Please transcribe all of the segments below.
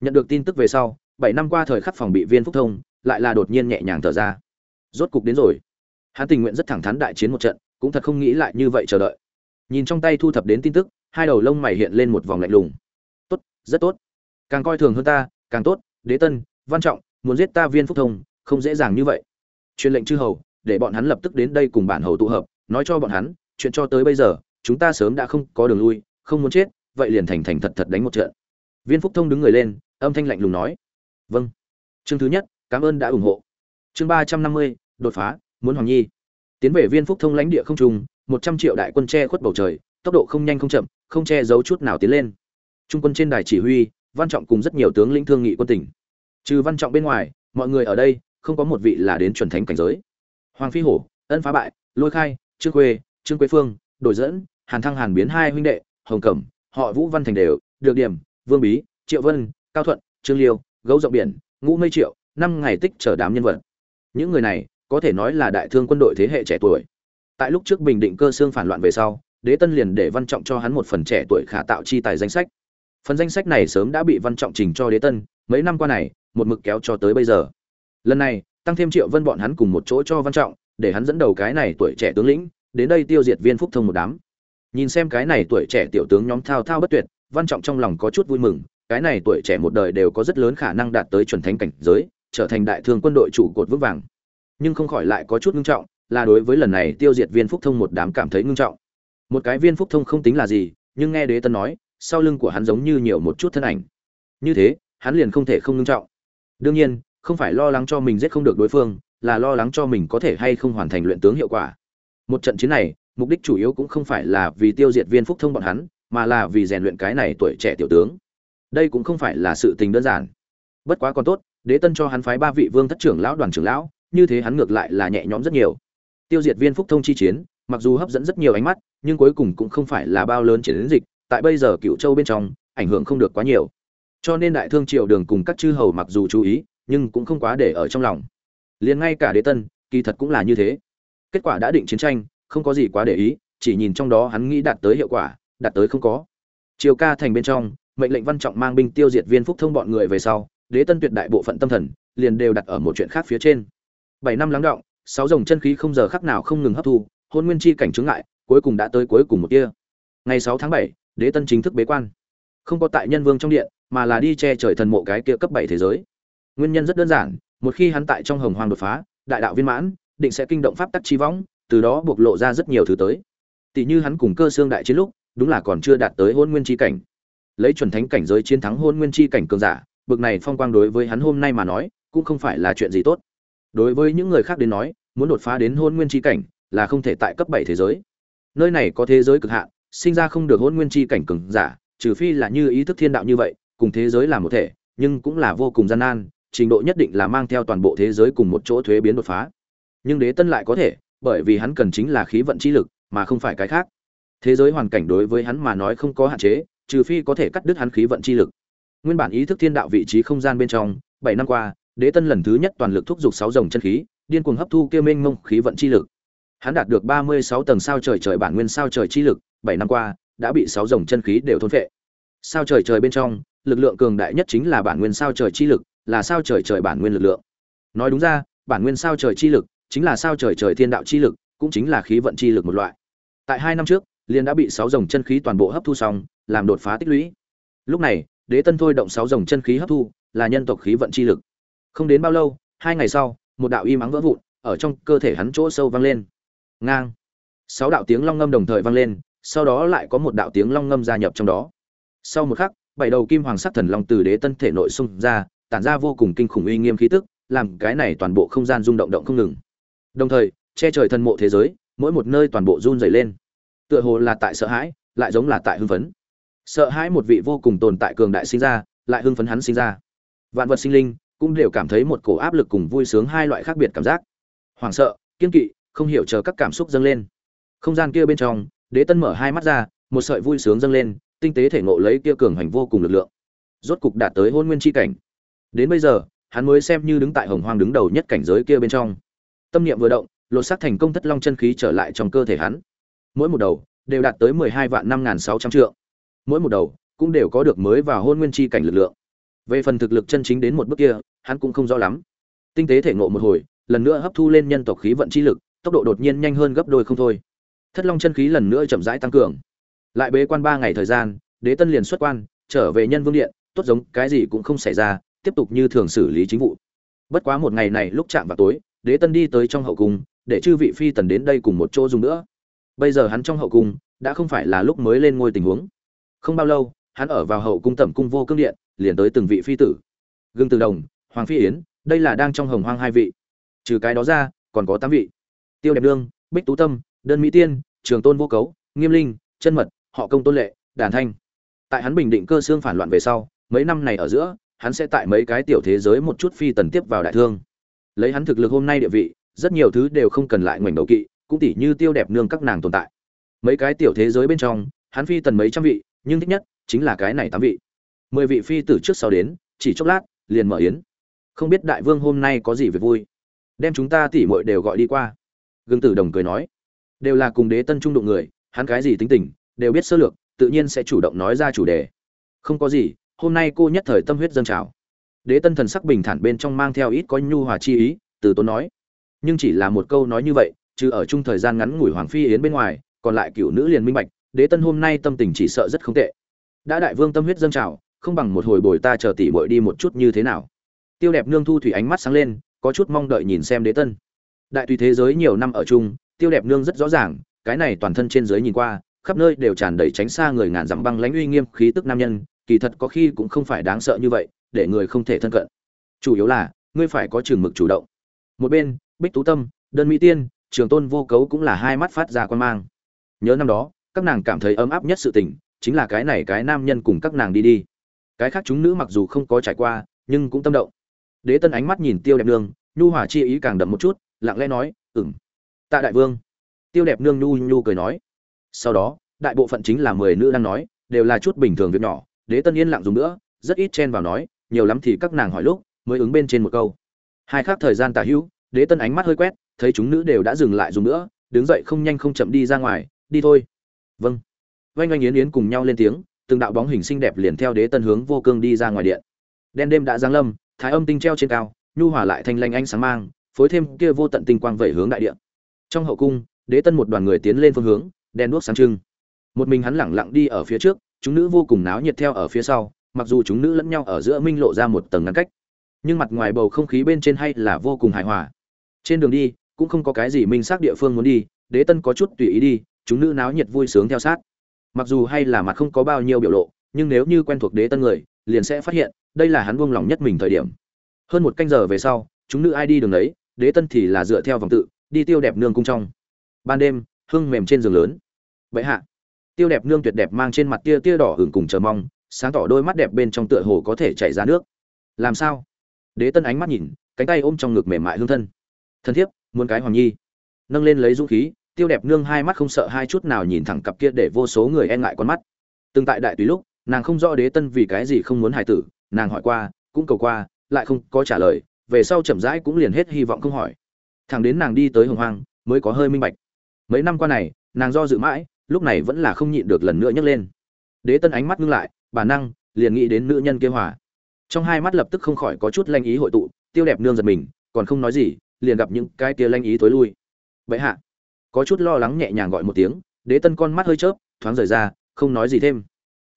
nhận được tin tức về sau, bảy năm qua thời khắc phòng bị viên phúc thông, lại là đột nhiên nhẹ nhàng thở ra. Rốt cục đến rồi. Hắn tình nguyện rất thẳng thắn đại chiến một trận, cũng thật không nghĩ lại như vậy chờ đợi. Nhìn trong tay thu thập đến tin tức, hai đầu lông mày hiện lên một vòng lạnh lùng. Tốt, rất tốt. Càng coi thường hơn ta, càng tốt, đế tân, văn trọng, muốn giết ta viên phúc thông, không dễ dàng như vậy. Truyền lệnh chư hầu, để bọn hắn lập tức đến đây cùng bản hầu tụ hợp, nói cho bọn hắn, chuyện cho tới bây giờ, chúng ta sớm đã không có đường lui, không muốn chết, vậy liền thành thành thật thật đánh một trận. Viên phúc thông đứng người lên âm thanh lạnh lùng nói. Vâng. Chương thứ nhất, cảm ơn đã ủng hộ. Chương ba trăm năm mươi, đột phá, muốn hoàng nhi. Tiến về viên phúc thông lãnh địa không trùng, một trăm triệu đại quân che khuất bầu trời, tốc độ không nhanh không chậm, không che giấu chút nào tiến lên. Trung quân trên đài chỉ huy, văn trọng cùng rất nhiều tướng lĩnh thương nghị quân tỉnh. Trừ văn trọng bên ngoài, mọi người ở đây, không có một vị là đến chuẩn thánh cảnh giới. Hoàng phi hổ, ân phá bại, lôi khai, trương quê trương quế phương, đổi dẫn, hàn thăng hàn biến hai huynh đệ, hồng cẩm, họ vũ văn thành đều, được điểm, vương bí, triệu vân cao thuận, trương liêu, gấu rộng biển, ngũ mây triệu, năm ngày tích chờ đám nhân vật. Những người này, có thể nói là đại thương quân đội thế hệ trẻ tuổi. Tại lúc trước bình định cơ xương phản loạn về sau, đế tân liền để văn trọng cho hắn một phần trẻ tuổi khả tạo chi tài danh sách. Phần danh sách này sớm đã bị văn trọng trình cho đế tân, mấy năm qua này, một mực kéo cho tới bây giờ. Lần này, tăng thêm triệu vân bọn hắn cùng một chỗ cho văn trọng, để hắn dẫn đầu cái này tuổi trẻ tướng lĩnh, đến đây tiêu diệt viên phúc thông một đám. Nhìn xem cái này tuổi trẻ tiểu tướng nhóm thao thao bất tuyệt, văn trọng trong lòng có chút vui mừng cái này tuổi trẻ một đời đều có rất lớn khả năng đạt tới chuẩn thánh cảnh giới, trở thành đại thương quân đội trụ cột vững vàng. Nhưng không khỏi lại có chút ngưng trọng, là đối với lần này tiêu diệt viên phúc thông một đám cảm thấy ngưng trọng. Một cái viên phúc thông không tính là gì, nhưng nghe đế tân nói, sau lưng của hắn giống như nhiều một chút thân ảnh. Như thế, hắn liền không thể không ngưng trọng. Đương nhiên, không phải lo lắng cho mình giết không được đối phương, là lo lắng cho mình có thể hay không hoàn thành luyện tướng hiệu quả. Một trận chiến này, mục đích chủ yếu cũng không phải là vì tiêu diệt viên phúc thông bọn hắn, mà là vì rèn luyện cái này tuổi trẻ tiểu tướng đây cũng không phải là sự tình đơn giản. Bất quá còn tốt, đế tân cho hắn phái ba vị vương thất trưởng lão đoàn trưởng lão, như thế hắn ngược lại là nhẹ nhõm rất nhiều. Tiêu diệt viên phúc thông chi chiến, mặc dù hấp dẫn rất nhiều ánh mắt, nhưng cuối cùng cũng không phải là bao lớn chiến dịch, tại bây giờ cựu châu bên trong, ảnh hưởng không được quá nhiều. Cho nên đại thương triều đường cùng các chư hầu mặc dù chú ý, nhưng cũng không quá để ở trong lòng. Liền ngay cả đế tân, kỳ thật cũng là như thế. Kết quả đã định chiến tranh, không có gì quá để ý, chỉ nhìn trong đó hắn nghĩ đạt tới hiệu quả, đạt tới không có. Triều ca thành bên trong mệnh lệnh văn trọng mang binh tiêu diệt viên phúc thông bọn người về sau, đế tân tuyệt đại bộ phận tâm thần liền đều đặt ở một chuyện khác phía trên. Bảy năm lắng động, sáu dòng chân khí không giờ khắc nào không ngừng hấp thu, hôn nguyên chi cảnh chứng ngại, cuối cùng đã tới cuối cùng một kia ngày sáu tháng bảy, đế tân chính thức bế quan. Không có tại nhân vương trong điện, mà là đi che trời thần mộ cái kia cấp bảy thế giới. Nguyên nhân rất đơn giản, một khi hắn tại trong hồng hoàng đột phá, đại đạo viên mãn, định sẽ kinh động pháp tắc chi võng, từ đó bộc lộ ra rất nhiều thứ tới. Tỷ như hắn cùng cơ xương đại chiến lúc, đúng là còn chưa đạt tới hôn nguyên chi cảnh lấy chuẩn thánh cảnh giới chiến thắng hôn nguyên chi cảnh cường giả, bực này phong quang đối với hắn hôm nay mà nói, cũng không phải là chuyện gì tốt. Đối với những người khác đến nói, muốn đột phá đến hôn nguyên chi cảnh là không thể tại cấp bảy thế giới. Nơi này có thế giới cực hạn, sinh ra không được hôn nguyên chi cảnh cường giả, trừ phi là như ý thức thiên đạo như vậy, cùng thế giới là một thể, nhưng cũng là vô cùng gian nan, trình độ nhất định là mang theo toàn bộ thế giới cùng một chỗ thuế biến đột phá. Nhưng đế tân lại có thể, bởi vì hắn cần chính là khí vận chi lực, mà không phải cái khác. Thế giới hoàn cảnh đối với hắn mà nói không có hạn chế trừ phi có thể cắt đứt hắn khí vận chi lực. Nguyên bản ý thức thiên đạo vị trí không gian bên trong, bảy năm qua, đế tân lần thứ nhất toàn lực thúc giục sáu dòng chân khí, điên cuồng hấp thu kia mênh mông khí vận chi lực. Hắn đạt được ba mươi sáu tầng sao trời trời bản nguyên sao trời chi lực, bảy năm qua, đã bị sáu dòng chân khí đều thôn phệ. Sao trời trời bên trong, lực lượng cường đại nhất chính là bản nguyên sao trời chi lực, là sao trời trời bản nguyên lực lượng. Nói đúng ra, bản nguyên sao trời chi lực, chính là sao trời trời thiên đạo chi lực, cũng chính là khí vận chi lực một loại. Tại hai năm trước liền đã bị sáu dòng chân khí toàn bộ hấp thu xong, làm đột phá tích lũy. Lúc này, đế tân thôi động sáu dòng chân khí hấp thu, là nhân tộc khí vận chi lực. Không đến bao lâu, hai ngày sau, một đạo y mắng vỡ vụn, ở trong cơ thể hắn chỗ sâu vang lên. Ngang. Sáu đạo tiếng long ngâm đồng thời vang lên, sau đó lại có một đạo tiếng long ngâm gia nhập trong đó. Sau một khắc, bảy đầu kim hoàng sắc thần long từ đế tân thể nội xung ra, tản ra vô cùng kinh khủng uy nghiêm khí tức, làm cái này toàn bộ không gian rung động động không ngừng. Đồng thời, che trời thần mộ thế giới, mỗi một nơi toàn bộ run rẩy lên tựa hồ là tại sợ hãi, lại giống là tại hưng phấn. Sợ hãi một vị vô cùng tồn tại cường đại sinh ra, lại hưng phấn hắn sinh ra. Vạn vật sinh linh cũng đều cảm thấy một cổ áp lực cùng vui sướng hai loại khác biệt cảm giác. Hoảng sợ, kiên kỵ, không hiểu chờ các cảm xúc dâng lên. Không gian kia bên trong, đế tân mở hai mắt ra, một sợi vui sướng dâng lên, tinh tế thể ngộ lấy kia cường hành vô cùng lực lượng. Rốt cục đạt tới hôn nguyên chi cảnh. Đến bây giờ, hắn mới xem như đứng tại hồng hoang đứng đầu nhất cảnh giới kia bên trong. Tâm niệm vừa động, lột xác thành công thất long chân khí trở lại trong cơ thể hắn mỗi một đầu đều đạt tới mười hai vạn năm n sáu trăm trượng. Mỗi một đầu cũng đều có được mới vào hôn nguyên chi cảnh lực lượng. Về phần thực lực chân chính đến một bước kia, hắn cũng không rõ lắm. Tinh tế thể ngộ một hồi, lần nữa hấp thu lên nhân tộc khí vận chi lực, tốc độ đột nhiên nhanh hơn gấp đôi không thôi. Thất long chân khí lần nữa chậm rãi tăng cường. Lại bế quan ba ngày thời gian, đế tân liền xuất quan, trở về nhân vương điện, tốt giống cái gì cũng không xảy ra, tiếp tục như thường xử lý chính vụ. Bất quá một ngày này lúc chạm vào tối, đế tân đi tới trong hậu cung, để chư vị phi tần đến đây cùng một chỗ dùng nữa bây giờ hắn trong hậu cung, đã không phải là lúc mới lên ngôi tình huống. Không bao lâu, hắn ở vào hậu cung tẩm cung vô cương điện, liền tới từng vị phi tử. Gương từ đồng, hoàng phi yến, đây là đang trong hồng hoang hai vị. Trừ cái đó ra, còn có tám vị. Tiêu đẹp đương bích tú tâm, đơn mỹ tiên, trường tôn vô cấu, nghiêm linh, chân mật, họ công tôn lệ, đàn thanh. Tại hắn bình định cơ xương phản loạn về sau, mấy năm này ở giữa, hắn sẽ tại mấy cái tiểu thế giới một chút phi tần tiếp vào đại thương. Lấy hắn thực lực hôm nay địa vị, rất nhiều thứ đều không cần lại ngoảnh đầu kỵ cũng tỉ như tiêu đẹp nương các nàng tồn tại. Mấy cái tiểu thế giới bên trong, hắn phi tần mấy trăm vị, nhưng thích nhất chính là cái này tám vị. Mười vị phi từ trước sau đến, chỉ chốc lát, liền mở yến. Không biết đại vương hôm nay có gì việc vui? Đem chúng ta tỉ muội đều gọi đi qua. Gương tử đồng cười nói. Đều là cùng đế tân trung đụng người, hắn cái gì tính tình, đều biết sơ lược, tự nhiên sẽ chủ động nói ra chủ đề. Không có gì, hôm nay cô nhất thời tâm huyết dâng trào. Đế tân thần sắc bình thản bên trong mang theo ít có nhu hòa chi ý, từ tốn nói. Nhưng chỉ là một câu nói như vậy trừ ở chung thời gian ngắn ngủi hoàng phi yến bên ngoài, còn lại cựu nữ liền minh bạch, đế tân hôm nay tâm tình chỉ sợ rất không tệ. Đã đại vương tâm huyết dâng trào, không bằng một hồi bồi ta chờ tỷ muội đi một chút như thế nào. Tiêu đẹp nương thu thủy ánh mắt sáng lên, có chút mong đợi nhìn xem đế tân. Đại tùy thế giới nhiều năm ở chung, tiêu đẹp nương rất rõ ràng, cái này toàn thân trên giới nhìn qua, khắp nơi đều tràn đầy tránh xa người ngàn dặm băng lãnh uy nghiêm khí tức nam nhân, kỳ thật có khi cũng không phải đáng sợ như vậy, để người không thể thân cận. Chủ yếu là, ngươi phải có trường mực chủ động. Một bên, bích tú tâm, đơn mỹ tiên trường tôn vô cấu cũng là hai mắt phát ra quan mang. Nhớ năm đó, các nàng cảm thấy ấm áp nhất sự tình, chính là cái này cái nam nhân cùng các nàng đi đi. Cái khác chúng nữ mặc dù không có trải qua, nhưng cũng tâm động. Đế tân ánh mắt nhìn tiêu đẹp nương, nhu hòa chi ý càng đậm một chút, lặng lẽ nói ừng tạ đại vương. Tiêu đẹp nương nhu nhu cười nói. Sau đó, đại bộ phận chính là mười nữ đang nói, đều là chút bình thường việc nhỏ. Đế tân yên lặng dùng nữa, rất ít chen vào nói, nhiều lắm thì các nàng hỏi lúc, mới ứng bên trên một câu. Hai khác thời gian tả hữu, đế tân ánh mắt hơi quét thấy chúng nữ đều đã dừng lại dùng nữa, đứng dậy không nhanh không chậm đi ra ngoài, đi thôi. Vâng. Vanh oanh yến yến cùng nhau lên tiếng, từng đạo bóng hình xinh đẹp liền theo đế tân hướng vô cương đi ra ngoài điện. Đen đêm đã giáng lâm, thái âm tinh treo trên cao, nhu hòa lại thanh lanh ánh sáng mang, phối thêm kia vô tận tinh quang vẩy hướng đại điện. Trong hậu cung, đế tân một đoàn người tiến lên phương hướng đen đuốc sáng trưng. Một mình hắn lẳng lặng đi ở phía trước, chúng nữ vô cùng náo nhiệt theo ở phía sau, mặc dù chúng nữ lẫn nhau ở giữa minh lộ ra một tầng ngăn cách, nhưng mặt ngoài bầu không khí bên trên hay là vô cùng hài hòa. Trên đường đi cũng không có cái gì minh xác địa phương muốn đi, đế tân có chút tùy ý đi, chúng nữ náo nhiệt vui sướng theo sát. Mặc dù hay là mặt không có bao nhiêu biểu lộ, nhưng nếu như quen thuộc đế tân người, liền sẽ phát hiện, đây là hắn buông lòng nhất mình thời điểm. Hơn một canh giờ về sau, chúng nữ ai đi đường đấy, đế tân thì là dựa theo vòng tự, đi tiêu đẹp nương cung trong. Ban đêm, hương mềm trên giường lớn. Vậy hạ. Tiêu đẹp nương tuyệt đẹp mang trên mặt tia tia đỏ hừng cùng chờ mong, sáng tỏ đôi mắt đẹp bên trong tựa hồ có thể chảy ra nước. Làm sao? Đế tân ánh mắt nhìn, cánh tay ôm trong ngực mềm mại hương thân. Thân thiết muốn cái hoàng nhi. Nâng lên lấy dũng khí, tiêu đẹp nương hai mắt không sợ hai chút nào nhìn thẳng cặp kia để vô số người e ngại con mắt. Từng tại đại tùy lúc, nàng không rõ đế tân vì cái gì không muốn hài tử, nàng hỏi qua, cũng cầu qua, lại không có trả lời, về sau chậm rãi cũng liền hết hy vọng không hỏi. Thẳng đến nàng đi tới hồng hoang, mới có hơi minh bạch. Mấy năm qua này, nàng do dự mãi, lúc này vẫn là không nhịn được lần nữa nhấc lên. Đế tân ánh mắt ngưng lại bà năng, liền nghĩ đến nữ nhân kia hòa. Trong hai mắt lập tức không khỏi có chút lanh ý hội tụ, tiêu đẹp nương giật mình, còn không nói gì liền gặp những cái kia lanh ý tối lui. Vậy hạ. Có chút lo lắng nhẹ nhàng gọi một tiếng, đế tân con mắt hơi chớp, thoáng rời ra, không nói gì thêm.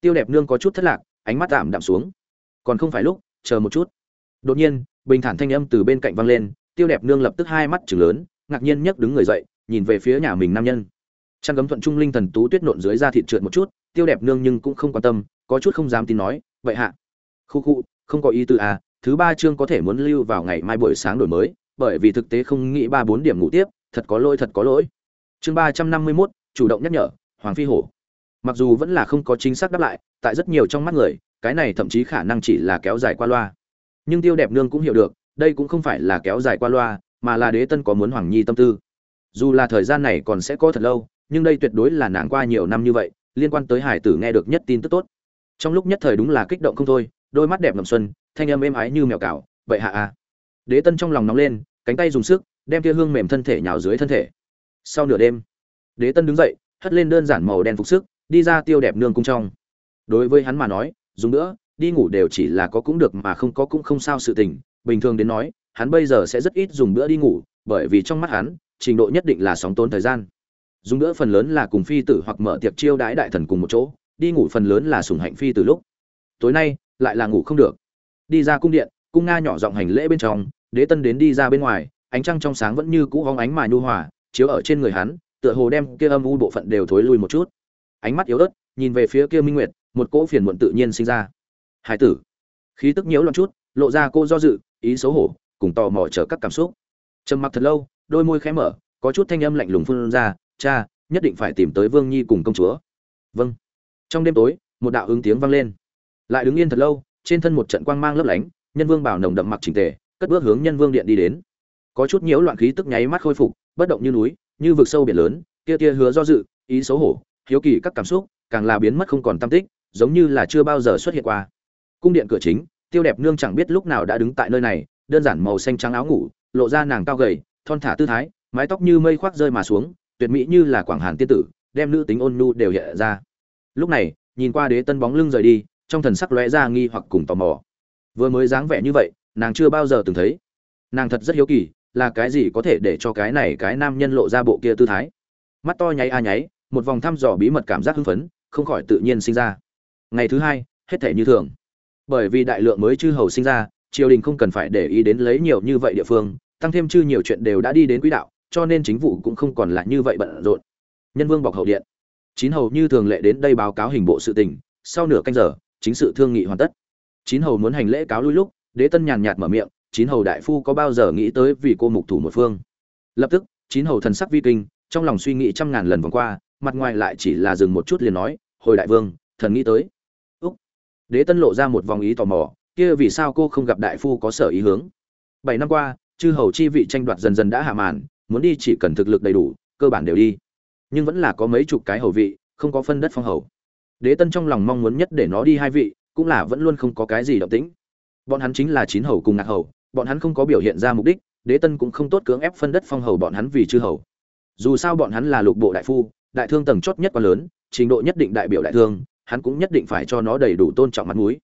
Tiêu đẹp nương có chút thất lạc, ánh mắt tạm đạm xuống. Còn không phải lúc, chờ một chút. Đột nhiên, bình thản thanh âm từ bên cạnh vang lên, tiêu đẹp nương lập tức hai mắt chừng lớn, ngạc nhiên nhấc đứng người dậy, nhìn về phía nhà mình nam nhân. Trang gấm thuận trung linh thần tú tuyết nộn dưới da thịt trượt một chút, tiêu đẹp nương nhưng cũng không quan tâm, có chút không dám tin nói vậy hạ. Khu khu, không có ý tư à thứ ba chương có thể muốn lưu vào ngày mai buổi sáng đổi mới bởi vì thực tế không nghĩ ba bốn điểm ngủ tiếp, thật có lỗi, thật có lỗi. Chương ba trăm năm mươi mốt, chủ động nhắc nhở, hoàng phi hổ. Mặc dù vẫn là không có chính xác đáp lại, tại rất nhiều trong mắt người, cái này thậm chí khả năng chỉ là kéo dài qua loa. Nhưng tiêu đẹp nương cũng hiểu được, đây cũng không phải là kéo dài qua loa, mà là đế tân có muốn hoàng nhi tâm tư. Dù là thời gian này còn sẽ có thật lâu, nhưng đây tuyệt đối là nàng qua nhiều năm như vậy, liên quan tới hải tử nghe được nhất tin tức tốt. Trong lúc nhất thời đúng là kích động không thôi, đôi mắt đẹp ngầm xuân, thanh âm êm ái như mèo cào, vậy hạ à đế tân trong lòng nóng lên, cánh tay dùng sức, đem tia hương mềm thân thể nhào dưới thân thể. Sau nửa đêm, đế tân đứng dậy, hất lên đơn giản màu đen phục sức, đi ra tiêu đẹp nương cung trong. Đối với hắn mà nói, dùng nữa, đi ngủ đều chỉ là có cũng được mà không có cũng không sao sự tình. Bình thường đến nói, hắn bây giờ sẽ rất ít dùng bữa đi ngủ, bởi vì trong mắt hắn, trình độ nhất định là sóng tốn thời gian. Dùng bữa phần lớn là cùng phi tử hoặc mở tiệc chiêu đãi đại thần cùng một chỗ, đi ngủ phần lớn là sùng hạnh phi từ lúc. Tối nay, lại là ngủ không được. Đi ra cung điện cung nga nhỏ giọng hành lễ bên trong, đế tân đến đi ra bên ngoài, ánh trăng trong sáng vẫn như cũ hóng ánh mà nhu hòa, chiếu ở trên người hắn, tựa hồ đem kia âm u bộ phận đều thối lui một chút. Ánh mắt yếu ớt, nhìn về phía kia minh nguyệt, một cỗ phiền muộn tự nhiên sinh ra. Hải tử, khí tức nhiễu loạn chút, lộ ra cô do dự, ý xấu hổ, cùng tò mò chờ các cảm xúc. Trầm mặc thật lâu, đôi môi khẽ mở, có chút thanh âm lạnh lùng phun ra, cha, nhất định phải tìm tới vương nhi cùng công chúa. Vâng. Trong đêm tối, một đạo ứng tiếng vang lên. Lại đứng yên thật lâu, trên thân một trận quang mang lấp lánh nhân vương bảo nồng đậm mặc chỉnh tề, cất bước hướng nhân vương điện đi đến. Có chút nhiễu loạn khí tức nháy mắt khôi phục, bất động như núi, như vực sâu biển lớn kia kia hứa do dự, ý xấu hổ, hiếu kỳ các cảm xúc, càng là biến mất không còn tâm tích, giống như là chưa bao giờ xuất hiện qua. Cung điện cửa chính, tiêu đẹp nương chẳng biết lúc nào đã đứng tại nơi này, đơn giản màu xanh trắng áo ngủ, lộ ra nàng cao gầy, thon thả tư thái, mái tóc như mây khoác rơi mà xuống, tuyệt mỹ như là quảng hàn tiên tử, đem nữ tính ôn nhu đều hiện ra. Lúc này, nhìn qua đế tân bóng lưng rời đi, trong thần sắc lóe ra nghi hoặc cùng tò mò vừa mới dáng vẻ như vậy, nàng chưa bao giờ từng thấy. Nàng thật rất hiếu kỳ, là cái gì có thể để cho cái này cái nam nhân lộ ra bộ kia tư thái. Mắt to nháy a nháy, một vòng thăm dò bí mật cảm giác hưng phấn, không khỏi tự nhiên sinh ra. Ngày thứ hai, hết thể như thường. Bởi vì đại lượng mới chư hầu sinh ra, triều đình không cần phải để ý đến lấy nhiều như vậy địa phương, tăng thêm chư nhiều chuyện đều đã đi đến quỹ đạo, cho nên chính vụ cũng không còn là như vậy bận rộn. Nhân vương bọc hậu điện. Chín hầu như thường lệ đến đây báo cáo hình bộ sự tình, sau nửa canh giờ, chính sự thương nghị hoàn tất chín hầu muốn hành lễ cáo lui lúc, đế tân nhàn nhạt mở miệng, chín hầu đại phu có bao giờ nghĩ tới vì cô mục thủ một phương? Lập tức, chín hầu thần sắc vi kinh, trong lòng suy nghĩ trăm ngàn lần vòng qua, mặt ngoài lại chỉ là dừng một chút liền nói, hồi đại vương, thần nghĩ tới. Úc. Đế tân lộ ra một vòng ý tò mò, kia vì sao cô không gặp đại phu có sở ý hướng? Bảy năm qua, chư hầu chi vị tranh đoạt dần dần đã hạ màn, muốn đi chỉ cần thực lực đầy đủ, cơ bản đều đi. Nhưng vẫn là có mấy chục cái hầu vị, không có phân đất phong hầu. Đế tân trong lòng mong muốn nhất để nó đi hai vị cũng là vẫn luôn không có cái gì động tĩnh. Bọn hắn chính là chín hầu cùng ngạc hầu, bọn hắn không có biểu hiện ra mục đích, đế tân cũng không tốt cưỡng ép phân đất phong hầu bọn hắn vì chư hầu. Dù sao bọn hắn là lục bộ đại phu, đại thương tầng chót nhất quá lớn, trình độ nhất định đại biểu đại thương, hắn cũng nhất định phải cho nó đầy đủ tôn trọng mặt mũi.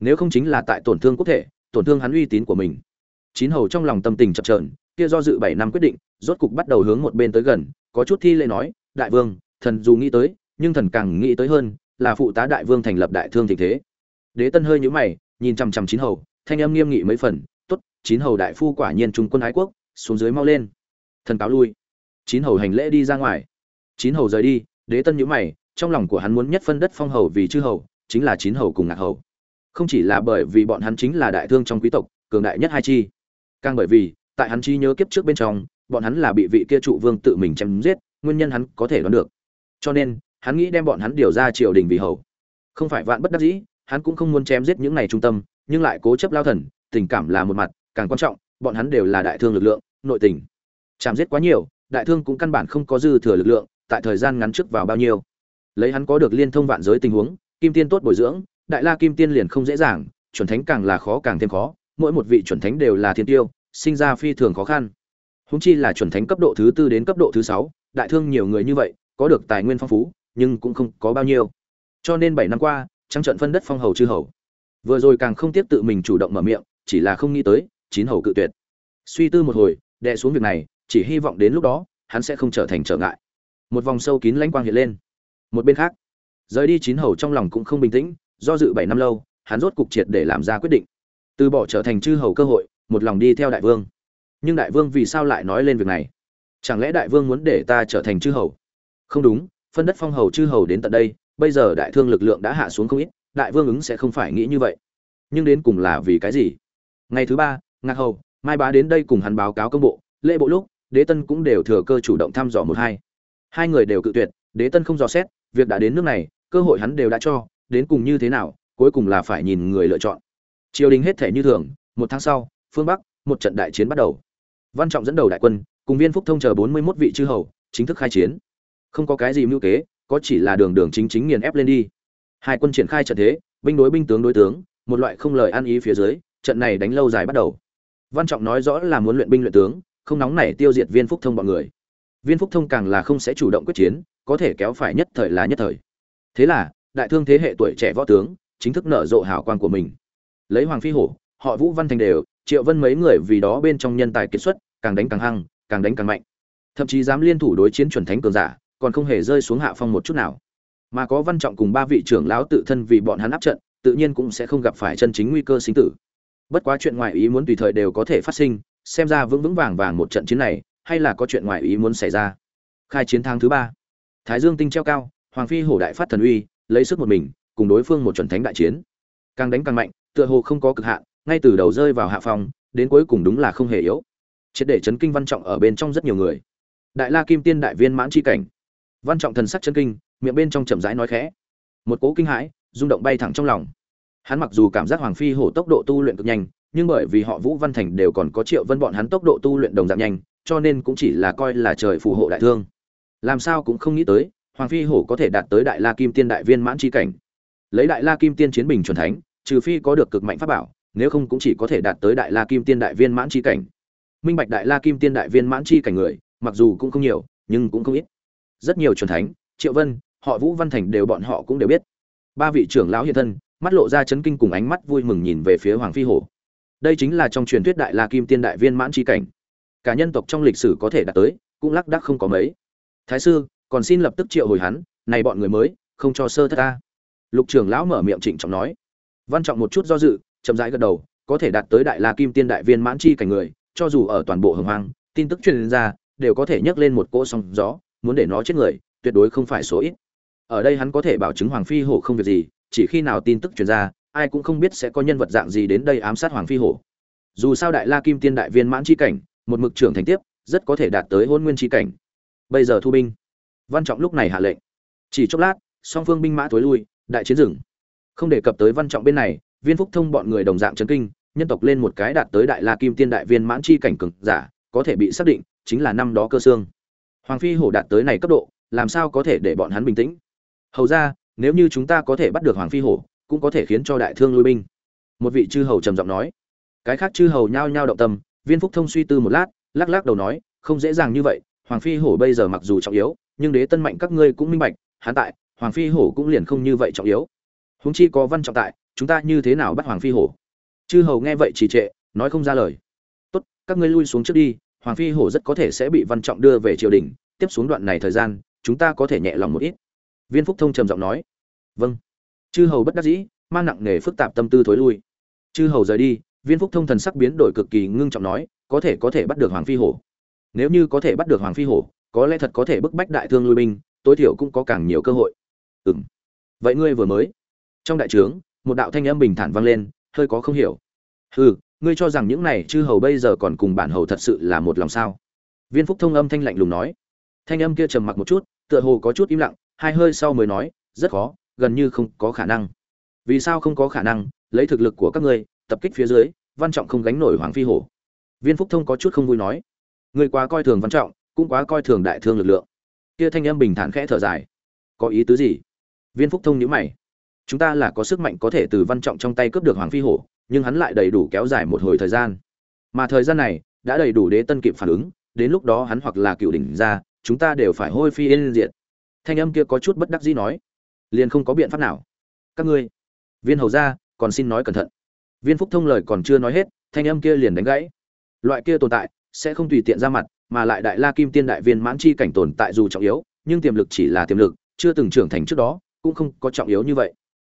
Nếu không chính là tại tổn thương quốc thể, tổn thương hắn uy tín của mình. Chín hầu trong lòng tâm tình chập trờn kia do dự bảy năm quyết định, rốt cục bắt đầu hướng một bên tới gần, có chút thi lễ nói, đại vương, thần dù nghĩ tới, nhưng thần càng nghĩ tới hơn, là phụ tá đại vương thành lập đại thương tình thế đế tân hơi nhíu mày, nhìn chằm chằm chín hầu, thanh âm nghiêm nghị mấy phần, tốt, chín hầu đại phu quả nhiên trung quân ái quốc, xuống dưới mau lên. Thần cáo lui. Chín hầu hành lễ đi ra ngoài. Chín hầu rời đi, đế tân nhíu mày, trong lòng của hắn muốn nhất phân đất phong hầu vì chư hầu, chính là chín hầu cùng ngạc hầu. Không chỉ là bởi vì bọn hắn chính là đại thương trong quý tộc, cường đại nhất hai chi, càng bởi vì, tại hắn chi nhớ kiếp trước bên trong, bọn hắn là bị vị kia trụ vương tự mình chém giết, nguyên nhân hắn có thể đoán được. Cho nên, hắn nghĩ đem bọn hắn điều ra triều đình vì hầu. Không phải vạn bất đắc dĩ hắn cũng không muốn chém giết những này trung tâm, nhưng lại cố chấp lao thần, tình cảm là một mặt, càng quan trọng, bọn hắn đều là đại thương lực lượng, nội tình. Chạm giết quá nhiều, đại thương cũng căn bản không có dư thừa lực lượng, tại thời gian ngắn trước vào bao nhiêu. Lấy hắn có được liên thông vạn giới tình huống, kim tiên tốt bồi dưỡng, đại la kim tiên liền không dễ dàng, chuẩn thánh càng là khó càng thêm khó, mỗi một vị chuẩn thánh đều là thiên tiêu, sinh ra phi thường khó khăn. Húng chi là chuẩn thánh cấp độ thứ tư đến cấp độ thứ sáu, đại thương nhiều người như vậy, có được tài nguyên phong phú, nhưng cũng không có bao nhiêu. Cho nên bảy năm qua trắng trận phân đất phong hầu chư hầu. Vừa rồi càng không tiếp tự mình chủ động mở miệng, chỉ là không nghĩ tới, chín hầu cự tuyệt. Suy tư một hồi đệ xuống việc này, chỉ hy vọng đến lúc đó, hắn sẽ không trở thành trở ngại. Một vòng sâu kín lãnh quang hiện lên. Một bên khác, rời đi chín hầu trong lòng cũng không bình tĩnh, do dự bảy năm lâu, hắn rốt cục triệt để làm ra quyết định. Từ bỏ trở thành chư hầu cơ hội, một lòng đi theo đại vương. Nhưng đại vương vì sao lại nói lên việc này? Chẳng lẽ đại vương muốn để ta trở thành chư hầu? Không đúng, phân đất phong hầu chư hầu đến tận đây bây giờ đại thương lực lượng đã hạ xuống không ít, đại vương ứng sẽ không phải nghĩ như vậy. Nhưng đến cùng là vì cái gì? Ngày thứ ba, ngạc hầu, mai bá đến đây cùng hắn báo cáo công bộ, lễ bộ lúc, đế tân cũng đều thừa cơ chủ động thăm dò một hai. Hai người đều cự tuyệt, đế tân không dò xét, việc đã đến nước này, cơ hội hắn đều đã cho, đến cùng như thế nào, cuối cùng là phải nhìn người lựa chọn. Triều đình hết thể như thường, một tháng sau, phương bắc, một trận đại chiến bắt đầu. Văn trọng dẫn đầu đại quân, cùng viên phúc thông chờ bốn mươi 41 vị chư hầu, chính thức khai chiến. Không có cái gì mưu kế có chỉ là đường đường chính chính nghiền ép lên đi. Hai quân triển khai trận thế, binh đối binh tướng đối tướng, một loại không lời ăn ý phía dưới, trận này đánh lâu dài bắt đầu. Văn trọng nói rõ là muốn luyện binh luyện tướng, không nóng nảy tiêu diệt viên phúc thông bọn người. Viên phúc thông càng là không sẽ chủ động quyết chiến, có thể kéo phải nhất thời là nhất thời. Thế là, đại thương thế hệ tuổi trẻ võ tướng, chính thức nở rộ hào quang của mình. Lấy hoàng phi hổ, họ vũ văn thành đều, triệu vân mấy người vì đó bên trong nhân tài kiệt xuất, càng đánh càng hăng, càng đánh càng mạnh. Thậm chí dám liên thủ đối chiến chuẩn thánh cường giả còn không hề rơi xuống hạ phong một chút nào. Mà có văn trọng cùng ba vị trưởng lão tự thân vì bọn hắn áp trận, tự nhiên cũng sẽ không gặp phải chân chính nguy cơ sinh tử. Bất quá chuyện ngoài ý muốn tùy thời đều có thể phát sinh, xem ra vững vững vàng vàng một trận chiến này, hay là có chuyện ngoài ý muốn xảy ra. Khai chiến tháng thứ ba, thái dương tinh treo cao, hoàng phi hổ đại phát thần uy, lấy sức một mình, cùng đối phương một chuẩn thánh đại chiến. Càng đánh càng mạnh, tựa hồ không có cực hạn, ngay từ đầu rơi vào hạ phòng đến cuối cùng đúng là không hề yếu. Triệt để chấn kinh văn trọng ở bên trong rất nhiều người. Đại la kim tiên đại viên mãn chi cảnh văn trọng thần sắc chân kinh, miệng bên trong chậm rãi nói khẽ. Một cố kinh hãi, rung động bay thẳng trong lòng. Hắn mặc dù cảm giác hoàng phi hổ tốc độ tu luyện cực nhanh, nhưng bởi vì họ vũ văn thành đều còn có triệu vân bọn hắn tốc độ tu luyện đồng dạng nhanh, cho nên cũng chỉ là coi là trời phù hộ đại thương. Làm sao cũng không nghĩ tới, hoàng phi hổ có thể đạt tới đại la kim tiên đại viên mãn chi cảnh. Lấy đại la kim tiên chiến bình chuẩn thánh, trừ phi có được cực mạnh pháp bảo, nếu không cũng chỉ có thể đạt tới đại la kim tiên đại viên mãn chi cảnh. Minh bạch đại la kim tiên đại viên mãn chi cảnh người, mặc dù cũng không nhiều, nhưng cũng không ít rất nhiều truyền thánh, triệu vân, họ vũ văn thành đều bọn họ cũng đều biết. Ba vị trưởng lão hiện thân, mắt lộ ra chấn kinh cùng ánh mắt vui mừng nhìn về phía hoàng phi hổ đây chính là trong truyền thuyết đại la kim tiên đại viên mãn chi cảnh. Cả nhân tộc trong lịch sử có thể đạt tới, cũng lác đác không có mấy. Thái sư, còn xin lập tức triệu hồi hắn, này bọn người mới, không cho sơ thất ta. Lục trưởng lão mở miệng trịnh trọng nói. Văn trọng một chút do dự, chậm rãi gật đầu, có thể đạt tới đại la kim tiên đại viên mãn chi cảnh người, cho dù ở toàn bộ hồng hoang, tin tức truyền ra, đều có thể nhấc lên một cỗ sóng gió muốn để nó chết người, tuyệt đối không phải số ít. Ở đây hắn có thể bảo chứng hoàng phi hổ không việc gì, chỉ khi nào tin tức truyền ra, ai cũng không biết sẽ có nhân vật dạng gì đến đây ám sát hoàng phi hổ. Dù sao đại la kim tiên đại viên mãn chi cảnh, một mực trưởng thành tiếp, rất có thể đạt tới hôn nguyên chi cảnh. Bây giờ thu binh. Văn trọng lúc này hạ lệnh. Chỉ chốc lát, song phương binh mã tối lui, đại chiến rừng không đề cập tới văn trọng bên này, viên phúc thông bọn người đồng dạng chấn kinh, nhân tộc lên một cái đạt tới đại la kim tiên đại viên mãn chi cảnh cực giả, có thể bị xác định, chính là năm đó cơ xương hoàng phi hổ đạt tới này cấp độ, làm sao có thể để bọn hắn bình tĩnh? Hầu ra, nếu như chúng ta có thể bắt được hoàng phi hổ, cũng có thể khiến cho đại thương lui binh. Một vị chư hầu trầm giọng nói. Cái khác chư hầu nhao nhao động tâm, viên phúc thông suy tư một lát, lắc lắc đầu nói, không dễ dàng như vậy, hoàng phi hổ bây giờ mặc dù trọng yếu, nhưng đế tân mạnh các ngươi cũng minh bạch, hắn tại, hoàng phi hổ cũng liền không như vậy trọng yếu. Húng chi có văn trọng tại, chúng ta như thế nào bắt hoàng phi hổ? Chư hầu nghe vậy trì trệ, nói không ra lời. Tốt, các ngươi lui xuống trước đi hoàng phi hổ rất có thể sẽ bị văn trọng đưa về triều đình. Tiếp xuống đoạn này thời gian, chúng ta có thể nhẹ lòng một ít. Viên phúc thông trầm giọng nói. Vâng. Chư hầu bất đắc dĩ, mang nặng nề phức tạp tâm tư thối lui. Chư hầu rời đi, viên phúc thông thần sắc biến đổi cực kỳ ngưng trọng nói, có thể có thể bắt được hoàng phi hổ. Nếu như có thể bắt được hoàng phi hổ, có lẽ thật có thể bức bách đại thương lui binh, tối thiểu cũng có càng nhiều cơ hội. Ừ m vậy ngươi vừa mới? Trong đại trướng, một đạo thanh âm bình thản vang lên, hơi có không hiểu. Hừ ngươi cho rằng những này chư hầu bây giờ còn cùng bản hầu thật sự là một lòng sao? Viên phúc thông âm thanh lạnh lùng nói. Thanh âm kia trầm mặc một chút, tựa hồ có chút im lặng, hai hơi sau mới nói, rất khó, gần như không có khả năng. Vì sao không có khả năng? Lấy thực lực của các ngươi, tập kích phía dưới, văn trọng không gánh nổi hoàng phi hổ. Viên phúc thông có chút không vui nói. Người quá coi thường văn trọng, cũng quá coi thường đại thương lực lượng. Kia thanh âm bình thản khẽ thở dài. Có ý tứ gì? Viên phúc thông nhíu mày. Chúng ta là có sức mạnh có thể từ văn trọng trong tay cướp được hoàng phi hổ nhưng hắn lại đầy đủ kéo dài một hồi thời gian. Mà thời gian này, đã đầy đủ đế tân kịp phản ứng, đến lúc đó hắn hoặc là cựu đỉnh ra, chúng ta đều phải hôi phi yên diệt. Thanh âm kia có chút bất đắc dĩ nói, liền không có biện pháp nào. Các ngươi, viên hầu ra còn xin nói cẩn thận. Viên phúc thông lời còn chưa nói hết, thanh âm kia liền đánh gãy. Loại kia tồn tại, sẽ không tùy tiện ra mặt, mà lại đại la kim tiên đại viên mãn chi cảnh tồn tại dù trọng yếu, nhưng tiềm lực chỉ là tiềm lực, chưa từng trưởng thành trước đó, cũng không có trọng yếu như vậy.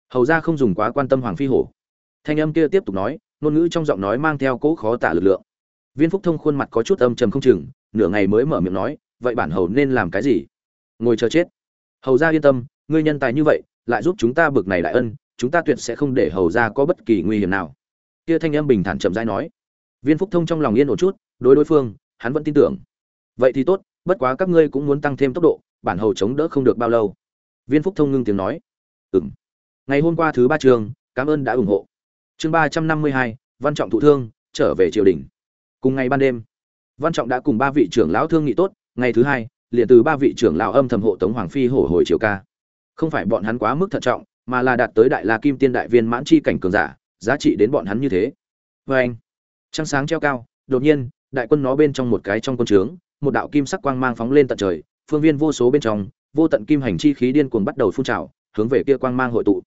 Hầu ra không dùng quá quan tâm hoàng phi hổ thanh âm kia tiếp tục nói, ngôn ngữ trong giọng nói mang theo cỗ khó tả lực lượng. Viên phúc thông khuôn mặt có chút âm trầm không chừng, nửa ngày mới mở miệng nói, vậy bản hầu nên làm cái gì? Ngồi chờ chết. Hầu ra yên tâm, ngươi nhân tài như vậy, lại giúp chúng ta bực này đại ân, chúng ta tuyệt sẽ không để hầu ra có bất kỳ nguy hiểm nào. Kia thanh âm bình thản chậm rãi nói. Viên phúc thông trong lòng yên ổn chút, đối đối phương, hắn vẫn tin tưởng. Vậy thì tốt, bất quá các ngươi cũng muốn tăng thêm tốc độ, bản hầu chống đỡ không được bao lâu. Viên phúc thông ngưng tiếng nói. Ừng ngày hôm qua thứ ba trường, cảm ơn đã ủng hộ chương ba trăm năm mươi hai, văn trọng thụ thương, trở về triều đình. Cùng ngày ban đêm, văn trọng đã cùng ba vị trưởng lão thương nghị tốt, ngày thứ hai, liền từ ba vị trưởng lão âm thầm hộ tống hoàng phi hổ hồi triều ca. Không phải bọn hắn quá mức thận trọng, mà là đạt tới đại la kim tiên đại viên mãn chi cảnh cường giả, giá trị đến bọn hắn như thế. Vê anh, trăng sáng treo cao, đột nhiên, đại quân nó bên trong một cái trong quân trướng, một đạo kim sắc quang mang phóng lên tận trời, phương viên vô số bên trong, vô tận kim hành chi khí điên cuồng bắt đầu phun trào, hướng về kia quang mang hội tụ.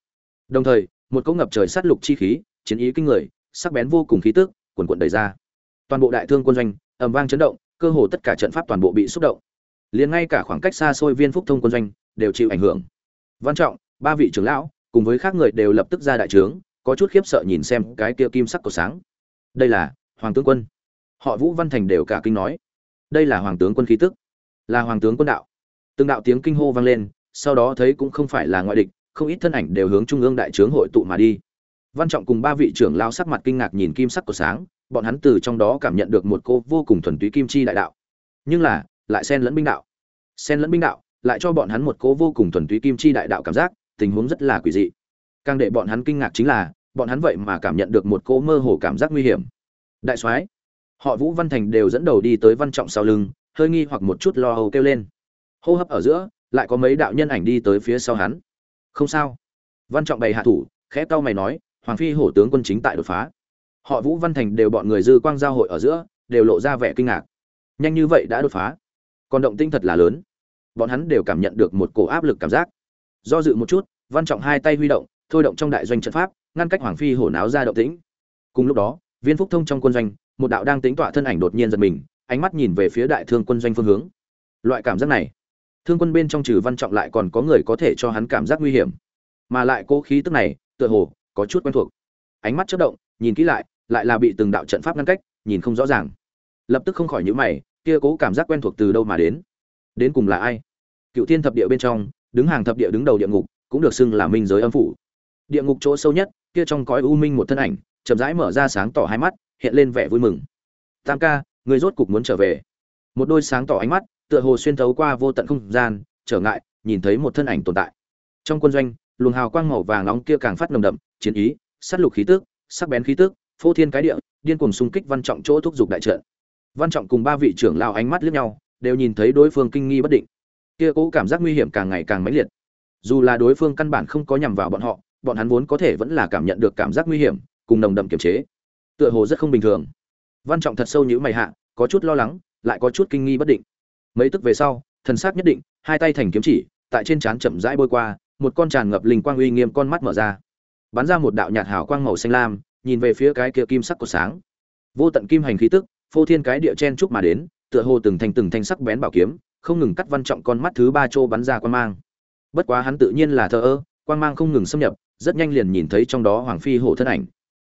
Đồng thời, một cỗ ngập trời sát lục chi khí chiến ý kinh người, sắc bén vô cùng khí tức cuồn cuộn đầy ra. Toàn bộ đại thương quân doanh, ầm vang chấn động, cơ hồ tất cả trận pháp toàn bộ bị xúc động. Liền ngay cả khoảng cách xa xôi viên phúc thông quân doanh, đều chịu ảnh hưởng. Văn trọng, ba vị trưởng lão, cùng với khác người đều lập tức ra đại trướng, có chút khiếp sợ nhìn xem cái kia kim sắc của sáng. Đây là hoàng tướng quân. Họ vũ văn thành đều cả kinh nói. Đây là hoàng tướng quân khí tức. Là hoàng tướng quân đạo. Từng đạo tiếng kinh hô vang lên, sau đó thấy cũng không phải là ngoại địch, không ít thân ảnh đều hướng trung ương đại trướng hội tụ mà đi văn trọng cùng ba vị trưởng lao sắc mặt kinh ngạc nhìn kim sắc của sáng, bọn hắn từ trong đó cảm nhận được một cô vô cùng thuần túy kim chi đại đạo. Nhưng là, lại xen lẫn binh đạo. Xen lẫn binh đạo, lại cho bọn hắn một cô vô cùng thuần túy kim chi đại đạo cảm giác, tình huống rất là quỷ dị. Càng để bọn hắn kinh ngạc chính là, bọn hắn vậy mà cảm nhận được một cô mơ hồ cảm giác nguy hiểm. Đại soái, họ vũ văn thành đều dẫn đầu đi tới văn trọng sau lưng, hơi nghi hoặc một chút lo âu kêu lên. Hô hấp ở giữa, lại có mấy đạo nhân ảnh đi tới phía sau hắn. Không sao. Văn trọng bày hạ thủ, khẽ cau mày nói hoàng phi hổ tướng quân chính tại đột phá. Họ vũ văn thành đều bọn người dư quang giao hội ở giữa, đều lộ ra vẻ kinh ngạc. Nhanh như vậy đã đột phá. Còn động tinh thật là lớn. Bọn hắn đều cảm nhận được một cổ áp lực cảm giác. Do dự một chút, văn trọng hai tay huy động, thôi động trong đại doanh trận pháp, ngăn cách hoàng phi hổ náo ra động tĩnh. Cùng lúc đó, viên phúc thông trong quân doanh, một đạo đang tính tọa thân ảnh đột nhiên giật mình, ánh mắt nhìn về phía đại thương quân doanh phương hướng. Loại cảm giác này, thương quân bên trong trừ văn trọng lại còn có người có thể cho hắn cảm giác nguy hiểm. Mà lại cố khí tức này, tựa hồ có chút quen thuộc. Ánh mắt chớp động, nhìn kỹ lại lại là bị từng đạo trận pháp ngăn cách, nhìn không rõ ràng. Lập tức không khỏi nhíu mày, kia cố cảm giác quen thuộc từ đâu mà đến? Đến cùng là ai? Cựu thiên thập địa bên trong, đứng hàng thập địa đứng đầu địa ngục, cũng được xưng là minh giới âm phủ. Địa ngục chỗ sâu nhất, kia trong cõi u minh một thân ảnh, chậm rãi mở ra sáng tỏ hai mắt, hiện lên vẻ vui mừng. Tam ca người rốt cục muốn trở về? Một đôi sáng tỏ ánh mắt, tựa hồ xuyên thấu qua vô tận không gian, trở ngại, nhìn thấy một thân ảnh tồn tại. Trong quân doanh luồng hào quang màu vàng nóng kia càng phát nồng đậm, chiến ý, sát lục khí tức, sắc bén khí tức, phô thiên cái địa, điên cuồng xung kích văn trọng chỗ thúc giục đại trận. Văn trọng cùng ba vị trưởng lao ánh mắt liếc nhau, đều nhìn thấy đối phương kinh nghi bất định. Kia cố cảm giác nguy hiểm càng ngày càng mãnh liệt. Dù là đối phương căn bản không có nhằm vào bọn họ, bọn hắn vốn có thể vẫn là cảm nhận được cảm giác nguy hiểm, cùng nồng đậm kiềm chế. Tựa hồ rất không bình thường. Văn trọng thật sâu nhữ mày hạ, có chút lo lắng, lại có chút kinh nghi bất định. Mấy tức về sau, thần sắc nhất định, hai tay thành kiếm chỉ, tại trên trán chậm rãi bôi qua một con tràn ngập linh quang uy nghiêm con mắt mở ra. Bắn ra một đạo nhạt hào quang màu xanh lam, nhìn về phía cái kia kim sắc của sáng. Vô tận kim hành khí tức, phô thiên cái địa chen trúc mà đến, tựa hồ từng thành từng thanh sắc bén bảo kiếm, không ngừng cắt văn trọng con mắt thứ ba trô bắn ra quan mang. Bất quá hắn tự nhiên là thờ ơ quan mang không ngừng xâm nhập, rất nhanh liền nhìn thấy trong đó hoàng phi hổ thân ảnh.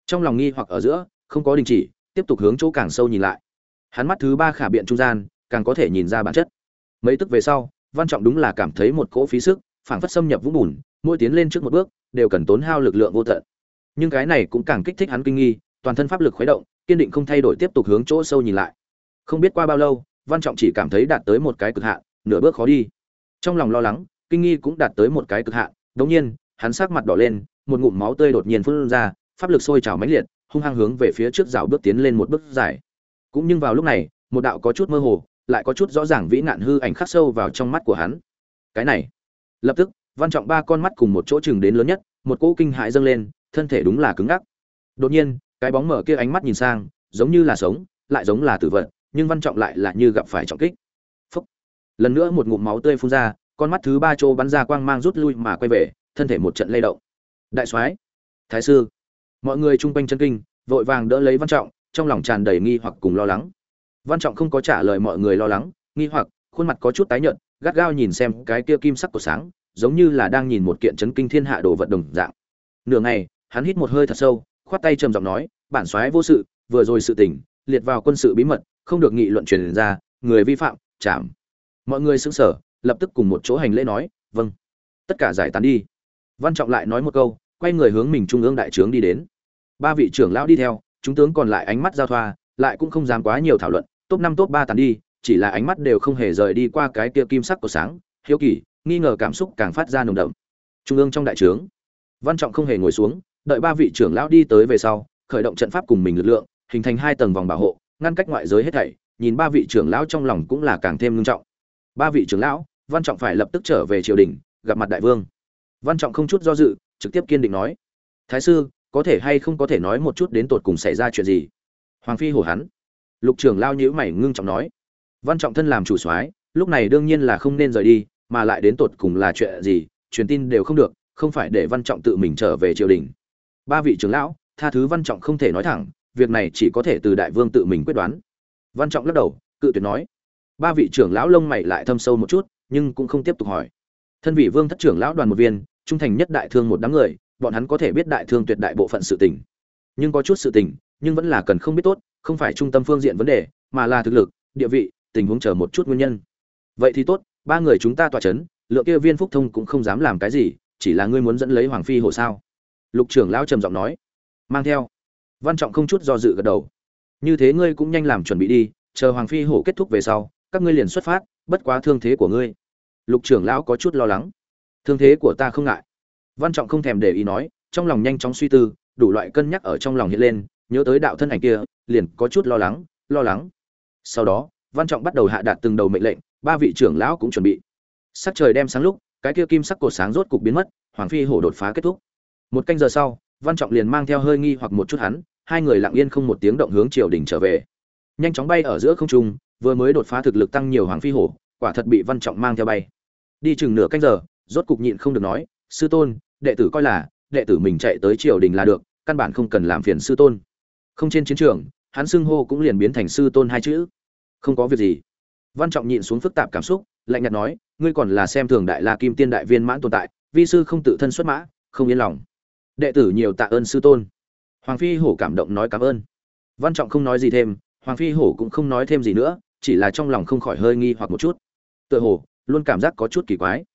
Trong lòng nghi hoặc ở giữa, không có đình chỉ, tiếp tục hướng chỗ càng sâu nhìn lại. Hắn mắt thứ ba khả biện trung gian, càng có thể nhìn ra bản chất. Mấy tức về sau, văn trọng đúng là cảm thấy một cỗ phí sức phảng phất xâm nhập vũng bùn, mỗi tiến lên trước một bước, đều cần tốn hao lực lượng vô tận. Nhưng cái này cũng càng kích thích hắn kinh nghi, toàn thân pháp lực khuấy động, kiên định không thay đổi tiếp tục hướng chỗ sâu nhìn lại. Không biết qua bao lâu, văn trọng chỉ cảm thấy đạt tới một cái cực hạn, nửa bước khó đi. Trong lòng lo lắng, kinh nghi cũng đạt tới một cái cực hạn đống nhiên, hắn sắc mặt đỏ lên, một ngụm máu tươi đột nhiên phun ra, pháp lực sôi trào mãnh liệt, hung hăng hướng về phía trước rào bước tiến lên một bước dài. Cũng nhưng vào lúc này, một đạo có chút mơ hồ, lại có chút rõ ràng vĩ nạn hư ảnh khắc sâu vào trong mắt của hắn. Cái này lập tức, văn trọng ba con mắt cùng một chỗ chừng đến lớn nhất, một cỗ kinh hãi dâng lên, thân thể đúng là cứng ngắc. Đột nhiên, cái bóng mở kia ánh mắt nhìn sang, giống như là sống, lại giống là tử vật, nhưng văn trọng lại là như gặp phải trọng kích. Phúc. lần nữa một ngụm máu tươi phun ra, con mắt thứ ba chỗ bắn ra quang mang rút lui mà quay về, thân thể một trận lay động. Đại soái, thái sư. Mọi người chung quanh chân kinh, vội vàng đỡ lấy văn trọng, trong lòng tràn đầy nghi hoặc cùng lo lắng. Văn trọng không có trả lời mọi người lo lắng, nghi hoặc, khuôn mặt có chút tái nhợt gắt gao nhìn xem cái kia kim sắc của sáng, giống như là đang nhìn một kiện chấn kinh thiên hạ đồ vật đồng dạng. Nửa ngày, hắn hít một hơi thật sâu, khoát tay trầm giọng nói, bản soái vô sự, vừa rồi sự tình, liệt vào quân sự bí mật, không được nghị luận truyền ra, người vi phạm, chạm. Mọi người sững sờ, lập tức cùng một chỗ hành lễ nói vâng tất cả giải tán đi. Văn trọng lại nói một câu, quay người hướng mình trung ương đại trướng đi đến. Ba vị trưởng lão đi theo, chúng tướng còn lại ánh mắt giao thoa, lại cũng không dám quá nhiều thảo luận, top năm, top ba tán đi chỉ là ánh mắt đều không hề rời đi qua cái kia kim sắc của sáng, hiếu kỳ, nghi ngờ cảm xúc càng phát ra nồng đậm. Trung ương trong đại trướng, văn trọng không hề ngồi xuống, đợi ba vị trưởng lão đi tới về sau, khởi động trận pháp cùng mình lực lượng, hình thành hai tầng vòng bảo hộ, ngăn cách ngoại giới hết thảy, nhìn ba vị trưởng lão trong lòng cũng là càng thêm ngưng trọng. Ba vị trưởng lão, văn trọng phải lập tức trở về triều đình, gặp mặt đại vương. Văn trọng không chút do dự, trực tiếp kiên định nói, thái sư, có thể hay không có thể nói một chút đến tột cùng xảy ra chuyện gì? Hoàng phi hổ hắn. Lục trưởng lao nhữ mày ngưng trọng nói văn trọng thân làm chủ soái, lúc này đương nhiên là không nên rời đi, mà lại đến tột cùng là chuyện gì, truyền tin đều không được, không phải để văn trọng tự mình trở về triều đình. Ba vị trưởng lão, tha thứ văn trọng không thể nói thẳng, việc này chỉ có thể từ đại vương tự mình quyết đoán. Văn trọng lắc đầu, cự tuyệt nói. Ba vị trưởng lão lông mày lại thâm sâu một chút, nhưng cũng không tiếp tục hỏi. Thân vị vương thất trưởng lão đoàn một viên, trung thành nhất đại thương một đám người, bọn hắn có thể biết đại thương tuyệt đại bộ phận sự tình. Nhưng có chút sự tình, nhưng vẫn là cần không biết tốt, không phải trung tâm phương diện vấn đề, mà là thực lực, địa vị tình huống chờ một chút nguyên nhân. Vậy thì tốt, ba người chúng ta tỏa chấn, lượng kia viên phúc thông cũng không dám làm cái gì, chỉ là ngươi muốn dẫn lấy hoàng phi hồ sao? Lục trưởng lão trầm giọng nói. Mang theo. Văn trọng không chút do dự gật đầu. Như thế ngươi cũng nhanh làm chuẩn bị đi, chờ hoàng phi hổ kết thúc về sau, các ngươi liền xuất phát, bất quá thương thế của ngươi. Lục trưởng lão có chút lo lắng. Thương thế của ta không ngại. Văn trọng không thèm để ý nói, trong lòng nhanh chóng suy tư, đủ loại cân nhắc ở trong lòng hiện lên, nhớ tới đạo thân ảnh kia, liền có chút lo lắng lo lắng. Sau đó văn trọng bắt đầu hạ đạt từng đầu mệnh lệnh, ba vị trưởng lão cũng chuẩn bị. Sắc trời đem sáng lúc, cái kia kim sắc cột sáng rốt cục biến mất, hoàng phi hổ đột phá kết thúc. Một canh giờ sau, văn trọng liền mang theo hơi nghi hoặc một chút hắn, hai người lặng yên không một tiếng động hướng triều đình trở về. Nhanh chóng bay ở giữa không trung, vừa mới đột phá thực lực tăng nhiều hoàng phi hổ, quả thật bị văn trọng mang theo bay. Đi chừng nửa canh giờ, rốt cục nhịn không được nói, sư tôn, đệ tử coi là, đệ tử mình chạy tới triều đình là được, căn bản không cần làm phiền sư tôn. Không trên chiến trường, hắn xưng hô cũng liền biến thành sư tôn hai chữ không có việc gì. Văn trọng nhịn xuống phức tạp cảm xúc, lạnh nhạt nói, ngươi còn là xem thường đại la kim tiên đại viên mãn tồn tại, vi sư không tự thân xuất mã, không yên lòng. Đệ tử nhiều tạ ơn sư tôn. Hoàng phi hổ cảm động nói cảm ơn. Văn trọng không nói gì thêm, hoàng phi hổ cũng không nói thêm gì nữa, chỉ là trong lòng không khỏi hơi nghi hoặc một chút. Tựa hồ, luôn cảm giác có chút kỳ quái.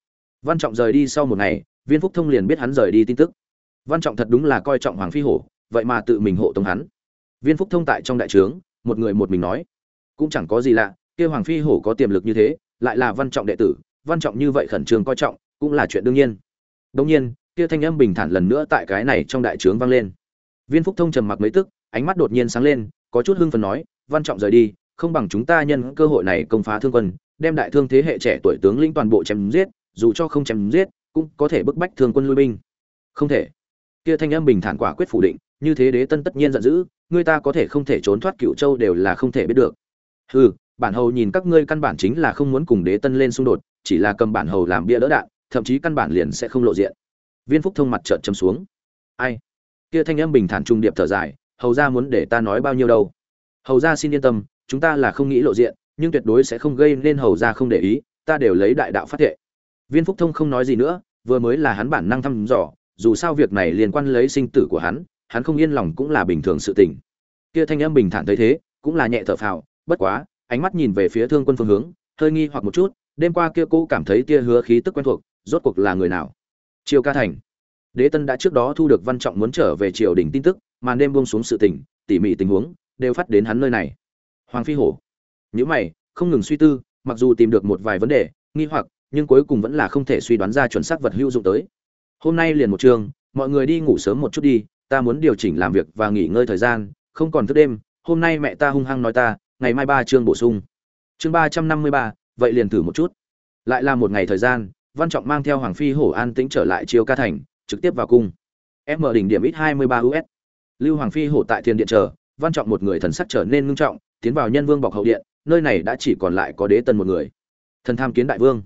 Văn trọng rời đi sau một ngày, viên phúc thông liền biết hắn rời đi tin tức. Văn trọng thật đúng là coi trọng hoàng phi hổ, vậy mà tự mình hộ tống hắn. Viên phúc thông tại trong đại trướng, một người một mình nói cũng chẳng có gì lạ, kia hoàng phi hổ có tiềm lực như thế, lại là văn trọng đệ tử, văn trọng như vậy khẩn trương coi trọng, cũng là chuyện đương nhiên. Đương nhiên, kia thanh âm bình thản lần nữa tại cái này trong đại trướng vang lên. Viên phúc thông trầm mặc mấy tức, ánh mắt đột nhiên sáng lên, có chút hưng phấn nói, văn trọng rời đi, không bằng chúng ta nhân cơ hội này công phá thương quân, đem đại thương thế hệ trẻ tuổi tướng lĩnh toàn bộ chém giết, dù cho không chém giết, cũng có thể bức bách thương quân lui binh. Không thể. Kia thanh âm bình thản quả quyết phủ định, như thế đế tân tất nhiên giận dữ người ta có thể không thể trốn thoát cựu châu đều là không thể biết được hừ, bản hầu nhìn các ngươi căn bản chính là không muốn cùng đế tân lên xung đột, chỉ là cầm bản hầu làm bia đỡ đạn, thậm chí căn bản liền sẽ không lộ diện. Viên phúc thông mặt trợn châm xuống. Ai? Kia thanh âm bình thản trung điệp thở dài, hầu gia muốn để ta nói bao nhiêu đâu? Hầu gia xin yên tâm, chúng ta là không nghĩ lộ diện, nhưng tuyệt đối sẽ không gây nên hầu gia không để ý, ta đều lấy đại đạo phát thệ. Viên phúc thông không nói gì nữa, vừa mới là hắn bản năng thăm dò, dù sao việc này liên quan lấy sinh tử của hắn hắn không yên lòng cũng là bình thường sự tình. Kia thanh âm bình thản thấy thế, cũng là nhẹ thở phào bất quá, ánh mắt nhìn về phía thương quân phương hướng, hơi nghi hoặc một chút, đêm qua kia cô cảm thấy tia hứa khí tức quen thuộc, rốt cuộc là người nào? Triều ca thành. Đế tân đã trước đó thu được văn trọng muốn trở về triều đình tin tức màn đêm buông xuống sự tình, tỉ mỉ tình huống, đều phát đến hắn nơi này. Hoàng phi hổ. Những mày, không ngừng suy tư, mặc dù tìm được một vài vấn đề, nghi hoặc, nhưng cuối cùng vẫn là không thể suy đoán ra chuẩn xác vật hữu dụng tới. Hôm nay liền một trường, mọi người đi ngủ sớm một chút đi, ta muốn điều chỉnh làm việc và nghỉ ngơi thời gian, không còn thức đêm, hôm nay mẹ ta hung hăng nói ta ngày mai ba chương bổ sung. Chương ba trăm năm mươi ba, vậy liền thử một chút. Lại là một ngày thời gian, văn trọng mang theo hoàng phi hổ an tĩnh trở lại chiêu ca thành, trực tiếp vào cung. Em mở đỉnh điểm ít hai mươi ba us lưu hoàng phi hổ tại thiên điện chờ, văn trọng một người thần sắc trở nên ngưng trọng, tiến vào nhân vương bọc hậu điện, nơi này đã chỉ còn lại có đế tân một người. Thần tham kiến đại vương.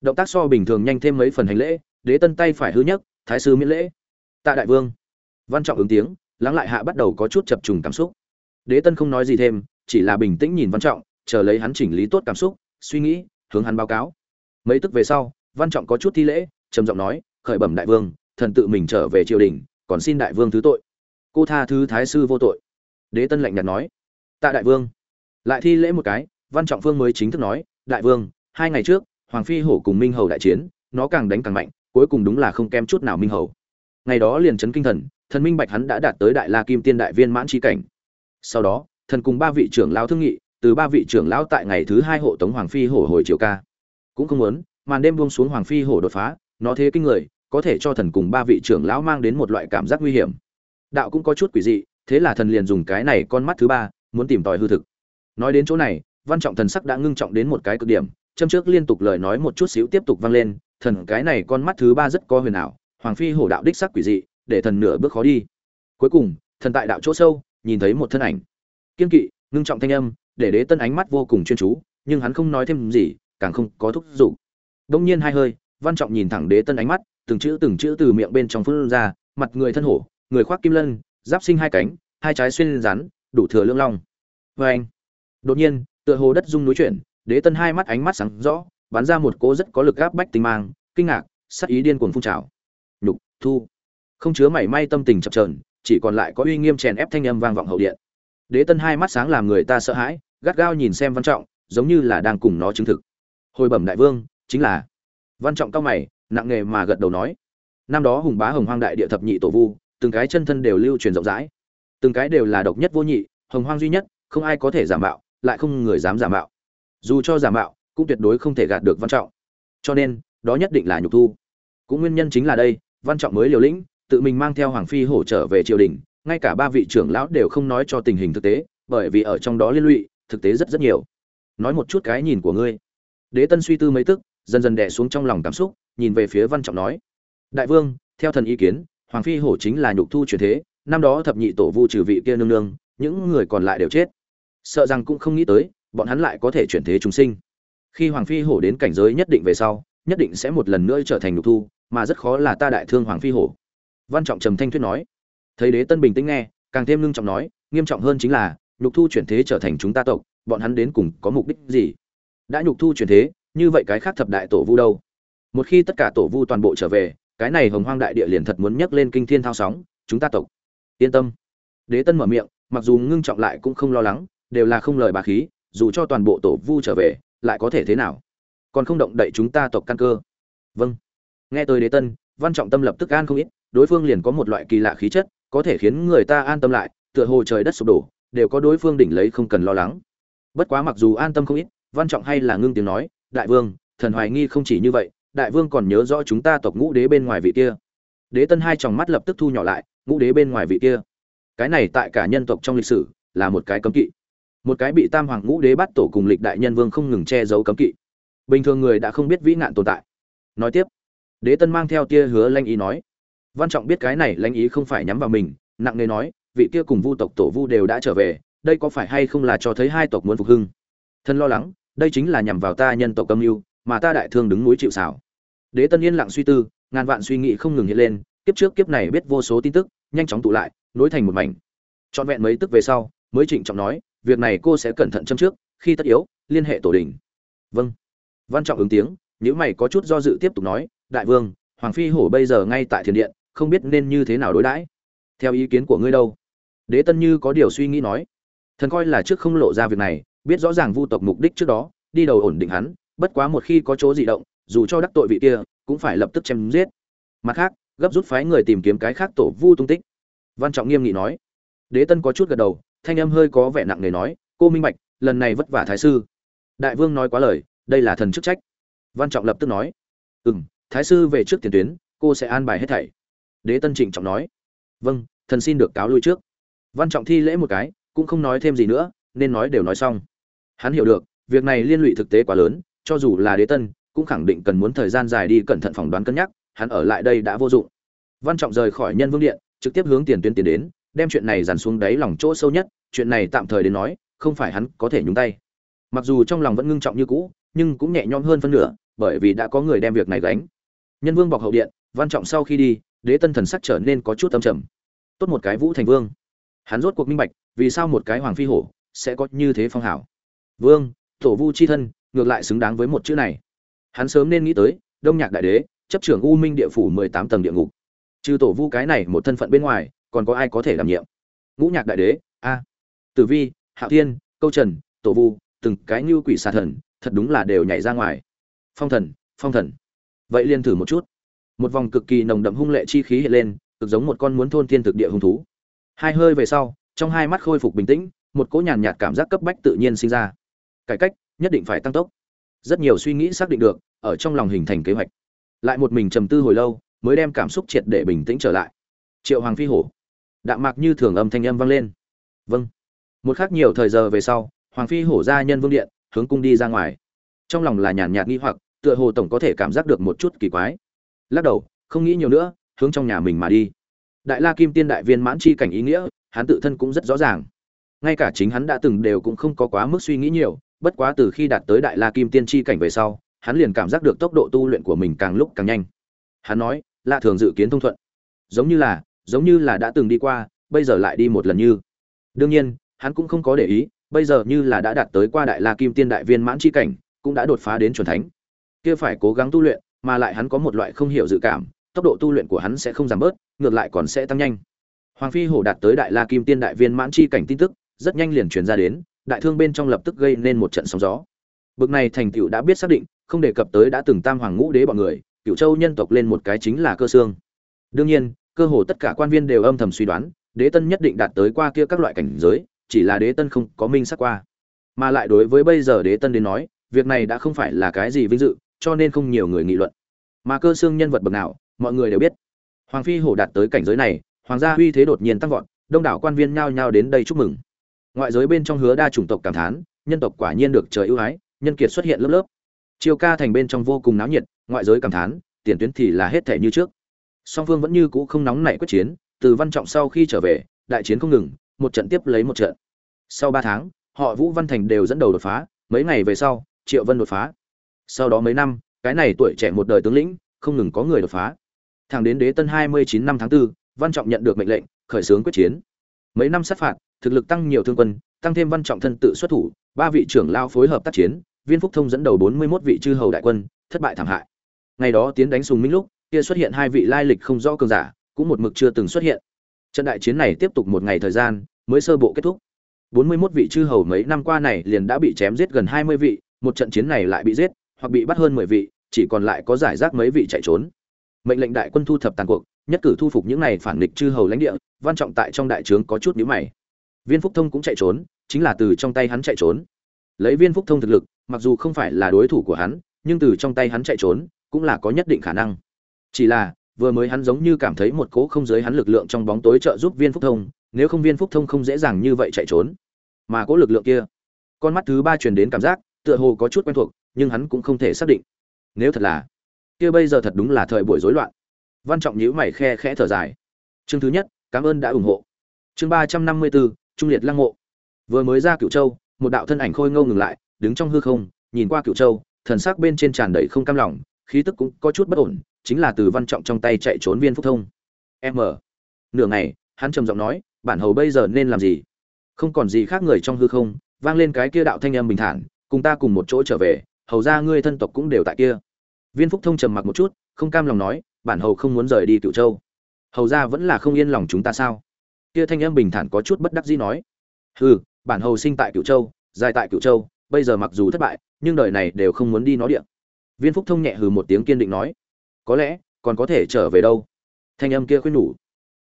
Động tác so bình thường nhanh thêm mấy phần hành lễ, đế tân tay phải hư nhất thái sư miễn lễ. Tạ đại vương. Văn trọng ứng tiếng, lắng lại hạ bắt đầu có chút chập trùng cảm xúc. Đế tân không nói gì thêm chỉ là bình tĩnh nhìn văn trọng, chờ lấy hắn chỉnh lý tốt cảm xúc, suy nghĩ, hướng hắn báo cáo. Mấy tức về sau, văn trọng có chút thi lễ, trầm giọng nói, khởi bẩm đại vương, thần tự mình trở về triều đình, còn xin đại vương thứ tội. Cô tha thứ thái sư vô tội. Đế tân lạnh nhạt nói, tạ đại vương. Lại thi lễ một cái, văn trọng phương mới chính thức nói, đại vương, hai ngày trước, hoàng phi hổ cùng minh hầu đại chiến, nó càng đánh càng mạnh, cuối cùng đúng là không kém chút nào minh hầu. Ngày đó liền chấn kinh thần thần minh bạch hắn đã đạt tới đại la kim tiên đại viên mãn tri cảnh. Sau đó thần cùng ba vị trưởng lão thương nghị, từ ba vị trưởng lão tại ngày thứ hai hộ tống hoàng phi hổ hồi triều ca. Cũng không muốn, màn đêm buông xuống hoàng phi hổ đột phá, nó thế kinh người, có thể cho thần cùng ba vị trưởng lão mang đến một loại cảm giác nguy hiểm. Đạo cũng có chút quỷ dị, thế là thần liền dùng cái này con mắt thứ ba, muốn tìm tòi hư thực. Nói đến chỗ này, văn trọng thần sắc đã ngưng trọng đến một cái cực điểm, châm trước liên tục lời nói một chút xíu tiếp tục vang lên, thần, cái này con mắt thứ ba rất có huyền ảo, hoàng phi hổ đạo đích sắc quỷ dị, để thần nửa bước khó đi. Cuối cùng, thần tại đạo chỗ sâu, nhìn thấy một thân ảnh kiên kỵ, ngưng trọng thanh âm, để đế tân ánh mắt vô cùng chuyên chú, nhưng hắn không nói thêm gì, càng không có thúc giục. Đông nhiên hai hơi, văn trọng nhìn thẳng đế tân ánh mắt, từng chữ từng chữ từ miệng bên trong phun ra, mặt người thân hổ, người khoác kim lân, giáp sinh hai cánh, hai trái xuyên rắn, đủ thừa lương long. Vê anh, đột nhiên, tựa hồ đất rung núi chuyển, đế tân hai mắt ánh mắt sáng rõ, bắn ra một cỗ rất có lực gáp bách tinh mang, kinh ngạc, sắc ý điên cuồng phun trào. Nhục, thu. Không chứa mảy may tâm tình chập trờn chỉ còn lại có uy nghiêm chèn ép thanh âm vang vọng hậu điện đế tân hai mắt sáng làm người ta sợ hãi, gắt gao nhìn xem văn trọng, giống như là đang cùng nó chứng thực. Hồi bẩm đại vương, chính là. Văn trọng cao mày, nặng nề mà gật đầu nói. Năm đó hùng bá hồng hoang đại địa thập nhị tổ vu, từng cái chân thân đều lưu truyền rộng rãi. Từng cái đều là độc nhất vô nhị, hồng hoang duy nhất, không ai có thể giả mạo, lại không người dám giả mạo. Dù cho giả mạo, cũng tuyệt đối không thể gạt được văn trọng. Cho nên, đó nhất định là nhục thu. Cũng nguyên nhân chính là đây, văn trọng mới liều lĩnh, tự mình mang theo hoàng phi hổ trở về triều đình ngay cả ba vị trưởng lão đều không nói cho tình hình thực tế, bởi vì ở trong đó liên lụy, thực tế rất rất nhiều. Nói một chút cái nhìn của ngươi. Đế tân suy tư mấy tức, dần dần đè xuống trong lòng cảm xúc, nhìn về phía văn trọng nói. Đại vương, theo thần ý kiến, hoàng phi hổ chính là nhục thu truyền thế, năm đó thập nhị tổ vu trừ vị kia nương nương, những người còn lại đều chết. Sợ rằng cũng không nghĩ tới, bọn hắn lại có thể chuyển thế chúng sinh. Khi hoàng phi hổ đến cảnh giới nhất định về sau, nhất định sẽ một lần nữa trở thành nhục thu, mà rất khó là ta đại thương hoàng phi hổ. Văn trọng trầm thanh thuyết nói thấy đế tân bình tĩnh nghe, càng thêm ngưng trọng nói, nghiêm trọng hơn chính là, nhục thu chuyển thế trở thành chúng ta tộc, bọn hắn đến cùng có mục đích gì? Đã nhục thu chuyển thế, như vậy cái khác thập đại tổ vu đâu? Một khi tất cả tổ vu toàn bộ trở về, cái này hồng hoang đại địa liền thật muốn nhấc lên kinh thiên thao sóng, chúng ta tộc. Yên tâm. Đế tân mở miệng, mặc dù ngưng trọng lại cũng không lo lắng, đều là không lời bà khí, dù cho toàn bộ tổ vu trở về, lại có thể thế nào? Còn không động đậy chúng ta tộc căn cơ. Vâng. Nghe tới đế tân, văn trọng tâm lập tức an không ít, đối phương liền có một loại kỳ lạ khí chất có thể khiến người ta an tâm lại, tựa hồ trời đất sụp đổ, đều có đối phương đỉnh lấy không cần lo lắng. Bất quá mặc dù an tâm không ít, văn trọng hay là ngưng tiếng nói, đại vương, thần hoài nghi không chỉ như vậy, đại vương còn nhớ rõ chúng ta tộc ngũ đế bên ngoài vị kia. Đế tân hai tròng mắt lập tức thu nhỏ lại, ngũ đế bên ngoài vị kia? Cái này tại cả nhân tộc trong lịch sử, là một cái cấm kỵ. Một cái bị tam hoàng ngũ đế bắt tổ cùng lịch đại nhân vương không ngừng che giấu cấm kỵ. Bình thường người đã không biết vĩ nạn tồn tại. Nói tiếp, đế tân mang theo tia hứa lanh ý nói văn trọng biết cái này lãnh ý không phải nhắm vào mình, nặng nề nói, vị kia cùng vu tộc tổ vu đều đã trở về, đây có phải hay không là cho thấy hai tộc muốn phục hưng? Thân lo lắng, đây chính là nhằm vào ta nhân tộc âm mưu, mà ta đại thương đứng núi chịu xảo đế tân yên lặng suy tư, ngàn vạn suy nghĩ không ngừng hiện lên, kiếp trước kiếp này biết vô số tin tức, nhanh chóng tụ lại, nối thành một mảnh. Trọn vẹn mấy tức về sau, mới trịnh trọng nói, việc này cô sẽ cẩn thận châm trước, khi tất yếu, liên hệ tổ đình. Vâng. Văn trọng ứng tiếng nếu mày có chút do dự tiếp tục nói, đại vương, hoàng phi hổ bây giờ ngay tại thiền điện không biết nên như thế nào đối đãi. Theo ý kiến của ngươi đâu? Đế tân như có điều suy nghĩ nói. Thần coi là trước không lộ ra việc này, biết rõ ràng vu tộc mục đích trước đó, đi đầu ổn định hắn, bất quá một khi có chỗ dị động, dù cho đắc tội vị kia, cũng phải lập tức chém giết. Mặt khác, gấp rút phái người tìm kiếm cái khác tổ vu tung tích. Văn trọng nghiêm nghị nói. Đế tân có chút gật đầu, thanh âm hơi có vẻ nặng nề nói, cô minh bạch, lần này vất vả thái sư. Đại vương nói quá lời, đây là thần chức trách. Văn trọng lập tức nói ừ m thái sư về trước tiền tuyến, cô sẽ an bài hết thảy đế tân trịnh trọng nói. Vâng thần xin được cáo lui trước. Văn trọng thi lễ một cái, cũng không nói thêm gì nữa, nên nói đều nói xong. Hắn hiểu được, việc này liên lụy thực tế quá lớn, cho dù là đế tân, cũng khẳng định cần muốn thời gian dài đi cẩn thận phỏng đoán cân nhắc, hắn ở lại đây đã vô dụng. Văn trọng rời khỏi nhân vương điện, trực tiếp hướng tiền tuyến tiến đến, đem chuyện này dàn xuống đáy lòng chỗ sâu nhất, chuyện này tạm thời đến nói, không phải hắn có thể nhúng tay. Mặc dù trong lòng vẫn ngưng trọng như cũ, nhưng cũng nhẹ nhõm hơn phân nửa, bởi vì đã có người đem việc này gánh. Nhân vương bọc hậu điện, văn trọng sau khi đi đế tân thần sắc trở nên có chút âm trầm. Tốt một cái vũ thành vương. Hắn rốt cuộc minh bạch, vì sao một cái hoàng phi hổ sẽ có như thế phong hảo. Vương, tổ vu c h i thân, ngược lại xứng đáng với một chữ này. Hắn sớm nên nghĩ tới, đông nhạc đại đế, chấp trưởng u minh địa phủ mười tám tầng địa ngục. Trừ tổ vu cái này một thân phận bên ngoài, còn có ai có thể đảm nhiệm? Ngũ nhạc đại đế, a. Tử vi, hạo thiên, câu trần, tổ vu, từng cái như quỷ xà thần, thật đúng là đều nhảy ra ngoài. Phong thần phong thần. Vậy liền thử một chút một vòng cực kỳ nồng đậm hung lệ chi khí hiện lên, cực giống một con muốn thôn thiên thực địa hung thú. Hai hơi về sau, trong hai mắt khôi phục bình tĩnh, một cỗ nhàn nhạt cảm giác cấp bách tự nhiên sinh ra. Cải cách, nhất định phải tăng tốc. Rất nhiều suy nghĩ xác định được, ở trong lòng hình thành kế hoạch. Lại một mình trầm tư hồi lâu, mới đem cảm xúc triệt để bình tĩnh trở lại. Triệu hoàng phi hổ. Đạm mạc như thường âm thanh âm vang lên. Vâng. Một khắc nhiều thời giờ về sau, hoàng phi hổ ra nhân vương điện, hướng cung đi ra ngoài. Trong lòng là nhàn nhạt nghi hoặc, tựa hồ tổng có thể cảm giác được một chút kỳ quái lắc đầu, không nghĩ nhiều nữa, hướng trong nhà mình mà đi. Đại la kim tiên đại viên mãn chi cảnh ý nghĩa, hắn tự thân cũng rất rõ ràng. Ngay cả chính hắn đã từng đều cũng không có quá mức suy nghĩ nhiều, bất quá từ khi đạt tới đại la kim tiên chi cảnh về sau, hắn liền cảm giác được tốc độ tu luyện của mình càng lúc càng nhanh. Hắn nói, lạ thường dự kiến thông thuận. Giống như là, giống như là đã từng đi qua, bây giờ lại đi một lần như. Đương nhiên, hắn cũng không có để ý, bây giờ như là đã đạt tới qua đại la kim tiên đại viên mãn chi cảnh, cũng đã đột phá đến chuẩn thánh. Kia phải cố gắng tu luyện mà lại hắn có một loại không hiểu dự cảm, tốc độ tu luyện của hắn sẽ không giảm bớt, ngược lại còn sẽ tăng nhanh. Hoàng phi hổ đạt tới đại la kim tiên đại viên mãn chi cảnh tin tức, rất nhanh liền truyền ra đến, đại thương bên trong lập tức gây nên một trận sóng gió. Bực này thành tựu đã biết xác định, không đề cập tới đã từng tam hoàng ngũ đế bọn người, cựu châu nhân tộc lên một cái chính là cơ xương. Đương nhiên, cơ hồ tất cả quan viên đều âm thầm suy đoán, đế tân nhất định đạt tới qua kia các loại cảnh giới, chỉ là đế tân không có minh sắc qua. Mà lại đối với bây giờ đế tân đến nói, việc này đã không phải là cái gì vinh dự cho nên không nhiều người nghị luận. Mà cơ xương nhân vật bậc nào, mọi người đều biết. Hoàng phi hổ đạt tới cảnh giới này, hoàng gia uy thế đột nhiên tăng vọt, đông đảo quan viên nhao nhao đến đây chúc mừng. Ngoại giới bên trong hứa đa chủng tộc cảm thán, nhân tộc quả nhiên được trời ưu ái, nhân kiệt xuất hiện lớp lớp. Chiêu ca thành bên trong vô cùng náo nhiệt, ngoại giới cảm thán, tiền tuyến thì là hết thể như trước. Song phương vẫn như cũ không nóng nảy quyết chiến, từ văn trọng sau khi trở về, đại chiến không ngừng, một trận tiếp lấy một trận. Sau ba tháng, họ vũ văn thành đều dẫn đầu đột phá, mấy ngày về sau, triệu vân đột phá sau đó mấy năm cái này tuổi trẻ một đời tướng lĩnh không ngừng có người đột phá. Thẳng đến đế tân hai mươi chín năm tháng 4, văn trọng nhận được mệnh lệnh khởi xướng quyết chiến. Mấy năm sát phạt thực lực tăng nhiều thương quân tăng thêm văn trọng thân tự xuất thủ ba vị trưởng lao phối hợp tác chiến viên phúc thông dẫn đầu bốn mươi 41 vị chư hầu đại quân thất bại thảm hại. Ngày đó tiến đánh sùng minh lúc kia xuất hiện hai vị lai lịch không rõ cường giả cũng một mực chưa từng xuất hiện. Trận đại chiến này tiếp tục một ngày thời gian mới sơ bộ kết thúc. bốn mươi 41 vị chư hầu mấy năm qua này liền đã bị chém giết gần hai mươi vị một trận chiến này lại bị giết hoặc bị bắt hơn mười vị, chỉ còn lại có giải rác mấy vị chạy trốn. Mệnh lệnh đại quân thu thập tàn cuộc, nhất cử thu phục những này phản nghịch chư hầu lãnh địa, văn trọng tại trong đại trướng có chút nhíu mày. Viên phúc thông cũng chạy trốn, chính là từ trong tay hắn chạy trốn. Lấy viên phúc thông thực lực, mặc dù không phải là đối thủ của hắn, nhưng từ trong tay hắn chạy trốn, cũng là có nhất định khả năng. Chỉ là, vừa mới hắn giống như cảm thấy một cố không giới hắn lực lượng trong bóng tối trợ giúp viên phúc thông, nếu không viên phúc thông không dễ dàng như vậy chạy trốn. Mà cố lực lượng kia, con mắt thứ ba truyền đến cảm giác, tựa hồ có chút quen thuộc nhưng hắn cũng không thể xác định. Nếu thật là, kia bây giờ thật đúng là thời buổi rối loạn. Văn trọng nhíu mày khe khẽ thở dài. Chương thứ nhất, cảm ơn đã ủng hộ. Chương ba trăm năm mươi bốn, trung liệt lăng mộ. Vừa mới ra cựu châu, một đạo thân ảnh khôi ngâu ngừng lại, đứng trong hư không, nhìn qua cựu châu, thần sắc bên trên tràn đầy không cam lòng, khí tức cũng có chút bất ổn, chính là từ văn trọng trong tay chạy trốn viên phúc thông. M. Nửa ngày, hắn trầm giọng nói, bản hầu bây giờ nên làm gì? Không còn gì khác người trong hư không, vang lên cái kia đạo thanh âm bình thản, cùng ta cùng một chỗ trở về hầu ra ngươi thân tộc cũng đều tại kia. Viên phúc thông trầm mặc một chút, không cam lòng nói, bản hầu không muốn rời đi cựu châu. Hầu ra vẫn là không yên lòng chúng ta sao? Kia thanh âm bình thản có chút bất đắc dĩ nói, hừ, bản hầu sinh tại cựu châu, dài tại cựu châu, bây giờ mặc dù thất bại, nhưng đời này đều không muốn đi nó điện viên phúc thông nhẹ hừ một tiếng kiên định nói, có lẽ, còn có thể trở về đâu? Thanh âm kia khuyên nhủ.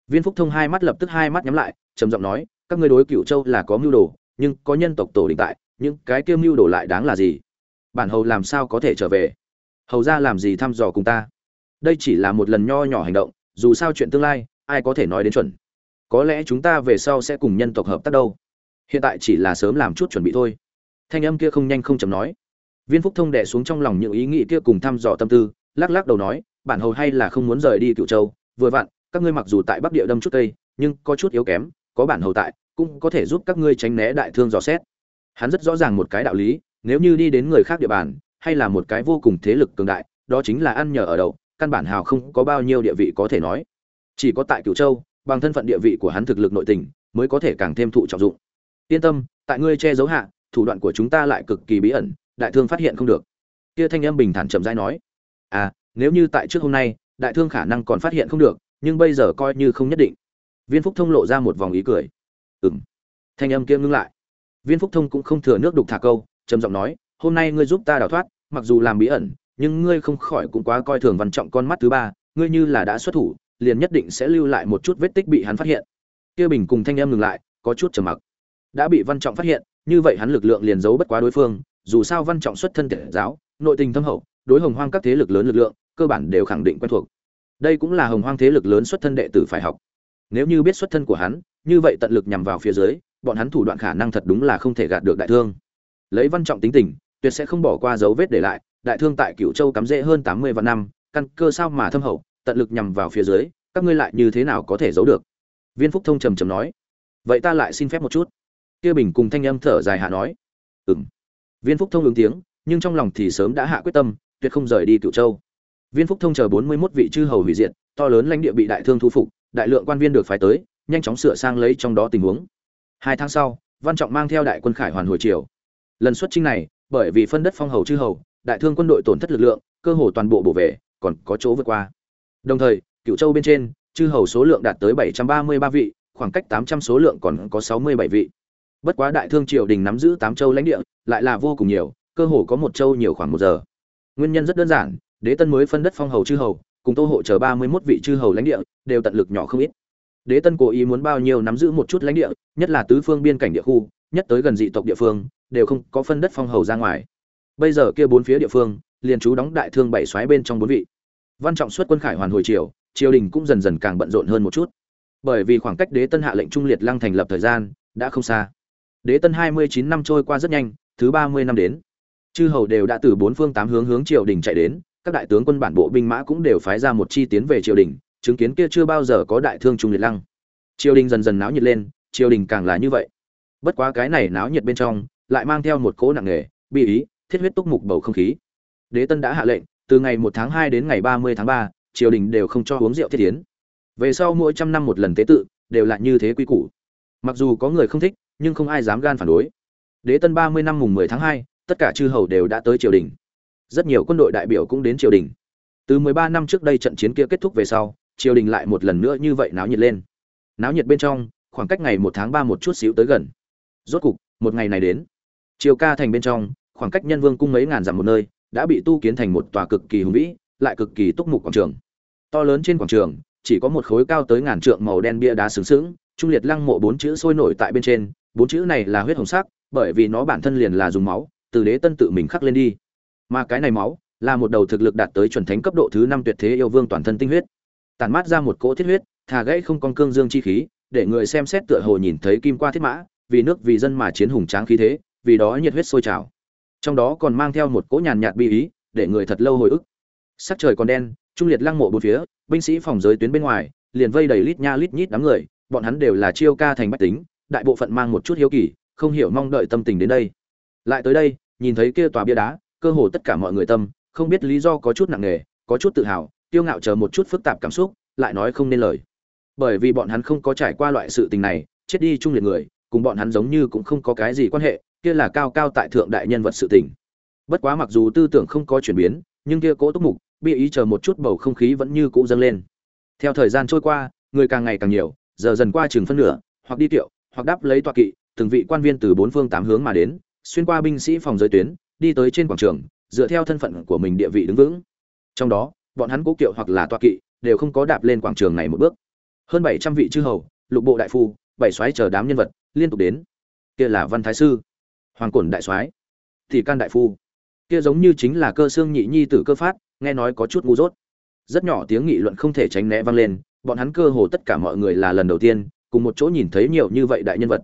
Viên phúc thông hai mắt lập tức hai mắt nhắm lại, trầm giọng nói, các ngươi đối cựu châu là có mưu đồ, nhưng có nhân tộc tổ định tại, những cái kia mưu đồ lại đáng là gì? Bản hầu làm sao có thể trở về? Hầu ra làm gì thăm dò cùng ta? Đây chỉ là một lần nho nhỏ hành động, dù sao chuyện tương lai, ai có thể nói đến chuẩn? Có lẽ chúng ta về sau sẽ cùng nhân tộc hợp tác đâu. Hiện tại chỉ là sớm làm chút chuẩn bị thôi. Thanh âm kia không nhanh không chậm nói. Viên phúc thông đẻ xuống trong lòng những ý nghĩ kia cùng thăm dò tâm tư, lắc lắc đầu nói, bản hầu hay là không muốn rời đi cựu châu, vừa vặn, các ngươi mặc dù tại bắc địa đâm chút cây, nhưng có chút yếu kém, có bản hầu tại, cũng có thể giúp các ngươi tránh né đại thương dò xét. Hắn rất rõ ràng một cái đạo lý nếu như đi đến người khác địa bàn, hay là một cái vô cùng thế lực cường đại, đó chính là ăn nhờ ở đậu, căn bản hào không có bao nhiêu địa vị có thể nói. Chỉ có tại cửu châu, bằng thân phận địa vị của hắn thực lực nội tình, mới có thể càng thêm thụ trọng dụng. Yên tâm, tại ngươi che giấu hạ, thủ đoạn của chúng ta lại cực kỳ bí ẩn, đại thương phát hiện không được. Kia thanh âm bình thản chậm rãi nói. À nếu như tại trước hôm nay, đại thương khả năng còn phát hiện không được, nhưng bây giờ coi như không nhất định. Viên phúc thông lộ ra một vòng ý cười. Ừng thanh âm kia ngưng lại. Viên phúc thông cũng không thừa nước đục thả câu trầm giọng nói, hôm nay ngươi giúp ta đào thoát, mặc dù làm bí ẩn, nhưng ngươi không khỏi cũng quá coi thường văn trọng con mắt thứ ba, ngươi như là đã xuất thủ, liền nhất định sẽ lưu lại một chút vết tích bị hắn phát hiện. Kia bình cùng thanh em ngừng lại, có chút trầm mặc. Đã bị văn trọng phát hiện, như vậy hắn lực lượng liền giấu bất quá đối phương, dù sao văn trọng xuất thân tiện giáo, nội tình thâm hậu, đối hồng hoang các thế lực lớn lực lượng, cơ bản đều khẳng định quen thuộc. Đây cũng là hồng hoang thế lực lớn xuất thân đệ tử phải học. Nếu như biết xuất thân của hắn, như vậy tận lực nhằm vào phía dưới, bọn hắn thủ đoạn khả năng thật đúng là không thể gạt được đại thương lấy văn trọng tính tình, tuyệt sẽ không bỏ qua dấu vết để lại, đại thương tại cựu châu cắm rễ hơn tám mươi vạn năm, căn cơ sao mà thâm hậu, tận lực nhằm vào phía dưới, các ngươi lại như thế nào có thể giấu được? Viên phúc thông trầm trầm nói. Vậy ta lại xin phép một chút. Kia bình cùng thanh âm thở dài hạ nói. Ừng viên phúc thông ứng tiếng, nhưng trong lòng thì sớm đã hạ quyết tâm, tuyệt không rời đi cựu châu. Viên phúc thông chờ bốn mươi mốt vị chư hầu hủy diệt, to lớn lãnh địa bị đại thương thu phục, đại lượng quan viên được phái tới, nhanh chóng sửa sang lấy trong đó tình huống. Hai tháng sau, văn trọng mang theo đại quân khải hoàn hồi triều lần xuất chinh này, bởi vì phân đất phong hầu chư hầu, đại thương quân đội tổn thất lực lượng, cơ hồ toàn bộ bổ về, còn có chỗ vượt qua. Đồng thời cựu châu bên trên, chư hầu số lượng đạt tới bảy trăm ba mươi ba vị, khoảng cách tám trăm số lượng còn có sáu mươi bảy vị. Bất quá đại thương triều đình nắm giữ tám châu lãnh địa, lại là vô cùng nhiều, cơ hồ có một châu nhiều khoảng một giờ. Nguyên nhân rất đơn giản, đế tân mới phân đất phong hầu chư hầu, cùng tô hộ chờ ba mươi mốt vị chư hầu lãnh địa, đều tận lực nhỏ không ít. Đế tân cố ý muốn bao nhiêu nắm giữ một chút lãnh địa, nhất là tứ phương biên cảnh địa khu, nhất tới gần dị tộc địa phương đều không có phân đất phong hầu ra ngoài. Bây giờ kia bốn phía địa phương, liền chú đóng đại thương bảy xoáy bên trong bốn vị. Văn trọng xuất quân khải hoàn hồi triều triều đình cũng dần dần càng bận rộn hơn một chút. Bởi vì khoảng cách đế tân hạ lệnh trung liệt lăng thành lập thời gian, đã không xa. Đế tân hai mươi chín năm trôi qua rất nhanh, thứ ba mươi năm đến. Chư hầu đều đã từ bốn phương tám hướng hướng triều đình chạy đến, các đại tướng quân bản bộ binh mã cũng đều phái ra một chi tiến về triều đình, chứng kiến kia chưa bao giờ có đại thương trung liệt lăng. Triều đình dần dần náo nhiệt lên, triều đình càng là như vậy. Bất quá cái này náo nhiệt bên trong lại mang theo một cỗ nặng nề bi ý, thiết huyết túc mục bầu không khí. Đế tân đã hạ lệnh, từ ngày một tháng hai đến ngày ba mươi tháng ba, triều đình đều không cho uống rượu thiết yến. về sau mỗi trăm năm một lần tế tự, đều là như thế quy củ. Mặc dù có người không thích, nhưng không ai dám gan phản đối. Đế tân ba mươi năm mùng mười tháng hai, tất cả chư hầu đều đã tới triều đình. Rất nhiều quân đội đại biểu cũng đến triều đình. Từ mười ba năm trước đây trận chiến kia kết thúc về sau, triều đình lại một lần nữa như vậy náo nhiệt lên. Náo nhiệt bên trong, khoảng cách ngày một tháng ba một chút xíu tới gần. Rốt cục, một ngày này đến triều ca thành bên trong, khoảng cách nhân vương cung mấy ngàn dặm một nơi, đã bị tu kiến thành một tòa cực kỳ hùng vĩ, lại cực kỳ túc mục quảng trường. To lớn trên quảng trường, chỉ có một khối cao tới ngàn trượng màu đen bia đá sướng sướng trung liệt lăng mộ bốn chữ sôi nổi tại bên trên, bốn chữ này là huyết hồng sắc, bởi vì nó bản thân liền là dùng máu, từ đế tân tự mình khắc lên đi. Mà cái này máu, là một đầu thực lực đạt tới chuẩn thánh cấp độ thứ năm tuyệt thế yêu vương toàn thân tinh huyết. Tàn mát ra một cỗ thiết huyết, thà gãy không con cương dương chi khí, để người xem xét tựa hồ nhìn thấy kim qua thiết mã, vì nước vì dân mà chiến hùng tráng khí thế vì đó nhiệt huyết sôi trào. Trong đó còn mang theo một cỗ nhàn nhạt bi ý, để người thật lâu hồi ức. Sắc trời còn đen, trung liệt lăng mộ bốn phía, binh sĩ phòng giới tuyến bên ngoài, liền vây đầy lít nha lít nhít đám người, bọn hắn đều là chiêu ca thành bách tính, đại bộ phận mang một chút hiếu kỳ, không hiểu mong đợi tâm tình đến đây. Lại tới đây, nhìn thấy kia tòa bia đá, cơ hồ tất cả mọi người tâm, không biết lý do có chút nặng nề, có chút tự hào tiêu ngạo chờ một chút phức tạp cảm xúc, lại nói không nên lời. Bởi vì bọn hắn không có trải qua loại sự tình này, chết đi trung liệt người, cùng bọn hắn giống như cũng không có cái gì quan hệ kia là cao cao tại thượng đại nhân vật sự tình. Bất quá mặc dù tư tưởng không có chuyển biến, nhưng kia cố túc mục, bị ý chờ một chút bầu không khí vẫn như cũ dâng lên. Theo thời gian trôi qua, người càng ngày càng nhiều, giờ dần qua chừng phân nửa, hoặc đi tiệu hoặc đáp lấy tọa kỵ, từng vị quan viên từ bốn phương tám hướng mà đến, xuyên qua binh sĩ phòng giới tuyến, đi tới trên quảng trường, dựa theo thân phận của mình địa vị đứng vững. Trong đó, bọn hắn cố kiệu hoặc là tọa kỵ, đều không có đạp lên quảng trường này một bước. Hơn bảy trăm vị chư hầu, lục bộ đại phu, bảy soái chờ đám nhân vật, liên tục đến. Kia là văn thái sư hoàng cổn đại soái, thì can đại phu. Kia giống như chính là cơ xương nhị nhi tử cơ phát, nghe nói có chút ngu dốt. Rất nhỏ tiếng nghị luận không thể tránh né vang lên, bọn hắn cơ hồ tất cả mọi người là lần đầu tiên, cùng một chỗ nhìn thấy nhiều như vậy đại nhân vật.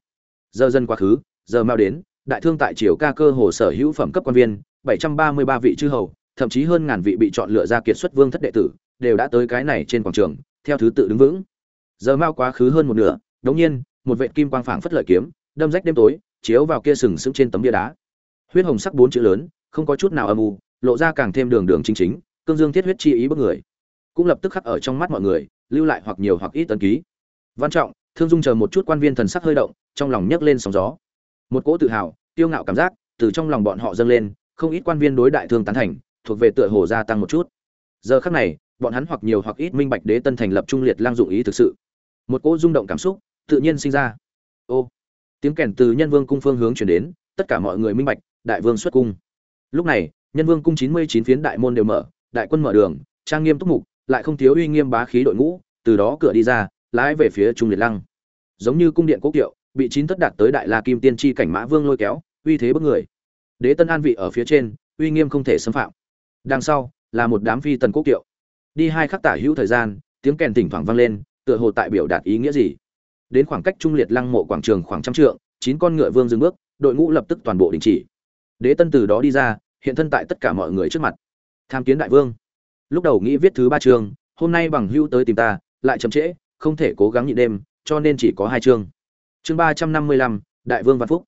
Giờ dân quá khứ, giờ mau đến, đại thương tại triều ca cơ hồ sở hữu phẩm cấp quan viên, bảy trăm ba mươi ba vị chư hầu, thậm chí hơn ngàn vị bị chọn lựa ra kiệt xuất vương thất đệ tử, đều đã tới cái này trên quảng trường, theo thứ tự đứng vững. Giờ mau quá khứ hơn một nửa, đống nhiên, một vệ kim quang phảng phất lợi kiếm, đâm rách đêm tối chiếu vào kia sừng sững trên tấm bia đá. Huyết hồng sắc bốn chữ lớn, không có chút nào âm u, lộ ra càng thêm đường đường chính chính, cương dương thiết huyết chi ý bức người. Cũng lập tức khắc ở trong mắt mọi người, lưu lại hoặc nhiều hoặc ít tấn ký. Văn trọng, thương dung chờ một chút quan viên thần sắc hơi động, trong lòng nhấc lên sóng gió. Một cỗ tự hào tiêu ngạo cảm giác, từ trong lòng bọn họ dâng lên, không ít quan viên đối đại thương tán thành, thuộc về tựa hồ gia tăng một chút. Giờ khắc này, bọn hắn hoặc nhiều hoặc ít minh bạch đế tân thành lập trung liệt lang dụng ý thực sự. Một cỗ rung động cảm xúc, tự nhiên sinh ra. Ô tiếng kèn từ nhân vương cung phương hướng chuyển đến, tất cả mọi người minh bạch, đại vương xuất cung. Lúc này, nhân vương cung chín mươi chín phiến đại môn đều mở, đại quân mở đường, trang nghiêm túc mục, lại không thiếu uy nghiêm bá khí đội ngũ, từ đó cửa đi ra, lái về phía trung liệt lăng. Giống như cung điện quốc kiệu bị chín thất đạt tới đại la kim tiên tri cảnh mã vương lôi kéo, uy thế bức người. Đế tân an vị ở phía trên, uy nghiêm không thể xâm phạm. Đằng sau, là một đám phi tần quốc kiệu. Đi hai khắc tả hữu thời gian, tiếng kèn thỉnh thoảng vang lên, tựa hồ tại biểu đạt ý nghĩa gì đến khoảng cách trung liệt lăng mộ quảng trường khoảng trăm trượng, chín con ngựa vương dừng bước, đội ngũ lập tức toàn bộ đình chỉ. Đế tân từ đó đi ra, hiện thân tại tất cả mọi người trước mặt. Tham kiến đại vương. Lúc đầu nghĩ viết thứ ba chương, hôm nay bằng hưu tới tìm ta, lại chậm trễ, không thể cố gắng nhịn đêm, cho nên chỉ có hai chương. Chương ba trăm năm mươi lăm, đại vương văn phúc.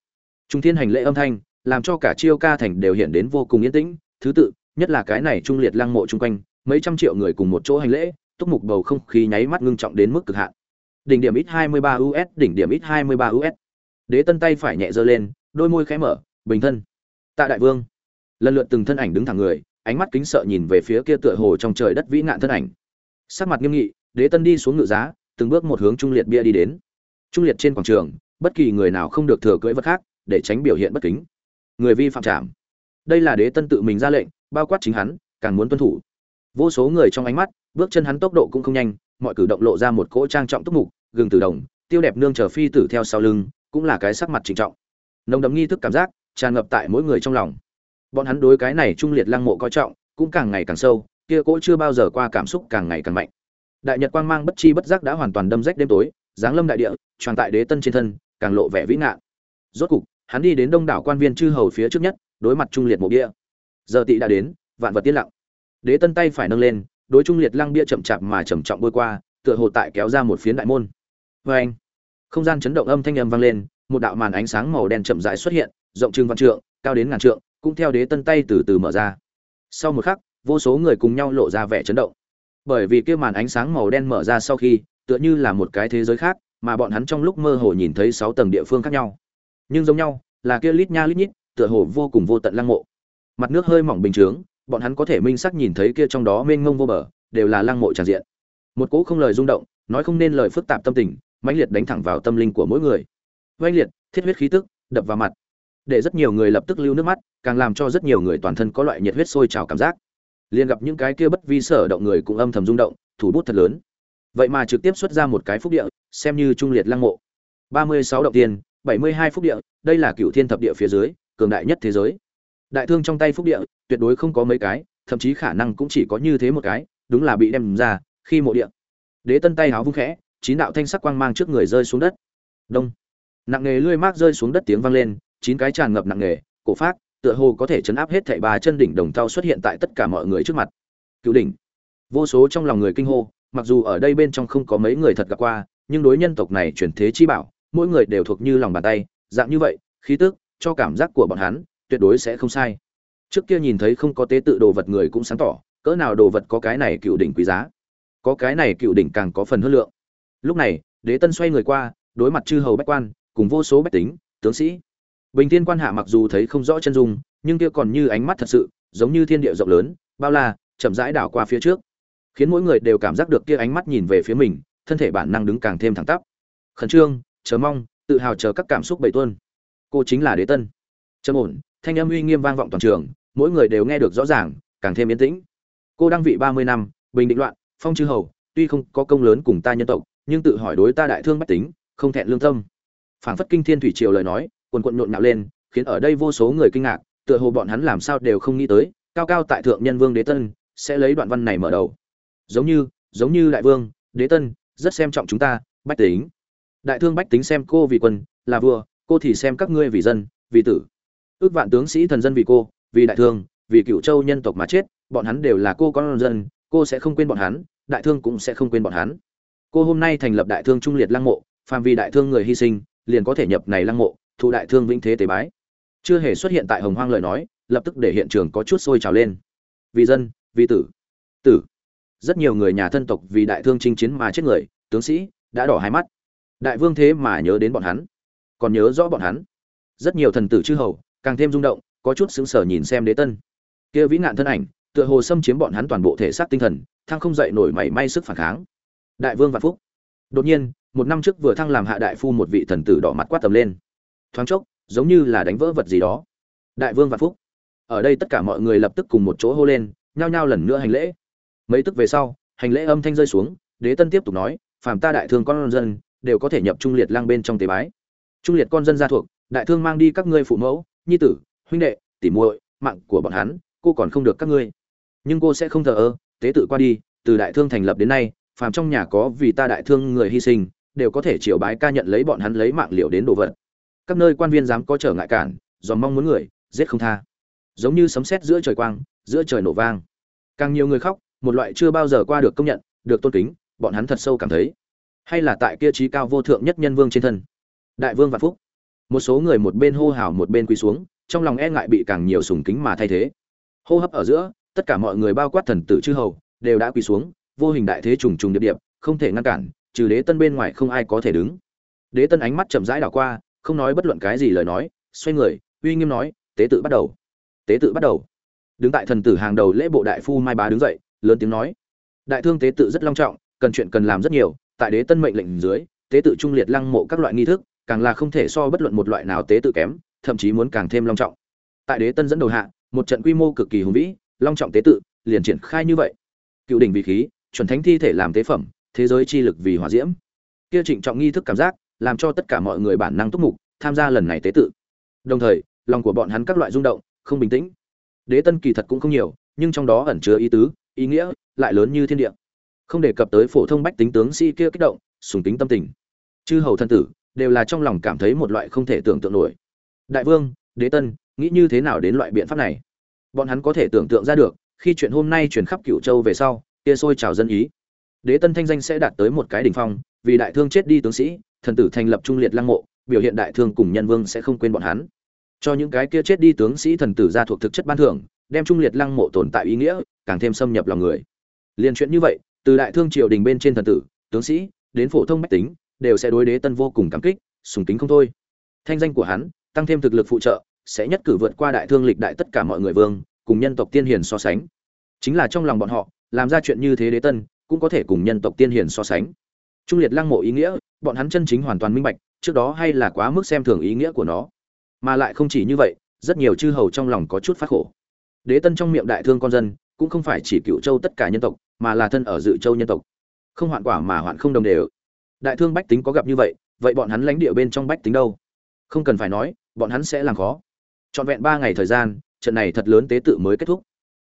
Trung thiên hành lễ âm thanh, làm cho cả chiêu ca thành đều hiện đến vô cùng yên tĩnh. Thứ tự, nhất là cái này trung liệt lăng mộ chung quanh, mấy trăm triệu người cùng một chỗ hành lễ, túc mục bầu không khí nháy mắt ngưng trọng đến mức cực hạn đỉnh điểm ít 23 us đỉnh điểm ít 23 us đế tân tay phải nhẹ giơ lên, đôi môi khẽ mở, bình thân. Tạ đại vương. Lần lượt từng thân ảnh đứng thẳng người, ánh mắt kính sợ nhìn về phía kia tựa hồ trong trời đất vĩ ngạn thân ảnh. Sắc mặt nghiêm nghị, đế tân đi xuống ngự giá, từng bước một hướng trung liệt bia đi đến. Trung liệt trên quảng trường, bất kỳ người nào không được thừa cưỡi vật khác, để tránh biểu hiện bất kính. Người vi phạm trảm. Đây là đế tân tự mình ra lệnh, bao quát chính hắn, càng muốn tuân thủ. Vô số người trong ánh mắt, bước chân hắn tốc độ cũng không nhanh mọi cử động lộ ra một cỗ trang trọng túc mục, gừng từ đồng, tiêu đẹp nương chờ phi tử theo sau lưng, cũng là cái sắc mặt trịnh trọng. Nồng đậm nghi thức cảm giác tràn ngập tại mỗi người trong lòng. Bọn hắn đối cái này trung liệt lăng mộ coi trọng, cũng càng ngày càng sâu, kia cỗ chưa bao giờ qua cảm xúc càng ngày càng mạnh. Đại nhật quang mang bất chi bất giác đã hoàn toàn đâm rách đêm tối, giáng lâm đại địa, tròn tại đế tân trên thân, càng lộ vẻ vĩ ngạn. Rốt cục, hắn đi đến đông đảo quan viên chư hầu phía trước nhất, đối mặt trung liệt mộ bia giờ tị đã đến, vạn vật tiên lặng. Đế tân tay phải nâng lên đối trung liệt lăng bia chậm chạp mà chậm trọng bôi qua, tựa hồ tại kéo ra một phiến đại môn. Vê anh, không gian chấn động âm thanh âm vang lên, một đạo màn ánh sáng màu đen chậm rãi xuất hiện, rộng trưng văn trượng, cao đến ngàn trượng, cũng theo đế tân tay từ từ mở ra. Sau một khắc, vô số người cùng nhau lộ ra vẻ chấn động. Bởi vì kia màn ánh sáng màu đen mở ra sau khi, tựa như là một cái thế giới khác, mà bọn hắn trong lúc mơ hồ nhìn thấy sáu tầng địa phương khác nhau. Nhưng giống nhau, là kia lít nha lít nhít, tựa hồ vô cùng vô tận lăng mộ. Mặt nước hơi mỏng bình thường bọn hắn có thể minh xác nhìn thấy kia trong đó mênh mông vô bờ, đều là lăng mộ tràn diện. Một cỗ không lời rung động, nói không nên lời phức tạp tâm tình, mãnh liệt đánh thẳng vào tâm linh của mỗi người. Oanh liệt, thiết huyết khí tức, đập vào mặt. Để rất nhiều người lập tức lưu nước mắt, càng làm cho rất nhiều người toàn thân có loại nhiệt huyết sôi trào cảm giác. Liền gặp những cái kia bất vi sở động người cũng âm thầm rung động, thủ bút thật lớn. Vậy mà trực tiếp xuất ra một cái phúc địa, xem như trung liệt lăng mộ. Ba mươi sáu động tiền bảy mươi hai phúc địa, đây là cựu thiên thập địa phía dưới, cường đại nhất thế giới đại thương trong tay phúc địa, tuyệt đối không có mấy cái, thậm chí khả năng cũng chỉ có như thế một cái, đúng là bị đem ra, khi mộ địa. Đế tân tay háo vung khẽ, chín đạo thanh sắc quang mang trước người rơi xuống đất. Đông. Nặng nghề lươi mác rơi xuống đất tiếng vang lên, chín cái tràn ngập nặng nghề, cổ phát tựa hồ có thể chấn áp hết thảy ba chân đỉnh đồng thau xuất hiện tại tất cả mọi người trước mặt. Cựu đỉnh. Vô số trong lòng người kinh hô, mặc dù ở đây bên trong không có mấy người thật gặp qua, nhưng đối nhân tộc này chuyển thế chi bảo, mỗi người đều thuộc như lòng bàn tay, dạng như vậy, khí tức, cho cảm giác của bọn hắn tuyệt đối sẽ không sai. Trước kia nhìn thấy không có tế tự đồ vật người cũng sáng tỏ, cỡ nào đồ vật có cái này cựu đỉnh quý giá. Có cái này cựu đỉnh càng có phần hơn lượng. Lúc này, đế tân xoay người qua, đối mặt chư hầu bách quan, cùng vô số bách tính, tướng sĩ. Bình thiên quan hạ mặc dù thấy không rõ chân dung, nhưng kia còn như ánh mắt thật sự, giống như thiên địa rộng lớn, bao la, chậm rãi đảo qua phía trước. Khiến mỗi người đều cảm giác được kia ánh mắt nhìn về phía mình, thân thể bản năng đứng càng thêm thẳng tắp. Khẩn trương, chờ mong, tự hào chờ các cảm xúc bảy tuôn. Cô chính là đế tân. Trầm ổn thanh âm uy nghiêm vang vọng toàn trường, mỗi người đều nghe được rõ ràng, càng thêm yên tĩnh. Cô đăng vị ba mươi năm, bình định loạn, phong chư hầu, tuy không có công lớn cùng ta nhân tộc, nhưng tự hỏi đối ta đại thương bách tính, không thẹn lương tâm. Phảng phất kinh thiên thủy triều lời nói, quần quận nhộn nhạo lên, khiến ở đây vô số người kinh ngạc, tựa hồ bọn hắn làm sao đều không nghĩ tới, cao cao tại thượng nhân vương đế tân, sẽ lấy đoạn văn này mở đầu. Giống như giống như đại vương, đế tân, rất xem trọng chúng ta, bách tính. Đại thương bách tính xem cô vì quân, là vua, cô thì xem các ngươi vì dân, vì tử ước vạn tướng sĩ thần dân vì cô, vì đại thương, vì cựu châu nhân tộc mà chết, bọn hắn đều là cô con dân, cô sẽ không quên bọn hắn, đại thương cũng sẽ không quên bọn hắn. Cô hôm nay thành lập đại thương trung liệt lăng mộ, phàm vì đại thương người hy sinh, liền có thể nhập này lăng mộ, thụ đại thương vĩnh thế tế bái. Chưa hề xuất hiện tại hồng hoang lời nói, lập tức để hiện trường có chút sôi trào lên. Vì dân, vì tử. Tử. Rất nhiều người nhà thân tộc vì đại thương chinh chiến mà chết người, tướng sĩ đã đỏ hai mắt. Đại vương thế mà nhớ đến bọn hắn. Còn nhớ rõ bọn hắn. Rất nhiều thần tử chư hầu càng thêm rung động, có chút sững sờ nhìn xem đế tân. Kia vĩ nạn thân ảnh, tựa hồ xâm chiếm bọn hắn toàn bộ thể xác tinh thần, thăng không dậy nổi mảy may sức phản kháng. Đại vương vạn phúc. Đột nhiên, một năm trước vừa thăng làm hạ đại phu một vị thần tử đỏ mặt quát tầm lên. Thoáng chốc, giống như là đánh vỡ vật gì đó. Đại vương vạn phúc. Ở đây tất cả mọi người lập tức cùng một chỗ hô lên, nhao nhao lần nữa hành lễ. Mấy tức về sau, hành lễ âm thanh rơi xuống, đế tân tiếp tục nói, phàm ta đại thương con dân, đều có thể nhập trung liệt lang bên trong tế bái. Trung liệt con dân gia thuộc, đại thương mang đi các ngươi phụ mẫu nhi tử, huynh đệ, tỉ muội, mạng của bọn hắn, cô còn không được các ngươi. Nhưng cô sẽ không thờ ơ, tế tự qua đi, từ đại thương thành lập đến nay, phàm trong nhà có vì ta đại thương người hy sinh, đều có thể triều bái ca nhận lấy bọn hắn lấy mạng liệu đến đồ vật. Các nơi quan viên dám có trở ngại cản, dòm mong muốn người, giết không tha. Giống như sấm sét giữa trời quang, giữa trời nổ vang. Càng nhiều người khóc, một loại chưa bao giờ qua được công nhận, được tôn kính, bọn hắn thật sâu cảm thấy. Hay là tại kia trí cao vô thượng nhất nhân vương trên thân. Đại vương vạn phúc một số người một bên hô hào một bên quỳ xuống, trong lòng e ngại bị càng nhiều sùng kính mà thay thế. Hô hấp ở giữa, tất cả mọi người bao quát thần tử chư hầu, đều đã quỳ xuống, vô hình đại thế trùng trùng điệp điệp, không thể ngăn cản, trừ đế tân bên ngoài không ai có thể đứng. Đế tân ánh mắt chậm rãi đảo qua, không nói bất luận cái gì lời nói, xoay người, uy nghiêm nói, tế tự bắt đầu. Tế tự bắt đầu. Đứng tại thần tử hàng đầu lễ bộ đại phu mai bá đứng dậy, lớn tiếng nói, đại thương tế tự rất long trọng, cần chuyện cần làm rất nhiều, tại đế tân mệnh lệnh dưới, tế tự trung liệt lăng mộ các loại nghi thức càng là không thể so bất luận một loại nào tế tự kém, thậm chí muốn càng thêm long trọng. Tại đế tân dẫn đầu hạ, một trận quy mô cực kỳ hùng vĩ, long trọng tế tự, liền triển khai như vậy. Cựu đỉnh vị khí, chuẩn thánh thi thể làm tế phẩm, thế giới chi lực vì hỏa diễm. Kia trịnh trọng nghi thức cảm giác, làm cho tất cả mọi người bản năng túc mục, tham gia lần này tế tự. Đồng thời, lòng của bọn hắn các loại rung động, không bình tĩnh. Đế tân kỳ thật cũng không nhiều, nhưng trong đó ẩn chứa ý tứ, ý nghĩa lại lớn như thiên địa. Không đề cập tới phổ thông bách tính tướng sĩ kia kích động, sùng tính tâm tình. Chư hầu thân tử đều là trong lòng cảm thấy một loại không thể tưởng tượng nổi. Đại vương, đế tân, nghĩ như thế nào đến loại biện pháp này? Bọn hắn có thể tưởng tượng ra được, khi chuyện hôm nay chuyển khắp cửu châu về sau, kia sôi trào dân ý. Đế tân thanh danh sẽ đạt tới một cái đỉnh phong, vì đại thương chết đi tướng sĩ, thần tử thành lập trung liệt lăng mộ, biểu hiện đại thương cùng nhân vương sẽ không quên bọn hắn. Cho những cái kia chết đi tướng sĩ thần tử ra thuộc thực chất ban thưởng, đem trung liệt lăng mộ tồn tại ý nghĩa, càng thêm xâm nhập lòng người. Liên chuyện như vậy, từ đại thương triều đình bên trên thần tử, tướng sĩ, đến phổ thông bách tính đều sẽ đối đế tân vô cùng cảm kích, sùng kính không thôi. Thanh danh của hắn, tăng thêm thực lực phụ trợ, sẽ nhất cử vượt qua đại thương lịch đại tất cả mọi người vương, cùng nhân tộc tiên hiền so sánh. Chính là trong lòng bọn họ, làm ra chuyện như thế đế tân, cũng có thể cùng nhân tộc tiên hiền so sánh. Trung liệt lăng mộ ý nghĩa, bọn hắn chân chính hoàn toàn minh bạch, trước đó hay là quá mức xem thường ý nghĩa của nó. Mà lại không chỉ như vậy, rất nhiều chư hầu trong lòng có chút phát khổ. Đế tân trong miệng đại thương con dân, cũng không phải chỉ cựu châu tất cả nhân tộc, mà là thân ở dự châu nhân tộc. Không hoạn quả mà hoạn không đồng đều đại thương bách tính có gặp như vậy vậy bọn hắn lãnh địa bên trong bách tính đâu? Không cần phải nói, bọn hắn sẽ làm khó. Trọn vẹn ba ngày thời gian, trận này thật lớn tế tự mới kết thúc.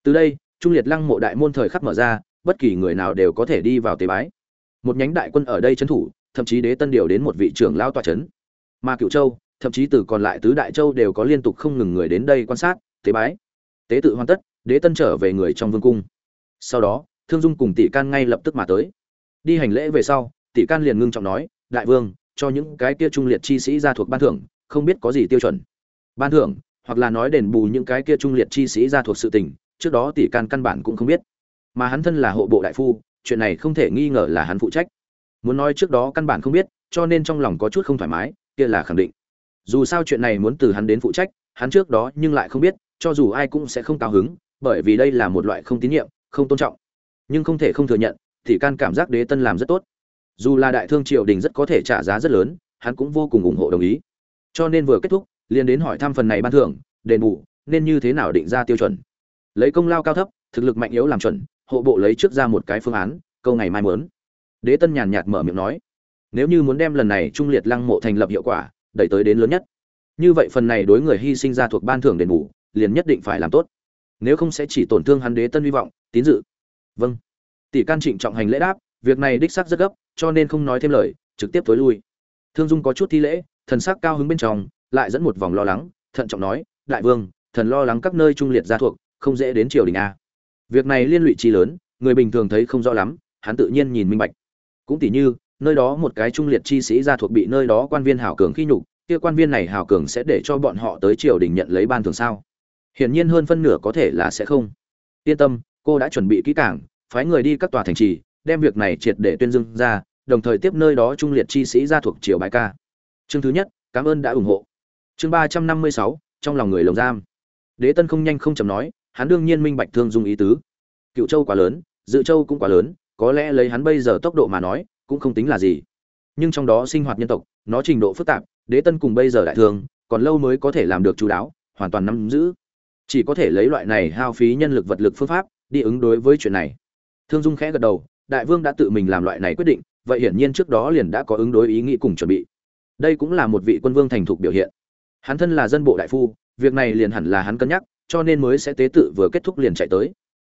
Từ đây, trung liệt lăng mộ đại môn thời khắc mở ra, bất kỳ người nào đều có thể đi vào tế bái. Một nhánh đại quân ở đây trấn thủ, thậm chí đế tân điều đến một vị trưởng lao tòa trấn. Mà cựu châu, thậm chí từ còn lại tứ đại châu đều có liên tục không ngừng người đến đây quan sát, tế bái. Tế tự hoàn tất, đế tân trở về người trong vương cung. Sau đó, thương dung cùng tỷ can ngay lập tức mà tới. Đi hành lễ về sau tỷ can liền ngưng trọng nói, đại vương, cho những cái kia trung liệt chi sĩ ra thuộc ban thưởng, không biết có gì tiêu chuẩn. Ban thưởng? Hoặc là nói đền bù những cái kia trung liệt chi sĩ ra thuộc sự tình, trước đó tỷ can căn bản cũng không biết. Mà hắn thân là hộ bộ đại phu, chuyện này không thể nghi ngờ là hắn phụ trách. Muốn nói trước đó căn bản không biết, cho nên trong lòng có chút không thoải mái, kia là khẳng định. Dù sao chuyện này muốn từ hắn đến phụ trách, hắn trước đó nhưng lại không biết, cho dù ai cũng sẽ không cao hứng, bởi vì đây là một loại không tín nhiệm, không tôn trọng. Nhưng không thể không thừa nhận thì can cảm giác đế tân làm rất tốt dù là đại thương triều đình rất có thể trả giá rất lớn, hắn cũng vô cùng ủng hộ đồng ý. Cho nên vừa kết thúc, liền đến hỏi thăm phần này ban thưởng, đền bù, nên như thế nào định ra tiêu chuẩn. Lấy công lao cao thấp, thực lực mạnh yếu làm chuẩn, hộ bộ lấy trước ra một cái phương án, câu ngày mai mớn đế tân nhàn nhạt mở miệng nói, nếu như muốn đem lần này trung liệt lăng mộ thành lập hiệu quả, đẩy tới đến lớn nhất. Như vậy phần này đối người hy sinh ra thuộc ban thưởng đền bù, liền nhất định phải làm tốt. Nếu không sẽ chỉ tổn thương hắn đế tân hy vọng, tín dự. Vâng. Tỷ can trịnh trọng hành lễ đáp việc này đích xác rất gấp, cho nên không nói thêm lời, trực tiếp tối lui. Thương dung có chút thi lễ, thần sắc cao hứng bên trong, lại dẫn một vòng lo lắng, thận trọng nói, đại vương, thần lo lắng các nơi trung liệt gia thuộc, không dễ đến triều đình a. Việc này liên lụy chi lớn, người bình thường thấy không rõ lắm, hắn tự nhiên nhìn minh bạch. Cũng tỉ như, nơi đó một cái trung liệt chi sĩ gia thuộc bị nơi đó quan viên hảo cường khi nhục, kia quan viên này hảo cường sẽ để cho bọn họ tới triều đình nhận lấy ban thường sao? Hiển nhiên hơn phân nửa có thể là sẽ không. Yên tâm, cô đã chuẩn bị kỹ càng, phái người đi các tòa thành trì đem việc này triệt để tuyên dương ra, đồng thời tiếp nơi đó trung liệt chi sĩ gia thuộc triều bài ca. Chương thứ nhất, cảm ơn đã ủng hộ. Chương ba trăm năm mươi sáu, trong lòng người lồng giam. Đế tân không nhanh không chậm nói, hắn đương nhiên minh bạch thương dung ý tứ. Cựu châu quá lớn, dự châu cũng quá lớn, có lẽ lấy hắn bây giờ tốc độ mà nói, cũng không tính là gì. Nhưng trong đó sinh hoạt nhân tộc, nó trình độ phức tạp, đế tân cùng bây giờ đại thương còn lâu mới có thể làm được chú đáo, hoàn toàn nắm giữ. Chỉ có thể lấy loại này hao phí nhân lực vật lực phương pháp, đi ứng đối với chuyện này. Thương dung khẽ gật đầu đại vương đã tự mình làm loại này quyết định, vậy hiển nhiên trước đó liền đã có ứng đối ý nghĩ cùng chuẩn bị. Đây cũng là một vị quân vương thành thục biểu hiện. Hắn thân là dân bộ đại phu, việc này liền hẳn là hắn cân nhắc, cho nên mới sẽ tế tự vừa kết thúc liền chạy tới.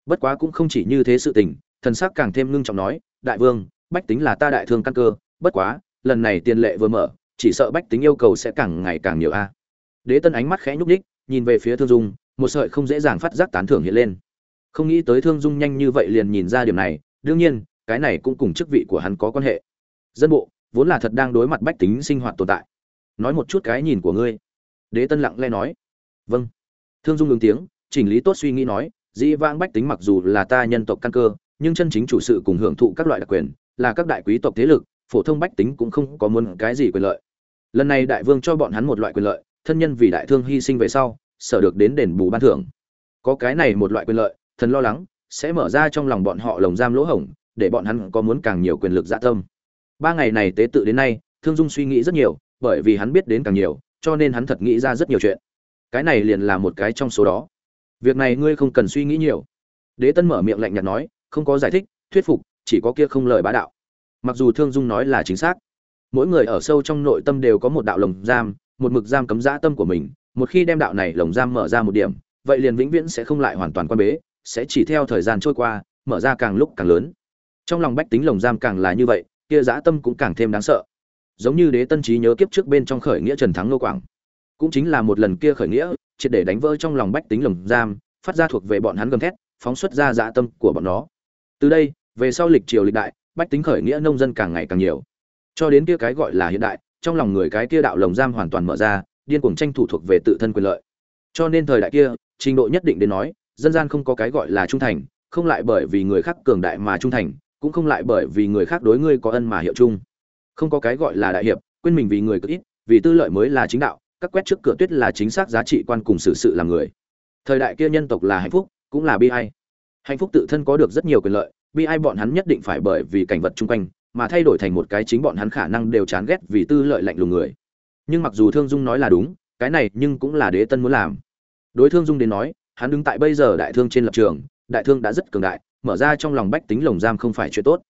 Bất quá cũng không chỉ như thế sự tình, thần sắc càng thêm ngưng trọng nói, đại vương, bách tính là ta đại thương căn cơ, bất quá, lần này tiền lệ vừa mở, chỉ sợ bách tính yêu cầu sẽ càng ngày càng nhiều a. Đế tân ánh mắt khẽ nhúc ních nhìn về phía thương dung, một sợi không dễ dàng phát giác tán thưởng hiện lên. Không nghĩ tới thương dung nhanh như vậy liền nhìn ra điểm này đương nhiên, cái này cũng cùng chức vị của hắn có quan hệ. Dân bộ, vốn là thật đang đối mặt bách tính sinh hoạt tồn tại. Nói một chút cái nhìn của ngươi. Đế tân lặng lẽ nói. Vâng. Thương dung ứng tiếng, chỉnh lý tốt suy nghĩ nói, dĩ vãng bách tính mặc dù là ta nhân tộc căn cơ, nhưng chân chính chủ sự cùng hưởng thụ các loại đặc quyền, là các đại quý tộc thế lực, phổ thông bách tính cũng không có muốn cái gì quyền lợi. Lần này đại vương cho bọn hắn một loại quyền lợi, thân nhân vì đại thương hy sinh về sau, sở được đến đền bù ban thưởng. Có cái này một loại quyền lợi, thần lo lắng sẽ mở ra trong lòng bọn họ lồng giam lỗ hổng, để bọn hắn có muốn càng nhiều quyền lực dạ tâm. Ba ngày này tế tự đến nay, thương dung suy nghĩ rất nhiều, bởi vì hắn biết đến càng nhiều, cho nên hắn thật nghĩ ra rất nhiều chuyện. Cái này liền là một cái trong số đó. Việc này ngươi không cần suy nghĩ nhiều. Đế tân mở miệng lạnh nhạt nói, không có giải thích, thuyết phục, chỉ có kia không lời bá đạo. Mặc dù thương dung nói là chính xác, mỗi người ở sâu trong nội tâm đều có một đạo lồng giam, một mực giam cấm dã tâm của mình, một khi đem đạo này lồng giam mở ra một điểm, vậy liền vĩnh viễn sẽ không lại hoàn toàn quan bế sẽ chỉ theo thời gian trôi qua, mở ra càng lúc càng lớn. Trong lòng bách tính lồng giam càng là như vậy, kia dã tâm cũng càng thêm đáng sợ. Giống như đế tân trí nhớ kiếp trước bên trong khởi nghĩa trần thắng nô quảng. Cũng chính là một lần kia khởi nghĩa, triệt để đánh vỡ trong lòng bách tính lồng giam, phát ra thuộc về bọn hắn gầm thét, phóng xuất ra dã tâm của bọn nó. Từ đây, về sau lịch triều lịch đại, bách tính khởi nghĩa nông dân càng ngày càng nhiều. Cho đến kia cái gọi là hiện đại, trong lòng người cái kia đạo lồng giam hoàn toàn mở ra, điên cuồng tranh thủ thuộc về tự thân quyền lợi. Cho nên thời đại kia, trình độ nhất định đến nói dân gian không có cái gọi là trung thành, không lại bởi vì người khác cường đại mà trung thành, cũng không lại bởi vì người khác đối ngươi có ân mà hiệu chung. Không có cái gọi là đại hiệp, quên mình vì người cực ít, vì tư lợi mới là chính đạo, các quét trước cửa tuyết là chính xác giá trị quan cùng xử sự làm người. Thời đại kia nhân tộc là hạnh phúc, cũng là bi ai. Hạnh phúc tự thân có được rất nhiều quyền lợi, bi ai bọn hắn nhất định phải bởi vì cảnh vật chung quanh mà thay đổi thành một cái chính bọn hắn khả năng đều chán ghét vì tư lợi lạnh lùng người. Nhưng mặc dù thương dung nói là đúng, cái này nhưng cũng là đế tân muốn làm. Đối thương dung đến nói hắn đứng tại bây giờ đại thương trên lập trường, đại thương đã rất cường đại, mở ra trong lòng bách tính lồng giam không phải chuyện tốt.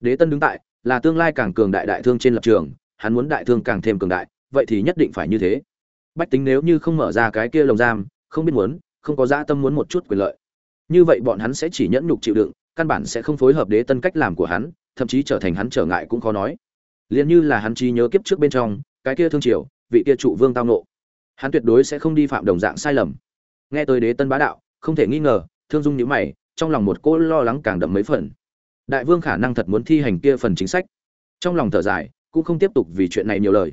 Đế tân đứng tại, là tương lai càng cường đại đại thương trên lập trường, hắn muốn đại thương càng thêm cường đại, vậy thì nhất định phải như thế. Bách tính nếu như không mở ra cái kia lồng giam, không biết muốn, không có dã tâm muốn một chút quyền lợi. Như vậy bọn hắn sẽ chỉ nhẫn nhục chịu đựng, căn bản sẽ không phối hợp đế tân cách làm của hắn, thậm chí trở thành hắn trở ngại cũng khó nói. Liền như là hắn trí nhớ kiếp trước bên trong, cái kia thương triều, vị kia trụ vương tao nộ. Hắn tuyệt đối sẽ không đi phạm đồng dạng sai lầm nghe tới đế tân bá đạo, không thể nghi ngờ, thương dung nhữ mày, trong lòng một cô lo lắng càng đậm mấy phần. Đại vương khả năng thật muốn thi hành kia phần chính sách. Trong lòng thở dài, cũng không tiếp tục vì chuyện này nhiều lời.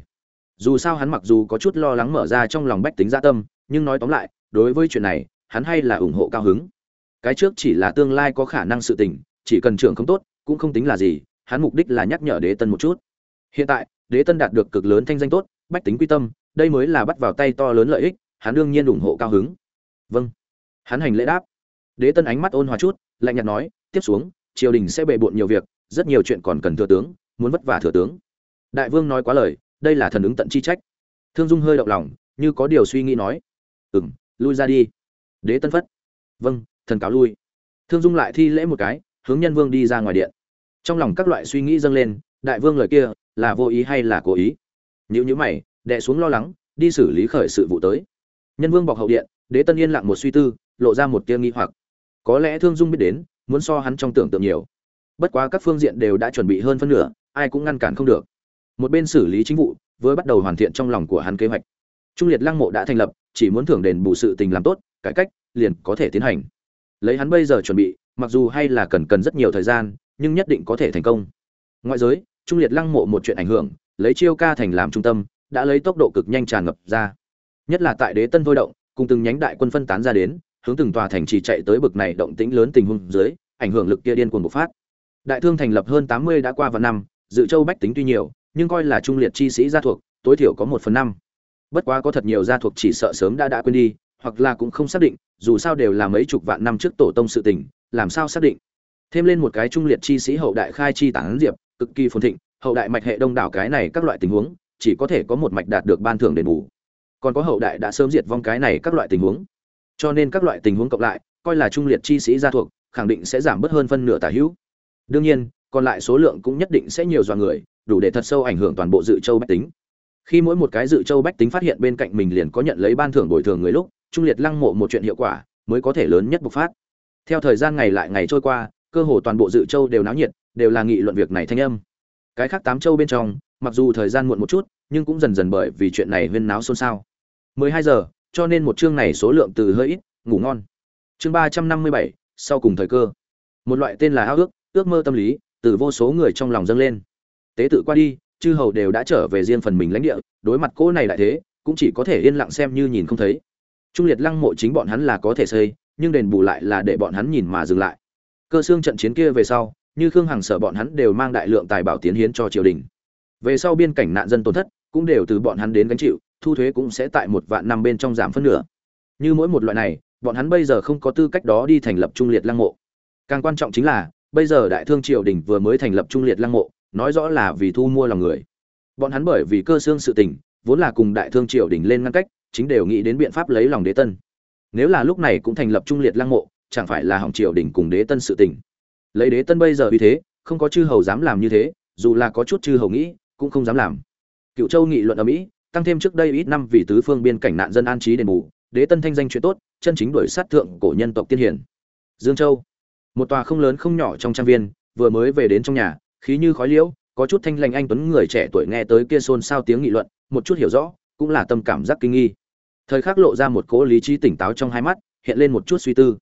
Dù sao hắn mặc dù có chút lo lắng mở ra trong lòng bách tính gia tâm, nhưng nói tóm lại, đối với chuyện này, hắn hay là ủng hộ cao hứng. Cái trước chỉ là tương lai có khả năng sự tình, chỉ cần trưởng không tốt, cũng không tính là gì, hắn mục đích là nhắc nhở đế tân một chút. Hiện tại, đế tân đạt được cực lớn thanh danh tốt, bách tính quy tâm, đây mới là bắt vào tay to lớn lợi ích, hắn đương nhiên ủng hộ cao hứng vâng. Hắn hành lễ đáp. Đế tân ánh mắt ôn hòa chút, lạnh nhạt nói, tiếp xuống, triều đình sẽ bề bộn nhiều việc, rất nhiều chuyện còn cần thừa tướng, muốn vất vả thừa tướng. Đại vương nói quá lời, đây là thần ứng tận chi trách. Thương dung hơi động lòng, như có điều suy nghĩ nói. Ừng lui ra đi. Đế tân phất. Vâng thần cáo lui. Thương dung lại thi lễ một cái, hướng nhân vương đi ra ngoài điện. Trong lòng các loại suy nghĩ dâng lên, đại vương lời kia, là vô ý hay là cố ý? Nếu như mày, đệ xuống lo lắng, đi xử lý khởi sự vụ tới. Nhân vương bọc hậu điện đế tân yên lặng một suy tư, lộ ra một tia nghi hoặc. Có lẽ thương dung biết đến, muốn so hắn trong tưởng tượng nhiều. Bất quá các phương diện đều đã chuẩn bị hơn phân nửa, ai cũng ngăn cản không được. Một bên xử lý chính vụ với bắt đầu hoàn thiện trong lòng của hắn kế hoạch. Trung liệt lăng mộ đã thành lập, chỉ muốn thưởng đền bù sự tình làm tốt, cải cách, liền có thể tiến hành. Lấy hắn bây giờ chuẩn bị, mặc dù hay là cần cần rất nhiều thời gian, nhưng nhất định có thể thành công. Ngoại giới, trung liệt lăng mộ một chuyện ảnh hưởng, lấy chiêu ca thành làm trung tâm, đã lấy tốc độ cực nhanh tràn ngập ra. Nhất là tại đế tân thôi động cùng từng nhánh đại quân phân tán ra đến, hướng từng tòa thành trì chạy tới bực này động tĩnh lớn tình huống dưới, ảnh hưởng lực kia điên cuồng bộc phát. Đại thương thành lập hơn tám mươi đã qua vào năm, dự châu bách tính tuy nhiều, nhưng coi là trung liệt chi sĩ gia thuộc, tối thiểu có một phần năm. Bất quá có thật nhiều gia thuộc chỉ sợ sớm đã đã quên đi, hoặc là cũng không xác định, dù sao đều là mấy chục vạn năm trước tổ tông sự tình, làm sao xác định? Thêm lên một cái trung liệt chi sĩ hậu đại khai chi tán diệp, cực kỳ phồn thịnh, hậu đại mạch hệ đông đảo cái này các loại tình huống, chỉ có thể có một mạch đạt được ban thưởng đền bù còn có hậu đại đã sớm diệt vong cái này các loại tình huống. Cho nên các loại tình huống cộng lại, coi là trung liệt chi sĩ gia thuộc, khẳng định sẽ giảm bớt hơn phân nửa tả hữu. Đương nhiên, còn lại số lượng cũng nhất định sẽ nhiều dọa người, đủ để thật sâu ảnh hưởng toàn bộ dự châu bách tính. Khi mỗi một cái dự châu bách tính phát hiện bên cạnh mình liền có nhận lấy ban thưởng bồi thường người lúc, trung liệt lăng mộ một chuyện hiệu quả, mới có thể lớn nhất bộc phát. Theo thời gian ngày lại ngày trôi qua, cơ hồ toàn bộ dự châu đều náo nhiệt, đều là nghị luận việc này thanh âm. Cái khác tám châu bên trong, mặc dù thời gian muộn một chút, nhưng cũng dần dần bởi vì chuyện này huyên náo xôn xao. 12 giờ cho nên một chương này số lượng từ hơi ít ngủ ngon. Chương 357, sau cùng thời cơ. Một loại tên là ao ước ước mơ tâm lý từ vô số người trong lòng dâng lên. Tế tự qua đi chư hầu đều đã trở về riêng phần mình lãnh địa đối mặt cô này lại thế cũng chỉ có thể yên lặng xem như nhìn không thấy. Trung liệt lăng mộ chính bọn hắn là có thể xây nhưng đền bù lại là để bọn hắn nhìn mà dừng lại. Cơ xương trận chiến kia về sau như khương hằng sở bọn hắn đều mang đại lượng tài bảo tiến hiến cho triều đình. Về sau biên cảnh nạn dân tổn thất cũng đều từ bọn hắn đến gánh chịu thu thuế cũng sẽ tại một vạn năm bên trong giảm phân nửa. Như mỗi một loại này, bọn hắn bây giờ không có tư cách đó đi thành lập trung liệt lăng mộ. Càng quan trọng chính là, bây giờ đại thương triều đình vừa mới thành lập trung liệt lăng mộ, nói rõ là vì thu mua lòng người. Bọn hắn bởi vì cơ xương sự tình, vốn là cùng đại thương triều đình lên ngăn cách, chính đều nghĩ đến biện pháp lấy lòng đế tân. Nếu là lúc này cũng thành lập trung liệt lăng mộ, chẳng phải là hỏng triều đình cùng đế tân sự tình. Lấy đế tân bây giờ vì thế, không có chư hầu dám làm như thế, dù là có chút chư hầu nghĩ, cũng không dám làm. Cựu châu nghị luận ở mỹ tăng thêm trước đây ít năm vì tứ phương biên cảnh nạn dân an trí đền bù, đế tân thanh danh chuyện tốt, chân chính đuổi sát thượng cổ nhân tộc tiên hiển dương châu, một tòa không lớn không nhỏ trong trang viên, vừa mới về đến trong nhà, khí như khói liễu, có chút thanh lành anh tuấn người trẻ tuổi nghe tới kia xôn xao tiếng nghị luận, một chút hiểu rõ, cũng là tâm cảm giác kinh nghi. Thời khắc lộ ra một cỗ lý trí tỉnh táo trong hai mắt, hiện lên một chút suy tư.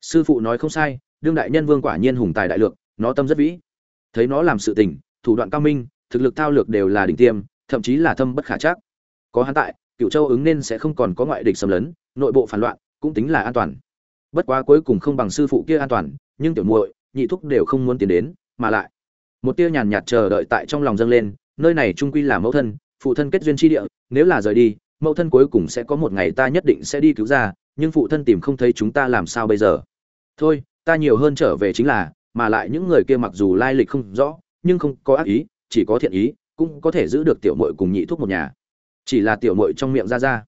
Sư phụ nói không sai, đương đại nhân vương quả nhiên hùng tài đại lượng nó tâm rất vĩ. Thấy nó làm sự tình, thủ đoạn cao minh, thực lực thao lược đều là đỉnh tiêm, thậm chí là thâm bất khả chắc có hắn tại cựu châu ứng nên sẽ không còn có ngoại địch xâm lấn, nội bộ phản loạn cũng tính là an toàn. Bất quá cuối cùng không bằng sư phụ kia an toàn, nhưng tiểu muội, nhị thúc đều không muốn tiến đến, mà lại. Một tia nhàn nhạt chờ đợi tại trong lòng dâng lên, nơi này trung quy là mẫu thân, phụ thân kết duyên tri địa, nếu là rời đi, mẫu thân cuối cùng sẽ có một ngày ta nhất định sẽ đi cứu ra, nhưng phụ thân tìm không thấy chúng ta làm sao bây giờ. Thôi, ta nhiều hơn trở về chính là, mà lại những người kia mặc dù lai lịch không rõ, nhưng không có ác ý, chỉ có thiện ý, cũng có thể giữ được tiểu mội cùng nhị thuốc một nhà chỉ là tiểu mội trong miệng ra ra.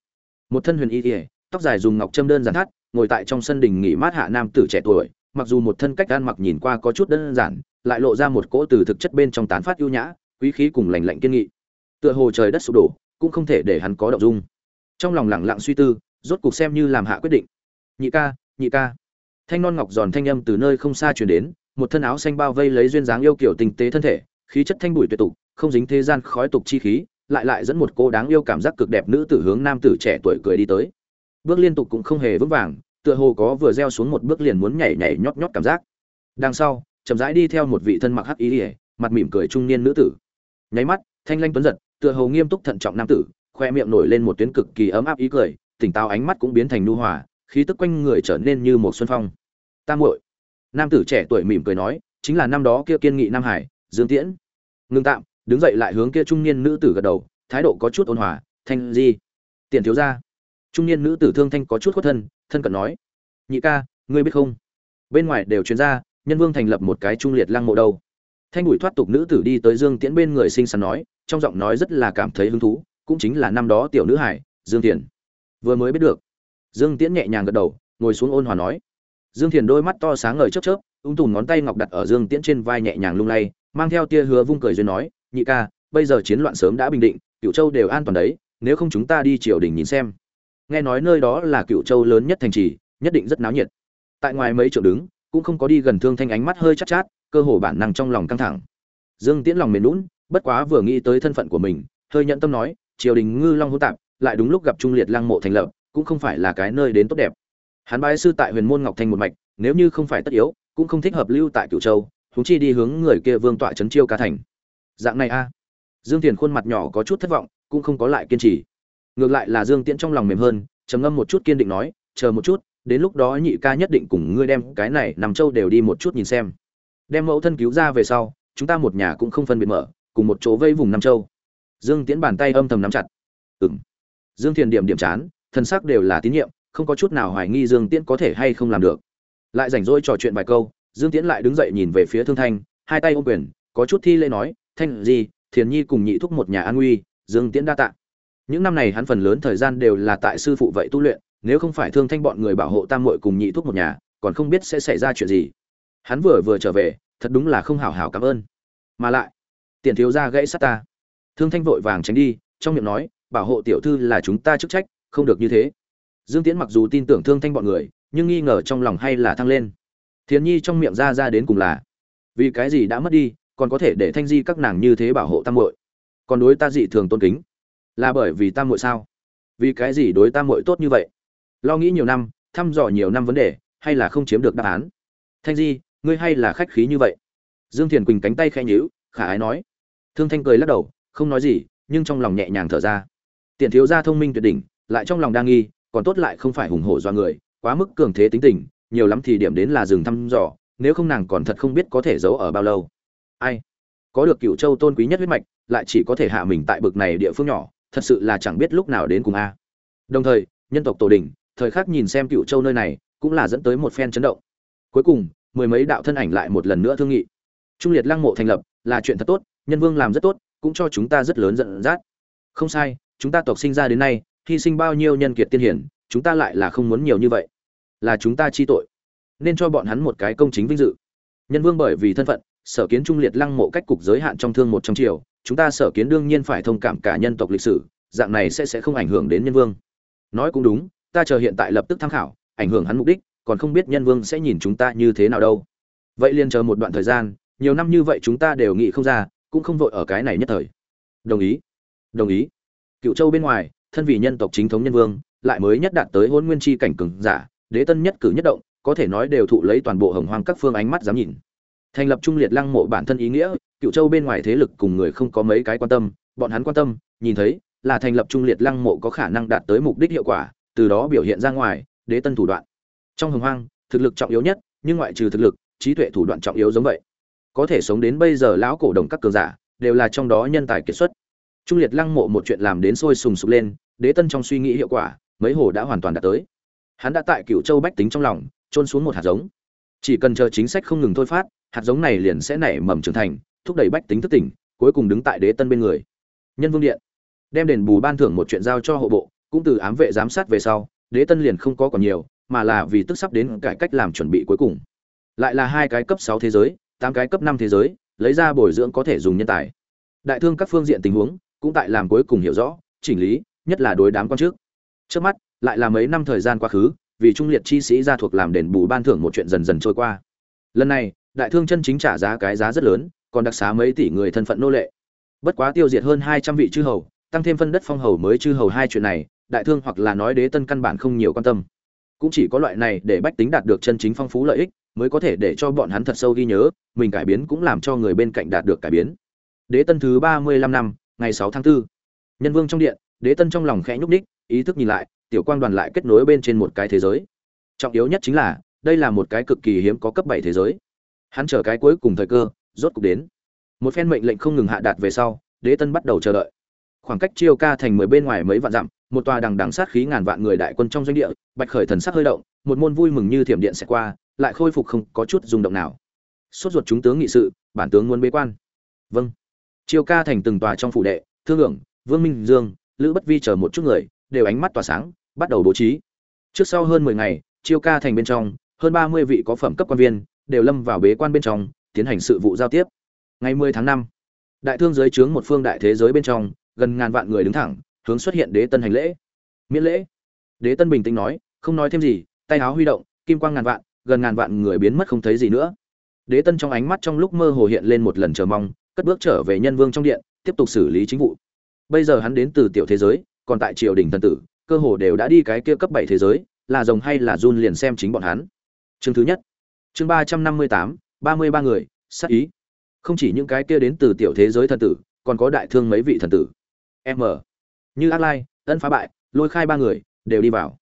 Một thân huyền y ỉa tóc dài dùng ngọc châm đơn giản thắt, ngồi tại trong sân đình nghỉ mát hạ nam tử trẻ tuổi, mặc dù một thân cách ăn mặc nhìn qua có chút đơn giản, lại lộ ra một cỗ từ thực chất bên trong tán phát ưu nhã, quý khí cùng lành lạnh kiên nghị. Tựa hồ trời đất sụp đổ, cũng không thể để hắn có động dung. Trong lòng lẳng lặng suy tư, rốt cục xem như làm hạ quyết định. Nhị ca nhị ca. Thanh non ngọc giòn thanh âm từ nơi không xa truyền đến, một thân áo xanh bao vây lấy duyên dáng yêu kiểu tinh tế thân thể, khí chất thanh bụi tuyệt tục, không dính thế gian khói tục chi khí lại lại dẫn một cô đáng yêu cảm giác cực đẹp nữ tử hướng nam tử trẻ tuổi cười đi tới. Bước liên tục cũng không hề vững vàng, tựa hồ có vừa gieo xuống một bước liền muốn nhảy nhảy nhót nhót cảm giác. Đằng sau, chậm rãi đi theo một vị thân mặc hắc ý ỉa mặt mỉm cười trung niên nữ tử. Nháy mắt, thanh lanh tuấn giật, tựa hồ nghiêm túc thận trọng nam tử, khoe miệng nổi lên một tuyến cực kỳ ấm áp ý cười, tỉnh táo ánh mắt cũng biến thành nu hòa, khí tức quanh người trở nên như một xuân phong. Tam muội. Nam tử trẻ tuổi mỉm cười nói, chính là năm đó kia kiên nghị nam hải, dương tiễn. Ngưng tạm đứng dậy lại hướng kia trung niên nữ tử gật đầu, thái độ có chút ôn hòa, thanh di, tiền thiếu gia. Trung niên nữ tử thương thanh có chút khuất thân thân cận nói, nhị ca, ngươi biết không? Bên ngoài đều chuyên gia, nhân vương thành lập một cái trung liệt lăng mộ đâu. Thanh bụi thoát tục nữ tử đi tới dương tiễn bên người sinh sắn nói, trong giọng nói rất là cảm thấy hứng thú, cũng chính là năm đó tiểu nữ hải, dương thiền. Vừa mới biết được. Dương tiễn nhẹ nhàng gật đầu, ngồi xuống ôn hòa nói. Dương thiền đôi mắt to sáng ngời chớp chớp, ung tùm ngón tay ngọc đặt ở dương tiễn trên vai nhẹ nhàng lung lay, mang theo tia hứa vung cười duyên nói nhị ca, bây giờ chiến loạn sớm đã bình định cựu châu đều an toàn đấy, nếu không chúng ta đi triều đình nhìn xem. Nghe nói nơi đó là cựu châu lớn nhất thành trì, nhất định rất náo nhiệt. Tại ngoài mấy chỗ đứng, cũng không có đi gần thương thanh ánh mắt hơi chát chát, cơ hồ bản năng trong lòng căng thẳng. Dương tiễn lòng mềm lún bất quá vừa nghĩ tới thân phận của mình, hơi nhận tâm nói, triều đình ngư long hỗn tạp, lại đúng lúc gặp trung liệt lăng mộ thành lập, cũng không phải là cái nơi đến tốt đẹp. Hắn bái sư tại huyền môn ngọc thanh một mạch, nếu như không phải tất yếu, cũng không thích hợp lưu tại cửu châu chúng chi đi hướng người kia vương tọa trấn chiêu ca thành dạng này a. Dương tiền khuôn mặt nhỏ có chút thất vọng, cũng không có lại kiên trì. Ngược lại là dương tiễn trong lòng mềm hơn, trầm ngâm một chút kiên định nói, chờ một chút, đến lúc đó nhị ca nhất định cùng ngươi đem cái này nằm châu đều đi một chút nhìn xem. Đem mẫu thân cứu ra về sau, chúng ta một nhà cũng không phân biệt mở, cùng một chỗ vây vùng nam châu dương tiễn bàn tay âm thầm nắm chặt. Ừng dương thiền điểm điểm chán, thân xác đều là tín nhiệm, không có chút nào hoài nghi dương tiễn có thể hay không làm được. Lại rảnh rỗi trò chuyện vài câu, dương tiễn lại đứng dậy nhìn về phía thương thanh, hai tay ôm quyền, có chút thi lễ nói thanh gì thiền nhi cùng nhị thúc một nhà an nguy, dương tiễn đa tạ. Những năm này hắn phần lớn thời gian đều là tại sư phụ vậy tu luyện, nếu không phải thương thanh bọn người bảo hộ tam muội cùng nhị thúc một nhà, còn không biết sẽ xảy ra chuyện gì. Hắn vừa vừa trở về, thật đúng là không hảo hảo cảm ơn. Mà lại, tiền thiếu gia gãy sát ta. Thương thanh vội vàng tránh đi, trong miệng nói, bảo hộ tiểu thư là chúng ta chức trách, không được như thế. Dương tiễn mặc dù tin tưởng thương thanh bọn người, nhưng nghi ngờ trong lòng hay là thăng lên. Thiền nhi trong miệng ra ra đến cùng là, vì cái gì đã mất đi còn có thể để thanh di các nàng như thế bảo hộ tam muội. Còn đối ta dị thường tôn kính. Là bởi vì tam muội sao? Vì cái gì đối tam muội tốt như vậy? Lo nghĩ nhiều năm, thăm dò nhiều năm vấn đề, hay là không chiếm được đáp án? Thanh di, ngươi hay là khách khí như vậy? Dương thiền quỳnh cánh tay khẽ nhíu, khả ái nói. Thương thanh cười lắc đầu, không nói gì, nhưng trong lòng nhẹ nhàng thở ra. Tiện thiếu gia thông minh tuyệt đỉnh, lại trong lòng đang nghi, còn tốt lại không phải hùng hổ do người, quá mức cường thế tính tình, nhiều lắm thì điểm đến là rừng thăm dò, nếu không nàng còn thật không biết có thể giấu ở bao lâu ai? Có được cựu châu tôn quý nhất huyết mạch, lại chỉ có thể hạ mình tại bực này địa phương nhỏ, thật sự là chẳng biết lúc nào đến cùng a. Đồng thời, nhân tộc tổ đình thời khắc nhìn xem cựu châu nơi này, cũng là dẫn tới một phen chấn động. Cuối cùng, mười mấy đạo thân ảnh lại một lần nữa thương nghị. Trung liệt lăng mộ thành lập, là chuyện thật tốt, nhân vương làm rất tốt, cũng cho chúng ta rất lớn giận dắt. Không sai, chúng ta tộc sinh ra đến nay, hy sinh bao nhiêu nhân kiệt tiên hiển, chúng ta lại là không muốn nhiều như vậy. Là chúng ta chi tội, nên cho bọn hắn một cái công chính vinh dự. Nhân vương bởi vì thân phận sở kiến trung liệt lăng mộ cách cục giới hạn trong thương một trong triều, chúng ta sở kiến đương nhiên phải thông cảm cả nhân tộc lịch sử, dạng này sẽ sẽ không ảnh hưởng đến nhân vương. Nói cũng đúng, ta chờ hiện tại lập tức tham khảo, ảnh hưởng hắn mục đích, còn không biết nhân vương sẽ nhìn chúng ta như thế nào đâu. Vậy liền chờ một đoạn thời gian, nhiều năm như vậy chúng ta đều nghĩ không ra, cũng không vội ở cái này nhất thời. Đồng ý. Đồng ý. Cựu châu bên ngoài, thân vị nhân tộc chính thống nhân vương, lại mới nhất đạt tới hôn nguyên chi cảnh cường giả, đế tân nhất cử nhất động, có thể nói đều thụ lấy toàn bộ hồng hoang các phương ánh mắt dám nhìn thành lập trung liệt lăng mộ bản thân ý nghĩa cựu châu bên ngoài thế lực cùng người không có mấy cái quan tâm, bọn hắn quan tâm, nhìn thấy, là thành lập trung liệt lăng mộ có khả năng đạt tới mục đích hiệu quả, từ đó biểu hiện ra ngoài, đế tân thủ đoạn. Trong hồng hoang, thực lực trọng yếu nhất, nhưng ngoại trừ thực lực, trí tuệ thủ đoạn trọng yếu giống vậy. Có thể sống đến bây giờ lão cổ đồng các cường giả, đều là trong đó nhân tài kiệt xuất. Trung liệt lăng mộ một chuyện làm đến sôi sùng sục lên, đế tân trong suy nghĩ hiệu quả, mấy hồ đã hoàn toàn đạt tới. Hắn đã tại cựu châu bách tính trong lòng trôn xuống một hạt giống chỉ cần chờ chính sách không ngừng thôi phát, hạt giống này liền sẽ nảy mầm trưởng thành, thúc đẩy bách tính thức tỉnh, cuối cùng đứng tại đế tân bên người. Nhân vương điện. Đem đền bù ban thưởng một chuyện giao cho hộ bộ, cũng từ ám vệ giám sát về sau, đế tân liền không có còn nhiều, mà là vì tức sắp đến cải cách làm chuẩn bị cuối cùng. Lại là hai cái cấp sáu thế giới, tám cái cấp năm thế giới, lấy ra bồi dưỡng có thể dùng nhân tài. Đại thương các phương diện tình huống, cũng tại làm cuối cùng hiểu rõ, chỉnh lý, nhất là đối đám quan trước. Trước mắt, lại là mấy năm thời gian quá khứ vì trung liệt chi sĩ gia thuộc làm đền bù ban thưởng một chuyện dần dần trôi qua. Lần này, đại thương chân chính trả giá cái giá rất lớn, còn đặc xá mấy tỷ người thân phận nô lệ. Bất quá tiêu diệt hơn hai trăm vị chư hầu, tăng thêm phân đất phong hầu mới chư hầu hai chuyện này, đại thương hoặc là nói đế tân căn bản không nhiều quan tâm. Cũng chỉ có loại này để bách tính đạt được chân chính phong phú lợi ích, mới có thể để cho bọn hắn thật sâu ghi nhớ, mình cải biến cũng làm cho người bên cạnh đạt được cải biến. Đế tân thứ ba mươi lăm năm, ngày sáu tháng 4. nhân vương trong điện, đế tân trong lòng khẽ nhúc nhích, ý thức nhìn lại tiểu quang đoàn lại kết nối bên trên một cái thế giới. Trọng yếu nhất chính là, đây là một cái cực kỳ hiếm có cấp bảy thế giới. Hắn chờ cái cuối cùng thời cơ, rốt cục đến. Một phen mệnh lệnh không ngừng hạ đạt về sau, đế tân bắt đầu chờ đợi. Khoảng cách chiêu ca thành mười bên ngoài mấy vạn dặm, một tòa đằng đằng sát khí ngàn vạn người đại quân trong doanh địa, bạch khởi thần sắc hơi động, một môn vui mừng như thiểm điện sẽ qua, lại khôi phục không có chút rung động nào. Sốt ruột chúng tướng nghị sự, bản tướng muốn bế quan. Vâng. Chiêu ca thành từng tòa trong phủ đệ, thương hưởng vương minh dương, lữ bất vi chờ một chút người đều ánh mắt tỏa sáng, bắt đầu bố trí. Trước sau hơn mười ngày, chiêu ca thành bên trong, hơn ba mươi vị có phẩm cấp quan viên đều lâm vào bế quan bên trong, tiến hành sự vụ giao tiếp. Ngày mười tháng năm, đại thương giới trướng một phương đại thế giới bên trong, gần ngàn vạn người đứng thẳng, hướng xuất hiện đế tân hành lễ. Miễn lễ. Đế tân bình tĩnh nói, không nói thêm gì, tay áo huy động, kim quang ngàn vạn, gần ngàn vạn người biến mất không thấy gì nữa. Đế tân trong ánh mắt trong lúc mơ hồ hiện lên một lần chờ mong, cất bước trở về nhân vương trong điện, tiếp tục xử lý chính vụ. Bây giờ hắn đến từ tiểu thế giới còn tại triều đình thần tử, cơ hồ đều đã đi cái kia cấp bảy thế giới, là rồng hay là run liền xem chính bọn hắn. Chương thứ nhất. Chương ba trăm năm mươi tám, ba mươi ba người sắc ý. Không chỉ những cái kia đến từ tiểu thế giới thần tử, còn có đại thương mấy vị thần tử. M. Như ác lai, ân phá bại, lôi khai ba người, đều đi vào.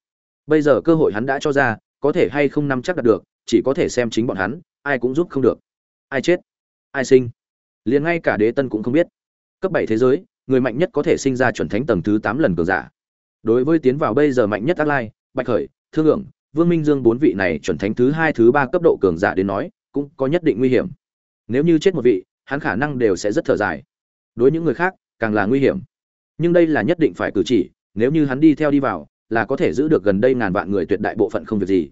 Bây giờ cơ hội hắn đã cho ra, có thể hay không nắm chắc đạt được, chỉ có thể xem chính bọn hắn, ai cũng giúp không được. Ai chết? Ai sinh? Liền ngay cả đế tân cũng không biết. Cấp bảy thế giới người mạnh nhất có thể sinh ra chuẩn thánh tầng thứ tám lần cường giả. Đối với tiến vào bây giờ mạnh nhất ác lai, bạch khởi, thương hưởng vương minh dương bốn vị này chuẩn thánh thứ hai, thứ ba cấp độ cường giả đến nói, cũng có nhất định nguy hiểm. Nếu như chết một vị, hắn khả năng đều sẽ rất thở dài. Đối những người khác, càng là nguy hiểm. Nhưng đây là nhất định phải cử chỉ, nếu như hắn đi theo đi vào, là có thể giữ được gần đây ngàn vạn người tuyệt đại bộ phận không việc gì.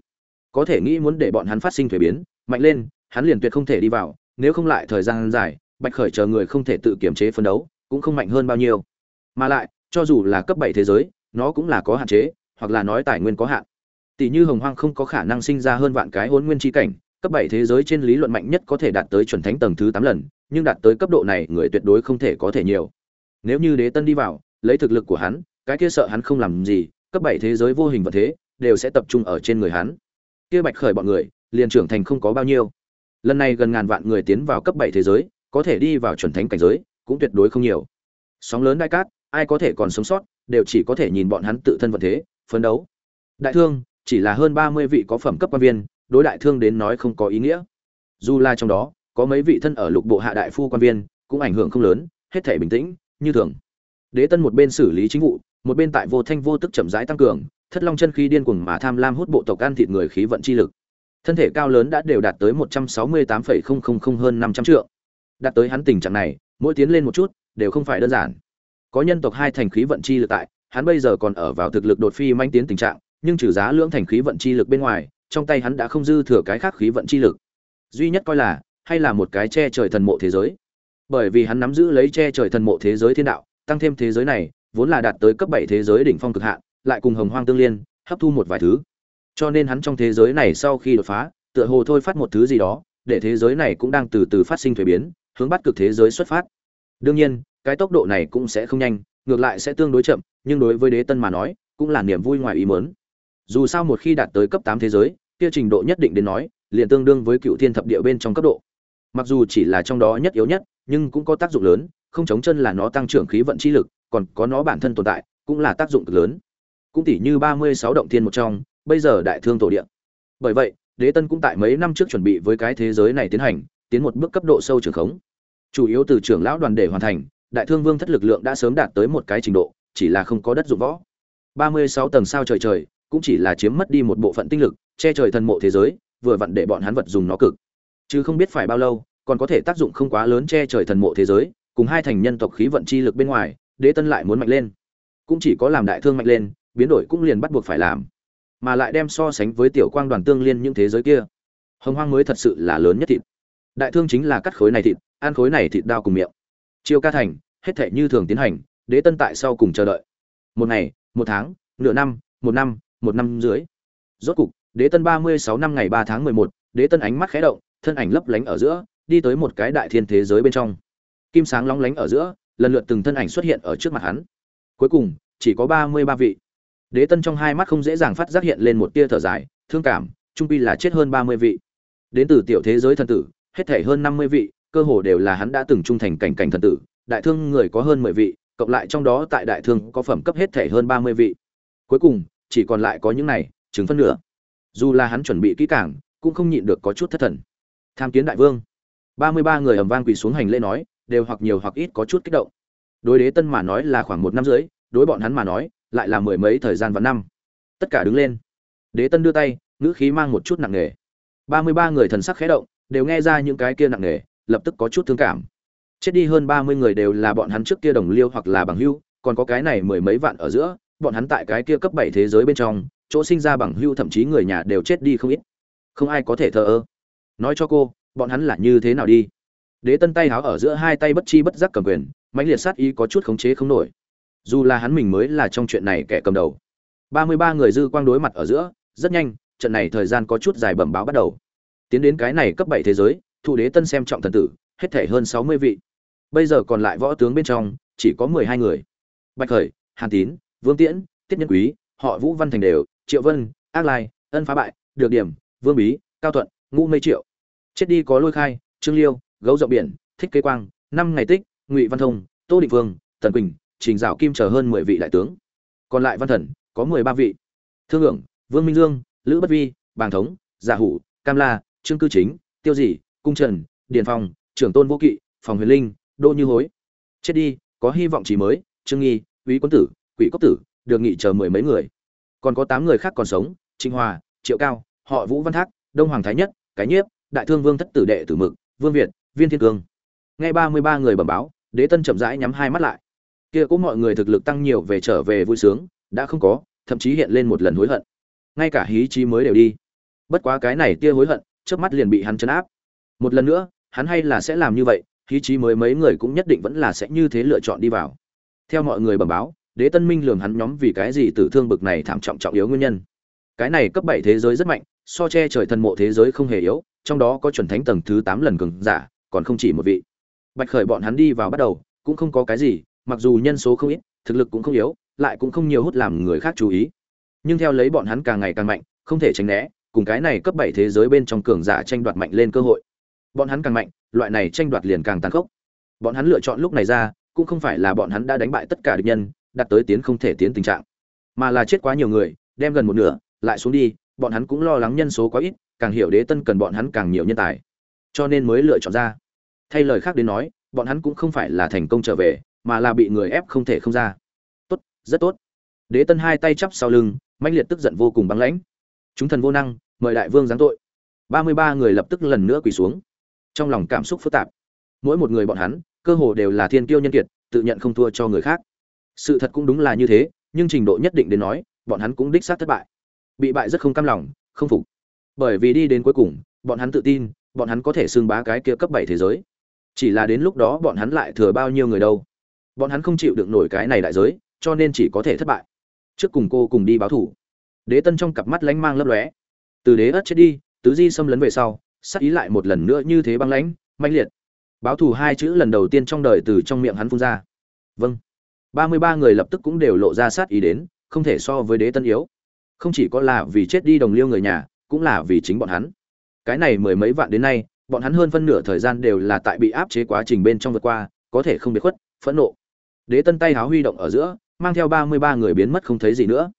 Có thể nghĩ muốn để bọn hắn phát sinh thuế biến, mạnh lên, hắn liền tuyệt không thể đi vào, nếu không lại thời gian dài, bạch khởi chờ người không thể tự kiểm chế phân đấu cũng không mạnh hơn bao nhiêu. Mà lại, cho dù là cấp bảy thế giới, nó cũng là có hạn chế, hoặc là nói tài nguyên có hạn. Tỷ như hồng hoang không có khả năng sinh ra hơn vạn cái hôn nguyên tri cảnh, cấp bảy thế giới trên lý luận mạnh nhất có thể đạt tới chuẩn thánh tầng thứ tám lần, nhưng đạt tới cấp độ này, người tuyệt đối không thể có thể nhiều. Nếu như đế tân đi vào, lấy thực lực của hắn, cái kia sợ hắn không làm gì, cấp bảy thế giới vô hình vật thế, đều sẽ tập trung ở trên người hắn. Kia bạch khởi bọn người, liền trưởng thành không có bao nhiêu. Lần này gần ngàn vạn người tiến vào cấp bảy thế giới, có thể đi vào chuẩn thánh cảnh giới cũng tuyệt đối không nhiều. Sóng lớn đại cát, ai có thể còn sống sót, đều chỉ có thể nhìn bọn hắn tự thân vận thế, phấn đấu. Đại thương, chỉ là hơn ba mươi vị có phẩm cấp quan viên, đối đại thương đến nói không có ý nghĩa. Dù là trong đó, có mấy vị thân ở lục bộ hạ đại phu quan viên, cũng ảnh hưởng không lớn, hết thể bình tĩnh, như thường. Đế tân một bên xử lý chính vụ, một bên tại vô thanh vô tức chậm rãi tăng cường, thất long chân khí điên cuồng mà tham lam hút bộ tộc ăn thịt người khí vận chi lực. Thân thể cao lớn đã đều đạt tới một trăm sáu mươi tám hơn năm trăm triệu. Đạt tới hắn tình trạng này mỗi tiến lên một chút, đều không phải đơn giản. Có nhân tộc hai thành khí vận chi lực tại, hắn bây giờ còn ở vào thực lực đột phi manh tiến tình trạng, nhưng trừ giá lưỡng thành khí vận chi lực bên ngoài, trong tay hắn đã không dư thừa cái khác khí vận chi lực. Duy nhất coi là, hay là một cái che trời thần mộ thế giới. Bởi vì hắn nắm giữ lấy che trời thần mộ thế giới thiên đạo, tăng thêm thế giới này, vốn là đạt tới cấp bảy thế giới đỉnh phong cực hạn, lại cùng hồng hoang tương liên, hấp thu một vài thứ. Cho nên hắn trong thế giới này sau khi đột phá, tựa hồ thôi phát một thứ gì đó, để thế giới này cũng đang từ từ phát sinh thuế biến hướng bắt cực thế giới xuất phát. Đương nhiên, cái tốc độ này cũng sẽ không nhanh, ngược lại sẽ tương đối chậm, nhưng đối với đế tân mà nói, cũng là niềm vui ngoài ý muốn. dù sao một khi đạt tới cấp tám thế giới, kia trình độ nhất định đến nói, liền tương đương với cựu thiên thập địa bên trong cấp độ. Mặc dù chỉ là trong đó nhất yếu nhất, nhưng cũng có tác dụng lớn, không chống chân là nó tăng trưởng khí vận chi lực, còn có nó bản thân tồn tại, cũng là tác dụng cực lớn. Cũng tỷ như ba mươi sáu động thiên một trong, bây giờ đại thương tổ địa. Bởi vậy, đế tân cũng tại mấy năm trước chuẩn bị với cái thế giới này tiến hành tiến một bước cấp độ sâu trường khống. Chủ yếu từ trưởng lão đoàn để hoàn thành, đại thương vương thất lực lượng đã sớm đạt tới một cái trình độ, chỉ là không có đất dụng võ. Ba mươi sáu tầng sao trời trời, cũng chỉ là chiếm mất đi một bộ phận tinh lực, che trời thần mộ thế giới, vừa vặn để bọn hắn vật dùng nó cực. Chứ không biết phải bao lâu, còn có thể tác dụng không quá lớn che trời thần mộ thế giới, cùng hai thành nhân tộc khí vận chi lực bên ngoài, đế tân lại muốn mạnh lên. Cũng chỉ có làm đại thương mạnh lên, biến đổi cũng liền bắt buộc phải làm. Mà lại đem so sánh với tiểu quang đoàn tương liên những thế giới kia. Hồng hoang mới thật sự là lớn nhất thịt đại thương chính là cắt khối này thịt, ăn khối này thịt đao cùng miệng. Chiêu ca thành, hết thể như thường tiến hành, đế tân tại sau cùng chờ đợi. Một ngày, một tháng, nửa năm, một năm một năm dưới rốt cục, đế tân ba mươi sáu năm ngày ba tháng mười một, đế tân ánh mắt khẽ động, thân ảnh lấp lánh ở giữa, đi tới một cái đại thiên thế giới bên trong. Kim sáng lóng lánh ở giữa, lần lượt từng thân ảnh xuất hiện ở trước mặt hắn. Cuối cùng, chỉ có ba mươi ba vị. Đế tân trong hai mắt không dễ dàng phát giác hiện lên một tia thở dài, thương cảm, trung pi là chết hơn ba mươi vị. Đến từ tiểu thế giới thần tử hết thể hơn năm mươi vị, cơ hồ đều là hắn đã từng trung thành cảnh cảnh thần tử, đại thương người có hơn mười vị, cộng lại trong đó tại đại thương có phẩm cấp hết thể hơn ba mươi vị. Cuối cùng, chỉ còn lại có những này chừng phân nửa. Dù là hắn chuẩn bị kỹ càng, cũng không nhịn được có chút thất thần. Tham kiến đại vương. Ba mươi ba người ầm vang quỳ xuống hành lễ nói, đều hoặc nhiều hoặc ít có chút kích động. Đối đế tân mà nói là khoảng một năm rưỡi, đối bọn hắn mà nói, lại là mười mấy thời gian và năm. Tất cả đứng lên. Đế tân đưa tay, ngữ khí mang một chút nặng nề. Ba mươi ba người thần sắc khẽ động đều nghe ra những cái kia nặng nề, lập tức có chút thương cảm. Chết đi hơn ba mươi người đều là bọn hắn trước kia đồng liêu hoặc là bằng hưu, còn có cái này mười mấy vạn ở giữa, bọn hắn tại cái kia cấp bảy thế giới bên trong, chỗ sinh ra bằng hưu thậm chí người nhà đều chết đi không ít. Không ai có thể thờ ơ. Nói cho cô, bọn hắn là như thế nào đi? Đế tân tay háo ở giữa hai tay bất chi bất giác cầm quyền, mãnh liệt sát ý có chút khống chế không nổi. Dù là hắn mình mới là trong chuyện này kẻ cầm đầu. ba mươi ba người dư quang đối mặt ở giữa, rất nhanh, trận này thời gian có chút dài bẩm báo bắt đầu tiến đến cái này cấp bảy thế giới, thụ đế tân xem trọng thần tử, hết thể hơn sáu mươi vị. Bây giờ còn lại võ tướng bên trong, chỉ có mười hai người. Bạch khởi, hàn tín, vương tiễn, tiết nhân quý, họ vũ văn thành đều, triệu vân, ác lai, ân phá bại, được điểm, vương bí, cao thuận, ngũ mây triệu. Chết đi có lôi khai, trương liêu, gấu rộng biển, thích kế quang, năm ngày tích, ngụy văn thông, tô định vương, tần quỳnh, trình dạo kim chờ hơn mười vị đại tướng. Còn lại văn thần, có mười ba vị. Thương hưởng, vương minh dương, lữ bất vi, bàng thống, giả hủ, cam la trương cư chính tiêu Dị, cung trần điền phong trưởng tôn vô kỵ phòng huyền linh đô như hối. Chết đi có hy vọng chỉ mới trương nghi úy quân tử quỷ cốc tử được nghị chờ mười mấy người. Còn có tám người khác còn sống trinh hòa triệu cao họ vũ văn thác đông hoàng thái nhất cái nhiếp đại thương vương thất tử đệ tử mực vương việt viên thiên cương. Nghe ba mươi ba người bẩm báo đế tân chậm rãi nhắm hai mắt lại. Kia cũng mọi người thực lực tăng nhiều về trở về vui sướng đã không có thậm chí hiện lên một lần hối hận. Ngay cả hí chí mới đều đi. Bất quá cái này tia hối hận trước mắt liền bị hắn chấn áp. Một lần nữa, hắn hay là sẽ làm như vậy khí chí mới mấy người cũng nhất định vẫn là sẽ như thế lựa chọn đi vào. Theo mọi người bẩm báo, đế tân minh lường hắn nhóm vì cái gì tử thương bực này thảm trọng trọng yếu nguyên nhân. Cái này cấp bảy thế giới rất mạnh, so che trời thần mộ thế giới không hề yếu, trong đó có chuẩn thánh tầng thứ tám lần cường giả, còn không chỉ một vị. Bạch khởi bọn hắn đi vào bắt đầu, cũng không có cái gì, mặc dù nhân số không ít, thực lực cũng không yếu, lại cũng không nhiều hút làm người khác chú ý. Nhưng theo lấy bọn hắn càng ngày càng mạnh, không thể tránh né cùng cái này cấp bảy thế giới bên trong cường giả tranh đoạt mạnh lên cơ hội. Bọn hắn càng mạnh, loại này tranh đoạt liền càng tàn khốc. Bọn hắn lựa chọn lúc này ra, cũng không phải là bọn hắn đã đánh bại tất cả địch nhân đặt tới tiến không thể tiến tình trạng, mà là chết quá nhiều người, đem gần một nửa, lại xuống đi, bọn hắn cũng lo lắng nhân số quá ít, càng hiểu đế tân cần bọn hắn càng nhiều nhân tài. Cho nên mới lựa chọn ra. Thay lời khác đến nói, bọn hắn cũng không phải là thành công trở về, mà là bị người ép không thể không ra. Tốt, rất tốt. Đế tân hai tay chắp sau lưng, mãnh liệt tức giận vô cùng băng lãnh. Chúng thần vô năng mời đại vương giáng tội. Ba mươi ba người lập tức lần nữa quỳ xuống. Trong lòng cảm xúc phức tạp. Mỗi một người bọn hắn, cơ hồ đều là thiên kiêu nhân kiệt, tự nhận không thua cho người khác. Sự thật cũng đúng là như thế, nhưng trình độ nhất định đến nói, bọn hắn cũng đích xác thất bại. Bị bại rất không cam lòng, không phục. Bởi vì đi đến cuối cùng, bọn hắn tự tin, bọn hắn có thể xưng bá cái kia cấp bảy thế giới. Chỉ là đến lúc đó bọn hắn lại thừa bao nhiêu người đâu. Bọn hắn không chịu được nổi cái này đại giới, cho nên chỉ có thể thất bại. Trước cùng cô cùng đi báo thủ. Đế tân trong cặp mắt lánh mang lấp lóe từ đế ất chết đi, tứ di xâm lấn về sau, sắc ý lại một lần nữa như thế băng lãnh manh liệt. Báo thù hai chữ lần đầu tiên trong đời từ trong miệng hắn phun ra. Vâng. Ba mươi ba người lập tức cũng đều lộ ra sát ý đến, không thể so với đế tân yếu. Không chỉ có là vì chết đi đồng liêu người nhà, cũng là vì chính bọn hắn. Cái này mười mấy vạn đến nay, bọn hắn hơn phân nửa thời gian đều là tại bị áp chế quá trình bên trong vượt qua, có thể không bị khuất, phẫn nộ. Đế tân tay háo huy động ở giữa, mang theo ba mươi ba người biến mất không thấy gì nữa.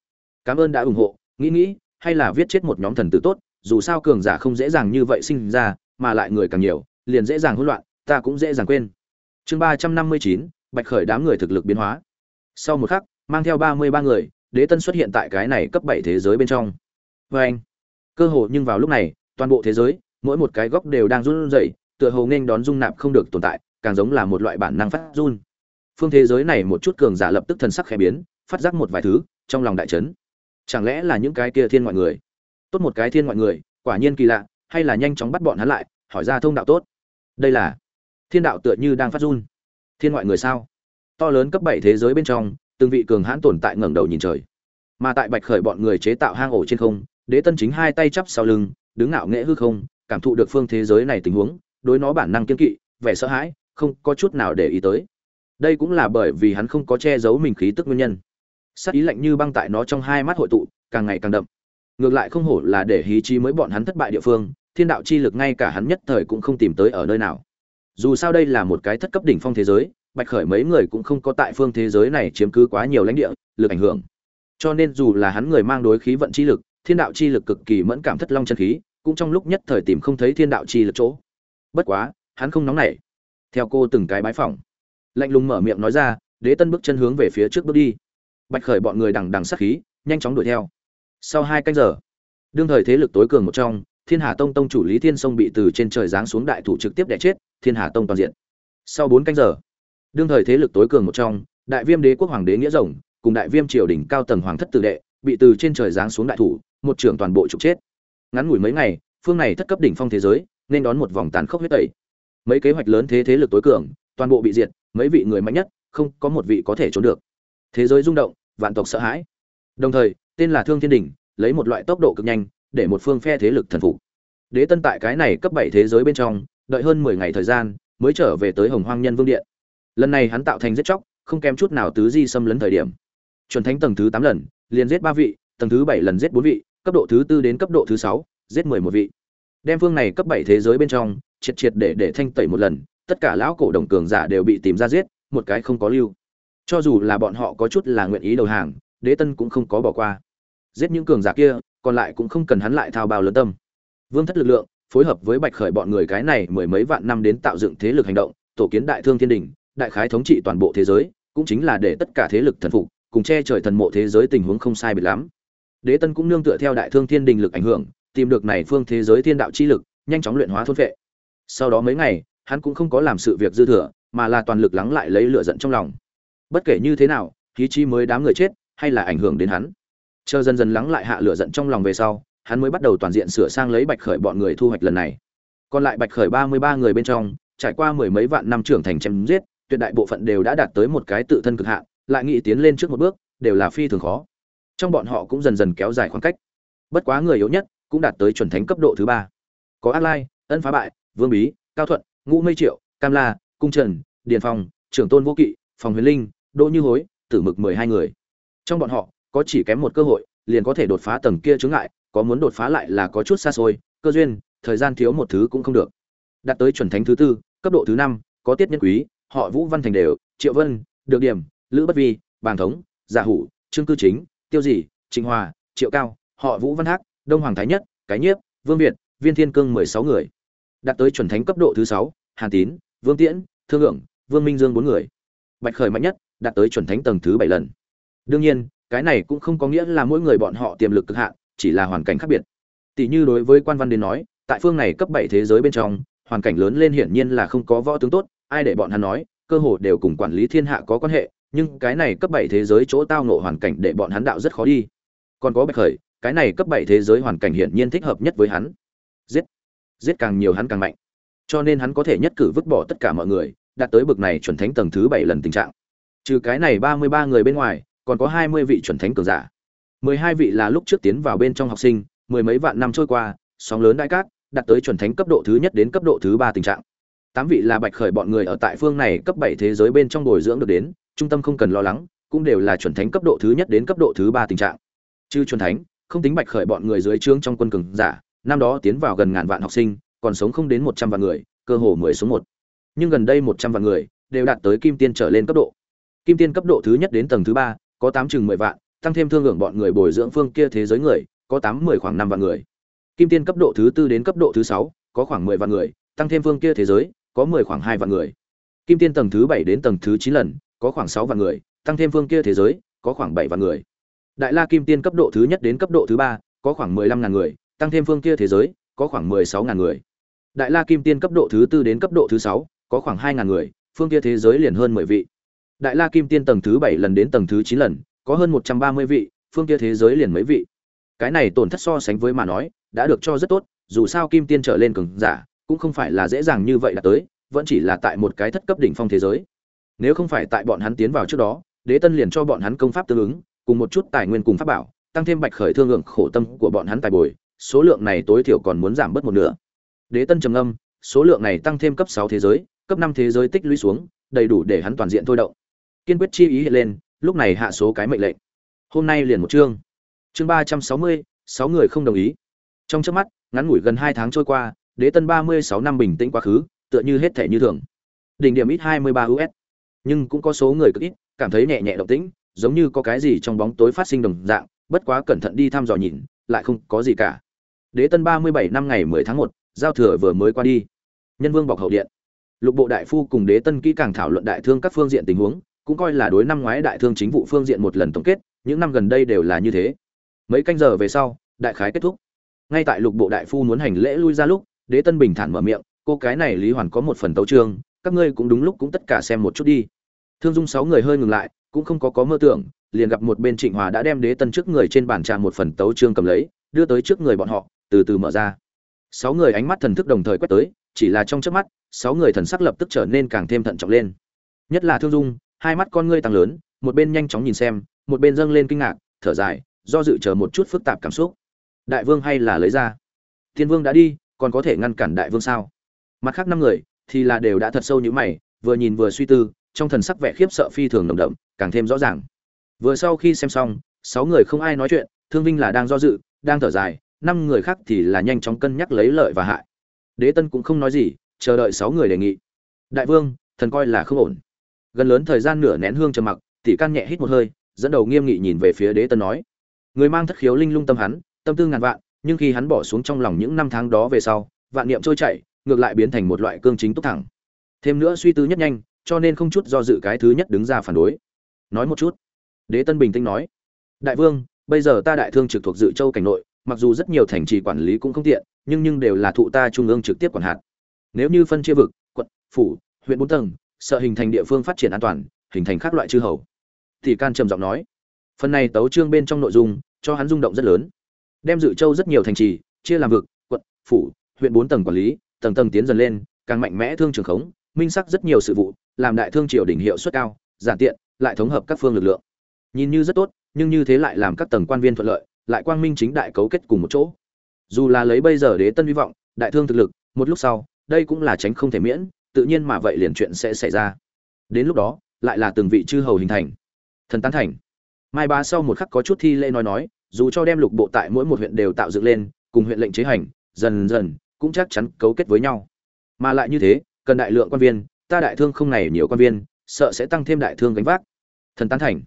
Cảm ơn đã ủng hộ, nghĩ nghĩ hay là viết chết một nhóm thần tử tốt, dù sao cường giả không dễ dàng như vậy sinh ra, mà lại người càng nhiều, liền dễ dàng hỗn loạn, ta cũng dễ dàng quên. Chương ba trăm năm mươi chín, bạch khởi đám người thực lực biến hóa. Sau một khắc, mang theo ba mươi ba người, đế tân xuất hiện tại cái này cấp bảy thế giới bên trong. Vê anh, cơ hồ nhưng vào lúc này, toàn bộ thế giới, mỗi một cái góc đều đang run rẩy, tựa hồ nghênh đón dung nạp không được tồn tại, càng giống là một loại bản năng phát run. Phương thế giới này một chút cường giả lập tức thần sắc khẽ biến, phát giác một vài thứ, trong lòng đại trấn chẳng lẽ là những cái kia thiên ngoại người? Tốt một cái thiên ngoại người, quả nhiên kỳ lạ, hay là nhanh chóng bắt bọn hắn lại, hỏi ra thông đạo tốt. Đây là thiên đạo tựa như đang phát run. Thiên ngoại người sao? To lớn cấp bảy thế giới bên trong, từng vị cường hãn tồn tại ngẩng đầu nhìn trời. Mà tại bạch khởi bọn người chế tạo hang ổ trên không, đế tân chính hai tay chắp sau lưng, đứng ngạo nghễ hư không, cảm thụ được phương thế giới này tình huống, đối nó bản năng kiên kỵ, vẻ sợ hãi, không có chút nào để ý tới. Đây cũng là bởi vì hắn không có che giấu mình khí tức nguyên nhân sắc ý lạnh như băng tại nó trong hai mắt hội tụ, càng ngày càng đậm. Ngược lại không hổ là để hí trí mới bọn hắn thất bại địa phương, thiên đạo chi lực ngay cả hắn nhất thời cũng không tìm tới ở nơi nào. Dù sao đây là một cái thất cấp đỉnh phong thế giới, bạch khởi mấy người cũng không có tại phương thế giới này chiếm cứ quá nhiều lãnh địa, lực ảnh hưởng. Cho nên dù là hắn người mang đối khí vận chi lực, thiên đạo chi lực cực kỳ mẫn cảm thất long chân khí, cũng trong lúc nhất thời tìm không thấy thiên đạo chi lực chỗ. Bất quá, hắn không nóng nảy. Theo cô từng cái bái phỏng, lạnh lùng mở miệng nói ra, đế tân bước chân hướng về phía trước bước đi bạch khởi bọn người đằng đằng sát khí, nhanh chóng đuổi theo. Sau hai canh giờ, đương thời thế lực tối cường một trong, thiên hà tông tông chủ lý thiên sông bị từ trên trời giáng xuống đại thủ trực tiếp đẻ chết, thiên hà tông toàn diện. Sau bốn canh giờ, đương thời thế lực tối cường một trong, đại viêm đế quốc hoàng đế nghĩa rồng cùng đại viêm triều đình cao tầng hoàng thất tử đệ bị từ trên trời giáng xuống đại thủ, một trưởng toàn bộ trục chết. Ngắn ngủi mấy ngày, phương này thất cấp đỉnh phong thế giới, nên đón một vòng tàn khốc huyết tẩy. Mấy kế hoạch lớn thế thế lực tối cường, toàn bộ bị diệt, mấy vị người mạnh nhất, không có một vị có thể trốn được thế giới rung động, vạn tộc sợ hãi. Đồng thời, tên là thương thiên đình, lấy một loại tốc độ cực nhanh, để một phương phe thế lực thần phục. Đế tân tại cái này cấp bảy thế giới bên trong, đợi hơn mười ngày thời gian, mới trở về tới hồng hoang nhân vương điện. Lần này hắn tạo thành giết chóc, không kém chút nào tứ di xâm lấn thời điểm. Chuẩn thánh tầng thứ tám lần, liền giết ba vị, tầng thứ bảy lần giết bốn vị, cấp độ thứ tư đến cấp độ thứ sáu, giết mười một vị. Đem phương này cấp bảy thế giới bên trong, triệt triệt để để thanh tẩy một lần, tất cả lão cổ đồng cường giả đều bị tìm ra giết, một cái không có lưu cho dù là bọn họ có chút là nguyện ý đầu hàng, đế tân cũng không có bỏ qua. Giết những cường giả kia, còn lại cũng không cần hắn lại thao bao lớn tâm. Vương thất lực lượng, phối hợp với bạch khởi bọn người cái này mười mấy vạn năm đến tạo dựng thế lực hành động, tổ kiến đại thương thiên đình, đại khái thống trị toàn bộ thế giới, cũng chính là để tất cả thế lực thần phục, cùng che trời thần mộ thế giới tình huống không sai biệt lắm. Đế tân cũng nương tựa theo đại thương thiên đình lực ảnh hưởng, tìm được này phương thế giới thiên đạo chi lực, nhanh chóng luyện hóa thôn vệ. Sau đó mấy ngày, hắn cũng không có làm sự việc dư thừa, mà là toàn lực lắng lại lấy lửa giận trong lòng bất kể như thế nào khí chi mới đám người chết, hay là ảnh hưởng đến hắn. Chờ dần dần lắng lại hạ lửa giận trong lòng về sau, hắn mới bắt đầu toàn diện sửa sang lấy bạch khởi bọn người thu hoạch lần này. Còn lại bạch khởi ba mươi ba người bên trong, trải qua mười mấy vạn năm trưởng thành chém giết, tuyệt đại bộ phận đều đã đạt tới một cái tự thân cực hạn, lại nghĩ tiến lên trước một bước, đều là phi thường khó. Trong bọn họ cũng dần dần kéo dài khoảng cách. Bất quá người yếu nhất cũng đạt tới chuẩn thánh cấp độ thứ ba. Có ác lai, ân phá bại, vương bí, cao thuận, ngũ mây triệu, cam la, cung trần, điền phong, trưởng tôn vô kỵ, phòng huyền linh đỗ như hối, tử mực mười hai người. Trong bọn họ, có chỉ kém một cơ hội, liền có thể đột phá tầng kia chướng ngại, có muốn đột phá lại là có chút xa xôi, cơ duyên, thời gian thiếu một thứ cũng không được. Đạt tới chuẩn thánh thứ tư, cấp độ thứ năm, có tiết nhân quý, họ vũ văn thành đều, triệu vân, được điểm, lữ bất vi, bàng thống, giả hủ, trương cư chính, tiêu dĩ, trịnh hòa, triệu cao, họ vũ văn hắc, đông hoàng thái nhất, cái nhiếp, vương việt, viên thiên cương mười sáu người. Đạt tới chuẩn thánh cấp độ thứ sáu, hàn tín, vương tiễn, thương lượng, vương minh dương bốn người. Bạch khởi mạnh nhất đạt tới chuẩn thánh tầng thứ bảy lần. Đương nhiên, cái này cũng không có nghĩa là mỗi người bọn họ tiềm lực cực hạn, chỉ là hoàn cảnh khác biệt. Tỷ như đối với quan văn đến nói, tại phương này cấp bảy thế giới bên trong, hoàn cảnh lớn lên hiển nhiên là không có võ tướng tốt, ai để bọn hắn nói, cơ hồ đều cùng quản lý thiên hạ có quan hệ, nhưng cái này cấp bảy thế giới chỗ tao ngộ hoàn cảnh để bọn hắn đạo rất khó đi. Còn có bạch khởi, cái này cấp bảy thế giới hoàn cảnh hiển nhiên thích hợp nhất với hắn. Giết! Giết càng nhiều hắn càng mạnh. Cho nên hắn có thể nhất cử vứt bỏ tất cả mọi người, đạt tới bực này chuẩn thánh tầng thứ bảy lần tình trạng trừ cái này ba mươi ba người bên ngoài, còn có hai mươi vị chuẩn thánh cường giả. mười hai vị là lúc trước tiến vào bên trong học sinh, mười mấy vạn năm trôi qua, sóng lớn đại cát, đạt tới chuẩn thánh cấp độ thứ nhất đến cấp độ thứ ba tình trạng. Tám vị là bạch khởi bọn người ở tại phương này cấp bảy thế giới bên trong bồi dưỡng được đến, trung tâm không cần lo lắng, cũng đều là chuẩn thánh cấp độ thứ nhất đến cấp độ thứ ba tình trạng. Chư chuẩn thánh, không tính bạch khởi bọn người dưới trướng trong quân cường giả, năm đó tiến vào gần ngàn vạn học sinh, còn sống không đến một trăm vạn người, cơ hồ mười số một. Nhưng gần đây một trăm vạn người đều đạt tới kim tiên trở lên cấp độ kim tiên cấp độ thứ nhất đến tầng thứ ba, có tám chừng mười vạn, tăng thêm thương hưởng bọn người bồi dưỡng phương kia thế giới người, có tám mười khoảng năm vạn người. Kim tiên cấp độ thứ tư đến cấp độ thứ sáu, có khoảng mười vạn người, tăng thêm phương kia thế giới, có mười khoảng hai vạn người. Kim tiên tầng thứ bảy đến tầng thứ chín lần, có khoảng sáu vạn người, tăng thêm phương kia thế giới, có khoảng bảy vạn người. Đại la kim tiên cấp độ thứ nhất đến cấp độ thứ ba, có khoảng mười lăm ngàn người, tăng thêm phương kia thế giới, có khoảng mười sáu ngàn người. Đại la kim tiên cấp độ thứ tư đến cấp độ thứ sáu, có khoảng hai ngàn người, phương kia thế giới liền hơn mười vị đại la kim tiên tầng thứ bảy lần đến tầng thứ chín lần, có hơn một trăm ba mươi vị, phương kia thế giới liền mấy vị. Cái này tổn thất so sánh với mà nói, đã được cho rất tốt, dù sao kim tiên trở lên cường giả, cũng không phải là dễ dàng như vậy là tới, vẫn chỉ là tại một cái thất cấp đỉnh phong thế giới. Nếu không phải tại bọn hắn tiến vào trước đó, đế tân liền cho bọn hắn công pháp tương ứng, cùng một chút tài nguyên cùng pháp bảo, tăng thêm bạch khởi thương lượng khổ tâm của bọn hắn tài bồi, số lượng này tối thiểu còn muốn giảm bớt một nửa. Đế tân trầm âm số lượng này tăng thêm cấp sáu thế giới, cấp năm thế giới tích lũy xuống, đầy đủ để hắn toàn diện thôi động kiên quyết chi ý hiện lên, lúc này hạ số cái mệnh lệnh. Hôm nay liền một chương. Chương ba trăm sáu mươi, sáu người không đồng ý. Trong trước mắt, ngắn ngủi gần hai tháng trôi qua, đế tân ba mươi sáu năm bình tĩnh quá khứ, tựa như hết thể như thường. Đỉnh điểm ít hai mươi ba us nhưng cũng có số người cực ít, cảm thấy nhẹ nhẹ động tĩnh, giống như có cái gì trong bóng tối phát sinh đồng dạng, bất quá cẩn thận đi thăm dò nhìn, lại không có gì cả. Đế tân ba mươi bảy năm ngày mười tháng một, giao thừa vừa mới qua đi. Nhân vương bọc hậu điện. Lục bộ đại phu cùng đế tân kỹ càng thảo luận đại thương các phương diện tình huống cũng coi là đối năm ngoái đại thương chính vụ phương diện một lần tổng kết, những năm gần đây đều là như thế. Mấy canh giờ về sau, đại khái kết thúc. Ngay tại lục bộ đại phu muốn hành lễ lui ra lúc, đế tân bình thản mở miệng, cô cái này lý hoàn có một phần tấu trương các ngươi cũng đúng lúc cũng tất cả xem một chút đi. Thương dung sáu người hơi ngừng lại, cũng không có có mơ tưởng, liền gặp một bên trịnh hòa đã đem đế tân trước người trên bàn trà một phần tấu trương cầm lấy, đưa tới trước người bọn họ, từ từ mở ra. Sáu người ánh mắt thần thức đồng thời quét tới, chỉ là trong trước mắt, sáu người thần sắc lập tức trở nên càng thêm thận trọng lên. Nhất là thương dung hai mắt con ngươi tăng lớn, một bên nhanh chóng nhìn xem, một bên dâng lên kinh ngạc, thở dài, do dự chờ một chút phức tạp cảm xúc. Đại vương hay là lấy ra? Thiên vương đã đi, còn có thể ngăn cản đại vương sao? Mặt khác năm người, thì là đều đã thật sâu như mày, vừa nhìn vừa suy tư, trong thần sắc vẻ khiếp sợ phi thường nồng đậm, càng thêm rõ ràng. Vừa sau khi xem xong, sáu người không ai nói chuyện, thương vinh là đang do dự, đang thở dài, năm người khác thì là nhanh chóng cân nhắc lấy lợi và hại. Đế tân cũng không nói gì, chờ đợi sáu người đề nghị. Đại vương, thần coi là không ổn gần lớn thời gian nửa nén hương trầm mặc tỷ can nhẹ hít một hơi, dẫn đầu nghiêm nghị nhìn về phía đế tân nói. Người mang thất khiếu linh lung tâm hắn, tâm tư ngàn vạn, nhưng khi hắn bỏ xuống trong lòng những năm tháng đó về sau, vạn niệm trôi chảy, ngược lại biến thành một loại cương chính túc thẳng. Thêm nữa suy tư nhất nhanh, cho nên không chút do dự cái thứ nhất đứng ra phản đối. Nói một chút. Đế tân bình tĩnh nói. Đại vương, bây giờ ta đại thương trực thuộc dự châu cảnh nội, mặc dù rất nhiều thành trì quản lý cũng không tiện, nhưng nhưng đều là thụ ta trung ương trực tiếp quản hạt. Nếu như phân chia vực, quận, phủ, huyện bốn tầng sợ hình thành địa phương phát triển an toàn, hình thành các loại chư hầu. Thì can trầm giọng nói, phần này tấu trương bên trong nội dung, cho hắn rung động rất lớn. Đem dự châu rất nhiều thành trì, chia làm vực, quận, phủ, huyện bốn tầng quản lý, tầng tầng tiến dần lên, càng mạnh mẽ thương trường khống, minh sắc rất nhiều sự vụ, làm đại thương triều đỉnh hiệu suất cao, giản tiện, lại thống hợp các phương lực lượng. Nhìn như rất tốt, nhưng như thế lại làm các tầng quan viên thuận lợi, lại quang minh chính đại cấu kết cùng một chỗ. Dù là lấy bây giờ đế tân hy vọng, đại thương thực lực, một lúc sau, đây cũng là tránh không thể miễn tự nhiên mà vậy liền chuyện sẽ xảy ra. Đến lúc đó, lại là từng vị chư hầu hình thành. Thần tán thành. Mai bá sau một khắc có chút thi lễ nói nói, dù cho đem lục bộ tại mỗi một huyện đều tạo dựng lên, cùng huyện lệnh chế hành, dần dần cũng chắc chắn cấu kết với nhau. Mà lại như thế, cần đại lượng quan viên, ta đại thương không này nhiều quan viên, sợ sẽ tăng thêm đại thương gánh vác. Thần tán thành.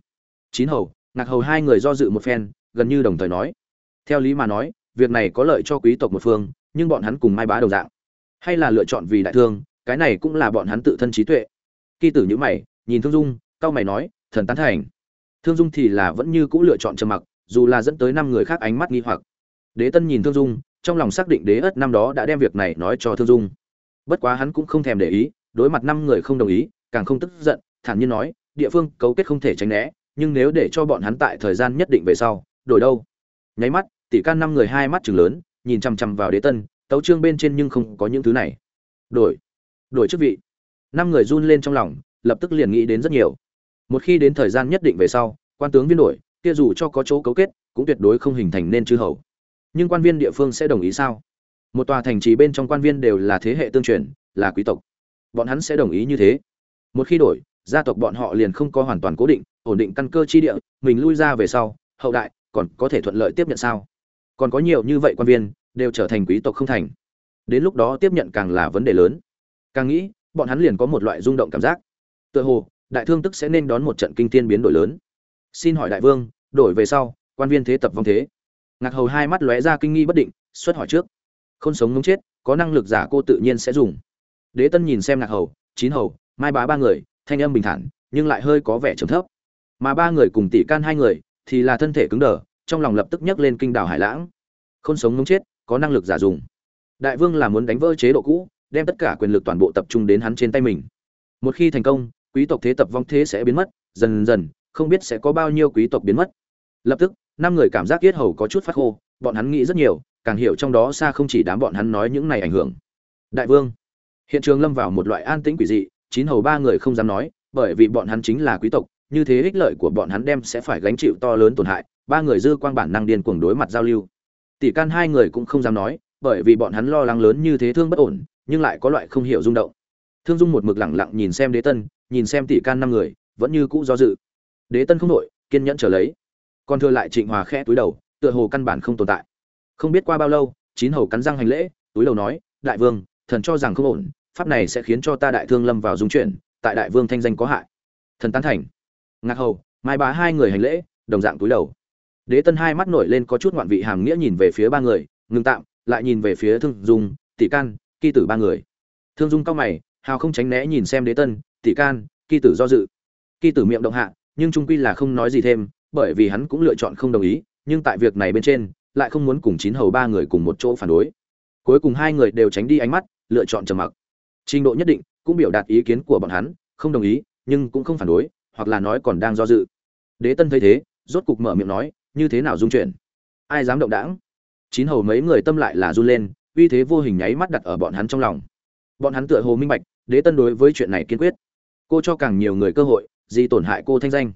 Chín hầu, ngạc hầu hai người do dự một phen, gần như đồng thời nói. Theo lý mà nói, việc này có lợi cho quý tộc một phương, nhưng bọn hắn cùng mai bá đồng dạng. Hay là lựa chọn vì đại thương cái này cũng là bọn hắn tự thân trí tuệ. Kỳ tử nhữ mày, nhìn thương dung cao mày nói, thần tán thành. Thương dung thì là vẫn như cũ lựa chọn trầm mặc, dù là dẫn tới năm người khác ánh mắt nghi hoặc. Đế tân nhìn thương dung, trong lòng xác định đế ất năm đó đã đem việc này nói cho thương dung. Bất quá hắn cũng không thèm để ý, đối mặt năm người không đồng ý, càng không tức giận, thản nhiên nói, địa phương cấu kết không thể tránh né, nhưng nếu để cho bọn hắn tại thời gian nhất định về sau, đổi đâu? Nháy mắt, tỷ can năm người hai mắt chừng lớn, nhìn chằm chằm vào đế tân, tấu trương bên trên nhưng không có những thứ này. Đổi đổi chức vị. Năm người run lên trong lòng, lập tức liền nghĩ đến rất nhiều. Một khi đến thời gian nhất định về sau, quan tướng viên đổi kia dù cho có chỗ cấu kết, cũng tuyệt đối không hình thành nên chư hầu. Nhưng quan viên địa phương sẽ đồng ý sao? Một tòa thành trì bên trong quan viên đều là thế hệ tương truyền, là quý tộc. Bọn hắn sẽ đồng ý như thế. Một khi đổi, gia tộc bọn họ liền không có hoàn toàn cố định, ổn định căn cơ chi địa, mình lui ra về sau, hậu đại, còn có thể thuận lợi tiếp nhận sao? Còn có nhiều như vậy quan viên, đều trở thành quý tộc không thành. Đến lúc đó tiếp nhận càng là vấn đề lớn càng nghĩ, bọn hắn liền có một loại rung động cảm giác. Tựa hồ, đại thương tức sẽ nên đón một trận kinh tiên biến đổi lớn. Xin hỏi đại vương, đổi về sau, quan viên thế tập vong thế. Ngạc hầu hai mắt lóe ra kinh nghi bất định, xuất hỏi trước. Không sống ngống chết, có năng lực giả cô tự nhiên sẽ dùng. Đế tân nhìn xem ngạc hầu, chín hầu, mai bá ba người, thanh âm bình thản, nhưng lại hơi có vẻ trầm thấp. Mà ba người cùng tỷ can hai người, thì là thân thể cứng đờ, trong lòng lập tức nhấc lên kinh đảo hải lãng. Không sống ngống chết, có năng lực giả dùng. Đại vương là muốn đánh vỡ chế độ cũ đem tất cả quyền lực toàn bộ tập trung đến hắn trên tay mình. Một khi thành công, quý tộc thế tập vong thế sẽ biến mất, dần dần, không biết sẽ có bao nhiêu quý tộc biến mất. Lập tức, năm người cảm giác yết hầu có chút phát khô, bọn hắn nghĩ rất nhiều, càng hiểu trong đó xa không chỉ đám bọn hắn nói những này ảnh hưởng. Đại vương, hiện trường lâm vào một loại an tĩnh quỷ dị, chín hầu ba người không dám nói, bởi vì bọn hắn chính là quý tộc, như thế ích lợi của bọn hắn đem sẽ phải gánh chịu to lớn tổn hại, ba người dư quang bản năng điên cuồng đối mặt giao lưu. Tỷ can hai người cũng không dám nói, bởi vì bọn hắn lo lắng lớn như thế thương bất ổn nhưng lại có loại không hiểu rung động. Thương dung một mực lẳng lặng nhìn xem đế tân, nhìn xem tỷ can năm người, vẫn như cũ do dự. Đế tân không đổi, kiên nhẫn trở lấy. Còn thừa lại trịnh hòa khẽ túi đầu, tựa hồ căn bản không tồn tại. Không biết qua bao lâu, chín hầu cắn răng hành lễ, túi đầu nói, đại vương, thần cho rằng không ổn, pháp này sẽ khiến cho ta đại thương lâm vào dung chuyển, tại đại vương thanh danh có hại. Thần tán thành. Ngạc hầu, mai bá hai người hành lễ, đồng dạng túi đầu. Đế tân hai mắt nổi lên có chút ngoạn vị hàm nghĩa nhìn về phía ba người ngừng tạm, lại nhìn về phía thương dung, tỷ can kỳ tử ba người. Thương dung cao mày, hào không tránh né nhìn xem đế tân, tỷ can kỳ tử do dự. Kỳ tử miệng động hạ, nhưng trung quy là không nói gì thêm, bởi vì hắn cũng lựa chọn không đồng ý, nhưng tại việc này bên trên, lại không muốn cùng chín hầu ba người cùng một chỗ phản đối. Cuối cùng hai người đều tránh đi ánh mắt, lựa chọn trầm mặc. Trình độ nhất định, cũng biểu đạt ý kiến của bọn hắn, không đồng ý, nhưng cũng không phản đối, hoặc là nói còn đang do dự. Đế tân thấy thế, rốt cục mở miệng nói, như thế nào dung chuyển? Ai dám động đảng? Chín hầu mấy người tâm lại là run lên uy thế vô hình nháy mắt đặt ở bọn hắn trong lòng. Bọn hắn tựa hồ minh bạch, đế tân đối với chuyện này kiên quyết. Cô cho càng nhiều người cơ hội, gì tổn hại cô thanh danh.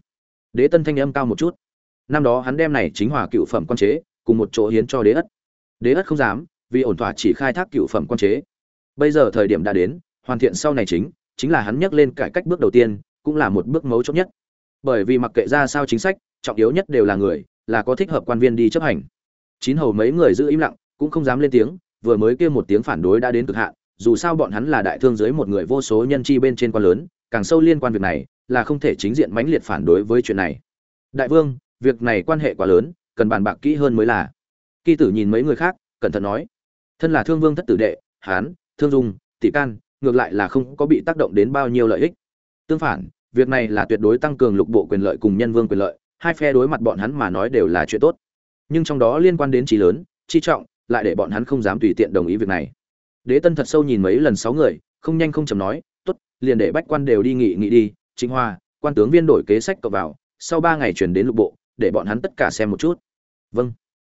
Đế tân thanh âm cao một chút. Năm đó hắn đem này chính hòa cựu phẩm quan chế, cùng một chỗ hiến cho đế ất. Đế ất không dám, vì ổn thỏa chỉ khai thác cựu phẩm quan chế. Bây giờ thời điểm đã đến, hoàn thiện sau này chính chính là hắn nhắc lên cải cách bước đầu tiên, cũng là một bước mấu chốt nhất. Bởi vì mặc kệ ra sao chính sách, trọng yếu nhất đều là người, là có thích hợp quan viên đi chấp hành. Chín hầu mấy người giữ im lặng, cũng không dám lên tiếng vừa mới kêu một tiếng phản đối đã đến cực hạn, dù sao bọn hắn là đại thương giới một người vô số nhân chi bên trên quan lớn, càng sâu liên quan việc này, là không thể chính diện mãnh liệt phản đối với chuyện này. Đại vương, việc này quan hệ quá lớn, cần bàn bạc kỹ hơn mới là. Kỳ tử nhìn mấy người khác, cẩn thận nói. Thân là thương vương thất tử đệ, hán, thương dung, tỷ can, ngược lại là không có bị tác động đến bao nhiêu lợi ích. Tương phản, việc này là tuyệt đối tăng cường lục bộ quyền lợi cùng nhân vương quyền lợi, hai phe đối mặt bọn hắn mà nói đều là chuyện tốt. Nhưng trong đó liên quan đến trí lớn chi trọng lại để bọn hắn không dám tùy tiện đồng ý việc này. Đế tân thật sâu nhìn mấy lần sáu người, không nhanh không chầm nói, tốt, liền để bách quan đều đi nghị nghị đi chính hoa, quan tướng viên đổi kế sách cậu vào, sau ba ngày chuyển đến lục bộ, để bọn hắn tất cả xem một chút. Vâng.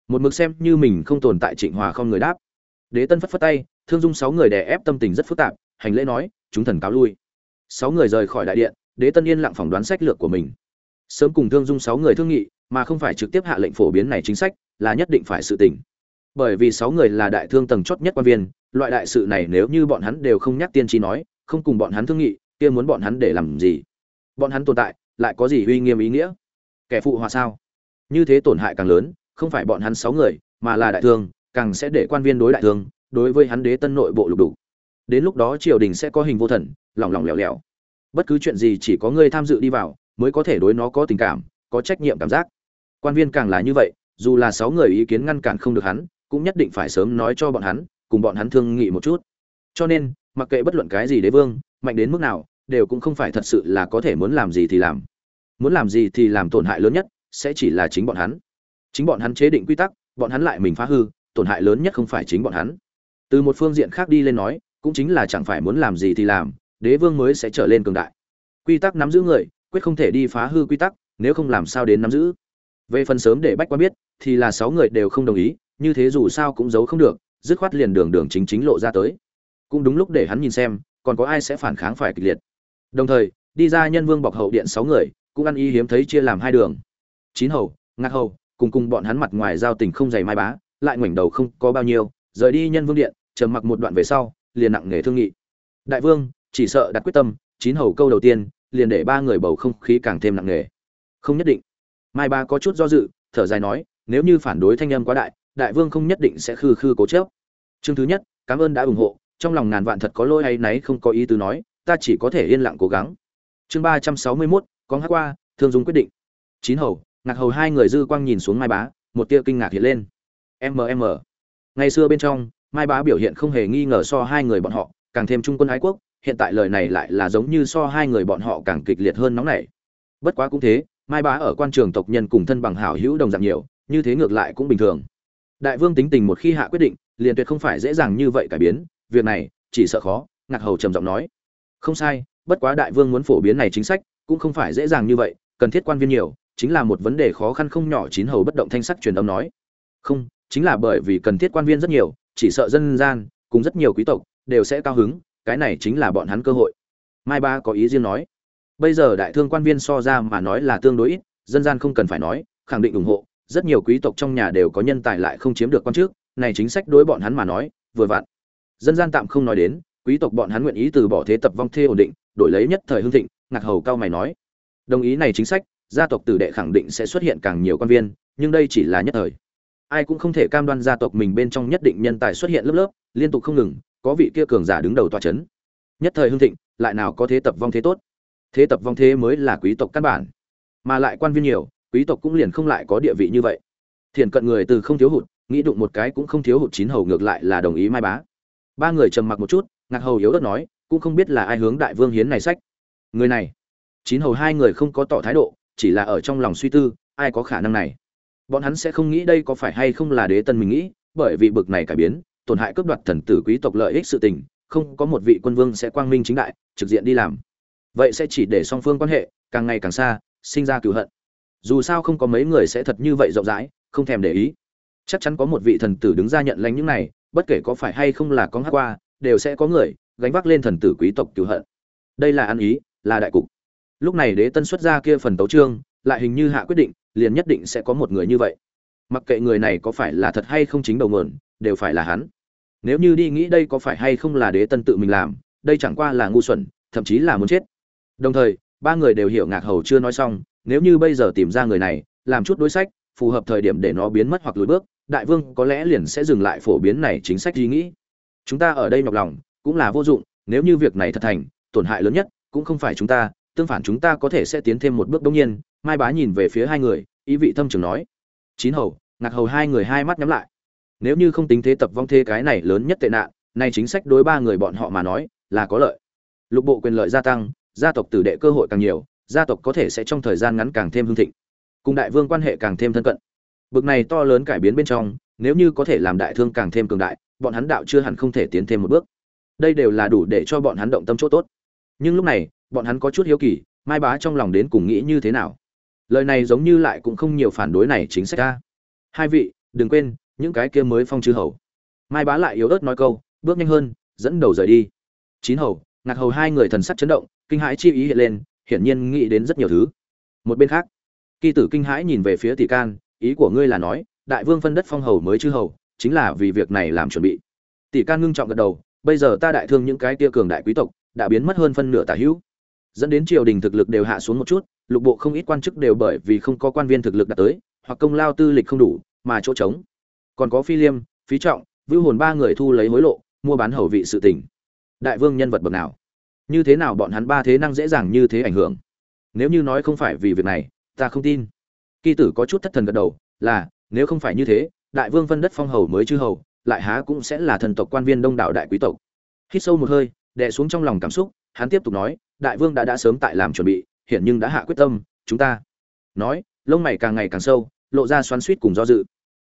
Một mực xem như mình không tồn tại trịnh hòa không người đáp. Đế tân phất phất tay, thương dung sáu người đè ép tâm tình rất phức tạp, hành lễ nói, chúng thần cáo lui. Sáu người rời khỏi đại điện, đế tân yên lặng phỏng đoán sách lược của mình. Sớm cùng thương dung sáu người thương nghị, mà không phải trực tiếp hạ lệnh phổ biến này chính sách, là nhất định phải sự tỉnh bởi vì sáu người là đại thương tầng chót nhất quan viên, loại đại sự này nếu như bọn hắn đều không nhắc tiên tri nói, không cùng bọn hắn thương nghị, kia muốn bọn hắn để làm gì? Bọn hắn tồn tại, lại có gì uy nghiêm ý nghĩa? Kẻ phụ hòa sao? Như thế tổn hại càng lớn, không phải bọn hắn sáu người, mà là đại thương, càng sẽ để quan viên đối đại thương, đối với hắn đế tân nội bộ lục đủ đến lúc đó triều đình sẽ có hình vô thần, lỏng lỏng lẻo lẻo. Bất cứ chuyện gì chỉ có người tham dự đi vào, mới có thể đối nó có tình cảm, có trách nhiệm cảm giác. Quan viên càng là như vậy, dù là sáu người ý kiến ngăn cản không được hắn cũng nhất định phải sớm nói cho bọn hắn, cùng bọn hắn thương nghị một chút. Cho nên, mặc kệ bất luận cái gì đế vương, mạnh đến mức nào, đều cũng không phải thật sự là có thể muốn làm gì thì làm. Muốn làm gì thì làm tổn hại lớn nhất sẽ chỉ là chính bọn hắn. Chính bọn hắn chế định quy tắc, bọn hắn lại mình phá hư, tổn hại lớn nhất không phải chính bọn hắn. Từ một phương diện khác đi lên nói, cũng chính là chẳng phải muốn làm gì thì làm, đế vương mới sẽ trở lên cường đại. Quy tắc nắm giữ người, quyết không thể đi phá hư quy tắc, nếu không làm sao đến nắm giữ. Về phần sớm để bách quan biết, thì là sáu người đều không đồng ý như thế dù sao cũng giấu không được, dứt khoát liền đường đường chính chính lộ ra tới. Cũng đúng lúc để hắn nhìn xem, còn có ai sẽ phản kháng phải kịch liệt. Đồng thời, đi ra nhân vương bọc hậu điện sáu người, cũng ăn ý hiếm thấy chia làm hai đường. Chín hầu, ngạc hầu, cùng cùng bọn hắn mặt ngoài giao tình không dày mai bá, lại ngoảnh đầu không có bao nhiêu, rời đi nhân vương điện, trầm mặc một đoạn về sau, liền nặng nề thương nghị. Đại vương, chỉ sợ đặt quyết tâm, chín hầu câu đầu tiên, liền để ba người bầu không khí càng thêm nặng nề. Không nhất định. Mai ba có chút do dự, thở dài nói, nếu như phản đối thanh âm quá đại đại vương không nhất định sẽ khư khư cố chấp. chương thứ nhất, cảm ơn đã ủng hộ, trong lòng ngàn vạn thật có lỗi hay nấy không có ý tứ nói, ta chỉ có thể yên lặng cố gắng. Chương ba trăm sáu mươi mốt con hát qua, thương dung quyết định. Chín hầu, ngạc hầu hai người dư quang nhìn xuống mai bá, một tia kinh ngạc hiện lên. Mm ngày xưa bên trong, mai bá biểu hiện không hề nghi ngờ so hai người bọn họ càng thêm trung quân ái quốc, hiện tại lời này lại là giống như so hai người bọn họ càng kịch liệt hơn nóng nảy. Bất quá cũng thế, mai bá ở quan trường tộc nhân cùng thân bằng hảo hữu đồng dạng nhiều, như thế ngược lại cũng bình thường đại vương tính tình một khi hạ quyết định, liền tuyệt không phải dễ dàng như vậy cải biến. Việc này, chỉ sợ khó, ngạc hầu trầm giọng nói. Không sai, bất quá đại vương muốn phổ biến này chính sách, cũng không phải dễ dàng như vậy, cần thiết quan viên nhiều, chính là một vấn đề khó khăn không nhỏ, chín hầu bất động thanh sắc truyền âm nói. Không, chính là bởi vì cần thiết quan viên rất nhiều, chỉ sợ dân gian, cùng rất nhiều quý tộc, đều sẽ cao hứng, cái này chính là bọn hắn cơ hội. Mai ba có ý riêng nói. Bây giờ đại thương quan viên so ra mà nói là tương đối ít, dân gian không cần phải nói, khẳng định ủng hộ rất nhiều quý tộc trong nhà đều có nhân tài lại không chiếm được quan chức, này chính sách đối bọn hắn mà nói vừa vặn. Dân gian tạm không nói đến quý tộc bọn hắn nguyện ý từ bỏ thế tập vong thê ổn định đổi lấy nhất thời hưng thịnh ngạc hầu cao mày nói. Đồng ý này chính sách gia tộc tử đệ khẳng định sẽ xuất hiện càng nhiều quan viên nhưng đây chỉ là nhất thời. Ai cũng không thể cam đoan gia tộc mình bên trong nhất định nhân tài xuất hiện lớp lớp liên tục không ngừng có vị kia cường giả đứng đầu tòa chấn, nhất thời hưng thịnh lại nào có thế tập vong thế tốt? Thế tập vong thế mới là quý tộc căn bản mà lại quan viên nhiều quý tộc cũng liền không lại có địa vị như vậy. Thiện cận người từ không thiếu hụt, nghĩ đụng một cái cũng không thiếu hụt chín hầu ngược lại là đồng ý mai bá. Ba người trầm mặc một chút, ngạc hầu yếu ớt nói, cũng không biết là ai hướng đại vương hiến này sách. Người này, chín hầu hai người không có tỏ thái độ, chỉ là ở trong lòng suy tư, ai có khả năng này? Bọn hắn sẽ không nghĩ đây có phải hay không là đế tân mình nghĩ, bởi vì bực này cải biến, tổn hại cướp đoạt thần tử quý tộc lợi ích sự tình, không có một vị quân vương sẽ quang minh chính đại, trực diện đi làm. Vậy sẽ chỉ để song phương quan hệ, càng ngày càng xa, sinh ra cựu hận dù sao không có mấy người sẽ thật như vậy rộng rãi, không thèm để ý. Chắc chắn có một vị thần tử đứng ra nhận lãnh những này, bất kể có phải hay không là con hát qua, đều sẽ có người gánh vác lên thần tử quý tộc cứu hận. Đây là ăn ý, là đại cục. Lúc này đế tân xuất ra kia phần tấu trương lại hình như hạ quyết định, liền nhất định sẽ có một người như vậy. Mặc kệ người này có phải là thật hay không chính đầu nguồn, đều phải là hắn. Nếu như đi nghĩ đây có phải hay không là đế tân tự mình làm, đây chẳng qua là ngu xuẩn, thậm chí là muốn chết. Đồng thời, ba người đều hiểu ngạc hầu chưa nói xong nếu như bây giờ tìm ra người này, làm chút đối sách, phù hợp thời điểm để nó biến mất hoặc lùi bước, đại vương có lẽ liền sẽ dừng lại phổ biến này chính sách ý nghĩ. Chúng ta ở đây nhọc lòng, cũng là vô dụng, nếu như việc này thật thành, tổn hại lớn nhất cũng không phải chúng ta, tương phản chúng ta có thể sẽ tiến thêm một bước đông nhiên. Mai bá nhìn về phía hai người, ý vị thâm trường nói. Chín hầu, ngạc hầu hai người hai mắt nhắm lại. Nếu như không tính thế tập vong thế cái này lớn nhất tệ nạn, nay chính sách đối ba người bọn họ mà nói là có lợi. Lục bộ quyền lợi gia tăng, gia tộc tử đệ cơ hội càng nhiều gia tộc có thể sẽ trong thời gian ngắn càng thêm hưng thịnh, cùng đại vương quan hệ càng thêm thân cận. Bực này to lớn cải biến bên trong, nếu như có thể làm đại thương càng thêm cường đại, bọn hắn đạo chưa hẳn không thể tiến thêm một bước. Đây đều là đủ để cho bọn hắn động tâm chỗ tốt. Nhưng lúc này, bọn hắn có chút hiếu kỳ, mai bá trong lòng đến cùng nghĩ như thế nào? Lời này giống như lại cũng không nhiều phản đối này chính sách ca hai vị, đừng quên, những cái kia mới phong chư hầu. Mai bá lại yếu ớt nói câu, bước nhanh hơn, dẫn đầu rời đi. Chín hầu, ngạc hầu hai người thần sắc chấn động, kinh hãi chi ý hiện lên hiển nhiên nghĩ đến rất nhiều thứ. Một bên khác, kỳ tử kinh hãi nhìn về phía tỷ can, ý của ngươi là nói, đại vương phân đất phong hầu mới chư hầu, chính là vì việc này làm chuẩn bị. Tỷ can ngưng trọng gật đầu, bây giờ ta đại thương những cái kia cường đại quý tộc, đã biến mất hơn phân nửa tả hữu. Dẫn đến triều đình thực lực đều hạ xuống một chút, lục bộ không ít quan chức đều bởi vì không có quan viên thực lực đạt tới, hoặc công lao tư lịch không đủ, mà chỗ trống. Còn có phi liêm, phí trọng, vưu hồn ba người thu lấy hối lộ, mua bán hầu vị sự tình. Đại vương nhân vật bậc nào? Như thế nào bọn hắn ba thế năng dễ dàng như thế ảnh hưởng? Nếu như nói không phải vì việc này, ta không tin. Kỳ tử có chút thất thần gật đầu, là, nếu không phải như thế, đại vương phân đất phong hầu mới chư hầu, lại há cũng sẽ là thần tộc quan viên đông đảo đại quý tộc. Hít sâu một hơi, đè xuống trong lòng cảm xúc, hắn tiếp tục nói, đại vương đã đã sớm tại làm chuẩn bị hiện nhưng đã hạ quyết tâm, chúng ta. Nói, lông mày càng ngày càng sâu, lộ ra xoắn suýt cùng do dự.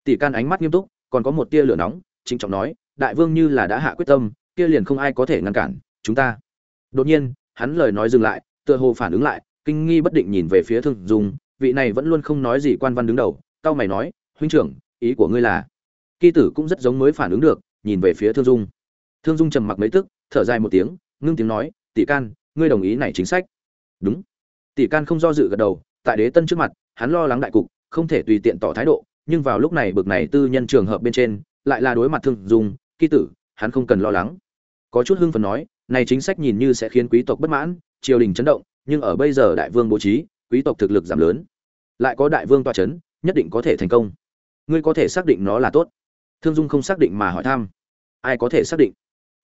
Tỷ can ánh mắt nghiêm túc, còn có một tia lửa nóng chính trọng nói, đại vương như là đã hạ quyết tâm, kia liền không ai có thể ngăn cản, chúng ta đột nhiên, hắn lời nói dừng lại, tựa hồ phản ứng lại, kinh nghi bất định nhìn về phía thương dung, vị này vẫn luôn không nói gì quan văn đứng đầu tao mày nói, huynh trưởng, ý của ngươi là? Kỳ tử cũng rất giống mới phản ứng được, nhìn về phía thương dung. Thương dung trầm mặc mấy tức, thở dài một tiếng, ngưng tiếng nói, tỷ can, ngươi đồng ý này chính sách. Đúng. Tỷ can không do dự gật đầu, tại đế tân trước mặt, hắn lo lắng đại cục, không thể tùy tiện tỏ thái độ, nhưng vào lúc này bực này tư nhân trường hợp bên trên, lại là đối mặt thương dung, kỳ tử, hắn không cần lo lắng. Có chút hưng phấn nói này chính sách nhìn như sẽ khiến quý tộc bất mãn, triều đình chấn động, nhưng ở bây giờ đại vương bố trí, quý tộc thực lực giảm lớn. Lại có đại vương toa chấn, nhất định có thể thành công. Ngươi có thể xác định nó là tốt. Thương dung không xác định mà hỏi thăm. Ai có thể xác định?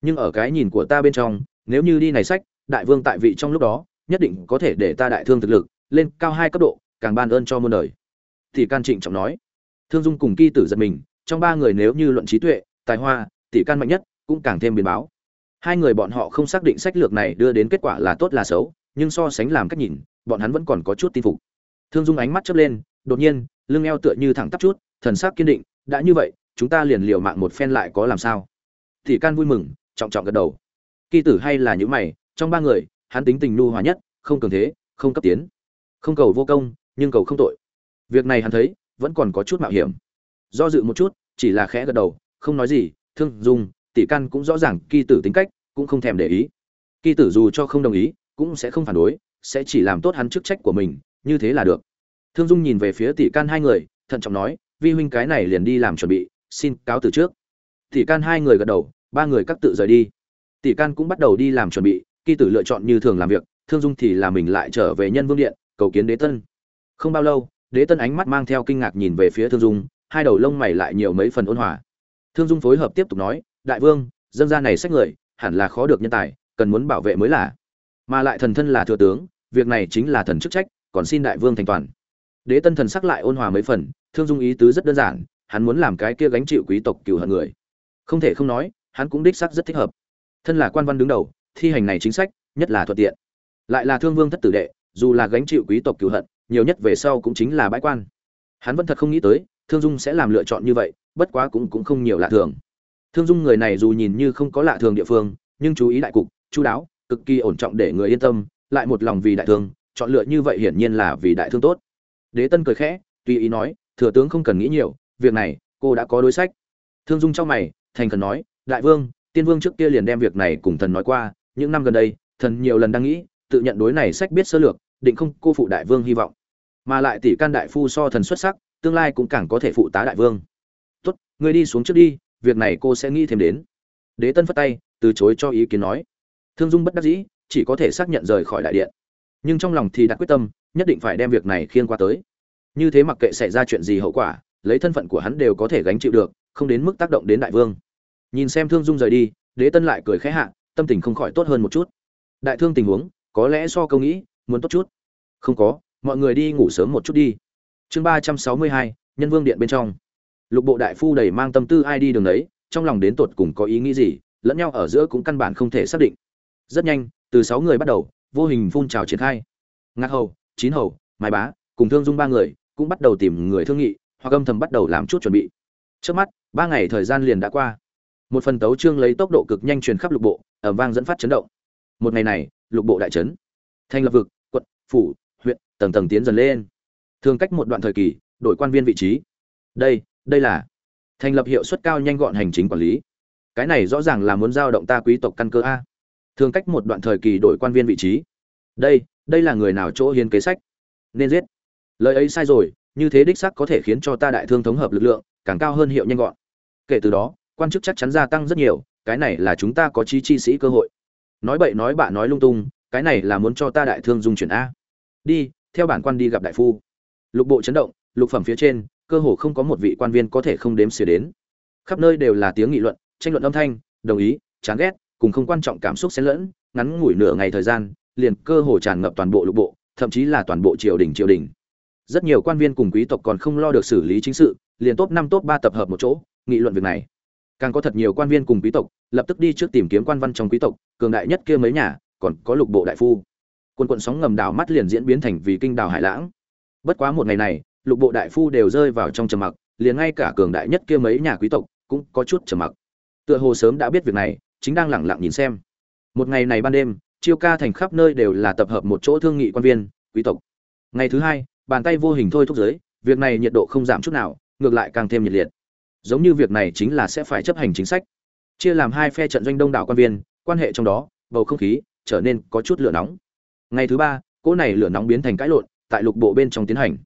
Nhưng ở cái nhìn của ta bên trong, nếu như đi này sách, đại vương tại vị trong lúc đó, nhất định có thể để ta đại thương thực lực lên cao hai cấp độ, càng ban ơn cho muôn đời. Thì can trịnh trọng nói. Thương dung cùng kỳ tử giật mình, trong ba người nếu như luận trí tuệ, tài hoa, tỷ can mạnh nhất, cũng càng thêm biến báo hai người bọn họ không xác định sách lược này đưa đến kết quả là tốt là xấu, nhưng so sánh làm cách nhìn, bọn hắn vẫn còn có chút tin phục. Thương dung ánh mắt chớp lên, đột nhiên, lưng eo tựa như thẳng tắp chút, thần sắc kiên định, đã như vậy, chúng ta liền liều mạng một phen lại có làm sao? Thì can vui mừng, trọng trọng gật đầu. Kỳ tử hay là những mày, trong ba người, hắn tính tình nu hòa nhất, không cường thế, không cấp tiến. Không cầu vô công, nhưng cầu không tội. Việc này hắn thấy, vẫn còn có chút mạo hiểm. Do dự một chút, chỉ là khẽ gật đầu, không nói gì, thương dung, tỷ căn cũng rõ ràng kỳ tử tính cách cũng không thèm để ý. Kỳ tử dù cho không đồng ý, cũng sẽ không phản đối, sẽ chỉ làm tốt hắn chức trách của mình, như thế là được. Thương dung nhìn về phía tỷ can hai người, thận trọng nói, vi huynh cái này liền đi làm chuẩn bị, xin cáo từ trước. Tỷ can hai người gật đầu, ba người các tự rời đi. Tỷ can cũng bắt đầu đi làm chuẩn bị, kỳ tử lựa chọn như thường làm việc, thương dung thì là mình lại trở về nhân vương điện, cầu kiến đế tân. Không bao lâu, đế tân ánh mắt mang theo kinh ngạc nhìn về phía thương dung, hai đầu lông mày lại nhiều mấy phần ôn hòa. Thương dung phối hợp tiếp tục nói, đại vương, dân gia này sách người hẳn là khó được nhân tài, cần muốn bảo vệ mới là. Mà lại thần thân là thừa tướng, việc này chính là thần chức trách, còn xin đại vương thành toàn. Đế tân thần sắc lại ôn hòa mấy phần, thương dung ý tứ rất đơn giản, hắn muốn làm cái kia gánh chịu quý tộc cừu hận người. Không thể không nói, hắn cũng đích xác rất thích hợp. Thân là quan văn đứng đầu, thi hành này chính sách, nhất là thuận tiện. Lại là thương vương thất tử đệ, dù là gánh chịu quý tộc cừu hận, nhiều nhất về sau cũng chính là bãi quan. Hắn vẫn thật không nghĩ tới, thương dung sẽ làm lựa chọn như vậy, bất quá cũng cũng không nhiều lạ thường thương dung người này dù nhìn như không có lạ thường địa phương, nhưng chú ý đại cục, chú đáo, cực kỳ ổn trọng để người yên tâm, lại một lòng vì đại thương, chọn lựa như vậy hiển nhiên là vì đại thương tốt. Đế tân cười khẽ, tùy ý nói, thừa tướng không cần nghĩ nhiều, việc này, cô đã có đối sách. Thương dung trong mày, thành khẩn nói, đại vương, tiên vương trước kia liền đem việc này cùng thần nói qua, những năm gần đây, thần nhiều lần đang nghĩ, tự nhận đối này sách biết sơ lược, định không cô phụ đại vương hy vọng. Mà lại tỷ can đại phu so thần xuất sắc, tương lai cũng càng có thể phụ tá đại vương. Tốt, ngươi đi xuống trước đi việc này cô sẽ nghĩ thêm đến. Đế tân phất tay, từ chối cho ý kiến nói. Thương dung bất đắc dĩ, chỉ có thể xác nhận rời khỏi đại điện. Nhưng trong lòng thì đã quyết tâm, nhất định phải đem việc này khiên qua tới. Như thế mặc kệ xảy ra chuyện gì hậu quả, lấy thân phận của hắn đều có thể gánh chịu được, không đến mức tác động đến đại vương. Nhìn xem thương dung rời đi, đế tân lại cười khẽ hạ, tâm tình không khỏi tốt hơn một chút. Đại thương tình huống, có lẽ so câu nghĩ, muốn tốt chút. Không có, mọi người đi ngủ sớm một chút đi. Chương ba trăm sáu mươi hai, nhân vương điện bên trong lục bộ đại phu đầy mang tâm tư ai đi đường ấy trong lòng đến tột cùng có ý nghĩ gì, lẫn nhau ở giữa cũng căn bản không thể xác định. Rất nhanh, từ sáu người bắt đầu, vô hình phun trào triển khai. Ngạc hầu, chín hầu, mai bá, cùng thương dung ba người, cũng bắt đầu tìm người thương nghị, hoặc âm thầm bắt đầu làm chút chuẩn bị. Trước mắt, ba ngày thời gian liền đã qua. Một phần tấu trương lấy tốc độ cực nhanh truyền khắp lục bộ ở vang dẫn phát chấn động. Một ngày này, lục bộ đại trấn thành lập vực, quận, phủ, huyện, tầng tầng tiến dần lên. Thường cách một đoạn thời kỳ, đổi quan viên vị trí. Đây đây là thành lập hiệu suất cao nhanh gọn hành chính quản lý. Cái này rõ ràng là muốn giao động ta quý tộc căn cơ a. Thường cách một đoạn thời kỳ đổi quan viên vị trí. Đây đây là người nào chỗ hiến kế sách? Nên giết. Lời ấy sai rồi, như thế đích sắc có thể khiến cho ta đại thương thống hợp lực lượng, càng cao hơn hiệu nhanh gọn. Kể từ đó, quan chức chắc chắn gia tăng rất nhiều, cái này là chúng ta có trí chi sĩ cơ hội. Nói bậy nói bạ nói lung tung, cái này là muốn cho ta đại thương dung chuyển a. Đi, theo bản quan đi gặp đại phu. Lục bộ chấn động, lục phẩm phía trên cơ hồ không có một vị quan viên có thể không đếm xỉa đến. Khắp nơi đều là tiếng nghị luận, tranh luận âm thanh, đồng ý, chán ghét, cùng không quan trọng cảm xúc xen lẫn, ngắn ngủi nửa ngày thời gian, liền cơ hồ tràn ngập toàn bộ lục bộ, thậm chí là toàn bộ triều đình triều đình. Rất nhiều quan viên cùng quý tộc còn không lo được xử lý chính sự, liền top năm top ba tập hợp một chỗ, nghị luận việc này. Càng có thật nhiều quan viên cùng quý tộc, lập tức đi trước tìm kiếm quan văn trong quý tộc, cường đại nhất kia mấy nhà, còn có lục bộ đại phu. Quân quận sóng ngầm đảo mắt liền diễn biến thành vì kinh đảo hải lãng. Bất quá một ngày này lục bộ đại phu đều rơi vào trong trầm mặc, liền ngay cả cường đại nhất kia mấy nhà quý tộc cũng có chút trầm mặc. Tựa hồ sớm đã biết việc này, chính đang lẳng lặng nhìn xem. Một ngày này ban đêm, chiêu ca thành khắp nơi đều là tập hợp một chỗ thương nghị quan viên, quý tộc. Ngày thứ hai, bàn tay vô hình thôi thúc giới, việc này nhiệt độ không giảm chút nào, ngược lại càng thêm nhiệt liệt. Giống như việc này chính là sẽ phải chấp hành chính sách. Chia làm hai phe trận doanh đông đảo quan viên, quan hệ trong đó, bầu không khí trở nên có chút lửa nóng. Ngày thứ ba, cỗ này lửa nóng biến thành cãi lộn, tại lục bộ bên trong tiến hành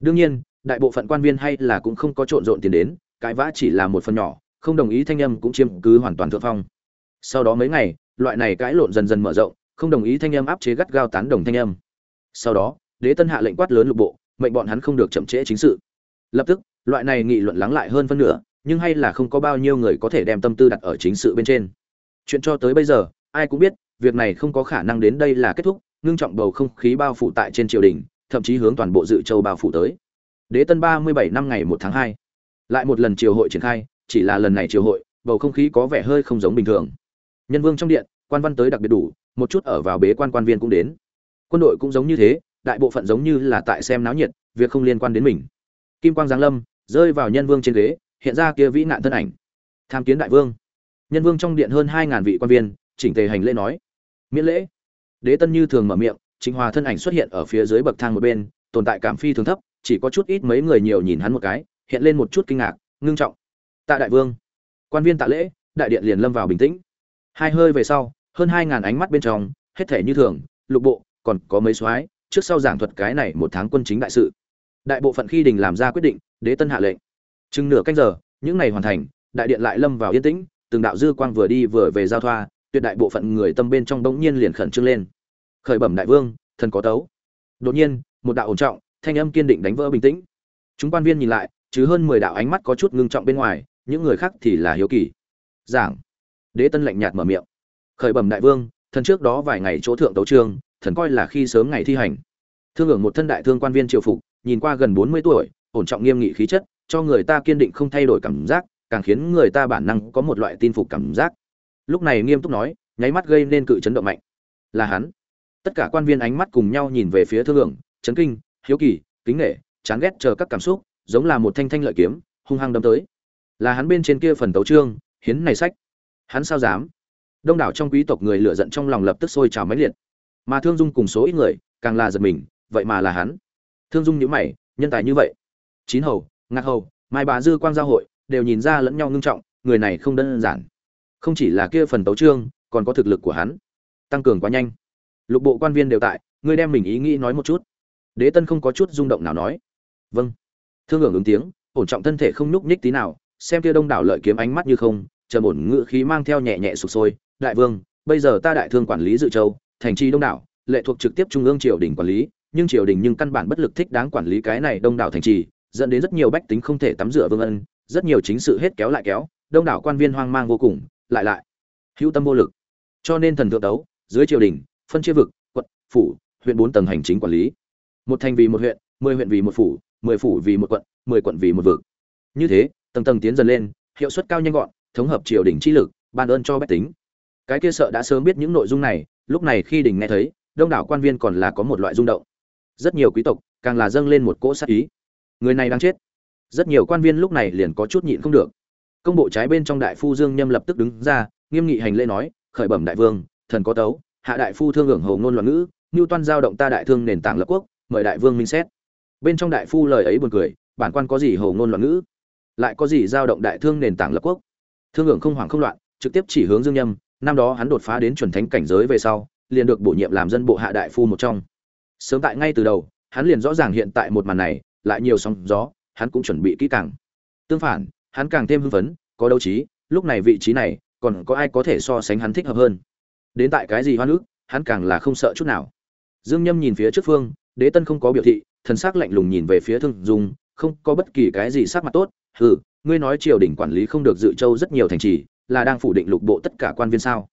đương nhiên, đại bộ phận quan viên hay là cũng không có trộn rộn tiền đến cãi vã chỉ là một phần nhỏ, không đồng ý thanh âm cũng chiếm cứ hoàn toàn thượng phong. Sau đó mấy ngày, loại này cãi lộn dần dần mở rộng, không đồng ý thanh âm áp chế gắt gao tán đồng thanh âm. Sau đó, đế tân hạ lệnh quát lớn lục bộ, mệnh bọn hắn không được chậm trễ chính sự. Lập tức, loại này nghị luận lắng lại hơn phân nửa, nhưng hay là không có bao nhiêu người có thể đem tâm tư đặt ở chính sự bên trên. Chuyện cho tới bây giờ, ai cũng biết, việc này không có khả năng đến đây là kết thúc, ngưng trọng bầu không khí bao phủ tại trên triều đình thậm chí hướng toàn bộ dự châu bao phủ tới. Đế tân ba mươi bảy năm ngày một tháng hai, lại một lần triều hội triển khai, chỉ là lần này triều hội, bầu không khí có vẻ hơi không giống bình thường. Nhân vương trong điện, quan văn tới đặc biệt đủ, một chút ở vào bế quan quan viên cũng đến. Quân đội cũng giống như thế, đại bộ phận giống như là tại xem náo nhiệt, việc không liên quan đến mình. Kim quang giáng lâm, rơi vào nhân vương trên ghế, hiện ra kia vĩ nạn thân ảnh. Tham kiến đại vương. Nhân vương trong điện hơn hai ngàn vị quan viên, chỉnh tề hành lễ nói. Miễn lễ. Đế tân như thường mở miệng trịnh hòa thân ảnh xuất hiện ở phía dưới bậc thang một bên, tồn tại cảm phi thường thấp, chỉ có chút ít mấy người nhiều nhìn hắn một cái, hiện lên một chút kinh ngạc, ngưng trọng. Tạ đại vương, quan viên tạ lễ, đại điện liền lâm vào bình tĩnh. Hai hơi về sau, hơn hai ngàn ánh mắt bên trong, hết thể như thường, lục bộ, còn có mấy soái, trước sau giảng thuật cái này một tháng quân chính đại sự. Đại bộ phận khi đình làm ra quyết định, đế tân hạ lệnh. Chừng nửa canh giờ, những này hoàn thành, đại điện lại lâm vào yên tĩnh, từng đạo dư quang vừa đi vừa về giao thoa, tuyệt đại bộ phận người tâm bên trong bỗng nhiên liền khẩn trương lên khởi bẩm đại vương, thần có tấu. Đột nhiên, một đạo ổn trọng, thanh âm kiên định đánh vỡ bình tĩnh. Chúng quan viên nhìn lại, chứ hơn mười đạo ánh mắt có chút ngưng trọng bên ngoài, những người khác thì là hiếu kỳ. Giảng. Đế tân lạnh nhạt mở miệng. Khởi bẩm đại vương, thần trước đó vài ngày chỗ thượng tấu trương thần coi là khi sớm ngày thi hành. Thương hưởng một thân đại thương quan viên triều phục, nhìn qua gần bốn mươi tuổi, ổn trọng nghiêm nghị khí chất, cho người ta kiên định không thay đổi cảm giác, càng khiến người ta bản năng có một loại tin phục cảm giác. Lúc này nghiêm túc nói, nháy mắt gây nên cự chấn động mạnh. Là hắn tất cả quan viên ánh mắt cùng nhau nhìn về phía thương lượng, chấn kinh hiếu kỳ kính nghệ chán ghét chờ các cảm xúc giống là một thanh thanh lợi kiếm hung hăng đâm tới. Là hắn bên trên kia phần tấu trương hiến này sách. Hắn sao dám? Đông đảo trong quý tộc người lựa giận trong lòng lập tức sôi trào mãnh liệt. Mà thương dung cùng số ít người càng là giật mình vậy mà là hắn. Thương dung nhữ mày nhân tài như vậy. Chín hầu ngạc hầu mai bà dư quang giao hội đều nhìn ra lẫn nhau ngưng trọng người này không đơn giản. Không chỉ là kia phần tấu trương còn có thực lực của hắn. Tăng cường quá nhanh lục bộ quan viên đều tại, ngươi đem mình ý nghĩ nói một chút. Đế tân không có chút rung động nào nói. Vâng. Thương hưởng ứng tiếng, ổn trọng thân thể không nhúc nhích tí nào, xem kia đông đảo lợi kiếm ánh mắt như không, trầm ổn ngự khí mang theo nhẹ nhẹ sụp sôi. Đại vương, bây giờ ta đại thương quản lý dự châu, thành trì đông đảo, lệ thuộc trực tiếp trung ương triều đình quản lý, nhưng triều đình nhưng căn bản bất lực thích đáng quản lý cái này đông đảo thành trì, dẫn đến rất nhiều bách tính không thể tắm rửa vương ân, rất nhiều chính sự hết kéo lại kéo, đông đảo quan viên hoang mang vô cùng, lại lại. Hữu tâm vô lực. Cho nên thần thượng đấu, dưới triều đình phân chia vực, quận, phủ, huyện bốn tầng hành chính quản lý. Một thành vì một huyện, mười huyện vì một phủ, mười phủ vì một quận, mười quận vì một vực. Như thế, tầng tầng tiến dần lên, hiệu suất cao nhanh gọn, thống hợp triều đình chi lực, ban ơn cho bách tính. Cái kia sợ đã sớm biết những nội dung này, lúc này khi đình nghe thấy, đông đảo quan viên còn là có một loại rung động. Rất nhiều quý tộc càng là dâng lên một cỗ sát ý. Người này đang chết. Rất nhiều quan viên lúc này liền có chút nhịn không được. Công bộ trái bên trong đại phu dương nhâm lập tức đứng ra, nghiêm nghị hành lễ nói, khởi bẩm đại vương, thần có tấu hạ đại phu thương hưởng hồ ngôn loạn ngữ như toan giao động ta đại thương nền tảng lập quốc, mời đại vương minh xét. Bên trong đại phu lời ấy buồn cười, bản quan có gì hồ ngôn loạn ngữ? Lại có gì giao động đại thương nền tảng lập quốc? Thương hưởng không hoảng không loạn, trực tiếp chỉ hướng dương nhâm, năm đó hắn đột phá đến chuẩn thánh cảnh giới về sau, liền được bổ nhiệm làm dân bộ hạ đại phu một trong. Sớm tại ngay từ đầu, hắn liền rõ ràng hiện tại một màn này, lại nhiều sóng gió, hắn cũng chuẩn bị kỹ càng. Tương phản, hắn càng thêm hưng phấn, có đấu trí, lúc này vị trí này, còn có ai có thể so sánh hắn thích hợp hơn? Đến tại cái gì hoa nước hắn càng là không sợ chút nào. Dương nhâm nhìn phía trước phương, đế tân không có biểu thị, thần sắc lạnh lùng nhìn về phía thương dung, không có bất kỳ cái gì sắc mặt tốt, hừ, ngươi nói triều đình quản lý không được dự châu rất nhiều thành trì, là đang phủ định lục bộ tất cả quan viên sao?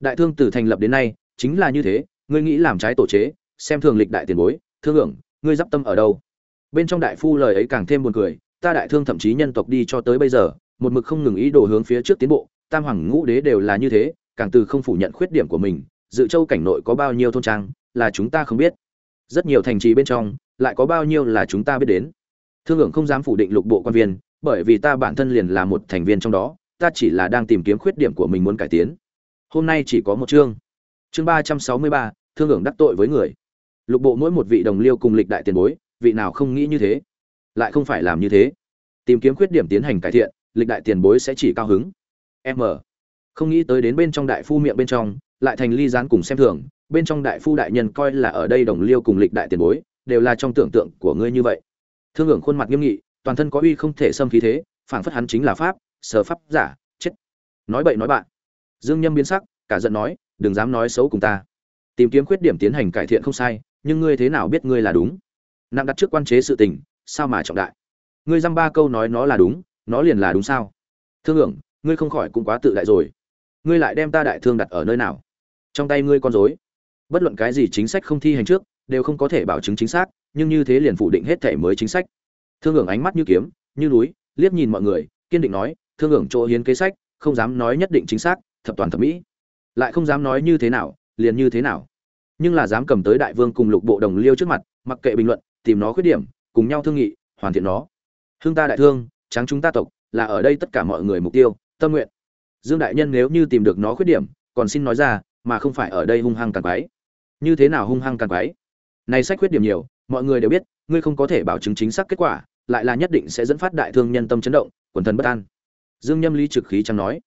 Đại thương từ thành lập đến nay, chính là như thế, ngươi nghĩ làm trái tổ chế, xem thường lịch đại tiền bối, thương hưởng ngươi d tâm ở đâu? Bên trong đại phu lời ấy càng thêm buồn cười, ta đại thương thậm chí nhân tộc đi cho tới bây giờ, một mực không ngừng ý đồ hướng phía trước tiến bộ, tam hoàng ngũ đế đều là như thế càng từ không phủ nhận khuyết điểm của mình, dự châu cảnh nội có bao nhiêu thôn trang là chúng ta không biết. Rất nhiều thành trì bên trong, lại có bao nhiêu là chúng ta biết đến. Thương hưởng không dám phủ định lục bộ quan viên, bởi vì ta bản thân liền là một thành viên trong đó, ta chỉ là đang tìm kiếm khuyết điểm của mình muốn cải tiến. Hôm nay chỉ có một chương. Chương ba trăm sáu mươi ba, thương hưởng đắc tội với người. Lục bộ mỗi một vị đồng liêu cùng lịch đại tiền bối, vị nào không nghĩ như thế? Lại không phải làm như thế. Tìm kiếm khuyết điểm tiến hành cải thiện, lịch đại tiền bối sẽ chỉ cao hứng. M không nghĩ tới đến bên trong đại phu miệng bên trong, lại thành ly gián cùng xem thường, bên trong đại phu đại nhân coi là ở đây đồng liêu cùng lịch đại tiền bối, đều là trong tưởng tượng của ngươi như vậy. Thương hưởng khuôn mặt nghiêm nghị, toàn thân có uy không thể xâm khí thế, phảng phất hắn chính là pháp, sở pháp giả, chết. Nói bậy nói bạn. Dương nhâm biến sắc, cả giận nói, đừng dám nói xấu cùng ta. Tìm kiếm khuyết điểm tiến hành cải thiện không sai, nhưng ngươi thế nào biết ngươi là đúng? Nặng đặt trước quan chế sự tình, sao mà trọng đại? Ngươi dăm ba câu nói nó là đúng, nó liền là đúng sao? Thương hưởng, ngươi không khỏi cũng quá tự đại rồi ngươi lại đem ta đại thương đặt ở nơi nào? Trong tay ngươi con dối bất luận cái gì chính sách không thi hành trước, đều không có thể bảo chứng chính xác, nhưng như thế liền phủ định hết thể mới chính sách. Thương hưởng ánh mắt như kiếm, như núi, liếc nhìn mọi người, kiên định nói, thương hưởng chỗ hiến kế sách, không dám nói nhất định chính xác, thập toàn thập mỹ. Lại không dám nói như thế nào, liền như thế nào. Nhưng là dám cầm tới đại vương cùng lục bộ đồng liêu trước mặt, mặc kệ bình luận, tìm nó khuyết điểm, cùng nhau thương nghị, hoàn thiện nó. Hương ta đại thương trắng chúng ta tộc, là ở đây tất cả mọi người mục tiêu, tâm nguyện dương đại nhân nếu như tìm được nó khuyết điểm, còn xin nói ra, mà không phải ở đây hung hăng càng quái. Như thế nào hung hăng càng quái? Này sách khuyết điểm nhiều, mọi người đều biết, ngươi không có thể bảo chứng chính xác kết quả, lại là nhất định sẽ dẫn phát đại thương nhân tâm chấn động, quần thần bất an. Dương nhâm lý trực khí chẳng nói.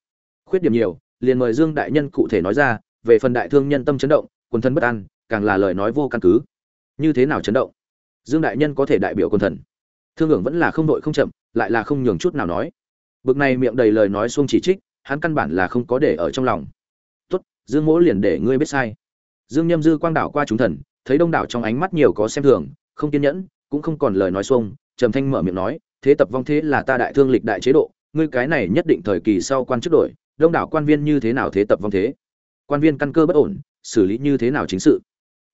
Khuyết điểm nhiều, liền mời dương đại nhân cụ thể nói ra, về phần đại thương nhân tâm chấn động, quần thần bất an, càng là lời nói vô căn cứ. Như thế nào chấn động? Dương đại nhân có thể đại biểu quần thần. Thương hưởng vẫn là không đội không chậm, lại là không nhường chút nào nói. Bực này miệng đầy lời nói xuông chỉ trích hắn căn bản là không có để ở trong lòng. Tốt, dương mỗ liền để ngươi biết sai. Dương nhâm dư quang đảo qua chúng thần, thấy đông đảo trong ánh mắt nhiều có xem thường, không kiên nhẫn, cũng không còn lời nói xuông, trầm thanh mở miệng nói, thế tập vong thế là ta đại thương lịch đại chế độ, ngươi cái này nhất định thời kỳ sau quan chức đổi, đông đảo quan viên như thế nào thế tập vong thế? Quan viên căn cơ bất ổn, xử lý như thế nào chính sự?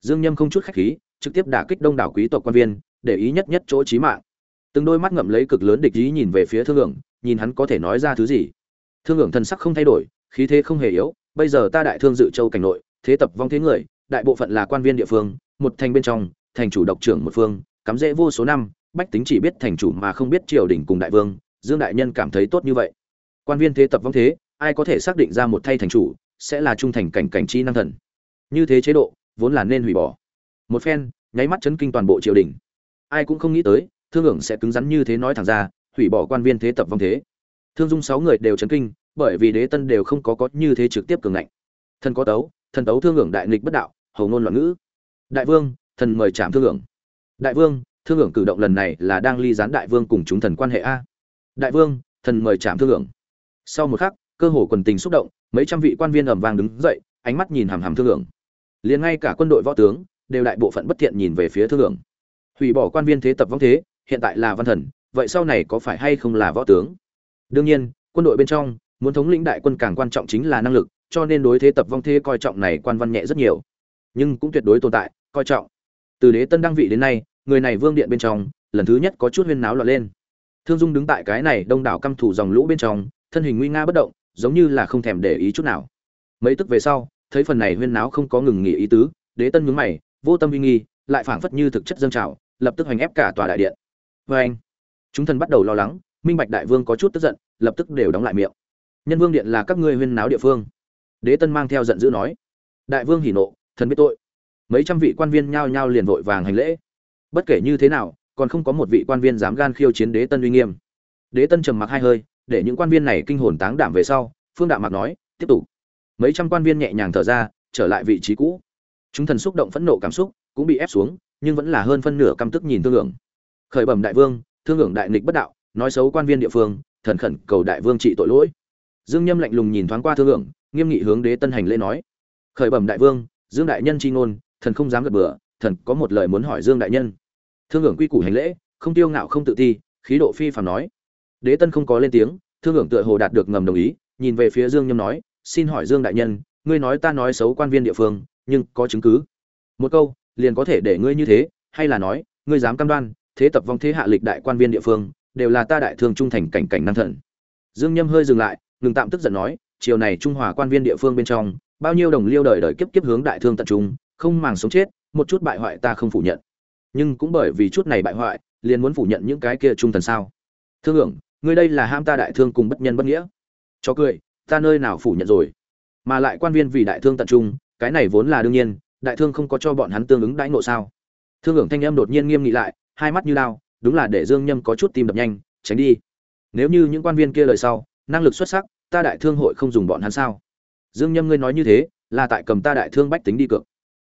Dương nhâm không chút khách khí, trực tiếp đả kích đông đảo quý tộc quan viên, để ý nhất nhất chỗ trí mạng. Từng đôi mắt ngậm lấy cực lớn địch ý nhìn về phía thương hưởng nhìn hắn có thể nói ra thứ gì thương hưởng thần sắc không thay đổi, khí thế không hề yếu, bây giờ ta đại thương dự châu cảnh nội, thế tập vong thế người, đại bộ phận là quan viên địa phương, một thành bên trong, thành chủ độc trưởng một phương, cắm rễ vô số năm, bách tính chỉ biết thành chủ mà không biết triều đình cùng đại vương, dương đại nhân cảm thấy tốt như vậy. Quan viên thế tập vong thế, ai có thể xác định ra một thay thành chủ, sẽ là trung thành cảnh cảnh chi năng thần. Như thế chế độ, vốn là nên hủy bỏ. Một phen, nháy mắt chấn kinh toàn bộ triều đình. Ai cũng không nghĩ tới, thương hưởng sẽ cứng rắn như thế nói thẳng ra, hủy bỏ quan viên thế tập vong thế thương dung sáu người đều chấn kinh, bởi vì đế tân đều không có có như thế trực tiếp cường ngạnh. Thần có tấu, thần tấu thương hưởng đại nghịch bất đạo, hầu ngôn loạn ngữ. Đại vương, thần mời chạm thương hưởng. Đại vương, thương hưởng cử động lần này là đang ly gián đại vương cùng chúng thần quan hệ a. Đại vương, thần mời chạm thương hưởng. Sau một khắc, cơ hồ quần tình xúc động, mấy trăm vị quan viên ầm vang đứng dậy, ánh mắt nhìn hàm hàm thương hưởng. Liền ngay cả quân đội võ tướng, đều đại bộ phận bất thiện nhìn về phía thương hưởng. Hủy bỏ quan viên thế tập vong thế, hiện tại là văn thần, vậy sau này có phải hay không là võ tướng? Đương nhiên, quân đội bên trong, muốn thống lĩnh đại quân càng quan trọng chính là năng lực, cho nên đối thế tập vong thế coi trọng này quan văn nhẹ rất nhiều. Nhưng cũng tuyệt đối tồn tại, coi trọng. Từ đế tân đăng vị đến nay, người này vương điện bên trong, lần thứ nhất có chút huyên náo loạn lên. Thương dung đứng tại cái này đông đảo căm thủ dòng lũ bên trong, thân hình nguy nga bất động, giống như là không thèm để ý chút nào. Mấy tức về sau, thấy phần này huyên náo không có ngừng nghỉ ý tứ, đế tân nhướng mày, vô tâm uy nghi, lại phảng phất như thực chất dâng trào, lập tức hoành ép cả tòa đại điện. Vê anh. Chúng thần bắt đầu lo lắng minh bạch đại vương có chút tức giận, lập tức đều đóng lại miệng. Nhân vương điện là các ngươi huyên náo địa phương. Đế tân mang theo giận dữ nói. Đại vương hỉ nộ, thần biết tội. Mấy trăm vị quan viên nhao nhao liền vội vàng hành lễ. Bất kể như thế nào, còn không có một vị quan viên dám gan khiêu chiến đế tân uy nghiêm. Đế tân trầm mặc hai hơi, để những quan viên này kinh hồn táng đảm về sau, phương đạo mặc nói, tiếp tục. Mấy trăm quan viên nhẹ nhàng thở ra, trở lại vị trí cũ. Chúng thần xúc động phẫn nộ cảm xúc cũng bị ép xuống, nhưng vẫn là hơn phân nửa căm tức nhìn thương hưởng khởi bẩm đại vương, thương hưởng đại nghịch bất đạo nói xấu quan viên địa phương, thần khẩn cầu đại vương trị tội lỗi. Dương nhâm lạnh lùng nhìn thoáng qua thương hưởng nghiêm nghị hướng đế tân hành lễ nói. Khởi bẩm đại vương, dương đại nhân chi ngôn, thần không dám gật bừa, thần có một lời muốn hỏi dương đại nhân. Thương hưởng quy củ hành lễ, không tiêu ngạo không tự ti, khí độ phi phàm nói. Đế tân không có lên tiếng, thương hưởng tựa hồ đạt được ngầm đồng ý, nhìn về phía dương nhâm nói, xin hỏi dương đại nhân, ngươi nói ta nói xấu quan viên địa phương, nhưng có chứng cứ? Một câu, liền có thể để ngươi như thế, hay là nói, ngươi dám cam đoan, thế tập vong thế hạ lịch đại quan viên địa phương đều là ta đại thương trung thành cảnh cảnh năng thần. Dương nhâm hơi dừng lại, ngừng tạm tức giận nói, chiều này trung hòa quan viên địa phương bên trong, bao nhiêu đồng liêu đời đời kiếp kiếp hướng đại thương tận trung, không màng sống chết, một chút bại hoại ta không phủ nhận. Nhưng cũng bởi vì chút này bại hoại, liền muốn phủ nhận những cái kia trung thần sao. Thương hưởng, ngươi đây là ham ta đại thương cùng bất nhân bất nghĩa. Cho cười, ta nơi nào phủ nhận rồi? Mà lại quan viên vì đại thương tận trung, cái này vốn là đương nhiên, đại thương không có cho bọn hắn tương ứng đãi ngộ sao? Thương hưởng thanh âm đột nhiên nghiêm nghị lại, hai mắt như lao đúng là để dương nhâm có chút tim đập nhanh, tránh đi. Nếu như những quan viên kia lời sau, năng lực xuất sắc, ta đại thương hội không dùng bọn hắn sao? Dương nhâm ngươi nói như thế, là tại cầm ta đại thương bách tính đi cược.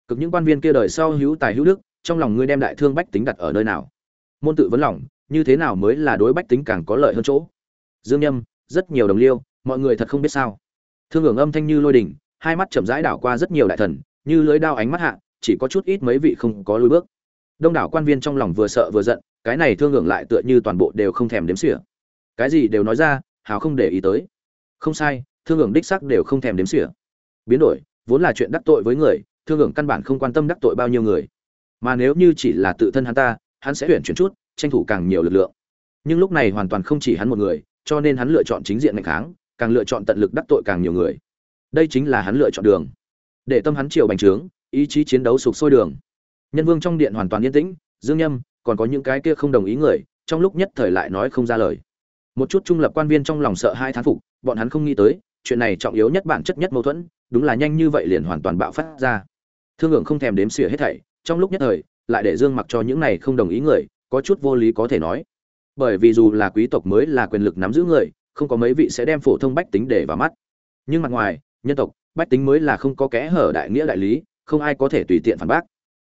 Cực những quan viên kia đời sau hữu tài hữu đức, trong lòng ngươi đem đại thương bách tính đặt ở nơi nào? Môn tự vấn lòng, như thế nào mới là đối bách tính càng có lợi hơn chỗ? Dương nhâm, rất nhiều đồng liêu, mọi người thật không biết sao. Thương hưởng âm thanh như lôi đình hai mắt chậm rãi đảo qua rất nhiều đại thần, như lưới đao ánh mắt hạ, chỉ có chút ít mấy vị không có lùi bước đông đảo quan viên trong lòng vừa sợ vừa giận, cái này thương hưởng lại tựa như toàn bộ đều không thèm đếm xỉa. Cái gì đều nói ra, hào không để ý tới. Không sai, thương hưởng đích sắc đều không thèm đếm xỉa. Biến đổi, vốn là chuyện đắc tội với người, thương hưởng căn bản không quan tâm đắc tội bao nhiêu người. Mà nếu như chỉ là tự thân hắn ta, hắn sẽ tuyển chuyển chút, tranh thủ càng nhiều lực lượng. Nhưng lúc này hoàn toàn không chỉ hắn một người, cho nên hắn lựa chọn chính diện mạnh kháng, càng lựa chọn tận lực đắc tội càng nhiều người. Đây chính là hắn lựa chọn đường. Để tâm hắn chiều bành trướng, ý chí chiến đấu sụp sôi đường nhân vương trong điện hoàn toàn yên tĩnh, dương nhâm, còn có những cái kia không đồng ý người, trong lúc nhất thời lại nói không ra lời. Một chút trung lập quan viên trong lòng sợ hai thán phục, bọn hắn không nghĩ tới, chuyện này trọng yếu nhất bản chất nhất mâu thuẫn, đúng là nhanh như vậy liền hoàn toàn bạo phát ra. Thương hưởng không thèm đếm xỉa hết thảy, trong lúc nhất thời, lại để dương mặc cho những này không đồng ý người, có chút vô lý có thể nói. Bởi vì dù là quý tộc mới là quyền lực nắm giữ người, không có mấy vị sẽ đem phổ thông bách tính để vào mắt. Nhưng mặt ngoài, nhân tộc, bách tính mới là không có kẽ hở đại nghĩa đại lý, không ai có thể tùy tiện phản bác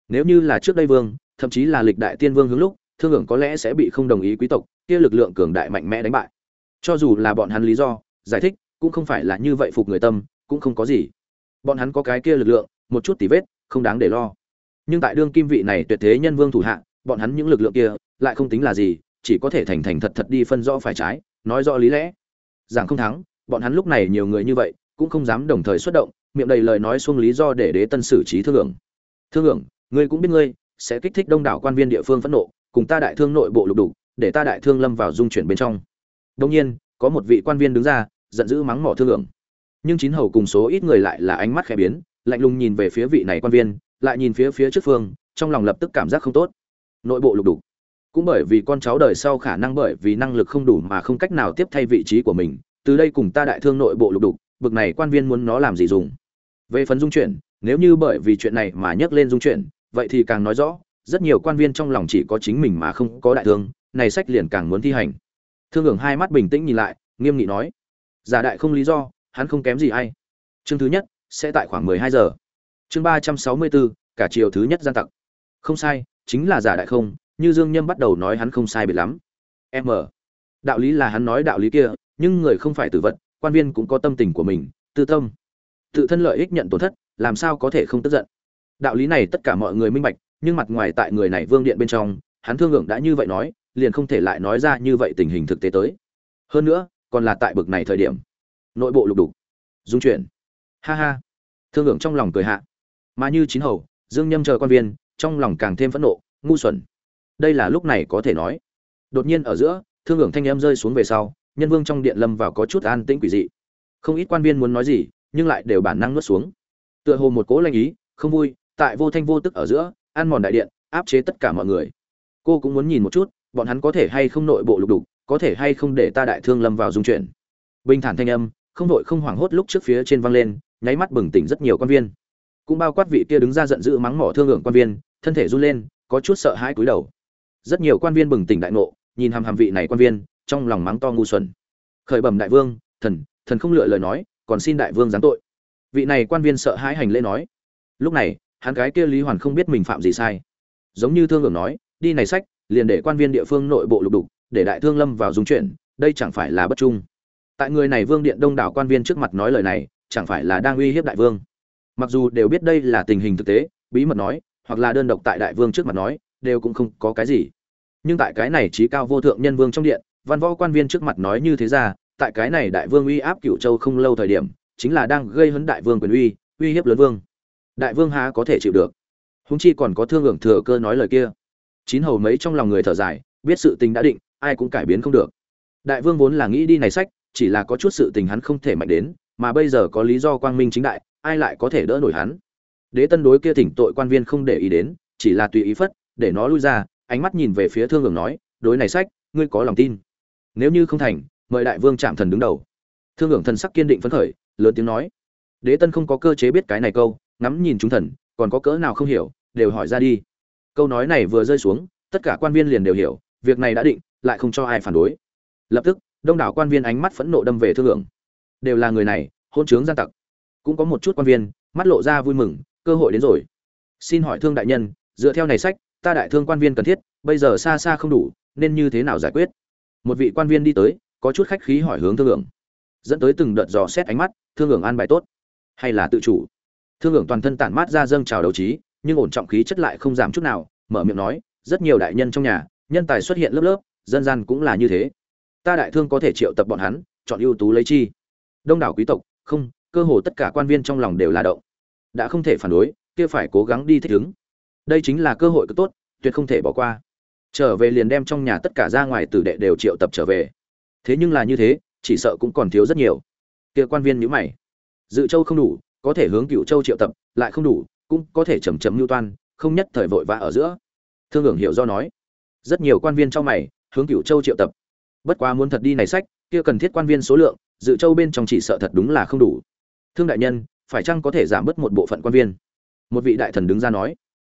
nếu như là trước đây vương, thậm chí là lịch đại tiên vương hướng lúc, thương hưởng có lẽ sẽ bị không đồng ý quý tộc, kia lực lượng cường đại mạnh mẽ đánh bại. Cho dù là bọn hắn lý do, giải thích, cũng không phải là như vậy phục người tâm, cũng không có gì. Bọn hắn có cái kia lực lượng, một chút tỉ vết, không đáng để lo. Nhưng tại đương kim vị này tuyệt thế nhân vương thủ hạ, bọn hắn những lực lượng kia, lại không tính là gì, chỉ có thể thành thành thật thật đi phân rõ phải trái, nói rõ lý lẽ. Giảng không thắng, bọn hắn lúc này nhiều người như vậy, cũng không dám đồng thời xuất động, miệng đầy lời nói xuông lý do để đế tân xử trí thương hưởng. Thương hưởng ngươi cũng biết ngươi sẽ kích thích đông đảo quan viên địa phương phẫn nộ cùng ta đại thương nội bộ lục đục để ta đại thương lâm vào dung chuyển bên trong. Đông nhiên có một vị quan viên đứng ra giận dữ mắng mỏ thương lượng, nhưng chín hầu cùng số ít người lại là ánh mắt khẽ biến lạnh lùng nhìn về phía vị này quan viên lại nhìn phía phía trước phương trong lòng lập tức cảm giác không tốt. Nội bộ lục đục. Cũng bởi vì con cháu đời sau khả năng bởi vì năng lực không đủ mà không cách nào tiếp thay vị trí của mình từ đây cùng ta đại thương nội bộ lục đục bực này quan viên muốn nó làm gì dùng. Về phần dung chuyển nếu như bởi vì chuyện này mà nhắc lên dung chuyển vậy thì càng nói rõ, rất nhiều quan viên trong lòng chỉ có chính mình mà không có đại thương, này sách liền càng muốn thi hành. Thương hưởng hai mắt bình tĩnh nhìn lại, nghiêm nghị nói, giả đại không lý do, hắn không kém gì ai. Chương thứ nhất, sẽ tại khoảng mười hai giờ. Chương ba trăm sáu mươi bốn, cả chiều thứ nhất gian tặc. Không sai, chính là giả đại không, như dương nhâm bắt đầu nói hắn không sai biệt lắm. M. Đạo lý là hắn nói đạo lý kia, nhưng người không phải tử vật, quan viên cũng có tâm tình của mình, tư tâm. Tự thân lợi ích nhận tổn thất, làm sao có thể không tức giận? Đạo lý này tất cả mọi người minh bạch, nhưng mặt ngoài tại người này vương điện bên trong, hắn thương hưởng đã như vậy nói, liền không thể lại nói ra như vậy tình hình thực tế tới. Hơn nữa, còn là tại bực này thời điểm. Nội bộ lục đục. Dung chuyển. Ha ha. Thương hưởng trong lòng cười hạ. Mà như chín hầu, dương nhâm chờ quan viên, trong lòng càng thêm phẫn nộ, ngu xuẩn. Đây là lúc này có thể nói. Đột nhiên ở giữa, thương hưởng thanh em rơi xuống về sau, nhân vương trong điện lâm vào có chút an tĩnh quỷ dị. Không ít quan viên muốn nói gì, nhưng lại đều bản năng nuốt xuống. Tựa hồ một cố lanh ý, không vui tại vô thanh vô tức ở giữa, ăn mòn đại điện, áp chế tất cả mọi người. Cô cũng muốn nhìn một chút, bọn hắn có thể hay không nội bộ lục đục, có thể hay không để ta đại thương lâm vào dung chuyển. Bình thản thanh âm, không đội không hoảng hốt lúc trước phía trên văng lên, nháy mắt bừng tỉnh rất nhiều quan viên. Cũng bao quát vị kia đứng ra giận dữ mắng mỏ thương hưởng quan viên, thân thể run lên, có chút sợ hãi cúi đầu. Rất nhiều quan viên bừng tỉnh đại ngộ, nhìn hàm hàm vị này quan viên, trong lòng mắng to ngu xuẩn. Khởi bẩm đại vương, thần thần không lựa lời nói, còn xin đại vương giáng tội. Vị này quan viên sợ hãi hành lễ nói. Lúc này hắn gái kia lý hoàn không biết mình phạm gì sai. Giống như thương hưởng nói, đi này sách, liền để quan viên địa phương nội bộ lục đục, để đại thương lâm vào dung chuyển đây chẳng phải là bất trung. Tại người này vương điện đông đảo quan viên trước mặt nói lời này, chẳng phải là đang uy hiếp đại vương. Mặc dù đều biết đây là tình hình thực tế, bí mật nói, hoặc là đơn độc tại đại vương trước mặt nói, đều cũng không có cái gì. Nhưng tại cái này trí cao vô thượng nhân vương trong điện, văn võ quan viên trước mặt nói như thế ra, tại cái này đại vương uy áp cựu châu không lâu thời điểm, chính là đang gây hấn đại vương quyền uy uy hiếp lớn vương đại vương há có thể chịu được. Húng chi còn có thương hưởng thừa cơ nói lời kia. Chín hầu mấy trong lòng người thở dài, biết sự tình đã định, ai cũng cải biến không được. Đại vương vốn là nghĩ đi này sách, chỉ là có chút sự tình hắn không thể mạnh đến, mà bây giờ có lý do quang minh chính đại, ai lại có thể đỡ nổi hắn? Đế tân đối kia thỉnh tội quan viên không để ý đến, chỉ là tùy ý phất, để nó lui ra, ánh mắt nhìn về phía thương hưởng nói, đối này sách, ngươi có lòng tin? Nếu như không thành, mời đại vương chạm thần đứng đầu. Thương hưởng thần sắc kiên định phấn khởi, lớn tiếng nói. Đế tân không có cơ chế biết cái này câu ngắm nhìn chúng thần, còn có cỡ nào không hiểu, đều hỏi ra đi. Câu nói này vừa rơi xuống, tất cả quan viên liền đều hiểu, việc này đã định, lại không cho ai phản đối. Lập tức, đông đảo quan viên ánh mắt phẫn nộ đâm về thương hưởng đều là người này, hôn trướng gian tặc. Cũng có một chút quan viên, mắt lộ ra vui mừng, cơ hội đến rồi. Xin hỏi thương đại nhân, dựa theo này sách, ta đại thương quan viên cần thiết, bây giờ xa xa không đủ, nên như thế nào giải quyết? Một vị quan viên đi tới, có chút khách khí hỏi hướng thương hưởng dẫn tới từng đợt dò xét ánh mắt, thương hưởng an bài tốt. Hay là tự chủ? Thương hưởng toàn thân tản mát ra dâng trào đấu trí, nhưng ổn trọng khí chất lại không giảm chút nào, mở miệng nói, rất nhiều đại nhân trong nhà, nhân tài xuất hiện lớp lớp, dân gian cũng là như thế. Ta đại thương có thể triệu tập bọn hắn, chọn ưu tú lấy chi. Đông đảo quý tộc, không, cơ hồ tất cả quan viên trong lòng đều là động. Đã không thể phản đối, kia phải cố gắng đi thích ứng. Đây chính là cơ hội cực tốt, tuyệt không thể bỏ qua. Trở về liền đem trong nhà tất cả ra ngoài tử đệ đều triệu tập trở về. Thế nhưng là như thế, chỉ sợ cũng còn thiếu rất nhiều. Kia quan viên nhíu mày. Dự châu không đủ có thể hướng cựu châu triệu tập, lại không đủ, cũng có thể chầm chầm lưu toan, không nhất thời vội vã ở giữa. Thương hưởng hiểu do nói. Rất nhiều quan viên trong mày, hướng cựu châu triệu tập. Bất quá muốn thật đi này sách, kia cần thiết quan viên số lượng, dự châu bên trong chỉ sợ thật đúng là không đủ. Thương đại nhân, phải chăng có thể giảm bớt một bộ phận quan viên? Một vị đại thần đứng ra nói.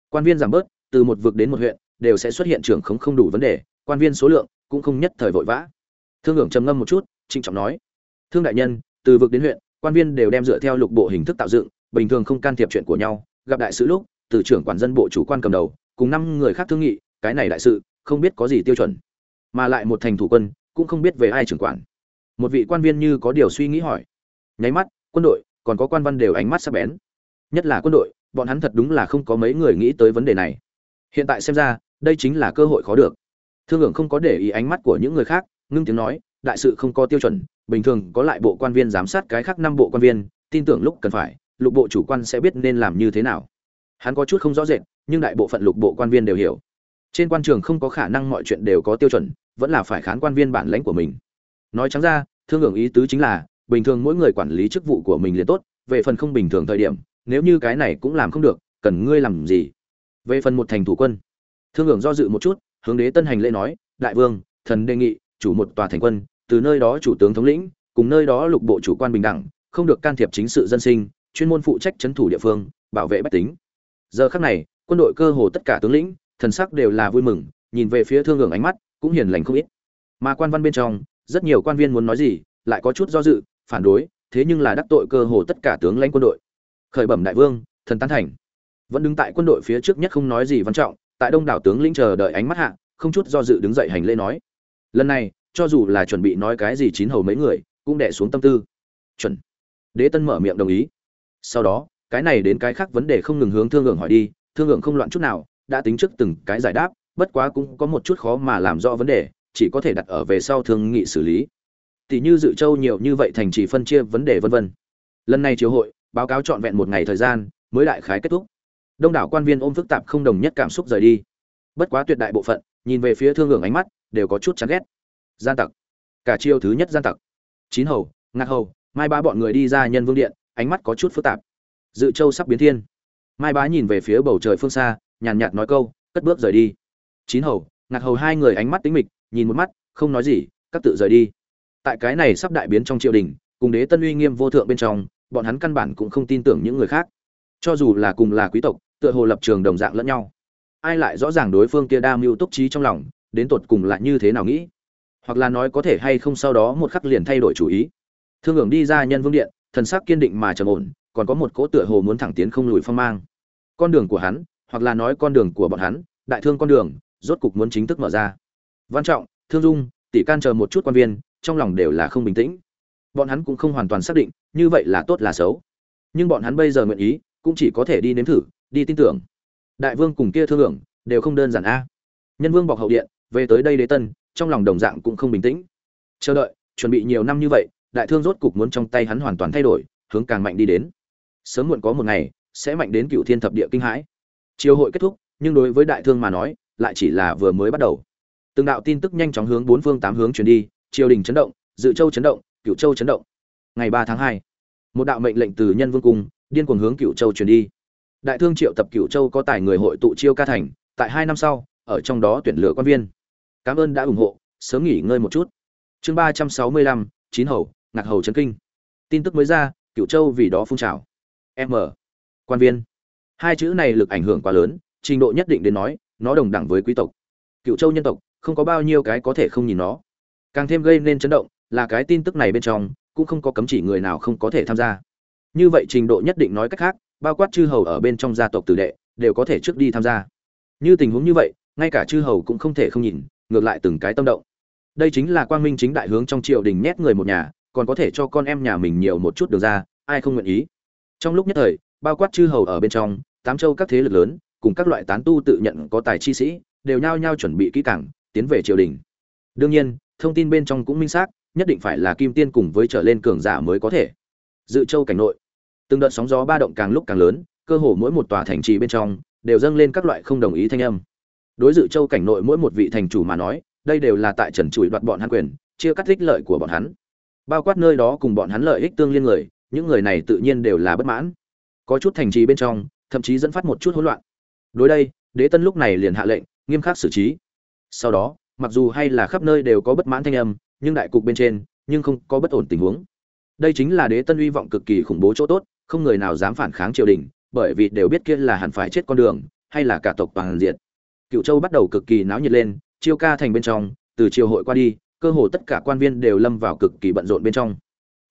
Quan viên giảm bớt, từ một vực đến một huyện, đều sẽ xuất hiện trưởng không không đủ vấn đề, quan viên số lượng cũng không nhất thời vội vã. Thương hưởng trầm ngâm một chút, trịnh trọng nói. Thương đại nhân, từ vực đến huyện quan viên đều đem dựa theo lục bộ hình thức tạo dựng, bình thường không can thiệp chuyện của nhau, gặp đại sự lúc, từ trưởng quản dân bộ chủ quan cầm đầu, cùng năm người khác thương nghị, cái này đại sự, không biết có gì tiêu chuẩn. Mà lại một thành thủ quân, cũng không biết về ai trưởng quản. Một vị quan viên như có điều suy nghĩ hỏi. Nháy mắt, quân đội, còn có quan văn đều ánh mắt sắc bén. Nhất là quân đội, bọn hắn thật đúng là không có mấy người nghĩ tới vấn đề này. Hiện tại xem ra, đây chính là cơ hội khó được. Thương hưởng không có để ý ánh mắt của những người khác, ngưng tiếng nói đại sự không có tiêu chuẩn, bình thường có lại bộ quan viên giám sát cái khác năm bộ quan viên, tin tưởng lúc cần phải, lục bộ chủ quan sẽ biết nên làm như thế nào. Hắn có chút không rõ rệt, nhưng đại bộ phận lục bộ quan viên đều hiểu. Trên quan trường không có khả năng mọi chuyện đều có tiêu chuẩn, vẫn là phải khán quan viên bản lãnh của mình. Nói trắng ra, thương hưởng ý tứ chính là, bình thường mỗi người quản lý chức vụ của mình liền tốt, về phần không bình thường thời điểm, nếu như cái này cũng làm không được, cần ngươi làm gì? Về phần một thành thủ quân, thương hưởng do dự một chút, hướng đế tân hành lễ nói, đại vương, thần đề nghị, chủ một tòa thành quân từ nơi đó chủ tướng thống lĩnh, cùng nơi đó lục bộ chủ quan bình đẳng, không được can thiệp chính sự dân sinh, chuyên môn phụ trách trấn thủ địa phương, bảo vệ bách tính. Giờ khắc này, quân đội cơ hồ tất cả tướng lĩnh, thần sắc đều là vui mừng, nhìn về phía thương Ngưỡng ánh mắt, cũng hiền lành không ít. Mà quan văn bên trong, rất nhiều quan viên muốn nói gì, lại có chút do dự, phản đối, thế nhưng là đắc tội cơ hồ tất cả tướng lãnh quân đội. Khởi bẩm đại vương, thần tán thành. Vẫn đứng tại quân đội phía trước nhất không nói gì văn trọng, tại đông đảo tướng lĩnh chờ đợi ánh mắt hạ, không chút do dự đứng dậy hành lễ nói. Lần này cho dù là chuẩn bị nói cái gì chín hầu mấy người, cũng đẻ xuống tâm tư. Chuẩn. Đế tân mở miệng đồng ý. Sau đó, cái này đến cái khác vấn đề không ngừng hướng thương lượng hỏi đi, thương lượng không loạn chút nào, đã tính trước từng cái giải đáp, bất quá cũng có một chút khó mà làm rõ vấn đề, chỉ có thể đặt ở về sau thương nghị xử lý. Tỷ như dự châu nhiều như vậy thành chỉ phân chia vấn đề vân vân. Lần này chiếu hội, báo cáo trọn vẹn một ngày thời gian, mới đại khái kết thúc. Đông đảo quan viên ôm phức tạp không đồng nhất cảm xúc rời đi. Bất quá tuyệt đại bộ phận, nhìn về phía thương hưởng ánh mắt, đều có chút chán ghét gian tặc. Cả chiêu thứ nhất gian tặc. Chín hầu, ngạc hầu, mai ba bọn người đi ra nhân vương điện, ánh mắt có chút phức tạp. Dự châu sắp biến thiên. Mai bá nhìn về phía bầu trời phương xa, nhàn nhạt nói câu, cất bước rời đi. Chín hầu, ngạc hầu hai người ánh mắt tính mịch, nhìn một mắt, không nói gì, các tự rời đi. Tại cái này sắp đại biến trong triều đình, cùng đế tân uy nghiêm vô thượng bên trong, bọn hắn căn bản cũng không tin tưởng những người khác. Cho dù là cùng là quý tộc, tựa hồ lập trường đồng dạng lẫn nhau. Ai lại rõ ràng đối phương kia đa mưu túc trí trong lòng, đến tột cùng lại như thế nào nghĩ? Hoặc là nói có thể hay không sau đó một khắc liền thay đổi chủ ý. Thương hưởng đi ra nhân vương điện, thần sắc kiên định mà trầm ổn, còn có một cỗ tựa hồ muốn thẳng tiến không lùi phong mang. Con đường của hắn, hoặc là nói con đường của bọn hắn, đại thương con đường, rốt cục muốn chính thức mở ra. Văn trọng, thương dung, tỷ can chờ một chút quan viên, trong lòng đều là không bình tĩnh. Bọn hắn cũng không hoàn toàn xác định, như vậy là tốt là xấu. Nhưng bọn hắn bây giờ nguyện ý, cũng chỉ có thể đi nếm thử, đi tin tưởng. Đại vương cùng kia thương hưởng, đều không đơn giản a. Nhân vương bọc hậu điện, về tới đây đế tân trong lòng đồng dạng cũng không bình tĩnh. Chờ đợi, chuẩn bị nhiều năm như vậy, đại thương rốt cục muốn trong tay hắn hoàn toàn thay đổi, hướng càng mạnh đi đến. Sớm muộn có một ngày, sẽ mạnh đến cựu thiên thập địa kinh hãi. Chiều hội kết thúc, nhưng đối với đại thương mà nói, lại chỉ là vừa mới bắt đầu. Từng đạo tin tức nhanh chóng hướng bốn phương tám hướng truyền đi, triều đình chấn động, dự châu chấn động cựu châu chấn động. Ngày ba tháng hai, một đạo mệnh lệnh từ nhân vương cung, điên cuồng hướng cựu châu truyền đi. Đại thương triệu tập cựu châu có tài người hội tụ chiêu ca thành, tại hai năm sau, ở trong đó tuyển lựa quan viên cảm ơn đã ủng hộ, sớm nghỉ ngơi một chút. Chương ba trăm sáu mươi lăm, chín hầu, ngạc hầu trấn kinh. Tin tức mới ra cựu châu vì đó phun trào. M. Quan viên. Hai chữ này lực ảnh hưởng quá lớn, trình độ nhất định đến nói, nó đồng đẳng với quý tộc. Cựu châu nhân tộc, không có bao nhiêu cái có thể không nhìn nó. Càng thêm gây nên chấn động, là cái tin tức này bên trong, cũng không có cấm chỉ người nào không có thể tham gia. Như vậy trình độ nhất định nói cách khác, bao quát chư hầu ở bên trong gia tộc tử đệ, đều có thể trước đi tham gia. Như tình huống như vậy, ngay cả chư hầu cũng không thể không nhìn ngược lại từng cái tâm động. Đây chính là quang minh chính đại hướng trong triều đình nhét người một nhà, còn có thể cho con em nhà mình nhiều một chút được ra, ai không nguyện ý? Trong lúc nhất thời, bao quát chư hầu ở bên trong, tám châu các thế lực lớn, cùng các loại tán tu tự nhận có tài chi sĩ, đều nhao nhao chuẩn bị kỹ càng, tiến về triều đình. Đương nhiên, thông tin bên trong cũng minh xác, nhất định phải là kim tiên cùng với trở lên cường giả mới có thể. Dự châu cảnh nội, từng đợt sóng gió ba động càng lúc càng lớn, cơ hồ mỗi một tòa thành trì bên trong, đều dâng lên các loại không đồng ý thanh âm đối dự châu cảnh nội mỗi một vị thành chủ mà nói, đây đều là tại trần trụi đoạt bọn hắn quyền, chia cắt ích lợi của bọn hắn. Bao quát nơi đó cùng bọn hắn lợi ích tương liên người, những người này tự nhiên đều là bất mãn. Có chút thành trì bên trong, thậm chí dẫn phát một chút hỗn loạn. Đối đây, đế tân lúc này liền hạ lệnh, nghiêm khắc xử trí. Sau đó, mặc dù hay là khắp nơi đều có bất mãn thanh âm, nhưng đại cục bên trên, nhưng không có bất ổn tình huống. Đây chính là đế tân uy vọng cực kỳ khủng bố chỗ tốt, không người nào dám phản kháng triều đình, bởi vì đều biết kia là hẳn phải chết con đường, hay là cả tộc toàn diện cựu châu bắt đầu cực kỳ náo nhiệt lên, chiêu ca thành bên trong, từ triều hội qua đi, cơ hồ tất cả quan viên đều lâm vào cực kỳ bận rộn bên trong.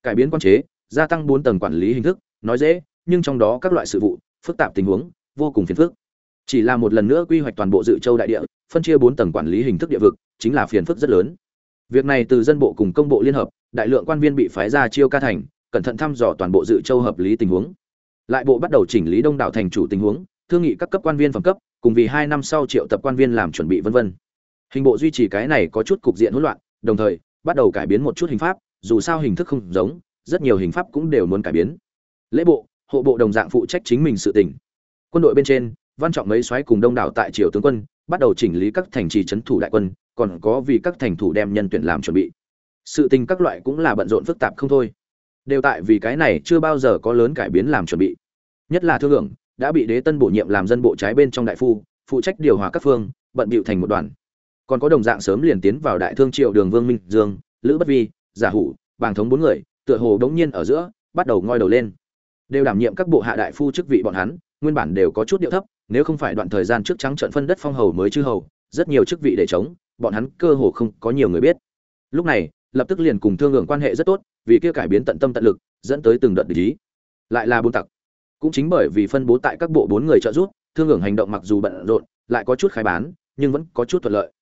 Cải biến quan chế, gia tăng bốn tầng quản lý hình thức, nói dễ, nhưng trong đó các loại sự vụ, phức tạp tình huống, vô cùng phiền phức. Chỉ là một lần nữa quy hoạch toàn bộ dự châu đại địa, phân chia bốn tầng quản lý hình thức địa vực, chính là phiền phức rất lớn. Việc này từ dân bộ cùng công bộ liên hợp, đại lượng quan viên bị phái ra chiêu ca thành, cẩn thận thăm dò toàn bộ dự châu hợp lý tình huống. Lại bộ bắt đầu chỉnh lý đông đảo thành chủ tình huống thương nghị các cấp quan viên phẩm cấp, cùng vì hai năm sau triệu tập quan viên làm chuẩn bị vân vân. Hình bộ duy trì cái này có chút cục diện hỗn loạn, đồng thời, bắt đầu cải biến một chút hình pháp, dù sao hình thức không giống, rất nhiều hình pháp cũng đều muốn cải biến. Lễ bộ, hộ bộ đồng dạng phụ trách chính mình sự tình. Quân đội bên trên, văn trọng mấy xoáy cùng đông đảo tại triều tướng quân, bắt đầu chỉnh lý các thành trì trấn thủ đại quân, còn có vì các thành thủ đem nhân tuyển làm chuẩn bị. Sự tình các loại cũng là bận rộn phức tạp không thôi. Đều tại vì cái này chưa bao giờ có lớn cải biến làm chuẩn bị. Nhất là thương lượng đã bị đế tân bổ nhiệm làm dân bộ trái bên trong đại phu, phụ trách điều hòa các phương, bận bịu thành một đoàn. Còn có đồng dạng sớm liền tiến vào đại thương triệu đường vương minh dương, lữ bất vi, giả hủ, bàng thống bốn người, tựa hồ đống nhiên ở giữa, bắt đầu ngoi đầu lên. Đều đảm nhiệm các bộ hạ đại phu chức vị bọn hắn, nguyên bản đều có chút điệu thấp, nếu không phải đoạn thời gian trước trắng trận phân đất phong hầu mới chư hầu, rất nhiều chức vị để chống bọn hắn cơ hồ không có nhiều người biết. Lúc này, lập tức liền cùng thương hưởng quan hệ rất tốt, vì kia cải biến tận tâm tận lực, dẫn tới từng đợt ý. Lại là bốn tặc cũng chính bởi vì phân bố tại các bộ bốn người trợ giúp, thương hưởng hành động mặc dù bận rộn, lại có chút khai bán, nhưng vẫn có chút thuận lợi.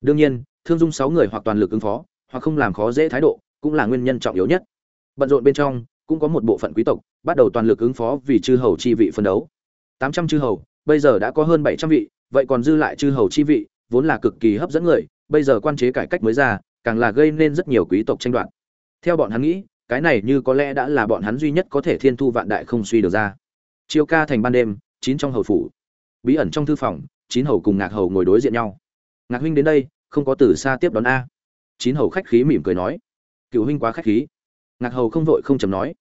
Đương nhiên, thương dung sáu người hoặc toàn lực ứng phó, hoặc không làm khó dễ thái độ, cũng là nguyên nhân trọng yếu nhất. Bận rộn bên trong, cũng có một bộ phận quý tộc bắt đầu toàn lực ứng phó vì chư hầu chi vị phân đấu. Tám trăm chư hầu, bây giờ đã có hơn bảy trăm vị, vậy còn dư lại chư hầu chi vị, vốn là cực kỳ hấp dẫn người, bây giờ quan chế cải cách mới ra, càng là gây nên rất nhiều quý tộc tranh đoạt. Theo bọn hắn nghĩ, cái này như có lẽ đã là bọn hắn duy nhất có thể thiên thu vạn đại không suy được ra chiêu ca thành ban đêm, chín trong hầu phủ. Bí ẩn trong thư phòng, chín hầu cùng ngạc hầu ngồi đối diện nhau. Ngạc huynh đến đây, không có từ xa tiếp đón a. Chín hầu khách khí mỉm cười nói. Cựu huynh quá khách khí. Ngạc hầu không vội không chầm nói.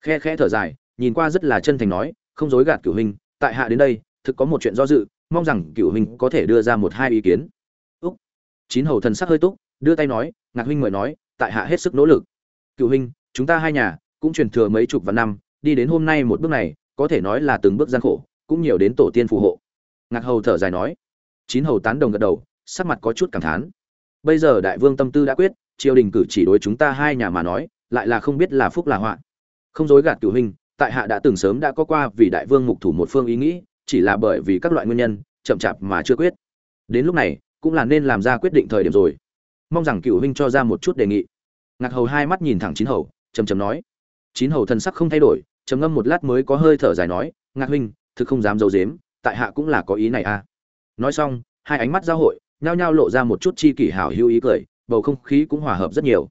Khe khe thở dài, nhìn qua rất là chân thành nói, không dối gạt cựu huynh, tại hạ đến đây, thực có một chuyện do dự, mong rằng cựu huynh có thể đưa ra một hai ý kiến. Úc. Chín hầu thần sắc hơi túc, đưa tay nói, ngạc huynh mời nói, tại hạ hết sức nỗ lực. Cựu huynh, chúng ta hai nhà, cũng truyền thừa mấy chục vạn năm, đi đến hôm nay một bước này có thể nói là từng bước gian khổ, cũng nhiều đến tổ tiên phù hộ. Ngạc hầu thở dài nói. Chín hầu tán đồng gật đầu, sắc mặt có chút cảm thán. Bây giờ đại vương tâm tư đã quyết, triều đình cử chỉ đối chúng ta hai nhà mà nói, lại là không biết là phúc là họa. Không dối gạt cửu huynh, tại hạ đã từng sớm đã có qua vì đại vương mục thủ một phương ý nghĩ, chỉ là bởi vì các loại nguyên nhân, chậm chạp mà chưa quyết. Đến lúc này, cũng là nên làm ra quyết định thời điểm rồi. Mong rằng cửu huynh cho ra một chút đề nghị. Ngạc hầu hai mắt nhìn thẳng chín hầu trầm trầm nói. Chín hầu thần sắc không thay đổi trầm ngâm một lát mới có hơi thở dài nói, ngạc huynh, thực không dám d i dếm tại hạ cũng là có ý này à? Nói xong, hai ánh mắt giao hội, nhao nhao lộ ra một chút chi kỷ hảo hữu ý cười, bầu không khí cũng hòa hợp rất nhiều.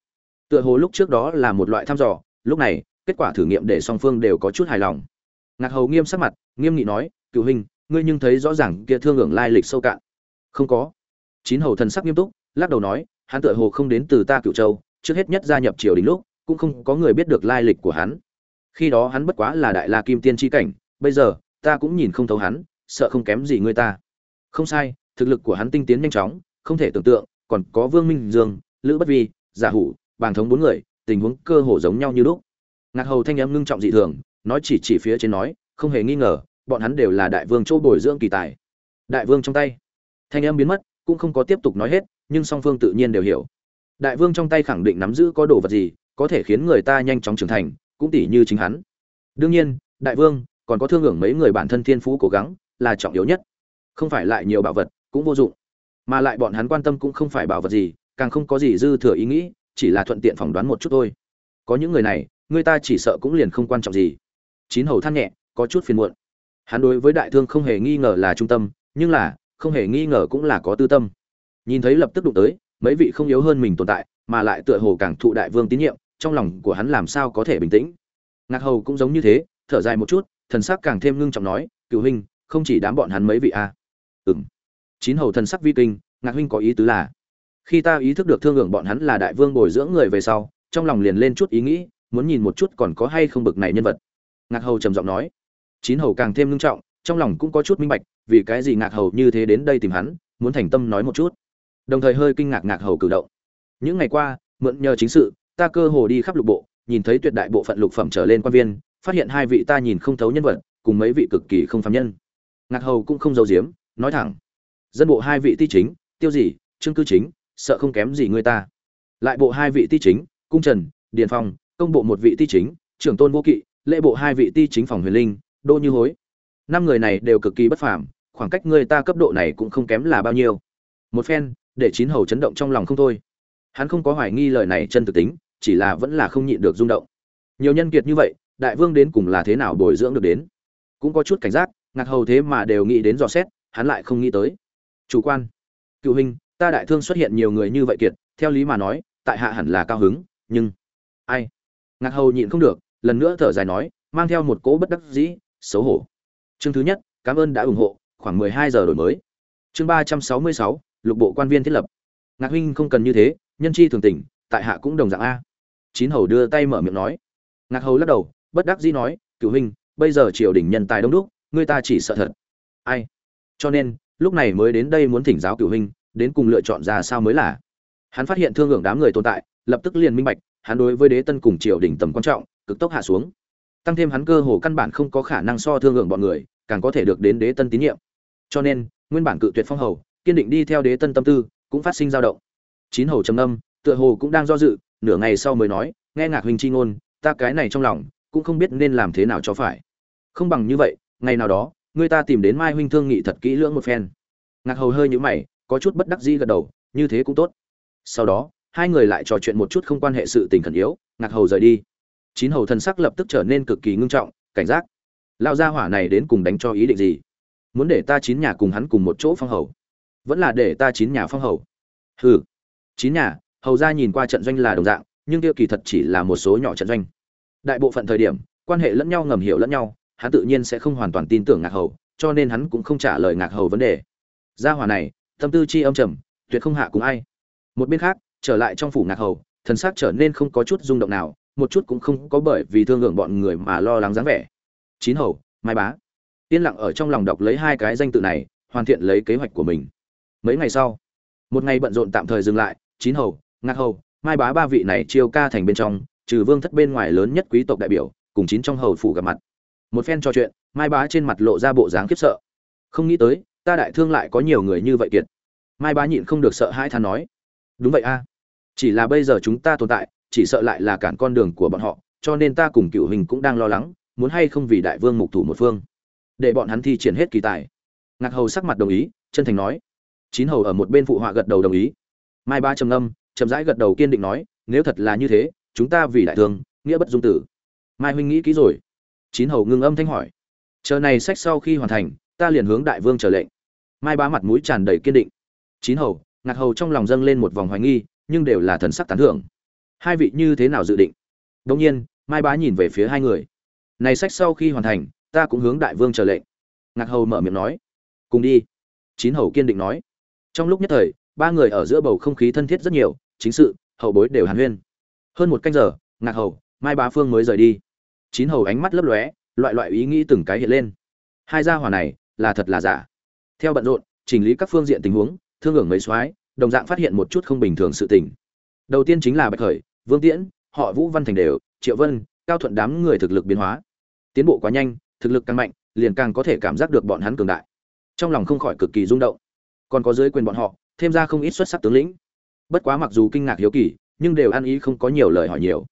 Tựa hồ lúc trước đó là một loại thăm dò, lúc này, kết quả thử nghiệm để song phương đều có chút hài lòng. Ngạc hầu nghiêm sắc mặt, nghiêm nghị nói cựu huynh, ngươi nhưng thấy rõ ràng kia thương hưởng lai lịch sâu cạn. Không có. Chín hầu thần sắc nghiêm túc, lắc đầu nói, hắn tựa hồ không đến từ ta cựu châu, trước hết nhất gia nhập triều đình lúc, cũng không có người biết được lai lịch của hắn khi đó hắn bất quá là đại la kim tiên tri cảnh, bây giờ, ta cũng nhìn không thấu hắn, sợ không kém gì người ta. Không sai, thực lực của hắn tinh tiến nhanh chóng, không thể tưởng tượng, còn có vương minh dương, lữ bất vi, giả hủ, bàng thống bốn người, tình huống cơ hồ giống nhau như lúc. Ngạc hầu thanh âm ngưng trọng dị thường, nói chỉ chỉ phía trên nói, không hề nghi ngờ, bọn hắn đều là đại vương chỗ bồi dưỡng kỳ tài. Đại vương trong tay. Thanh âm biến mất, cũng không có tiếp tục nói hết, nhưng song phương tự nhiên đều hiểu. Đại vương trong tay khẳng định nắm giữ có đồ vật gì, có thể khiến người ta nhanh chóng trưởng thành cũng tỷ như chính hắn. Đương nhiên, đại vương, còn có thương hưởng mấy người bản thân thiên phú cố gắng là trọng yếu nhất. Không phải lại nhiều bảo vật cũng vô dụng. Mà lại bọn hắn quan tâm cũng không phải bảo vật gì, càng không có gì dư thừa ý nghĩ, chỉ là thuận tiện phỏng đoán một chút thôi. Có những người này, người ta chỉ sợ cũng liền không quan trọng gì. Chín hầu than nhẹ, có chút phiền muộn. Hắn đối với đại thương không hề nghi ngờ là trung tâm, nhưng là, không hề nghi ngờ cũng là có tư tâm. Nhìn thấy lập tức đụng tới, mấy vị không yếu hơn mình tồn tại, mà lại tựa hồ càng thụ đại vương tín nhiệm trong lòng của hắn làm sao có thể bình tĩnh. Ngạc hầu cũng giống như thế, thở dài một chút, thần sắc càng thêm ngưng trọng nói cựu huynh, không chỉ đám bọn hắn mấy vị a. À. ừm. Chín hầu thần sắc vi kinh, ngạc huynh có ý tứ là, khi ta ý thức được thương hưởng bọn hắn là đại vương bồi dưỡng người về sau, trong lòng liền lên chút ý nghĩ, muốn nhìn một chút còn có hay không bực này nhân vật. Ngạc hầu trầm giọng nói. Chín hầu càng thêm ngưng trọng, trong lòng cũng có chút minh bạch, vì cái gì ngạc hầu như thế đến đây tìm hắn, muốn thành tâm nói một chút. Đồng thời hơi kinh ngạc ngạc hầu cử động. Những ngày qua, mượn nhờ chính sự ta cơ hồ đi khắp lục bộ, nhìn thấy tuyệt đại bộ phận lục phẩm trở lên quan viên, phát hiện hai vị ta nhìn không thấu nhân vật, cùng mấy vị cực kỳ không phàm nhân. Ngạc hầu cũng không giấu giếm, nói thẳng, dân bộ hai vị ti chính, tiêu gì trương cư chính, sợ không kém gì người ta. Lại bộ hai vị ti chính, cung trần, điền phong, công bộ một vị ti chính, trưởng tôn vô kỵ, lễ bộ hai vị ti chính phòng huyền linh đô như hối. Năm người này đều cực kỳ bất phàm, khoảng cách người ta cấp độ này cũng không kém là bao nhiêu. Một phen, để chín hầu chấn động trong lòng không thôi hắn không có hoài nghi lời này chân thực tính, chỉ là vẫn là không nhịn được rung động. Nhiều nhân kiệt như vậy, đại vương đến cùng là thế nào bồi dưỡng được đến? Cũng có chút cảnh giác, ngạc hầu thế mà đều nghĩ đến dò xét, hắn lại không nghĩ tới. Chủ quan. Cựu hình ta đại thương xuất hiện nhiều người như vậy kiệt, theo lý mà nói, tại hạ hẳn là cao hứng, nhưng ai? Ngạc hầu nhịn không được, lần nữa thở dài nói, mang theo một cỗ bất đắc dĩ, xấu hổ. Chương thứ nhất, cảm ơn đã ủng hộ, khoảng mười hai giờ đổi mới. Chương ba trăm sáu mươi sáu, lục bộ quan viên thiết lập. Ngạc huynh không cần như thế nhân chi thường tình, tại hạ cũng đồng dạng a. Chín hầu đưa tay mở miệng nói. Ngạc hầu lắc đầu, bất đắc dĩ nói, cửu huynh, bây giờ triều đình nhân tài đông đúc người ta chỉ sợ thật. Ai? Cho nên, lúc này mới đến đây muốn thỉnh giáo cửu huynh, đến cùng lựa chọn ra sao mới là. Hắn phát hiện thương hưởng đám người tồn tại, lập tức liền minh bạch, hắn đối với đế tân cùng triều đình tầm quan trọng, cực tốc hạ xuống. Tăng thêm hắn cơ hồ căn bản không có khả năng so thương hưởng bọn người, càng có thể được đến đế tân tín nhiệm. Cho nên, nguyên bản cự tuyệt phong hầu, kiên định đi theo đế tân tâm tư, cũng phát sinh dao động chín hầu trầm âm, tựa hồ cũng đang do dự, nửa ngày sau mới nói, nghe ngạc huynh chi ngôn, ta cái này trong lòng cũng không biết nên làm thế nào cho phải. Không bằng như vậy, ngày nào đó người ta tìm đến mai huynh thương nghị thật kỹ lưỡng một phen. Ngạc hầu hơi nhũ mày, có chút bất đắc dĩ gật đầu, như thế cũng tốt. Sau đó, hai người lại trò chuyện một chút không quan hệ sự tình khẩn yếu, ngạc hầu rời đi. Chín hầu thần sắc lập tức trở nên cực kỳ ngưng trọng, cảnh giác. Lao gia hỏa này đến cùng đánh cho ý định gì? Muốn để ta chín nhà cùng hắn cùng một chỗ phong hầu? Vẫn là để ta chín nhà phong hầu. Hừ chín nhà, hầu ra nhìn qua trận doanh là đồng dạng, nhưng kia kỳ thật chỉ là một số nhỏ trận doanh. Đại bộ phận thời điểm, quan hệ lẫn nhau ngầm hiểu lẫn nhau, hắn tự nhiên sẽ không hoàn toàn tin tưởng ngạc hầu, cho nên hắn cũng không trả lời ngạc hầu vấn đề. Gia hỏa này, tâm tư chi âm trầm, tuyệt không hạ cùng ai. Một bên khác, trở lại trong phủ ngạc hầu, thần sắc trở nên không có chút rung động nào, một chút cũng không có bởi vì thương hưởng bọn người mà lo lắng dáng vẻ. Chín hầu, mai bá. Yên lặng ở trong lòng đọc lấy hai cái danh tự này, hoàn thiện lấy kế hoạch của mình. Mấy ngày sau một ngày bận rộn tạm thời dừng lại, chín hầu, ngạc hầu, mai bá ba vị này chiêu ca thành bên trong, trừ vương thất bên ngoài lớn nhất quý tộc đại biểu, cùng chín trong hầu phủ gặp mặt. Một phen trò chuyện, mai bá trên mặt lộ ra bộ dáng khiếp sợ. Không nghĩ tới, ta đại thương lại có nhiều người như vậy kiệt. Mai bá nhịn không được sợ hãi than nói. Đúng vậy a. Chỉ là bây giờ chúng ta tồn tại, chỉ sợ lại là cản con đường của bọn họ, cho nên ta cùng cựu hình cũng đang lo lắng, muốn hay không vì đại vương mục thủ một phương, để bọn hắn thi triển hết kỳ tài. Ngạc hầu sắc mặt đồng ý, chân thành nói chín hầu ở một bên phụ họa gật đầu đồng ý. Mai ba trầm ngâm, chậm rãi gật đầu kiên định nói, nếu thật là như thế, chúng ta vì đại thương, nghĩa bất dung tử. Mai huynh nghĩ kỹ rồi. Chín hầu ngưng âm thanh hỏi, chờ này sách sau khi hoàn thành, ta liền hướng đại vương trở lệnh. Mai ba mặt mũi tràn đầy kiên định. Chín hầu, ngạc hầu trong lòng dâng lên một vòng hoài nghi, nhưng đều là thần sắc tán thưởng. Hai vị như thế nào dự định? Đông nhiên, mai bá nhìn về phía hai người. Này sách sau khi hoàn thành, ta cũng hướng đại vương trở lệnh. Ngạc hầu mở miệng nói, cùng đi. Chín hầu kiên định nói trong lúc nhất thời, ba người ở giữa bầu không khí thân thiết rất nhiều, chính sự, hậu bối đều hàn huyên. Hơn một canh giờ, ngạc hầu, mai bá phương mới rời đi. Chín hầu ánh mắt lấp lóe, loại loại ý nghĩ từng cái hiện lên. Hai gia hỏa này, là thật là giả. Theo bận rộn, chỉnh lý các phương diện tình huống, thương hưởng mấy soái, đồng dạng phát hiện một chút không bình thường sự tình. Đầu tiên chính là bạch khởi, vương tiễn, họ vũ văn thành đều, triệu vân, cao thuận đám người thực lực biến hóa. Tiến bộ quá nhanh, thực lực càng mạnh, liền càng có thể cảm giác được bọn hắn cường đại. Trong lòng không khỏi cực kỳ rung động còn có dưới quyền bọn họ, thêm ra không ít xuất sắc tướng lĩnh. Bất quá mặc dù kinh ngạc hiếu kỳ, nhưng đều ăn ý không có nhiều lời hỏi nhiều.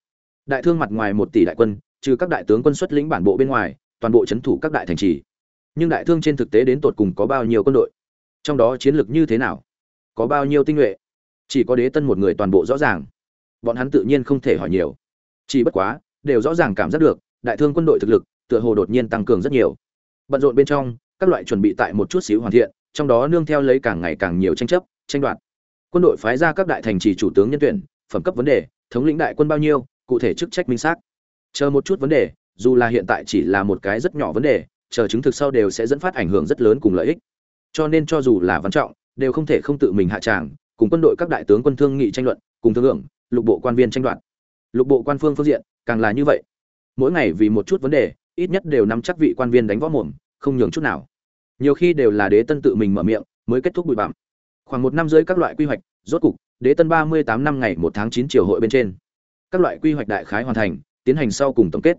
Đại thương mặt ngoài một tỷ đại quân, trừ các đại tướng quân xuất lĩnh bản bộ bên ngoài, toàn bộ c thủ các đại thành trì. Nhưng đại thương trên thực tế đến tột cùng có bao nhiêu quân đội? Trong đó chiến lược như thế nào? Có bao nhiêu tinh nhuệ? Chỉ có đế tân một người toàn bộ rõ ràng. Bọn hắn tự nhiên không thể hỏi nhiều. Chỉ bất quá, đều rõ ràng cảm giác được, đại thương quân đội thực lực, tựa hồ đột nhiên tăng cường rất nhiều. Bận rộn bên trong, các loại chuẩn bị tại một chút xíu hoàn thiện trong đó nương theo lấy càng ngày càng nhiều tranh chấp, tranh đoạt. Quân đội phái ra các đại thành trì chủ tướng nhân tuyển, phẩm cấp vấn đề, thống lĩnh đại quân bao nhiêu, cụ thể chức trách minh xác. Chờ một chút vấn đề, dù là hiện tại chỉ là một cái rất nhỏ vấn đề, chờ chứng thực sau đều sẽ dẫn phát ảnh hưởng rất lớn cùng lợi ích. Cho nên cho dù là văn trọng, đều không thể không tự mình hạ tràng, cùng quân đội các đại tướng quân thương nghị tranh luận, cùng thương lượng, lục bộ quan viên tranh đoạt. Lục bộ quan phương phương diện, càng là như vậy. Mỗi ngày vì một chút vấn đề, ít nhất đều nắm chắc vị quan viên đánh võ mồm, không nhường chút nào nhiều khi đều là đế tân tự mình mở miệng, mới kết thúc bụi bặm. Khoảng một năm rưỡi các loại quy hoạch, rốt cục, đế tân ba mươi tám năm ngày một tháng chín triều hội bên trên. Các loại quy hoạch đại khái hoàn thành, tiến hành sau cùng tổng kết.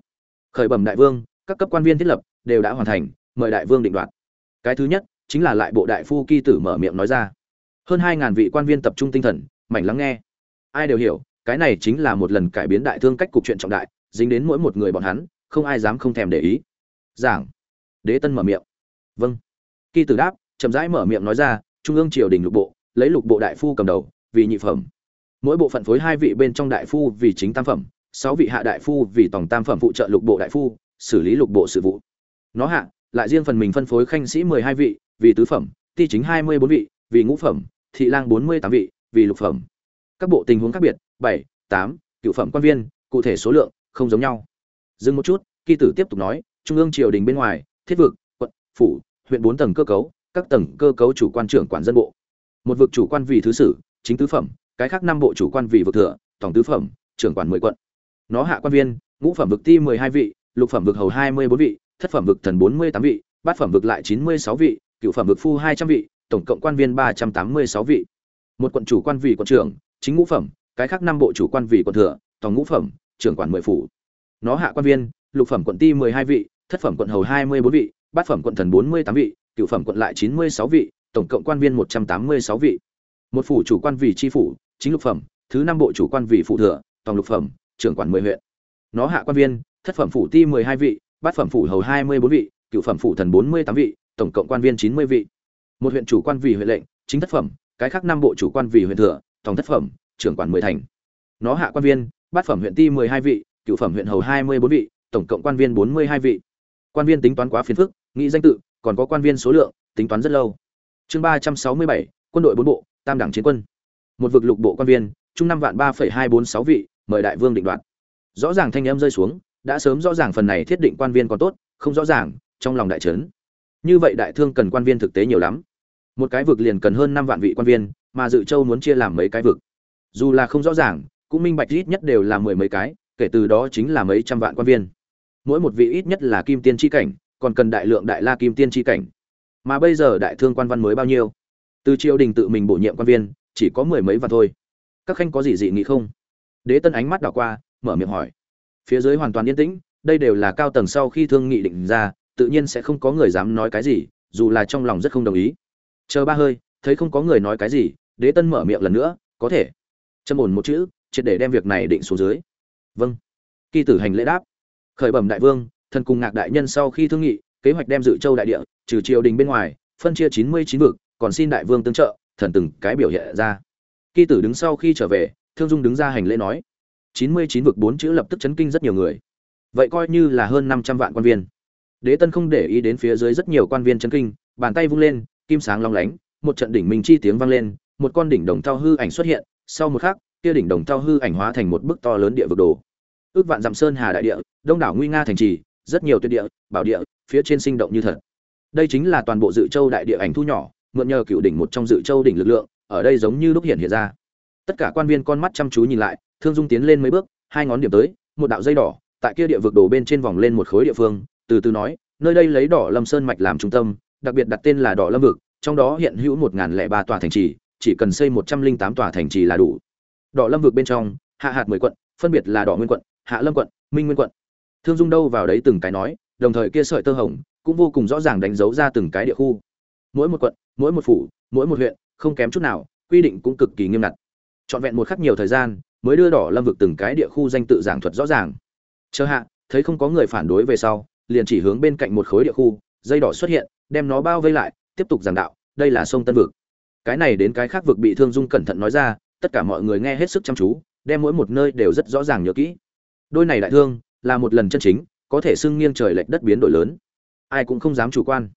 Khởi bẩm đại vương, các cấp quan viên thiết lập đều đã hoàn thành, mời đại vương định đoạt. Cái thứ nhất, chính là lại bộ đại phu kỳ tử mở miệng nói ra. Hơn hai ngàn vị quan viên tập trung tinh thần, mảnh lắng nghe. Ai đều hiểu, cái này chính là một lần cải biến đại thương cách cục chuyện trọng đại, dính đến mỗi một người bọn hắn, không ai dám không thèm để ý. Giảng. Đế tân mở miệng. Vâng kỳ tử đáp, chậm rãi mở miệng nói ra, trung ương triều đình lục bộ, lấy lục bộ đại phu cầm đầu, vì nhị phẩm. Mỗi bộ phận phối hai vị bên trong đại phu vì chính tam phẩm, sáu vị hạ đại phu vì tổng tam phẩm phụ trợ lục bộ đại phu, xử lý lục bộ sự vụ. Nó hạ, lại riêng phần mình phân phối khanh sĩ mười hai vị, vì tứ phẩm, ti chính hai mươi bốn vị, vì ngũ phẩm, thị lang bốn mươi tám vị, vì lục phẩm. Các bộ tình huống khác biệt, bảy, tám, cựu phẩm quan viên, cụ thể số lượng, không giống nhau. Dừng một chút, kỳ tử tiếp tục nói, trung ương triều đình bên ngoài, thiết vực, quận, phủ huyện bốn tầng cơ cấu, các tầng cơ cấu chủ quan trưởng quản dân bộ. Một vực chủ quan vì thứ sử, chính tứ phẩm, cái khác năm bộ chủ quan vì vực thừa, tổng tứ phẩm, trưởng quản mười quận. Nó hạ quan viên, ngũ phẩm vực ti mười hai vị, lục phẩm vực hầu hai mươi bốn vị, thất phẩm vực thần bốn mươi tám vị, bát phẩm vực lại chín mươi sáu vị, cựu phẩm vực phu hai trăm vị, tổng cộng quan viên ba trăm tám mươi sáu vị. Một quận chủ quan vị quận trưởng, chính ngũ phẩm, cái khác năm bộ chủ quan vị quận thừa, tổng ngũ phẩm, trưởng quản mười phủ. Nó hạ quan viên, lục phẩm quận ti mười hai vị, thất phẩm quận hầu hai mươi bốn vị bát phẩm quận thần bốn mươi tám vị, cựu phẩm quận lại chín mươi sáu vị, tổng cộng quan viên một trăm tám mươi sáu vị. Một phủ chủ quan vị chi phủ, chính lục phẩm, thứ năm bộ chủ quan vị phụ thừa tổng lục phẩm, trưởng quản mười huyện. Nó hạ quan viên, thất phẩm phủ ti mười hai vị, bát phẩm phủ hầu hai mươi bốn vị, cựu phẩm phủ thần bốn mươi tám vị, tổng cộng quan viên chín mươi vị. Một huyện chủ quan vì huyện lệnh, chính thất phẩm, cái khác năm bộ chủ quan vì huyện thừa tổng thất phẩm, trưởng quản mười thành. Nó hạ quan viên, bát phẩm huyện ti mười hai vị, cựu phẩm huyện hầu hai mươi bốn vị, tổng cộng quan viên bốn mươi hai vị. Quan viên tính toán quá phiền phức nghĩ danh tự, còn có quan viên số lượng, tính toán rất lâu. Chương ba trăm sáu mươi bảy, quân đội bốn bộ, tam đẳng chiến quân. Một vực lục bộ quan viên, trung năm vạn ba phẩy hai bốn sáu vị, mời đại vương định đoạt. Rõ ràng thanh âm rơi xuống, đã sớm rõ ràng phần này thiết định quan viên còn tốt, không rõ ràng, trong lòng đại trấn như vậy đại thương cần quan viên thực tế nhiều lắm. Một cái vực liền cần hơn năm vạn vị quan viên, mà dự châu muốn chia làm mấy cái vực. Dù là không rõ ràng, cũng minh bạch ít nhất đều là mười mấy cái, kể từ đó chính là mấy trăm vạn quan viên. Mỗi một vị ít nhất là kim tiên tri cảnh còn cần đại lượng đại la kim tiên tri cảnh. Mà bây giờ đại thương quan văn mới bao nhiêu? Từ triều đình tự mình bổ nhiệm quan viên, chỉ có mười mấy vạn thôi. Các khanh có gì dị nghị không? Đế tân ánh mắt đảo qua, mở miệng hỏi. Phía dưới hoàn toàn yên tĩnh, đây đều là cao tầng sau khi thương nghị định ra, tự nhiên sẽ không có người dám nói cái gì, dù là trong lòng rất không đồng ý. Chờ ba hơi, thấy không có người nói cái gì, đế tân mở miệng lần nữa, có thể. Châm ổn một chữ, triệt để đem việc này định xuống dưới. Vâng. Kỳ tử hành lễ đáp. Khởi bẩm đại vương thần cùng ngạc đại nhân sau khi thương nghị, kế hoạch đem dự châu đại địa, trừ triều đình bên ngoài, phân chia chín mươi chín vực, còn xin đại vương tương trợ, thần từng cái biểu hiện ra. Kỳ tử đứng sau khi trở về, thương dung đứng ra hành lễ nói, chín mươi chín vực bốn chữ lập tức chấn kinh rất nhiều người. Vậy coi như là hơn năm trăm vạn quan viên. Đế tân không để ý đến phía dưới rất nhiều quan viên chấn kinh, bàn tay vung lên, kim sáng long lánh, một trận đỉnh minh chi tiếng vang lên, một con đỉnh đồng thau hư ảnh xuất hiện, sau một khắc, kia đỉnh đồng thau hư ảnh hóa thành một bức to lớn địa vực đồ. Ước vạn dặm sơn hà đại địa, đông đảo nguy nga thành trì rất nhiều tuyệt địa, bảo địa, phía trên sinh động như thật. Đây chính là toàn bộ dự châu đại địa ảnh thu nhỏ, mượn nhờ cựu đỉnh một trong dự châu đỉnh lực lượng, ở đây giống như lúc hiện hiện ra. Tất cả quan viên con mắt chăm chú nhìn lại, thương dung tiến lên mấy bước, hai ngón điểm tới, một đạo dây đỏ, tại kia địa vực đồ bên trên vòng lên một khối địa phương, từ từ nói, nơi đây lấy đỏ lâm sơn mạch làm trung tâm, đặc biệt đặt tên là đỏ lâm vực, trong đó hiện hữu một lẻ ba tòa thành trì, chỉ cần xây một trăm linh tám tòa thành trì là đủ. Đỏ lâm vực bên trong, hạ hạt mười quận, phân biệt là đỏ nguyên quận, hạ lâm quận, minh nguyên quận thương dung đâu vào đấy từng cái nói, đồng thời kia sợi tơ hồng cũng vô cùng rõ ràng đánh dấu ra từng cái địa khu. Mỗi một quận, mỗi một phủ, mỗi một huyện, không kém chút nào, quy định cũng cực kỳ nghiêm ngặt. Trọn vẹn một khắc nhiều thời gian, mới đưa đỏ lâm vực từng cái địa khu danh tự giảng thuật rõ ràng. Chờ hạ, thấy không có người phản đối về sau, liền chỉ hướng bên cạnh một khối địa khu, dây đỏ xuất hiện, đem nó bao vây lại, tiếp tục giảng đạo, đây là sông tân vực. Cái này đến cái khác vực bị thương dung cẩn thận nói ra, tất cả mọi người nghe hết sức chăm chú, đem mỗi một nơi đều rất rõ ràng nhớ kỹ. Đôi này đại thương là một lần chân chính, có thể xưng nghiêng trời lệch đất biến đổi lớn. Ai cũng không dám chủ quan.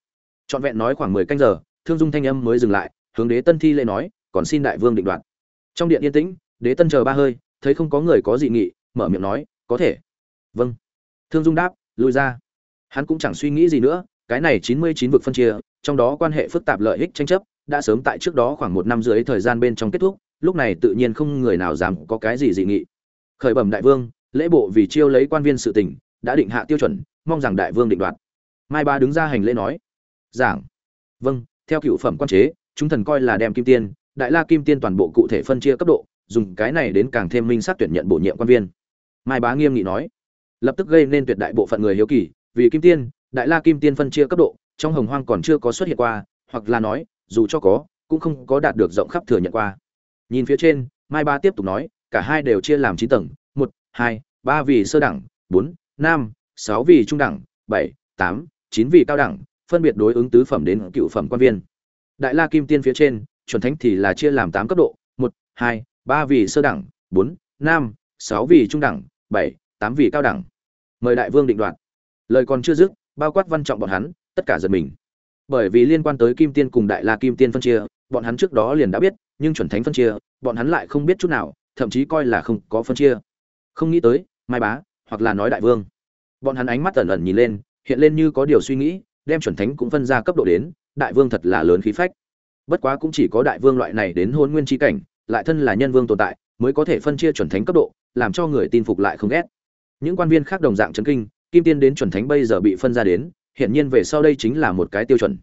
Trọn vẹn nói khoảng mười canh giờ, thương dung thanh âm mới dừng lại, hướng đế tân thi lễ nói, còn xin đại vương định đoạt. Trong điện yên tĩnh, đế tân chờ ba hơi, thấy không có người có dị nghị, mở miệng nói, có thể. Vâng. Thương dung đáp, lui ra. Hắn cũng chẳng suy nghĩ gì nữa, cái này chín mươi chín vực phân chia, trong đó quan hệ phức tạp lợi ích tranh chấp, đã sớm tại trước đó khoảng một năm dưới thời gian bên trong kết thúc, lúc này tự nhiên không người nào dám có cái gì dị nghị. Khởi bẩm đại vương lễ bộ vì chiêu lấy quan viên sự tình, đã định hạ tiêu chuẩn, mong rằng đại vương định đoạt. Mai ba đứng ra hành lễ nói, giảng. Vâng theo cựu phẩm quan chế, chúng thần coi là đem kim tiên, đại la kim tiên toàn bộ cụ thể phân chia cấp độ, dùng cái này đến càng thêm minh sát tuyển nhận bổ nhiệm quan viên. Mai bá nghiêm nghị nói, lập tức gây nên tuyệt đại bộ phận người hiếu kỳ, vì kim tiên, đại la kim tiên phân chia cấp độ, trong hồng hoang còn chưa có xuất hiện qua, hoặc là nói, dù cho có, cũng không có đạt được rộng khắp thừa nhận qua. Nhìn phía trên, mai ba tiếp tục nói, cả hai đều chia làm chín tầng hai, ba vì sơ đẳng, bốn, năm, sáu vì trung đẳng, bảy, tám, chín vì cao đẳng, phân biệt đối ứng tứ phẩm đến cựu phẩm quan viên. Đại la kim tiên phía trên, chuẩn thánh thì là chia làm tám cấp độ, một, hai, ba vì sơ đẳng, bốn, năm, sáu vì trung đẳng, bảy, tám vì cao đẳng. Mời đại vương định đoạt. Lời còn chưa dứt, bao quát văn trọng bọn hắn, tất cả giật mình. Bởi vì liên quan tới kim tiên cùng đại la kim tiên phân chia, bọn hắn trước đó liền đã biết, nhưng chuẩn thánh phân chia, bọn hắn lại không biết chút nào, thậm chí coi là không có phân chia không nghĩ tới, mai bá, hoặc là nói đại vương. Bọn hắn ánh mắt ẩn ẩn nhìn lên, hiện lên như có điều suy nghĩ, đem chuẩn thánh cũng phân ra cấp độ đến, đại vương thật là lớn khí phách. Bất quá cũng chỉ có đại vương loại này đến hôn nguyên tri cảnh, lại thân là nhân vương tồn tại, mới có thể phân chia chuẩn thánh cấp độ, làm cho người tin phục lại không ghét. Những quan viên khác đồng dạng chấn kinh, kim tiên đến chuẩn thánh bây giờ bị phân ra đến, hiển nhiên về sau đây chính là một cái tiêu chuẩn.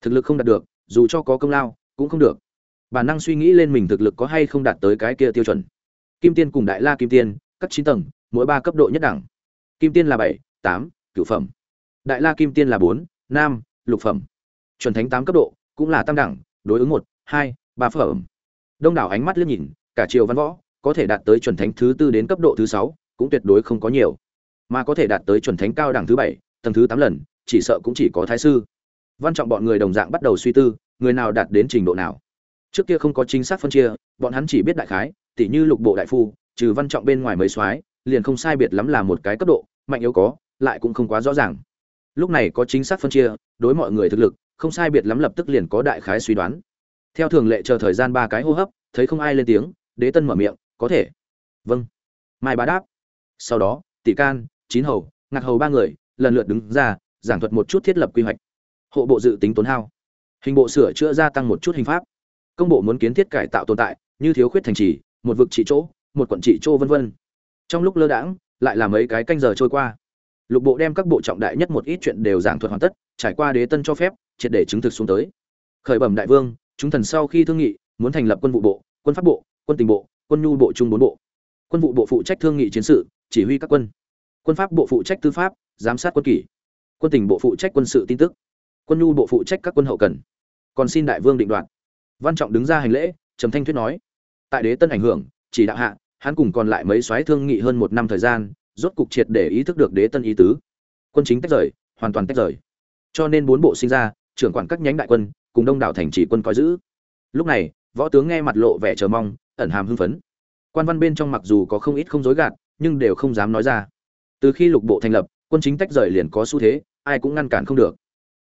Thực lực không đạt được, dù cho có công lao, cũng không được. Bản năng suy nghĩ lên mình thực lực có hay không đạt tới cái kia tiêu chuẩn. Kim tiên cùng đại la kim tiên các chín tầng, mỗi ba cấp độ nhất đẳng. Kim tiên là bảy, tám, cửu phẩm. Đại la kim tiên là bốn, nam, lục phẩm. Chuẩn thánh tám cấp độ, cũng là tam đẳng, đối ứng một, hai, ba phẩm. Đông đảo ánh mắt liếc nhìn, cả triều văn võ, có thể đạt tới chuẩn thánh thứ tư đến cấp độ thứ sáu, cũng tuyệt đối không có nhiều. Mà có thể đạt tới chuẩn thánh cao đẳng thứ bảy, tầng thứ tám lần, chỉ sợ cũng chỉ có thái sư. Văn trọng bọn người đồng dạng bắt đầu suy tư, người nào đạt đến trình độ nào. Trước kia không có chính xác phân chia, bọn hắn chỉ biết đại khái, tỉ như lục bộ đại phu trừ văn trọng bên ngoài mấy soái, liền không sai biệt lắm là một cái cấp độ, mạnh yếu có, lại cũng không quá rõ ràng. Lúc này có chính xác phân chia, đối mọi người thực lực, không sai biệt lắm lập tức liền có đại khái suy đoán. Theo thường lệ chờ thời gian ba cái hô hấp, thấy không ai lên tiếng, đế tân mở miệng, có thể. Vâng. Mai bá đáp. Sau đó, tỷ can, chín hầu, ngạc hầu ba người, lần lượt đứng ra, giảng thuật một chút thiết lập quy hoạch. Hộ bộ dự tính tốn hao. Hình bộ sửa chữa gia tăng một chút hình pháp. Công bộ muốn kiến thiết cải tạo tồn tại, như thiếu khuyết thành trì, một vực trị chỗ một quận trị châu vân vân. Trong lúc lơ đãng, lại là mấy cái canh giờ trôi qua. Lục bộ đem các bộ trọng đại nhất một ít chuyện đều giảng thuật hoàn tất, trải qua đế tân cho phép, triệt để chứng thực xuống tới. Khởi bẩm đại vương, chúng thần sau khi thương nghị, muốn thành lập quân vụ bộ, quân pháp bộ, quân tình bộ, quân nhu bộ chung bốn bộ. Quân vụ bộ phụ trách thương nghị chiến sự, chỉ huy các quân. Quân pháp bộ phụ trách tư pháp, giám sát quân kỷ. Quân tình bộ phụ trách quân sự tin tức. Quân nhu bộ phụ trách các quân hậu cần. Còn xin đại vương định đoạt. Văn trọng đứng ra hành lễ, trầm thanh thuyết nói. Tại đế tân ảnh hưởng, chỉ đạo hạ hắn cùng còn lại mấy soái thương nghị hơn một năm thời gian, rốt cục triệt để ý thức được đế tân ý tứ. Quân chính tách rời, hoàn toàn tách rời. Cho nên bốn bộ sinh ra, trưởng quản các nhánh đại quân, cùng đông đảo thành chỉ quân coi giữ. Lúc này, võ tướng nghe mặt lộ vẻ chờ mong, ẩn hàm hưng phấn. Quan văn bên trong mặc dù có không ít không dối gạt, nhưng đều không dám nói ra. Từ khi lục bộ thành lập, quân chính tách rời liền có xu thế, ai cũng ngăn cản không được.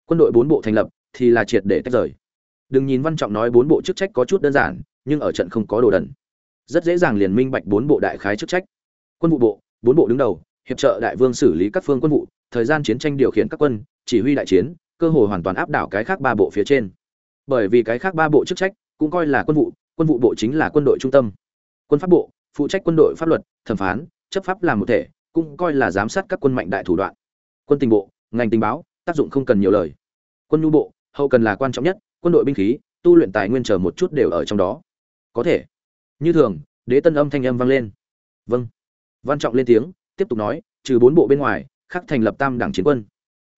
Quân đội bốn bộ thành lập, thì là triệt để tách rời. Đừng nhìn văn trọng nói bốn bộ chức trách có chút đơn giản, nhưng ở trận không có đồ đần rất dễ dàng liền minh bạch bốn bộ đại khái chức trách. Quân vụ bộ, bốn bộ đứng đầu, hiệp trợ đại vương xử lý các phương quân vụ, thời gian chiến tranh điều khiển các quân, chỉ huy đại chiến, cơ hội hoàn toàn áp đảo cái khác ba bộ phía trên. Bởi vì cái khác ba bộ chức trách cũng coi là quân vụ quân vụ bộ chính là quân đội trung tâm. Quân pháp bộ, phụ trách quân đội pháp luật, thẩm phán, chấp pháp làm một thể, cũng coi là giám sát các quân mạnh đại thủ đoạn. Quân tình bộ, ngành tình báo, tác dụng không cần nhiều lời. Quân nhu bộ, hậu cần là quan trọng nhất, quân đội binh khí, tu luyện tài nguyên chờ một chút đều ở trong đó. Có thể như thường, đế tân âm thanh âm vang lên. Vâng. Văn trọng lên tiếng, tiếp tục nói, trừ bốn bộ bên ngoài khắc thành lập tam đảng chiến quân.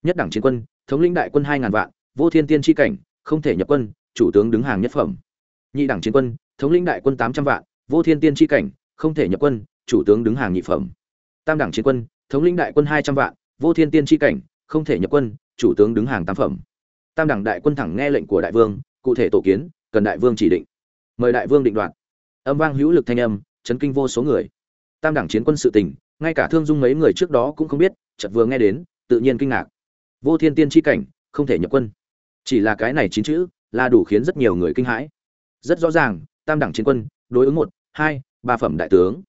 Nhất đảng chiến quân, thống lĩnh đại quân hai ngàn vạn, vô thiên tiên tri cảnh, không thể nhập quân, chủ tướng đứng hàng nhất phẩm. Nhị đảng chiến quân, thống lĩnh đại quân tám trăm vạn, vô thiên tiên tri cảnh, không thể nhập quân, chủ tướng đứng hàng nhị phẩm. Tam đảng chiến quân, thống lĩnh đại quân hai trăm vạn, vô thiên tiên tri cảnh, không thể nhập quân, chủ tướng đứng hàng tam phẩm. Tam đảng đại quân thẳng nghe lệnh của đại vương, cụ thể tổ kiến, cần đại vương chỉ định. Mời đại vương định đoạt âm vang hữu lực thanh âm, chấn kinh vô số người. Tam đảng chiến quân sự tình, ngay cả thương dung mấy người trước đó cũng không biết, chợt vừa nghe đến, tự nhiên kinh ngạc. Vô thiên tiên tri cảnh, không thể nhập quân. Chỉ là cái này chín chữ, là đủ khiến rất nhiều người kinh hãi. Rất rõ ràng, tam đẳng chiến quân, đối ứng một, hai, ba phẩm đại tướng.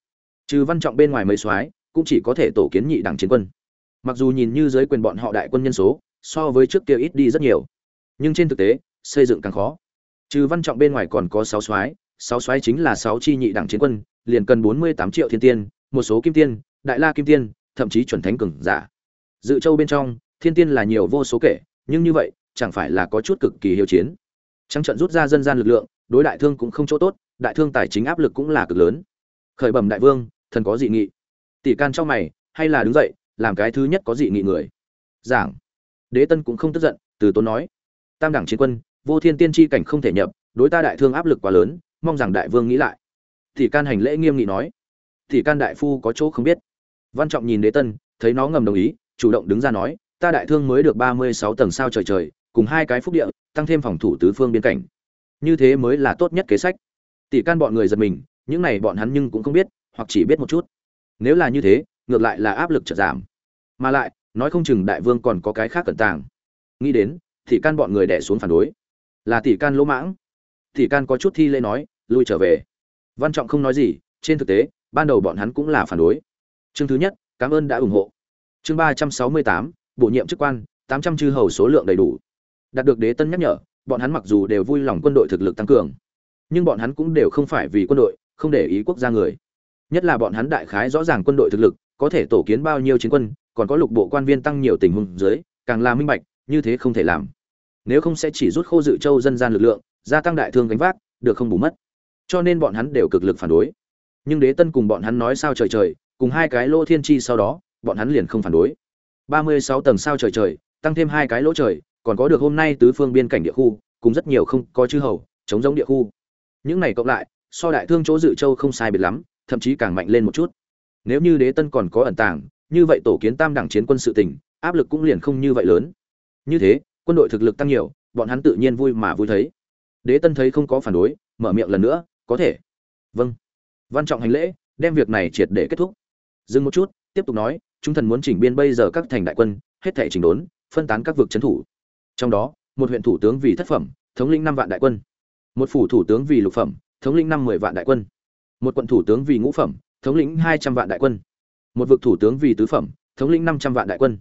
Trừ văn trọng bên ngoài mấy soái, cũng chỉ có thể tổ kiến nhị đẳng chiến quân. Mặc dù nhìn như giới quyền bọn họ đại quân nhân số, so với trước kia ít đi rất nhiều. Nhưng trên thực tế, xây dựng càng khó. Trừ văn trọng bên ngoài còn có sáu soái sáu xoáy chính là sáu chi nhị đẳng chiến quân, liền cần bốn mươi tám triệu thiên tiên, một số kim tiên, đại la kim tiên, thậm chí chuẩn thánh cường giả. Dự châu bên trong, thiên tiên là nhiều vô số kể, nhưng như vậy, chẳng phải là có chút cực kỳ hiếu chiến. Trắng trận rút ra dân gian lực lượng, đối đại thương cũng không chỗ tốt, đại thương tài chính áp lực cũng là cực lớn. Khởi bẩm đại vương, thần có dị nghị. Tỷ can trong mày, hay là đứng dậy, làm cái thứ nhất có dị nghị người. Giảng. Đế tân cũng không tức giận, từ tốn nói. Tam đẳng chiến quân, vô thiên tiên tri cảnh không thể nhập, đối ta đại thương áp lực quá lớn mong rằng đại vương nghĩ lại. Tỷ can hành lễ nghiêm nghị nói. Tỷ can đại phu có chỗ không biết. Văn trọng nhìn đế tân, thấy nó ngầm đồng ý, chủ động đứng ra nói, ta đại thương mới được ba mươi sáu tầng sao trời trời, cùng hai cái phúc địa, tăng thêm phòng thủ tứ phương biên cảnh. Như thế mới là tốt nhất kế sách. Tỷ can bọn người giật mình, những này bọn hắn nhưng cũng không biết, hoặc chỉ biết một chút. Nếu là như thế, ngược lại là áp lực chợt giảm. Mà lại, nói không chừng đại vương còn có cái khác cẩn tàng. Nghĩ đến tỷ can bọn người đẻ xuống phản đối. Là tỷ can lỗ mãng. Tỷ can có chút thi lễ nói lui trở về. Văn trọng không nói gì, trên thực tế, ban đầu bọn hắn cũng là phản đối. Chương thứ nhất, cảm ơn đã ủng hộ. Chương ba trăm sáu mươi tám, bổ nhiệm chức quan, tám trăm chư hầu số lượng đầy đủ. Đạt được đế tân nhắc nhở, bọn hắn mặc dù đều vui lòng quân đội thực lực tăng cường, nhưng bọn hắn cũng đều không phải vì quân đội, không để ý quốc gia người. Nhất là bọn hắn đại khái rõ ràng quân đội thực lực, có thể tổ kiến bao nhiêu chiến quân, còn có lục bộ quan viên tăng nhiều tình huống dưới, càng là minh bạch, như thế không thể làm. Nếu không sẽ chỉ rút khô dự châu dân gian lực lượng, gia tăng đại thương gánh vác, được không bù mất cho nên bọn hắn đều cực lực phản đối. Nhưng đế tân cùng bọn hắn nói sao trời trời, cùng hai cái lỗ thiên chi sau đó, bọn hắn liền không phản đối. Ba mươi sáu tầng sao trời trời, tăng thêm hai cái lỗ trời, còn có được hôm nay tứ phương biên cảnh địa khu, cùng rất nhiều không có chư hầu chống giống địa khu. Những này cộng lại, so đại thương chỗ dự châu không sai biệt lắm, thậm chí càng mạnh lên một chút. Nếu như đế tân còn có ẩn tàng, như vậy tổ kiến tam đẳng chiến quân sự tỉnh áp lực cũng liền không như vậy lớn. Như thế, quân đội thực lực tăng nhiều, bọn hắn tự nhiên vui mà vui thấy. Đế tân thấy không có phản đối, mở miệng lần nữa có thể. Vâng. Văn trọng hành lễ, đem việc này triệt để kết thúc. Dừng một chút, tiếp tục nói, chúng thần muốn chỉnh biên bây giờ các thành đại quân, hết thể chỉnh đốn, phân tán các vực trấn thủ. Trong đó, một huyện thủ tướng vì thất phẩm, thống lĩnh năm vạn đại quân. Một phủ thủ tướng vì lục phẩm, thống lĩnh năm mười vạn đại quân. Một quận thủ tướng vì ngũ phẩm, thống lĩnh hai trăm vạn đại quân. Một vực thủ tướng vì tứ phẩm, thống lĩnh năm trăm vạn đại quân.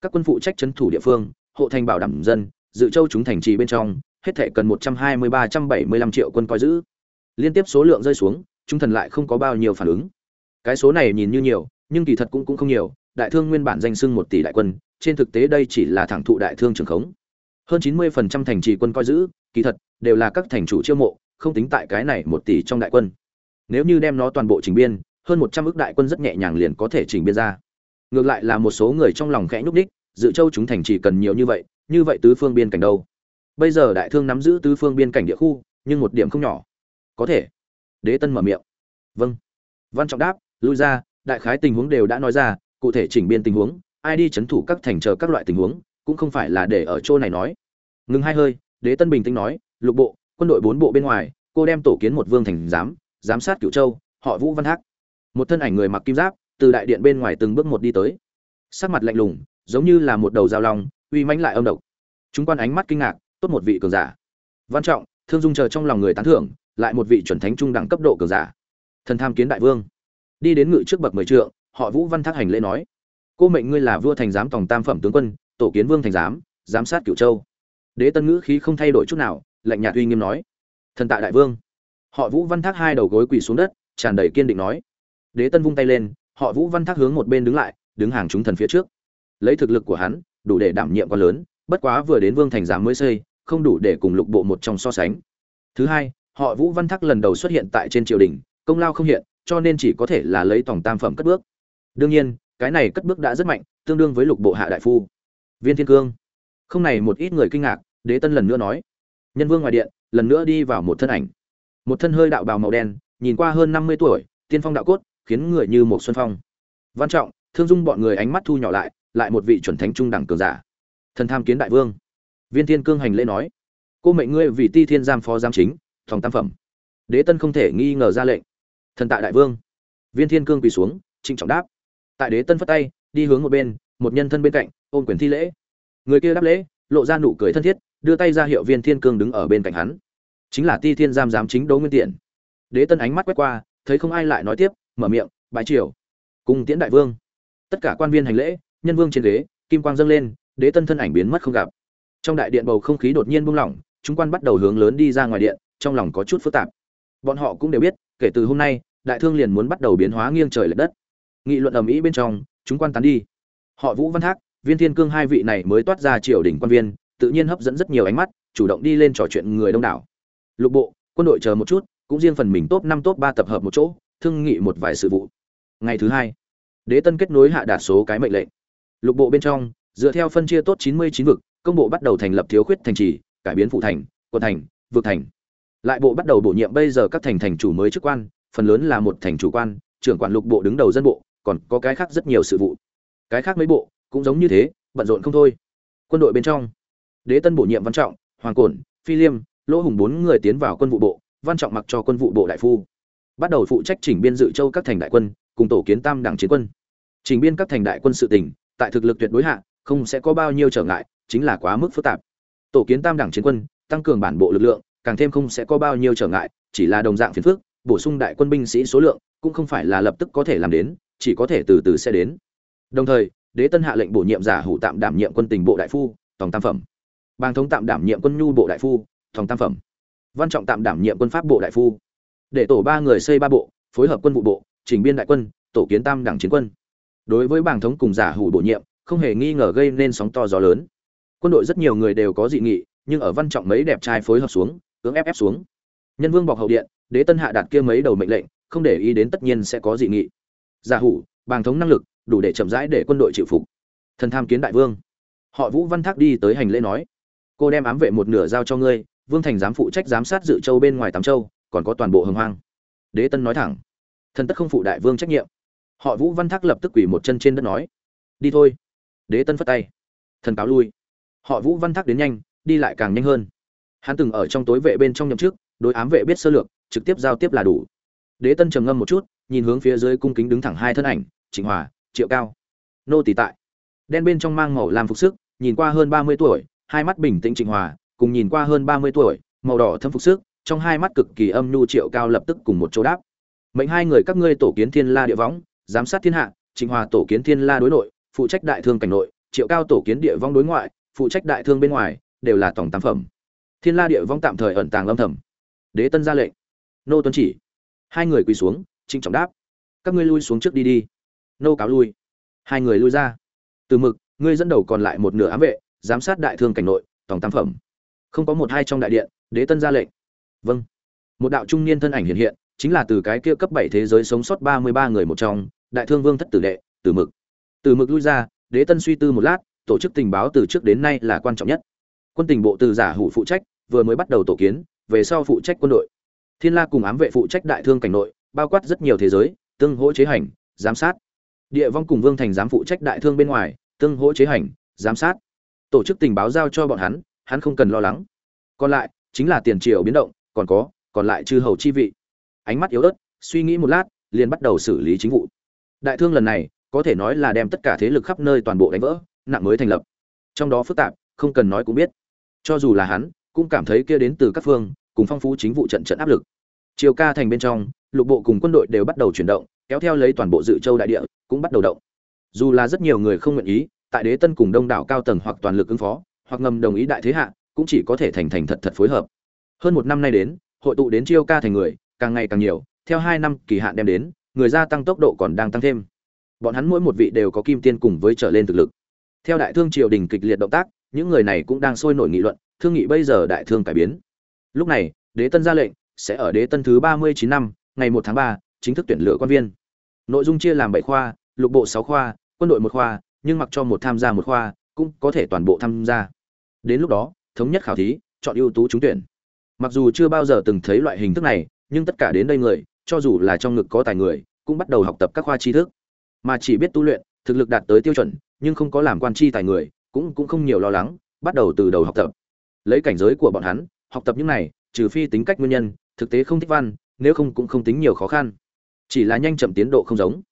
Các quân phụ trách trấn thủ địa phương, hộ thành bảo đảm dân, dự châu chúng thành trì bên trong, hết thể cần một trăm hai mươi ba trăm bảy mươi lăm triệu quân coi giữ liên tiếp số lượng rơi xuống, chúng thần lại không có bao nhiêu phản ứng. Cái số này nhìn như nhiều, nhưng kỳ thật cũng cũng không nhiều, đại thương nguyên bản danh sưng một tỷ đại quân, trên thực tế đây chỉ là thẳng thụ đại thương trường khống. Hơn chín mươi phần trăm thành trì quân coi giữ, kỳ thật, đều là các thành chủ chiêu mộ, không tính tại cái này một tỷ trong đại quân. Nếu như đem nó toàn bộ chỉnh biên, hơn một trăm ước đại quân rất nhẹ nhàng liền có thể chỉnh biên ra. Ngược lại là một số người trong lòng khẽ nhúc đích dự châu chúng thành trì cần nhiều như vậy như vậy tứ phương biên cảnh đâu. Bây giờ đại thương nắm giữ tứ phương biên cảnh địa khu, nhưng một điểm không nhỏ có thể. Đế tân mở miệng. Vâng. Văn trọng đáp, lui ra, đại khái tình huống đều đã nói ra, cụ thể chỉnh biên tình huống, ai đi chấn thủ các thành chờ các loại tình huống, cũng không phải là để ở chỗ này nói. Ngừng hai hơi, đế tân bình tĩnh nói, lục bộ, quân đội bốn bộ bên ngoài, cô đem tổ kiến một vương thành giám giám sát cửu châu, họ vũ văn thác một thân ảnh người mặc kim giáp, từ đại điện bên ngoài từng bước một đi tới. Sắc mặt lạnh lùng, giống như là một đầu dao long, uy mãnh lại âm độc. Chúng quan ánh mắt kinh ngạc, tốt một vị cường giả. Văn trọng, thương dung chờ trong lòng người tán thưởng lại một vị chuẩn thánh trung đẳng cấp độ cường giả. Thần tham kiến đại vương. Đi đến ngự trước bậc mười trượng, họ vũ văn thác hành lễ nói, cô mệnh ngươi là vua thành giám tổng tam phẩm tướng quân, tổ kiến vương thành giám giám sát cửu châu. Đế tân ngữ khí không thay đổi chút nào, lạnh nhạt uy nghiêm nói, thần tạ đại vương. Họ vũ văn thác hai đầu gối quỳ xuống đất, tràn đầy kiên định nói. Đế tân vung tay lên, họ vũ văn thác hướng một bên đứng lại, đứng hàng chúng thần phía trước. Lấy thực lực của hắn, đủ để đảm nhiệm quá lớn, bất quá vừa đến vương thành giám mới xây, không đủ để cùng lục bộ một trong so sánh. Thứ hai họ vũ văn thác lần đầu xuất hiện tại trên triều đình, công lao không hiện, cho nên chỉ có thể là lấy tổng tam phẩm cất bước. Đương nhiên, cái này cất bước đã rất mạnh, tương đương với lục bộ hạ đại phu. Viên thiên cương. Không này một ít người kinh ngạc, đế tân lần nữa nói. Nhân vương ngoài điện, lần nữa đi vào một thân ảnh. Một thân hơi đạo bào màu đen, nhìn qua hơn năm mươi tuổi, tiên phong đạo cốt, khiến người như một xuân phong. Văn trọng, thương dung bọn người ánh mắt thu nhỏ lại lại một vị chuẩn thánh trung đẳng cường giả. Thần tham kiến đại vương. Viên thiên cương hành lễ nói. Cô mệnh ngươi vì ti thiên giam phó giám chính thòng tam phẩm. Đế tân không thể nghi ngờ ra lệnh. Thần tại đại vương. Viên thiên cương quỳ xuống, trịnh trọng đáp. Tại đế tân phất tay, đi hướng một bên, một nhân thân bên cạnh, ôm quyền thi lễ. Người kia đáp lễ, lộ ra nụ cười thân thiết, đưa tay ra hiệu viên thiên cương đứng ở bên cạnh hắn. Chính là ti thiên giam giám chính đỗ nguyên tiện đế tân ánh mắt quét qua, thấy không ai lại nói tiếp, mở miệng, bái triều. Cùng tiễn đại vương. Tất cả quan viên hành lễ, nhân vương trên ghế, kim quang dâng lên, đế tân thân ảnh biến mất không gặp. Trong đại điện bầu không khí đột nhiên buông lỏng, chúng quan bắt đầu hướng lớn đi ra ngoài điện trong lòng có chút phức tạp. Bọn họ cũng đều biết, kể từ hôm nay, đại thương liền muốn bắt đầu biến hóa nghiêng trời lệch đất. Nghị luận ầm ĩ bên trong, chúng quan tán đi. Họ vũ văn thác, viên thiên cương hai vị này mới toát ra triều đình quan viên, tự nhiên hấp dẫn rất nhiều ánh mắt, chủ động đi lên trò chuyện người đông đảo. Lục bộ, quân đội chờ một chút, cũng riêng phần mình top năm top ba tập hợp một chỗ, thương nghị một vài sự vụ. Ngày thứ hai, đế tân kết nối hạ đạt số cái mệnh lệnh. Lục bộ bên trong, dựa theo phân chia tốt chín mươi chín vực, công bộ bắt đầu thành lập thiếu khuyết thành trì, cải biến phụ thành, quận thành, vực thành lại bộ bắt đầu bổ nhiệm bây giờ các thành thành chủ mới chức quan, phần lớn là một thành chủ quan, trưởng quản lục bộ đứng đầu dân bộ, còn có cái khác rất nhiều sự vụ. Cái khác mấy bộ cũng giống như thế, bận rộn không thôi. Quân đội bên trong, đế tân bổ nhiệm văn trọng, hoàng cổn, phi liêm, lỗ hùng bốn người tiến vào quân vụ bộ, văn trọng mặc cho quân vụ bộ đại phu. Bắt đầu phụ trách chỉnh biên dự châu các thành đại quân, cùng tổ kiến tam đảng chiến quân. Chỉnh biên các thành đại quân sự tỉnh tại thực lực tuyệt đối hạ, không sẽ có bao nhiêu trở ngại, chính là quá mức phức tạp. Tổ kiến tam đảng chiến quân, tăng cường bản bộ lực lượng càng thêm không sẽ có bao nhiêu trở ngại, chỉ là đồng dạng phiền phức, bổ sung đại quân binh sĩ số lượng cũng không phải là lập tức có thể làm đến, chỉ có thể từ từ sẽ đến. Đồng thời, đế tân hạ lệnh bổ nhiệm giả hủ tạm đảm nhiệm quân tình bộ đại phu tổng tam phẩm. Bang thống tạm đảm nhiệm quân nhu bộ đại phu tổng tam phẩm. Văn trọng tạm đảm nhiệm quân pháp bộ đại phu. Để tổ ba người xây ba bộ, phối hợp quân vụ bộ chỉnh biên đại quân, tổ kiến tam đảng chiến quân. Đối với bảng thống cùng giả hủ bổ nhiệm, không hề nghi ngờ gây nên sóng to gió lớn. Quân đội rất nhiều người đều có dị nghị, nhưng ở văn trọng mấy đẹp trai phối hợp xuống cưỡng ép ép xuống. Nhân vương bọc hậu điện, đế tân hạ đạt kia mấy đầu mệnh lệnh, không để ý đến tất nhiên sẽ có dị nghị. Giả hủ, bàng thống năng lực, đủ để chậm rãi để quân đội chịu phục. Thần tham kiến đại vương. Họ vũ văn thác đi tới hành lễ nói, cô đem ám vệ một nửa giao cho ngươi, vương thành giám phụ trách giám sát dự châu bên ngoài tám châu, còn có toàn bộ hồng hoang. Đế tân nói thẳng, thần tất không phụ đại vương trách nhiệm. Họ vũ văn thác lập tức quỳ một chân trên đất nói, đi thôi. Đế tân phất tay, thần cáo lui. Họ vũ văn thác đến nhanh, đi lại càng nhanh hơn hắn từng ở trong tối vệ bên trong nhậm chức, đối ám vệ biết sơ lược, trực tiếp giao tiếp là đủ. Đế tân trầm ngâm một chút, nhìn hướng phía dưới cung kính đứng thẳng hai thân ảnh, trịnh hòa, triệu cao. Nô tỳ tại. Đen bên trong mang màu làm phục sức, nhìn qua hơn ba mươi tuổi, hai mắt bình tĩnh trịnh hòa, cùng nhìn qua hơn ba mươi tuổi, màu đỏ thâm phục sức, trong hai mắt cực kỳ âm nhu triệu cao lập tức cùng một chỗ đáp. Mệnh hai người các ngươi tổ kiến thiên la địa võng, giám sát thiên hạ, trịnh hòa tổ kiến thiên la đối nội, phụ trách đại thương cảnh nội, triệu cao tổ kiến địa vong đối ngoại, phụ trách đại thương bên ngoài, đều là tổng tam phẩm thiên la địa vong tạm thời ẩn tàng âm thầm. Đế tân ra lệnh. Nô tuân chỉ. Hai người quỳ xuống, trịnh trọng đáp. Các ngươi lui xuống trước đi đi. Nô cáo lui. Hai người lui ra. Từ mực, ngươi dẫn đầu còn lại một nửa ám vệ, giám sát đại thương cảnh nội, tổng tam phẩm. Không có một hai trong đại điện, đế tân ra lệnh. Vâng. Một đạo trung niên thân ảnh hiện hiện, chính là từ cái kia cấp bảy thế giới sống sót ba mươi ba người một trong, đại thương vương thất tử đệ, từ mực. Từ mực lui ra, đế tân suy tư một lát, tổ chức tình báo từ trước đến nay là quan trọng nhất quân tình bộ từ giả hủ phụ trách, vừa mới bắt đầu tổ kiến, về sau phụ trách quân đội. Thiên la cùng ám vệ phụ trách đại thương cảnh nội, bao quát rất nhiều thế giới, tương hỗ chế hành, giám sát. Địa vong cùng vương thành giám phụ trách đại thương bên ngoài, tương hỗ chế hành, giám sát. Tổ chức tình báo giao cho bọn hắn hắn không cần lo lắng. Còn lại, chính là tiền triều biến động, còn có, còn lại chư hầu chi vị. Ánh mắt yếu ớt, suy nghĩ một lát, liền bắt đầu xử lý chính vụ. Đại thương lần này, có thể nói là đem tất cả thế lực khắp nơi toàn bộ đánh vỡ, nặng mới thành lập. Trong đó phức tạp, không cần nói cũng biết cho dù là hắn, cũng cảm thấy kia đến từ các phương, cùng phong phú chính vụ trận trận áp lực. Chiều ca thành bên trong, lục bộ cùng quân đội đều bắt đầu chuyển động, kéo theo lấy toàn bộ dự châu đại địa, cũng bắt đầu động. Dù là rất nhiều người không nguyện ý, tại đế tân cùng đông đảo cao tầng hoặc toàn lực ứng phó, hoặc ngầm đồng ý đại thế hạ, cũng chỉ có thể thành thành thật thật phối hợp. Hơn một năm nay đến, hội tụ đến chiêu ca thành người, càng ngày càng nhiều, theo hai năm kỳ hạn đem đến, người gia tăng tốc độ còn đang tăng thêm. Bọn hắn mỗi một vị đều có kim tiên cùng với trở lên thực lực. Theo đại thương triều đình kịch liệt động tác những người này cũng đang sôi nổi nghị luận, thương nghị bây giờ đại thương cải biến. Lúc này, đế tân ra lệnh, sẽ ở đế tân thứ ba mươi chín năm, ngày một tháng ba, chính thức tuyển lựa quan viên. Nội dung chia làm bảy khoa, lục bộ sáu khoa, quân đội một khoa, nhưng mặc cho một tham gia một khoa, cũng có thể toàn bộ tham gia. Đến lúc đó, thống nhất khảo thí, chọn ưu tú trúng tuyển. Mặc dù chưa bao giờ từng thấy loại hình thức này, nhưng tất cả đến đây người, cho dù là trong ngực có tài người, cũng bắt đầu học tập các khoa tri thức. Mà chỉ biết tu luyện, thực lực đạt tới tiêu chuẩn, nhưng không có làm quan tri tài người cũng cũng không nhiều lo lắng, bắt đầu từ đầu học tập. Lấy cảnh giới của bọn hắn, học tập những này, trừ phi tính cách nguyên nhân, thực tế không thích văn, nếu không cũng không tính nhiều khó khăn. Chỉ là nhanh chậm tiến độ không giống.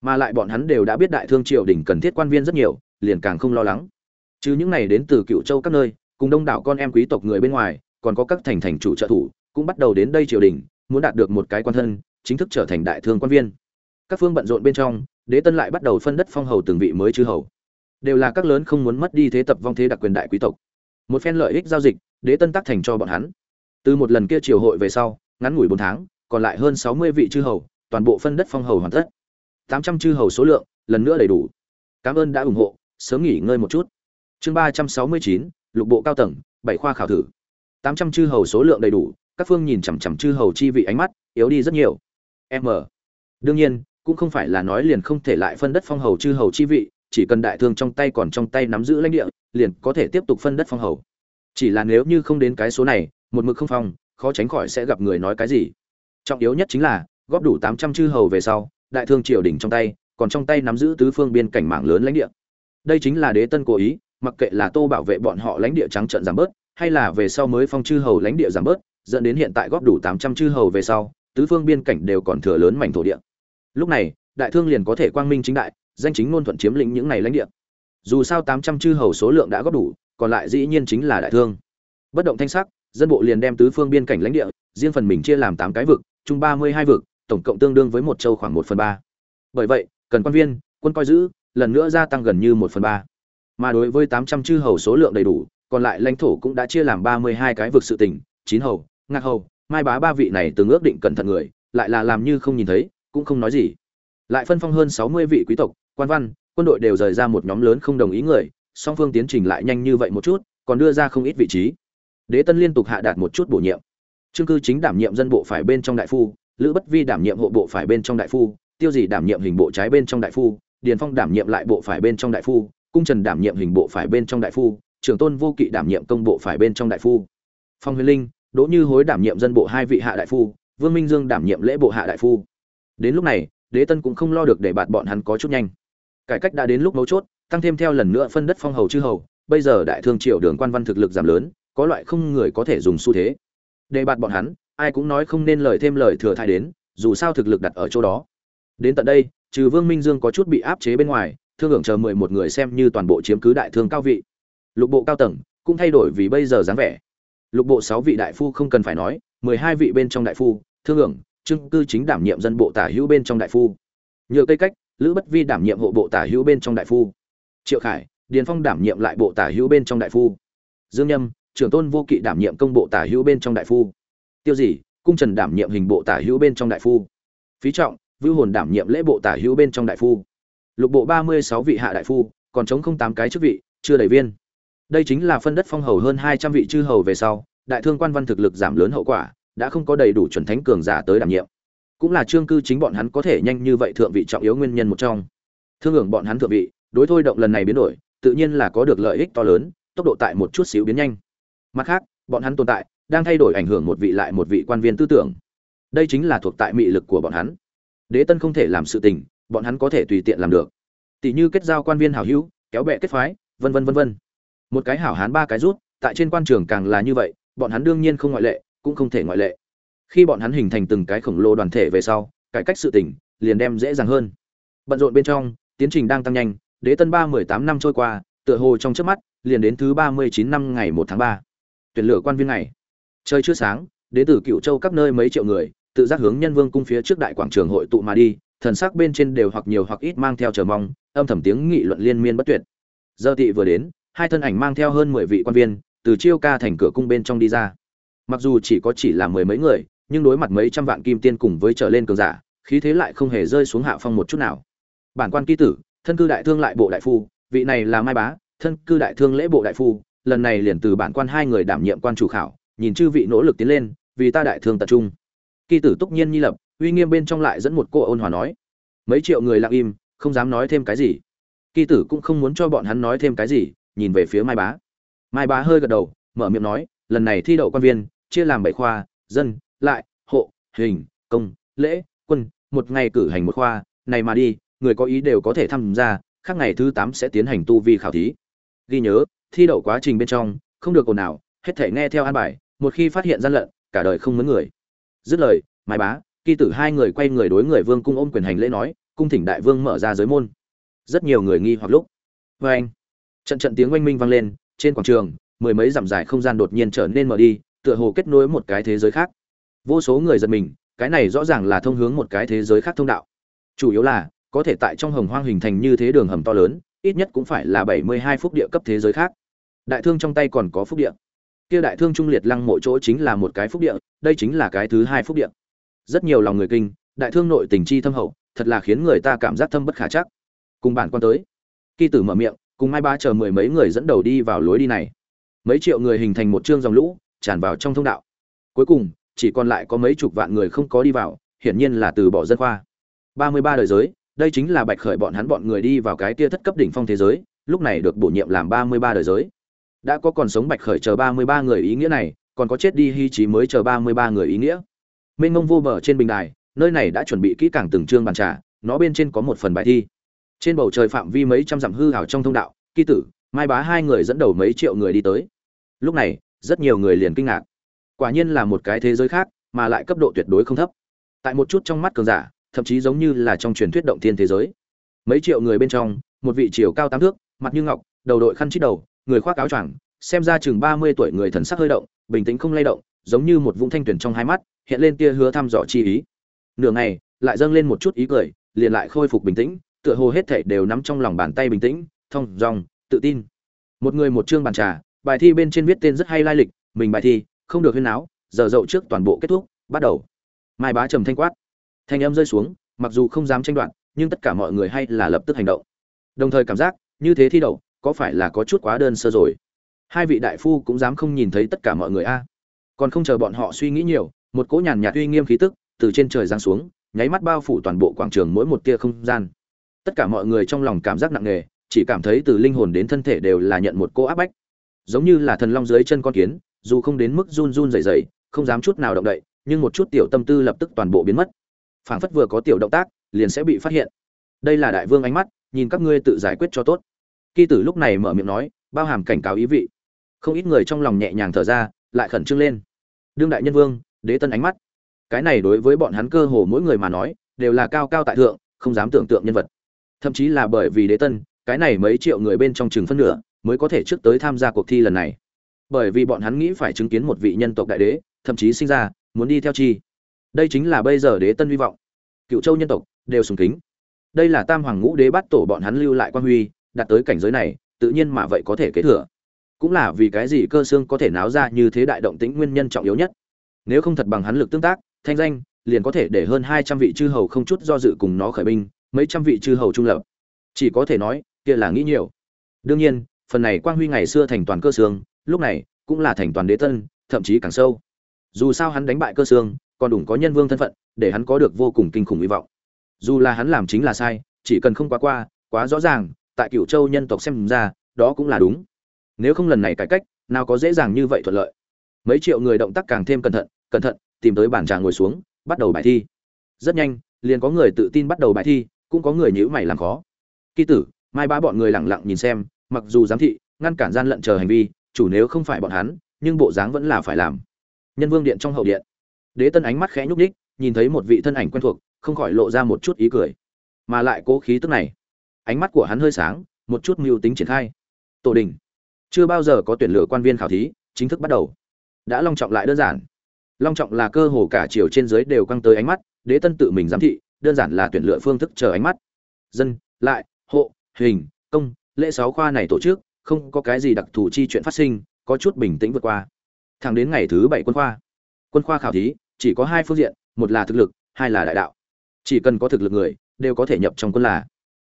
Mà lại bọn hắn đều đã biết đại thương triều đình cần thiết quan viên rất nhiều, liền càng không lo lắng. Chứ những này đến từ cựu châu các nơi, cùng đông đảo con em quý tộc người bên ngoài, còn có các thành thành chủ trợ thủ, cũng bắt đầu đến đây triều đình muốn đạt được một cái quan thân, chính thức trở thành đại thương quan viên. Các phương bận rộn bên trong, đế tân lại bắt đầu phân đất phong hầu từng vị mới chư hầu đều là các lớn không muốn mất đi thế tập vong thế đặc quyền đại quý tộc. Một phen lợi ích giao dịch, đế tân tác thành cho bọn hắn. Từ một lần kia triều hội về sau, ngắn ngủi bốn tháng, còn lại hơn sáu mươi vị chư hầu, toàn bộ phân đất phong hầu hoàn tất. tám trăm chư hầu số lượng, lần nữa đầy đủ. Cảm ơn đã ủng hộ, sớm nghỉ ngơi một chút. Chương ba trăm sáu mươi chín, lục bộ cao tầng, bảy khoa khảo thử. tám trăm chư hầu số lượng đầy đủ, các phương nhìn chằm chằm chư hầu chi vị ánh mắt, yếu đi rất nhiều. M. Đương nhiên, cũng không phải là nói liền không thể lại phân đất phong hầu chư hầu chi vị chỉ cần đại thương trong tay còn trong tay nắm giữ lãnh địa, liền có thể tiếp tục phân đất phong hầu. Chỉ là nếu như không đến cái số này, một mực không phong, khó tránh khỏi sẽ gặp người nói cái gì. Trọng yếu nhất chính là, góp đủ tám trăm chư hầu về sau, đại thương triều đỉnh trong tay, còn trong tay nắm giữ tứ phương biên cảnh mạng lớn lãnh địa. Đây chính là đế tân cố ý, mặc kệ là tô bảo vệ bọn họ lãnh địa trắng trợn giảm bớt, hay là về sau mới phong chư hầu lãnh địa giảm bớt, dẫn đến hiện tại góp đủ tám trăm chư hầu về sau, tứ phương biên cảnh đều còn thừa lớn mảnh thổ địa. Lúc này, đại thương liền có thể quang minh chính đại danh chính ngôn thuận chiếm lĩnh những này lãnh địa. Dù sao tám trăm chư hầu số lượng đã góp đủ, còn lại dĩ nhiên chính là đại thương. Bất động thanh sắc, dân bộ liền đem tứ phương biên cảnh lãnh địa, riêng phần mình chia làm tám cái vực, chung ba mươi hai vực, tổng cộng tương đương với một châu khoảng một phần ba. Bởi vậy, cần quan viên, quân coi giữ, lần nữa gia tăng gần như một phần ba. Mà đối với tám trăm chư hầu số lượng đầy đủ, còn lại lãnh thổ cũng đã chia làm ba mươi hai cái vực sự tỉnh, chín hầu, ngạc hầu, mai bá ba vị này từng ước định cẩn thận người, lại là làm như không nhìn thấy, cũng không nói gì. Lại phân phong hơn sáu mươi vị quý tộc quan văn, quân đội đều rời ra một nhóm lớn không đồng ý người, song phương tiến trình lại nhanh như vậy một chút, còn đưa ra không ít vị trí. Đế tân liên tục hạ đạt một chút bổ nhiệm. Trương cư chính đảm nhiệm dân bộ phải bên trong đại phu, lữ bất vi đảm nhiệm hộ bộ phải bên trong đại phu, tiêu dì đảm nhiệm hình bộ trái bên trong đại phu, điền phong đảm nhiệm lại bộ phải bên trong đại phu, cung trần đảm nhiệm hình bộ phải bên trong đại phu trưởng tôn vô kỵ đảm nhiệm công bộ phải bên trong đại phu. Phong huyền linh, đỗ như hối đảm nhiệm dân bộ hai vị hạ đại phu, vương minh dương đảm nhiệm lễ bộ hạ đại phu. Đến lúc này, đế tân cũng không lo được để bạt bọn hắn có chút nhanh cải cách đã đến lúc mấu chốt, tăng thêm theo lần nữa phân đất phong hầu chư hầu, bây giờ đại thương triều đường quan văn thực lực giảm lớn, có loại không người có thể dùng xu thế. Để bạt bọn hắn, ai cũng nói không nên lời thêm lời thừa thai đến, dù sao thực lực đặt ở chỗ đó. Đến tận đây, trừ vương minh dương có chút bị áp chế bên ngoài, thương hưởng chờ mười một người xem như toàn bộ chiếm cứ đại thương cao vị. Lục bộ cao tầng cũng thay đổi vì bây giờ dáng vẻ. Lục bộ sáu vị đại phu không cần phải nói, mười hai vị bên trong đại phu, thương hưởng trưng cư chính đảm nhiệm dân bộ tả hữu bên trong đại phu. Nhựa cây cách lữ bất vi đảm nhiệm hộ bộ tả hữu bên trong đại phu. Triệu khải, điền phong đảm nhiệm lại bộ tả hữu bên trong đại phu. Dương nhâm, trưởng tôn vô kỵ đảm nhiệm công bộ tả hữu bên trong đại phu. Tiêu dĩ, cung trần đảm nhiệm hình bộ tả hữu bên trong đại phu. Phí trọng, vưu hồn đảm nhiệm lễ bộ tả hữu bên trong đại phu. Lục bộ ba mươi sáu vị hạ đại phu, còn chống không tám cái chức vị, chưa đầy viên. Đây chính là phân đất phong hầu hơn hai trăm vị chư hầu về sau, đại thương quan văn thực lực giảm lớn hậu quả, đã không có đầy đủ chuẩn thánh cường giả tới đảm nhiệm cũng là trương cư chính bọn hắn có thể nhanh như vậy thượng vị trọng yếu nguyên nhân một trong. Thương hưởng bọn hắn thượng vị, đối thôi động lần này biến đổi, tự nhiên là có được lợi ích to lớn, tốc độ tại một chút xíu biến nhanh. Mặt khác, bọn hắn tồn tại, đang thay đổi ảnh hưởng một vị lại một vị quan viên tư tưởng. Đây chính là thuộc tại mị lực của bọn hắn. Đế tân không thể làm sự tình, bọn hắn có thể tùy tiện làm được. Tỷ như kết giao quan viên hảo hữu, kéo bè kết phái, vân vân vân vân. Một cái hảo hán ba cái rút, tại trên quan trường càng là như vậy, bọn hắn đương nhiên không ngoại lệ, cũng không thể ngoại lệ khi bọn hắn hình thành từng cái khổng lồ đoàn thể về sau cải cách sự tỉnh liền đem dễ dàng hơn. Bận rộn bên trong tiến trình đang tăng nhanh đế tân ba mười tám năm trôi qua tựa hồ trong trước mắt liền đến thứ ba mươi chín năm ngày một tháng ba. Tuyển lựa quan viên này, trời chưa sáng đế tử cựu châu các nơi mấy triệu người tự giác hướng nhân vương cung phía trước đại quảng trường hội tụ mà đi thần sắc bên trên đều hoặc nhiều hoặc ít mang theo chờ mong âm thầm tiếng nghị luận liên miên bất tuyệt. Giờ tị vừa đến hai thân ảnh mang theo hơn mười vị quan viên từ chiêu ca thành cửa cung bên trong đi ra. Mặc dù chỉ có chỉ là mười mấy người nhưng đối mặt mấy trăm vạn kim tiên cùng với trở lên cường giả, khí thế lại không hề rơi xuống hạ phong một chút nào. Bản quan ký tử, thân cư đại thương lại bộ đại phu, vị này là mai bá, thân cư đại thương lễ bộ đại phu, lần này liền từ bản quan hai người đảm nhiệm quan chủ khảo, nhìn chư vị nỗ lực tiến lên, vì ta đại thương tập trung. Ký tử túc nhiên nhi lập, uy nghiêm bên trong lại dẫn một cô ôn hòa nói. Mấy triệu người lặng im, không dám nói thêm cái gì. Ký tử cũng không muốn cho bọn hắn nói thêm cái gì, nhìn về phía mai bá. Mai bá hơi gật đầu, mở miệng nói, lần này thi đậu quan viên, chia làm bảy khoa, dân lại, hộ, hình, công, lễ, quân, một ngày cử hành một khoa, này mà đi, người có ý đều có thể tham gia, khác ngày thứ tám sẽ tiến hành tu vi khảo thí. Ghi nhớ, thi đậu quá trình bên trong, không được ồn nào hết thể nghe theo an bài, một khi phát hiện gian lận, cả đời không mướn người. Dứt lời, mai bá, kỳ tử hai người quay người đối người vương cung ôm quyền hành lễ nói, cung thỉnh đại vương mở ra giới môn. Rất nhiều người nghi hoặc lúc. Vê anh, trận trận tiếng oanh minh vang lên, trên quảng trường, mười mấy dặm dài không gian đột nhiên trở nên mở đi, tựa hồ kết nối một cái thế giới khác vô số người giật mình, cái này rõ ràng là thông hướng một cái thế giới khác thông đạo. Chủ yếu là, có thể tại trong hồng hoang hình thành như thế đường hầm to lớn, ít nhất cũng phải là bảy mươi hai phúc địa cấp thế giới khác. Đại thương trong tay còn có phúc địa. Kia đại thương trung liệt lăng mộ chỗ chính là một cái phúc địa, đây chính là cái thứ hai phúc địa. Rất nhiều lòng người kinh, đại thương nội tình chi thâm hậu, thật là khiến người ta cảm giác thâm bất khả chắc. Cùng bản quan tới. Kỳ tử mở miệng, cùng mai ba chờ mười mấy người dẫn đầu đi vào lối đi này. Mấy triệu người hình thành một chương dòng lũ, tràn vào trong thông đạo. Cuối cùng chỉ còn lại có mấy chục vạn người không có đi vào, hiển nhiên là từ bỏ dân khoa. Ba mươi ba đời giới, đây chính là bạch khởi bọn hắn bọn người đi vào cái kia thất cấp đỉnh phong thế giới, lúc này được bổ nhiệm làm ba mươi ba đời giới. Đã có còn sống bạch khởi chờ ba mươi ba người ý nghĩa này, còn có chết đi hy chí mới chờ ba mươi ba người ý nghĩa. Mên mông vô bờ trên bình đài, nơi này đã chuẩn bị kỹ càng từng chương bàn trà, nó bên trên có một phần bài thi. Trên bầu trời phạm vi mấy trăm dặm hư ảo trong thông đạo kỳ tử, mai bá hai người dẫn đầu mấy triệu người đi tới. Lúc này, rất nhiều người liền kinh ngạc quả nhiên là một cái thế giới khác, mà lại cấp độ tuyệt đối không thấp. Tại một chút trong mắt cường giả, thậm chí giống như là trong truyền thuyết động thiên thế giới. Mấy triệu người bên trong, một vị chiều cao tám thước, mặt như ngọc, đầu đội khăn chít đầu, người khoác áo choàng, xem ra chừng ba mươi tuổi người thần sắc hơi động, bình tĩnh không lay động, giống như một vũng thanh tuyển trong hai mắt, hiện lên tia hứa thăm dò chi ý. Nửa ngày, lại dâng lên một chút ý cười, liền lại khôi phục bình tĩnh, tựa hồ hết thảy đều nắm trong lòng bàn tay bình tĩnh, thông dòng, tự tin. Một người một chương bàn trà, bài thi bên trên viết tên rất hay lai lịch, mình bài thi không được huyên áo giờ dậu trước toàn bộ kết thúc, bắt đầu. Mai bá trầm thanh quát. Thanh âm rơi xuống, mặc dù không dám tranh đoạt, nhưng tất cả mọi người hay là lập tức hành động. Đồng thời cảm giác, như thế thi đậu, có phải là có chút quá đơn sơ rồi? Hai vị đại phu cũng dám không nhìn thấy tất cả mọi người a? Còn không chờ bọn họ suy nghĩ nhiều, một cỗ nhàn nhạt uy nghiêm khí tức từ trên trời giáng xuống, nháy mắt bao phủ toàn bộ quảng trường mỗi một tia không gian. Tất cả mọi người trong lòng cảm giác nặng nề, chỉ cảm thấy từ linh hồn đến thân thể đều là nhận một cỗ áp bách. Giống như là thần long dưới chân con kiến dù không đến mức run run rẩy rẩy, không dám chút nào động đậy, nhưng một chút tiểu tâm tư lập tức toàn bộ biến mất. Phảng phất vừa có tiểu động tác, liền sẽ bị phát hiện. Đây là đại vương ánh mắt, nhìn các ngươi tự giải quyết cho tốt. Kỳ tử lúc này mở miệng nói, bao hàm cảnh cáo ý vị. Không ít người trong lòng nhẹ nhàng thở ra, lại khẩn trương lên. Đương đại nhân vương, đế tân ánh mắt. Cái này đối với bọn hắn cơ hồ mỗi người mà nói, đều là cao cao tại thượng, không dám tưởng tượng nhân vật. Thậm chí là bởi vì đế tân, cái này mấy triệu người bên trong chừng phân nửa, mới có thể trước tới tham gia cuộc thi lần này bởi vì bọn hắn nghĩ phải chứng kiến một vị nhân tộc đại đế, thậm chí sinh ra, muốn đi theo chi. Đây chính là bây giờ đế tân hy vọng. Cựu châu nhân tộc đều sùng kính. Đây là tam hoàng ngũ đế bắt tổ bọn hắn lưu lại quan huy, đạt tới cảnh giới này, tự nhiên mà vậy có thể kế thừa. Cũng là vì cái gì cơ xương có thể náo ra như thế đại động tĩnh nguyên nhân trọng yếu nhất. Nếu không thật bằng hắn lực tương tác, thanh danh, liền có thể để hơn hai trăm vị chư hầu không chút do dự cùng nó khởi binh, mấy trăm vị chư hầu trung lập. Chỉ có thể nói, kia là nghĩ nhiều. Đương nhiên, phần này quang huy ngày xưa thành toàn cơ xương lúc này, cũng là thành toàn đế tân, thậm chí càng sâu. Dù sao hắn đánh bại cơ xương, còn đủ có nhân vương thân phận, để hắn có được vô cùng kinh khủng hy vọng. Dù là hắn làm chính là sai, chỉ cần không quá qua, quá rõ ràng, tại cựu châu nhân tộc xem ra, đó cũng là đúng. Nếu không lần này cải cách, nào có dễ dàng như vậy thuận lợi. Mấy triệu người động tác càng thêm cẩn thận cẩn thận, tìm tới bản trà ngồi xuống, bắt đầu bài thi. Rất nhanh, liền có người tự tin bắt đầu bài thi, cũng có người nhữ mày làm khó. Kỳ tử, mai ba bọn người lẳng lặng nhìn xem, mặc dù giám thị, ngăn cản gian lận chờ hành vi chủ nếu không phải bọn hắn, nhưng bộ dáng vẫn là phải làm. Nhân vương điện trong hậu điện. Đế tân ánh mắt khẽ nhúc nhích, nhìn thấy một vị thân ảnh quen thuộc, không khỏi lộ ra một chút ý cười. Mà lại cố khí tức này. Ánh mắt của hắn hơi sáng, một chút mưu tính triển khai. Tổ đình. Chưa bao giờ có tuyển lựa quan viên khảo thí, chính thức bắt đầu. Đã long trọng lại đơn giản. Long trọng là cơ hồ cả chiều trên dưới đều căng tới ánh mắt, đế tân tự mình giám thị, đơn giản là tuyển lựa phương thức chờ ánh mắt. Dân, lại, hộ, hình, công, lễ sáu khoa này tổ chức không có cái gì đặc thù chi chuyện phát sinh, có chút bình tĩnh vượt qua. Thẳng đến ngày thứ bảy quân khoa. Quân khoa khảo thí, chỉ có hai phương diện, một là thực lực, hai là đại đạo. Chỉ cần có thực lực người, đều có thể nhập trong quân là.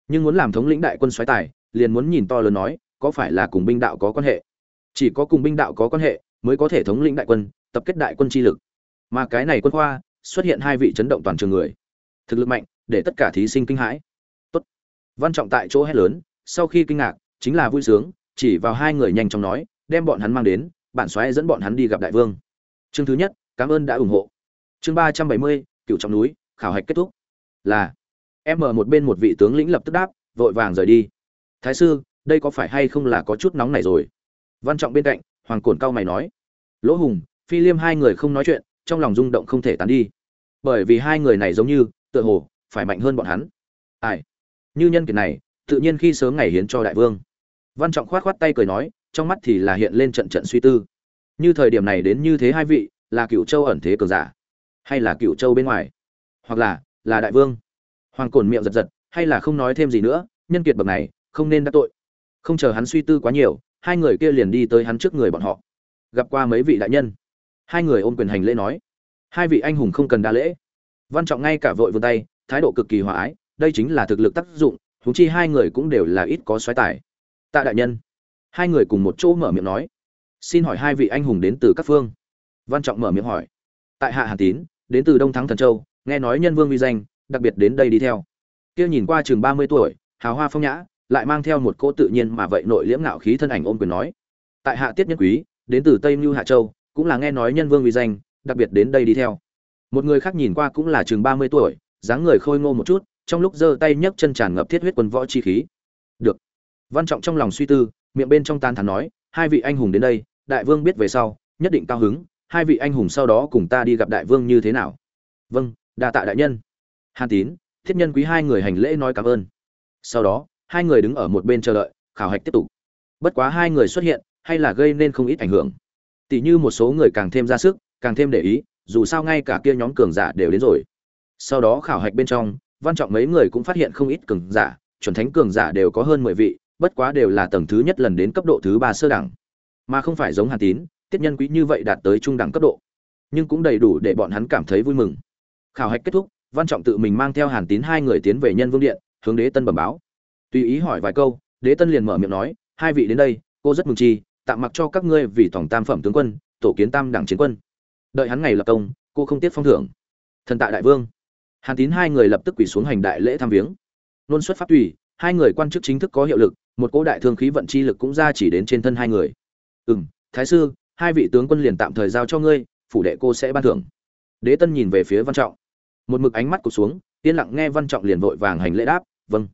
Nhưng muốn làm thống lĩnh đại quân xoáy tài, liền muốn nhìn to lớn nói, có phải là cùng binh đạo có quan hệ? Chỉ có cùng binh đạo có quan hệ, mới có thể thống lĩnh đại quân, tập kết đại quân chi lực. Mà cái này quân khoa, xuất hiện hai vị chấn động toàn trường người. Thực lực mạnh, để tất cả thí sinh kinh hãi. Tốt. Văn trọng tại chỗ hét lớn, sau khi kinh ngạc, chính là vui sướng chỉ vào hai người nhanh chóng nói, đem bọn hắn mang đến bản xoáy dẫn bọn hắn đi gặp đại vương. Chương thứ nhất, cảm ơn đã ủng hộ. Chương ba trăm bảy mươi, cựu trong núi, khảo hạch kết thúc. Là, em ở một bên một vị tướng lĩnh lập tức đáp, vội vàng rời đi. Thái sư, đây có phải hay không là có chút nóng này rồi? Văn trọng bên cạnh, hoàng cổn cao mày nói. Lỗ hùng, phi liêm hai người không nói chuyện, trong lòng rung động không thể tán đi. Bởi vì hai người này giống như, tựa hồ, phải mạnh hơn bọn hắn. Ai? Như nhân kiệt này, tự nhiên khi sớm ngày hiến cho đại vương văn trọng khoát khoát tay cười nói, trong mắt thì là hiện lên trận trận suy tư. Như thời điểm này đến như thế hai vị, là cựu châu ẩn thế cường giả? Hay là cựu châu bên ngoài? Hoặc là là đại vương? Hoàng Cổn miệng giật giật, hay là không nói thêm gì nữa, nhân kiệt bậc này, không nên đắc tội. Không chờ hắn suy tư quá nhiều, hai người kia liền đi tới hắn trước người bọn họ. Gặp qua mấy vị đại nhân. Hai người ôm quyền hành lễ nói. Hai vị anh hùng không cần đa lễ. Văn trọng ngay cả vội vươn tay, thái độ cực kỳ hòa ái, đây chính là thực lực tác dụng, huống chi hai người cũng đều là ít có xoáy tài tạ đại nhân. Hai người cùng một chỗ mở miệng nói. Xin hỏi hai vị anh hùng đến từ các phương? Văn trọng mở miệng hỏi. Tại hạ hàn tín, đến từ đông thắng thần châu, nghe nói nhân vương uy danh, đặc biệt đến đây đi theo. Kia nhìn qua chừng ba mươi tuổi, hào hoa phong nhã, lại mang theo một cỗ tự nhiên mà vậy nội liễm ngạo khí thân ảnh ôm quyền nói. Tại hạ tiết nhân quý, đến từ tây mưu hạ châu, cũng là nghe nói nhân vương uy danh, đặc biệt đến đây đi theo. Một người khác nhìn qua cũng là chừng ba mươi tuổi, dáng người khôi ngô một chút, trong lúc giơ tay nhấc chân tràn ngập thiết huyết quân võ chi khí văn trọng trong lòng suy tư, miệng bên trong tan thán nói, hai vị anh hùng đến đây, đại vương biết về sau, nhất định cao hứng, hai vị anh hùng sau đó cùng ta đi gặp đại vương như thế nào? Vâng đa tạ đại nhân. Hàn tín, thiết nhân quý hai người hành lễ nói cảm ơn. Sau đó, hai người đứng ở một bên chờ đợi, khảo hạch tiếp tục. Bất quá hai người xuất hiện, hay là gây nên không ít ảnh hưởng. Tỷ như một số người càng thêm ra sức, càng thêm để ý, dù sao ngay cả kia nhóm cường giả đều đến rồi. Sau đó khảo hạch bên trong, văn trọng mấy người cũng phát hiện không ít cường giả, chuẩn thánh cường giả đều có hơn mười vị bất quá đều là tầng thứ nhất lần đến cấp độ thứ ba sơ đẳng, mà không phải giống hàn tín, tiết nhân quý như vậy đạt tới trung đẳng cấp độ. Nhưng cũng đầy đủ để bọn hắn cảm thấy vui mừng. Khảo hạch kết thúc, văn trọng tự mình mang theo hàn tín hai người tiến về nhân vương điện, hướng đế tân bẩm báo. Tùy ý hỏi vài câu, đế tân liền mở miệng nói, hai vị đến đây, cô rất mừng chi, tạm mặc cho các ngươi vì tổng tam phẩm tướng quân, tổ kiến tam đẳng chiến quân. Đợi hắn ngày lập công, cô không tiếc phong thưởng. Thần tạ đại vương. Hàn tín hai người lập tức quỳ xuống hành đại lễ tham viếng. Nôn xuất pháp tùy, hai người quan chức chính thức có hiệu lực một cỗ đại thương khí vận chi lực cũng ra chỉ đến trên thân hai người. Ừ m thái sư, hai vị tướng quân liền tạm thời giao cho ngươi, phủ đệ cô sẽ ban thưởng. Đế tân nhìn về phía văn trọng. Một mực ánh mắt cụt xuống, yên lặng nghe văn trọng liền vội vàng hành lễ đáp vâng.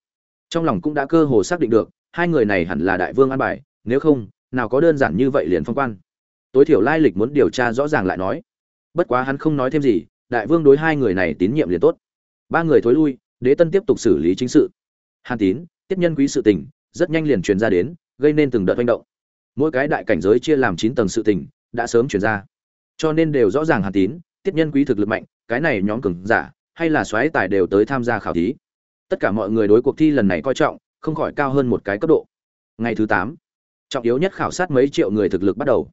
Trong lòng cũng đã cơ hồ xác định được, hai người này hẳn là đại vương an bài, nếu không, nào có đơn giản như vậy liền phong quan. Tối thiểu lai lịch muốn điều tra rõ ràng lại nói. Bất quá hắn không nói thêm gì, đại vương đối hai người này tín nhiệm liền tốt. Ba người thối lui, đế tân tiếp tục xử lý chính sự. Hàn tín, tiết nhân quý sự tình rất nhanh liền truyền ra đến, gây nên từng đợt hoành động. Mỗi cái đại cảnh giới chia làm chín tầng sự tình, đã sớm truyền ra. Cho nên đều rõ ràng hàn tín, tiết nhân quý thực lực mạnh, cái này nhóm cường giả, hay là xoáy tài đều tới tham gia khảo thí. Tất cả mọi người đối cuộc thi lần này coi trọng, không khỏi cao hơn một cái cấp độ. Ngày thứ tám, trọng yếu nhất khảo sát mấy triệu người thực lực bắt đầu.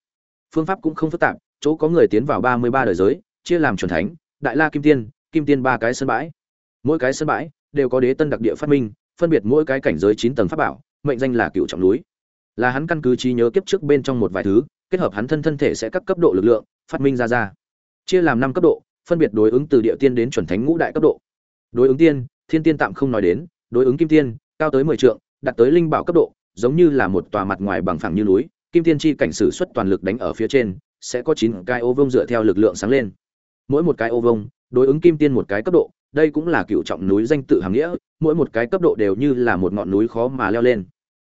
Phương pháp cũng không phức tạp, chỗ có người tiến vào ba mươi ba đời giới, chia làm chuẩn thánh, đại la kim tiên kim tiên ba cái sân bãi. Mỗi cái sân bãi đều có đế tân đặc địa phát minh, phân biệt mỗi cái cảnh giới chín tầng pháp bảo mệnh danh là cựu trọng núi. Là hắn căn cứ trí nhớ kiếp trước bên trong một vài thứ, kết hợp hắn thân thân thể sẽ các cấp độ lực lượng, phát minh ra ra. Chia làm năm cấp độ, phân biệt đối ứng từ địa tiên đến chuẩn thánh ngũ đại cấp độ. Đối ứng tiên, thiên tiên tạm không nói đến, đối ứng kim tiên, cao tới mười trượng, đạt tới linh bảo cấp độ, giống như là một tòa mặt ngoài bằng phẳng như núi, kim tiên chi cảnh sử xuất toàn lực đánh ở phía trên, sẽ có chín cái ô vông dựa theo lực lượng sáng lên. Mỗi một cái ô vông đối ứng kim tiên một cái cấp độ đây cũng là cựu trọng núi danh tự hàm nghĩa, mỗi một cái cấp độ đều như là một ngọn núi khó mà leo lên.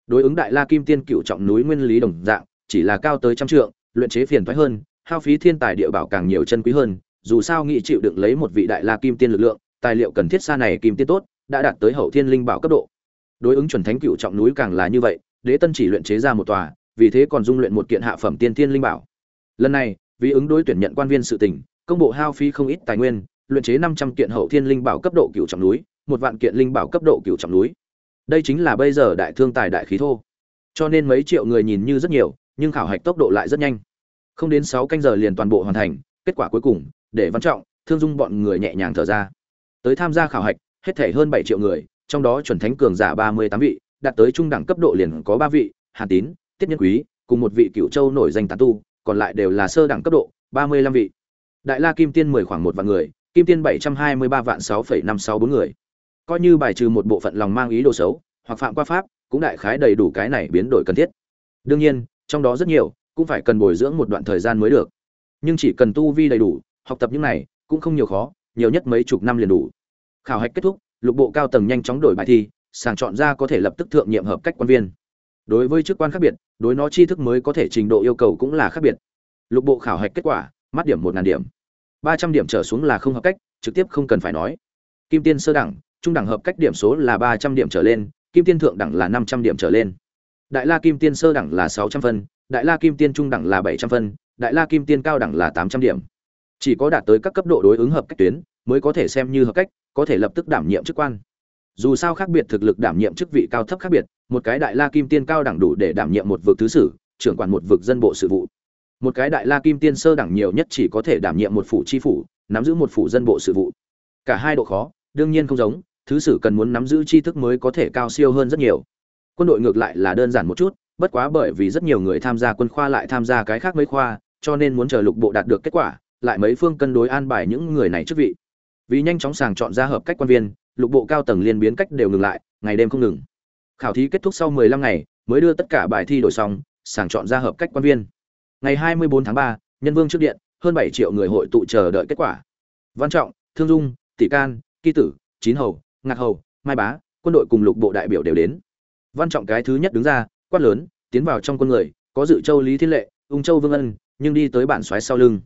Đối ứng đại la kim tiên cựu trọng núi nguyên lý đồng dạng, chỉ là cao tới trăm trượng, luyện chế phiền thoái hơn, hao phí thiên tài địa bảo càng nhiều chân quý hơn, dù sao nghị chịu đựng lấy một vị đại la kim tiên lực lượng, tài liệu cần thiết xa này kim tiên tốt, đã đạt tới hậu thiên linh bảo cấp độ. Đối ứng chuẩn thánh cựu trọng núi càng là như vậy, đế tân chỉ luyện chế ra một tòa, vì thế còn dung luyện một kiện hạ phẩm tiên thiên linh bảo. Lần này, vì ứng đối tuyển nhận quan viên sự tỉnh công bộ hao phí không ít tài nguyên luyện chế năm trăm kiện hậu thiên linh bảo cấp độ cửu trọng núi, một vạn kiện linh bảo cấp độ cửu trọng núi. Đây chính là bây giờ đại thương tài đại khí thô. Cho nên mấy triệu người nhìn như rất nhiều, nhưng khảo hạch tốc độ lại rất nhanh. Không đến sáu canh giờ liền toàn bộ hoàn thành, kết quả cuối cùng, để văn trọng, thương dung bọn người nhẹ nhàng thở ra. Tới tham gia khảo hạch, hết thể hơn bảy triệu người, trong đó chuẩn thánh cường giả ba mươi tám vị, đạt tới trung đẳng cấp độ liền có ba vị, hàn tín, tiết nhân quý, cùng một vị cựu châu nổi danh tán tu, còn lại đều là sơ đẳng cấp độ, ba mươi lăm vị. Đại la kim tiên mười khoảng một vạn người kim tiên bảy trăm hai mươi ba vạn sáu phẩy năm sáu bốn người. Coi như bài trừ một bộ phận lòng mang ý đồ xấu, hoặc phạm qua pháp, cũng đại khái đầy đủ cái này biến đổi cần thiết. Đương nhiên, trong đó rất nhiều, cũng phải cần bồi dưỡng một đoạn thời gian mới được. Nhưng chỉ cần tu vi đầy đủ, học tập những này, cũng không nhiều khó, nhiều nhất mấy chục năm liền đủ. Khảo hạch kết thúc, lục bộ cao tầng nhanh chóng đổi bài thi, sàng chọn ra có thể lập tức thượng nhiệm hợp cách quan viên. Đối với chức quan khác biệt, đối nó tri thức mới có thể trình độ yêu cầu cũng là khác biệt. Lục bộ khảo hạch kết quả, mắt điểm một ngàn điểm ba trăm điểm trở xuống là không hợp cách, trực tiếp không cần phải nói. Kim tiên sơ đẳng, trung đẳng hợp cách điểm số là ba trăm điểm trở lên, kim tiên thượng đẳng là năm trăm điểm trở lên. Đại la kim tiên sơ đẳng là sáu trăm phân, đại la kim tiên trung đẳng là bảy trăm phân, đại la kim tiên cao đẳng là tám trăm điểm. Chỉ có đạt tới các cấp độ đối ứng hợp cách tuyến, mới có thể xem như hợp cách, có thể lập tức đảm nhiệm chức quan. Dù sao khác biệt thực lực đảm nhiệm chức vị cao thấp khác biệt, một cái đại la kim tiên cao đẳng đủ để đảm nhiệm một vực thứ sử, trưởng quản một vực dân bộ sự vụ một cái đại la kim tiên sơ đẳng nhiều nhất chỉ có thể đảm nhiệm một phủ chi phủ, nắm giữ một phủ dân bộ sự vụ. Cả hai độ khó, đương nhiên không giống, thứ sử cần muốn nắm giữ tri thức mới có thể cao siêu hơn rất nhiều. Quân đội ngược lại là đơn giản một chút, bất quá bởi vì rất nhiều người tham gia quân khoa lại tham gia cái khác mấy khoa, cho nên muốn chờ lục bộ đạt được kết quả, lại mấy phương cân đối an bài những người này chức vị. Vì nhanh chóng sàng chọn ra hợp cách quan viên, lục bộ cao tầng liên biến cách đều ngừng lại, ngày đêm không ngừng. Khảo thí kết thúc sau 15 ngày, mới đưa tất cả bài thi đổi xong, sàng chọn ra hợp cách quan viên ngày 24 tháng 3, nhân vương trước điện hơn 7 triệu người hội tụ chờ đợi kết quả. Văn trọng thương dung tỷ can kỳ tử chín hầu ngạc hầu mai bá quân đội cùng lục bộ đại biểu đều đến. Văn trọng cái thứ nhất đứng ra quát lớn tiến vào trong quân người có dự châu lý thiên lệ ung châu vương ân nhưng đi tới bản xoáy sau lưng.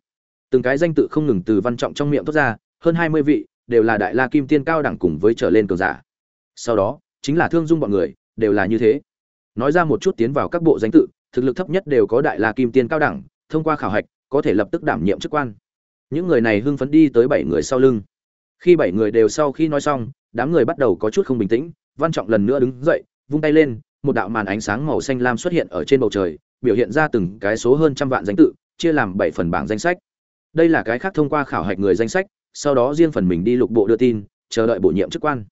Từng cái danh tự không ngừng từ văn trọng trong miệng thoát ra hơn hai mươi vị đều là đại la kim tiên cao đẳng cùng với trở lên cường giả. Sau đó chính là thương dung bọn người đều là như thế. Nói ra một chút tiến vào các bộ danh tự thực lực thấp nhất đều có đại la kim tiên cao đẳng, thông qua khảo hạch, có thể lập tức đảm nhiệm chức quan. Những người này hưng phấn đi tới bảy người sau lưng. Khi bảy người đều sau khi nói xong, đám người bắt đầu có chút không bình tĩnh, văn trọng lần nữa đứng dậy, vung tay lên, một đạo màn ánh sáng màu xanh lam xuất hiện ở trên bầu trời, biểu hiện ra từng cái số hơn trăm vạn danh tự, chia làm bảy phần bảng danh sách. Đây là cái khác thông qua khảo hạch người danh sách, sau đó riêng phần mình đi lục bộ đưa tin, chờ đợi bổ nhiệm chức quan.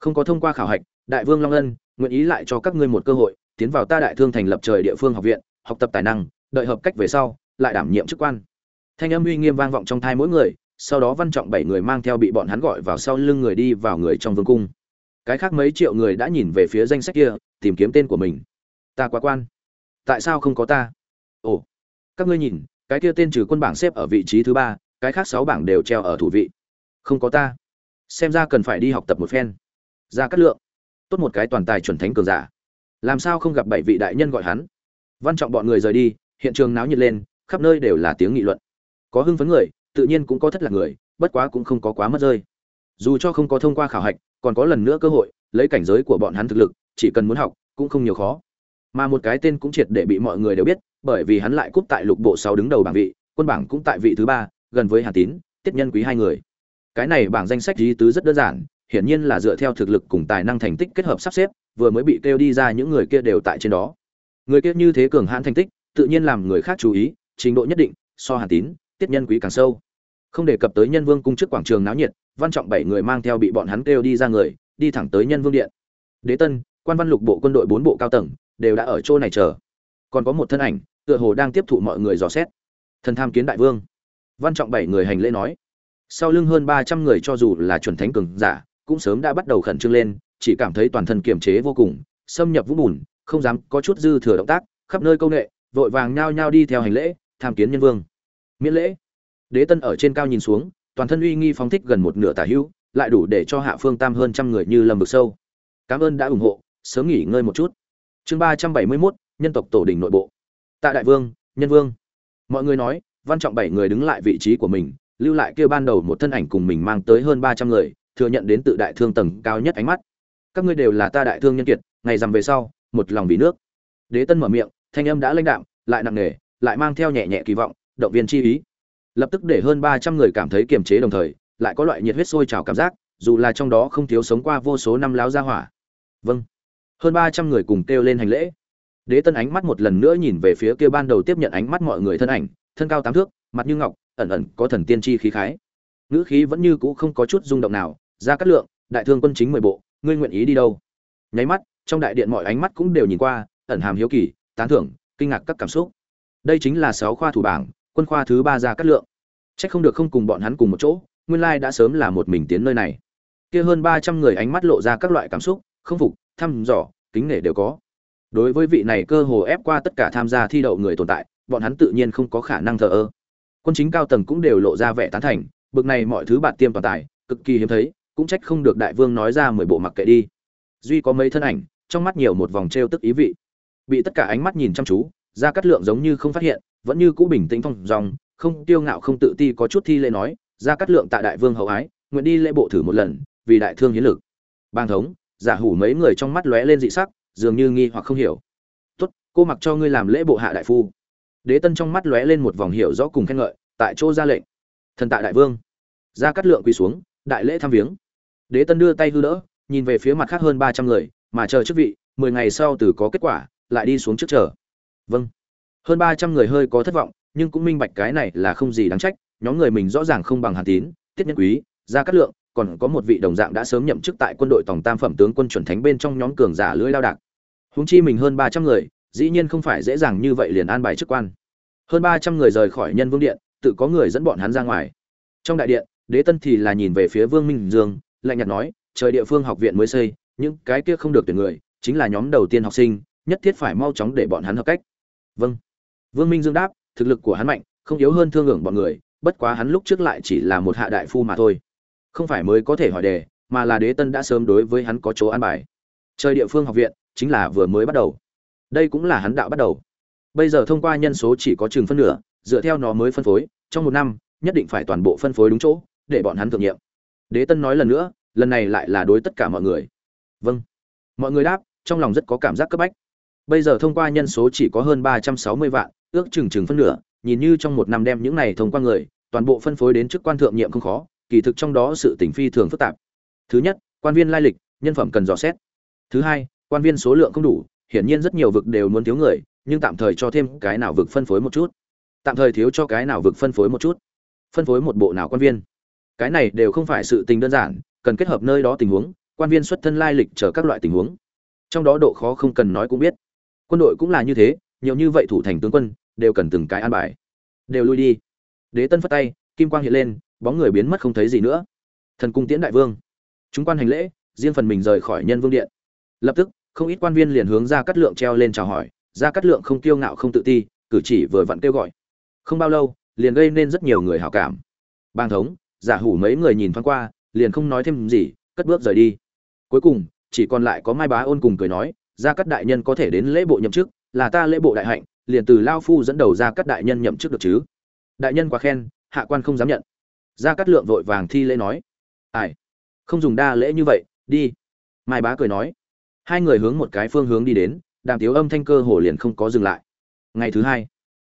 Không có thông qua khảo hạch, đại vương long ân nguyện ý lại cho các ngươi một cơ hội tiến vào ta đại thương thành lập trời địa phương học viện, học tập tài năng, đợi hợp cách về sau, lại đảm nhiệm chức quan. Thanh âm uy nghiêm vang vọng trong thai mỗi người, sau đó văn trọng bảy người mang theo bị bọn hắn gọi vào sau lưng người đi vào người trong vương cung. Cái khác mấy triệu người đã nhìn về phía danh sách kia, tìm kiếm tên của mình. Ta quá quan. Tại sao không có ta? Ồ, các ngươi nhìn, cái kia tên trừ quân bảng xếp ở vị trí thứ ba, cái khác sáu bảng đều treo ở thủ vị. Không có ta. Xem ra cần phải đi học tập một phen. Ra cắt lượng. Tốt một cái toàn tài chuẩn thánh cường giả làm sao không gặp bảy vị đại nhân gọi hắn? Văn trọng bọn người rời đi hiện trường náo nhiệt lên khắp nơi đều là tiếng nghị luận. Có hưng phấn người tự nhiên cũng có thất lạc người bất quá cũng không có quá mất rơi. Dù cho không có thông qua khảo hạch còn có lần nữa cơ hội lấy cảnh giới của bọn hắn thực lực chỉ cần muốn học cũng không nhiều khó. Mà một cái tên cũng triệt để bị mọi người đều biết bởi vì hắn lại cúp tại lục bộ sáu đứng đầu bảng vị quân bảng cũng tại vị thứ ba gần với Hà Tín, Tiết Nhân Quý hai người. Cái này bảng danh sách lý tứ rất đơn giản, hiển nhiên là dựa theo thực lực cùng tài năng thành tích kết hợp sắp xếp, vừa mới bị kêu đi ra những người kia đều tại trên đó. Người kia như thế cường hãn thành tích, tự nhiên làm người khác chú ý, trình độ nhất định, so Hàn Tín, Tiết Nhân Quý càng sâu. Không đề cập tới Nhân Vương cung trước quảng trường náo nhiệt, văn trọng bảy người mang theo bị bọn hắn kêu đi ra người, đi thẳng tới Nhân Vương điện. Đế Tân, quan văn lục bộ quân đội bốn bộ cao tầng, đều đã ở chỗ này chờ. Còn có một thân ảnh, tựa hồ đang tiếp thụ mọi người dò xét. Thần tham kiến đại vương văn trọng bảy người hành lễ nói sau lưng hơn ba trăm người cho dù là chuẩn thánh cường giả cũng sớm đã bắt đầu khẩn trương lên chỉ cảm thấy toàn thân kiềm chế vô cùng xâm nhập vũng bùn không dám có chút dư thừa động tác khắp nơi công nệ, vội vàng nhao nhao đi theo hành lễ tham kiến nhân vương. Miễn lễ. Đế tân ở trên cao nhìn xuống toàn thân uy nghi phóng thích gần một nửa tả hữu lại đủ để cho hạ phương tam hơn trăm người như lầm vực sâu. Cảm ơn đã ủng hộ sớm nghỉ ngơi một chút. Chương ba trăm bảy mươi mốt nhân tộc tổ đình nội bộ. Tạ đại vương nhân vương. Mọi người nói văn trọng bảy người đứng lại vị trí của mình lưu lại kia ban đầu một thân ảnh cùng mình mang tới hơn ba trăm người thừa nhận đến tự đại thương tầng cao nhất ánh mắt các ngươi đều là ta đại thương nhân kiệt, ngày rằm về sau, một lòng vì nước. Đế tân mở miệng, thanh âm đã lãnh đạm, lại nặng nề, lại mang theo nhẹ nhẹ kỳ vọng, động viên chi ý. Lập tức để hơn ba trăm người cảm thấy kiềm chế đồng thời, lại có loại nhiệt huyết sôi trào cảm giác, dù là trong đó không thiếu sống qua vô số năm láo gia hỏa. Vâng. Hơn ba trăm người cùng kêu lên hành lễ. Đế tân ánh mắt một lần nữa nhìn về phía kia ban đầu tiếp nhận ánh mắt mọi người thân ảnh, thân cao tám thước, mặt như ngọc, ẩn ẩn có thần tiên chi khí khái. Ngữ khí vẫn như cũ không có chút rung động nào ra cát lượng, đại thương quân chính mười bộ ngươi nguyện ý đi đâu? Nháy mắt, trong đại điện mọi ánh mắt cũng đều nhìn qua, ẩn hàm hiếu kỳ, tán thưởng, kinh ngạc các cảm xúc. Đây chính là sáu khoa thủ bảng, quân khoa thứ ba ra cát lượng. Trách không được không cùng bọn hắn cùng một chỗ, nguyên lai đã sớm là một mình tiến nơi này. Kia hơn ba trăm người ánh mắt lộ ra các loại cảm xúc, không phục, thăm dò, kính nể đều có. Đối với vị này cơ hồ ép qua tất cả tham gia thi đậu người tồn tại, bọn hắn tự nhiên không có khả năng thờ ơ. Quân chính cao tầng cũng đều lộ ra vẻ tán thành, bực này mọi thứ bạn tiêm toàn tài, cực kỳ hiếm thấy cũng trách không được đại vương nói ra mười bộ mặc kệ đi. Duy có mấy thân ảnh, trong mắt nhiều một vòng trêu tức ý vị. Bị tất cả ánh mắt nhìn chăm chú ra cắt lượng giống như không phát hiện, vẫn như cũ bình tĩnh thong dong, không tiêu ngạo không tự ti có chút thi lễ nói ra cắt lượng tại đại vương hậu ái, nguyện đi lễ bộ thử một lần, vì đại thương hiến lực. Bang thống, giả hủ mấy người trong mắt lóe lên dị sắc, dường như nghi hoặc không hiểu. Tốt, cô mặc cho ngươi làm lễ bộ hạ đại phu. Đế tân trong mắt lóe lên một vòng hiểu rõ cùng khen ngợi, tại chỗ ra lệnh. Thần tại đại vương. Ra cắt lượng quỳ xuống, đại lễ thăm viếng đế tân đưa tay hư đỡ, nhìn về phía mặt khác hơn ba trăm người, mà chờ chức vị, mười ngày sau từ có kết quả, lại đi xuống trước chờ. Vâng. Hơn ba trăm người hơi có thất vọng, nhưng cũng minh bạch cái này là không gì đáng trách, nhóm người mình rõ ràng không bằng hàn tín, tiết nhân quý, gia cát lượng, còn có một vị đồng dạng đã sớm nhậm chức tại quân đội tổng tam phẩm tướng quân chuẩn thánh bên trong nhóm cường giả lưỡi lao đạc. Húng chi mình hơn ba trăm người, dĩ nhiên không phải dễ dàng như vậy liền an bài chức quan. Hơn ba trăm người rời khỏi nhân vương điện, tự có người dẫn bọn hắn ra ngoài. Trong đại điện, đế tân thì là nhìn về phía vương minh dương lạnh nhạt nói, trời địa phương học viện mới xây, những cái kia không được tuyển người, chính là nhóm đầu tiên học sinh, nhất thiết phải mau chóng để bọn hắn hợp cách. Vâng. Vương minh dương đáp, thực lực của hắn mạnh, không yếu hơn thương ngưỡng bọn người, bất quá hắn lúc trước lại chỉ là một hạ đại phu mà thôi. Không phải mới có thể hỏi đề, mà là đế tân đã sớm đối với hắn có chỗ an bài. Trời địa phương học viện, chính là vừa mới bắt đầu. Đây cũng là hắn đạo bắt đầu. Bây giờ thông qua nhân số chỉ có chừng phân nửa, dựa theo nó mới phân phối, trong một năm, nhất định phải toàn bộ phân phối đúng chỗ, để bọn hắn thượng nghiệm đế tân nói lần nữa, lần này lại là đối tất cả mọi người. Vâng. Mọi người đáp, trong lòng rất có cảm giác cấp bách. Bây giờ thông qua nhân số chỉ có hơn ba trăm sáu mươi vạn, ước chừng chừng phân nửa, nhìn như trong một năm đem những này thông qua người, toàn bộ phân phối đến chức quan thượng nhiệm không khó, kỳ thực trong đó sự tình phi thường phức tạp. Thứ nhất, quan viên lai lịch, nhân phẩm cần dò xét. Thứ hai, quan viên số lượng không đủ, hiển nhiên rất nhiều vực đều muốn thiếu người, nhưng tạm thời cho thêm cái nào vực phân phối một chút. Tạm thời thiếu cho cái nào vực phân phối một chút. Phân phối một bộ nào quan viên cái này đều không phải sự tình đơn giản, cần kết hợp nơi đó tình huống, quan viên xuất thân lai lịch chờ các loại tình huống. Trong đó độ khó không cần nói cũng biết. Quân đội cũng là như thế, nhiều như vậy thủ thành tướng quân, đều cần từng cái an bài. Đều lui đi. Đế tân phất tay, kim quang hiện lên, bóng người biến mất không thấy gì nữa. Thần cung tiễn đại vương. Chúng quan hành lễ, riêng phần mình rời khỏi nhân vương điện. Lập tức, không ít quan viên liền hướng ra cắt lượng treo lên chào hỏi. Ra cắt lượng không kiêu ngạo không tự ti, cử chỉ vừa vặn kêu gọi. Không bao lâu, liền gây nên rất nhiều người hảo cảm. Bang thống giả hủ mấy người nhìn thoáng qua, liền không nói thêm gì, cất bước rời đi. Cuối cùng, chỉ còn lại có mai bá ôn cùng cười nói ra các đại nhân có thể đến lễ bộ nhậm chức, là ta lễ bộ đại hạnh, liền từ lao phu dẫn đầu ra các đại nhân nhậm chức được chứ. Đại nhân quá khen, hạ quan không dám nhận. Ra cắt lượng vội vàng thi lễ nói, ai, không dùng đa lễ như vậy, đi. Mai bá cười nói, hai người hướng một cái phương hướng đi đến, đàm tiếu âm thanh cơ hồ liền không có dừng lại. Ngày thứ hai,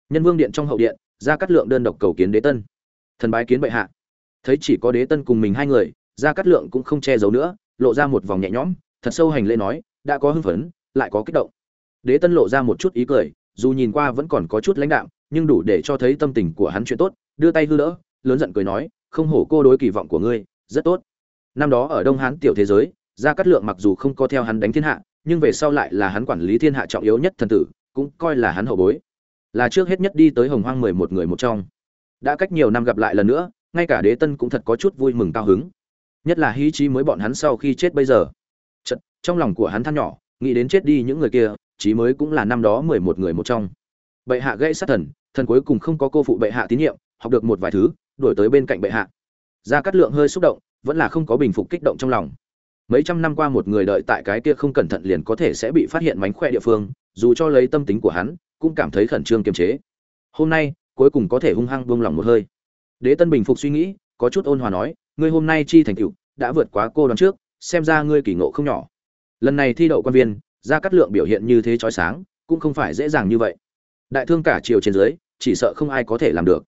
nhân vương điện trong hậu điện ra cắt lượng đơn độc cầu kiến đế tân. Thần bái kiến bệ hạ thấy chỉ có đế tân cùng mình hai người ra cắt lượng cũng không che giấu nữa, lộ ra một vòng nhẹ nhõm, thật sâu hành lễ nói, đã có hưng phấn, lại có kích động. Đế tân lộ ra một chút ý cười, dù nhìn qua vẫn còn có chút lãnh đạm, nhưng đủ để cho thấy tâm tình của hắn chuyện tốt, đưa tay hư đỡ, lớn giận cười nói, không hổ cô đối kỳ vọng của ngươi, rất tốt. Năm đó ở đông hán tiểu thế giới, gia cát lượng mặc dù không có theo hắn đánh thiên hạ, nhưng về sau lại là hắn quản lý thiên hạ trọng yếu nhất thần tử, cũng coi là hắn hậu bối. Là trước hết nhất đi tới hồng hoang mười một người một trong. Đã cách nhiều năm gặp lại lần nữa ngay cả đế tân cũng thật có chút vui mừng cao hứng. Nhất là hy trí mới bọn hắn sau khi chết bây giờ. Chật, trong lòng của hắn than nhỏ nghĩ đến chết đi những người kia trí mới cũng là năm đó mười một người một trong. Bệ hạ gây sát thần thần cuối cùng không có cô phụ bệ hạ tín nhiệm học được một vài thứ đổi tới bên cạnh bệ hạ. Gia cát lượng hơi xúc động vẫn là không có bình phục kích động trong lòng. Mấy trăm năm qua một người đợi tại cái kia không cẩn thận liền có thể sẽ bị phát hiện mánh khỏe địa phương dù cho lấy tâm tính của hắn cũng cảm thấy khẩn trương kiềm chế. Hôm nay cuối cùng có thể hung hăng buông lòng một hơi đế tân bình phục suy nghĩ, có chút ôn hòa nói, ngươi hôm nay chi thành tựu, đã vượt quá cô đoán trước, xem ra ngươi kỳ ngộ không nhỏ. Lần này thi đậu quan viên, ra cát lượng biểu hiện như thế chói sáng, cũng không phải dễ dàng như vậy. Đại thương cả triều trên dưới, chỉ sợ không ai có thể làm được.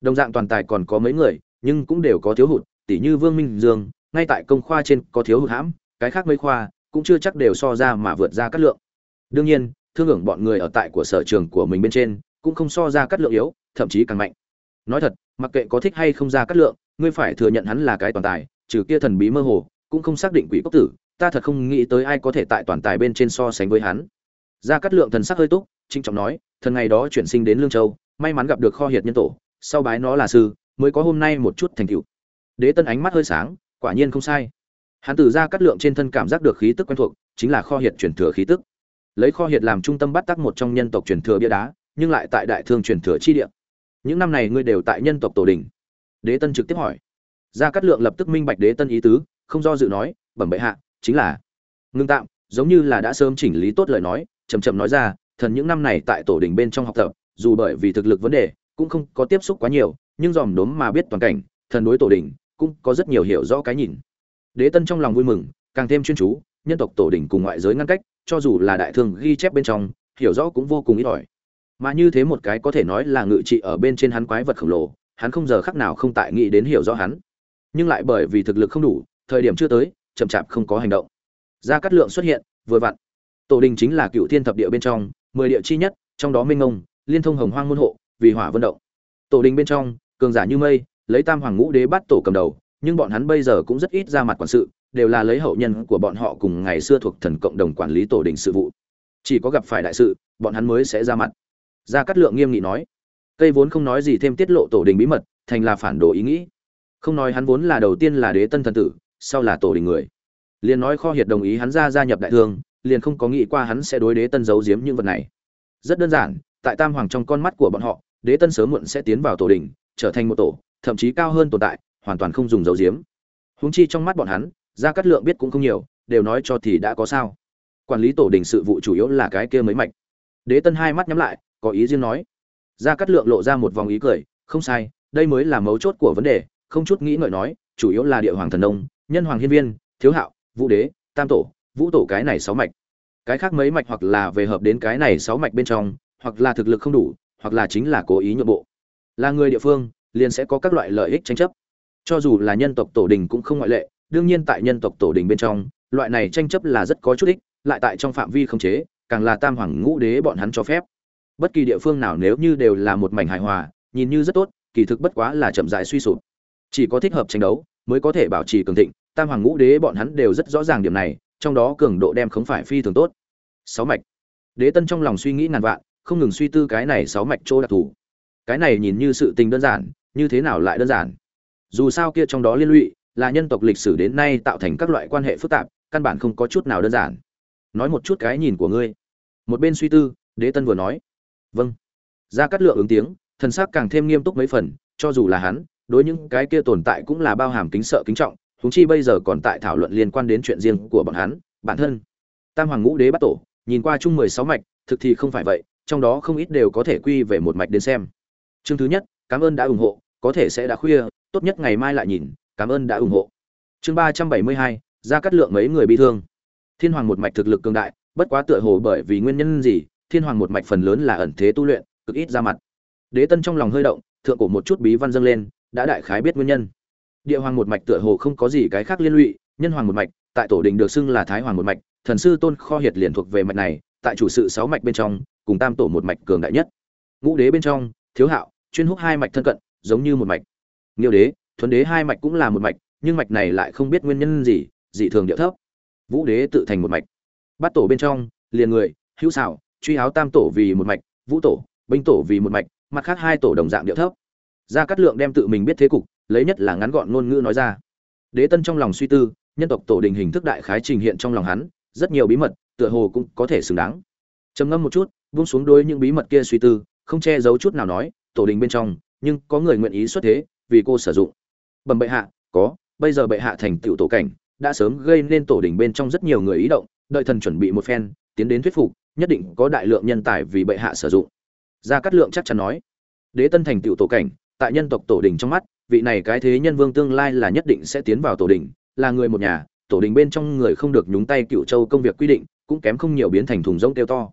Đồng dạng toàn tài còn có mấy người, nhưng cũng đều có thiếu hụt tỷ như vương minh dương, ngay tại công khoa trên có thiếu hụt hãm, cái khác mấy khoa cũng chưa chắc đều so ra mà vượt ra cát lượng. Đương nhiên, thương hưởng bọn người ở tại của sở trường của mình bên trên cũng không so ra cát lượng yếu, thậm chí càng mạnh nói thật, mặc kệ có thích hay không ra cát lượng, ngươi phải thừa nhận hắn là cái toàn tài, trừ kia thần bí mơ hồ, cũng không xác định quỷ cốc tử, ta thật không nghĩ tới ai có thể tại toàn tài bên trên so sánh với hắn. Gia cát lượng thần sắc hơi túc trinh trọng nói, thần ngày đó chuyển sinh đến lương châu, may mắn gặp được kho hiệt nhân tổ, sau bái nó là sư, mới có hôm nay một chút thành tựu. Đế tân ánh mắt hơi sáng, quả nhiên không sai. Hắn từ gia cát lượng trên thân cảm giác được khí tức quen thuộc, chính là kho hiệt chuyển thừa khí tức. Lấy kho hiệt làm trung tâm bắt tắc một trong nhân tộc chuyển thừa bia đá, nhưng lại tại đại thương chuyển thừa chi địa những năm này ngươi đều tại nhân tộc tổ đình. Đế tân trực tiếp hỏi. Gia cát lượng lập tức minh bạch đế tân ý tứ, không do dự nói, bẩm bệ hạ, chính là ngưng tạm, giống như là đã sớm chỉnh lý tốt lời nói chầm chậm nói ra, thần những năm này tại tổ đình bên trong học tập, dù bởi vì thực lực vấn đề, cũng không có tiếp xúc quá nhiều, nhưng dòm đốm mà biết toàn cảnh, thần đối tổ đình, cũng có rất nhiều hiểu rõ cái nhìn. Đế tân trong lòng vui mừng, càng thêm chuyên chú, nhân tộc tổ đình cùng ngoại giới ngăn cách, cho dù là đại thương ghi chép bên trong, hiểu rõ cũng vô cùng ít ỏi mà như thế một cái có thể nói là ngự trị ở bên trên hắn quái vật khổng lồ, hắn không giờ khắc nào không tại nghĩ đến hiểu rõ hắn. Nhưng lại bởi vì thực lực không đủ, thời điểm chưa tới, chậm chạp không có hành động. Gia cát lượng xuất hiện, vừa vặn. Tổ đình chính là cựu thiên thập địa bên trong, mười địa chi nhất, trong đó minh ngông, liên thông hồng hoang môn hộ, vì hỏa vận động. Tổ đình bên trong, cường giả như mây, lấy tam hoàng ngũ đế bắt tổ cầm đầu, nhưng bọn hắn bây giờ cũng rất ít ra mặt quản sự, đều là lấy hậu nhân của bọn họ cùng ngày xưa thuộc thần cộng đồng quản lý tổ đình sự vụ. Chỉ có gặp phải đại sự, bọn hắn mới sẽ ra mặt gia cát lượng nghiêm nghị nói, cây vốn không nói gì thêm tiết lộ tổ đình bí mật, thành là phản đồ ý nghĩ. Không nói hắn vốn là đầu tiên là đế tân thần tử, sau là tổ đình người. Liền nói kho hiệt đồng ý hắn ra gia nhập đại thương, liền không có nghĩ qua hắn sẽ đối đế tân giấu giếm những vật này. Rất đơn giản, tại tam hoàng trong con mắt của bọn họ, đế tân sớm muộn sẽ tiến vào tổ đình, trở thành một tổ, thậm chí cao hơn tồn tại, hoàn toàn không dùng giấu giếm. Huống chi trong mắt bọn hắn, gia cát lượng biết cũng không nhiều, đều nói cho thì đã có sao. Quản lý tổ đình sự vụ chủ yếu là cái kia mới mạch. Đế tân hai mắt nhắm lại có ý riêng nói. Gia cát lượng lộ ra một vòng ý cười, không sai, đây mới là mấu chốt của vấn đề, không chút nghĩ ngợi nói, chủ yếu là địa hoàng thần nông, nhân hoàng hiên viên, thiếu hạo, vũ đế, tam tổ, vũ tổ cái này sáu mạch. Cái khác mấy mạch hoặc là về hợp đến cái này sáu mạch bên trong, hoặc là thực lực không đủ, hoặc là chính là cố ý nhượng bộ. Là người địa phương, liền sẽ có các loại lợi ích tranh chấp. Cho dù là nhân tộc tổ đình cũng không ngoại lệ, đương nhiên tại nhân tộc tổ đình bên trong, loại này tranh chấp là rất có chút ích, lại tại trong phạm vi không chế, càng là tam hoàng ngũ đế bọn hắn cho phép bất kỳ địa phương nào nếu như đều là một mảnh hài hòa, nhìn như rất tốt, kỳ thực bất quá là chậm dại suy sụp. Chỉ có thích hợp tranh đấu, mới có thể bảo trì cường thịnh, tam hoàng ngũ đế bọn hắn đều rất rõ ràng điểm này, trong đó cường độ đem không phải phi thường tốt. Sáu mạch. Đế tân trong lòng suy nghĩ ngàn vạn, không ngừng suy tư cái này sáu mạch chỗ đặc thù. Cái này nhìn như sự tình đơn giản, như thế nào lại đơn giản? Dù sao kia trong đó liên lụy, là nhân tộc lịch sử đến nay tạo thành các loại quan hệ phức tạp, căn bản không có chút nào đơn giản. Nói một chút cái nhìn của ngươi. Một bên suy tư, đế tân vừa nói vâng. Ra cắt lượng ứng tiếng, thần sắc càng thêm nghiêm túc mấy phần, cho dù là hắn, đối những cái kia tồn tại cũng là bao hàm kính sợ kính trọng húng chi bây giờ còn tại thảo luận liên quan đến chuyện riêng của bọn hắn, bản thân. Tam hoàng ngũ đế bắt tổ, nhìn qua chung mười sáu mạch, thực thì không phải vậy, trong đó không ít đều có thể quy về một mạch đến xem. Chương thứ nhất, cảm ơn đã ủng hộ, có thể sẽ đã khuya, tốt nhất ngày mai lại nhìn, cảm ơn đã ủng hộ. Chương ba trăm bảy mươi hai ra cắt lượng mấy người bị thương. Thiên hoàng một mạch thực lực cường đại, bất quá tựa hồ bởi vì nguyên nhân gì thiên hoàng một mạch phần lớn là ẩn thế tu luyện, cực ít ra mặt. Đế tân trong lòng hơi động, thượng cổ một chút bí văn dâng lên, đã đại khái biết nguyên nhân. Địa hoàng một mạch tựa hồ không có gì cái khác liên lụy, nhân hoàng một mạch, tại tổ đình được xưng là thái hoàng một mạch, thần sư tôn kho hiệt liền thuộc về mạch này, tại chủ sự sáu mạch bên trong, cùng tam tổ một mạch cường đại nhất. Ngũ đế bên trong, thiếu hạo, chuyên hút hai mạch thân cận, giống như một mạch. Nghiêu đế, thuấn đế hai mạch cũng là một mạch, nhưng mạch này lại không biết nguyên nhân gì, dị thường địa thấp. Vũ đế tự thành một mạch. Bát tổ bên trong, liền người, hữu xảo truy áo tam tổ vì một mạch, vũ tổ, binh tổ vì một mạch, mặt khác hai tổ đồng dạng địa thấp. Gia cát lượng đem tự mình biết thế cục, lấy nhất là ngắn gọn ngôn ngữ nói ra. Đế tân trong lòng suy tư, nhân tộc tổ đình hình thức đại khái trình hiện trong lòng hắn, rất nhiều bí mật, tựa hồ cũng có thể xứng đáng. Trầm ngâm một chút, buông xuống đôi những bí mật kia suy tư, không che giấu chút nào nói, tổ đình bên trong, nhưng có người nguyện ý xuất thế, vì cô sử dụng. Bẩm bệ hạ, có, bây giờ bệ hạ thành tựu tổ cảnh, đã sớm gây nên tổ đình bên trong rất nhiều người ý động, đợi thần chuẩn bị một phen, tiến đến thuyết phục nhất định có đại lượng nhân tài vì bệ hạ sử dụng. Gia cát lượng chắc chắn nói, đế tân thành tựu tổ cảnh, tại nhân tộc tổ đình trong mắt, vị này cái thế nhân vương tương lai là nhất định sẽ tiến vào tổ đình, là người một nhà, tổ đình bên trong người không được nhúng tay cựu châu công việc quy định, cũng kém không nhiều biến thành thùng rỗng kêu to.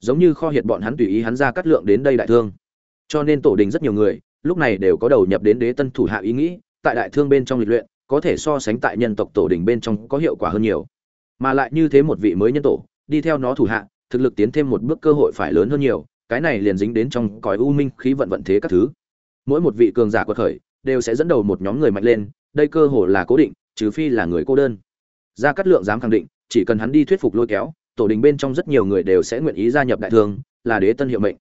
Giống như kho hiệt bọn hắn tùy ý hắn ra cắt lượng đến đây đại thương. Cho nên tổ đình rất nhiều người, lúc này đều có đầu nhập đến đế tân thủ hạ ý nghĩ, tại đại thương bên trong lịch luyện, có thể so sánh tại nhân tộc tổ đình bên trong có hiệu quả hơn nhiều. Mà lại như thế một vị mới nhân tổ, đi theo nó thủ hạ thực lực tiến thêm một bước cơ hội phải lớn hơn nhiều, cái này liền dính đến trong cõi u minh khí vận vận thế các thứ. Mỗi một vị cường giả quật khởi, đều sẽ dẫn đầu một nhóm người mạnh lên, đây cơ hồ là cố định, trừ phi là người cô đơn. Gia cát lượng dám khẳng định, chỉ cần hắn đi thuyết phục lôi kéo, tổ đình bên trong rất nhiều người đều sẽ nguyện ý gia nhập đại thương, là đế tân hiệu mệnh.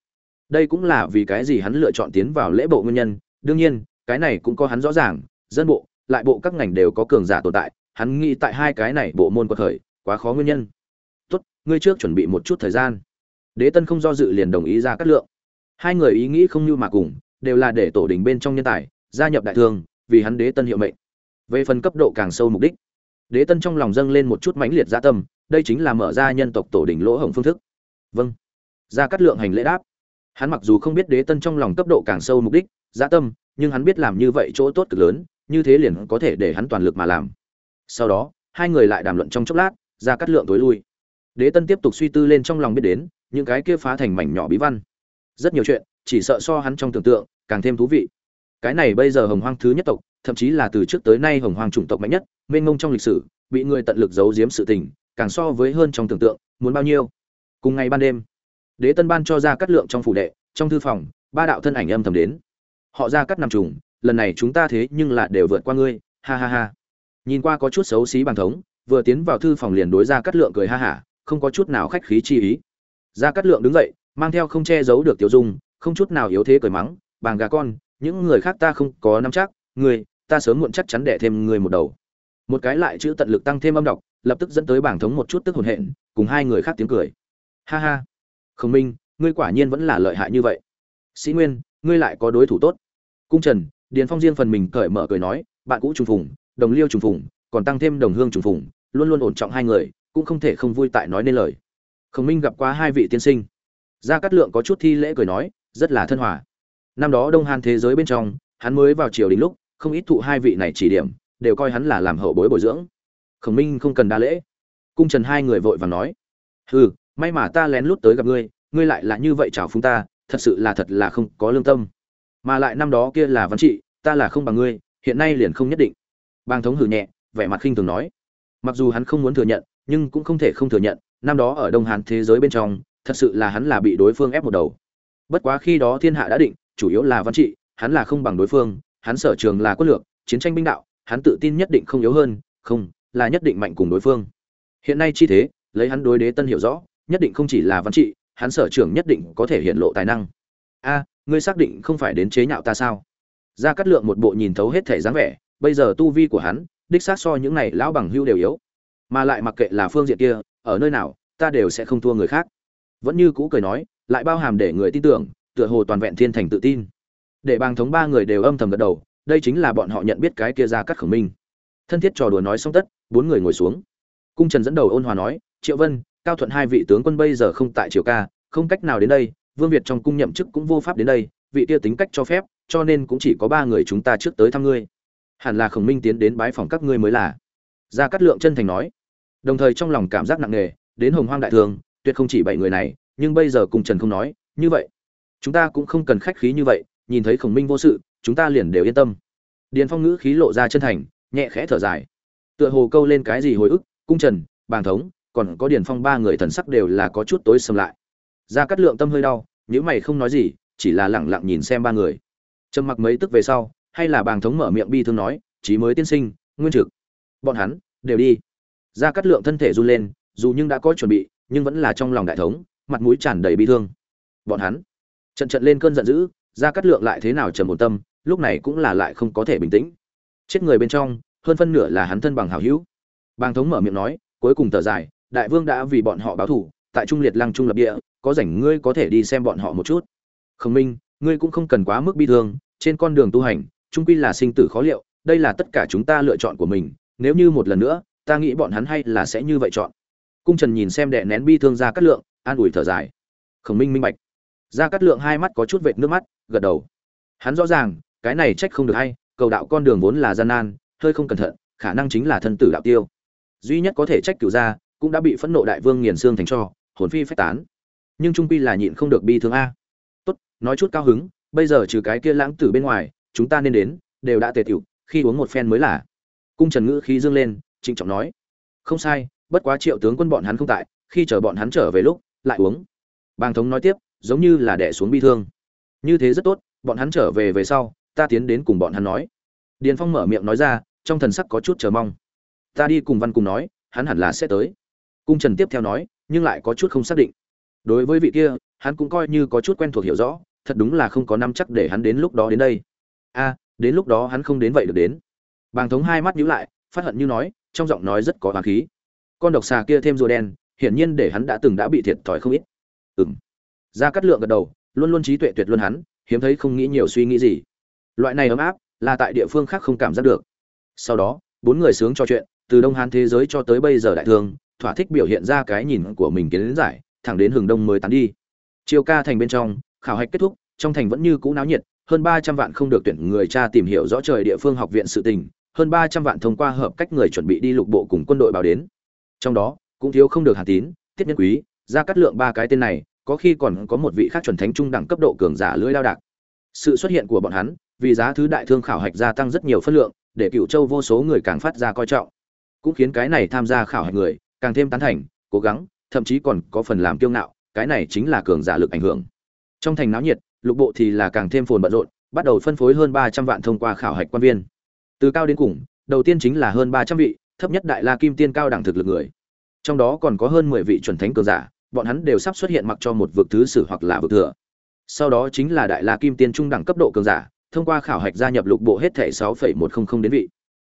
Đây cũng là vì cái gì hắn lựa chọn tiến vào lễ bộ nguyên nhân. Đương nhiên, cái này cũng có hắn rõ ràng, dân bộ, lại bộ các ngành đều có cường giả tồn tại, hắn nghĩ tại hai cái này bộ môn quật khởi, quá khó nguyên nhân ngươi trước chuẩn bị một chút thời gian. Đế tân không do dự liền đồng ý ra cát lượng. Hai người ý nghĩ không như mà cùng, đều là để tổ đình bên trong nhân tài, gia nhập đại thương, vì hắn đế tân hiệu mệnh. Về phần cấp độ càng sâu mục đích, đế tân trong lòng dâng lên một chút mãnh liệt gia tâm, đây chính là mở ra nhân tộc tổ đình lỗ hổng phương thức. Vâng. Gia cát lượng hành lễ đáp. Hắn mặc dù không biết đế tân trong lòng cấp độ càng sâu mục đích gia tâm, nhưng hắn biết làm như vậy chỗ tốt cực lớn, như thế liền có thể để hắn toàn lực mà làm. Sau đó, hai người lại đàm luận trong chốc lát gia cát lượng tối lui đế tân tiếp tục suy tư lên trong lòng biết đến, những cái kia phá thành mảnh nhỏ bí văn. Rất nhiều chuyện, chỉ sợ so hắn trong tưởng tượng, càng thêm thú vị. Cái này bây giờ hồng hoang thứ nhất tộc, thậm chí là từ trước tới nay hồng hoang chủng tộc mạnh nhất, mênh mông trong lịch sử, bị người tận lực giấu giếm sự tình, càng so với hơn trong tưởng tượng, muốn bao nhiêu. Cùng ngày ban đêm, đế tân ban cho ra cắt lượng trong phủ đệ, trong thư phòng, ba đạo thân ảnh âm thầm đến. Họ ra cắt nằm trùng, lần này chúng ta thế nhưng là đều vượt qua ngươi, ha ha ha. Nhìn qua có chút xấu xí bằng thống, vừa tiến vào thư phòng liền đối ra cắt lượng cười ha hả không có chút nào khách khí chi ý. Gia cát lượng đứng dậy, mang theo không che giấu được tiểu dung, không chút nào yếu thế cười mắng, bàng gà con, những người khác ta không có nắm chắc, người, ta sớm muộn chắc chắn đẻ thêm người một đầu. Một cái lại chữ tận lực tăng thêm âm đọc, lập tức dẫn tới bảng thống một chút tức hồn hện, cùng hai người khác tiếng cười. Ha ha, khổng minh, ngươi quả nhiên vẫn là lợi hại như vậy. Sĩ nguyên, ngươi lại có đối thủ tốt. Cung trần, điền phong riêng phần mình cởi mở cười nói, bạn cũ trùng phùng, đồng liêu trùng phùng, còn tăng thêm đồng hương trùng phùng, luôn luôn ổn trọng hai người cũng không thể không vui tại nói nên lời. Khổng minh gặp qua hai vị tiên sinh. Gia cát lượng có chút thi lễ cười nói, rất là thân hòa. Năm đó đông hàn thế giới bên trong, hắn mới vào triều đình lúc, không ít thụ hai vị này chỉ điểm, đều coi hắn là làm hậu bối bồi dưỡng. Khổng minh không cần đa lễ. Cung trần hai người vội vàng nói, hừ, may mà ta lén lút tới gặp ngươi ngươi lại là như vậy chào phúng ta, thật sự là thật là không có lương tâm. Mà lại năm đó kia là văn trị, ta là không bằng ngươi, hiện nay liền không nhất định. Bang thống hử nhẹ, vẻ mặt khinh thường nói. Mặc dù hắn không muốn thừa nhận nhưng cũng không thể không thừa nhận, năm đó ở đông hàn thế giới bên trong, thật sự là hắn là bị đối phương ép một đầu. Bất quá khi đó thiên hạ đã định, chủ yếu là văn trị, hắn là không bằng đối phương, hắn sở trường là quân lược, chiến tranh binh đạo, hắn tự tin nhất định không yếu hơn, không, là nhất định mạnh cùng đối phương. Hiện nay chi thế, lấy hắn đối đế tân hiểu rõ, nhất định không chỉ là văn trị, hắn sở trường nhất định có thể hiện lộ tài năng. A, ngươi xác định không phải đến chế nhạo ta sao? Ra Cát lượng một bộ nhìn thấu hết thể dáng vẻ, bây giờ tu vi của hắn, đích xác so những này lão bằng hưu đều yếu mà lại mặc kệ là phương diện kia, ở nơi nào, ta đều sẽ không thua người khác. Vẫn như cũ cười nói, lại bao hàm để người tin tưởng, tựa hồ toàn vẹn thiên thành tự tin. Để bang thống ba người đều âm thầm gật đầu, đây chính là bọn họ nhận biết cái kia ra cắt khổng minh. Thân thiết trò đùa nói xong tất, bốn người ngồi xuống. Cung trần dẫn đầu ôn hòa nói, triệu vân, cao thuận hai vị tướng quân bây giờ không tại triều ca, không cách nào đến đây, vương việt trong cung nhậm chức cũng vô pháp đến đây, vị kia tính cách cho phép, cho nên cũng chỉ có ba người chúng ta trước tới thăm ngươi. Hẳn là khổng minh tiến đến bái phòng các ngươi mới là gia cát lượng chân thành nói. Đồng thời trong lòng cảm giác nặng nề, đến hồng hoang đại thường, tuyệt không chỉ bảy người này, nhưng bây giờ cùng trần không nói, như vậy, chúng ta cũng không cần khách khí như vậy, nhìn thấy khổng minh vô sự, chúng ta liền đều yên tâm. Điền phong ngữ khí lộ ra chân thành, nhẹ khẽ thở dài. Tựa hồ câu lên cái gì hồi ức, cung trần, bàng thống, còn có điền phong ba người thần sắc đều là có chút tối sầm lại. Gia cát lượng tâm hơi đau nếu mày không nói gì, chỉ là lẳng lặng nhìn xem ba người. Trầm mặc mấy tức về sau, hay là bàng thống mở miệng bi thương nói, chí mới tiên sinh, nguyên trực bọn hắn, đều đi. Ra cắt lượng thân thể run lên, dù nhưng đã có chuẩn bị, nhưng vẫn là trong lòng đại thống, mặt mũi tràn đầy bi thương. Bọn hắn, trận trận lên cơn giận dữ ra cắt lượng lại thế nào trầm một tâm, lúc này cũng là lại không có thể bình tĩnh. Chết người bên trong, hơn phân nửa là hắn thân bằng hảo hữu. Bàng thống mở miệng nói, cuối cùng thở dài, đại vương đã vì bọn họ báo thủ, tại trung liệt lăng trung lập địa, có rảnh ngươi có thể đi xem bọn họ một chút. Khổng minh, ngươi cũng không cần quá mức bi thương, trên con đường tu hành, trung quy là sinh tử khó liệu, đây là tất cả chúng ta lựa chọn của mình nếu như một lần nữa, ta nghĩ bọn hắn hay là sẽ như vậy chọn. Cung trần nhìn xem đệ nén bi thương ra cát lượng, an ủi thở dài. Khổng minh minh bạch. Ra cát lượng hai mắt có chút vệt nước mắt, gật đầu. Hắn rõ ràng, cái này trách không được hay, cầu đạo con đường vốn là gian nan, hơi không cẩn thận, khả năng chính là thân tử đạo tiêu. Duy nhất có thể trách cửu gia, cũng đã bị phẫn nộ đại vương nghiền xương thành cho, hồn phi phách tán. Nhưng trung pi là nhịn không được bi thương a. Tốt, nói chút cao hứng, bây giờ trừ cái kia lãng tử bên ngoài, chúng ta nên đến, đều đã tề tiểu, khi uống một phen mới là cung trần ngữ khí dương lên, trịnh trọng nói, không sai, bất quá triệu tướng quân bọn hắn không tại, khi chờ bọn hắn trở về lúc, lại uống. Bàng thống nói tiếp, giống như là đẻ xuống bi thương. Như thế rất tốt, bọn hắn trở về về sau, ta tiến đến cùng bọn hắn nói. Điền phong mở miệng nói ra, trong thần sắc có chút chờ mong. Ta đi cùng văn cùng nói, hắn hẳn là sẽ tới. Cung trần tiếp theo nói, nhưng lại có chút không xác định. Đối với vị kia, hắn cũng coi như có chút quen thuộc hiểu rõ, thật đúng là không có năm chắc để hắn đến lúc đó đến đây. A, đến lúc đó hắn không đến vậy được đến bàng thống hai mắt nhíu lại phát hận như nói trong giọng nói rất có hoàng khí. Con độc xà kia thêm rùa đen hiển nhiên để hắn đã từng đã bị thiệt thòi không ít. Ừm, ra cắt lượng gật đầu luôn luôn trí tuệ tuyệt luân hắn hiếm thấy không nghĩ nhiều suy nghĩ gì. Loại này ấm áp là tại địa phương khác không cảm giác được. Sau đó bốn người sướng trò chuyện từ đông hán thế giới cho tới bây giờ đại thương thỏa thích biểu hiện ra cái nhìn của mình kiến giải thẳng đến hừng đông mới tán đi. Chiều ca thành bên trong khảo hạch kết thúc trong thành vẫn như cũ náo nhiệt hơn ba trăm vạn không được tuyển người cha tìm hiểu rõ trời địa phương học viện sự tình hơn ba trăm vạn thông qua hợp cách người chuẩn bị đi lục bộ cùng quân đội báo đến. Trong đó, cũng thiếu không được hàn tín, tiết nhân quý ra cắt lượng ba cái tên này, có khi còn có một vị khác chuẩn thánh trung đẳng cấp độ cường giả lưỡi lao đạc. Sự xuất hiện của bọn hắn, vì giá thứ đại thương khảo hạch gia tăng rất nhiều phân lượng, để cựu châu vô số người càng phát ra coi trọng. Cũng khiến cái này tham gia khảo hạch người, càng thêm tán thành, cố gắng, thậm chí còn có phần làm kiêu ngạo, cái này chính là cường giả lực ảnh hưởng. Trong thành náo nhiệt, lục bộ thì là càng thêm phồn bận rộn, bắt đầu phân phối hơn ba trăm vạn thông qua khảo hạch quan viên từ cao đến cùng, đầu tiên chính là hơn ba trăm vị, thấp nhất đại la kim tiên cao đẳng thực lực người. Trong đó còn có hơn mười vị chuẩn thánh cường giả, bọn hắn đều sắp xuất hiện mặc cho một vực thứ sử hoặc là vực thừa. Sau đó chính là đại la kim tiên trung đẳng cấp độ cường giả, thông qua khảo hạch gia nhập lục bộ hết thể sáu một trăm linh đến vị.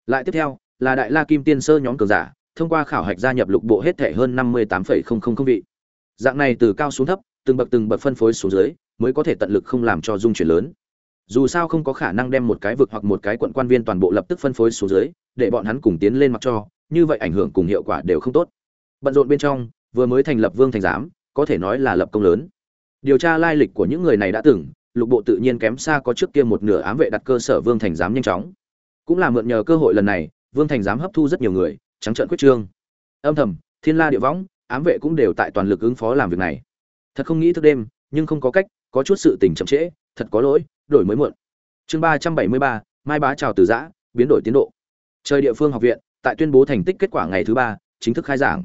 Lại tiếp theo, là đại la kim tiên sơ nhóm cường giả, thông qua khảo hạch gia nhập lục bộ hết thể hơn năm mươi tám vị. Dạng này từ cao xuống thấp, từng bậc từng bậc phân phối xuống dưới, mới có thể tận lực không làm cho dung chuyển lớn dù sao không có khả năng đem một cái vực hoặc một cái quận quan viên toàn bộ lập tức phân phối xuống dưới, để bọn hắn cùng tiến lên mặc cho, như vậy ảnh hưởng cùng hiệu quả đều không tốt. Bận rộn bên trong, vừa mới thành lập vương thành giám, có thể nói là lập công lớn. Điều tra lai lịch của những người này đã từng, lục bộ tự nhiên kém xa có trước kia một nửa ám vệ đặt cơ sở vương thành giám nhanh chóng. Cũng là mượn nhờ cơ hội lần này, vương thành giám hấp thu rất nhiều người, trắng trợn quyết trương. Âm thầm, thiên la địa võng, ám vệ cũng đều tại toàn lực ứng phó làm việc này. Thật không nghĩ thức đêm, nhưng không có cách, có chút sự tình chậm trễ, thật có lỗi đổi mới muộn. Chương ba trăm bảy mươi ba, mai bá chào từ giã, biến đổi tiến độ. Trời địa phương học viện, tại tuyên bố thành tích kết quả ngày thứ ba, chính thức khai giảng.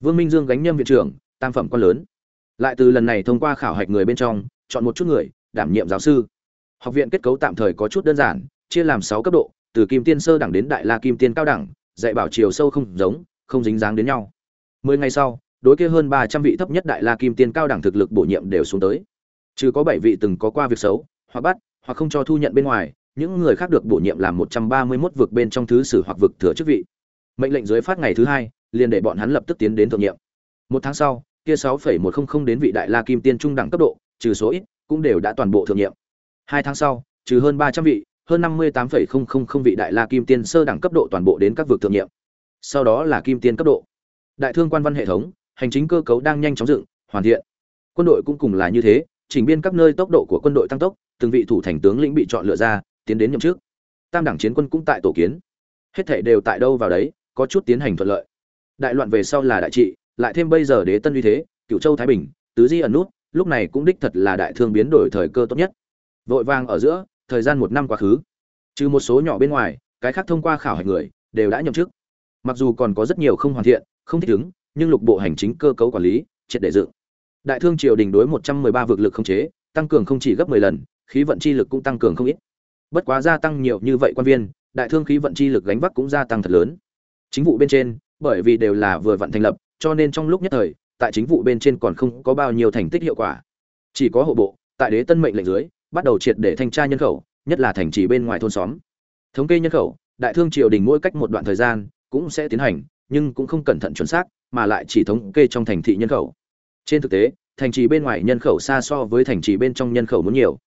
Vương minh dương gánh nhâm viện trưởng, tam phẩm quan lớn. Lại từ lần này thông qua khảo hạch người bên trong, chọn một chút người, đảm nhiệm giáo sư. Học viện kết cấu tạm thời có chút đơn giản, chia làm sáu cấp độ, từ kim tiên sơ đẳng đến đại la kim tiên cao đẳng, dạy bảo chiều sâu không giống, không dính dáng đến nhau. Mười ngày sau, đối kia hơn ba trăm vị thấp nhất đại la kim tiên cao đẳng thực lực bổ nhiệm đều xuống tới. Trừ có bảy vị từng có qua việc xấu hoặc bắt, hoặc không cho thu nhận bên ngoài, những người khác được bổ nhiệm làm một trăm ba mươi 131 vực bên trong thứ sử hoặc vực thừa chức vị. Mệnh lệnh dưới phát ngày thứ hai, liền để bọn hắn lập tức tiến đến thượng nhiệm. Một tháng sau, kia sáu một trăm linh đến vị đại la kim tiên trung đẳng cấp độ, trừ số ít, cũng đều đã toàn bộ thượng nhiệm. Hai tháng sau, trừ hơn ba trăm vị, hơn năm mươi tám vị đại la kim tiên sơ đẳng cấp độ toàn bộ đến các vực thượng nhiệm. Sau đó là kim tiên cấp độ. Đại thương quan văn hệ thống, hành chính cơ cấu đang nhanh chóng dựng, hoàn thiện. Quân đội cũng cùng là như thế, chỉnh biên các nơi tốc độ của quân đội tăng tốc từng vị thủ thành tướng lĩnh bị chọn lựa ra, tiến đến nhậm chức. Tam đẳng chiến quân cũng tại tổ kiến. Hết thể đều tại đâu vào đấy, có chút tiến hành thuận lợi. Đại loạn về sau là đại trị, lại thêm bây giờ đế tân uy thế cựu châu, thái bình, tứ di ẩn nút, lúc này cũng đích thật là đại thương biến đổi thời cơ tốt nhất. Vội vàng ở giữa, thời gian một năm quá khứ. Trừ một số nhỏ bên ngoài, cái khác thông qua khảo hạch người, đều đã nhậm chức. Mặc dù còn có rất nhiều không hoàn thiện, không thích ứng, nhưng lục bộ hành chính cơ cấu quản lý, triệt để dựng. Đại thương triều đình đối một trăm mười ba vực lực không chế, tăng cường không chỉ gấp mười lần khí vận chi lực cũng tăng cường không ít. Bất quá gia tăng nhiều như vậy quan viên, đại thương khí vận chi lực gánh vác cũng gia tăng thật lớn. Chính vụ bên trên, bởi vì đều là vừa vận thành lập, cho nên trong lúc nhất thời, tại chính vụ bên trên còn không có bao nhiêu thành tích hiệu quả. Chỉ có hộ bộ, tại đế tân mệnh lệnh dưới, bắt đầu triệt để thanh tra nhân khẩu, nhất là thành trì bên ngoài thôn xóm. Thống kê nhân khẩu, đại thương triều đình mỗi cách một đoạn thời gian, cũng sẽ tiến hành, nhưng cũng không cẩn thận chuẩn xác, mà lại chỉ thống kê trong thành thị nhân khẩu. Trên thực tế, thành trì bên ngoài nhân khẩu xa so với thành trì bên trong nhân khẩu muốn nhiều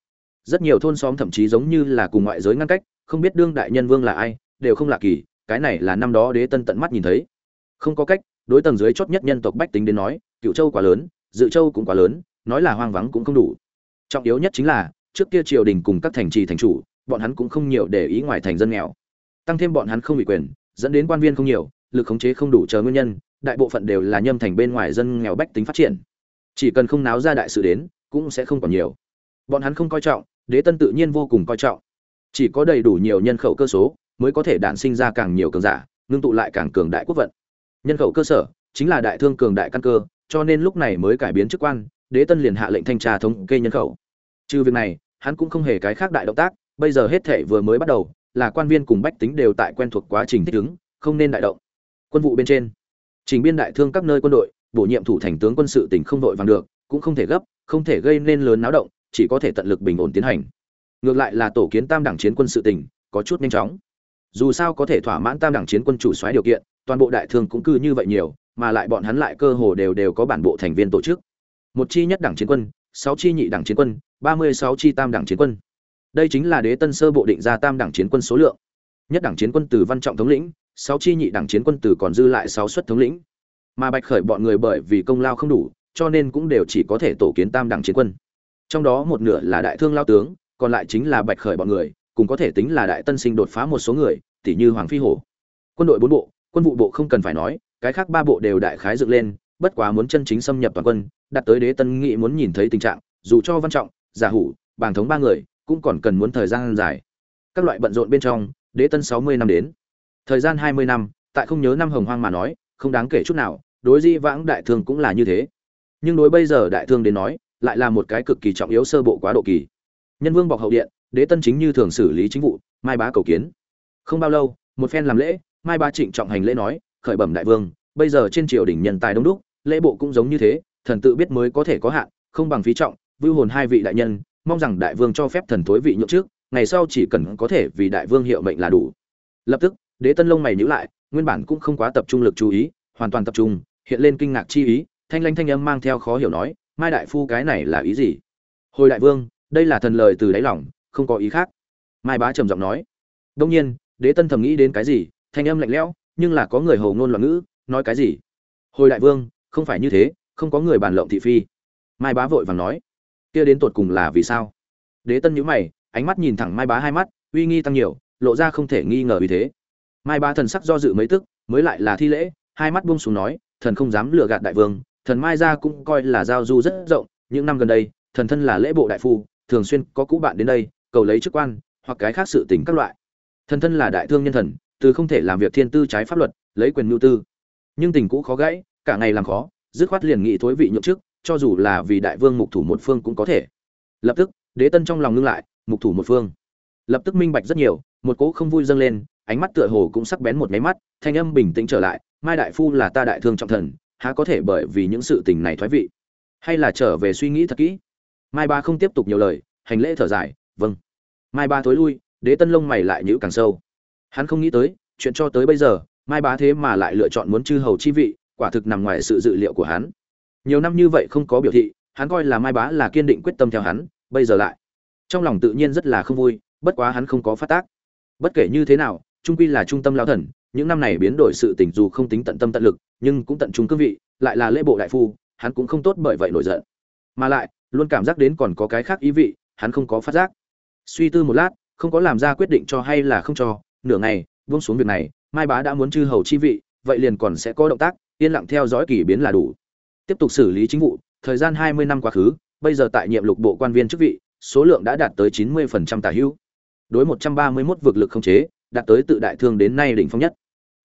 rất nhiều thôn xóm thậm chí giống như là cùng ngoại giới ngăn cách, không biết đương đại nhân vương là ai, đều không lạ kỳ, cái này là năm đó đế tân tận mắt nhìn thấy. Không có cách, đối tầng dưới chót nhất nhân tộc bách tính đến nói cựu châu quá lớn, dự châu cũng quá lớn, nói là hoang vắng cũng không đủ. Trọng yếu nhất chính là, trước kia triều đình cùng các thành trì thành chủ, bọn hắn cũng không nhiều để ý ngoài thành dân nghèo. Tăng thêm bọn hắn không bị quyền, dẫn đến quan viên không nhiều, lực khống chế không đủ chờ nguyên nhân, đại bộ phận đều là nhâm thành bên ngoài dân nghèo bách tính phát triển. Chỉ cần không náo ra đại sự đến, cũng sẽ không còn nhiều. Bọn hắn không coi trọng đế tân tự nhiên vô cùng coi trọng. Chỉ có đầy đủ nhiều nhân khẩu cơ số mới có thể đản sinh ra càng nhiều cường giả, ngưng tụ lại càng cường đại quốc vận. Nhân khẩu cơ sở chính là đại thương cường đại căn cơ, cho nên lúc này mới cải biến chức quan, đế tân liền hạ lệnh thanh tra thống kê nhân khẩu. Trừ việc này, hắn cũng không hề cái khác đại động tác, bây giờ hết thể vừa mới bắt đầu, là quan viên cùng bách tính đều tại quen thuộc quá trình thích ứng, không nên đại động. Quân vụ bên trên, trình biên đại thương các nơi quân đội, bổ nhiệm thủ thành tướng quân sự tỉnh không đội vàng được, cũng không thể gấp, không thể gây nên lớn náo động chỉ có thể tận lực bình ổn tiến hành. Ngược lại là tổ kiến tam đẳng chiến quân sự tỉnh có chút nhanh chóng. Dù sao có thể thỏa mãn tam đẳng chiến quân chủ soái điều kiện, toàn bộ đại thương cũng cư như vậy nhiều, mà lại bọn hắn lại cơ hồ đều đều có bản bộ thành viên tổ chức. Một chi nhất đẳng chiến quân, sáu chi nhị đẳng chiến quân, ba mươi sáu chi tam đẳng chiến quân. Đây chính là đế tân sơ bộ định ra tam đẳng chiến quân số lượng. Nhất đẳng chiến quân từ văn trọng thống lĩnh, sáu chi nhị đẳng chiến quân từ còn dư lại sáu suất thống lĩnh. Mà bạch khởi bọn người bởi vì công lao không đủ, cho nên cũng đều chỉ có thể tổ kiến tam đẳng chiến quân trong đó một nửa là đại thương lao tướng, còn lại chính là bạch khởi bọn người, cùng có thể tính là đại tân sinh đột phá một số người tỷ như hoàng phi hổ. Quân đội bốn bộ, quân vụ bộ không cần phải nói, cái khác ba bộ đều đại khái dựng lên, bất quá muốn chân chính xâm nhập toàn quân, đặt tới đế tân nghị muốn nhìn thấy tình trạng, dù cho văn trọng, giả hủ, bàng thống ba người, cũng còn cần muốn thời gian dài. Các loại bận rộn bên trong, đế tân sáu mươi năm đến. Thời gian hai mươi năm, tại không nhớ năm hồng hoang mà nói, không đáng kể chút nào, đối di vãng đại thương cũng là như thế. Nhưng đối bây giờ đại thương đến nói lại là một cái cực kỳ trọng yếu sơ bộ quá độ kỳ. Nhân vương bọc hậu điện, đế tân chính như thường xử lý chính vụ, mai bá cầu kiến. Không bao lâu, một phen làm lễ, mai bá trịnh trọng hành lễ nói, khởi bẩm đại vương, bây giờ trên triều đình nhân tài đông đúc, lễ bộ cũng giống như thế, thần tự biết mới có thể có hạn, không bằng phí trọng, vưu hồn hai vị đại nhân, mong rằng đại vương cho phép thần thối vị nhượng trước, ngày sau chỉ cần có thể vì đại vương hiệu mệnh là đủ. Lập tức, đế tân lông mày nhíu lại, nguyên bản cũng không quá tập trung lực chú ý, hoàn toàn tập trung, hiện lên kinh ngạc chi ý, thanh lanh thanh âm mang theo khó hiểu nói mai đại phu cái này là ý gì? Hồi đại vương, đây là thần lời từ đáy lòng, không có ý khác. Mai bá trầm giọng nói. Đông nhiên, đế tân thầm nghĩ đến cái gì, thanh âm lạnh lẽo, nhưng là có người hầu ngôn loạn ngữ, nói cái gì? Hồi đại vương, không phải như thế, không có người bàn lộng thị phi. Mai bá vội vàng nói. Kia đến tột cùng là vì sao? Đế tân nhíu mày, ánh mắt nhìn thẳng mai bá hai mắt, uy nghi tăng nhiều, lộ ra không thể nghi ngờ vì thế. Mai bá thần sắc do dự mấy tức, mới lại là thi lễ, hai mắt buông xuống nói, thần không dám lừa gạt đại vương thần mai gia cũng coi là giao du rất rộng, những năm gần đây, thần thân là lễ bộ đại phu, thường xuyên có cũ bạn đến đây, cầu lấy chức quan, hoặc cái khác sự tình các loại. Thần thân là đại thương nhân thần, từ không thể làm việc thiên tư trái pháp luật, lấy quyền mưu tư. Nhưng tình cũ khó gãy, cả ngày làm khó, dứt khoát liền nghị thối vị nhượng chức, cho dù là vì đại vương mục thủ một phương cũng có thể. Lập tức, đế tân trong lòng ngưng lại, mục thủ một phương. Lập tức minh bạch rất nhiều, một cỗ không vui dâng lên, ánh mắt tựa hồ cũng sắc bén một máy mắt, thanh âm bình tĩnh trở lại, mai đại phu là ta đại thương trọng thần há có thể bởi vì những sự tình này thoái vị? Hay là trở về suy nghĩ thật kỹ? Mai ba không tiếp tục nhiều lời, hành lễ thở dài vâng. Mai ba thối lui, đế tân lông mày lại nhữ càng sâu. Hắn không nghĩ tới, chuyện cho tới bây giờ, mai bá thế mà lại lựa chọn muốn chư hầu chi vị, quả thực nằm ngoài sự dự liệu của hắn. Nhiều năm như vậy không có biểu thị, hắn coi là mai bá là kiên định quyết tâm theo hắn, bây giờ lại. Trong lòng tự nhiên rất là không vui, bất quá hắn không có phát tác. Bất kể như thế nào, trung quy là trung tâm lao thần những năm này biến đổi sự tình dù không tính tận tâm tận lực, nhưng cũng tận trung cương vị, lại là lễ bộ đại phu, hắn cũng không tốt bởi vậy nổi giận. Mà lại, luôn cảm giác đến còn có cái khác ý vị, hắn không có phát giác. Suy tư một lát, không có làm ra quyết định cho hay là không cho, nửa ngày, buông xuống việc này, mai bá đã muốn chư hầu chi vị, vậy liền còn sẽ có động tác, yên lặng theo dõi kỳ biến là đủ. Tiếp tục xử lý chính vụ, thời gian hai mươi năm quá khứ, bây giờ tại nhiệm lục bộ quan viên chức vị, số lượng đã đạt tới chín mươi phần trăm tả hữu. Đối một trăm ba mươi 131 vực lực không chế, đạt tới tự đại thương đến nay đỉnh phong nhất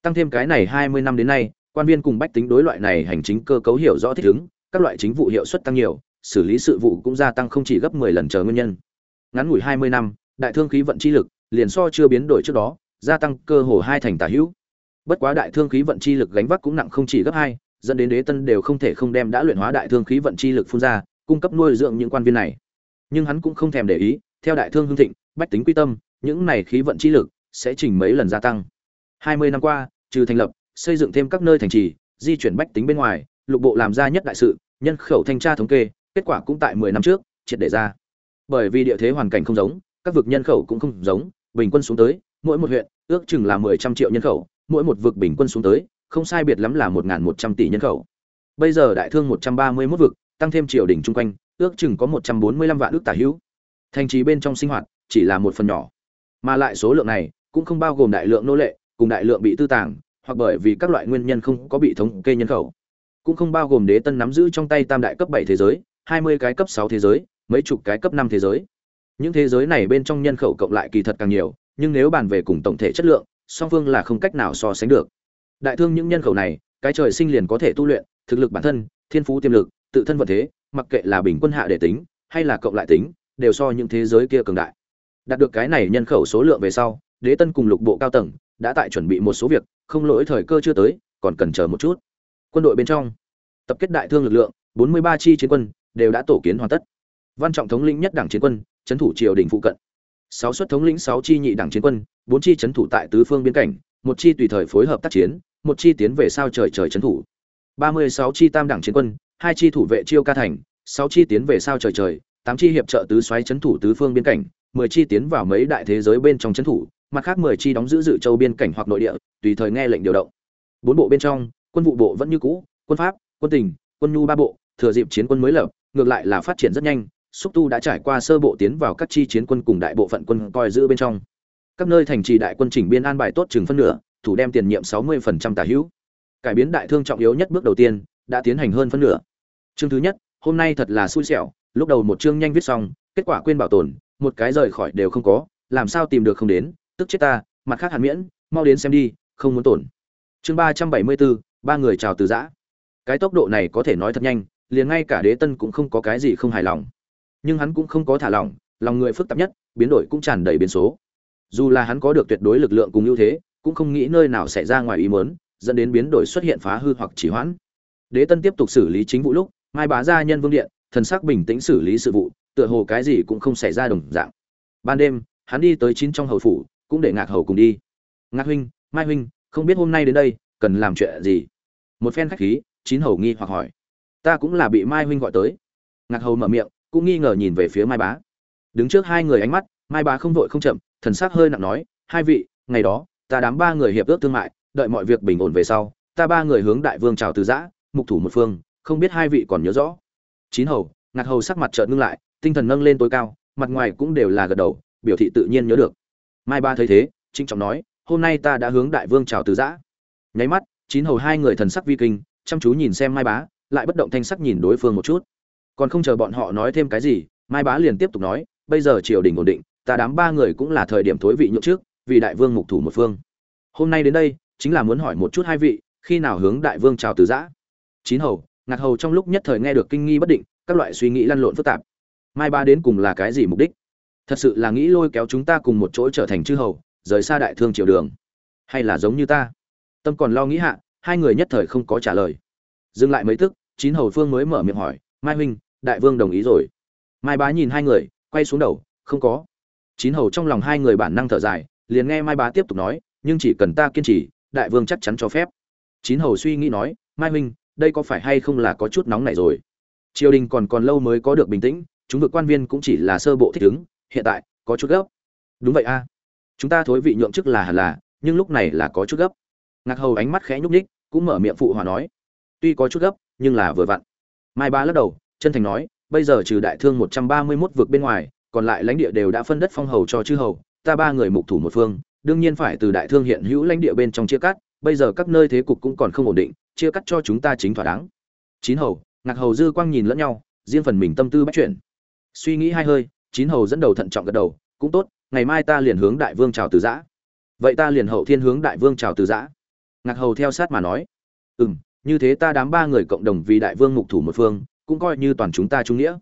tăng thêm cái này hai mươi năm đến nay, quan viên cùng bách tính đối loại này hành chính cơ cấu hiểu rõ thích ứng, các loại chính vụ hiệu suất tăng nhiều, xử lý sự vụ cũng gia tăng không chỉ gấp mười lần chờ nguyên nhân. Ngắn ngủi hai mươi năm, đại thương khí vận chi lực liền so chưa biến đổi trước đó, gia tăng cơ hồ hai thành tả hữu. Bất quá đại thương khí vận chi lực gánh vác cũng nặng không chỉ gấp hai, dẫn đến đế tân đều không thể không đem đã luyện hóa đại thương khí vận chi lực phun ra, cung cấp nuôi dưỡng những quan viên này. Nhưng hắn cũng không thèm để ý, theo đại thương hưng thịnh, bách tính quy tâm, những này khí vận chi lực sẽ chỉnh mấy lần gia tăng hai mươi năm qua, trừ thành lập, xây dựng thêm các nơi thành trì, di chuyển bách tính bên ngoài, lục bộ làm ra nhất đại sự, nhân khẩu thanh tra thống kê, kết quả cũng tại mười năm trước, triệt để ra. Bởi vì địa thế hoàn cảnh không giống, các vực nhân khẩu cũng không giống, bình quân xuống tới, mỗi một huyện, ước chừng là mười trăm triệu nhân khẩu, mỗi một vực bình quân xuống tới, không sai biệt lắm là một một trăm tỷ nhân khẩu. Bây giờ đại thương một trăm ba mươi 131 vực, tăng thêm triều đình chung quanh, ước chừng có một trăm bốn mươi lăm vạn ước tả hữu. Thành trì bên trong sinh hoạt chỉ là một phần nhỏ, mà lại số lượng này cũng không bao gồm đại lượng nô lệ cùng đại lượng bị tư tàng, hoặc bởi vì các loại nguyên nhân không có bị thống kê nhân khẩu. Cũng không bao gồm đế tân nắm giữ trong tay tam đại cấp bảy thế giới, hai mươi cái cấp sáu thế giới, mấy chục cái cấp năm thế giới. Những thế giới này bên trong nhân khẩu cộng lại kỳ thật càng nhiều, nhưng nếu bàn về cùng tổng thể chất lượng, song phương là không cách nào so sánh được. Đại thương những nhân khẩu này, cái trời sinh liền có thể tu luyện, thực lực bản thân, thiên phú tiềm lực, tự thân vận thế, mặc kệ là bình quân hạ để tính, hay là cộng lại tính, đều so những thế giới kia cường đại. Đạt được cái này nhân khẩu số lượng về sau, đế tân cùng lục bộ cao tầng đã tại chuẩn bị một số việc, không lỗi thời cơ chưa tới, còn cần chờ một chút. Quân đội bên trong, tập kết đại thương lực lượng, bốn mươi ba chi chiến quân đều đã tổ kiến hoàn tất. Văn trọng thống lĩnh nhất đảng chiến quân trấn thủ triều đình phụ cận. Sáu suất thống lĩnh sáu chi nhị đảng chiến quân, bốn chi trấn thủ tại tứ phương biên cảnh, một chi tùy thời phối hợp tác chiến, một chi tiến về sao trời trời trấn thủ. Ba mươi sáu chi tam đảng chiến quân, hai chi thủ vệ chiêu ca thành, sáu chi tiến về sao trời trời, tám chi hiệp trợ tứ xoáy trấn thủ tứ phương biên cảnh, mười chi tiến vào mấy đại thế giới bên trong trấn thủ mặt khác mười chi đóng giữ dự châu biên cảnh hoặc nội địa, tùy thời nghe lệnh điều động. Bốn bộ bên trong, quân vụ bộ vẫn như cũ, quân pháp, quân tình, quân nhu ba bộ, thừa dịp chiến quân mới lập, ngược lại là phát triển rất nhanh, xúc tu đã trải qua sơ bộ tiến vào các chi chiến quân cùng đại bộ phận quân coi giữ bên trong. Các nơi thành trì đại quân chỉnh biên an bài tốt chừng phân nửa, thủ đem tiền nhiệm 60% tả hữu. Cải biến đại thương trọng yếu nhất bước đầu tiên, đã tiến hành hơn phân nửa. Chương thứ nhất, hôm nay thật là xui xẻo, lúc đầu một chương nhanh viết xong, kết quả quên bảo tồn, một cái rời khỏi đều không có, làm sao tìm được không đến tức chết ta, mặt khác hàn miễn, mau đến xem đi, không muốn tổn. Chương ba trăm bảy mươi bốn ba người chào từ giã. Cái tốc độ này có thể nói thật nhanh, liền ngay cả đế tân cũng không có cái gì không hài lòng. Nhưng hắn cũng không có thả lỏng, lòng người phức tạp nhất, biến đổi cũng tràn đầy biến số. Dù là hắn có được tuyệt đối lực lượng cùng ưu thế, cũng không nghĩ nơi nào xảy ra ngoài ý muốn, dẫn đến biến đổi xuất hiện phá hư hoặc chỉ hoãn. Đế tân tiếp tục xử lý chính vụ lúc, mai bá ra nhân vương điện, thần sắc bình tĩnh xử lý sự vụ, tựa hồ cái gì cũng không xảy ra đồng dạng. Ban đêm, hắn đi tới chín trong hầu phủ cũng để ngạc hầu cùng đi. Ngạc huynh, mai huynh, không biết hôm nay đến đây, cần làm chuyện gì? Một phen khách khí, chín hầu nghi hoặc hỏi. Ta cũng là bị mai huynh gọi tới. Ngạc hầu mở miệng, cũng nghi ngờ nhìn về phía mai bá. Đứng trước hai người ánh mắt, mai bá không vội không chậm, thần sắc hơi nặng nói, hai vị, ngày đó, ta đám ba người hiệp ước thương mại, đợi mọi việc bình ổn về sau, ta ba người hướng đại vương chào từ giã, mục thủ một phương, không biết hai vị còn nhớ rõ. Chín hầu, ngạc hầu sắc mặt trợn ngưng lại, tinh thần nâng lên tối cao, mặt ngoài cũng đều là gật đầu, biểu thị tự nhiên nhớ được mai ba thấy thế trinh trọng nói, hôm nay ta đã hướng đại vương chào từ giã. Nháy mắt, chín hầu hai người thần sắc vi kinh, chăm chú nhìn xem mai bá, lại bất động thanh sắc nhìn đối phương một chút. Còn không chờ bọn họ nói thêm cái gì, mai bá liền tiếp tục nói, bây giờ triều đình ổn định, ta đám ba người cũng là thời điểm thối vị nhượng trước, vì đại vương mục thủ một phương. Hôm nay đến đây, chính là muốn hỏi một chút hai vị, khi nào hướng đại vương chào từ giã? Chín hầu, ngạc hầu trong lúc nhất thời nghe được kinh nghi bất định, các loại suy nghĩ lăn lộn phức tạp. Mai ba đến cùng là cái gì mục đích? Thật sự là nghĩ lôi kéo chúng ta cùng một chỗ trở thành chư hầu, rời xa đại thương triều đường. Hay là giống như ta? Tâm còn lo nghĩ hạ, hai người nhất thời không có trả lời. Dừng lại mấy tức, chín hầu phương mới mở miệng hỏi, mai huynh, đại vương đồng ý rồi. Mai bá nhìn hai người, quay xuống đầu, không có. Chín hầu trong lòng hai người bản năng thở dài, liền nghe mai bá tiếp tục nói, nhưng chỉ cần ta kiên trì, đại vương chắc chắn cho phép. Chín hầu suy nghĩ nói, mai huynh, đây có phải hay không là có chút nóng này rồi? Triều đình còn còn lâu mới có được bình tĩnh, chúng vực quan viên cũng chỉ là sơ bộ thích ứng hiện tại, có chút gấp. Đúng vậy a. Chúng ta thối vị nhượng chức là hẳn là, nhưng lúc này là có chút gấp. Ngạc hầu ánh mắt khẽ nhúc nhích, cũng mở miệng phụ hòa nói. Tuy có chút gấp, nhưng là vừa vặn. Mai ba lắc đầu, chân thành nói, bây giờ trừ đại thương một trăm ba mươi 131 vực bên ngoài, còn lại lãnh địa đều đã phân đất phong hầu cho chư hầu, ta ba người mục thủ một phương, đương nhiên phải từ đại thương hiện hữu lãnh địa bên trong chia cắt, bây giờ các nơi thế cục cũng còn không ổn định, chia cắt cho chúng ta chính thỏa đáng. Chín hầu, ngạc hầu dư quang nhìn lẫn nhau, riêng phần mình tâm tư bắt chuyển suy nghĩ hai hơi chín hầu dẫn đầu thận trọng gật đầu, cũng tốt, ngày mai ta liền hướng đại vương chào từ giã. Vậy ta liền hậu thiên hướng đại vương chào từ giã. Ngạc hầu theo sát mà nói ừ m như thế ta đám ba người cộng đồng vì đại vương mục thủ một phương, cũng coi như toàn chúng ta trung nghĩa.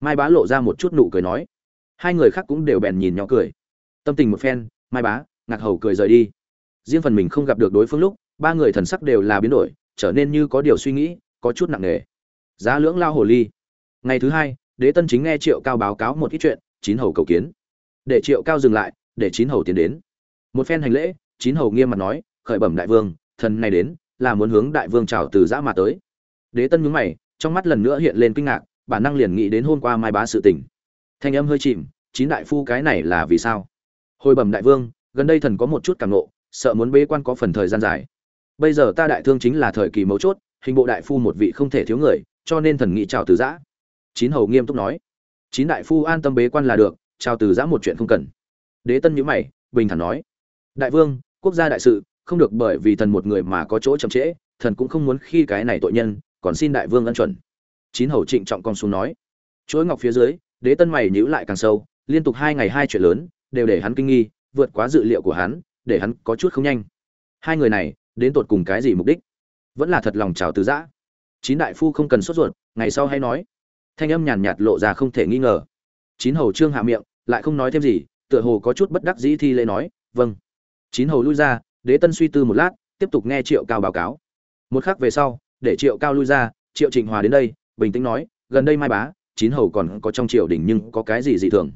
Mai bá lộ ra một chút nụ cười nói. Hai người khác cũng đều bèn nhìn nhỏ cười. Tâm tình một phen, mai bá, ngạc hầu cười rời đi. Riêng phần mình không gặp được đối phương lúc, ba người thần sắc đều là biến đổi, trở nên như có điều suy nghĩ, có chút nặng nề. Giá lưỡng lao hồ ly. Ngày thứ hai đế tân chính nghe triệu cao báo cáo một ít chuyện, chín hầu cầu kiến. Để triệu cao dừng lại, để chín hầu tiến đến. Một phen hành lễ, chín hầu nghiêm mặt nói, khởi bẩm đại vương, thần này đến, là muốn hướng đại vương chào từ giã mà tới. Đế tân nhướng mày, trong mắt lần nữa hiện lên kinh ngạc, bản năng liền nghĩ đến hôm qua mai bá sự tình. Thanh âm hơi chìm, chín đại phu cái này là vì sao? Hồi bẩm đại vương, gần đây thần có một chút cảm nộ, sợ muốn bế quan có phần thời gian dài. Bây giờ ta đại thương chính là thời kỳ mấu chốt, hình bộ đại phu một vị không thể thiếu người, cho nên thần nghĩ chào từ giã chín hầu nghiêm túc nói. Chín đại phu an tâm bế quan là được, trao từ giã một chuyện không cần. Đế tân nhữ mày, bình thản nói. Đại vương, quốc gia đại sự, không được bởi vì thần một người mà có chỗ chậm trễ, thần cũng không muốn khi cái này tội nhân, còn xin đại vương ân chuẩn. Chín hầu trịnh trọng con xuống nói. Chuỗi ngọc phía dưới, đế tân mày nhữ lại càng sâu, liên tục hai ngày hai chuyện lớn, đều để hắn kinh nghi, vượt quá dự liệu của hắn, để hắn có chút không nhanh. Hai người này, đến tột cùng cái gì mục đích? Vẫn là thật lòng chào từ giã. Chín đại phu không cần sốt ruột, ngày sau hay nói thanh âm nhàn nhạt lộ ra không thể nghi ngờ. Chín hầu trương hạ miệng, lại không nói thêm gì, tựa hồ có chút bất đắc dĩ thi lễ nói vâng. Chín hầu lui ra, đế tân suy tư một lát, tiếp tục nghe triệu cao báo cáo. Một khắc về sau, để triệu cao lui ra, triệu trịnh hòa đến đây, bình tĩnh nói, gần đây mai bá, chín hầu còn có trong triều đình nhưng có cái gì dị thường?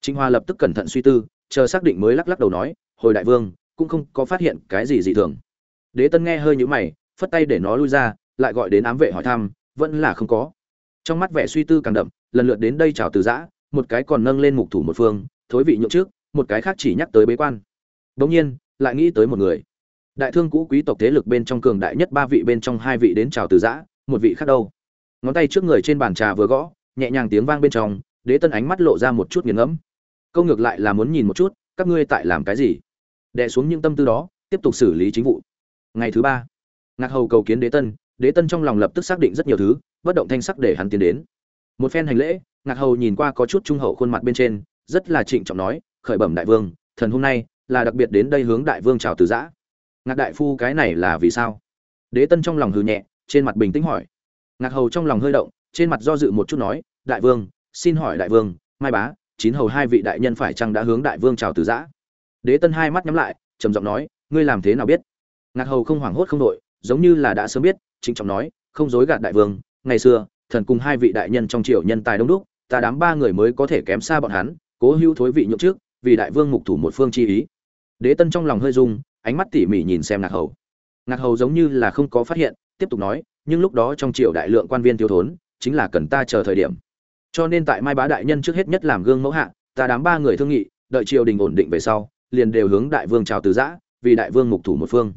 Trịnh hòa lập tức cẩn thận suy tư, chờ xác định mới lắc lắc đầu nói, hồi đại vương, cũng không có phát hiện cái gì dị thường. Đế tân nghe hơi nhũ mày, phất tay để nó lui ra, lại gọi đến ám vệ hỏi thăm, vẫn là không có trong mắt vẻ suy tư càng đậm, lần lượt đến đây chào từ giã, một cái còn nâng lên mục thủ một phương, thối vị nhượng trước, một cái khác chỉ nhắc tới bế quan. Bỗng nhiên, lại nghĩ tới một người. Đại thương cũ quý tộc thế lực bên trong cường đại nhất ba vị bên trong hai vị đến chào từ giã, một vị khác đâu? Ngón tay trước người trên bàn trà vừa gõ, nhẹ nhàng tiếng vang bên trong, đế tân ánh mắt lộ ra một chút nghiền ngẫm. Câu ngược lại là muốn nhìn một chút, các ngươi tại làm cái gì? Đè xuống những tâm tư đó, tiếp tục xử lý chính vụ. Ngày thứ ba, ngạc hầu cầu kiến đế tân đế tân trong lòng lập tức xác định rất nhiều thứ, bất động thanh sắc để hắn tiến đến. Một phen hành lễ, ngạc hầu nhìn qua có chút trung hậu khuôn mặt bên trên, rất là trịnh trọng nói, khởi bẩm đại vương, thần hôm nay là đặc biệt đến đây hướng đại vương chào từ giã. Ngạc đại phu, cái này là vì sao? Đế tân trong lòng hừ nhẹ, trên mặt bình tĩnh hỏi. Ngạc hầu trong lòng hơi động, trên mặt do dự một chút nói, đại vương, xin hỏi đại vương, mai bá, chín hầu hai vị đại nhân phải chăng đã hướng đại vương chào từ giã? Đế tân hai mắt nhắm lại, trầm giọng nói, ngươi làm thế nào biết? Ngạc hầu không hoảng hốt không đội, giống như là đã sớm biết trịnh trọng nói, không dối gạt đại vương, ngày xưa, thần cùng hai vị đại nhân trong triều nhân tài đông đúc, ta đám ba người mới có thể kém xa bọn hắn, cố hữu thối vị nhượng trước, vì đại vương mục thủ một phương chi ý. Đế tân trong lòng hơi rung, ánh mắt tỉ mỉ nhìn xem ngạc hầu. Ngạc hầu giống như là không có phát hiện, tiếp tục nói, nhưng lúc đó trong triều đại lượng quan viên thiếu thốn, chính là cần ta chờ thời điểm. Cho nên tại mai bá đại nhân trước hết nhất làm gương mẫu hạ, ta đám ba người thương nghị, đợi triều đình ổn định về sau, liền đều hướng đại vương chào từ giã, vì đại vương mục thủ một phương.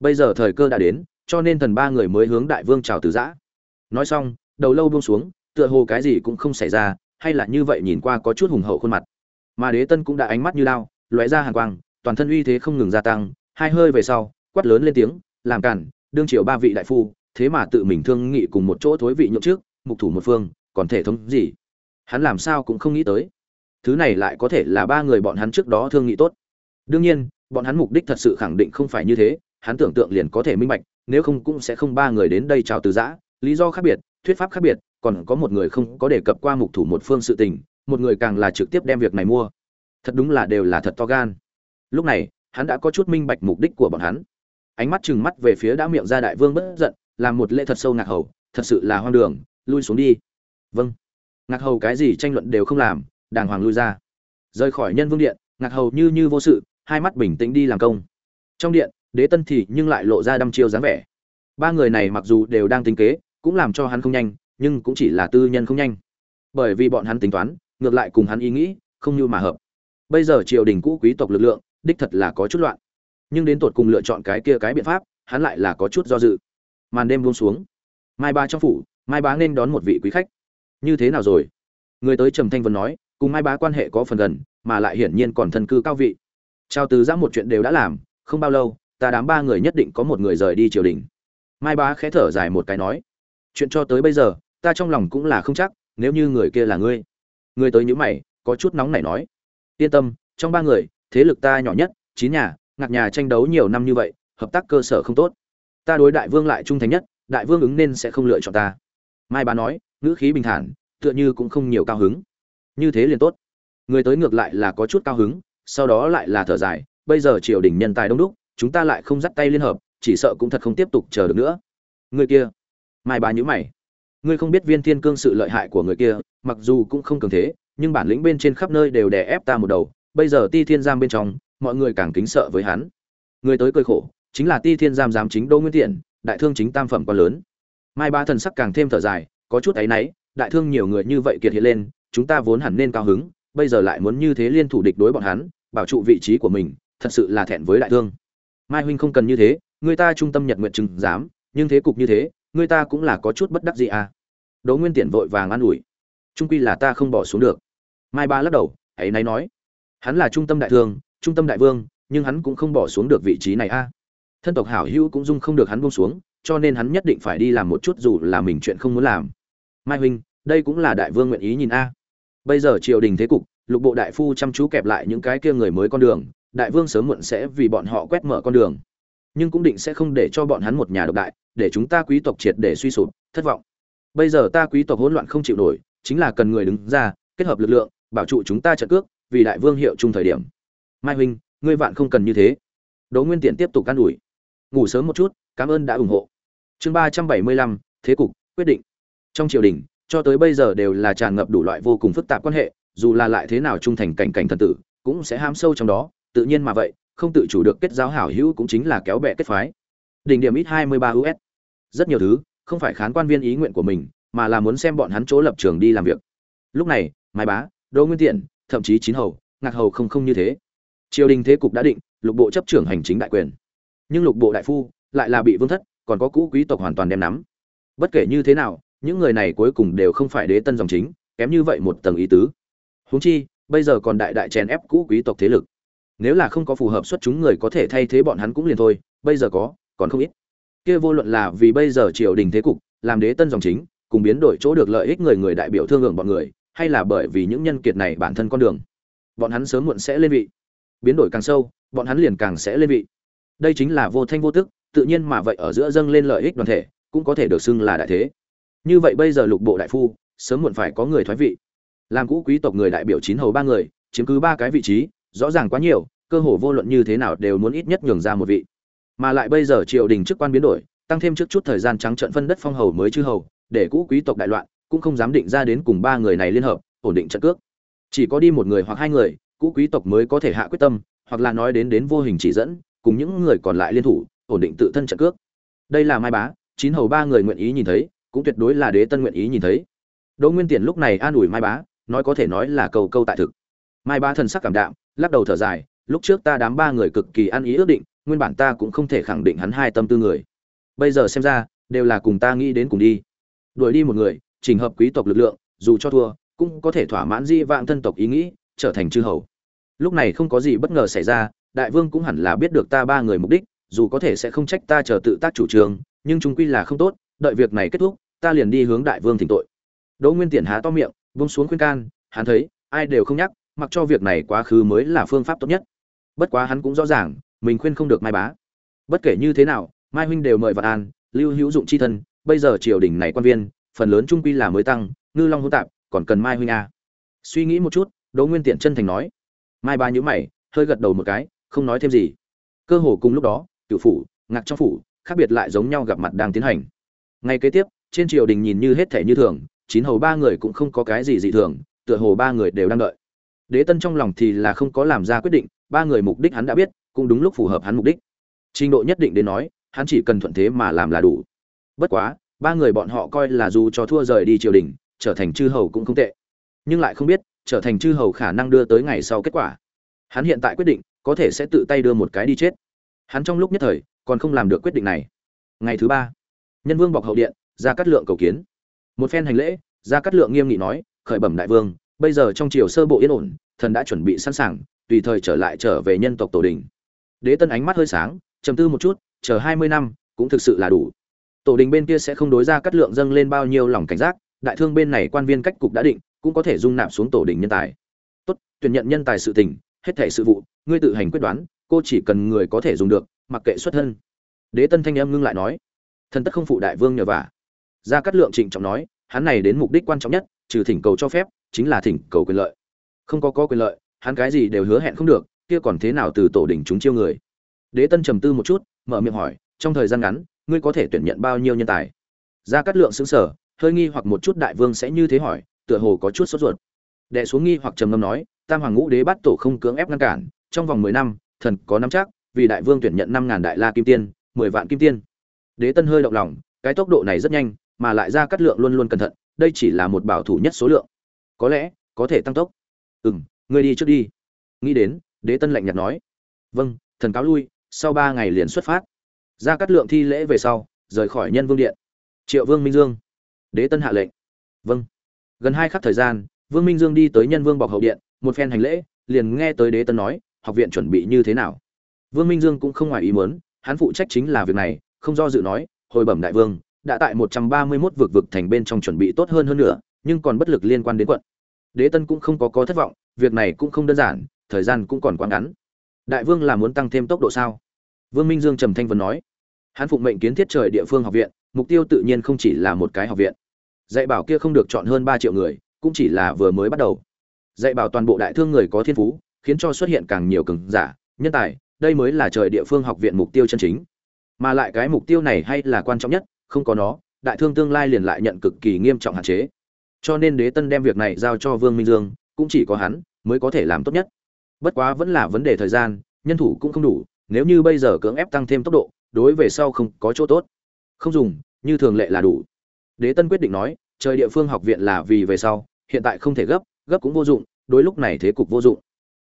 Bây giờ thời cơ đã đến cho nên thần ba người mới hướng đại vương chào từ giã. Nói xong, đầu lâu buông xuống, tựa hồ cái gì cũng không xảy ra, hay là như vậy nhìn qua có chút hùng hậu khuôn mặt. Mà đế tân cũng đã ánh mắt như lao, lóe ra hàng quang, toàn thân uy thế không ngừng gia tăng, hai hơi về sau, quát lớn lên tiếng, làm cản, đương triệu ba vị đại phu, thế mà tự mình thương nghị cùng một chỗ thối vị nhượng trước, mục thủ một phương, còn thể thống gì? Hắn làm sao cũng không nghĩ tới. Thứ này lại có thể là ba người bọn hắn trước đó thương nghị tốt. Đương nhiên, bọn hắn mục đích thật sự khẳng định không phải như thế, hắn tưởng tượng liền có thể minh bạch nếu không cũng sẽ không ba người đến đây chào từ giã. Lý do khác biệt, thuyết pháp khác biệt, còn có một người không có đề cập qua mục thủ một phương sự tình, một người càng là trực tiếp đem việc này mua. Thật đúng là đều là thật to gan. Lúc này, hắn đã có chút minh bạch mục đích của bọn hắn. Ánh mắt chừng mắt về phía đã miệng ra đại vương bất giận, làm một lễ thật sâu ngạc hầu, thật sự là hoang đường, lui xuống đi. Vâng. Ngạc hầu cái gì tranh luận đều không làm, đàng hoàng lui ra. Rời khỏi nhân vương điện, ngạc hầu như như vô sự, hai mắt bình tĩnh đi làm công. Trong điện đế tân thì nhưng lại lộ ra đăm chiêu dáng vẻ. Ba người này mặc dù đều đang tính kế, cũng làm cho hắn không nhanh, nhưng cũng chỉ là tư nhân không nhanh. Bởi vì bọn hắn tính toán, ngược lại cùng hắn ý nghĩ, không như mà hợp. Bây giờ triều đình cũ quý tộc lực lượng, đích thật là có chút loạn. Nhưng đến tột cùng lựa chọn cái kia cái biện pháp, hắn lại là có chút do dự. Màn đêm buông xuống. Mai ba trong phủ, mai bá nên đón một vị quý khách. Như thế nào rồi? Người tới trầm thanh vân nói, cùng mai bá quan hệ có phần gần, mà lại hiển nhiên còn thân cư cao vị. Trao từ giã một chuyện đều đã làm, không bao lâu ta đám ba người nhất định có một người rời đi triều đình. Mai bá khẽ thở dài một cái nói, chuyện cho tới bây giờ, ta trong lòng cũng là không chắc, nếu như người kia là ngươi. Ngươi tới nhữ mày, có chút nóng nảy nói, yên tâm, trong ba người, thế lực ta nhỏ nhất, chín nhà, ngạc nhà tranh đấu nhiều năm như vậy, hợp tác cơ sở không tốt. Ta đối đại vương lại trung thành nhất, đại vương ứng nên sẽ không lựa chọn ta. Mai bá nói, ngữ khí bình thản, tựa như cũng không nhiều cao hứng. Như thế liền tốt. Người tới ngược lại là có chút cao hứng, sau đó lại là thở dài, bây giờ triều đình nhân tài đông đúc chúng ta lại không dắt tay liên hợp, chỉ sợ cũng thật không tiếp tục chờ được nữa. Người kia, mai bà nhữ mày. Ngươi không biết viên thiên cương sự lợi hại của người kia, mặc dù cũng không cường thế, nhưng bản lĩnh bên trên khắp nơi đều đè ép ta một đầu. Bây giờ ti thiên giam bên trong, mọi người càng kính sợ với hắn. Người tới cơi khổ, chính là ti thiên giam giám chính đỗ nguyên tiện đại thương chính tam phẩm quá lớn. Mai ba thần sắc càng thêm thở dài, có chút áy náy, đại thương nhiều người như vậy kiệt hiện lên, chúng ta vốn hẳn nên cao hứng, bây giờ lại muốn như thế liên thủ địch đối bọn hắn, bảo trụ vị trí của mình, thật sự là thẹn với đại thương mai huynh không cần như thế, người ta trung tâm nhật nguyện chừng dám nhưng thế cục như thế, người ta cũng là có chút bất đắc gì à. Đỗ nguyên tiện vội vàng an ủi. Trung quy là ta không bỏ xuống được. Mai ba lắc đầu hãy nay nói. Hắn là trung tâm đại thương, trung tâm đại vương, nhưng hắn cũng không bỏ xuống được vị trí này a thân tộc hảo hữu cũng dung không được hắn buông xuống, cho nên hắn nhất định phải đi làm một chút dù là mình chuyện không muốn làm. Mai huynh, đây cũng là đại vương nguyện ý nhìn a. Bây giờ triều đình thế cục, lục bộ đại phu chăm chú kẹp lại những cái kia người mới con đường đại vương sớm muộn sẽ vì bọn họ quét mở con đường. Nhưng cũng định sẽ không để cho bọn hắn một nhà độc đại, để chúng ta quý tộc triệt để suy sụp, thất vọng. Bây giờ ta quý tộc hỗn loạn không chịu nổi, chính là cần người đứng ra, kết hợp lực lượng, bảo trụ chúng ta trận cước, vì đại vương hiệu chung thời điểm. Mai huynh, ngươi vạn không cần như thế. Đỗ nguyên tiện tiếp tục can ủi. Ngủ sớm một chút, cảm ơn đã ủng hộ. Chương ba trăm bảy mươi lăm, thế cục, quyết định. Trong triều đình, cho tới bây giờ đều là tràn ngập đủ loại vô cùng phức tạp quan hệ, dù là lại thế nào trung thành cảnh cảnh thần tử, cũng sẽ ham sâu trong đó tự nhiên mà vậy, không tự chủ được kết giao hảo hữu cũng chính là kéo bè kết phái. Đỉnh điểm ít hai mươi ba us rất nhiều thứ, không phải khán quan viên ý nguyện của mình, mà là muốn xem bọn hắn chỗ lập trường đi làm việc. Lúc này, mai bá, đỗ nguyên tiện, thậm chí chín hầu, ngạc hầu không không như thế. Triều đình thế cục đã định, lục bộ chấp trưởng hành chính đại quyền. Nhưng lục bộ đại phu lại là bị vương thất, còn có cũ quý tộc hoàn toàn đem nắm. Bất kể như thế nào, những người này cuối cùng đều không phải đế tân dòng chính, kém như vậy một tầng ý tứ. Huống chi, bây giờ còn đại đại chèn ép cũ quý tộc thế lực nếu là không có phù hợp xuất chúng người có thể thay thế bọn hắn cũng liền thôi, bây giờ có, còn không ít. Kia vô luận là vì bây giờ triều đình thế cục, làm đế tân dòng chính, cùng biến đổi chỗ được lợi ích người người đại biểu thương hưởng bọn người, hay là bởi vì những nhân kiệt này bản thân con đường, bọn hắn sớm muộn sẽ lên vị. Biến đổi càng sâu, bọn hắn liền càng sẽ lên vị. Đây chính là vô thanh vô tức, tự nhiên mà vậy ở giữa dâng lên lợi ích đoàn thể, cũng có thể được xưng là đại thế. Như vậy bây giờ lục bộ đại phu, sớm muộn phải có người thoái vị. Làm cũ quý tộc người đại biểu chín hầu ba người, chiếm cứ ba cái vị trí rõ ràng quá nhiều, cơ hồ vô luận như thế nào đều muốn ít nhất nhường ra một vị. Mà lại bây giờ triều đình chức quan biến đổi, tăng thêm trước chút thời gian trắng trận phân đất phong hầu mới chư hầu, để cũ quý tộc đại loạn, cũng không dám định ra đến cùng ba người này liên hợp, ổn định trận cước. Chỉ có đi một người hoặc hai người, cũ quý tộc mới có thể hạ quyết tâm, hoặc là nói đến đến vô hình chỉ dẫn, cùng những người còn lại liên thủ, ổn định tự thân trận cước. Đây là mai bá, chín hầu ba người nguyện ý nhìn thấy, cũng tuyệt đối là đế tân nguyện ý nhìn thấy. Đỗ nguyên tiền lúc này an ủi mai bá, nói có thể nói là cầu câu tại thực. Mai bá thần sắc cảm đạm lắc đầu thở dài, lúc trước ta đám ba người cực kỳ ăn ý ước định, nguyên bản ta cũng không thể khẳng định hắn hai tâm tư người. Bây giờ xem ra, đều là cùng ta nghĩ đến cùng đi. Đuổi đi một người trình hợp quý tộc lực lượng, dù cho thua, cũng có thể thỏa mãn di vạn thân tộc ý nghĩ, trở thành chư hầu. Lúc này không có gì bất ngờ xảy ra, đại vương cũng hẳn là biết được ta ba người mục đích, dù có thể sẽ không trách ta chờ tự tác chủ trương, nhưng chúng quy là không tốt, đợi việc này kết thúc, ta liền đi hướng đại vương thỉnh tội. Đỗ nguyên tiện há to miệng vung xuống khuyên can, hắn thấy, ai đều không nhắc mặc cho việc này quá khứ mới là phương pháp tốt nhất. Bất quá hắn cũng rõ ràng, mình khuyên không được mai bá. Bất kể như thế nào, mai huynh đều mời vạn an, lưu hữu dụng chi thân, bây giờ triều đình này quan viên, phần lớn trung quy là mới tăng, ngư long hỗn tạp, còn cần mai huynh a. Suy nghĩ một chút, đỗ nguyên tiện chân thành nói. Mai ba nhíu mày, hơi gật đầu một cái, không nói thêm gì. Cơ hồ cùng lúc đó cựu phủ, ngạc trong phủ, khác biệt lại giống nhau gặp mặt đang tiến hành. Ngay kế tiếp, trên triều đình nhìn như hết thể như thường, chín hầu ba người cũng không có cái gì dị thường, tựa hồ ba người đều đang đợi đế tân trong lòng thì là không có làm ra quyết định, ba người mục đích hắn đã biết, cũng đúng lúc phù hợp hắn mục đích. Trình độ nhất định đến nói, hắn chỉ cần thuận thế mà làm là đủ. Bất quá, ba người bọn họ coi là dù cho thua rời đi triều đình, trở thành chư hầu cũng không tệ. Nhưng lại không biết, trở thành chư hầu khả năng đưa tới ngày sau kết quả. Hắn hiện tại quyết định, có thể sẽ tự tay đưa một cái đi chết. Hắn trong lúc nhất thời, còn không làm được quyết định này. Ngày thứ ba, nhân vương bọc hậu điện, ra cắt lượng cầu kiến. Một phen hành lễ, ra cắt lượng nghiêm nghị nói, khởi bẩm đại vương bây giờ trong triều sơ bộ yên ổn, thần đã chuẩn bị sẵn sàng, tùy thời trở lại trở về nhân tộc tổ đình. Đế tân ánh mắt hơi sáng, trầm tư một chút, chờ hai mươi năm, cũng thực sự là đủ. Tổ đình bên kia sẽ không đối ra cắt lượng dâng lên bao nhiêu lòng cảnh giác, đại thương bên này quan viên cách cục đã định, cũng có thể dung nạp xuống tổ đình nhân tài. Tốt, tuyển nhận nhân tài sự tình, hết thể sự vụ, ngươi tự hành quyết đoán, cô chỉ cần người có thể dùng được, mặc kệ xuất thân. Đế tân thanh em ngưng lại nói, thần tất không phụ đại vương nhờ vả. Gia cắt lượng trịnh trọng nói, hắn này đến mục đích quan trọng nhất trừ thỉnh cầu cho phép, chính là thỉnh cầu quyền lợi. Không có có quyền lợi, hắn cái gì đều hứa hẹn không được, kia còn thế nào từ tổ đình chúng chiêu người? Đế tân trầm tư một chút, mở miệng hỏi, trong thời gian ngắn, ngươi có thể tuyển nhận bao nhiêu nhân tài? Gia cát lượng xứng sở hơi nghi hoặc một chút đại vương sẽ như thế hỏi, tựa hồ có chút sốt ruột. Đệ xuống nghi hoặc trầm ngâm nói, tam hoàng ngũ đế bắt tổ không cưỡng ép ngăn cản, trong vòng mười năm, thần có nắm chắc, vì đại vương tuyển nhận năm ngàn đại la kim tiên, mười vạn kim tiên. Đế tân hơi động lòng, cái tốc độ này rất nhanh, mà lại ra cắt lượng luôn luôn cẩn thận đây chỉ là một bảo thủ nhất số lượng. Có lẽ, có thể tăng tốc. Ừ m ngươi đi trước đi. Nghĩ đến, đế tân lạnh nhạt nói. Vâng thần cáo lui, sau ba ngày liền xuất phát. Ra cắt lượng thi lễ về sau, rời khỏi nhân vương điện. Triệu vương minh dương. Đế tân hạ lệnh. Vâng. Gần hai khắc thời gian, vương minh dương đi tới nhân vương bọc hậu điện, một phen hành lễ, liền nghe tới đế tân nói, học viện chuẩn bị như thế nào. Vương minh dương cũng không ngoài ý muốn, hắn phụ trách chính là việc này, không do dự nói, hồi bẩm đại vương đã tại 131 vực vực thành bên trong chuẩn bị tốt hơn hơn nữa, nhưng còn bất lực liên quan đến quận. Đế tân cũng không có có thất vọng, việc này cũng không đơn giản, thời gian cũng còn quá ngắn. Đại vương là muốn tăng thêm tốc độ sao? Vương minh dương trầm thanh vân nói. Hắn phụng mệnh kiến thiết trời địa phương học viện, mục tiêu tự nhiên không chỉ là một cái học viện. Dạy bảo kia không được chọn hơn ba triệu người, cũng chỉ là vừa mới bắt đầu. Dạy bảo toàn bộ đại thương người có thiên phú, khiến cho xuất hiện càng nhiều cường giả, nhân tài, đây mới là trời địa phương học viện mục tiêu chân chính. Mà lại cái mục tiêu này hay là quan trọng nhất không có nó, đại thương tương lai liền lại nhận cực kỳ nghiêm trọng hạn chế. Cho nên đế tân đem việc này giao cho vương minh dương, cũng chỉ có hắn mới có thể làm tốt nhất. Bất quá vẫn là vấn đề thời gian, nhân thủ cũng không đủ, nếu như bây giờ cưỡng ép tăng thêm tốc độ, đối về sau không có chỗ tốt. Không dùng, như thường lệ là đủ. Đế tân quyết định nói, trời địa phương học viện là vì về sau, hiện tại không thể gấp gấp cũng vô dụng, đối lúc này thế cục vô dụng.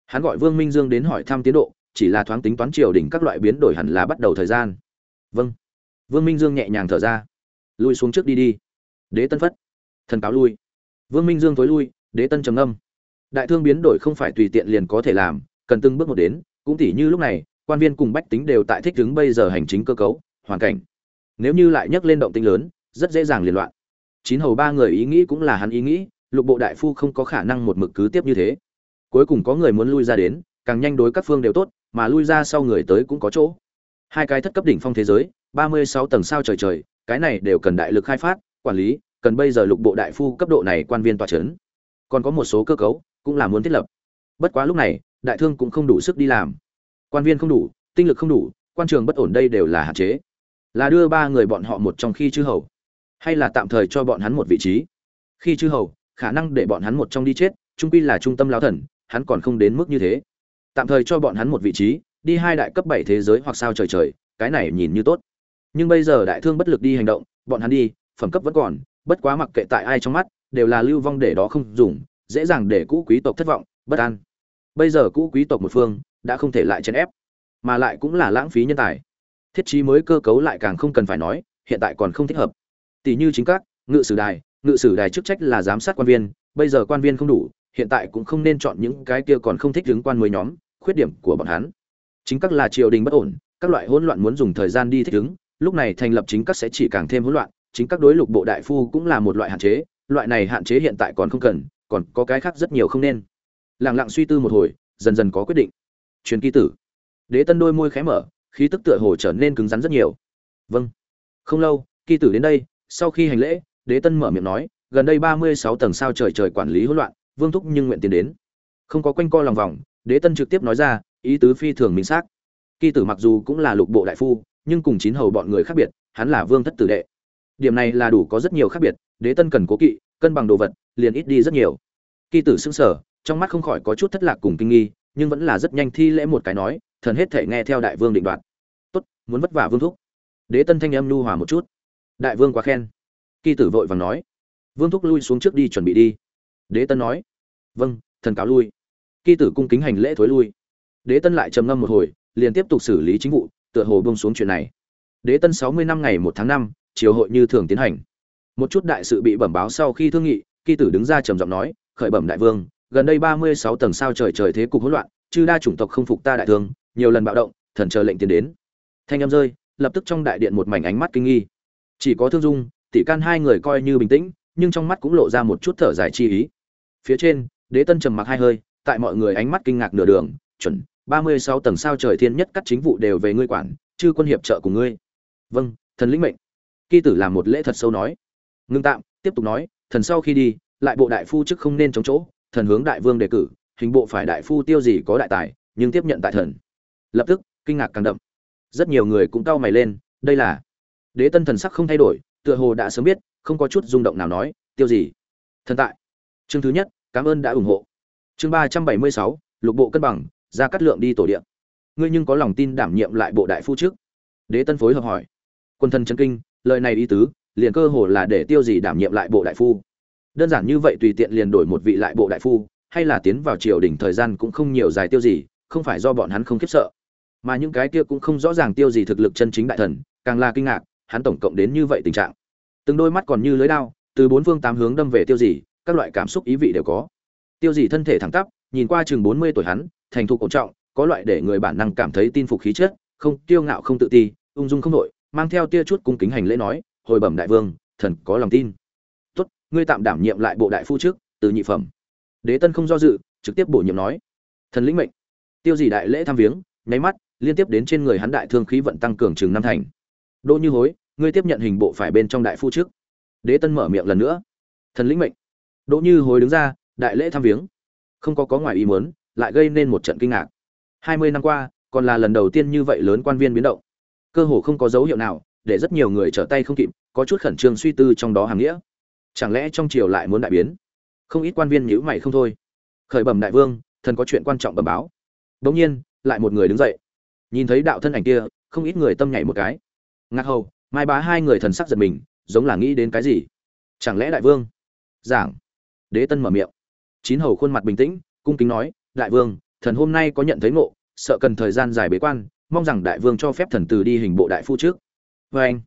Hắn gọi vương minh dương đến hỏi thăm tiến độ, chỉ là thoáng tính toán triều đỉnh các loại biến đổi hẳn là bắt đầu thời gian. Vâng vương minh dương nhẹ nhàng thở ra. Lui xuống trước đi đi. Đế tân phất. Thần cáo lui. Vương minh dương thối lui, đế tân trầm âm đại thương biến đổi không phải tùy tiện liền có thể làm, cần từng bước một đến, cũng tỉ như lúc này, quan viên cùng bách tính đều tại thích ứng bây giờ hành chính cơ cấu, hoàn cảnh. Nếu như lại nhắc lên động tinh lớn, rất dễ dàng liên loạn. Chín hầu ba người ý nghĩ cũng là hắn ý nghĩ, lục bộ đại phu không có khả năng một mực cứ tiếp như thế. Cuối cùng có người muốn lui ra đến, càng nhanh đối các phương đều tốt, mà lui ra sau người tới cũng có chỗ. Hai cái thất cấp đỉnh phong thế giới ba mươi sáu tầng sao trời trời, cái này đều cần đại lực khai phát, quản lý, cần bây giờ lục bộ đại phu cấp độ này quan viên tòa chấn. Còn có một số cơ cấu, cũng là muốn thiết lập. Bất quá lúc này, đại thương cũng không đủ sức đi làm. Quan viên không đủ, tinh lực không đủ, quan trường bất ổn đây đều là hạn chế. Là đưa ba người bọn họ một trong khi chư hầu, hay là tạm thời cho bọn hắn một vị trí? Khi chư hầu, khả năng để bọn hắn một trong đi chết trung quy là trung tâm lão thần, hắn còn không đến mức như thế. Tạm thời cho bọn hắn một vị trí, đi hai đại cấp bảy thế giới hoặc sao trời trời, cái này nhìn như tốt nhưng bây giờ đại thương bất lực đi hành động, bọn hắn đi, phẩm cấp vẫn còn, bất quá mặc kệ tại ai trong mắt, đều là lưu vong để đó không dùng, dễ dàng để cũ quý tộc thất vọng, bất an. Bây giờ cũ quý tộc một phương, đã không thể lại chèn ép, mà lại cũng là lãng phí nhân tài. Thiết trí mới cơ cấu lại càng không cần phải nói, hiện tại còn không thích hợp. Tỷ như chính các, ngự sử đài, ngự sử đài chức trách là giám sát quan viên, bây giờ quan viên không đủ, hiện tại cũng không nên chọn những cái kia còn không thích đứng quan mới nhóm, khuyết điểm của bọn hắn. Chính các là triều đình bất ổn, các loại hỗn loạn muốn dùng thời gian đi thích ứng lúc này thành lập chính các sẽ chỉ càng thêm hỗn loạn, chính các đối lục bộ đại phu cũng là một loại hạn chế, loại này hạn chế hiện tại còn không cần, còn có cái khác rất nhiều không nên. Lẳng lặng suy tư một hồi, dần dần có quyết định. Truyền kỳ tử. Đế tân đôi môi khé mở, khí tức tựa hồ trở nên cứng rắn rất nhiều. Vâng. Không lâu, kỳ tử đến đây, sau khi hành lễ, đế tân mở miệng nói, gần đây ba mươi sáu tầng sao trời trời quản lý hỗn loạn, vương thúc nhưng nguyện tiến đến. Không có quanh co lòng vòng, đế tân trực tiếp nói ra, ý tứ phi thường minh xác. Kỳ tử mặc dù cũng là lục bộ đại phu nhưng cùng chín hầu bọn người khác biệt, hắn là vương thất tử đệ. Điểm này là đủ có rất nhiều khác biệt, đế tân cần cố kỵ, cân bằng đồ vật, liền ít đi rất nhiều. Kỳ tử xưng sở trong mắt không khỏi có chút thất lạc cùng kinh nghi, nhưng vẫn là rất nhanh thi lễ một cái nói, thần hết thể nghe theo đại vương định đoạt. Tốt, muốn vất vả vương thúc. Đế tân thanh âm lưu hòa một chút. Đại vương quá khen. Kỳ tử vội vàng nói. Vương thúc lui xuống trước đi chuẩn bị đi. Đế tân nói. Vâng thần cáo lui. Kỳ tử cung kính hành lễ thối lui. Đế tân lại trầm ngâm một hồi, liền tiếp tục xử lý chính vụ tựa hồ buông xuống chuyện này. Đế tân sáu mươi năm ngày một tháng năm, triều hội như thường tiến hành. Một chút đại sự bị bẩm báo sau khi thương nghị, kỳ tử đứng ra trầm giọng nói, khởi bẩm đại vương, gần đây ba mươi sáu tầng sao trời trời thế cục hỗn loạn, chư đa chủng tộc không phục ta đại thương, nhiều lần bạo động, thần chờ lệnh tiến đến. Thanh âm rơi, lập tức trong đại điện một mảnh ánh mắt kinh nghi. Chỉ có thương dung, tỷ can hai người coi như bình tĩnh, nhưng trong mắt cũng lộ ra một chút thở dài chi ý. Phía trên, đế tân trầm mặc hai hơi, tại mọi người ánh mắt kinh ngạc nửa đường, chuẩn ba mươi sáu tầng sao trời thiên nhất các chính vụ đều về ngươi quản, chư quân hiệp trợ cùng ngươi. Vâng thần lĩnh mệnh. Kỳ tử làm một lễ thật sâu nói. Ngưng tạm, tiếp tục nói, thần sau khi đi, lại bộ đại phu chức không nên chống chỗ, thần hướng đại vương đề cử, hình bộ phải đại phu tiêu gì có đại tài, nhưng tiếp nhận tại thần. Lập tức, kinh ngạc càng đậm. Rất nhiều người cũng cau mày lên, đây là đế tân thần sắc không thay đổi, tựa hồ đã sớm biết, không có chút rung động nào nói, tiêu gì? Thần tại. Chương thứ nhất, cảm ơn đã ủng hộ. Chương ba trăm bảy mươi sáu, lục bộ cân bằng ra cắt lượng đi tổ điện ngươi nhưng có lòng tin đảm nhiệm lại bộ đại phu trước. Đế tân phối hợp hỏi. Quân thân chân kinh, lời này ý tứ, liền cơ hồ là để tiêu gì đảm nhiệm lại bộ đại phu. Đơn giản như vậy tùy tiện liền đổi một vị lại bộ đại phu, hay là tiến vào triều đình thời gian cũng không nhiều dài tiêu gì, không phải do bọn hắn không khiếp sợ. Mà những cái kia cũng không rõ ràng tiêu gì thực lực chân chính đại thần, càng là kinh ngạc, hắn tổng cộng đến như vậy tình trạng. Từng đôi mắt còn như lưới đao, từ bốn phương tám hướng đâm về tiêu gì, các loại cảm xúc ý vị đều có. Tiêu gì thân thể thẳng tắp nhìn qua chừng bốn mươi tuổi hắn, thành thục ổn trọng, có loại để người bản năng cảm thấy tin phục khí chất, không, kiêu ngạo không tự ti, ung dung không nội mang theo tia chút cung kính hành lễ nói, hồi bẩm đại vương, thần có lòng tin. Tốt, ngươi tạm đảm nhiệm lại bộ đại phu trước, từ nhị phẩm. Đế tân không do dự, trực tiếp bổ nhiệm nói, thần lĩnh mệnh. Tiêu Dĩ đại lễ thăm viếng, nháy mắt, liên tiếp đến trên người hắn đại thương khí vận tăng cường chừng năm thành. Đỗ như hối, ngươi tiếp nhận hình bộ phải bên trong đại phu trước. Đế tân mở miệng lần nữa, thần lĩnh mệnh. Đỗ như hối đứng ra, đại lễ thăm viếng không có có ngoài ý muốn, lại gây nên một trận kinh ngạc. Hai mươi năm qua, còn là lần đầu tiên như vậy lớn quan viên biến động. Cơ hồ không có dấu hiệu nào để rất nhiều người trở tay không kịp, có chút khẩn trương suy tư trong đó hàm nghĩa. Chẳng lẽ trong triều lại muốn đại biến? Không ít quan viên nhữ mày không thôi. Khởi bẩm đại vương, thần có chuyện quan trọng bẩm báo. Đống nhiên, lại một người đứng dậy. Nhìn thấy đạo thân ảnh kia, không ít người tâm nhảy một cái. Ngạc hầu, mai bá hai người thần sắc giật mình, giống là nghĩ đến cái gì? Chẳng lẽ đại vương? Giảng. Đế tân mở miệng chín hầu khuôn mặt bình tĩnh, cung kính nói, đại vương, thần hôm nay có nhận thấy ngộ, sợ cần thời gian dài bế quan, mong rằng đại vương cho phép thần từ đi hình bộ đại phu trước. Vê anh,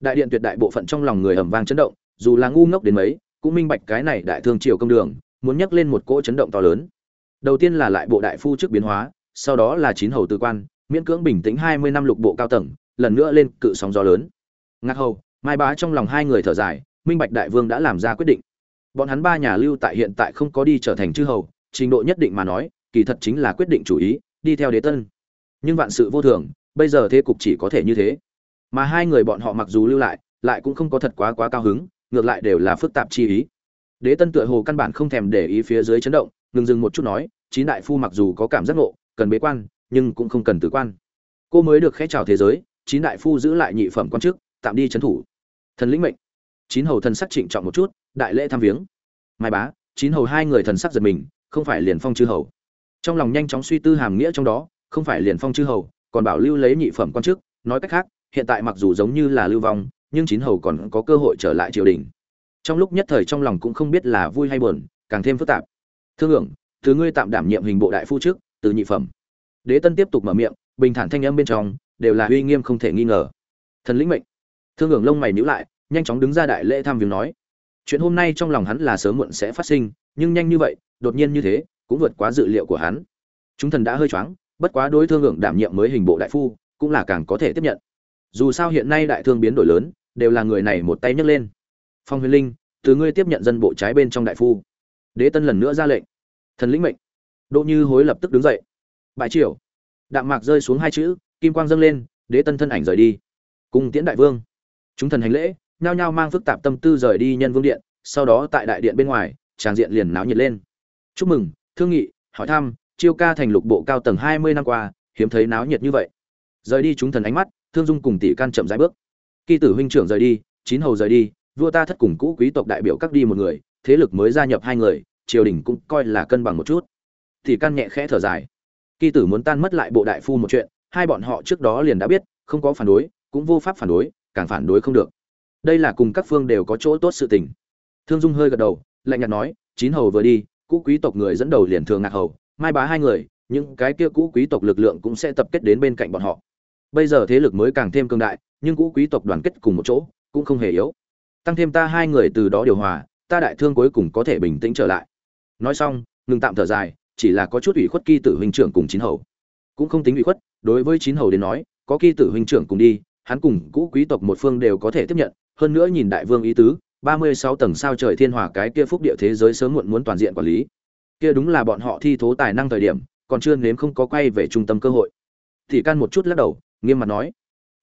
đại điện tuyệt đại bộ phận trong lòng người ẩm vang chấn động, dù là ngu ngốc đến mấy, cũng minh bạch cái này đại thương triều công đường, muốn nhắc lên một cỗ chấn động to lớn. Đầu tiên là lại bộ đại phu trước biến hóa, sau đó là chín hầu tư quan, miễn cưỡng bình tĩnh hai mươi năm lục bộ cao tầng, lần nữa lên cự sóng gió lớn. Ngạc hầu, mai bá trong lòng hai người thở dài, minh bạch đại vương đã làm ra quyết định bọn hắn ba nhà lưu tại hiện tại không có đi trở thành chư hầu, trình độ nhất định mà nói, kỳ thật chính là quyết định chủ ý, đi theo đế tân. Nhưng vạn sự vô thường, bây giờ thế cục chỉ có thể như thế. Mà hai người bọn họ mặc dù lưu lại lại cũng không có thật quá quá cao hứng, ngược lại đều là phức tạp chi ý. Đế tân tựa hồ căn bản không thèm để ý phía dưới chấn động, ngừng dừng một chút nói, chín đại phu mặc dù có cảm giác ngộ, cần bế quan, nhưng cũng không cần tử quan. Cô mới được khẽ chào thế giới, chín đại phu giữ lại nhị phẩm quan chức, tạm đi trấn thủ. Thần lĩnh mệnh chín hầu thần sắc trịnh trọng một chút, đại lễ thăm viếng. Mai bá, chín hầu hai người thần sắc giật mình, không phải liền phong chư hầu. Trong lòng nhanh chóng suy tư hàm nghĩa trong đó, không phải liền phong chư hầu, còn bảo lưu lấy nhị phẩm quan chức. Nói cách khác, hiện tại mặc dù giống như là lưu vong, nhưng chín hầu còn có cơ hội trở lại triều đình. Trong lúc nhất thời trong lòng cũng không biết là vui hay buồn, càng thêm phức tạp. Thương hưởng từ ngươi tạm đảm nhiệm hình bộ đại phu trước, từ nhị phẩm. Đế tân tiếp tục mở miệng, bình thản thanh âm bên trong, đều là uy nghiêm không thể nghi ngờ. Thần lĩnh mệnh. Thương hưởng lông mày nhíu lại nhanh chóng đứng ra đại lễ tham viếng nói. Chuyện hôm nay trong lòng hắn là sớm muộn sẽ phát sinh, nhưng nhanh như vậy, đột nhiên như thế, cũng vượt quá dự liệu của hắn. Chúng thần đã hơi choáng, bất quá đối thương hưởng đảm nhiệm mới hình bộ đại phu, cũng là càng có thể tiếp nhận. Dù sao hiện nay đại thương biến đổi lớn, đều là người này một tay nhấc lên. Phong huyền linh, từ ngươi tiếp nhận dân bộ trái bên trong đại phu. Đế tân lần nữa ra lệnh. Thần lĩnh mệnh. Đỗ như hối lập tức đứng dậy. Bại triều. Đạm mạc rơi xuống hai chữ, kim quang dâng lên, đế tân thân ảnh rời đi. Cùng tiễn đại vương. Chúng thần hành lễ nhao nhao mang phức tạp tâm tư rời đi nhân vương điện, sau đó tại đại điện bên ngoài, tràng diện liền náo nhiệt lên. Chúc mừng, thương nghị, hỏi thăm, chiêu ca thành lục bộ cao tầng hai mươi năm qua, hiếm thấy náo nhiệt như vậy. Rời đi chúng thần ánh mắt, thương dung cùng tỷ can chậm rãi bước. Kỳ tử huynh trưởng rời đi, chín hầu rời đi, vua ta thất cùng cũ quý tộc đại biểu các đi một người, thế lực mới gia nhập hai người, triều đình cũng coi là cân bằng một chút. Tỷ can nhẹ khẽ thở dài. Kỳ tử muốn tan mất lại bộ đại phu một chuyện, hai bọn họ trước đó liền đã biết, không có phản đối, cũng vô pháp phản đối, càng phản đối không được đây là cùng các phương đều có chỗ tốt sự tình. Thương dung hơi gật đầu, lạnh nhạt nói, chín hầu vừa đi, cũ quý tộc người dẫn đầu liền thường ngạc hầu, mai bá hai người, những cái kia cũ quý tộc lực lượng cũng sẽ tập kết đến bên cạnh bọn họ. Bây giờ thế lực mới càng thêm cường đại, nhưng cũ quý tộc đoàn kết cùng một chỗ, cũng không hề yếu. Tăng thêm ta hai người từ đó điều hòa, ta đại thương cuối cùng có thể bình tĩnh trở lại. Nói xong, ngừng tạm thở dài, chỉ là có chút ủy khuất kỳ tử huynh trưởng cùng chín hầu. Cũng không tính ủy khuất, đối với chín hầu đến nói, có kỳ tử huynh trưởng cùng đi, hắn cùng cũ quý tộc một phương đều có thể tiếp nhận hơn nữa nhìn đại vương ý tứ, ba mươi sáu tầng sao trời thiên hòa cái kia phúc địa thế giới sớm muộn muốn toàn diện quản lý. Kia đúng là bọn họ thi thố tài năng thời điểm, còn chưa nếm không có quay về trung tâm cơ hội. Thì can một chút lắc đầu, nghiêm mặt nói.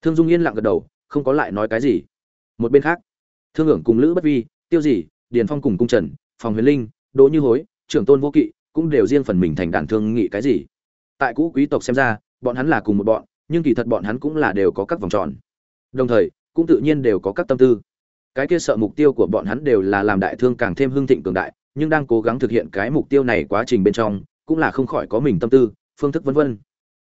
Thương dung yên lặng gật đầu, không có lại nói cái gì. Một bên khác, thương hưởng cùng lữ bất vi, tiêu dĩ, điền phong cùng cung trần, phòng huyền linh, đỗ như hối, trưởng tôn vô kỵ, cũng đều riêng phần mình thành đàn thương nghị cái gì. Tại cũ quý tộc xem ra, bọn hắn là cùng một bọn, nhưng kỳ thật bọn hắn cũng là đều có các vòng tròn. Đồng thời cũng tự nhiên đều có các tâm tư. Cái kia sợ mục tiêu của bọn hắn đều là làm đại thương càng thêm hưng thịnh cường đại, nhưng đang cố gắng thực hiện cái mục tiêu này quá trình bên trong, cũng là không khỏi có mình tâm tư, phương thức vân vân.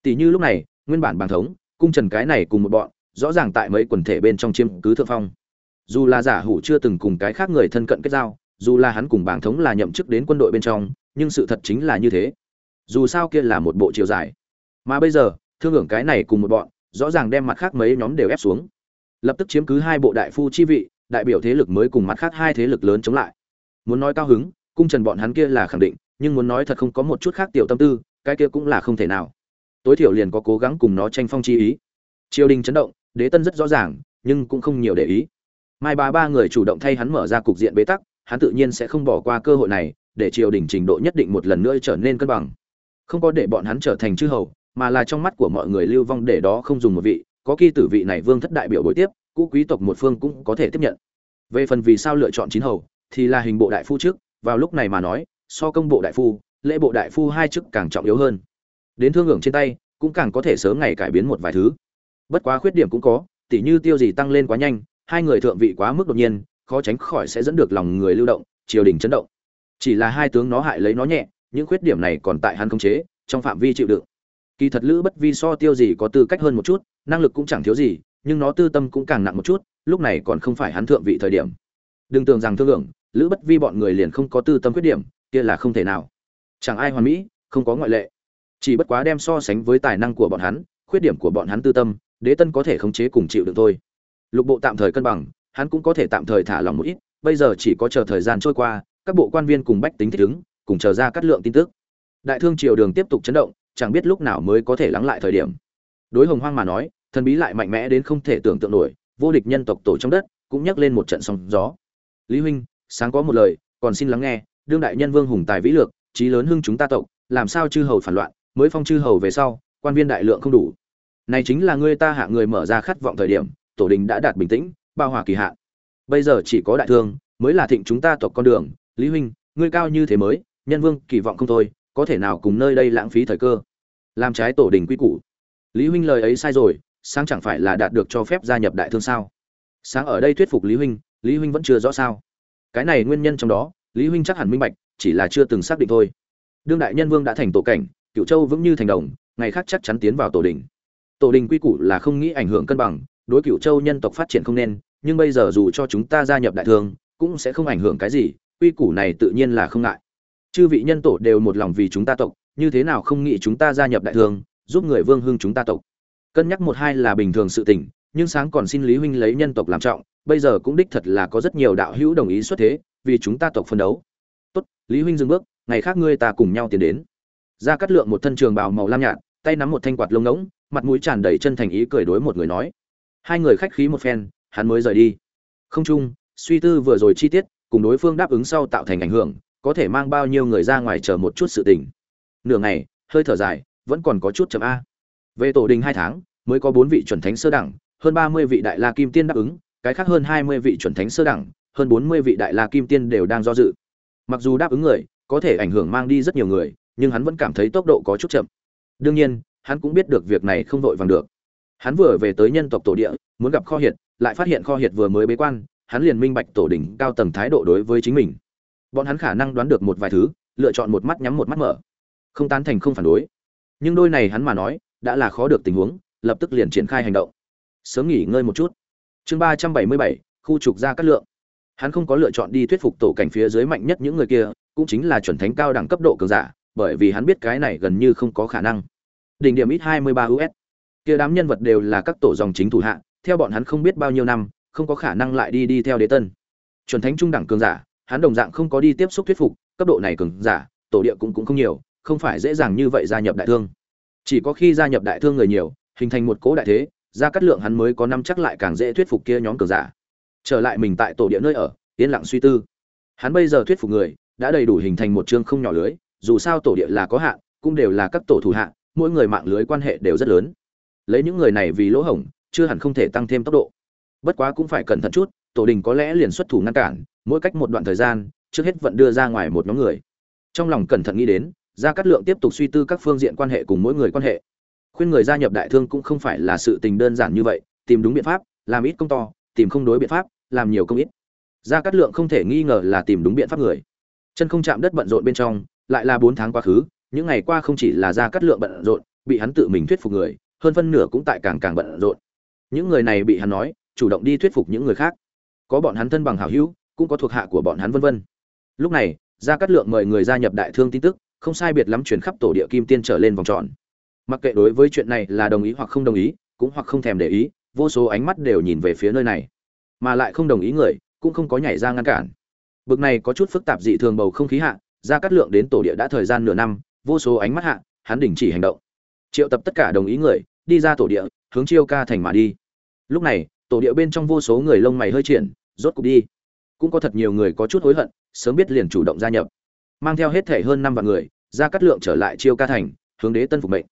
Tỷ như lúc này, nguyên bản bảng thống, cung trần cái này cùng một bọn, rõ ràng tại mấy quần thể bên trong chiếm cứ thượng phong. Dù là giả hủ chưa từng cùng cái khác người thân cận kết giao, dù là hắn cùng bảng thống là nhậm chức đến quân đội bên trong, nhưng sự thật chính là như thế. Dù sao kia là một bộ chiều dài. Mà bây giờ, thương hưởng cái này cùng một bọn, rõ ràng đem mặt khác mấy nhóm đều ép xuống lập tức chiếm cứ hai bộ đại phu chi vị, đại biểu thế lực mới cùng mặt khác hai thế lực lớn chống lại. Muốn nói cao hứng, cung trần bọn hắn kia là khẳng định, nhưng muốn nói thật không có một chút khác tiểu tâm tư, cái kia cũng là không thể nào. Tối thiểu liền có cố gắng cùng nó tranh phong chi ý. Triều đình chấn động, đế tân rất rõ ràng, nhưng cũng không nhiều để ý. Mai ba ba người chủ động thay hắn mở ra cục diện bế tắc, hắn tự nhiên sẽ không bỏ qua cơ hội này, để triều đình trình độ nhất định một lần nữa trở nên cân bằng. Không có để bọn hắn trở thành chư hầu, mà là trong mắt của mọi người lưu vong để đó không dùng một vị có kỳ tử vị này vương thất đại biểu buổi tiếp, cũ quý tộc một phương cũng có thể tiếp nhận. Về phần vì sao lựa chọn chín hầu, thì là hình bộ đại phu trước, vào lúc này mà nói, so công bộ đại phu, lễ bộ đại phu hai chức càng trọng yếu hơn. Đến thương hưởng trên tay, cũng càng có thể sớm ngày cải biến một vài thứ. Bất quá khuyết điểm cũng có, tỉ như tiêu gì tăng lên quá nhanh, hai người thượng vị quá mức đột nhiên, khó tránh khỏi sẽ dẫn được lòng người lưu động, triều đình chấn động. Chỉ là hai tướng nó hại lấy nó nhẹ, những khuyết điểm này còn tại hắn khống chế, trong phạm vi chịu đựng kỳ thật lữ bất vi so tiêu gì có tư cách hơn một chút, năng lực cũng chẳng thiếu gì, nhưng nó tư tâm cũng càng nặng một chút, lúc này còn không phải hắn thượng vị thời điểm. Đừng tưởng rằng thương lượng, lữ bất vi bọn người liền không có tư tâm khuyết điểm, kia là không thể nào. Chẳng ai hoàn mỹ, không có ngoại lệ. Chỉ bất quá đem so sánh với tài năng của bọn hắn, khuyết điểm của bọn hắn tư tâm, đế tân có thể khống chế cùng chịu được thôi. Lục bộ tạm thời cân bằng, hắn cũng có thể tạm thời thả lòng một ít, bây giờ chỉ có chờ thời gian trôi qua, các bộ quan viên cùng bách tính thích ứng, cùng chờ ra cắt lượng tin tức. Đại thương triều đường tiếp tục chấn động chẳng biết lúc nào mới có thể lắng lại thời điểm. Đối hồng hoang mà nói, thần bí lại mạnh mẽ đến không thể tưởng tượng nổi, vô địch nhân tộc tổ trong đất cũng nhắc lên một trận sóng gió. Lý huynh, sáng có một lời, còn xin lắng nghe, đương đại nhân vương hùng tài vĩ lược trí lớn hưng chúng ta tộc, làm sao chư hầu phản loạn, mới phong chư hầu về sau, quan viên đại lượng không đủ. Này chính là ngươi ta hạ người mở ra khát vọng thời điểm, tổ đình đã đạt bình tĩnh, bao hòa kỳ hạn. Bây giờ chỉ có đại thương, mới là thịnh chúng ta tộc con đường. Lý huynh, ngươi cao như thế mới, nhân vương kỳ vọng không thôi, có thể nào cùng nơi đây lãng phí thời cơ? Làm trái tổ đình quy củ. Lý huynh lời ấy sai rồi, sáng chẳng phải là đạt được cho phép gia nhập đại thương sao? Sáng ở đây thuyết phục lý huynh lý huynh vẫn chưa rõ sao? Cái này nguyên nhân trong đó, lý huynh chắc hẳn minh bạch, chỉ là chưa từng xác định thôi. Đương đại nhân vương đã thành tổ cảnh cựu châu vững như thành đồng, ngày khác chắc chắn tiến vào tổ đình. Tổ đình quy củ là không nghĩ ảnh hưởng cân bằng, đối cựu châu nhân tộc phát triển không nên, nhưng bây giờ dù cho chúng ta gia nhập đại thương, cũng sẽ không ảnh hưởng cái gì, quy củ này tự nhiên là không ngại. Chư vị nhân tổ đều một lòng vì chúng ta tộc như thế nào không nghĩ chúng ta gia nhập đại thương giúp người vương hưng chúng ta tộc. Cân nhắc một hai là bình thường sự tình, nhưng sáng còn xin lý huynh lấy nhân tộc làm trọng, bây giờ cũng đích thật là có rất nhiều đạo hữu đồng ý xuất thế, vì chúng ta tộc phân đấu. Tốt, lý huynh dừng bước, ngày khác ngươi ta cùng nhau tiến đến. Ra cắt lượng một thân trường bào màu lam nhạt, tay nắm một thanh quạt lông ngỗng, mặt mũi tràn đầy chân thành ý cười đối một người nói. Hai người khách khí một phen, hắn mới rời đi. Không chung, suy tư vừa rồi chi tiết, cùng đối phương đáp ứng sau tạo thành ảnh hưởng, có thể mang bao nhiêu người ra ngoài chờ một chút sự tình nửa ngày, hơi thở dài, vẫn còn có chút chậm a. Về tổ đình hai tháng, mới có bốn vị chuẩn thánh sơ đẳng, hơn ba mươi vị đại la kim tiên đáp ứng, cái khác hơn hai mươi vị chuẩn thánh sơ đẳng, hơn bốn mươi vị đại la kim tiên đều đang do dự. Mặc dù đáp ứng người, có thể ảnh hưởng mang đi rất nhiều người, nhưng hắn vẫn cảm thấy tốc độ có chút chậm. Đương nhiên, hắn cũng biết được việc này không vội vàng được. Hắn vừa về tới nhân tộc tổ địa, muốn gặp kho hiệt, lại phát hiện kho hiệt vừa mới bế quan, hắn liền minh bạch tổ đỉnh cao tầng thái độ đối với chính mình. Bọn hắn khả năng đoán được một vài thứ, lựa chọn một mắt nhắm một mắt mở không tán thành không phản đối. Nhưng đôi này hắn mà nói, đã là khó được tình huống, lập tức liền triển khai hành động. Sớm nghỉ ngơi một chút. Chương ba trăm bảy mươi bảy, khu trục ra cát lượng. Hắn không có lựa chọn đi thuyết phục tổ cảnh phía dưới mạnh nhất những người kia, cũng chính là chuẩn thánh cao đẳng cấp độ cường giả, bởi vì hắn biết cái này gần như không có khả năng. Đỉnh điểm ít hai mươi ba us kia đám nhân vật đều là các tổ dòng chính thủ hạ, theo bọn hắn không biết bao nhiêu năm, không có khả năng lại đi đi theo đế tân. Chuẩn thánh trung đẳng cường giả, hắn đồng dạng không có đi tiếp xúc thuyết phục, cấp độ này cường giả, tổ địa cũng cũng không nhiều không phải dễ dàng như vậy gia nhập đại thương. Chỉ có khi gia nhập đại thương người nhiều, hình thành một cố đại thế ra cắt lượng hắn mới có năm chắc lại càng dễ thuyết phục kia nhóm cường giả. Trở lại mình tại tổ địa nơi ở, yên lặng suy tư. Hắn bây giờ thuyết phục người, đã đầy đủ hình thành một chương không nhỏ lưới, dù sao tổ địa là có hạn, cũng đều là các tổ thủ hạ, mỗi người mạng lưới quan hệ đều rất lớn. Lấy những người này vì lỗ hổng, chưa hẳn không thể tăng thêm tốc độ. Bất quá cũng phải cẩn thận chút, tổ đình có lẽ liền xuất thủ ngăn cản, mỗi cách một đoạn thời gian, trước hết vận đưa ra ngoài một nhóm người. Trong lòng cẩn thận nghĩ đến gia cát lượng tiếp tục suy tư các phương diện quan hệ cùng mỗi người quan hệ. Khuyên người gia nhập đại thương cũng không phải là sự tình đơn giản như vậy, tìm đúng biện pháp, làm ít công to, tìm không đối biện pháp, làm nhiều công ít. Gia cát lượng không thể nghi ngờ là tìm đúng biện pháp người. Chân không chạm đất bận rộn bên trong, lại là bốn tháng quá khứ, những ngày qua không chỉ là gia cát lượng bận rộn, bị hắn tự mình thuyết phục người, hơn phân nửa cũng tại càng càng bận rộn. Những người này bị hắn nói, chủ động đi thuyết phục những người khác. Có bọn hắn thân bằng hảo hữu, cũng có thuộc hạ của bọn hắn vân vân. Lúc này, gia cát lượng mời người gia nhập đại thương tin tức không sai biệt lắm chuyển khắp tổ địa kim tiên trở lên vòng tròn. Mặc kệ đối với chuyện này là đồng ý hoặc không đồng ý, cũng hoặc không thèm để ý, vô số ánh mắt đều nhìn về phía nơi này. Mà lại không đồng ý người, cũng không có nhảy ra ngăn cản. Bực này có chút phức tạp dị thường bầu không khí hạ ra cắt lượng đến tổ địa đã thời gian nửa năm, vô số ánh mắt hạ, hắn đình chỉ hành động. Triệu tập tất cả đồng ý người, đi ra tổ địa, hướng chiêu ca thành mà đi. Lúc này, tổ địa bên trong vô số người lông mày hơi triển, rốt cục đi. Cũng có thật nhiều người có chút hối hận, sớm biết liền chủ động gia nhập mang theo hết thể hơn năm vạn người ra cắt lượng trở lại chiêu ca thành, hướng đế tân phục mệnh.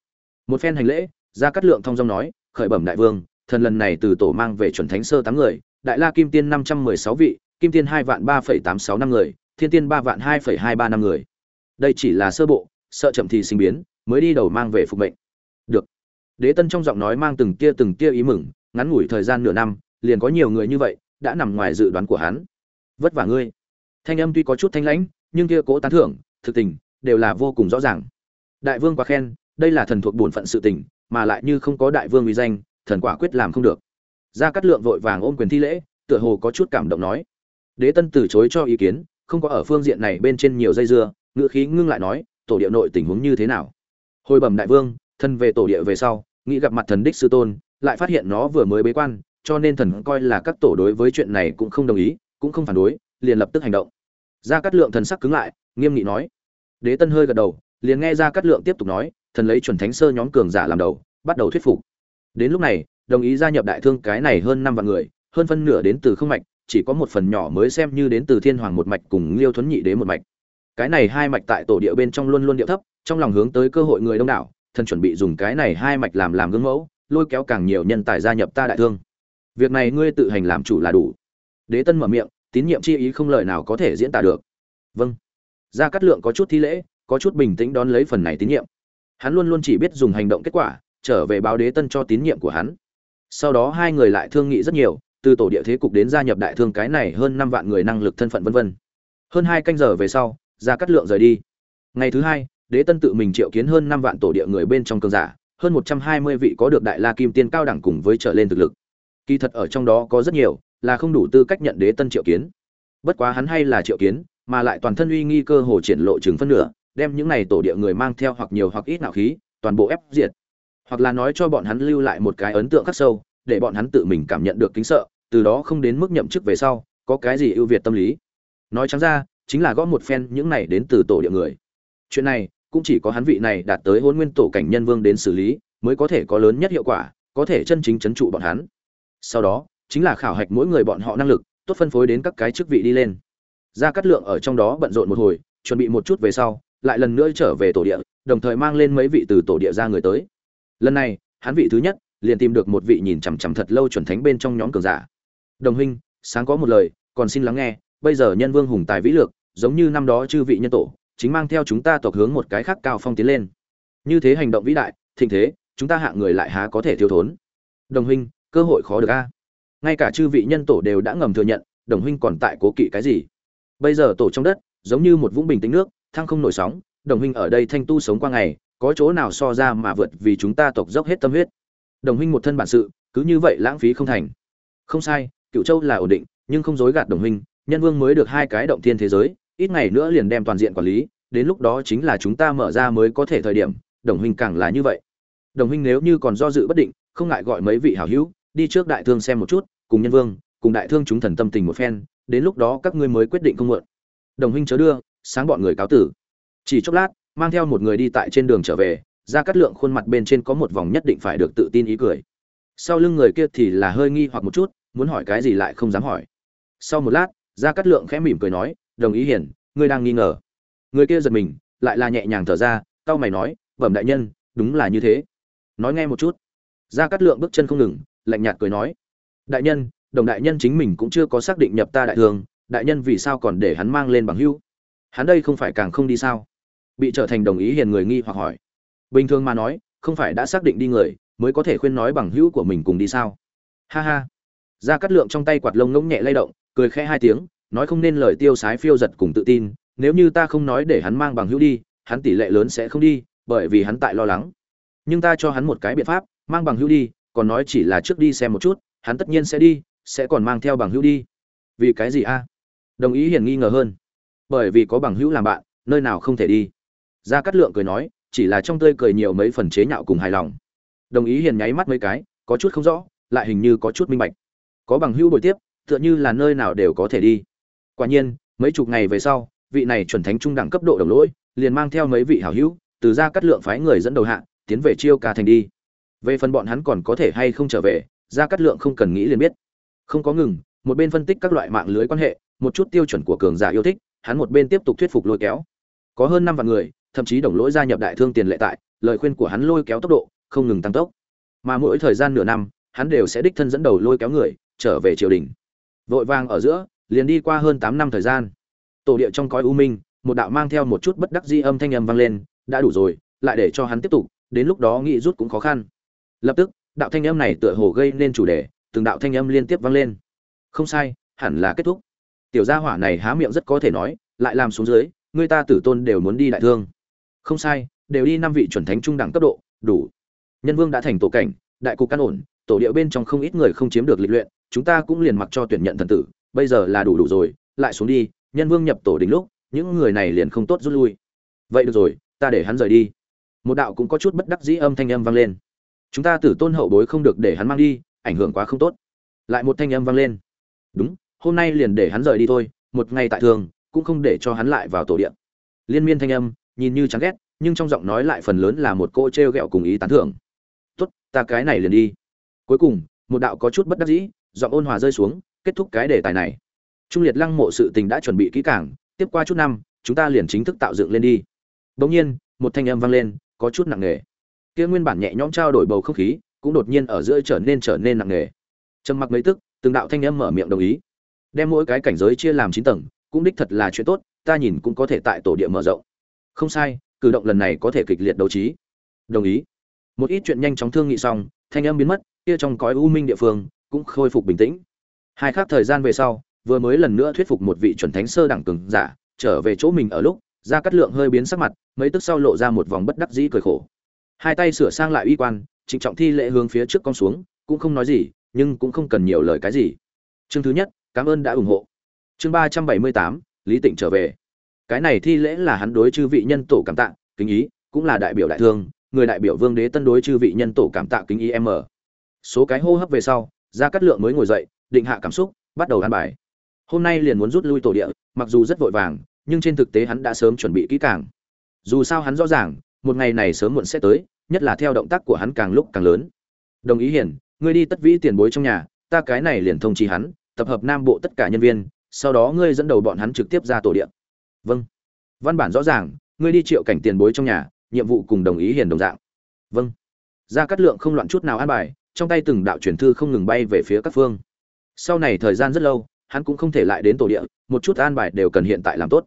Một phen hành lễ ra cắt lượng thông dong nói, khởi bẩm đại vương, thần lần này từ tổ mang về chuẩn thánh sơ tám người, đại la kim tiên năm trăm mười sáu vị, kim tiên hai vạn ba phẩy tám sáu năm người, thiên tiên ba vạn hai phẩy hai ba năm người. Đây chỉ là sơ bộ, sợ chậm thì sinh biến, mới đi đầu mang về phục mệnh. Được. Đế tân trong giọng nói mang từng tia từng tia ý mừng, ngắn ngủi thời gian nửa năm, liền có nhiều người như vậy, đã nằm ngoài dự đoán của hắn. Vất vả ngươi. Thanh âm tuy có chút thanh lãnh nhưng kia cố tán thưởng, thực tình, đều là vô cùng rõ ràng. Đại vương quá khen, đây là thần thuộc bổn phận sự tình, mà lại như không có đại vương uy danh, thần quả quyết làm không được. Gia cát lượng vội vàng ôm quyền thi lễ, tựa hồ có chút cảm động nói. Đế tân từ chối cho ý kiến, không có ở phương diện này bên trên nhiều dây dưa, ngữ khí ngưng lại nói, tổ địa nội tình huống như thế nào? Hồi bẩm đại vương, thân về tổ địa về sau, nghĩ gặp mặt thần đích sư tôn, lại phát hiện nó vừa mới bế quan, cho nên thần coi là các tổ đối với chuyện này cũng không đồng ý, cũng không phản đối, liền lập tức hành động gia cát lượng thần sắc cứng lại, nghiêm nghị nói. Đế tân hơi gật đầu, liền nghe gia cát lượng tiếp tục nói, thần lấy chuẩn thánh sơ nhóm cường giả làm đầu, bắt đầu thuyết phục. Đến lúc này, đồng ý gia nhập đại thương cái này hơn năm vạn người, hơn phân nửa đến từ không mạch, chỉ có một phần nhỏ mới xem như đến từ thiên hoàng một mạch cùng liêu thuấn nhị đế một mạch. Cái này hai mạch tại tổ địa bên trong luôn luôn địa thấp, trong lòng hướng tới cơ hội người đông đảo, thần chuẩn bị dùng cái này hai mạch làm làm gương mẫu, lôi kéo càng nhiều nhân tài gia nhập ta đại thương. Việc này ngươi tự hành làm chủ là đủ. Đế tân mở miệng tín nhiệm chi ý không lời nào có thể diễn tả được. Vâng. Gia cát lượng có chút thi lễ, có chút bình tĩnh đón lấy phần này tín nhiệm. Hắn luôn luôn chỉ biết dùng hành động kết quả, trở về báo đế tân cho tín nhiệm của hắn. Sau đó hai người lại thương nghị rất nhiều, từ tổ địa thế cục đến gia nhập đại thương cái này hơn năm vạn người năng lực thân phận vân vân. Hơn hai canh giờ về sau, gia cát lượng rời đi. Ngày thứ hai, đế tân tự mình triệu kiến hơn năm vạn tổ địa người bên trong cường giả, hơn một trăm hai mươi vị có được đại la kim tiên cao đẳng cùng với trở lên thực lực. Kỳ thật ở trong đó có rất nhiều là không đủ tư cách nhận đế tân triệu kiến. Bất quá hắn hay là triệu kiến, mà lại toàn thân uy nghi cơ hồ triển lộ chừng phân nửa, đem những này tổ địa người mang theo hoặc nhiều hoặc ít nạo khí, toàn bộ ép diệt. Hoặc là nói cho bọn hắn lưu lại một cái ấn tượng khắc sâu, để bọn hắn tự mình cảm nhận được kính sợ, từ đó không đến mức nhậm chức về sau, có cái gì ưu việt tâm lý. Nói trắng ra, chính là góp một phen những này đến từ tổ địa người. Chuyện này, cũng chỉ có hắn vị này đạt tới hôn nguyên tổ cảnh nhân vương đến xử lý, mới có thể có lớn nhất hiệu quả, có thể chân chính chấn trụ bọn hắn. Sau đó chính là khảo hạch mỗi người bọn họ năng lực, tốt phân phối đến các cái chức vị đi lên. Ra cát lượng ở trong đó bận rộn một hồi, chuẩn bị một chút về sau, lại lần nữa trở về tổ địa, đồng thời mang lên mấy vị từ tổ địa ra người tới. Lần này, hắn vị thứ nhất, liền tìm được một vị nhìn chằm chằm thật lâu chuẩn thánh bên trong nhóm cường giả. Đồng huynh, sáng có một lời, còn xin lắng nghe, bây giờ nhân vương hùng tài vĩ lược, giống như năm đó chư vị nhân tổ, chính mang theo chúng ta tộc hướng một cái khác cao phong tiến lên. Như thế hành động vĩ đại, thịnh thế, chúng ta hạng người lại há có thể thiếu thốn. Đồng huynh, cơ hội khó được a ngay cả chư vị nhân tổ đều đã ngầm thừa nhận, đồng huynh còn tại cố kỵ cái gì. Bây giờ tổ trong đất, giống như một vũng bình tĩnh nước, thăng không nổi sóng, đồng huynh ở đây thanh tu sống qua ngày, có chỗ nào so ra mà vượt vì chúng ta tộc dốc hết tâm huyết. Đồng huynh một thân bản sự, cứ như vậy lãng phí không thành. Không sai cựu châu là ổn định, nhưng không dối gạt đồng huynh, nhân vương mới được hai cái động thiên thế giới, ít ngày nữa liền đem toàn diện quản lý, đến lúc đó chính là chúng ta mở ra mới có thể thời điểm, đồng huynh càng là như vậy. Đồng huynh nếu như còn do dự bất định, không ngại gọi mấy vị hảo hữu đi trước đại thương xem một chút, cùng nhân vương, cùng đại thương chúng thần tâm tình một phen, đến lúc đó các ngươi mới quyết định không muộn. Đồng huynh chớ đưa, sáng bọn người cáo tử. Chỉ chốc lát, mang theo một người đi tại trên đường trở về ra cắt lượng khuôn mặt bên trên có một vòng nhất định phải được tự tin ý cười. Sau lưng người kia thì là hơi nghi hoặc một chút, muốn hỏi cái gì lại không dám hỏi. Sau một lát ra cắt lượng khẽ mỉm cười nói, đồng ý hiển, ngươi đang nghi ngờ. Người kia giật mình, lại là nhẹ nhàng thở ra tao mày nói, bẩm đại nhân, đúng là như thế. Nói nghe một chút. Ra cắt lượng bước chân không ngừng lạnh nhạt cười nói, đại nhân, đồng đại nhân chính mình cũng chưa có xác định nhập ta đại thường, đại nhân vì sao còn để hắn mang lên bằng hưu hắn đây không phải càng không đi sao? Bị trở thành đồng ý hiền người nghi hoặc hỏi. Bình thường mà nói, không phải đã xác định đi người, mới có thể khuyên nói bằng hữu của mình cùng đi sao? Ha ha. Ra cắt lượng trong tay quạt lông ngỗng nhẹ lay động, cười khẽ hai tiếng, nói không nên lời tiêu sái phiêu giật cùng tự tin, nếu như ta không nói để hắn mang bằng hữu đi, hắn tỷ lệ lớn sẽ không đi, bởi vì hắn tại lo lắng. Nhưng ta cho hắn một cái biện pháp, mang bằng hữu đi còn nói chỉ là trước đi xem một chút, hắn tất nhiên sẽ đi, sẽ còn mang theo bằng hữu đi. Vì cái gì a? Đồng ý hiển nghi ngờ hơn. Bởi vì có bằng hữu làm bạn, nơi nào không thể đi. Gia cát lượng cười nói, chỉ là trong tươi cười nhiều mấy phần chế nhạo cùng hài lòng. Đồng ý hiền nháy mắt mấy cái, có chút không rõ, lại hình như có chút minh bạch. Có bằng hữu buổi tiếp, tựa như là nơi nào đều có thể đi. Quả nhiên, mấy chục ngày về sau, vị này chuẩn thánh trung đẳng cấp độ đồng lỗi, liền mang theo mấy vị hảo hữu, từ gia cát lượng phái người dẫn đầu hạ, tiến về chiêu ca thành đi về phần bọn hắn còn có thể hay không trở về, gia cát lượng không cần nghĩ liền biết. Không có ngừng, một bên phân tích các loại mạng lưới quan hệ, một chút tiêu chuẩn của cường giả yêu thích, hắn một bên tiếp tục thuyết phục lôi kéo. Có hơn năm vạn người, thậm chí đồng lỗi gia nhập đại thương tiền lệ tại, lời khuyên của hắn lôi kéo tốc độ không ngừng tăng tốc. Mà mỗi thời gian nửa năm, hắn đều sẽ đích thân dẫn đầu lôi kéo người, trở về triều đình. Vội vàng ở giữa, liền đi qua hơn tám năm thời gian. Tổ địa trong cõi u minh, một đạo mang theo một chút bất đắc di âm thanh âm vang lên, đã đủ rồi, lại để cho hắn tiếp tục, đến lúc đó nghĩ rút cũng khó khăn lập tức, đạo thanh âm này tựa hồ gây nên chủ đề, từng đạo thanh âm liên tiếp vang lên. Không sai, hẳn là kết thúc. Tiểu gia hỏa này há miệng rất có thể nói, lại làm xuống dưới, người ta tử tôn đều muốn đi đại thương. Không sai, đều đi năm vị chuẩn thánh trung đẳng cấp độ, đủ. Nhân vương đã thành tổ cảnh, đại cục căn ổn, tổ địa bên trong không ít người không chiếm được lịch luyện, chúng ta cũng liền mặc cho tuyển nhận thần tử, bây giờ là đủ đủ rồi, lại xuống đi, nhân vương nhập tổ đỉnh lúc, những người này liền không tốt rút lui. Vậy được rồi, ta để hắn rời đi. Một đạo cũng có chút bất đắc dĩ âm thanh âm vang lên chúng ta tử tôn hậu bối không được để hắn mang đi ảnh hưởng quá không tốt. Lại một thanh âm vang lên. Đúng hôm nay liền để hắn rời đi thôi một ngày tại thường cũng không để cho hắn lại vào tổ điện liên miên thanh âm nhìn như chán ghét nhưng trong giọng nói lại phần lớn là một cô t r e o g ẹ o cùng ý tán thưởng. Tốt ta cái này liền đi. Cuối cùng một đạo có chút bất đắc dĩ giọng ôn hòa rơi xuống kết thúc cái đề tài này. Trung liệt lăng mộ sự tình đã chuẩn bị kỹ càng, tiếp qua chút năm chúng ta liền chính thức tạo dựng lên đi. Bỗng nhiên một thanh âm vang lên có chút nặng nề kia nguyên bản nhẹ nhõm trao đổi bầu không khí, cũng đột nhiên ở giữa trở nên trở nên nặng nề. Trầm mặc mấy tức, từng đạo thanh âm mở miệng đồng ý. Đem mỗi cái cảnh giới chia làm chín tầng, cũng đích thật là chuyện tốt, ta nhìn cũng có thể tại tổ địa mở rộng. Không sai, cử động lần này có thể kịch liệt đấu trí. Đồng ý. Một ít chuyện nhanh chóng thương nghị xong, thanh âm biến mất, kia trong cõi u minh địa phương, cũng khôi phục bình tĩnh. Hai khác thời gian về sau, vừa mới lần nữa thuyết phục một vị chuẩn thánh sơ đẳng cường giả, trở về chỗ mình ở lúc ra cắt lượng hơi biến sắc mặt, mấy tức sau lộ ra một vòng bất đắc dĩ cười khổ hai tay sửa sang lại uy quan, trịnh trọng thi lễ hướng phía trước con xuống, cũng không nói gì, nhưng cũng không cần nhiều lời cái gì. Chương thứ nhất, cảm ơn đã ủng hộ. Chương ba trăm bảy mươi tám, lý tịnh trở về. Cái này thi lễ là hắn đối chư vị nhân tổ cảm tạ, kính ý, cũng là đại biểu đại thương, người đại biểu vương đế tân đối chư vị nhân tổ cảm tạ kính ý m số cái hô hấp về sau ra cắt lượng mới ngồi dậy, định hạ cảm xúc, bắt đầu ăn bài. Hôm nay liền muốn rút lui tổ địa, mặc dù rất vội vàng, nhưng trên thực tế hắn đã sớm chuẩn bị kỹ càng. Dù sao hắn rõ ràng một ngày này sớm muộn sẽ tới, nhất là theo động tác của hắn càng lúc càng lớn. Đồng ý hiển, ngươi đi tất vĩ tiền bối trong nhà, ta cái này liền thông chi hắn, tập hợp nam bộ tất cả nhân viên, sau đó ngươi dẫn đầu bọn hắn trực tiếp ra tổ điện vâng. Văn bản rõ ràng, ngươi đi triệu cảnh tiền bối trong nhà, nhiệm vụ cùng đồng ý hiền đồng dạng. Vâng. Ra cắt lượng không loạn chút nào an bài, trong tay từng đạo truyền thư không ngừng bay về phía các phương. Sau này thời gian rất lâu, hắn cũng không thể lại đến tổ địa, một chút an bài đều cần hiện tại làm tốt.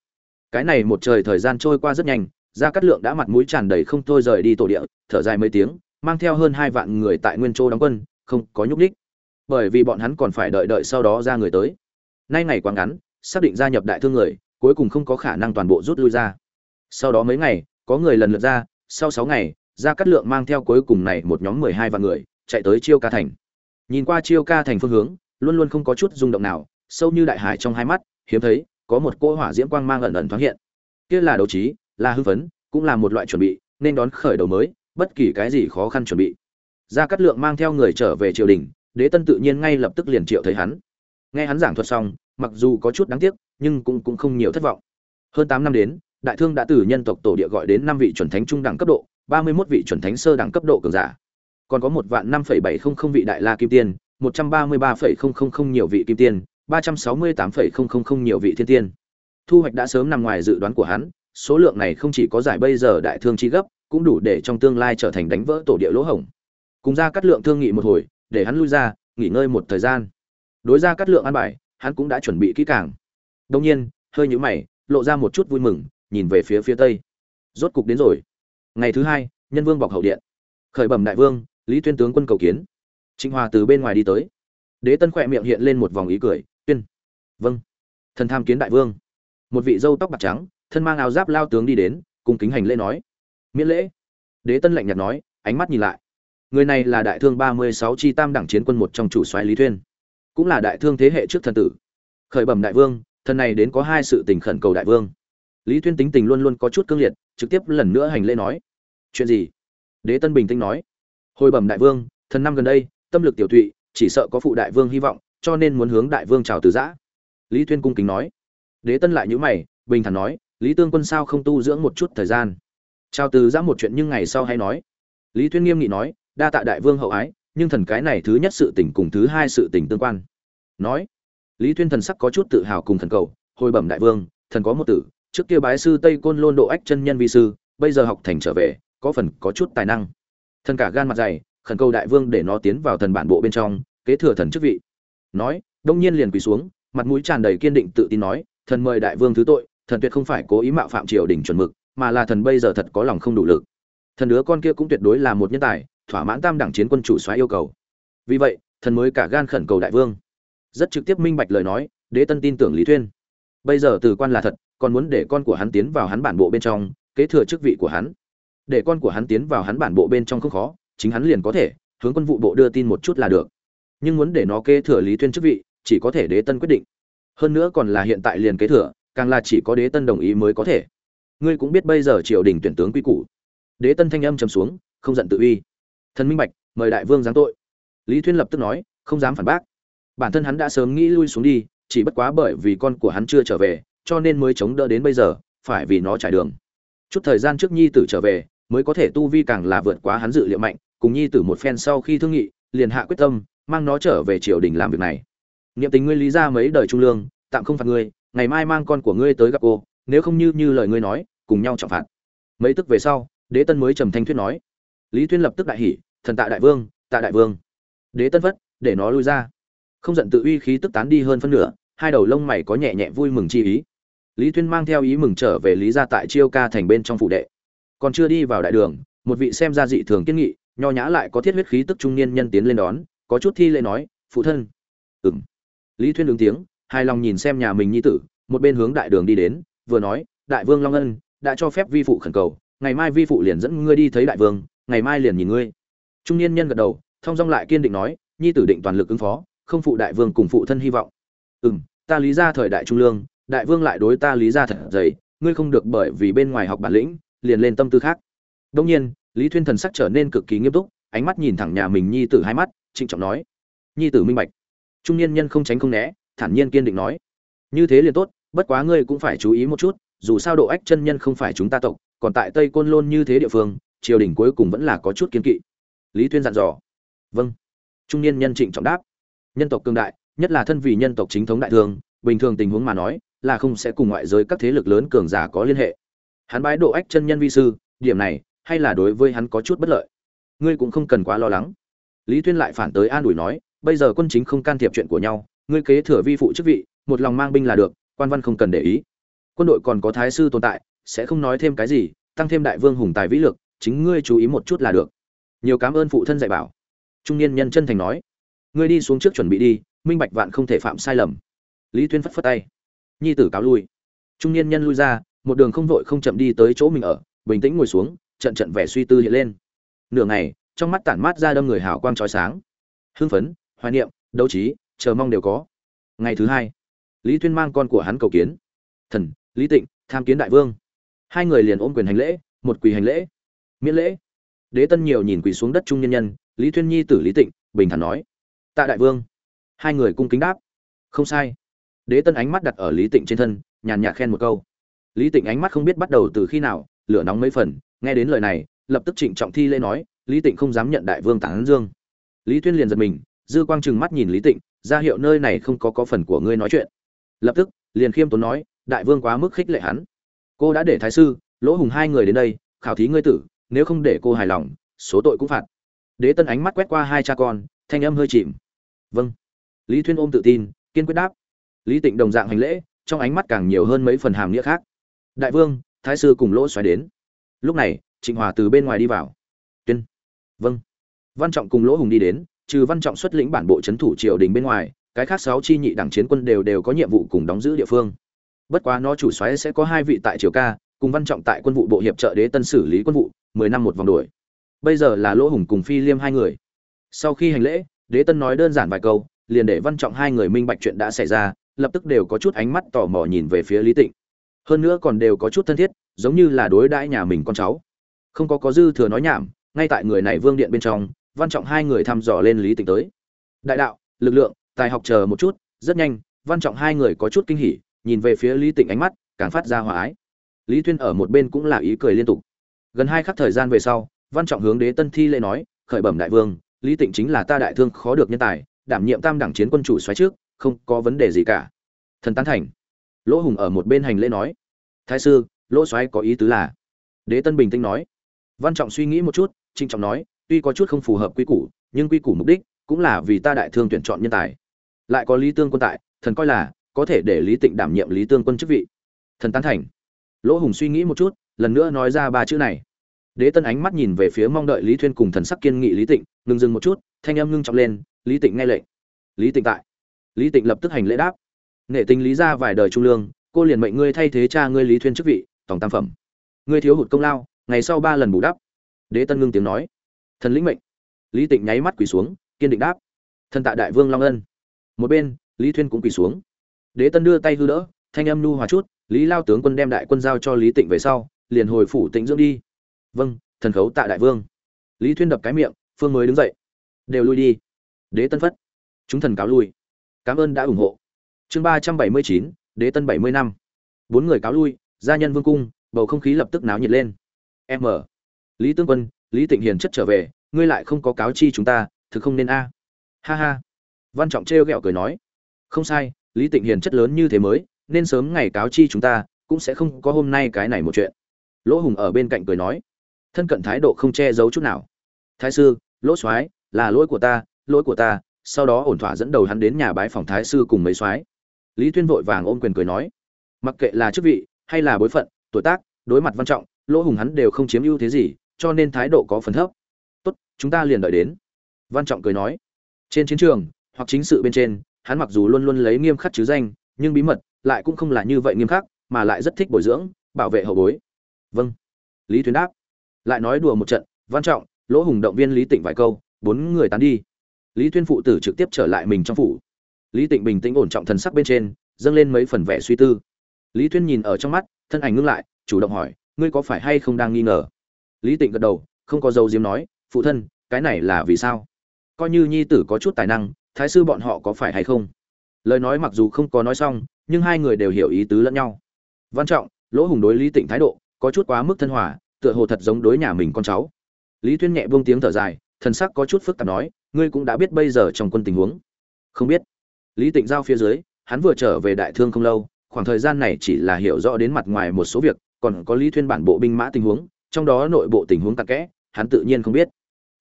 Cái này một trời thời gian trôi qua rất nhanh Gia Cát lượng đã mặt mũi tràn đầy không thôi rời đi tổ địa, thở dài mấy tiếng, mang theo hơn hai vạn người tại nguyên châu đóng quân, không có nhúc nhích. Bởi vì bọn hắn còn phải đợi đợi sau đó ra người tới. Nay ngày quá ngắn, xác định gia nhập đại thương người, cuối cùng không có khả năng toàn bộ rút lui ra. Sau đó mấy ngày, có người lần lượt ra, sau sáu ngày, Gia Cát lượng mang theo cuối cùng này một nhóm mười hai vạn người, chạy tới chiêu ca thành. Nhìn qua chiêu ca thành phương hướng, luôn luôn không có chút rung động nào, sâu như đại hải trong hai mắt, hiếm thấy, có một cỗ hỏa diễm quang mang ẩn ẩn thoáng hiện. Kia là đấu trí là hưng phấn, cũng là một loại chuẩn bị, nên đón khởi đầu mới, bất kỳ cái gì khó khăn chuẩn bị. Gia cát lượng mang theo người trở về triều đình, đế tân tự nhiên ngay lập tức liền triệu thấy hắn. Nghe hắn giảng thuật xong, mặc dù có chút đáng tiếc, nhưng cũng cũng không nhiều thất vọng. Hơn tám năm đến, đại thương đã từ nhân tộc tổ địa gọi đến năm vị chuẩn thánh trung đẳng cấp độ, ba mươi 31 vị chuẩn thánh sơ đẳng cấp độ cường giả. Còn có một vạn năm phẩy bảy không không vị đại la kim tiên, một trăm ba mươi ba phẩy không không không nhiều vị kim tiên, ba trăm sáu mươi tám phẩy không không không nhiều vị thiên tiên. Thu hoạch đã sớm nằm ngoài dự đoán của hắn số lượng này không chỉ có giải bây giờ đại thương chi gấp, cũng đủ để trong tương lai trở thành đánh vỡ tổ địa lỗ hổng. Cùng ra cắt lượng thương nghị một hồi, để hắn lui ra, nghỉ ngơi một thời gian. Đối ra cắt lượng an bài, hắn cũng đã chuẩn bị kỹ càng. Đương nhiên, hơi nhũ mày, lộ ra một chút vui mừng, nhìn về phía phía tây. Rốt cục đến rồi. Ngày thứ hai, nhân vương bọc hậu điện. Khởi bẩm đại vương, lý tuyên tướng quân cầu kiến. Trịnh hòa từ bên ngoài đi tới. Đế tân khỏe miệng hiện lên một vòng ý cười, tuyên. Vâng. Thần tham kiến đại vương. Một vị dâu tóc bạc trắng thân mang áo giáp lao tướng đi đến cùng kính hành lễ nói. Miễn lễ. Đế tân lạnh nhạt nói, ánh mắt nhìn lại. Người này là đại thương ba mươi sáu chi tam đẳng chiến quân một trong chủ soái lý thuyên. Cũng là đại thương thế hệ trước thần tử. Khởi bẩm đại vương, thần này đến có hai sự tình khẩn cầu đại vương. Lý thuyên tính tình luôn luôn có chút cương liệt, trực tiếp lần nữa hành lễ nói. Chuyện gì? Đế tân bình tĩnh nói. Hồi bẩm đại vương, thần năm gần đây, tâm lực tiểu thụy chỉ sợ có phụ đại vương hy vọng, cho nên muốn hướng đại vương chào từ giã. Lý thuyên cung kính nói. Đế tân lại nhữ mày, bình thản nói lý tương quân sao không tu dưỡng một chút thời gian? Trao từ giã một chuyện nhưng ngày sau hay nói. Lý thuyên nghiêm nghị nói, đa tạ đại vương hậu ái, nhưng thần cái này thứ nhất sự tình cùng thứ hai sự tình tương quan. Nói, lý thuyên thần sắc có chút tự hào cùng thần cầu, hồi bẩm đại vương, thần có một tử, trước kia bái sư tây côn lôn độ ách chân nhân vi sư, bây giờ học thành trở về, có phần có chút tài năng. Thần cả gan mặt dày, khẩn cầu đại vương để nó tiến vào thần bản bộ bên trong, kế thừa thần chức vị. Nói, đông nhiên liền quỳ xuống, mặt mũi tràn đầy kiên định tự tin nói, thần mời đại vương thứ tội thần tuyệt không phải cố ý mạo phạm triều đình chuẩn mực, mà là thần bây giờ thật có lòng không đủ lực. Thần đứa con kia cũng tuyệt đối là một nhân tài, thỏa mãn tam đẳng chiến quân chủ xoáy yêu cầu. Vì vậy, thần mới cả gan khẩn cầu đại vương. Rất trực tiếp minh bạch lời nói, đế tân tin tưởng lý thuyên. Bây giờ từ quan là thật, còn muốn để con của hắn tiến vào hắn bản bộ bên trong, kế thừa chức vị của hắn. Để con của hắn tiến vào hắn bản bộ bên trong không khó, chính hắn liền có thể, hướng quân vụ bộ đưa tin một chút là được. Nhưng muốn để nó kế thừa lý thuyên chức vị, chỉ có thể đế tân quyết định. Hơn nữa còn là hiện tại liền kế thừa càng là chỉ có đế tân đồng ý mới có thể. Ngươi cũng biết bây giờ triều đình tuyển tướng quy củ. Đế tân thanh âm trầm xuống, không giận tự uy. Thần minh bạch, mời đại vương giáng tội. Lý thuyên lập tức nói, không dám phản bác. Bản thân hắn đã sớm nghĩ lui xuống đi, chỉ bất quá bởi vì con của hắn chưa trở về, cho nên mới chống đỡ đến bây giờ, phải vì nó trải đường. Chút thời gian trước nhi tử trở về, mới có thể tu vi càng là vượt quá hắn dự liệu mạnh, cùng nhi tử một phen sau khi thương nghị, liền hạ quyết tâm, mang nó trở về triều đình làm việc này. Niệm tình ngươi lý ra mấy đời trung lương, tạm không phạt ngươi ngày mai mang con của ngươi tới gặp cô, nếu không như như lời ngươi nói, cùng nhau trọng phạt. Mấy tức về sau, đế tân mới trầm thanh thuyết nói. Lý tuyên lập tức đại hỉ, thần tạ đại vương, tạ đại vương. Đế tân vất để nó lui ra. Không giận tự uy khí tức tán đi hơn phân nửa, hai đầu lông mày có nhẹ nhẹ vui mừng chi ý. Lý tuyên mang theo ý mừng trở về lý gia tại chiêu ca thành bên trong phụ đệ. Còn chưa đi vào đại đường, một vị xem ra dị thường kiên nghị, nho nhã lại có thiết huyết khí tức trung niên nhân tiến lên đón, có chút thi lễ nói, phụ thân. Ừng lý thuyên ứng tiếng hài lòng nhìn xem nhà mình nhi tử, một bên hướng đại đường đi đến, vừa nói, đại vương long ân, đã cho phép vi phụ khẩn cầu, ngày mai vi phụ liền dẫn ngươi đi thấy đại vương, ngày mai liền nhìn ngươi. Trung niên nhân gật đầu, thông dong lại kiên định nói, nhi tử định toàn lực ứng phó, không phụ đại vương cùng phụ thân hy vọng. Ừ m ta lý ra thời đại trung lương, đại vương lại đối ta lý ra thật dày, ngươi không được bởi vì bên ngoài học bản lĩnh, liền lên tâm tư khác. Đông nhiên, lý thuyên thần sắc trở nên cực kỳ nghiêm túc, ánh mắt nhìn thẳng nhà mình nhi tử hai mắt, trịnh trọng nói, nhi tử minh bạch. Trung niên nhân không tránh không né thản nhiên kiên định nói, như thế liền tốt, bất quá ngươi cũng phải chú ý một chút, dù sao độ ách chân nhân không phải chúng ta tộc, còn tại tây côn lôn như thế địa phương, triều đình cuối cùng vẫn là có chút kiên kỵ. Lý tuyên dặn dò. Vâng. Trung niên nhân trịnh trọng đáp. Nhân tộc cương đại, nhất là thân vì nhân tộc chính thống đại thương bình thường tình huống mà nói, là không sẽ cùng ngoại giới các thế lực lớn cường giả có liên hệ. Hắn bái độ ách chân nhân vi sư, điểm này, hay là đối với hắn có chút bất lợi. Ngươi cũng không cần quá lo lắng. Lý tuyên lại phản tới an ủi nói, bây giờ quân chính không can thiệp chuyện của nhau ngươi kế thừa vi phụ chức vị, một lòng mang binh là được, quan văn không cần để ý. Quân đội còn có thái sư tồn tại, sẽ không nói thêm cái gì, tăng thêm đại vương hùng tài vĩ lực, chính ngươi chú ý một chút là được. Nhiều cảm ơn phụ thân dạy bảo. Trung niên nhân chân thành nói. Ngươi đi xuống trước chuẩn bị đi, minh bạch vạn không thể phạm sai lầm. Lý tuyên phất phất tay. Nhi tử cáo lui. Trung niên nhân lui ra, một đường không vội không chậm đi tới chỗ mình ở, bình tĩnh ngồi xuống, trận trận vẻ suy tư hiện lên. Nửa ngày, trong mắt tản mát ra đâm người hào quang trói sáng. Hưng phấn, hoài niệm, đấu trí chờ mong đều có. Ngày thứ hai, lý Thuyên mang con của hắn cầu kiến. Thần, lý tịnh, tham kiến đại vương. Hai người liền ôm quyền hành lễ, một quỳ hành lễ. Miễn lễ. Đế tân nhiều nhìn quỳ xuống đất trung nhân nhân, lý Thuyên nhi tử lý tịnh, bình thản nói, tạ đại vương. Hai người cung kính đáp, không sai. Đế tân ánh mắt đặt ở lý tịnh trên thân, nhàn nhạt khen một câu. Lý tịnh ánh mắt không biết bắt đầu từ khi nào, lửa nóng mấy phần, nghe đến lời này, lập tức trịnh trọng thi lễ nói, lý tịnh không dám nhận đại vương tán dương. Lý Thuyên liền giật mình, dư quang trừng mắt nhìn lý tịnh ra hiệu nơi này không có có phần của ngươi nói chuyện. Lập tức, liền khiêm tốn nói, đại vương quá mức khích lệ hắn. Cô đã để thái sư, lỗ hùng hai người đến đây, khảo thí ngươi tử, nếu không để cô hài lòng, số tội cũng phạt. Đế tân ánh mắt quét qua hai cha con, thanh âm hơi chìm. Vâng. Lý thuyên ôm tự tin, kiên quyết đáp. Lý tịnh đồng dạng hành lễ, trong ánh mắt càng nhiều hơn mấy phần hàm nghĩa khác. Đại vương, thái sư cùng lỗ xoáy đến. Lúc này, trịnh hòa từ bên ngoài đi vào. Tuyên. Vâng. Văn trọng cùng lỗ hùng đi đến trừ văn trọng xuất lĩnh bản bộ c thủ triều đình bên ngoài, cái khác sáu chi nhị đảng chiến quân đều đều có nhiệm vụ cùng đóng giữ địa phương. Bất quá nó chủ xoáy sẽ có hai vị tại triều ca, cùng văn trọng tại quân vụ bộ hiệp trợ đế tân xử lý quân vụ, mười năm một vòng đuổi. Bây giờ là lỗ hùng cùng phi liêm hai người. Sau khi hành lễ, đế tân nói đơn giản vài câu, liền để văn trọng hai người minh bạch chuyện đã xảy ra, lập tức đều có chút ánh mắt tò mò nhìn về phía lý tịnh. Hơn nữa còn đều có chút thân thiết, giống như là đối đãi nhà mình con cháu. Không có có dư thừa nói nhảm, ngay tại người này vương điện bên trong văn trọng hai người thăm dò lên lý tịnh tới. Đại đạo, lực lượng, tài học chờ một chút, rất nhanh, văn trọng hai người có chút kinh hỉ, nhìn về phía lý tịnh ánh mắt, càng phát ra hòa ái. Lý Thuyên ở một bên cũng là ý cười liên tục. Gần hai khắc thời gian về sau, văn trọng hướng đế tân thi lễ nói, khởi bẩm đại vương, lý tịnh chính là ta đại thương khó được nhân tài, đảm nhiệm tam đẳng chiến quân chủ xoáy trước, không có vấn đề gì cả. Thần tán thành. Lỗ hùng ở một bên hành lễ nói, thái sư, lỗ xoáy có ý tứ là? Đế tân bình tĩnh nói. Văn trọng suy nghĩ một chút trinh trọng nói tuy có chút không phù hợp quy củ, nhưng quy củ mục đích cũng là vì ta đại thương tuyển chọn nhân tài. Lại có lý tương quân tại, thần coi là có thể để lý tịnh đảm nhiệm lý tương quân chức vị. Thần tán thành. Lỗ hùng suy nghĩ một chút, lần nữa nói ra ba chữ này. Đế tân ánh mắt nhìn về phía mong đợi lý thuyên cùng thần sắc kiên nghị lý tịnh, ngừng dừng một chút, thanh âm ngưng trọng lên, lý tịnh nghe lệnh. Lý tịnh tại. Lý tịnh lập tức hành lễ đáp. Nghệ tính lý ra vài đời trung lương, cô liền mệnh ngươi thay thế cha ngươi lý thuyên chức vị, tổng tam phẩm. Ngươi thiếu hụt công lao, ngày sau ba lần bù đắp. Đế tân ngưng tiếng nói thần lĩnh mệnh. Lý tịnh nháy mắt quỳ xuống, kiên định đáp. Thần tạ đại vương long ân. Một bên, lý thuyên cũng quỳ xuống. Đế tân đưa tay hư đỡ, thanh âm nu hòa chút, lý lao tướng quân đem đại quân giao cho lý tịnh về sau, liền hồi phủ tĩnh dưỡng đi. Vâng thần khấu tạ đại vương. Lý thuyên đập cái miệng, phương mới đứng dậy. Đều lui đi. Đế tân phất. Chúng thần cáo lui. Cảm ơn đã ủng hộ. Chương ba trăm bảy mươi chín, đế tân bảy mươi năm. Bốn người cáo lui, gia nhân vương cung, bầu không khí lập tức náo nhiệt lên. M. Lý tương quân lý tịnh hiền chất trở về, ngươi lại không có cáo chi chúng ta, thực không nên a. Ha ha. Văn trọng trêu ghẹo cười nói. Không sai, lý tịnh hiền chất lớn như thế mới, nên sớm ngày cáo chi chúng ta, cũng sẽ không có hôm nay cái này một chuyện. Lỗ hùng ở bên cạnh cười nói. Thân cận thái độ không che giấu chút nào. Thái sư, lỗ soái, là lỗi của ta, lỗi của ta. Sau đó ổn thỏa dẫn đầu hắn đến nhà bái phòng thái sư cùng mấy soái. Lý tuyên vội vàng ôm quyền cười nói. Mặc kệ là chức vị hay là bối phận, tuổi tác, đối mặt văn trọng, lỗ hùng hắn đều không chiếm ưu thế gì cho nên thái độ có phần thấp. Tốt, chúng ta liền đợi đến. Văn trọng cười nói. Trên chiến trường, hoặc chính sự bên trên, hắn mặc dù luôn luôn lấy nghiêm khắc chứ danh, nhưng bí mật lại cũng không là như vậy nghiêm khắc, mà lại rất thích bồi dưỡng, bảo vệ hậu bối. Vâng. Lý thuyến đáp. Lại nói đùa một trận, văn trọng, lỗ hùng động viên lý tịnh vài câu, bốn người tán đi. Lý thuyên phụ tử trực tiếp trở lại mình trong phủ. Lý tịnh bình tĩnh ổn trọng thần sắc bên trên, dâng lên mấy phần vẻ suy tư. Lý thuyên nhìn ở trong mắt, thân ảnh ngưng lại, chủ động hỏi, ngươi có phải hay không đang nghi ngờ? Lý tịnh gật đầu, không có dấu diếm nói, phụ thân, cái này là vì sao? Coi như nhi tử có chút tài năng, thái sư bọn họ có phải hay không? Lời nói mặc dù không có nói xong, nhưng hai người đều hiểu ý tứ lẫn nhau. Văn trọng, lỗ hùng đối lý tịnh thái độ có chút quá mức thân hòa, tựa hồ thật giống đối nhà mình con cháu. Lý tuyên nhẹ buông tiếng thở dài, thần sắc có chút phức tạp nói, ngươi cũng đã biết bây giờ trong quân tình huống. Không biết. Lý tịnh giao phía dưới, hắn vừa trở về đại thương không lâu, khoảng thời gian này chỉ là hiểu rõ đến mặt ngoài một số việc, còn có lý thuyên bản bộ binh mã tình huống trong đó nội bộ tình huống tạc kẽ, hắn tự nhiên không biết.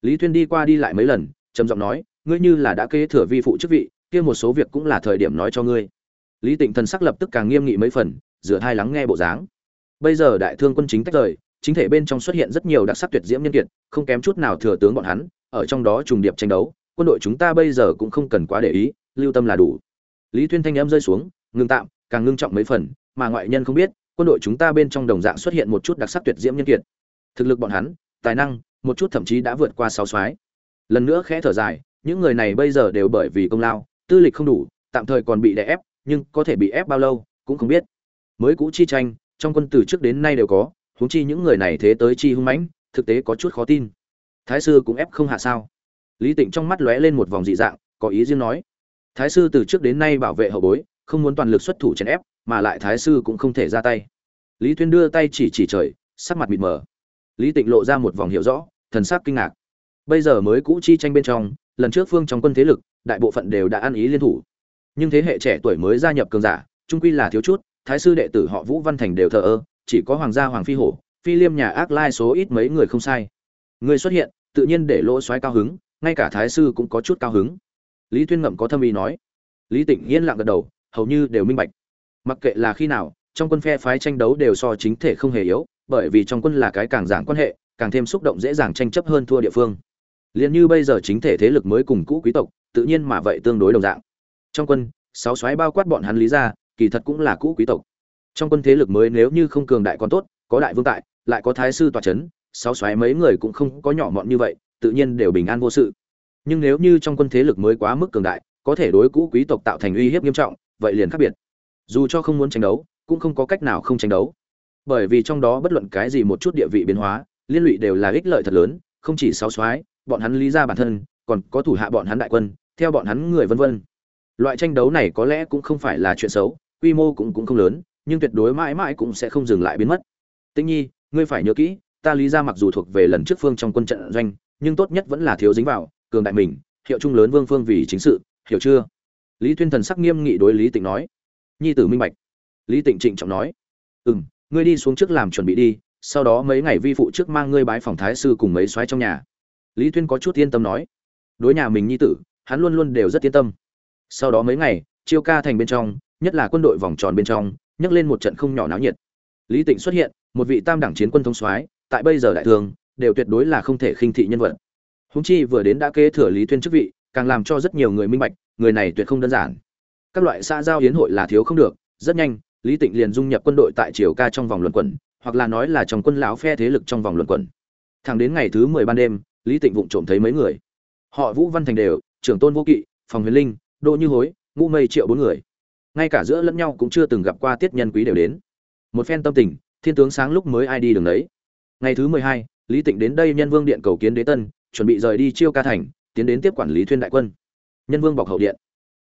Lý thuyên đi qua đi lại mấy lần, trầm giọng nói, ngươi như là đã kế thừa vi phụ chức vị, kia một số việc cũng là thời điểm nói cho ngươi. Lý tịnh thần sắc lập tức càng nghiêm nghị mấy phần dựa hai lắng nghe bộ dáng. Bây giờ đại thương quân chính tách rời, chính thể bên trong xuất hiện rất nhiều đặc sắc tuyệt diễm nhân kiệt, không kém chút nào thừa tướng bọn hắn, ở trong đó trùng điệp tranh đấu, quân đội chúng ta bây giờ cũng không cần quá để ý, lưu tâm là đủ. Lý thuyên thanh em rơi xuống, ngưng tạm, càng ngưng trọng mấy phần, mà ngoại nhân không biết, quân đội chúng ta bên trong đồng dạng xuất hiện một chút đặc sắc tuyệt diễm nhân kiệt thực lực bọn hắn, tài năng, một chút thậm chí đã vượt qua sáu soái. Lần nữa khẽ thở dài, những người này bây giờ đều bởi vì công lao, tư lịch không đủ, tạm thời còn bị đè ép, nhưng có thể bị ép bao lâu, cũng không biết. Mới cũ chi tranh, trong quân từ trước đến nay đều có, huống chi những người này thế tới chi hung mãnh, thực tế có chút khó tin. Thái sư cũng ép không hạ sao? Lý tịnh trong mắt lóe lên một vòng dị dạng, có ý riêng nói. Thái sư từ trước đến nay bảo vệ hậu bối, không muốn toàn lực xuất thủ chèn ép, mà lại thái sư cũng không thể ra tay. Lý tuyên đưa tay chỉ chỉ trời, sắc mặt mịt mờ lý tịnh lộ ra một vòng hiểu rõ, thần sắc kinh ngạc. Bây giờ mới cũ chi tranh bên trong, lần trước phương trong quân thế lực, đại bộ phận đều đã ăn ý liên thủ. Nhưng thế hệ trẻ tuổi mới gia nhập cường giả, trung quy là thiếu chút, thái sư đệ tử họ vũ văn thành đều thờ ơ, chỉ có hoàng gia hoàng phi hổ, phi liêm nhà ác lai số ít mấy người không sai. Người xuất hiện, tự nhiên để lỗ xoáy cao hứng, ngay cả thái sư cũng có chút cao hứng. Lý tuyên ngậm có thâm ý nói. Lý tịnh yên lặng gật đầu, hầu như đều minh bạch. Mặc kệ là khi nào, trong quân phe phái tranh đấu đều so chính thể không hề yếu bởi vì trong quân là cái càng giảng quan hệ, càng thêm xúc động dễ dàng tranh chấp hơn thua địa phương. Liền như bây giờ chính thể thế lực mới cùng cũ quý tộc, tự nhiên mà vậy tương đối đồng dạng. Trong quân, sáu xoáy bao quát bọn hắn lý ra, kỳ thật cũng là cũ quý tộc. Trong quân thế lực mới nếu như không cường đại còn tốt, có đại vương tại, lại có thái sư tòa c h ấ n sáu xoáy mấy người cũng không có nhỏ mọn như vậy, tự nhiên đều bình an vô sự. Nhưng nếu như trong quân thế lực mới quá mức cường đại, có thể đối cũ quý tộc tạo thành uy hiếp nghiêm trọng, vậy liền khác biệt. Dù cho không muốn tranh đấu, cũng không có cách nào không tranh đấu bởi vì trong đó bất luận cái gì một chút địa vị biến hóa, liên lụy đều là ích lợi thật lớn, không chỉ sáu soái, bọn hắn lý ra bản thân, còn có thủ hạ bọn hắn đại quân, theo bọn hắn người vân vân. Loại tranh đấu này có lẽ cũng không phải là chuyện xấu, quy mô cũng cũng không lớn, nhưng tuyệt đối mãi mãi cũng sẽ không dừng lại biến mất. Tĩnh nhi, ngươi phải nhớ kỹ, ta lý ra mặc dù thuộc về lần trước phương trong quân trận doanh, nhưng tốt nhất vẫn là thiếu dính vào, cường đại mình, hiệu trung lớn vương phương vì chính sự, hiểu chưa? Lý tuyên thần sắc nghiêm nghị đối lý tịnh nói. Nhi tử minh bạch. Lý tịnh trịnh trọng nói. Ừ m ngươi đi xuống trước làm chuẩn bị đi, sau đó mấy ngày vi phụ trước mang ngươi bái phòng thái sư cùng mấy soái trong nhà. Lý Thuyên có chút yên tâm nói. Đối nhà mình nhi tử, hắn luôn luôn đều rất yên tâm. Sau đó mấy ngày, chiêu ca thành bên trong, nhất là quân đội vòng tròn bên trong, nhấc lên một trận không nhỏ náo nhiệt. Lý tịnh xuất hiện, một vị tam đẳng chiến quân thông soái, tại bây giờ đại thường, đều tuyệt đối là không thể khinh thị nhân vật. Húng chi vừa đến đã kế thừa lý Thuyên chức vị, càng làm cho rất nhiều người minh bạch, người này tuyệt không đơn giản. Các loại xã giao hiến hội là thiếu không được, rất nhanh lý tịnh liền dung nhập quân đội tại triều ca trong vòng luận quẩn, hoặc là nói là trong quân lão phe thế lực trong vòng luận quẩn. Thẳng đến ngày thứ mười ban đêm, lý tịnh vụng trộm thấy mấy người. Họ vũ văn thành đều, trưởng tôn vô kỵ, phòng huyền linh, đỗ như hối, ngũ mây triệu bốn người. Ngay cả giữa lẫn nhau cũng chưa từng gặp qua tiết nhân quý đều đến. Một phen tâm tình, thiên tướng sáng lúc mới ai đi đường đấy ngày thứ mười hai, lý tịnh đến đây nhân vương điện cầu kiến đế tân, chuẩn bị rời đi chiêu ca thành, tiến đến tiếp quản lý thuyên đại quân. Nhân vương bọc hậu điện.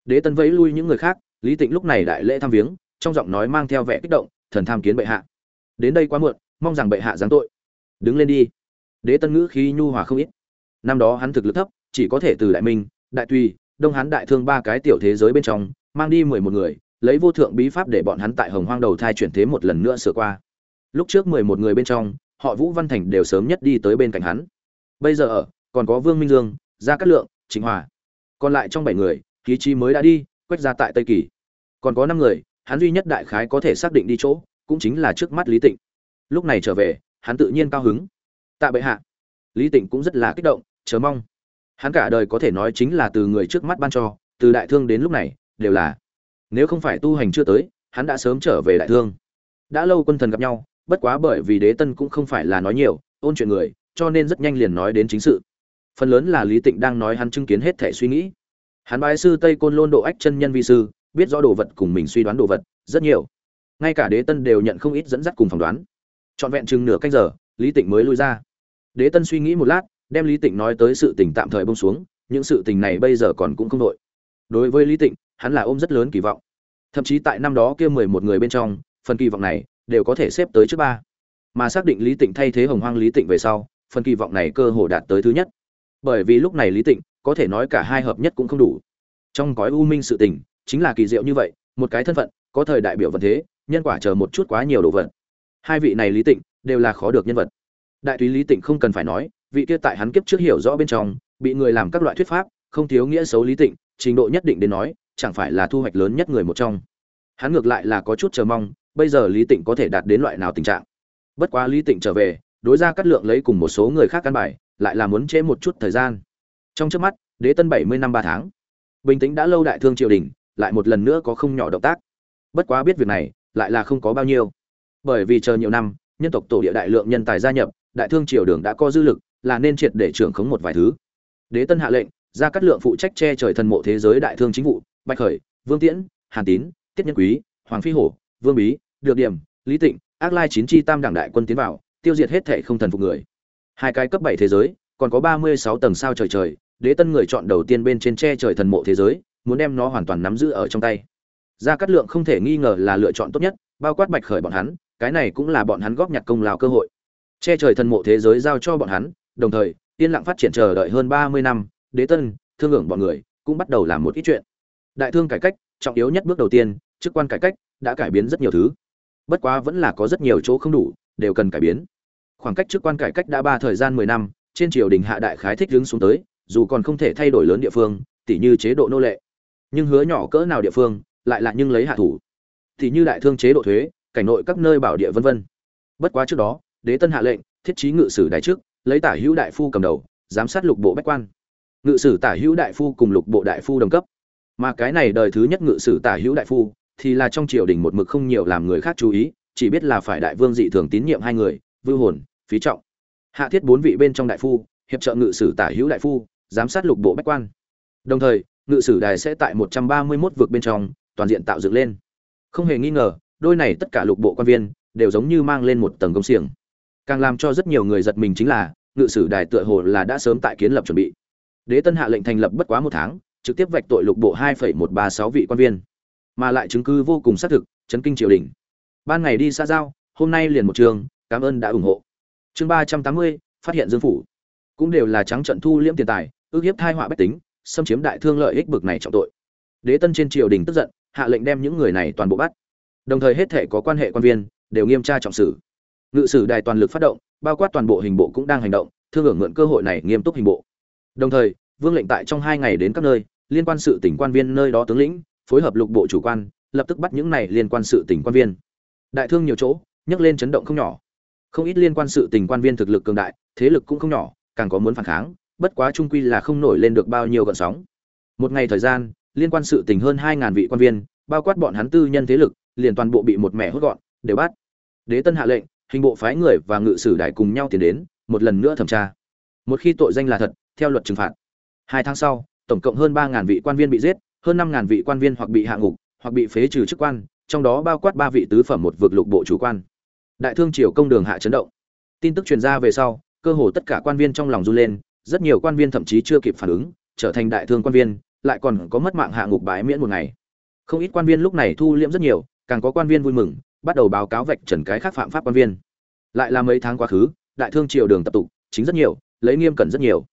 Đế tân vẫy lui những người khác, lý tịnh lúc này đại lễ thăm viếng trong giọng nói mang theo vẻ kích động, thần tham kiến bệ hạ. Đến đây quá muộn, mong rằng bệ hạ giáng tội. Đứng lên đi. Đế tân ngữ khí nhu hòa không ít. Năm đó hắn thực lực thấp, chỉ có thể từ đại minh, đại tùy, đông hán đại thương ba cái tiểu thế giới bên trong, mang đi mười một người, lấy vô thượng bí pháp để bọn hắn tại hồng hoang đầu thai chuyển thế một lần nữa sửa qua. Lúc trước mười một người bên trong, họ vũ văn thành đều sớm nhất đi tới bên cạnh hắn. Bây giờ ở, còn có vương minh dương, gia cát lượng chính hòa. Còn lại trong bảy người, khí chi mới đã đi, quét ra tại tây kỳ. Còn có năm người hắn duy nhất đại khái có thể xác định đi chỗ, cũng chính là trước mắt lý tịnh. Lúc này trở về, hắn tự nhiên cao hứng. Tạ bệ hạ. Lý tịnh cũng rất là kích động, chờ mong. Hắn cả đời có thể nói chính là từ người trước mắt ban cho, từ đại thương đến lúc này, đều là. Nếu không phải tu hành chưa tới, hắn đã sớm trở về đại thương. Đã lâu quân thần gặp nhau, bất quá bởi vì đế tân cũng không phải là nói nhiều, ôn chuyện người, cho nên rất nhanh liền nói đến chính sự. Phần lớn là lý tịnh đang nói hắn chứng kiến hết thể suy nghĩ. Hắn bái sư tây côn lôn độ ách chân nhân vi sư biết rõ đồ vật cùng mình suy đoán đồ vật rất nhiều. Ngay cả đế tân đều nhận không ít dẫn dắt cùng phỏng đoán. Trọn vẹn chừng nửa canh giờ, lý tịnh mới lui ra. Đế tân suy nghĩ một lát, đem lý tịnh nói tới sự tình tạm thời bông xuống, những sự tình này bây giờ còn cũng không đội đối với lý tịnh, hắn là ôm rất lớn kỳ vọng. Thậm chí tại năm đó kia mười một người bên trong, phần kỳ vọng này đều có thể xếp tới trước ba. Mà xác định lý tịnh thay thế hồng hoang lý tịnh về sau, phần kỳ vọng này cơ hồ đạt tới thứ nhất. Bởi vì lúc này lý tịnh có thể nói cả hai hợp nhất cũng không đủ. Trong gói u minh sự tình chính là kỳ diệu như vậy, một cái thân phận, có thời đại biểu vật thế, nhân quả chờ một chút quá nhiều đồ vật. Hai vị này lý tịnh đều là khó được nhân vật. Đại túy lý tịnh không cần phải nói, vị kia tại hắn kiếp trước hiểu rõ bên trong, bị người làm các loại thuyết pháp, không thiếu nghĩa xấu lý tịnh, trình độ nhất định đến nói, chẳng phải là thu hoạch lớn nhất người một trong. Hắn ngược lại là có chút chờ mong, bây giờ lý tịnh có thể đạt đến loại nào tình trạng. Bất quá lý tịnh trở về, đối ra cắt lượng lấy cùng một số người khác căn bài, lại là muốn trễ một chút thời gian. Trong trước mắt, đế tân bảy mươi năm ba tháng. Bình tĩnh đã lâu đại thương triều đình lại một lần nữa có không nhỏ động tác. Bất quá biết việc này, lại là không có bao nhiêu. Bởi vì chờ nhiều năm, nhân tộc tổ địa đại lượng nhân tài gia nhập, đại thương triều đường đã có dư lực, là nên triệt để trưởng khống một vài thứ. Đế tân hạ lệnh, ra cắt lượng phụ trách che trời thần mộ thế giới đại thương chính vụ, bạch khởi, vương tiễn, hàn tín, tiết nhân quý, hoàng phi hổ, vương bí, được điểm, lý tịnh, ác lai chín chi tam đảng đại quân tiến vào, tiêu diệt hết thệ không thần phục người. Hai cái cấp bảy thế giới, còn có ba mươi sáu tầng sao trời trời, đế tân người chọn đầu tiên bên trên che trời thần mộ thế giới muốn đem nó hoàn toàn nắm giữ ở trong tay. Gia cát lượng không thể nghi ngờ là lựa chọn tốt nhất, bao quát bạch khởi bọn hắn, cái này cũng là bọn hắn góp nhặt công lao cơ hội. Che trời thần mộ thế giới giao cho bọn hắn, đồng thời, yên lặng phát triển chờ đợi hơn ba mươi năm, đế tân, thương hưởng bọn người, cũng bắt đầu làm một ít chuyện. Đại thương cải cách, trọng yếu nhất bước đầu tiên, chức quan cải cách, đã cải biến rất nhiều thứ. Bất quá vẫn là có rất nhiều chỗ không đủ, đều cần cải biến. Khoảng cách chức quan cải cách đã ba thời gian mười năm, trên triều đình hạ đại khái thích hướng xuống tới, dù còn không thể thay đổi lớn địa phương, tỉ như chế độ nô lệ nhưng hứa nhỏ cỡ nào địa phương, lại là nhưng lấy hạ thủ. Thì như đại thương chế độ thuế, cảnh nội các nơi bảo địa vân vân. Bất quá trước đó, đế tân hạ lệnh, thiết trí ngự sử đại trước, lấy tả hữu đại phu cầm đầu, giám sát lục bộ bách quan. Ngự sử tả hữu đại phu cùng lục bộ đại phu đồng cấp. Mà cái này đời thứ nhất ngự sử tả hữu đại phu, thì là trong triều đình một mực không nhiều làm người khác chú ý, chỉ biết là phải đại vương dị thường tín nhiệm hai người, vưu hồn, phí trọng. Hạ thiết bốn vị bên trong đại phu, hiệp trợ ngự sử tả hữu đại phu, giám sát lục bộ bách quan. Đồng thời ngự sử đài sẽ tại một trăm ba mươi 131 vực bên trong, toàn diện tạo dựng lên. Không hề nghi ngờ, đôi này tất cả lục bộ quan viên đều giống như mang lên một tầng công xiềng. Càng làm cho rất nhiều người giật mình chính là, ngự sử đài tựa hồ là đã sớm tại kiến lập chuẩn bị. Đế tân hạ lệnh thành lập bất quá một tháng, trực tiếp vạch tội lục bộ hai một ba sáu vị quan viên. Mà lại chứng cứ vô cùng xác thực, chấn kinh triều đình. Ban ngày đi xa giao, hôm nay liền một trường, cảm ơn đã ủng hộ. Chương ba trăm tám mươi, phát hiện dương phủ. Cũng đều là trắng trận thu liễm tiền tài, ước hiếp thai họa bách tính xâm chiếm đại thương lợi ích bực này trọng tội. Đế tân trên triều đình tức giận, hạ lệnh đem những người này toàn bộ bắt. Đồng thời hết thể có quan hệ quan viên, đều nghiêm tra trọng xử. Ngự sử đài toàn lực phát động, bao quát toàn bộ hình bộ cũng đang hành động, thương hưởng mượn cơ hội này nghiêm túc hình bộ. Đồng thời, vương lệnh tại trong hai ngày đến các nơi, liên quan sự tỉnh quan viên nơi đó tướng lĩnh, phối hợp lục bộ chủ quan, lập tức bắt những này liên quan sự tỉnh quan viên. Đại thương nhiều chỗ, nhấc lên chấn động không nhỏ. Không ít liên quan sự tình quan viên thực lực cường đại, thế lực cũng không nhỏ, càng có muốn phản kháng bất quá trung quy là không nổi lên được bao nhiêu gợn sóng. Một ngày thời gian, liên quan sự tình hơn hai ngàn vị quan viên, bao quát bọn hắn tư nhân thế lực, liền toàn bộ bị một mẹ hốt gọn, đều bắt. Đế tân hạ lệnh, hình bộ phái người và ngự sử đại cùng nhau tiến đến, một lần nữa thẩm tra. Một khi tội danh là thật, theo luật trừng phạt. Hai tháng sau, tổng cộng hơn ba ngàn vị quan viên bị giết, hơn năm ngàn vị quan viên hoặc bị hạ ngục, hoặc bị phế trừ chức quan, trong đó bao quát ba vị tứ phẩm một vực lục bộ chủ quan. Đại thương triều công đường hạ chấn động. Tin tức truyền ra về sau, cơ hồ tất cả quan viên trong lòng run lên rất nhiều quan viên thậm chí chưa kịp phản ứng, trở thành đại thương quan viên, lại còn có mất mạng hạ ngục bái miễn một ngày. Không ít quan viên lúc này thu liễm rất nhiều, càng có quan viên vui mừng, bắt đầu báo cáo vạch trần cái khác phạm pháp quan viên. Lại là mấy tháng quá khứ, đại thương triều đường tập tục chính rất nhiều, lấy nghiêm cẩn rất nhiều.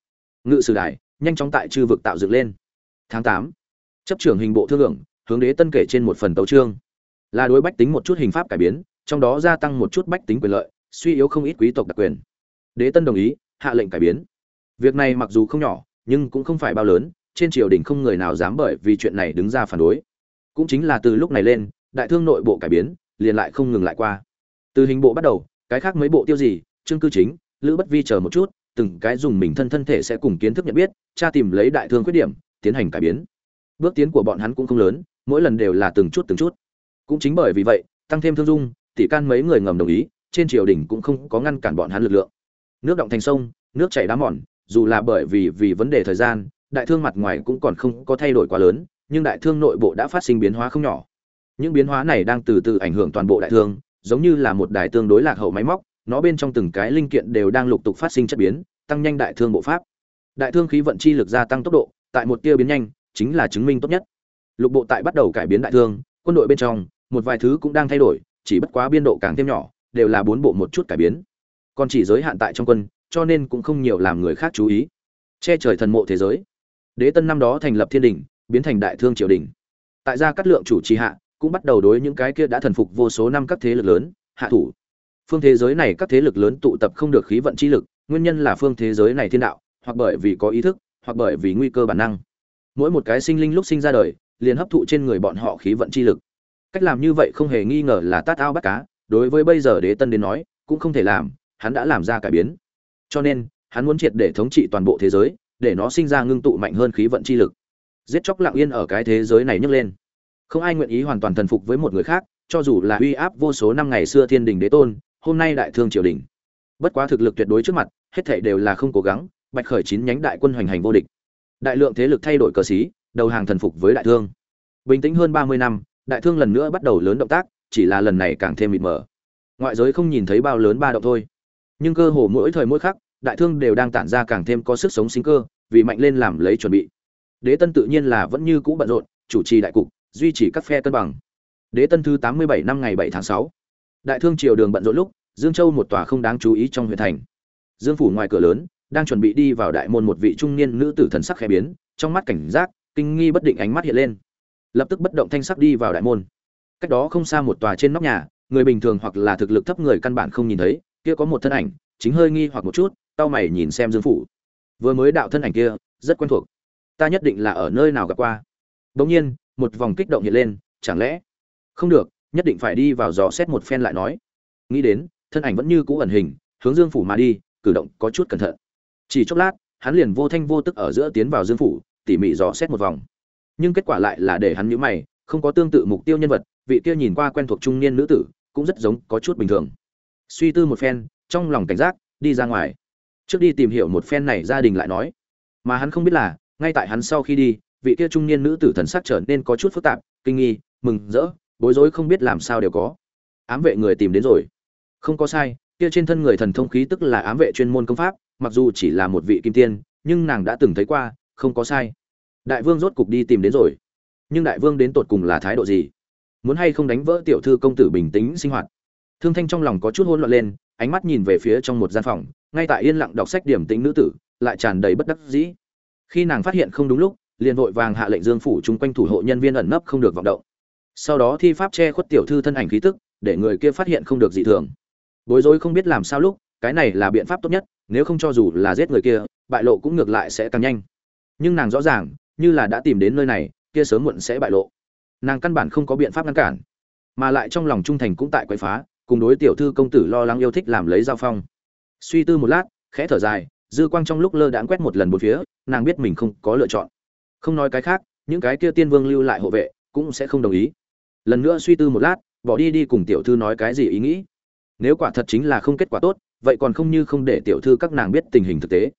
Ngự sử đại nhanh chóng tại chư vực tạo dựng lên. Tháng tám, chấp trưởng hình bộ thương lượng, hướng đế tân kể trên một phần tấu trương là đối bách tính một chút hình pháp cải biến, trong đó gia tăng một chút bách tính quyền lợi, suy yếu không ít quý tộc đặc quyền. Đế tân đồng ý, hạ lệnh cải biến việc này mặc dù không nhỏ, nhưng cũng không phải bao lớn, trên triều đình không người nào dám bởi vì chuyện này đứng ra phản đối. Cũng chính là từ lúc này lên, đại thương nội bộ cải biến, liền lại không ngừng lại qua. Từ hình bộ bắt đầu, cái khác mấy bộ tiêu gì chương cư chính, lữ bất vi chờ một chút, từng cái dùng mình thân thân thể sẽ cùng kiến thức nhận biết, tra tìm lấy đại thương khuyết điểm, tiến hành cải biến. Bước tiến của bọn hắn cũng không lớn, mỗi lần đều là từng chút từng chút. Cũng chính bởi vì vậy, tăng thêm thương dung, tỷ can mấy người ngầm đồng ý, trên triều đình cũng không có ngăn cản bọn hắn lực lượng. Nước động thành sông, nước chảy đá mòn dù là bởi vì vì vấn đề thời gian, đại thương mặt ngoài cũng còn không có thay đổi quá lớn, nhưng đại thương nội bộ đã phát sinh biến hóa không nhỏ. Những biến hóa này đang từ từ ảnh hưởng toàn bộ đại thương, giống như là một đài tương đối lạc hậu máy móc, nó bên trong từng cái linh kiện đều đang lục tục phát sinh chất biến, tăng nhanh đại thương bộ pháp. Đại thương khí vận chi lực gia tăng tốc độ, tại một tia biến nhanh, chính là chứng minh tốt nhất. Lục bộ tại bắt đầu cải biến đại thương, quân đội bên trong, một vài thứ cũng đang thay đổi, chỉ bất quá biên độ càng thêm nhỏ, đều là bốn bộ một chút cải biến. Còn chỉ giới hạn tại trong quân cho nên cũng không nhiều làm người khác chú ý. Che trời thần mộ thế giới. Đế tân năm đó thành lập thiên đình, biến thành đại thương triều đình. Tại gia cát lượng chủ trì hạ, cũng bắt đầu đối những cái kia đã thần phục vô số năm các thế lực lớn, hạ thủ. Phương thế giới này các thế lực lớn tụ tập không được khí vận chi lực, nguyên nhân là phương thế giới này thiên đạo, hoặc bởi vì có ý thức, hoặc bởi vì nguy cơ bản năng. Mỗi một cái sinh linh lúc sinh ra đời, liền hấp thụ trên người bọn họ khí vận chi lực. Cách làm như vậy không hề nghi ngờ là tát ao bắt cá, đối với bây giờ đế tân đến nói, cũng không thể làm, hắn đã làm ra cải biến cho nên, hắn muốn triệt để thống trị toàn bộ thế giới, để nó sinh ra ngưng tụ mạnh hơn khí vận chi lực. Giết chóc lặng yên ở cái thế giới này nhấc lên. Không ai nguyện ý hoàn toàn thần phục với một người khác, cho dù là uy áp vô số năm ngày xưa thiên đình đế tôn, hôm nay đại thương triều đình. Bất quá thực lực tuyệt đối trước mặt, hết thảy đều là không cố gắng, bạch khởi chín nhánh đại quân hoành hành vô địch. Đại lượng thế lực thay đổi cờ xí, đầu hàng thần phục với đại thương. Bình tĩnh hơn ba mươi năm, đại thương lần nữa bắt đầu lớn động tác, chỉ là lần này càng thêm mịt mờ. Ngoại giới không nhìn thấy bao lớn ba động thôi. Nhưng cơ hồ mỗi thời mỗi khắc đại thương đều đang tản ra càng thêm có sức sống sinh cơ, vì mạnh lên làm lấy chuẩn bị. Đế tân tự nhiên là vẫn như cũ bận rộn, chủ trì đại cục, duy trì các phe cân bằng. Đế tân thứ tám mươi bảy năm ngày bảy tháng sáu. Đại thương triều đường bận rộn lúc, dương châu một tòa không đáng chú ý trong huyện thành. Dương phủ ngoài cửa lớn, đang chuẩn bị đi vào đại môn một vị trung niên nữ tử thần sắc khẽ biến, trong mắt cảnh giác, kinh nghi bất định ánh mắt hiện lên. Lập tức bất động thanh sắc đi vào đại môn. Cách đó không xa một tòa trên nóc nhà, người bình thường hoặc là thực lực thấp người căn bản không nhìn thấy, kia có một thân ảnh, chính hơi nghi hoặc một chút tao mày nhìn xem dương phủ. Vừa mới đạo thân ảnh kia, rất quen thuộc. Ta nhất định là ở nơi nào gặp qua. Bỗng nhiên, một vòng kích động hiện lên, chẳng lẽ? Không được, nhất định phải đi vào dò xét một phen lại nói. Nghĩ đến, thân ảnh vẫn như cũ ẩn hình, hướng dương phủ mà đi, cử động có chút cẩn thận. Chỉ chốc lát, hắn liền vô thanh vô tức ở giữa tiến vào dương phủ, tỉ mỉ dò xét một vòng. Nhưng kết quả lại là để hắn nhíu mày, không có tương tự mục tiêu nhân vật, vị kia nhìn qua quen thuộc trung niên nữ tử, cũng rất giống, có chút bình thường. Suy tư một phen, trong lòng cảnh giác, đi ra ngoài trước đi tìm hiểu một phen này gia đình lại nói. Mà hắn không biết là, ngay tại hắn sau khi đi, vị kia trung niên nữ tử thần sắc trở nên có chút phức tạp, kinh nghi, mừng, rỡ, bối rối không biết làm sao đều có. Ám vệ người tìm đến rồi. Không có sai, kia trên thân người thần thông khí tức là ám vệ chuyên môn công pháp, mặc dù chỉ là một vị kim tiên, nhưng nàng đã từng thấy qua, không có sai. Đại vương rốt cục đi tìm đến rồi. Nhưng đại vương đến tột cùng là thái độ gì? Muốn hay không đánh vỡ tiểu thư công tử bình tĩnh sinh hoạt? Thương thanh trong lòng có chút hỗn loạn lên, ánh mắt nhìn về phía trong một gian phòng ngay tại yên lặng đọc sách điểm tính nữ tử, lại tràn đầy bất đắc dĩ. Khi nàng phát hiện không đúng lúc, liền vội vàng hạ lệnh dương phủ chung quanh thủ hộ nhân viên ẩn nấp không được vọng động. Sau đó thi pháp che khuất tiểu thư thân ảnh khí tức, để người kia phát hiện không được dị thường. Bối rối không biết làm sao lúc, cái này là biện pháp tốt nhất, nếu không cho dù là giết người kia, bại lộ cũng ngược lại sẽ càng nhanh. Nhưng nàng rõ ràng, như là đã tìm đến nơi này, kia sớm muộn sẽ bại lộ. Nàng căn bản không có biện pháp ngăn cản, mà lại trong lòng trung thành cũng tại quậy phá, cùng đối tiểu thư công tử lo lắng yêu thích làm lấy giao phong suy tư một lát, khẽ thở dài, dư quang trong lúc lơ đãng quét một lần một phía, nàng biết mình không có lựa chọn. Không nói cái khác, những cái kia tiên vương lưu lại hộ vệ cũng sẽ không đồng ý. Lần nữa suy tư một lát, bỏ đi đi cùng tiểu thư nói cái gì ý nghĩ. Nếu quả thật chính là không kết quả tốt, vậy còn không như không để tiểu thư các nàng biết tình hình thực tế.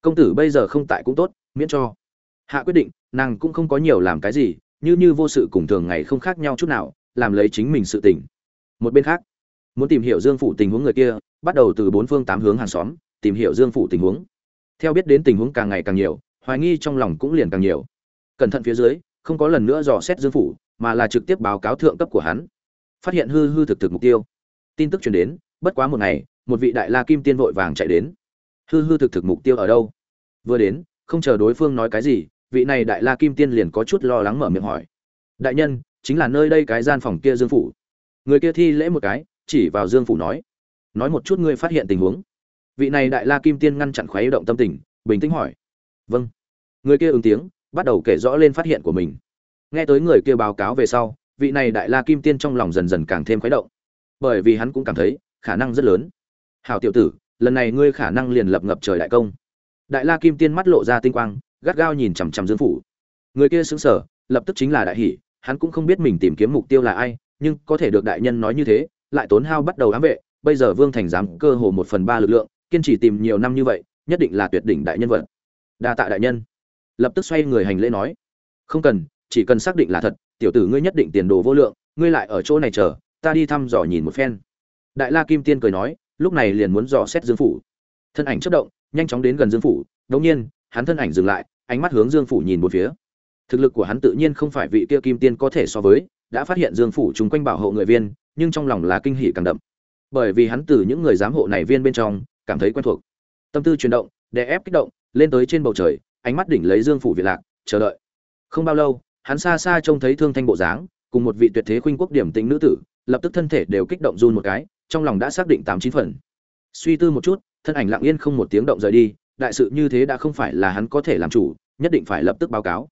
Công tử bây giờ không tại cũng tốt, miễn cho. Hạ quyết định, nàng cũng không có nhiều làm cái gì, như như vô sự cùng thường ngày không khác nhau chút nào, làm lấy chính mình sự tỉnh một bên khác, muốn tìm hiểu dương phủ tình huống người kia bắt đầu từ bốn phương tám hướng hàng xóm, tìm hiểu dương phủ tình huống. Theo biết đến tình huống càng ngày càng nhiều, hoài nghi trong lòng cũng liền càng nhiều. Cẩn thận phía dưới, không có lần nữa dò xét dương phủ, mà là trực tiếp báo cáo thượng cấp của hắn. Phát hiện hư hư thực thực mục tiêu. Tin tức truyền đến, bất quá một ngày, một vị đại la kim tiên vội vàng chạy đến. Hư hư thực thực mục tiêu ở đâu? Vừa đến, không chờ đối phương nói cái gì, vị này đại la kim tiên liền có chút lo lắng mở miệng hỏi. Đại nhân, chính là nơi đây cái gian phòng kia dương phủ. Người kia thi lễ một cái, chỉ vào dương phủ nói nói một chút ngươi phát hiện tình huống. Vị này đại la kim tiên ngăn chặn khoái động tâm tình, bình tĩnh hỏi. Vâng. Người kia ứng tiếng, bắt đầu kể rõ lên phát hiện của mình. Nghe tới người kia báo cáo về sau, vị này đại la kim tiên trong lòng dần dần càng thêm khuấy động. Bởi vì hắn cũng cảm thấy, khả năng rất lớn. Hảo tiểu tử, lần này ngươi khả năng liền lập ngập trời đại công. Đại la kim tiên mắt lộ ra tinh quang, gắt gao nhìn chằm chằm dương phủ. Người kia xứng sở lập tức chính là đại hỷ hắn cũng không biết mình tìm kiếm mục tiêu là ai, nhưng có thể được đại nhân nói như thế, lại tốn hao bắt đầu ám vệ bây giờ vương thành dám cơ hồ một phần ba lực lượng, kiên trì tìm nhiều năm như vậy, nhất định là tuyệt đỉnh đại nhân vật. Đa tạ đại nhân. Lập tức xoay người hành lễ nói, không cần, chỉ cần xác định là thật, tiểu tử ngươi nhất định tiền đồ vô lượng, ngươi lại ở chỗ này chờ, ta đi thăm dò nhìn một phen. Đại la kim tiên cười nói, lúc này liền muốn dò xét dương phủ. Thân ảnh chất động, nhanh chóng đến gần dương phủ, đống nhiên, hắn thân ảnh dừng lại, ánh mắt hướng dương phủ nhìn một phía. Thực lực của hắn tự nhiên không phải vị kia kim tiên có thể so với, đã phát hiện dương phủ chung quanh bảo hộ người viên, nhưng trong lòng là kinh hỉ càng đậm bởi vì hắn từ những người giám hộ này viên bên trong, cảm thấy quen thuộc. Tâm tư chuyển động, đè ép kích động, lên tới trên bầu trời, ánh mắt đỉnh lấy dương phủ việt lạc, chờ đợi. Không bao lâu, hắn xa xa trông thấy thương thanh bộ dáng, cùng một vị tuyệt thế khuynh quốc điểm tính nữ tử, lập tức thân thể đều kích động run một cái, trong lòng đã xác định tám chín phần. Suy tư một chút, thân ảnh lặng yên không một tiếng động rời đi, đại sự như thế đã không phải là hắn có thể làm chủ, nhất định phải lập tức báo cáo.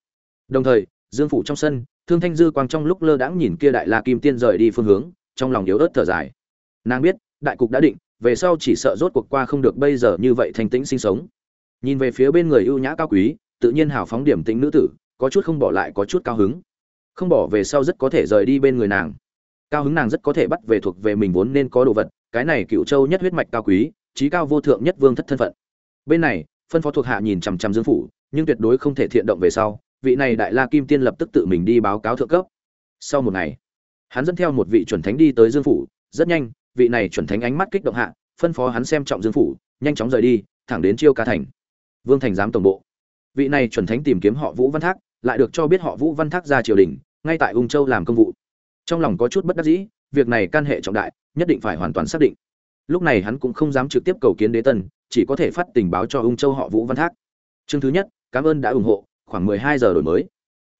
Đồng thời, dương phủ trong sân, thương thanh dư quang trong lúc lơ đãng nhìn kia đại la kim tiên rời đi phương hướng, trong lòng yếu ớt thở dài nàng biết, đại cục đã định, về sau chỉ sợ rốt cuộc qua không được bây giờ như vậy thanh tĩnh sinh sống. Nhìn về phía bên người ưu nhã cao quý, tự nhiên hào phóng điểm tĩnh nữ tử, có chút không bỏ lại, có chút cao hứng. Không bỏ về sau rất có thể rời đi bên người nàng. Cao hứng nàng rất có thể bắt về thuộc về mình vốn nên có đồ vật, cái này cựu châu nhất huyết mạch cao quý, trí cao vô thượng nhất vương thất thân phận. Bên này, phân phó thuộc hạ nhìn chằm chằm dương phủ, nhưng tuyệt đối không thể thiện động về sau, vị này đại la kim tiên lập tức tự mình đi báo cáo thượng cấp. Sau một ngày, hắn dẫn theo một vị chuẩn thánh đi tới dương phủ, rất nhanh vị này chuẩn thánh ánh mắt kích động hạ phân phó hắn xem trọng dương phủ nhanh chóng rời đi thẳng đến chiêu ca thành. Vương thành giám tổng bộ. Vị này chuẩn thánh tìm kiếm họ vũ văn thác lại được cho biết họ vũ văn thác ra triều đình ngay tại ung châu làm công vụ. Trong lòng có chút bất đắc dĩ việc này can hệ trọng đại nhất định phải hoàn toàn xác định. Lúc này hắn cũng không dám trực tiếp cầu kiến đế tân chỉ có thể phát tình báo cho ung châu họ vũ văn thác. Chương thứ nhất cảm ơn đã ủng hộ khoảng 12 giờ đổi mới.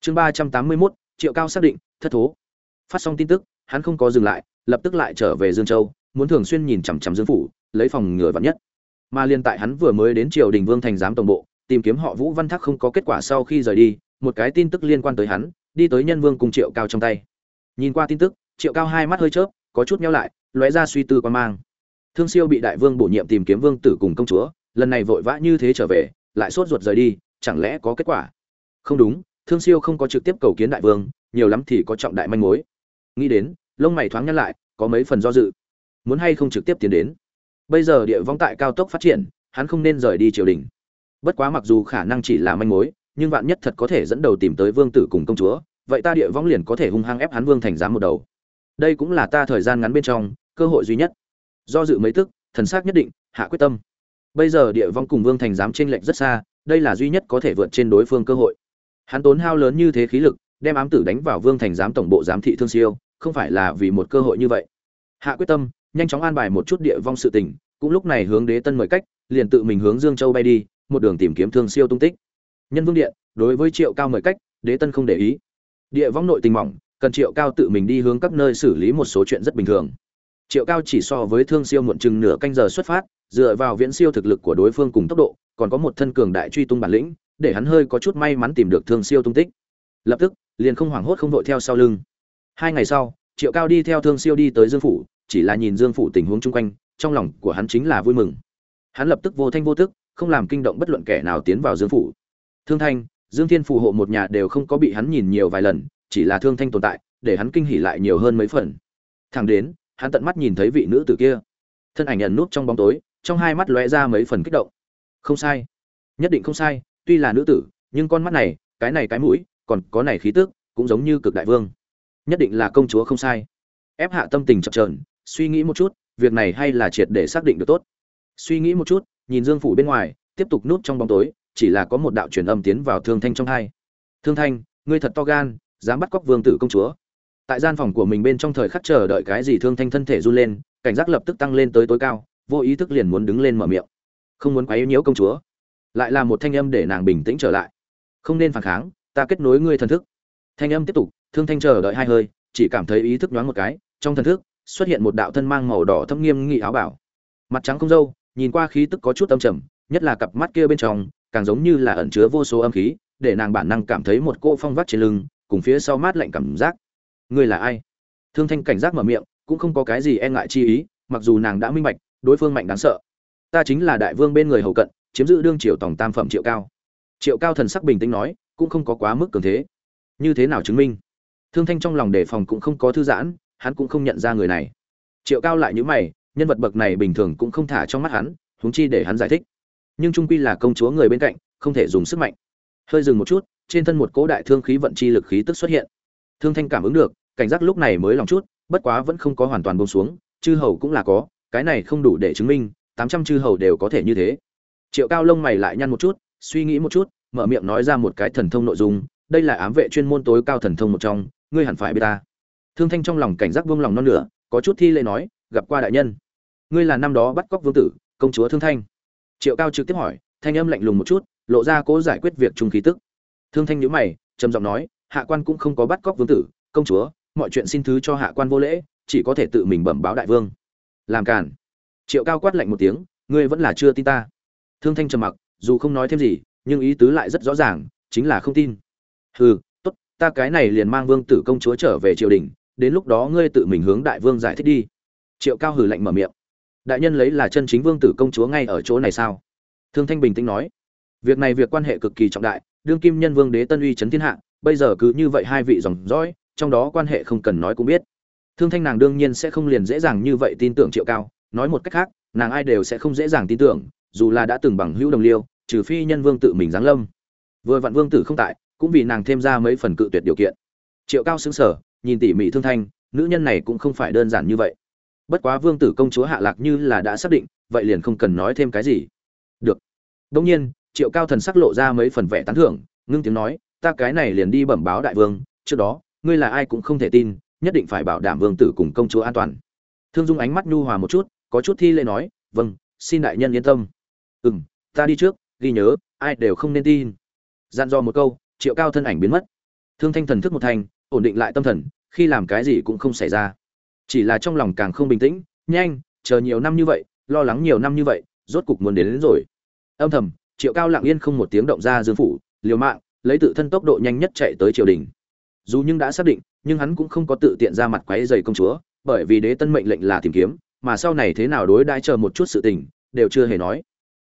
Chương 381, triệu cao xác định thất thố. Phát xong tin tức hắn không có dừng lại lập tức lại trở về dương châu, muốn thường xuyên nhìn chằm chằm dương phủ, lấy phòng ngừa vắn nhất. Mà liên tại hắn vừa mới đến triều đình vương thành giám tổng bộ, tìm kiếm họ vũ văn thác không có kết quả sau khi rời đi, một cái tin tức liên quan tới hắn, đi tới nhân vương cùng triệu cao trong tay. Nhìn qua tin tức, triệu cao hai mắt hơi chớp, có chút nhau lại, lóe ra suy tư quan mang. Thương siêu bị đại vương bổ nhiệm tìm kiếm vương tử cùng công chúa, lần này vội vã như thế trở về, lại sốt ruột rời đi, chẳng lẽ có kết quả? Không đúng, thương siêu không có trực tiếp cầu kiến đại vương, nhiều lắm thì có trọng đại manh mối. Nghĩ đến lông mày thoáng nhăn lại, có mấy phần do dự. Muốn hay không trực tiếp tiến đến? Bây giờ địa vong tại cao tốc phát triển, hắn không nên rời đi triều đình. Bất quá mặc dù khả năng chỉ là manh mối, nhưng vạn nhất thật có thể dẫn đầu tìm tới vương tử cùng công chúa, vậy ta địa vong liền có thể hung hăng ép hắn vương thành giám một đầu. Đây cũng là ta thời gian ngắn bên trong, cơ hội duy nhất. Do dự mấy tức, thần sắc nhất định, hạ quyết tâm. Bây giờ địa vong cùng vương thành giám trên lệch rất xa, đây là duy nhất có thể vượt trên đối phương cơ hội. Hắn tốn hao lớn như thế khí lực, đem ám tử đánh vào vương thành giám tổng bộ giám thị thương siêu không phải là vì một cơ hội như vậy. Hạ quyết tâm, nhanh chóng an bài một chút địa vong sự tình, cũng lúc này hướng đế tân mời cách, liền tự mình hướng dương châu bay đi, một đường tìm kiếm thương siêu tung tích. Nhân vương điện, đối với triệu cao mời cách, đế tân không để ý. Địa vong nội tình mỏng, cần triệu cao tự mình đi hướng các nơi xử lý một số chuyện rất bình thường. Triệu cao chỉ so với thương siêu muộn chừng nửa canh giờ xuất phát, dựa vào viễn siêu thực lực của đối phương cùng tốc độ, còn có một thân cường đại truy tung bản lĩnh, để hắn hơi có chút may mắn tìm được thương siêu tung tích. Lập tức, liền không hoảng hốt không vội theo sau lưng hai ngày sau, triệu cao đi theo thương siêu đi tới dương phủ, chỉ là nhìn dương phủ tình huống chung quanh, trong lòng của hắn chính là vui mừng. Hắn lập tức vô thanh vô tức, không làm kinh động bất luận kẻ nào tiến vào dương phủ. Thương thanh, dương thiên phù hộ một nhà đều không có bị hắn nhìn nhiều vài lần, chỉ là thương thanh tồn tại, để hắn kinh hỉ lại nhiều hơn mấy phần. Thẳng đến, hắn tận mắt nhìn thấy vị nữ tử kia. Thân ảnh ẩn nút trong bóng tối, trong hai mắt lóe ra mấy phần kích động. Không sai. Nhất định không sai, tuy là nữ tử, nhưng con mắt này, cái này cái mũi, còn có này khí tức, cũng giống như cực đại vương nhất định là công chúa không sai. Ép hạ tâm tình chập trờn suy nghĩ một chút, việc này hay là triệt để xác định được tốt. Suy nghĩ một chút, nhìn dương phủ bên ngoài, tiếp tục núp trong bóng tối, chỉ là có một đạo truyền âm tiến vào thương thanh trong hai. Thương thanh, ngươi thật to gan, dám bắt cóc vương tử công chúa. Tại gian phòng của mình bên trong thời khắc chờ đợi cái gì thương thanh thân thể run lên, cảnh giác lập tức tăng lên tới tối cao, vô ý thức liền muốn đứng lên mở miệng. Không muốn quấy nhiễu công chúa. Lại là một thanh âm để nàng bình tĩnh trở lại. Không nên phản kháng, ta kết nối ngươi thần thức. Thanh âm tiếp tục thương thanh chờ đợi hai hơi chỉ cảm thấy ý thức nhoáng một cái trong thần thức xuất hiện một đạo thân mang màu đỏ thâm nghiêm nghị áo bảo. Mặt trắng không râu, nhìn qua khí tức có chút âm trầm nhất là cặp mắt kia bên trong càng giống như là ẩn chứa vô số âm khí để nàng bản năng cảm thấy một cỗ phong vắt trên lưng cùng phía sau mát lạnh cảm giác. Ngươi là ai? Thương thanh cảnh giác mở miệng cũng không có cái gì e ngại chi ý mặc dù nàng đã minh bạch đối phương mạnh đáng sợ. Ta chính là đại vương bên người hầu cận chiếm giữ đương triều tổng tam phẩm triệu cao. Triệu cao thần sắc bình tĩnh nói cũng không có quá mức cường thế. Như thế nào chứng minh? Thương thanh trong lòng đề phòng cũng không có thư giãn, hắn cũng không nhận ra người này. Triệu cao lại nhữ mày, nhân vật bậc này bình thường cũng không thả trong mắt hắn, huống chi để hắn giải thích. Nhưng trung quy là công chúa người bên cạnh, không thể dùng sức mạnh. Hơi dừng một chút, trên thân một cỗ đại thương khí vận chi lực khí tức xuất hiện. Thương thanh cảm ứng được, cảnh giác lúc này mới lòng chút, bất quá vẫn không có hoàn toàn buông xuống, chư hầu cũng là có, cái này không đủ để chứng minh, tám trăm chư hầu đều có thể như thế. Triệu cao lông mày lại nhăn một chút, suy nghĩ một chút, mở miệng nói ra một cái thần thông nội dung, đây là ám vệ chuyên môn tối cao thần thông một trong ngươi hẳn phải biết ta. Thương thanh trong lòng cảnh giác vương lòng non nửa, có chút thi lễ nói, gặp qua đại nhân. Ngươi là năm đó bắt cóc vương tử, công chúa thương thanh. Triệu cao trực tiếp hỏi, thanh âm lạnh lùng một chút, lộ ra cố giải quyết việc trung khí tức. Thương thanh nhíu mày, trầm giọng nói, hạ quan cũng không có bắt cóc vương tử, công chúa, mọi chuyện xin thứ cho hạ quan vô lễ, chỉ có thể tự mình bẩm báo đại vương. Làm cản triệu cao quát lạnh một tiếng, ngươi vẫn là chưa tin ta. Thương thanh trầm mặc, dù không nói thêm gì, nhưng ý tứ lại rất rõ ràng, chính là không tin. Hừ ta cái này liền mang vương tử công chúa trở về triều đình, đến lúc đó ngươi tự mình hướng đại vương giải thích đi. Triệu cao hừ lạnh mở miệng. Đại nhân lấy là chân chính vương tử công chúa ngay ở chỗ này sao? Thương thanh bình tĩnh nói. Việc này việc quan hệ cực kỳ trọng đại, đương kim nhân vương đế tân uy trấn thiên hạ, bây giờ cứ như vậy hai vị dòng dõi, trong đó quan hệ không cần nói cũng biết. Thương thanh nàng đương nhiên sẽ không liền dễ dàng như vậy tin tưởng triệu cao. Nói một cách khác, nàng ai đều sẽ không dễ dàng tin tưởng, dù là đã từng bằng hữu đồng liêu, trừ phi nhân vương tự mình giáng lâm. Vừa vặn vương tử không tại cũng vì nàng thêm ra mấy phần cự tuyệt điều kiện. Triệu cao xứng sở nhìn tỉ mỉ thương thanh, nữ nhân này cũng không phải đơn giản như vậy. Bất quá vương tử công chúa hạ lạc như là đã xác định, vậy liền không cần nói thêm cái gì. Được. Đông nhiên, triệu cao thần sắc lộ ra mấy phần vẻ tán thưởng, ngưng tiếng nói, ta cái này liền đi bẩm báo đại vương, trước đó, ngươi là ai cũng không thể tin, nhất định phải bảo đảm vương tử cùng công chúa an toàn. Thương dung ánh mắt nhu hòa một chút, có chút thi lễ nói vâng xin đại nhân yên tâm. Ừ m ta đi trước, ghi nhớ, ai đều không nên tin. Dặn dò một câu triệu cao thân ảnh biến mất. Thương thanh thần thức một thành ổn định lại tâm thần khi làm cái gì cũng không xảy ra. Chỉ là trong lòng càng không bình tĩnh nhanh chờ nhiều năm như vậy lo lắng nhiều năm như vậy rốt cục muốn đến, đến rồi. Âm thầm triệu cao lặng yên không một tiếng động ra dương phủ liều mạng lấy tự thân tốc độ nhanh nhất chạy tới triều đình. Dù nhưng đã xác định nhưng hắn cũng không có tự tiện ra mặt quấy dày công chúa bởi vì đế tân mệnh lệnh là tìm kiếm mà sau này thế nào đối đãi chờ một chút sự tình đều chưa hề nói.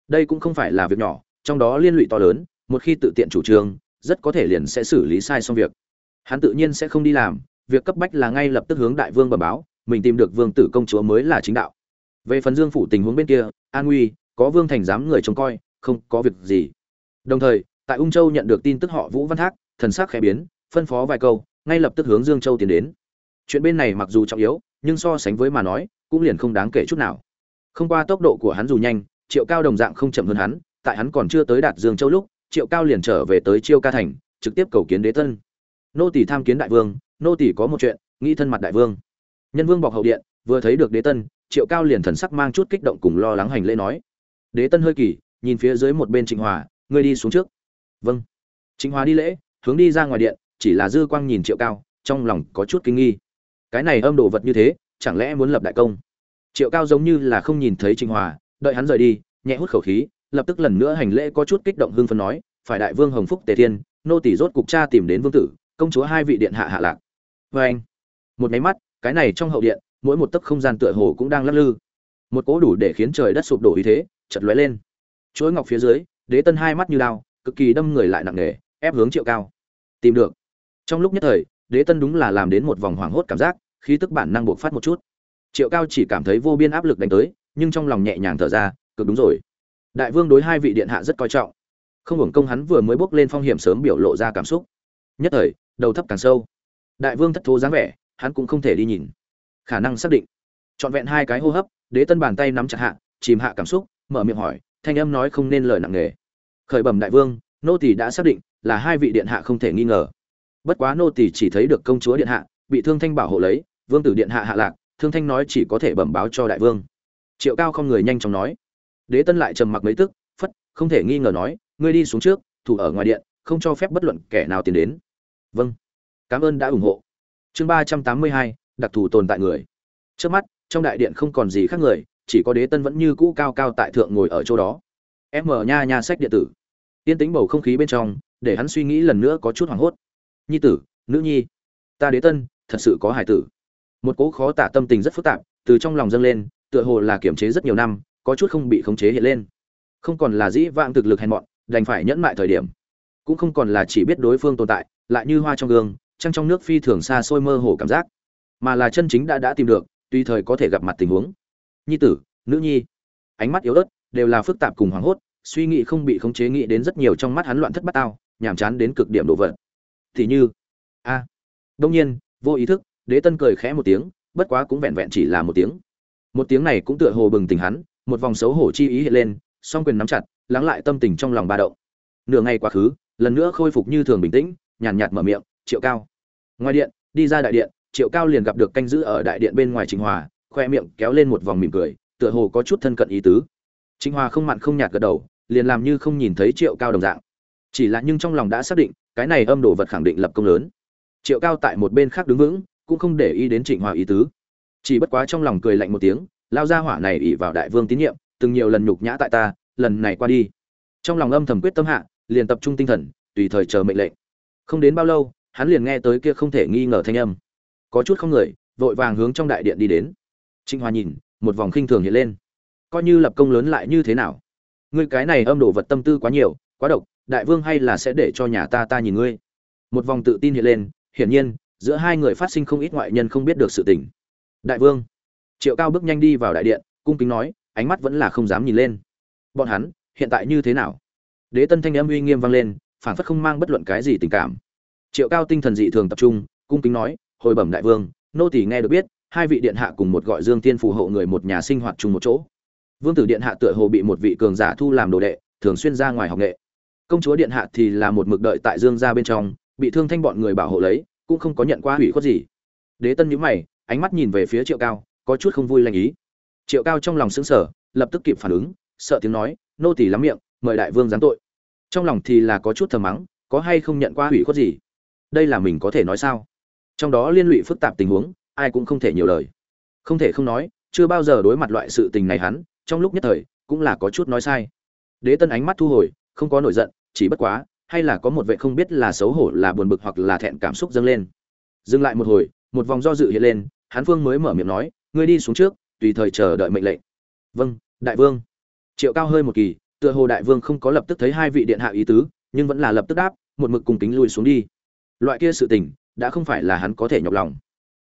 Đây cũng không phải là việc nhỏ trong đó liên lụy to lớn một khi tự tiện chủ trương rất có thể liền sẽ xử lý sai xong việc. Hắn tự nhiên sẽ không đi làm, việc cấp bách là ngay lập tức hướng đại vương bẩm báo, mình tìm được vương tử công chúa mới là chính đạo. Về phần dương phủ tình huống bên kia, an nguy, có vương thành giám người trông coi, không có việc gì. Đồng thời, tại ung châu nhận được tin tức họ vũ văn thác, thần sắc khẽ biến, phân phó vài câu, ngay lập tức hướng dương châu tiến đến. Chuyện bên này mặc dù trọng yếu, nhưng so sánh với mà nói, cũng liền không đáng kể chút nào. Không qua tốc độ của hắn dù nhanh, triệu cao đồng dạng không chậm hơn hắn, tại hắn còn chưa tới đạt dương châu lúc triệu cao liền trở về tới chiêu ca thành, trực tiếp cầu kiến đế thân nô tỷ tham kiến đại vương, nô tỷ có một chuyện, nghĩ thân mặt đại vương. Nhân vương bọc hậu điện, vừa thấy được đế tân, triệu cao liền thần sắc mang chút kích động cùng lo lắng hành lễ nói. Đế tân hơi kỳ, nhìn phía dưới một bên trịnh hòa, ngươi đi xuống trước. Vâng. Trịnh hòa đi lễ, hướng đi ra ngoài điện, chỉ là dư quang nhìn triệu cao, trong lòng có chút kinh nghi. Cái này âm đồ vật như thế, chẳng lẽ muốn lập đại công? Triệu cao giống như là không nhìn thấy trịnh hòa, đợi hắn rời đi, nhẹ hút khẩu khí lập tức lần nữa hành lễ có chút kích động hưng phấn nói, phải đại vương hồng phúc tề thiên, nô tỷ rốt cục cha tìm đến vương tử, công chúa hai vị điện hạ hạ lạc. Vê anh, một máy mắt, cái này trong hậu điện, mỗi một tấc không gian tựa hồ cũng đang lắc lư. Một cỗ đủ để khiến trời đất sụp đổ như thế chật lóe lên. Chuỗi ngọc phía dưới, đế tân hai mắt như lao cực kỳ đâm người lại nặng nề, ép hướng triệu cao. Tìm được. Trong lúc nhất thời, đế tân đúng là làm đến một vòng hoảng hốt cảm giác, khí tức bản năng buộc phát một chút. Triệu cao chỉ cảm thấy vô biên áp lực đánh tới, nhưng trong lòng nhẹ nhàng thở ra, cực đúng rồi đại vương đối hai vị điện hạ rất coi trọng. Không hưởng công hắn vừa mới bước lên phong hiểm sớm biểu lộ ra cảm xúc. Nhất thời, đầu thấp càng sâu. Đại vương thất thố dáng vẻ, hắn cũng không thể đi nhìn. Khả năng xác định. Trọn vẹn hai cái hô hấp, đế tân bàn tay nắm chặt hạ, chìm hạ cảm xúc, mở miệng hỏi, thanh âm nói không nên lời nặng nề. Khởi bẩm đại vương, nô tỳ đã xác định là hai vị điện hạ không thể nghi ngờ. Bất quá nô tỳ chỉ thấy được công chúa điện hạ, bị thương thanh bảo hộ lấy, vương tử điện hạ hạ lạc, thương thanh nói chỉ có thể bẩm báo cho đại vương. Triệu cao không người nhanh chóng nói đế tân lại trầm mặc mấy tức, phất, không thể nghi ngờ nói, ngươi đi xuống trước, thủ ở ngoài điện, không cho phép bất luận kẻ nào tiến đến. Vâng cảm ơn đã ủng hộ. Chương ba trăm tám mươi hai, đặc thù tồn tại người. Trước mắt, trong đại điện không còn gì khác người, chỉ có đế tân vẫn như cũ cao cao tại thượng ngồi ở chỗ đó. Em mở nha nha sách điện tử. Tiên tính bầu không khí bên trong, để hắn suy nghĩ lần nữa có chút hoảng hốt. Nhi tử, nữ nhi, ta đế tân, thật sự có hải tử. Một cố khó tả tâm tình rất phức tạp, từ trong lòng dâng lên, tựa hồ là kiểm chế rất nhiều năm có chút không bị khống chế hiện lên. Không còn là dĩ vãng thực lực hèn mọn, đành phải nhẫn mại thời điểm. Cũng không còn là chỉ biết đối phương tồn tại, lại như hoa trong gương, trăng trong nước phi thường xa xôi mơ hồ cảm giác. Mà là chân chính đã đã tìm được, tùy thời có thể gặp mặt tình huống. Nhi tử, nữ nhi. Ánh mắt yếu ớt, đều là phức tạp cùng hoảng hốt, suy nghĩ không bị khống chế nghĩ đến rất nhiều trong mắt hắn loạn thất bát tao, nhàm chán đến cực điểm đổ vật. Thì như, a, đông nhiên, vô ý thức, đế tân cười khẽ một tiếng, bất quá cũng vẹn vẹn chỉ là một tiếng. Một tiếng này cũng tựa hồ bừng tỉnh hắn một vòng xấu hổ chi ý hiện lên, song quyền nắm chặt, lắng lại tâm tình trong lòng ba động. Nửa ngày quá khứ, lần nữa khôi phục như thường bình tĩnh, nhàn nhạt mở miệng, triệu cao. Ngoài điện, đi ra đại điện, triệu cao liền gặp được canh giữ ở đại điện bên ngoài trịnh hòa, khoe miệng kéo lên một vòng mỉm cười, tựa hồ có chút thân cận ý tứ. Trịnh hòa không mặn không nhạt gật đầu, liền làm như không nhìn thấy triệu cao đồng dạng. Chỉ là nhưng trong lòng đã xác định, cái này âm đồ vật khẳng định lập công lớn. Triệu cao tại một bên khác đứng vững, cũng không để ý đến trịnh hòa ý tứ. Chỉ bất quá trong lòng cười lạnh một tiếng lao ra hỏa này ỷ vào đại vương tín nhiệm, từng nhiều lần nhục nhã tại ta, lần này qua đi. Trong lòng âm thầm quyết tâm hạ, liền tập trung tinh thần, tùy thời chờ mệnh lệnh. Không đến bao lâu, hắn liền nghe tới kia không thể nghi ngờ thanh âm. Có chút không người, vội vàng hướng trong đại điện đi đến. Trịnh hòa nhìn, một vòng khinh thường hiện lên. Coi như lập công lớn lại như thế nào? Ngươi cái này âm đổ vật tâm tư quá nhiều, quá độc, đại vương hay là sẽ để cho nhà ta ta nhìn ngươi. Một vòng tự tin hiện lên, hiển nhiên, giữa hai người phát sinh không ít ngoại nhân không biết được sự tình. Đại vương triệu cao bước nhanh đi vào đại điện, cung kính nói, ánh mắt vẫn là không dám nhìn lên. Bọn hắn, hiện tại như thế nào? Đế tân thanh âm uy nghiêm vang lên phản phất không mang bất luận cái gì tình cảm. Triệu cao tinh thần dị thường tập trung, cung kính nói, hồi bẩm đại vương, nô tỳ nghe được biết, hai vị điện hạ cùng một gọi dương tiên phù hộ người một nhà sinh hoạt chung một chỗ. Vương tử điện hạ tựa hồ bị một vị cường giả thu làm đồ đệ, thường xuyên ra ngoài học nghệ. Công chúa điện hạ thì là một mực đợi tại dương gia bên trong, bị thương thanh bọn người bảo hộ lấy, cũng không có nhận qua hủy khuất gì. Đế tân nhíu mày, ánh mắt nhìn về phía triệu cao có chút không vui lành ý. Triệu cao trong lòng sững sờ, lập tức kịp phản ứng, sợ tiếng nói, nô tỳ lắm miệng, mời đại vương giáng tội. Trong lòng thì là có chút thầm mắng, có hay không nhận qua hủy khuất gì? Đây là mình có thể nói sao? Trong đó liên lụy phức tạp tình huống, ai cũng không thể nhiều lời. Không thể không nói, chưa bao giờ đối mặt loại sự tình này hắn, trong lúc nhất thời, cũng là có chút nói sai. Đế tân ánh mắt thu hồi, không có nổi giận, chỉ bất quá, hay là có một vệ không biết là xấu hổ, là buồn bực hoặc là thẹn cảm xúc dâng lên. Dừng lại một hồi, một vòng do dự hiện lên, hán phương mới mở miệng nói ngươi đi xuống trước, tùy thời chờ đợi mệnh lệnh. Vâng đại vương. Triệu cao hơi một kỳ, tựa hồ đại vương không có lập tức thấy hai vị điện hạ ý tứ, nhưng vẫn là lập tức đáp, một mực cùng kính lùi xuống đi. Loại kia sự tình, đã không phải là hắn có thể nhọc lòng.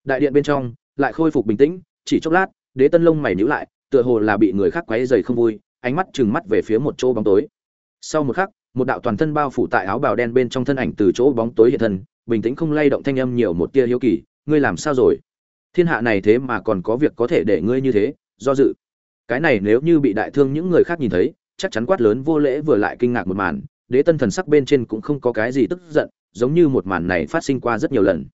Đại điện bên trong, lại khôi phục bình tĩnh, chỉ chốc lát, đế tân lông mày nhíu lại, tựa hồ là bị người khác quấy dày không vui, ánh mắt trừng mắt về phía một chỗ bóng tối. Sau một khắc, một đạo toàn thân bao phủ tại áo bào đen bên trong thân ảnh từ chỗ bóng tối hiện thân, bình tĩnh không lay động thanh âm nhiều một tia hiếu kỳ, ngươi làm sao rồi? Thiên hạ này thế mà còn có việc có thể để ngươi như thế, do dự. Cái này nếu như bị đại thương những người khác nhìn thấy, chắc chắn quát lớn vô lễ vừa lại kinh ngạc một màn, đế tân thần sắc bên trên cũng không có cái gì tức giận, giống như một màn này phát sinh qua rất nhiều lần.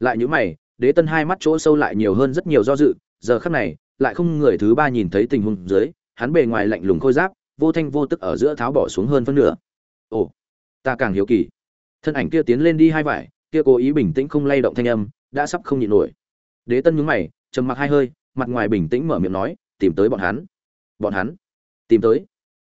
Lại như mày, đế tân hai mắt chỗ sâu lại nhiều hơn rất nhiều do dự, giờ khắc này, lại không người thứ ba nhìn thấy tình huống dưới, hắn bề ngoài lạnh lùng khôi giáp, vô thanh vô tức ở giữa tháo bỏ xuống hơn phân nửa. Ồ, ta càng hiếu kỳ. Thân ảnh kia tiến lên đi hai vải, kia cố ý bình tĩnh không lay động thanh âm, đã sắp không nhịn nổi đế tân nhúng mày, trầm mặc hai hơi, mặt ngoài bình tĩnh mở miệng nói, tìm tới bọn hắn. Bọn hắn? Tìm tới?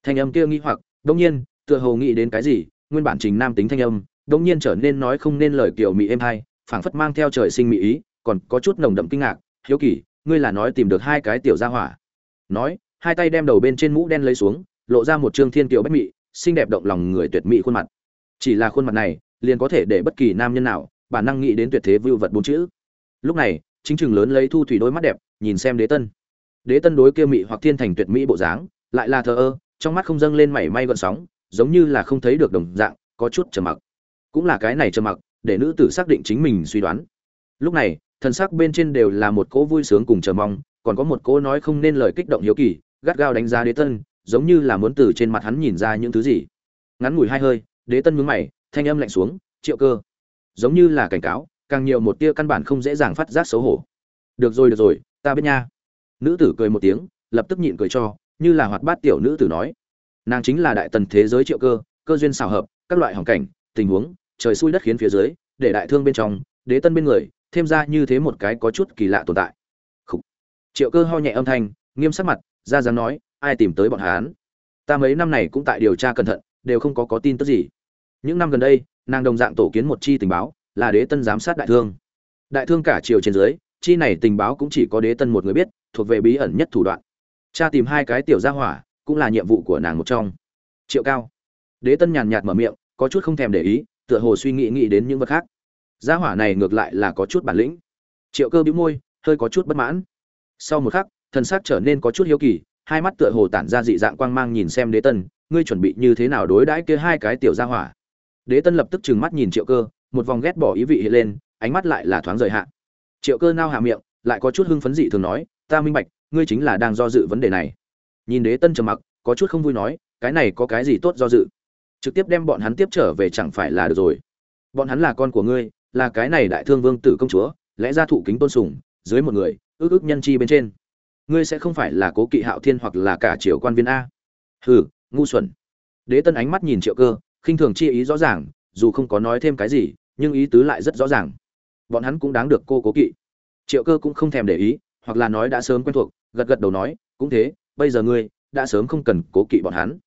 Thanh âm kia nghi hoặc đông nhiên, tựa hồ nghĩ đến cái gì, nguyên bản trình nam tính thanh âm đông nhiên trở nên nói không nên lời kiểu mỹ êm hay, phảng phất mang theo trời sinh mỹ ý, còn có chút nồng đậm kinh ngạc, hiếu kỳ, ngươi là nói tìm được hai cái tiểu gia hỏa? Nói, hai tay đem đầu bên trên mũ đen lấy xuống, lộ ra một trương thiên kiều bách mị, xinh đẹp động lòng người tuyệt mỹ khuôn mặt. Chỉ là khuôn mặt này, liền có thể để bất kỳ nam nhân nào, bản năng nghĩ đến tuyệt thế vưu vật bốn chữ. Lúc này chính chừng lớn lấy thu thủy đôi mắt đẹp, nhìn xem đế tân. Đế tân đối kia mị hoặc thiên thành tuyệt mỹ bộ dáng, lại là thờ ơ, trong mắt không dâng lên mảy may gợn sóng, giống như là không thấy được đồng dạng, có chút trầm mặc. Cũng là cái này trầm mặc, để nữ tử xác định chính mình suy đoán. Lúc này, thần sắc bên trên đều là một cỗ vui sướng cùng chờ mong, còn có một cỗ nói không nên lời kích động hiếu kỳ, gắt gao đánh giá đế tân, giống như là muốn từ trên mặt hắn nhìn ra những thứ gì. Ngắn ngủi hai hơi, đế tân mướn mày, thanh âm lạnh xuống, triệu cơ. Giống như là cảnh cáo càng nhiều một tia căn bản không dễ dàng phát giác xấu hổ. Được rồi được rồi, ta biết nha. Nữ tử cười một tiếng, lập tức nhịn cười cho, như là hoạt bát tiểu nữ tử nói. Nàng chính là đại tần thế giới triệu cơ cơ duyên xào hợp, các loại hoàn cảnh, tình huống, trời xui đất khiến phía dưới, để đại thương bên trong, đế tân bên người, thêm ra như thế một cái có chút kỳ lạ tồn tại. Khủ. triệu cơ ho nhẹ âm thanh, nghiêm sắc mặt, ra dáng nói, ai tìm tới bọn hán ta mấy năm này cũng tại điều tra cẩn thận, đều không có có tin tức gì. Những năm gần đây, nàng đồng dạng tổ kiến một chi tình báo là đế tân giám sát đại thương. Đại thương cả triều trên dưới, chi này tình báo cũng chỉ có đế tân một người biết, thuộc về bí ẩn nhất thủ đoạn. Cha tìm hai cái tiểu gia hỏa, cũng là nhiệm vụ của nàng một trong. Triệu cao. Đế tân nhàn nhạt mở miệng, có chút không thèm để ý, tựa hồ suy nghĩ nghĩ đến những vật khác. Gia hỏa này ngược lại là có chút bản lĩnh. Triệu cơ bĩu môi, hơi có chút bất mãn. Sau một khắc, thần sắc trở nên có chút hiếu kỳ, hai mắt tựa hồ tản ra dị dạng quang mang nhìn xem đế tân, ngươi chuẩn bị như thế nào đối đãi kia hai cái tiểu gia hỏa? Đế tân lập tức trừng mắt nhìn triệu cơ một vòng ghét bỏ ý vị hiện lên, ánh mắt lại là thoáng rời hạ. Triệu cơ nao hạ miệng, lại có chút hưng phấn dị thường nói, ta minh bạch, ngươi chính là đang do dự vấn đề này. Nhìn đế tân trầm mặc, có chút không vui nói, cái này có cái gì tốt do dự? Trực tiếp đem bọn hắn tiếp trở về chẳng phải là được rồi? Bọn hắn là con của ngươi, là cái này đại thương vương tử công chúa, lẽ ra thụ kính tôn sùng, dưới một người, ước ước nhân chi bên trên. Ngươi sẽ không phải là cố kỵ hạo thiên hoặc là cả triều quan viên a. Hừ, ngu xuẩn. Đế tân ánh mắt nhìn triệu cơ, khinh thường chi ý rõ ràng, dù không có nói thêm cái gì nhưng ý tứ lại rất rõ ràng. Bọn hắn cũng đáng được cô cố kỵ. Triệu cơ cũng không thèm để ý, hoặc là nói đã sớm quen thuộc, gật gật đầu nói, cũng thế, bây giờ ngươi đã sớm không cần cố kỵ bọn hắn.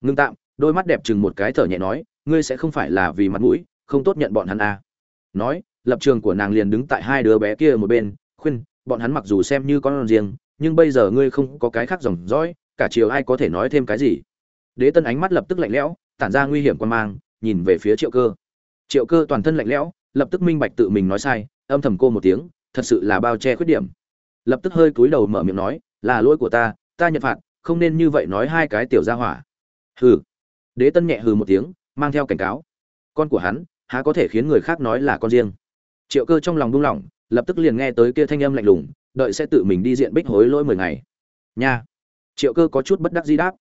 Ngưng tạm, đôi mắt đẹp chừng một cái thở nhẹ nói, ngươi sẽ không phải là vì mặt mũi, không tốt nhận bọn hắn à. nói, lập trường của nàng liền đứng tại hai đứa bé kia một bên, khuyên, bọn hắn mặc dù xem như con riêng, nhưng bây giờ ngươi không có cái khác dòng dõi, cả chiều ai có thể nói thêm cái gì? Đế tân ánh mắt lập tức lạnh lẽo, tản ra nguy hiểm quan mang, nhìn về phía triệu cơ triệu cơ toàn thân lạnh lẽo, lập tức minh bạch tự mình nói sai, âm thầm cô một tiếng, thật sự là bao che khuyết điểm. Lập tức hơi cúi đầu mở miệng nói, là lỗi của ta ta nhận phạt, không nên như vậy nói hai cái tiểu gia hỏa. Hừ. Đế tân nhẹ hừ một tiếng, mang theo cảnh cáo. Con của hắn, há có thể khiến người khác nói là con riêng? Triệu cơ trong lòng buông lỏng, lập tức liền nghe tới kia thanh âm lạnh lùng, đợi sẽ tự mình đi diện bích hối lỗi mười ngày. Nha. Triệu cơ có chút bất đắc di đáp.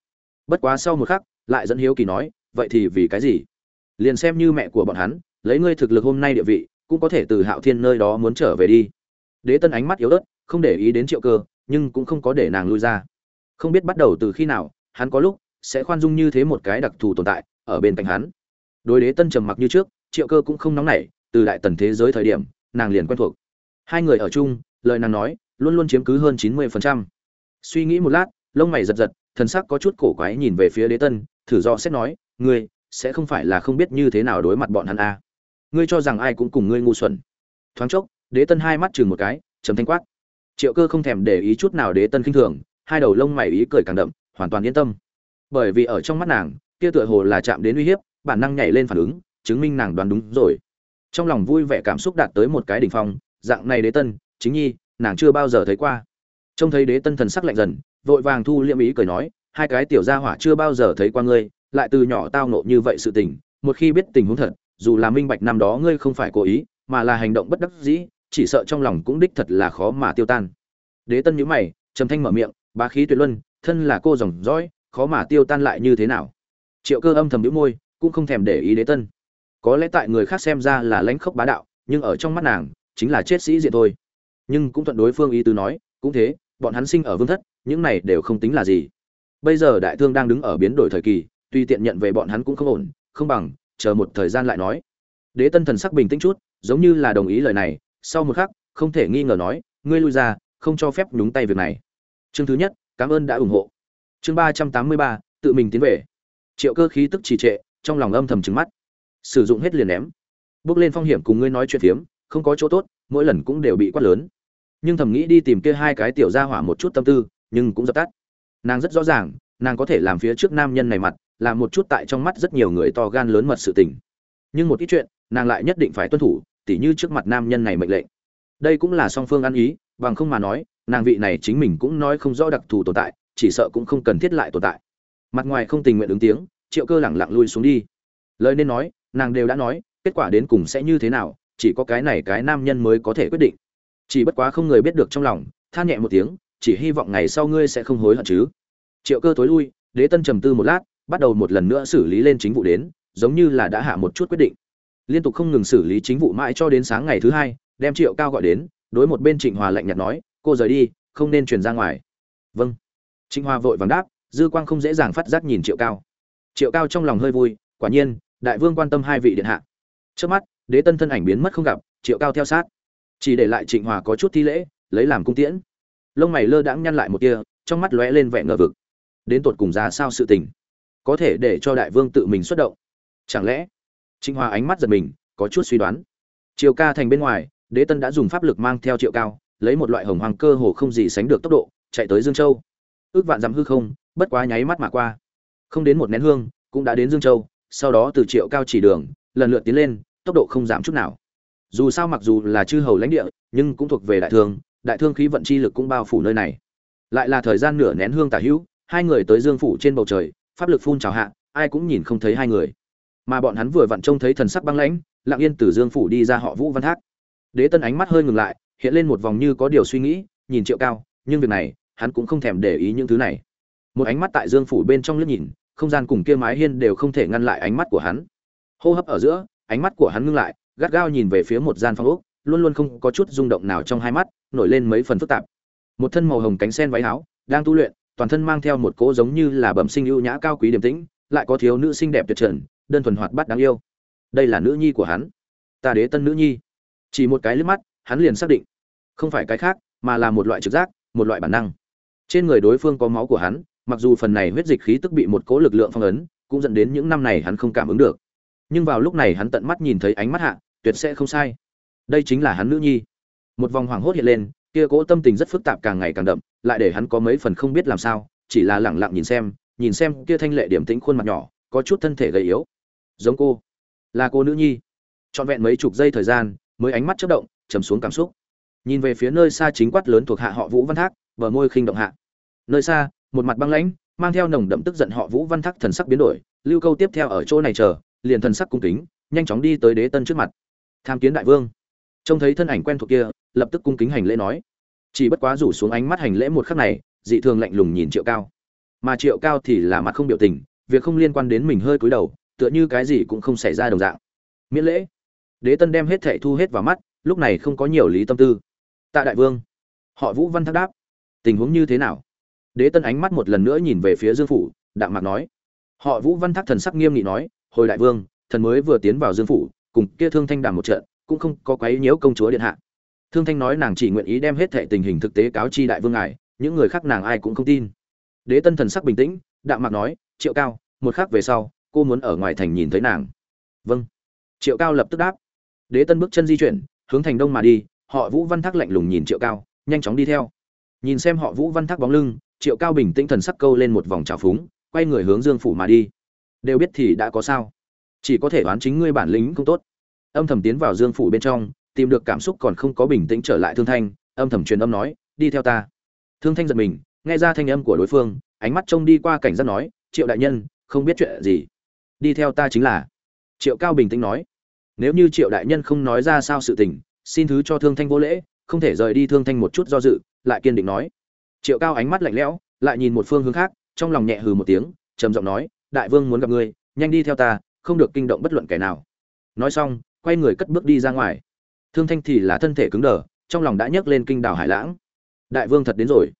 Bất quá sau một khắc, lại dẫn hiếu kỳ nói, vậy thì vì cái gì? Liền xem như mẹ của bọn hắn, lấy ngươi thực lực hôm nay địa vị, cũng có thể từ hạo thiên nơi đó muốn trở về đi. Đế tân ánh mắt yếu ớt, không để ý đến triệu cơ, nhưng cũng không có để nàng lui ra. Không biết bắt đầu từ khi nào, hắn có lúc sẽ khoan dung như thế một cái đặc thù tồn tại ở bên cạnh hắn. Đối đế tân trầm mặc như trước, triệu cơ cũng không nóng nảy, từ đại tần thế giới thời điểm, nàng liền quen thuộc. Hai người ở chung, lời nàng nói, luôn luôn chiếm cứ hơn chín mươi phần trăm. Suy nghĩ một lát, lông mày giật giật, thần sắc có chút cổ quái nhìn về phía đế tân, thử do xét nói, ngươi sẽ không phải là không biết như thế nào đối mặt bọn hắn a. À. ngươi cho rằng ai cũng cùng ngươi ngu xuẩn. Thoáng chốc, đế tân hai mắt chừng một cái chấm thanh quát. Triệu cơ không thèm để ý chút nào đế tân khinh thường, hai đầu lông mày ý cười càng đậm, hoàn toàn yên tâm. Bởi vì ở trong mắt nàng, kia tựa hồ là chạm đến uy hiếp, bản năng nhảy lên phản ứng, chứng minh nàng đoán đúng rồi. Trong lòng vui vẻ cảm xúc đạt tới một cái đỉnh phong, dạng này đế tân, chính nhi, nàng chưa bao giờ thấy qua. Trông thấy đế tân thần sắc lạnh dần, vội vàng thu liễm ý cười nói, hai cái tiểu gia hỏa chưa bao giờ thấy qua ngươi lại từ nhỏ tao nộ như vậy sự tình, một khi biết tình huống thật, dù là minh bạch năm đó ngươi không phải cố ý, mà là hành động bất đắc dĩ, chỉ sợ trong lòng cũng đích thật là khó mà tiêu tan. Đế tân nhíu mày, trầm thanh mở miệng, bá khí tuyệt luân, thân là cô dòng dõi, khó mà tiêu tan lại như thế nào? Triệu cơ âm thầm nhíu môi, cũng không thèm để ý đế tân. Có lẽ tại người khác xem ra là lãnh khốc bá đạo, nhưng ở trong mắt nàng, chính là chết sĩ diện thôi. Nhưng cũng thuận đối phương ý tứ nói, cũng thế, bọn hắn sinh ở vương thất, những này đều không tính là gì. Bây giờ đại thương đang đứng ở biến đổi thời kỳ tuy tiện nhận về bọn hắn cũng không ổn, không bằng, chờ một thời gian lại nói. Đế tân thần sắc bình tĩnh chút, giống như là đồng ý lời này, sau một khắc, không thể nghi ngờ nói, ngươi lui ra, không cho phép nhúng tay việc này. Chương thứ nhất, cảm ơn đã ủng hộ. Chương ba trăm tám mươi ba, tự mình tiến về. Triệu cơ khí tức trì trệ, trong lòng âm thầm trứng mắt. Sử dụng hết liền ném. Bước lên phong hiểm cùng ngươi nói chuyện phiếm, không có chỗ tốt, mỗi lần cũng đều bị quát lớn. Nhưng thầm nghĩ đi tìm kia hai cái tiểu gia hỏa một chút tâm tư, nhưng cũng dập tắt. Nàng rất rõ ràng, nàng có thể làm phía trước nam nhân này mặt là một chút tại trong mắt rất nhiều người to gan lớn mật sự tình. Nhưng một ít chuyện, nàng lại nhất định phải tuân thủ, tỉ như trước mặt nam nhân này mệnh lệnh. Đây cũng là song phương ăn ý, bằng không mà nói, nàng vị này chính mình cũng nói không rõ đặc thù tồn tại, chỉ sợ cũng không cần thiết lại tồn tại. Mặt ngoài không tình nguyện ứng tiếng, triệu cơ lẳng lặng lui xuống đi. Lời nên nói, nàng đều đã nói, kết quả đến cùng sẽ như thế nào, chỉ có cái này cái nam nhân mới có thể quyết định. Chỉ bất quá không người biết được trong lòng, than nhẹ một tiếng, chỉ hy vọng ngày sau ngươi sẽ không hối hận chứ. Triệu cơ tối lui, đế tân trầm tư một lát bắt đầu một lần nữa xử lý lên chính vụ đến, giống như là đã hạ một chút quyết định. Liên tục không ngừng xử lý chính vụ mãi cho đến sáng ngày thứ hai, đem triệu cao gọi đến, đối một bên trịnh hòa lạnh nhạt nói, cô rời đi, không nên truyền ra ngoài. Vâng. Trịnh hòa vội vàng đáp, dư quang không dễ dàng phát giác nhìn triệu cao. Triệu cao trong lòng hơi vui, quả nhiên, đại vương quan tâm hai vị điện hạ. Trước mắt, đế tân thân ảnh biến mất không gặp, triệu cao theo sát. Chỉ để lại trịnh hòa có chút thi lễ, lấy làm cung tiễn. Lông mày lơ đãng nhăn lại một tia, trong mắt lóe lên vẻ ngờ vực. Đến tột cùng ra sao sự tình? Có thể để cho đại vương tự mình xuất động. Chẳng lẽ, trịnh hòa ánh mắt giật mình, có chút suy đoán. Triều ca thành bên ngoài, đế tân đã dùng pháp lực mang theo triệu cao, lấy một loại hồng hoàng cơ hồ không gì sánh được tốc độ, chạy tới dương châu. Ước vạn dặm hư không, bất quá nháy mắt mà qua. Không đến một nén hương, cũng đã đến dương châu, sau đó từ triệu cao chỉ đường, lần lượt tiến lên, tốc độ không giảm chút nào. Dù sao mặc dù là chư hầu lãnh địa, nhưng cũng thuộc về đại thương đại thương khí vận chi lực cũng bao phủ nơi này. Lại là thời gian nửa nén hương tả hữu, hai người tới dương phủ trên bầu trời pháp lực phun trào hạ, ai cũng nhìn không thấy hai người. Mà bọn hắn vừa vặn trông thấy thần sắc băng lãnh, lặng yên từ dương phủ đi ra họ vũ văn thác. Đế tân ánh mắt hơi ngừng lại, hiện lên một vòng như có điều suy nghĩ, nhìn triệu cao, nhưng việc này, hắn cũng không thèm để ý những thứ này. Một ánh mắt tại dương phủ bên trong liếc nhìn, không gian cùng kia mái hiên đều không thể ngăn lại ánh mắt của hắn. Hô hấp ở giữa, ánh mắt của hắn ngưng lại, gắt gao nhìn về phía một gian phòng ốc, luôn luôn không có chút rung động nào trong hai mắt, nổi lên mấy phần phức tạp. Một thân màu hồng cánh sen váy áo, đang tu luyện toàn thân mang theo một cỗ giống như là bẩm sinh ưu nhã cao quý điềm tĩnh, lại có thiếu nữ xinh đẹp tuyệt trần, đơn thuần hoạt bát đáng yêu. Đây là nữ nhi của hắn. Ta đế tân nữ nhi. Chỉ một cái liếc mắt, hắn liền xác định. Không phải cái khác, mà là một loại trực giác, một loại bản năng. Trên người đối phương có máu của hắn, mặc dù phần này huyết dịch khí tức bị một cỗ lực lượng phong ấn, cũng dẫn đến những năm này hắn không cảm ứng được. Nhưng vào lúc này hắn tận mắt nhìn thấy ánh mắt hạ, tuyệt sẽ không sai. Đây chính là hắn nữ nhi. Một vòng hoàng hốt hiện lên, kia cỗ tâm tình rất phức tạp càng ngày càng đậm lại để hắn có mấy phần không biết làm sao, chỉ là lẳng lặng nhìn xem nhìn xem kia thanh lệ điểm tĩnh khuôn mặt nhỏ, có chút thân thể gầy yếu. Giống cô. Là cô nữ nhi. Trọn vẹn mấy chục giây thời gian, mới ánh mắt chớp động, trầm xuống cảm xúc. Nhìn về phía nơi xa chính quát lớn thuộc hạ họ vũ văn thác, bờ môi khinh động hạ. Nơi xa, một mặt băng lãnh, mang theo nồng đậm tức giận họ vũ văn thác thần sắc biến đổi, lưu câu tiếp theo ở chỗ này chờ, liền thần sắc cung kính, nhanh chóng đi tới đế tân trước mặt. Tham kiến đại vương. Trông thấy thân ảnh quen thuộc kia, lập tức cung kính hành lễ nói chỉ bất quá rủ xuống ánh mắt hành lễ một khắc này, dị thường lạnh lùng nhìn triệu cao. Mà triệu cao thì là mặt không biểu tình, việc không liên quan đến mình hơi cúi đầu, tựa như cái gì cũng không xảy ra đồng dạng. Miễn lễ. Đế tân đem hết thệ thu hết vào mắt, lúc này không có nhiều lý tâm tư. Tạ đại vương. Họ vũ văn thác đáp. Tình huống như thế nào? Đế tân ánh mắt một lần nữa nhìn về phía dương phủ, đạm mạc nói. Họ vũ văn thác thần sắc nghiêm nghị nói, hồi đại vương, thần mới vừa tiến vào dương phủ, cùng kia thương thanh đàm một trận, cũng không có quấy nhiễu công chúa điện hạ thương thanh nói nàng chỉ nguyện ý đem hết thệ tình hình thực tế cáo chi đại vương ngài, những người khác nàng ai cũng không tin. Đế tân thần sắc bình tĩnh, đạm mạc nói, triệu cao, một khắc về sau, cô muốn ở ngoài thành nhìn thấy nàng. Vâng. Triệu cao lập tức đáp. Đế tân bước chân di chuyển, hướng thành đông mà đi, họ vũ văn thác lạnh lùng nhìn triệu cao, nhanh chóng đi theo. Nhìn xem họ vũ văn thác bóng lưng, triệu cao bình tĩnh thần sắc câu lên một vòng trào phúng, quay người hướng dương phủ mà đi. Đều biết thì đã có sao. Chỉ có thể đoán chính ngươi bản lĩnh không tốt. Âm thầm tiến vào dương phủ bên trong tìm được cảm xúc còn không có bình tĩnh trở lại thương thanh, âm thầm truyền âm nói, đi theo ta. Thương thanh giật mình, nghe ra thanh âm của đối phương, ánh mắt trông đi qua cảnh giác nói, triệu đại nhân, không biết chuyện gì. Đi theo ta chính là. Triệu cao bình tĩnh nói, nếu như triệu đại nhân không nói ra sao sự tình, xin thứ cho thương thanh vô lễ, không thể rời đi thương thanh một chút do dự, lại kiên định nói. Triệu cao ánh mắt lạnh lẽo, lại nhìn một phương hướng khác, trong lòng nhẹ hừ một tiếng, trầm giọng nói, đại vương muốn gặp ngươi, nhanh đi theo ta, không được kinh động bất luận kẻ nào. Nói xong, quay người cất bước đi ra ngoài thương thanh thì là thân thể cứng đờ, trong lòng đã nhấc lên kinh đảo hải lãng. Đại vương thật đến rồi.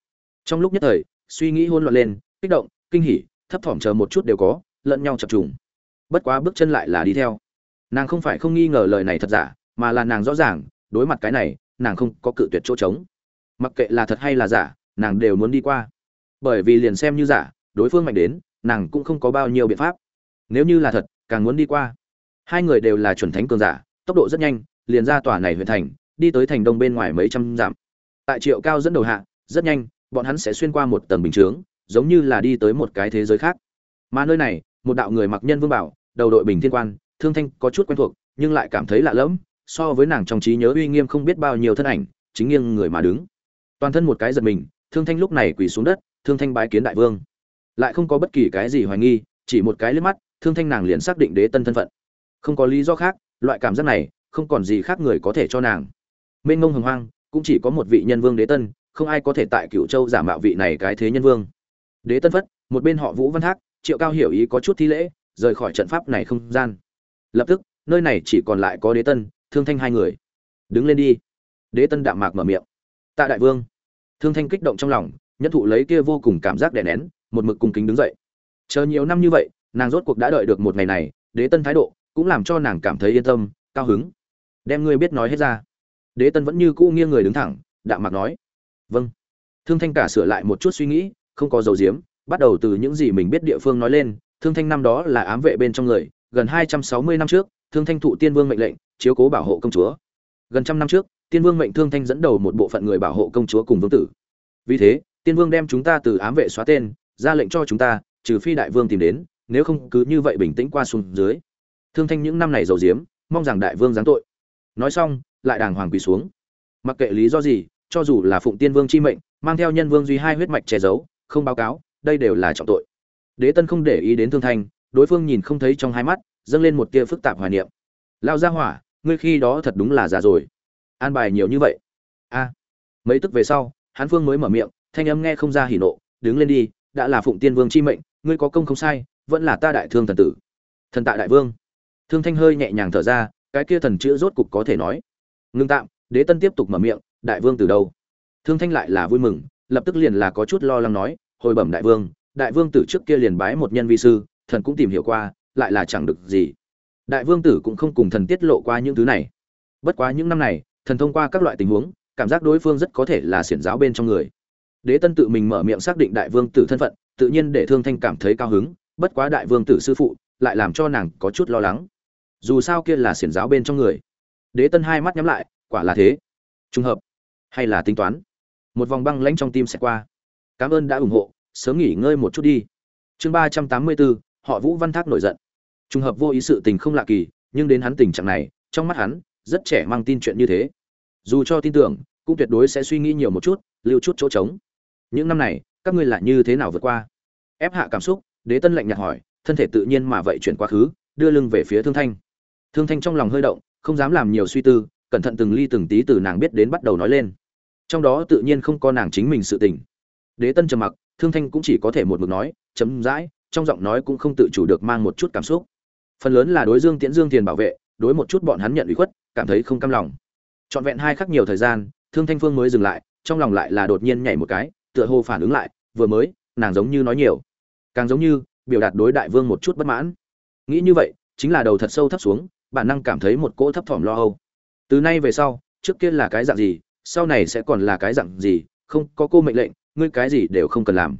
Trong lúc nhất thời, suy nghĩ hôn loạn lên, kích động, kinh hỉ, thấp thỏm chờ một chút đều có, lẫn nhau chập trùng. Bất quá bước chân lại là đi theo. Nàng không phải không nghi ngờ lời này thật giả, mà là nàng rõ ràng, đối mặt cái này, nàng không có cự tuyệt chỗ trống. Mặc kệ là thật hay là giả, nàng đều muốn đi qua. Bởi vì liền xem như giả, đối phương mạnh đến, nàng cũng không có bao nhiêu biện pháp. Nếu như là thật, càng muốn đi qua. Hai người đều là chuẩn thánh cường giả, tốc độ rất nhanh liền ra tòa này huyện thành, đi tới thành đông bên ngoài mấy trăm dặm. Tại triệu cao dẫn đầu hạ, rất nhanh, bọn hắn sẽ xuyên qua một tầng bình chướng, giống như là đi tới một cái thế giới khác. Mà nơi này, một đạo người mặc nhân vương bảo, đầu đội bình thiên quan, thương thanh có chút quen thuộc, nhưng lại cảm thấy lạ lẫm, so với nàng trong trí nhớ uy nghiêm không biết bao nhiêu thân ảnh, chính nghiêng người mà đứng. Toàn thân một cái giật mình, thương thanh lúc này quỳ xuống đất, thương thanh bái kiến đại vương. Lại không có bất kỳ cái gì hoài nghi, chỉ một cái liếc mắt, thương thanh nàng liền xác định đế tân thân phận. Không có lý do khác, loại cảm giác này không còn gì khác người có thể cho nàng. Mênh ngông hồng hoang, cũng chỉ có một vị nhân vương đế tân, không ai có thể tại cựu châu giả mạo vị này cái thế nhân vương. Đế tân phất, một bên họ vũ văn thác, triệu cao hiểu ý có chút thi lễ, rời khỏi trận pháp này không gian. Lập tức, nơi này chỉ còn lại có đế tân, thương thanh hai người. Đứng lên đi. Đế tân đạm mạc mở miệng. Tạ đại vương. Thương thanh kích động trong lòng nhất thụ lấy kia vô cùng cảm giác đè nén, một mực cùng kính đứng dậy. Chờ nhiều năm như vậy, nàng rốt cuộc đã đợi được một ngày này, đế tân thái độ cũng làm cho nàng cảm thấy yên tâm, cao hứng đem ngươi biết nói hết ra. Đế tân vẫn như cũ nghiêng người đứng thẳng, đạm mạc nói. Vâng. Thương thanh cả sửa lại một chút suy nghĩ, không có dầu diếm bắt đầu từ những gì mình biết địa phương nói lên. Thương thanh năm đó là ám vệ bên trong người, gần hai trăm sáu mươi năm trước, thương thanh thụ tiên vương mệnh lệnh, chiếu cố bảo hộ công chúa. Gần trăm năm trước, tiên vương mệnh thương thanh dẫn đầu một bộ phận người bảo hộ công chúa cùng vương tử. Vì thế, tiên vương đem chúng ta từ ám vệ xóa tên, ra lệnh cho chúng ta, trừ phi đại vương tìm đến, nếu không cứ như vậy bình tĩnh qua xuống dưới. Thương thanh những năm này giàu diếm mong rằng đại vương giáng tội nói xong, lại đàng hoàng quỳ xuống. Mặc kệ lý do gì, cho dù là phụng tiên vương chi mệnh, mang theo nhân vương duy hai huyết mạch che giấu, không báo cáo, đây đều là trọng tội. Đế tân không để ý đến thương thanh, đối phương nhìn không thấy trong hai mắt, dâng lên một tia phức tạp hoài niệm. Lao ra hỏa, ngươi khi đó thật đúng là già rồi. An bài nhiều như vậy. A. Mấy tức về sau, hán phương mới mở miệng, thanh âm nghe không ra hỉ nộ, đứng lên đi, đã là phụng tiên vương chi mệnh, ngươi có công không sai, vẫn là ta đại thương thần tử. Thần tạ đại vương. Thương thanh hơi nhẹ nhàng thở ra cái kia thần chữ rốt cục có thể nói. Ngưng tạm, đế tân tiếp tục mở miệng, đại vương từ đâu? Thương thanh lại là vui mừng, lập tức liền là có chút lo lắng nói, hồi bẩm đại vương đại vương tử trước kia liền bái một nhân vi sư, thần cũng tìm hiểu qua, lại là chẳng được gì. Đại vương tử cũng không cùng thần tiết lộ qua những thứ này. Bất quá những năm này, thần thông qua các loại tình huống, cảm giác đối phương rất có thể là xiển giáo bên trong người. Đế tân tự mình mở miệng xác định đại vương tử thân phận, tự nhiên để thương thanh cảm thấy cao hứng, bất quá đại vương tử sư phụ lại làm cho nàng có chút lo lắng dù sao kia là xiển giáo bên trong người. Đế tân hai mắt nhắm lại, quả là thế. Trùng hợp hay là tính toán? Một vòng băng lãnh trong tim sẽ qua. Cảm ơn đã ủng hộ, sớm nghỉ ngơi một chút đi. Chương ba trăm tám mươi bốn họ vũ văn thác nổi giận. Trùng hợp vô ý sự tình không lạ kỳ, nhưng đến hắn tình trạng này, trong mắt hắn, rất trẻ mang tin chuyện như thế. Dù cho tin tưởng, cũng tuyệt đối sẽ suy nghĩ nhiều một chút, lưu chút chỗ trống. Những năm này, các ngươi là như thế nào vượt qua? Ép hạ cảm xúc, đế tân lạnh nhạt hỏi, thân thể tự nhiên mà vậy chuyển quá khứ, đưa lưng về phía thương thanh thương thanh trong lòng hơi động, không dám làm nhiều suy tư, cẩn thận từng ly từng tí từ nàng biết đến bắt đầu nói lên. Trong đó tự nhiên không có nàng chính mình sự tình. Đế tân trầm mặc, thương thanh cũng chỉ có thể một mực nói, chấm dãi, trong giọng nói cũng không tự chủ được mang một chút cảm xúc. Phần lớn là đối dương tiễn dương tiền bảo vệ, đối một chút bọn hắn nhận ủy khuất, cảm thấy không cam lòng. Trọn vẹn hai khắc nhiều thời gian, thương thanh phương mới dừng lại, trong lòng lại là đột nhiên nhảy một cái, tựa hồ phản ứng lại, vừa mới, nàng giống như nói nhiều. Càng giống như, biểu đạt đối đại vương một chút bất mãn. Nghĩ như vậy, chính là đầu thật sâu thấp xuống bản năng cảm thấy một cỗ thấp thỏm lo âu. Từ nay về sau, trước kia là cái dạng gì, sau này sẽ còn là cái dạng gì, không có cô mệnh lệnh, ngươi cái gì đều không cần làm.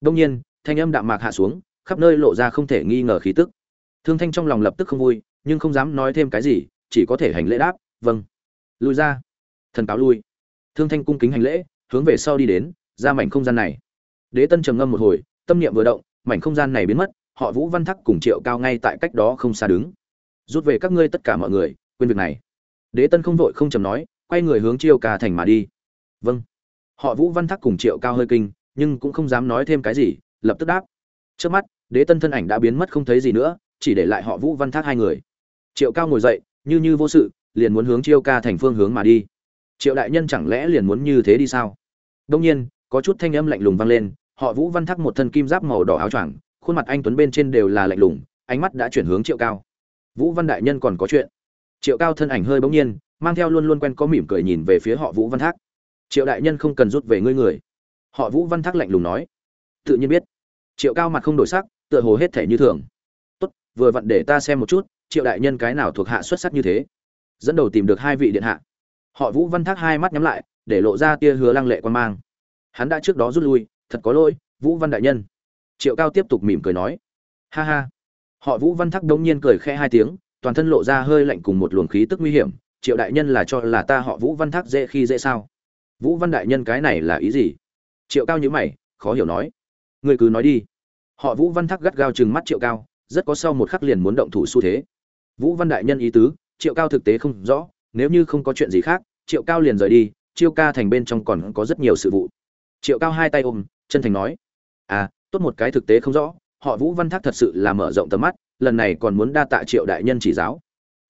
Đông nhiên, thanh âm đạm mạc hạ xuống, khắp nơi lộ ra không thể nghi ngờ khí tức. Thương thanh trong lòng lập tức không vui, nhưng không dám nói thêm cái gì, chỉ có thể hành lễ đáp vâng. Lui ra. Thần cáo lui. Thương thanh cung kính hành lễ, hướng về sau đi đến, ra mảnh không gian này. Đế tân trầm ngâm một hồi, tâm niệm vừa động, mảnh không gian này biến mất, họ vũ văn thắc cùng triệu cao ngay tại cách đó không xa đứng rút về các ngươi tất cả mọi người, quên việc này. Đế tân không vội không chầm nói, quay người hướng chiêu ca thành mà đi. Vâng. Họ vũ văn thắc cùng triệu cao hơi kinh, nhưng cũng không dám nói thêm cái gì, lập tức đáp. Trước mắt, đế tân thân ảnh đã biến mất không thấy gì nữa, chỉ để lại họ vũ văn thác hai người. Triệu cao ngồi dậy, như như vô sự, liền muốn hướng chiêu ca thành phương hướng mà đi. Triệu đại nhân chẳng lẽ liền muốn như thế đi sao? Đông nhiên, có chút thanh âm lạnh lùng vang lên, họ vũ văn thác một thân kim giáp màu đỏ áo choàng, khuôn mặt anh tuấn bên trên đều là lạnh lùng, ánh mắt đã chuyển hướng triệu cao vũ văn đại nhân còn có chuyện. Triệu cao thân ảnh hơi bỗng nhiên, mang theo luôn luôn quen có mỉm cười nhìn về phía họ vũ văn thác. Triệu đại nhân không cần rút về ngươi người. Họ vũ văn thác lạnh lùng nói. Tự nhiên biết. Triệu cao mặt không đổi sắc, tựa hồ hết thể như thường. Tốt, vừa vặn để ta xem một chút, triệu đại nhân cái nào thuộc hạ xuất sắc như thế. Dẫn đầu tìm được hai vị điện hạ. Họ vũ văn thác hai mắt nhắm lại, để lộ ra tia hứa lăng lệ quan mang. Hắn đã trước đó rút lui, thật có lỗi, vũ văn đại nhân. Triệu cao tiếp tục mỉm cười nói. Ha ha họ vũ văn thác đông nhiên cười khẽ hai tiếng, toàn thân lộ ra hơi lạnh cùng một luồng khí tức nguy hiểm, triệu đại nhân là cho là ta họ vũ văn thác dễ khi dễ sao? Vũ văn đại nhân cái này là ý gì? Triệu cao nhữ mày, khó hiểu nói. Người cứ nói đi. Họ vũ văn thác gắt gao chừng mắt triệu cao, rất có sau một khắc liền muốn động thủ xu thế. Vũ văn đại nhân ý tứ, triệu cao thực tế không rõ, nếu như không có chuyện gì khác, triệu cao liền rời đi, chiêu ca thành bên trong còn có rất nhiều sự vụ. Triệu cao hai tay ôm, chân thành nói. À tốt một cái thực tế không rõ họ vũ văn thác thật sự là mở rộng tầm mắt, lần này còn muốn đa tạ triệu đại nhân chỉ giáo.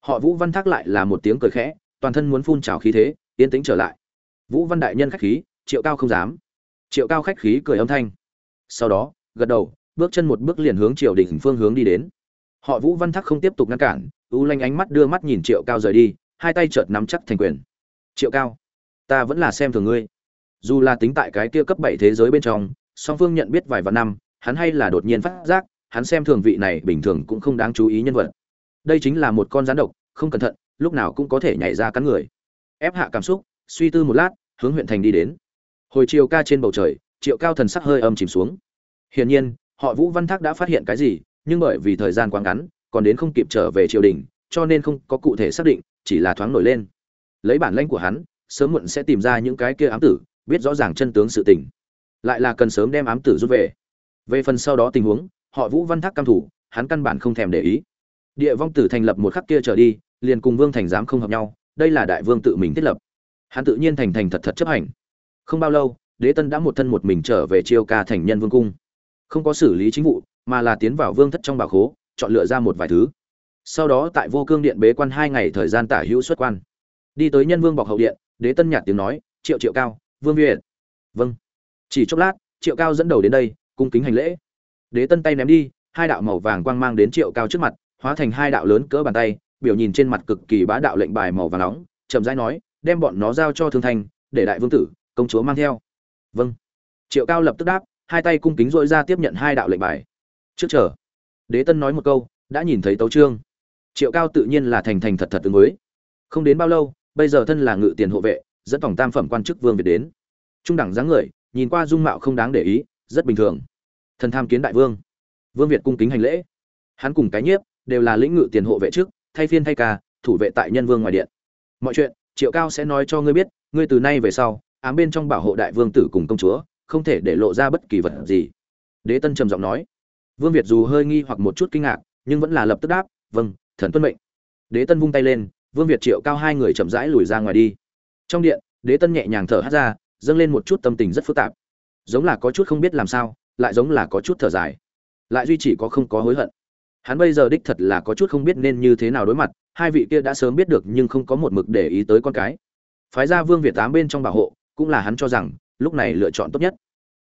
Họ vũ văn thác lại là một tiếng cười khẽ, toàn thân muốn phun trào khí thế, yên tĩnh trở lại. Vũ văn đại nhân khách khí, triệu cao không dám. Triệu cao khách khí cười âm thanh. Sau đó, gật đầu, bước chân một bước liền hướng triều đình phương hướng đi đến. Họ vũ văn thác không tiếp tục ngăn cản, u lanh ánh mắt đưa mắt nhìn triệu cao rời đi, hai tay chợt nắm chắc thành quyền. Triệu cao, ta vẫn là xem thường ngươi. Dù là tính tại cái kia cấp bảy thế giới bên trong, song phương nhận biết vài vạn năm hắn hay là đột nhiên phát giác, hắn xem thường vị này bình thường cũng không đáng chú ý nhân vật. Đây chính là một con rắn độc, không cẩn thận, lúc nào cũng có thể nhảy ra cắn người. Ép hạ cảm xúc, suy tư một lát, hướng huyện thành đi đến. Hồi chiều ca trên bầu trời, triệu cao thần sắc hơi âm chìm xuống. Hiển nhiên, họ vũ văn thác đã phát hiện cái gì, nhưng bởi vì thời gian quá ngắn, còn đến không kịp trở về triều đình, cho nên không có cụ thể xác định, chỉ là thoáng nổi lên. Lấy bản lãnh của hắn, sớm muộn sẽ tìm ra những cái kia ám tử, biết rõ ràng chân tướng sự tình. Lại là cần sớm đem ám tử rút về về phần sau đó tình huống, họ vũ văn thác cam thủ, hắn căn bản không thèm để ý. Địa vong tử thành lập một khắc kia trở đi, liền cùng vương thành giám không hợp nhau, đây là đại vương tự mình thiết lập. Hắn tự nhiên thành thành thật thật chấp hành. Không bao lâu, đế tân đã một thân một mình trở về chiêu ca thành nhân vương cung. Không có xử lý chính vụ, mà là tiến vào vương thất trong bảo khố, chọn lựa ra một vài thứ. Sau đó tại vô cương điện bế quan hai ngày thời gian tả hữu xuất quan. Đi tới nhân vương bọc hậu điện, đế tân nhạt tiếng nói, triệu triệu cao, vương việt. Vâng. Chỉ chốc lát, triệu cao dẫn đầu đến đây cung kính hành lễ. Đế tân tay ném đi, hai đạo màu vàng quang mang đến triệu cao trước mặt, hóa thành hai đạo lớn cỡ bàn tay, biểu nhìn trên mặt cực kỳ bá đạo lệnh bài màu vàng nóng, chậm rãi nói, đem bọn nó giao cho thương thành, để đại vương tử, công chúa mang theo. Vâng. Triệu cao lập tức đáp, hai tay cung kính dội ra tiếp nhận hai đạo lệnh bài. Trước chờ. Đế tân nói một câu, đã nhìn thấy tấu trương triệu cao tự nhiên là thành thành thật thật ứng với. Không đến bao lâu, bây giờ thân là ngự tiền hộ vệ, dẫn tổng tam phẩm quan chức vương việt đến. Trung đẳng dáng người, nhìn qua dung mạo không đáng để ý, rất bình thường thần tham kiến đại vương. Vương việt cung kính hành lễ. Hắn cùng cái nhiếp đều là lĩnh ngự tiền hộ vệ trước, thay phiên thay ca, thủ vệ tại nhân vương ngoài điện. Mọi chuyện, triệu cao sẽ nói cho ngươi biết, ngươi từ nay về sau, ám bên trong bảo hộ đại vương tử cùng công chúa, không thể để lộ ra bất kỳ vật gì. Đế tân trầm giọng nói. Vương việt dù hơi nghi hoặc một chút kinh ngạc, nhưng vẫn là lập tức đáp vâng thần tuân mệnh. Đế tân vung tay lên, vương việt triệu cao hai người chậm rãi lùi ra ngoài đi. Trong điện, đế tân nhẹ nhàng thở hát ra, dâng lên một chút tâm tình rất phức tạp. Giống là có chút không biết làm sao lại giống là có chút thở dài. Lại duy chỉ có không có hối hận. Hắn bây giờ đích thật là có chút không biết nên như thế nào đối mặt, hai vị kia đã sớm biết được nhưng không có một mực để ý tới con cái. Phái ra vương việt tám bên trong bảo hộ, cũng là hắn cho rằng, lúc này lựa chọn tốt nhất.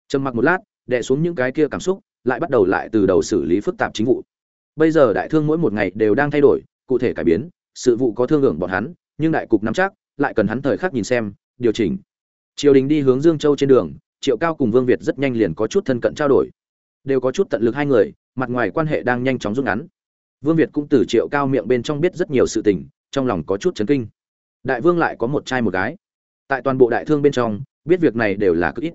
Trầm mặc một lát, đè xuống những cái kia cảm xúc, lại bắt đầu lại từ đầu xử lý phức tạp chính vụ. Bây giờ đại thương mỗi một ngày đều đang thay đổi, cụ thể cải biến, sự vụ có thương hưởng bọn hắn, nhưng đại cục nắm chắc, lại cần hắn thời khắc nhìn xem, điều chỉnh. Triều đình đi hướng dương châu trên đường triệu cao cùng vương việt rất nhanh liền có chút thân cận trao đổi. Đều có chút tận lực hai người, mặt ngoài quan hệ đang nhanh chóng rút ngắn. Vương việt cũng từ triệu cao miệng bên trong biết rất nhiều sự tình, trong lòng có chút chấn kinh. Đại vương lại có một trai một gái. Tại toàn bộ đại thương bên trong, biết việc này đều là cực ít.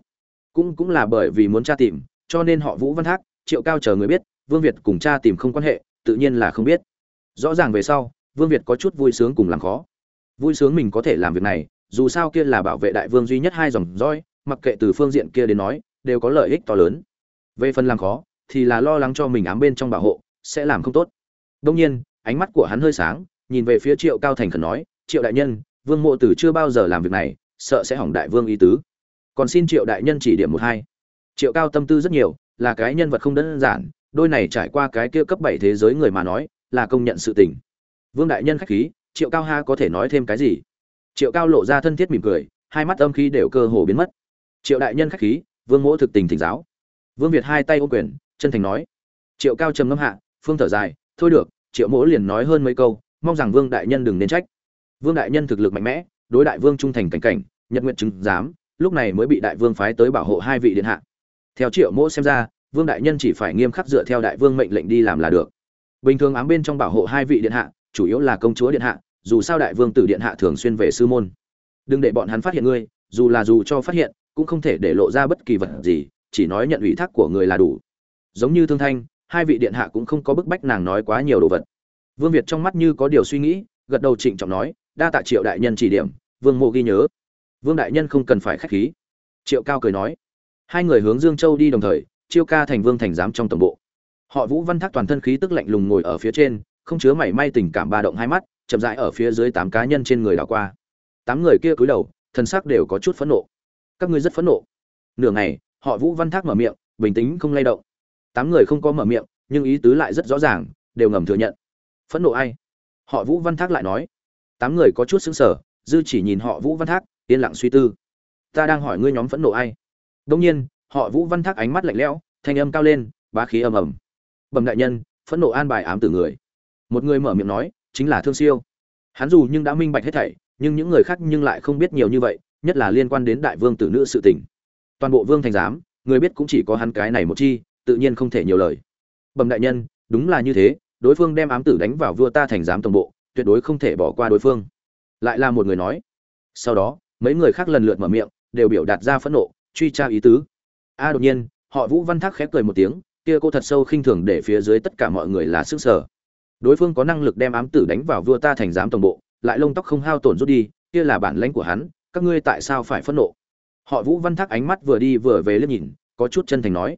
Cũng cũng là bởi vì muốn tra tìm, cho nên họ vũ văn thác, triệu cao chờ người biết, vương việt cùng cha tìm không quan hệ, tự nhiên là không biết. Rõ ràng về sau, vương việt có chút vui sướng cùng làm khó. Vui sướng mình có thể làm việc này, dù sao kia là bảo vệ đại vương duy nhất hai dòng roi mặc kệ từ phương diện kia đến nói, đều có lợi ích to lớn. Về phần làm khó, thì là lo lắng cho mình ám bên trong bảo hộ, sẽ làm không tốt. Đông nhiên, ánh mắt của hắn hơi sáng, nhìn về phía triệu cao thành khẩn nói, triệu đại nhân, vương mộ tử chưa bao giờ làm việc này, sợ sẽ hỏng đại vương ý tứ. Còn xin triệu đại nhân chỉ điểm một hai. Triệu cao tâm tư rất nhiều, là cái nhân vật không đơn giản, đôi này trải qua cái kia cấp bảy thế giới người mà nói, là công nhận sự tình. Vương đại nhân khách khí, triệu cao ha có thể nói thêm cái gì? Triệu cao lộ ra thân thiết mỉm cười, hai mắt âm khí đều cơ hồ biến mất triệu đại nhân khách khí, vương mỗ thực tình thỉnh giáo. Vương việt hai tay ô quyền, chân thành nói. Triệu cao trầm ngâm hạ, phương thở dài, thôi được, triệu mỗ liền nói hơn mấy câu, mong rằng vương đại nhân đừng nên trách. Vương đại nhân thực lực mạnh mẽ, đối đại vương trung thành cảnh cảnh nhận nguyện chứng giám, lúc này mới bị đại vương phái tới bảo hộ hai vị điện hạ. Theo triệu mỗ xem ra, vương đại nhân chỉ phải nghiêm khắc dựa theo đại vương mệnh lệnh đi làm là được. Bình thường ám bên trong bảo hộ hai vị điện hạ, chủ yếu là công chúa điện hạ, dù sao đại vương tử điện hạ thường xuyên về sư môn. Đừng để bọn hắn phát hiện ngươi, dù là dù cho phát hiện cũng không thể để lộ ra bất kỳ vật gì, chỉ nói nhận ủy thác của người là đủ. Giống như thương thanh, hai vị điện hạ cũng không có bức bách nàng nói quá nhiều đồ vật. Vương việt trong mắt như có điều suy nghĩ, gật đầu trịnh trọng nói, đa tạ triệu đại nhân chỉ điểm, vương mộ ghi nhớ. Vương đại nhân không cần phải khách khí. Triệu cao cười nói, hai người hướng dương châu đi đồng thời, chiêu ca thành vương thành giám trong tổng bộ. Họ vũ văn thác toàn thân khí tức lạnh lùng ngồi ở phía trên, không chứa mảy may tình cảm ba động hai mắt, chậm rãi ở phía dưới tám cá nhân trên người đảo qua. Tám người kia cúi đầu thân xác đều có chút phẫn nộ các ngươi rất phẫn nộ. Nửa ngày, họ vũ văn thác mở miệng, bình tĩnh không lay động. Tám người không có mở miệng, nhưng ý tứ lại rất rõ ràng, đều ngầm thừa nhận. Phẫn nộ ai? Họ vũ văn thác lại nói. Tám người có chút xứng sở dư chỉ nhìn họ vũ văn thác, yên lặng suy tư. Ta đang hỏi ngươi nhóm phẫn nộ ai? Đông nhiên, họ vũ văn thác ánh mắt lạnh lẽo, thanh âm cao lên, bá khí ầm ầm. Bẩm đại nhân, phẫn nộ an bài ám tử người. Một người mở miệng nói, chính là thương siêu. Hắn dù nhưng đã minh bạch hết thảy, nhưng những người khác nhưng lại không biết nhiều như vậy nhất là liên quan đến đại vương tử nữ sự tình. Toàn bộ vương thành giám, người biết cũng chỉ có hắn cái này một chi, tự nhiên không thể nhiều lời. Bẩm đại nhân, đúng là như thế, đối phương đem ám tử đánh vào vua ta thành giám tổng bộ, tuyệt đối không thể bỏ qua đối phương. Lại là một người nói. Sau đó, mấy người khác lần lượt mở miệng, đều biểu đạt ra phẫn nộ, truy tra ý tứ. A, đột nhiên, họ vũ văn thác khép cười một tiếng, kia cô thật sâu khinh thường để phía dưới tất cả mọi người là sức sở. Đối phương có năng lực đem ám tử đánh vào vua ta thành giám tổng bộ, lại lông tóc không hao tổn rút đi, kia là bản lãnh của hắn các ngươi tại sao phải phẫn nộ? Họ vũ văn thác ánh mắt vừa đi vừa về liếc nhìn có chút chân thành nói.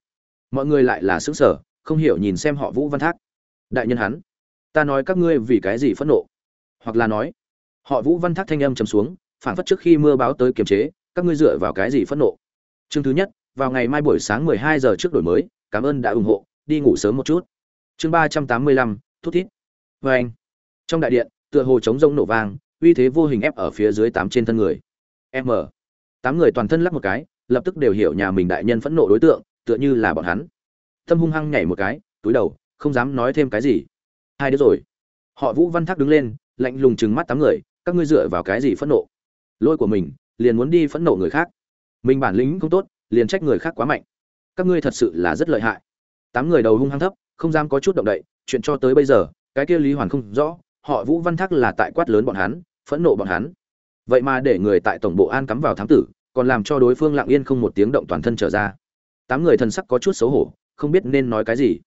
Mọi người lại là xứng sở không hiểu nhìn xem họ vũ văn thác. Đại nhân hắn ta nói các ngươi vì cái gì phẫn nộ? Hoặc là nói họ vũ văn thác thanh âm trầm xuống phản phất trước khi mưa báo tới kiềm chế các ngươi dựa vào cái gì phẫn nộ? Chương thứ nhất vào ngày mai buổi sáng 12 giờ trước đổi mới cảm ơn đã ủng hộ đi ngủ sớm một chút. Chương 385, thút thít. Vê anh trong đại điện tựa hồ chống rông nổ vang uy thế vô hình ép ở phía dưới tám trên thân người m. Tám người toàn thân lắc một cái, lập tức đều hiểu nhà mình đại nhân phẫn nộ đối tượng, tựa như là bọn hắn. Tâm hung hăng nhảy một cái, túi đầu, không dám nói thêm cái gì. Hai đứa rồi. Họ vũ văn thác đứng lên, lạnh lùng chừng mắt tám người, các ngươi dựa vào cái gì phẫn nộ? Lôi của mình, liền muốn đi phẫn nộ người khác. Mình bản lĩnh không tốt, liền trách người khác quá mạnh. Các ngươi thật sự là rất lợi hại. Tám người đầu hung hăng thấp, không dám có chút động đậy, chuyện cho tới bây giờ, cái kia lý hoàn không rõ, họ vũ văn thác là tại quát lớn bọn hắn, phẫn nộ bọn hắn vậy mà để người tại tổng bộ an cắm vào thám tử, còn làm cho đối phương lặng yên không một tiếng động toàn thân trở ra. Tám người thần sắc có chút xấu hổ, không biết nên nói cái gì.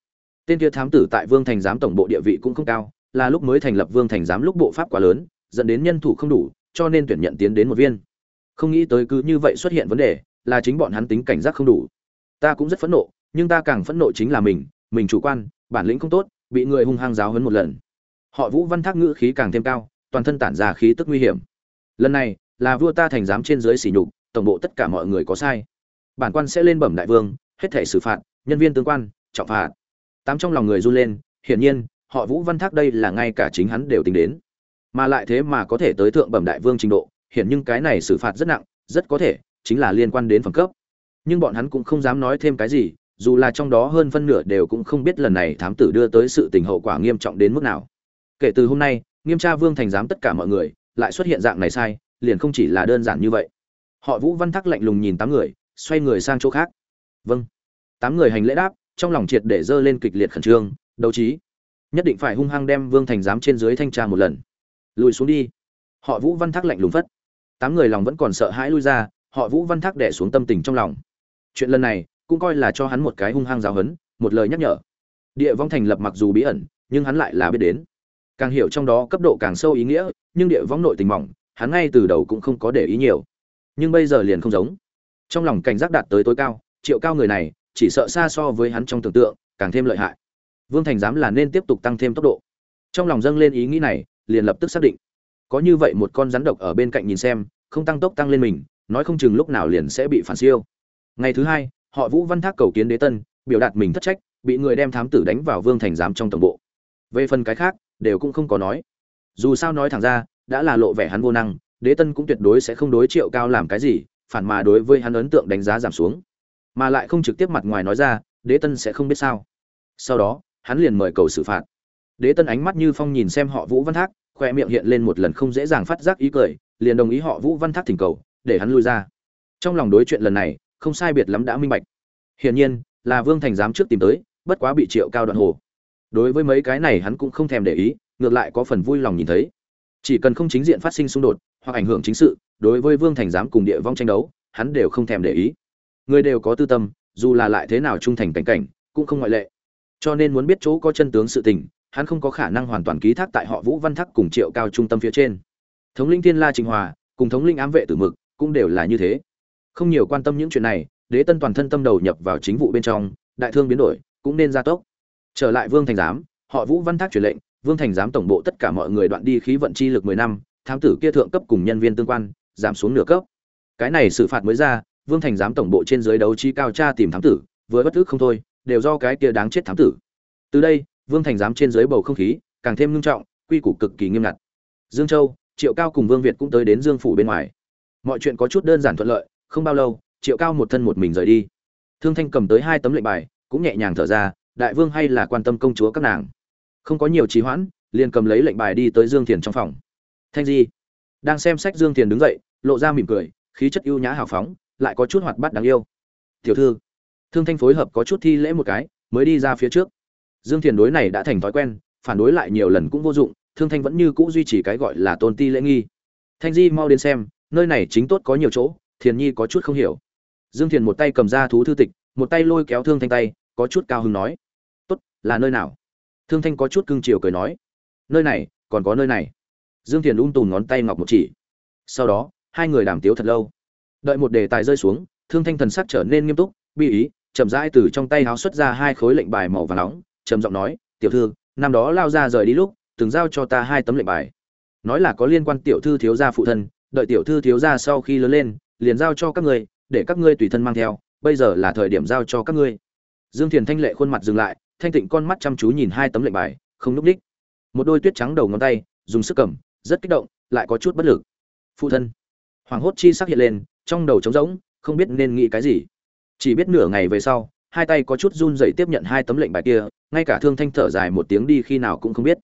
Tên kia thám tử tại vương thành giám tổng bộ địa vị cũng không cao, là lúc mới thành lập vương thành giám lúc bộ pháp quá lớn, dẫn đến nhân thủ không đủ, cho nên tuyển nhận tiến đến một viên. Không nghĩ tới cứ như vậy xuất hiện vấn đề, là chính bọn hắn tính cảnh giác không đủ. Ta cũng rất phẫn nộ, nhưng ta càng phẫn nộ chính là mình mình chủ quan, bản lĩnh không tốt, bị người hung hăng giáo hấn một lần. Họ vũ văn thác ngữ khí càng thêm cao, toàn thân tản ra khí tức nguy hiểm lần này, là vua ta thành giám trên dưới sỉ nhục, tổng bộ tất cả mọi người có sai. Bản quan sẽ lên bẩm đại vương, hết thể xử phạt, nhân viên tương quan, trọng phạt. Tám trong lòng người run lên, hiển nhiên, họ vũ văn thác đây là ngay cả chính hắn đều tính đến. Mà lại thế mà có thể tới thượng bẩm đại vương trình độ, hiển nhưng cái này xử phạt rất nặng, rất có thể chính là liên quan đến phẩm cấp. Nhưng bọn hắn cũng không dám nói thêm cái gì, dù là trong đó hơn phân nửa đều cũng không biết lần này thám tử đưa tới sự tình hậu quả nghiêm trọng đến mức nào. Kể từ hôm nay, nghiêm tra vương thành giám tất cả mọi người lại xuất hiện dạng này sai, liền không chỉ là đơn giản như vậy. Họ vũ văn thắc lạnh lùng nhìn tám người, xoay người sang chỗ khác. Vâng. Tám người hành lễ đáp, trong lòng triệt để dơ lên kịch liệt khẩn trương, đấu trí. Nhất định phải hung hăng đem vương thành giám trên dưới thanh tra một lần. Lùi xuống đi. Họ vũ văn thắc lạnh lùng phất. Tám người lòng vẫn còn sợ hãi lui ra, họ vũ văn thắc đẻ xuống tâm tình trong lòng. Chuyện lần này, cũng coi là cho hắn một cái hung hăng giáo hấn một lời nhắc nhở. Địa vong thành lập mặc dù bí ẩn, nhưng hắn lại là biết đến càng hiểu trong đó cấp độ càng sâu ý nghĩa, nhưng địa võng nội tình mỏng, hắn ngay từ đầu cũng không có để ý nhiều. Nhưng bây giờ liền không giống. Trong lòng cảnh giác đạt tới tối cao, triệu cao người này, chỉ sợ xa so với hắn trong tưởng tượng, càng thêm lợi hại. Vương thành dám là nên tiếp tục tăng thêm tốc độ. Trong lòng dâng lên ý nghĩ này, liền lập tức xác định. Có như vậy một con rắn độc ở bên cạnh nhìn xem, không tăng tốc tăng lên mình, nói không chừng lúc nào liền sẽ bị phản siêu. Ngày thứ hai, họ vũ văn thác cầu kiến đế tân, biểu đạt mình thất trách, bị người đem thám tử đánh vào vương thành giám trong tổng bộ. Về phần cái khác đều cũng không có nói. Dù sao nói thẳng ra, đã là lộ vẻ hắn vô năng, đế tân cũng tuyệt đối sẽ không đối triệu cao làm cái gì, phản mà đối với hắn ấn tượng đánh giá giảm xuống. Mà lại không trực tiếp mặt ngoài nói ra, đế tân sẽ không biết sao. Sau đó, hắn liền mời cầu xử phạt. Đế tân ánh mắt như phong nhìn xem họ vũ văn thác, khoe miệng hiện lên một lần không dễ dàng phát giác ý cười, liền đồng ý họ vũ văn thác thỉnh cầu, để hắn lui ra. Trong lòng đối chuyện lần này, không sai biệt lắm đã minh bạch. Hiển nhiên, là vương thành giám trước tìm tới, bất quá bị triệu cao đoạn hồ đối với mấy cái này hắn cũng không thèm để ý, ngược lại có phần vui lòng nhìn thấy. Chỉ cần không chính diện phát sinh xung đột, hoặc ảnh hưởng chính sự, đối với vương thành giám cùng địa vong tranh đấu, hắn đều không thèm để ý. Người đều có tư tâm, dù là lại thế nào trung thành cảnh cảnh, cũng không ngoại lệ. Cho nên muốn biết chỗ có chân tướng sự tình, hắn không có khả năng hoàn toàn ký thác tại họ vũ văn thắc cùng triệu cao trung tâm phía trên. Thống linh thiên la trình hòa, cùng thống linh ám vệ tử mực, cũng đều là như thế. Không nhiều quan tâm những chuyện này, đế tân toàn thân tâm đầu nhập vào chính vụ bên trong, đại thương biến đổi, cũng nên gia tốc trở lại vương thành giám, họ vũ văn thác truyền lệnh, vương thành giám tổng bộ tất cả mọi người đoạn đi khí vận chi lực mười năm, thám tử kia thượng cấp cùng nhân viên tương quan, giảm xuống nửa cấp. Cái này xử phạt mới ra, vương thành giám tổng bộ trên dưới đấu trí cao tra tìm thám tử, vừa bất ức không thôi, đều do cái kia đáng chết thám tử. Từ đây, vương thành giám trên dưới bầu không khí càng thêm nghiêm trọng, quy củ cực kỳ nghiêm ngặt. Dương châu, triệu cao cùng vương việt cũng tới đến dương phủ bên ngoài. Mọi chuyện có chút đơn giản thuận lợi, không bao lâu, triệu cao một thân một mình rời đi. Thương thanh cầm tới hai tấm lệnh bài, cũng nhẹ nhàng thở ra đại vương hay là quan tâm công chúa các nàng? Không có nhiều trì hoãn, liền cầm lấy lệnh bài đi tới dương thiền trong phòng. Thanh di đang xem sách, dương thiền đứng dậy, lộ ra mỉm cười, khí chất ưu nhã hào phóng, lại có chút hoạt bát đáng yêu. Tiểu thư. Thương thanh phối hợp có chút thi lễ một cái, mới đi ra phía trước. Dương thiền đối này đã thành thói quen, phản đối lại nhiều lần cũng vô dụng, thương thanh vẫn như cũ duy trì cái gọi là tôn ti lễ nghi. Thanh di, mau đến xem, nơi này chính tốt có nhiều chỗ, thiền nhi có chút không hiểu. Dương thiền một tay cầm ra thú thư tịch, một tay lôi kéo thương thanh tay, có chút cao hứng nói là nơi nào? Thương thanh có chút cưng chiều cười nói, nơi này, còn có nơi này. Dương thiền ung tùn ngón tay ngọc một chỉ. Sau đó, hai người đàm tiếu thật lâu. Đợi một đề tài rơi xuống, thương thanh thần sắc trở nên nghiêm túc, bi ý, chậm rãi từ trong tay háo xuất ra hai khối lệnh bài màu và nóng, trầm giọng nói, tiểu thư, năm đó lao ra rời đi lúc, từng giao cho ta hai tấm lệnh bài. Nói là có liên quan tiểu thư thiếu gia phụ thân, đợi tiểu thư thiếu gia sau khi lớn lên, liền giao cho các ngươi, để các ngươi tùy thân mang theo, bây giờ là thời điểm giao cho các ngươi. Dương thiền thanh lệ khuôn mặt dừng lại thanh tịnh con mắt chăm chú nhìn hai tấm lệnh bài, không núp đích. Một đôi tuyết trắng đầu ngón tay, dùng sức cầm, rất kích động, lại có chút bất lực. Phụ thân. Hoàng hốt chi sắc hiện lên, trong đầu trống rỗng, không biết nên nghĩ cái gì. Chỉ biết nửa ngày về sau, hai tay có chút run rẩy tiếp nhận hai tấm lệnh bài kia, ngay cả thương thanh thở dài một tiếng đi khi nào cũng không biết.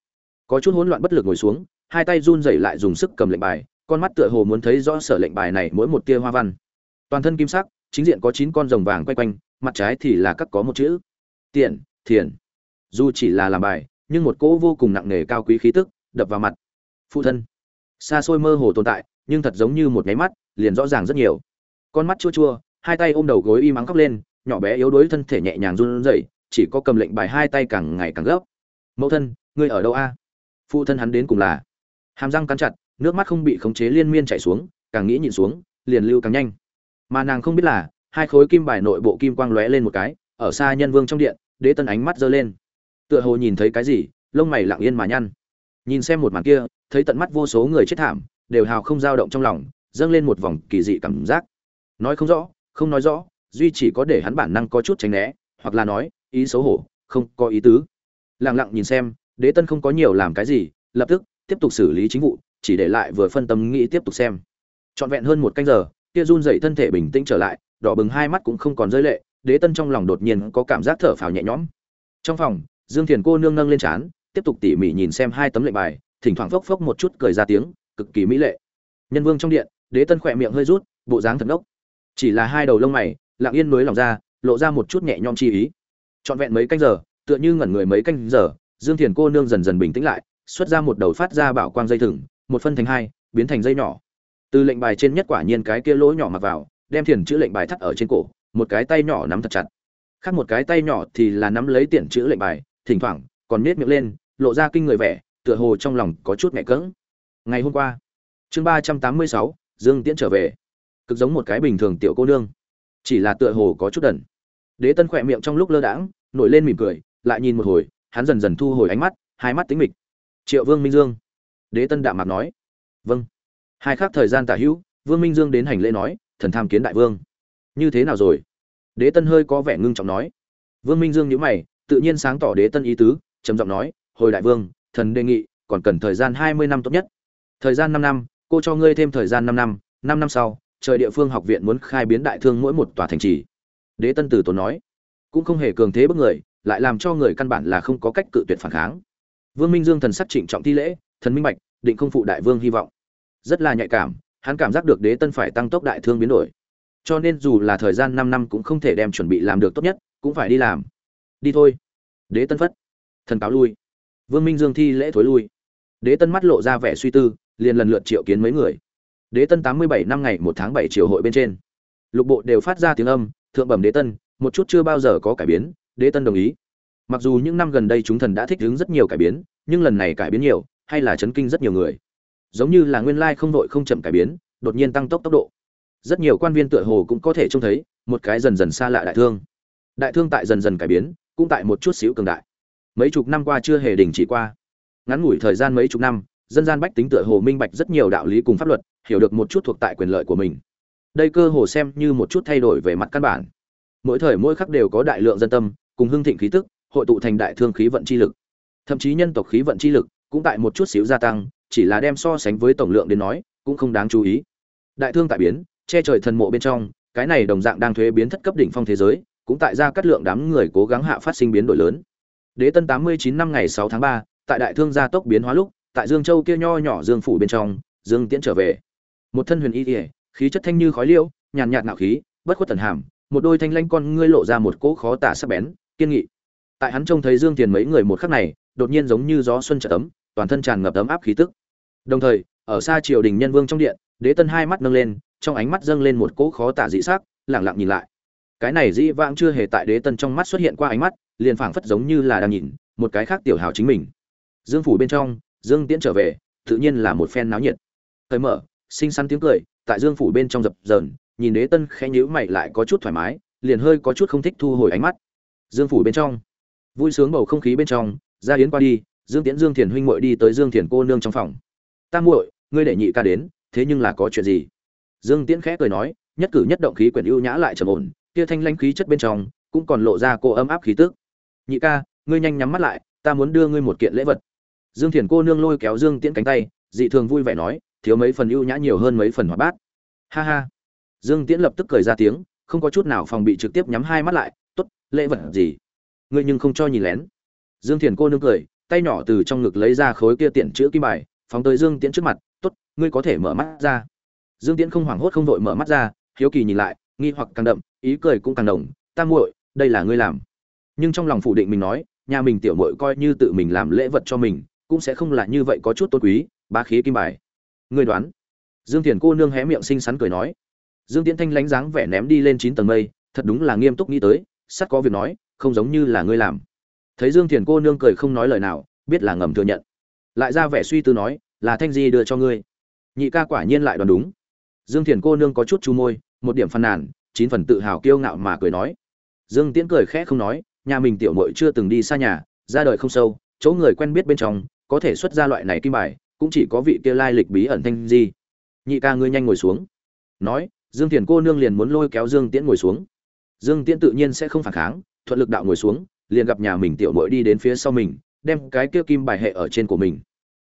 Có chút hỗn loạn bất lực ngồi xuống, hai tay run rẩy lại dùng sức cầm lệnh bài, con mắt tựa hồ muốn thấy rõ sở lệnh bài này mỗi một tia hoa văn. Toàn thân kim sắc, chính diện có chín con rồng vàng quay quanh, mặt trái thì là các có một chữ. Tiện thiền. Dù chỉ là làm bài, nhưng một cỗ vô cùng nặng nề cao quý khí tức đập vào mặt. Phụ thân. Xa xôi mơ hồ tồn tại, nhưng thật giống như một nháy mắt, liền rõ ràng rất nhiều. Con mắt chua chua, hai tay ôm đầu gối y mắng khóc lên, nhỏ bé yếu đuối thân thể nhẹ nhàng run rẩy, chỉ có cầm lệnh bài hai tay càng ngày càng gấp. Mẫu thân, ngươi ở đâu a? Phụ thân hắn đến cùng là? Hàm răng cắn chặt, nước mắt không bị khống chế liên miên chảy xuống, càng nghĩ nhìn xuống, liền lưu càng nhanh. Mà nàng không biết là, hai khối kim bài nội bộ kim quang lóe lên một cái, ở xa nhân vương trong điện đế tân ánh mắt giơ lên. Tựa hồ nhìn thấy cái gì, lông mày lặng yên mà nhăn. Nhìn xem một màn kia, thấy tận mắt vô số người chết thảm, đều hào không dao động trong lòng, dâng lên một vòng kỳ dị cảm giác. Nói không rõ, không nói rõ, duy chỉ có để hắn bản năng có chút tránh né, hoặc là nói, ý xấu hổ, không có ý tứ. Lặng lặng nhìn xem, đế tân không có nhiều làm cái gì, lập tức, tiếp tục xử lý chính vụ, chỉ để lại vừa phân tâm nghĩ tiếp tục xem. Trọn vẹn hơn một canh giờ, kia run dậy thân thể bình tĩnh trở lại, đỏ bừng hai mắt cũng không còn rơi lệ đế tân trong lòng đột nhiên có cảm giác thở phào nhẹ nhõm. Trong phòng, dương thiền cô nương nâng lên trán, tiếp tục tỉ mỉ nhìn xem hai tấm lệnh bài, thỉnh thoảng phốc phốc một chút cười ra tiếng, cực kỳ mỹ lệ. Nhân vương trong điện, đế tân khỏe miệng hơi rút, bộ dáng thật ngốc. Chỉ là hai đầu lông mày, lặng yên nối lòng ra, lộ ra một chút nhẹ nhõm chi ý. Trọn vẹn mấy canh giờ, tựa như ngẩn người mấy canh giờ, dương thiền cô nương dần dần bình tĩnh lại, xuất ra một đầu phát ra bảo quang dây thừng, một phân thành hai, biến thành dây nhỏ. Từ lệnh bài trên nhất quả nhiên cái kia lỗ nhỏ mặc vào, đem thiền chữ lệnh bài thắt ở trên cổ một cái tay nhỏ nắm thật chặt. Khác một cái tay nhỏ thì là nắm lấy tiền chữ lệnh bài, thỉnh thoảng còn nết miệng lên, lộ ra kinh người vẻ, tựa hồ trong lòng có chút nhẹ cỡng ngày hôm qua, chương ba trăm tám mươi sáu, dương tiễn trở về. Cực giống một cái bình thường tiểu cô nương. Chỉ là tựa hồ có chút đần. Đế tân khỏe miệng trong lúc lơ đãng, nổi lên mỉm cười, lại nhìn một hồi, hắn dần dần thu hồi ánh mắt, hai mắt tính mịch. Triệu vương minh dương. Đế tân đạm mặt nói. Vâng. Hai khác thời gian tả hữu, vương minh dương đến hành lễ nói, thần tham kiến đại vương. Như thế nào rồi? Đế tân hơi có vẻ ngưng trọng nói. Vương minh dương nhíu mày, tự nhiên sáng tỏ đế tân ý tứ, trầm giọng nói, hồi đại vương, thần đề nghị, còn cần thời gian hai mươi năm tốt nhất. Thời gian năm năm, cô cho ngươi thêm thời gian năm năm năm năm sau, trời địa phương học viện muốn khai biến đại thương mỗi một tòa thành trì. Đế tân tử tốn nói. Cũng không hề cường thế bức người, lại làm cho người căn bản là không có cách cự tuyệt phản kháng. Vương minh dương thần sắc trịnh trọng thi lễ, thần minh bạch, định không phụ đại vương hy vọng. Rất là nhạy cảm, hắn cảm giác được đế tân phải tăng tốc đại thương biến đổi cho nên dù là thời gian năm năm cũng không thể đem chuẩn bị làm được tốt nhất, cũng phải đi làm. Đi thôi. Đế tân phất. Thần cáo lui. Vương minh dương thi lễ thối lui. Đế tân mắt lộ ra vẻ suy tư, liền lần lượt triệu kiến mấy người. Đế tân tám mươi bảy năm ngày một tháng bảy triều hội bên trên. Lục bộ đều phát ra tiếng âm, thượng bẩm đế tân, một chút chưa bao giờ có cải biến, đế tân đồng ý. Mặc dù những năm gần đây chúng thần đã thích ứng rất nhiều cải biến, nhưng lần này cải biến nhiều, hay là chấn kinh rất nhiều người. Giống như là nguyên lai không đội không chậm cải biến, đột nhiên tăng tốc tốc độ rất nhiều quan viên tựa hồ cũng có thể trông thấy một cái dần dần xa lạ đại thương. Đại thương tại dần dần cải biến, cũng tại một chút xíu cường đại. Mấy chục năm qua chưa hề đình chỉ qua. Ngắn ngủi thời gian mấy chục năm, dân gian bách tính tựa hồ minh bạch rất nhiều đạo lý cùng pháp luật, hiểu được một chút thuộc tại quyền lợi của mình. Đây cơ hồ xem như một chút thay đổi về mặt căn bản. Mỗi thời mỗi khắc đều có đại lượng dân tâm, cùng hưng thịnh khí tức, hội tụ thành đại thương khí vận chi lực. Thậm chí nhân tộc khí vận chi lực cũng tại một chút xíu gia tăng, chỉ là đem so sánh với tổng lượng đến nói, cũng không đáng chú ý. Đại thương tại biến che trời thần mộ bên trong cái này đồng dạng đang thuế biến thất cấp đỉnh phong thế giới cũng tại ra cắt lượng đám người cố gắng hạ phát sinh biến đổi lớn. Đế tân tám mươi chín năm ngày sáu tháng ba tại đại thương gia tốc biến hóa lúc tại dương châu kia nho nhỏ dương phủ bên trong dương tiễn trở về. Một thân huyền y ỉa khí chất thanh như khói liễu, nhàn nhạt ngạo khí bất khuất tần hàm một đôi thanh lanh con ngươi lộ ra một cỗ khó tả sắc bén kiên nghị. Tại hắn trông thấy dương tiền mấy người một khắc này đột nhiên giống như gió xuân trợ tấm toàn thân tràn ngập ấm áp khí tức. Đồng thời ở xa triều đình nhân vương trong điện đế tân hai mắt nâng lên trong ánh mắt dâng lên một cỗ khó tả dị sắc, lặng lặng nhìn lại. Cái này dĩ vãng chưa hề tại đế tân trong mắt xuất hiện qua ánh mắt, liền phảng phất giống như là đang nhìn một cái khác tiểu hào chính mình. Dương phủ bên trong, dương tiễn trở về, tự nhiên là một phen náo nhiệt. Thời mở sinh san tiếng cười, tại dương phủ bên trong dập dờn, nhìn đế tân khẽ nhíu mày lại có chút thoải mái, liền hơi có chút không thích thu hồi ánh mắt. Dương phủ bên trong, vui sướng bầu không khí bên trong ra yến qua đi, dương tiễn dương thiền huynh muội đi tới dương thiền cô nương trong phòng. Ta muội, ngươi để nhị ca đến, thế nhưng là có chuyện gì? Dương tiễn khẽ cười nói, nhất cử nhất động khí quyển ưu nhã lại trầm ổn, kia thanh lãnh khí chất bên trong, cũng còn lộ ra cô ấm áp khí tức. Nhị ca, ngươi nhanh nhắm mắt lại, ta muốn đưa ngươi một kiện lễ vật. Dương thiền cô nương lôi kéo dương tiễn cánh tay, dị thường vui vẻ nói, thiếu mấy phần ưu nhã nhiều hơn mấy phần hoạt bát. Ha ha. Dương tiễn lập tức cười ra tiếng, không có chút nào phòng bị trực tiếp nhắm hai mắt lại, tốt, lễ vật gì? Ngươi nhưng không cho nhìn lén. Dương thiền cô nương cười, tay nhỏ từ trong ngực lấy ra khối kia tiện chữ kim bài, phóng tới dương tiễn trước mặt, tốt, ngươi có thể mở mắt ra dương tiễn không hoảng hốt không vội mở mắt ra, hiếu kỳ nhìn lại, nghi hoặc càng đậm, ý cười cũng càng đồng ta muội, đây là ngươi làm. Nhưng trong lòng phủ định mình nói, nhà mình tiểu muội coi như tự mình làm lễ vật cho mình, cũng sẽ không là như vậy có chút tôn quý, bá khí kim bài. Ngươi đoán? Dương Tiễn cô nương hé miệng xinh xắn cười nói. Dương tiễn thanh lánh dáng vẻ ném đi lên chín tầng mây, thật đúng là nghiêm túc nghĩ tới, sắt có việc nói, không giống như là ngươi làm. Thấy dương Tiễn cô nương cười không nói lời nào, biết là ngầm thừa nhận. Lại ra vẻ suy tư nói, là thanh di đưa cho ngươi. Nhị ca quả nhiên lại đoán đúng dương thiền cô nương có chút chu môi, một điểm phàn nàn, chín phần tự hào kiêu ngạo mà cười nói. Dương tiễn cười khẽ không nói, nhà mình tiểu muội chưa từng đi xa nhà, ra đời không sâu, chỗ người quen biết bên trong, có thể xuất ra loại này kim bài, cũng chỉ có vị kia lai lịch bí ẩn thanh di. Nhị ca ngươi nhanh ngồi xuống. Nói, dương thiền cô nương liền muốn lôi kéo dương tiễn ngồi xuống. Dương tiễn tự nhiên sẽ không phản kháng, thuận lực đạo ngồi xuống, liền gặp nhà mình tiểu muội đi đến phía sau mình, đem cái kia kim bài hệ ở trên của mình.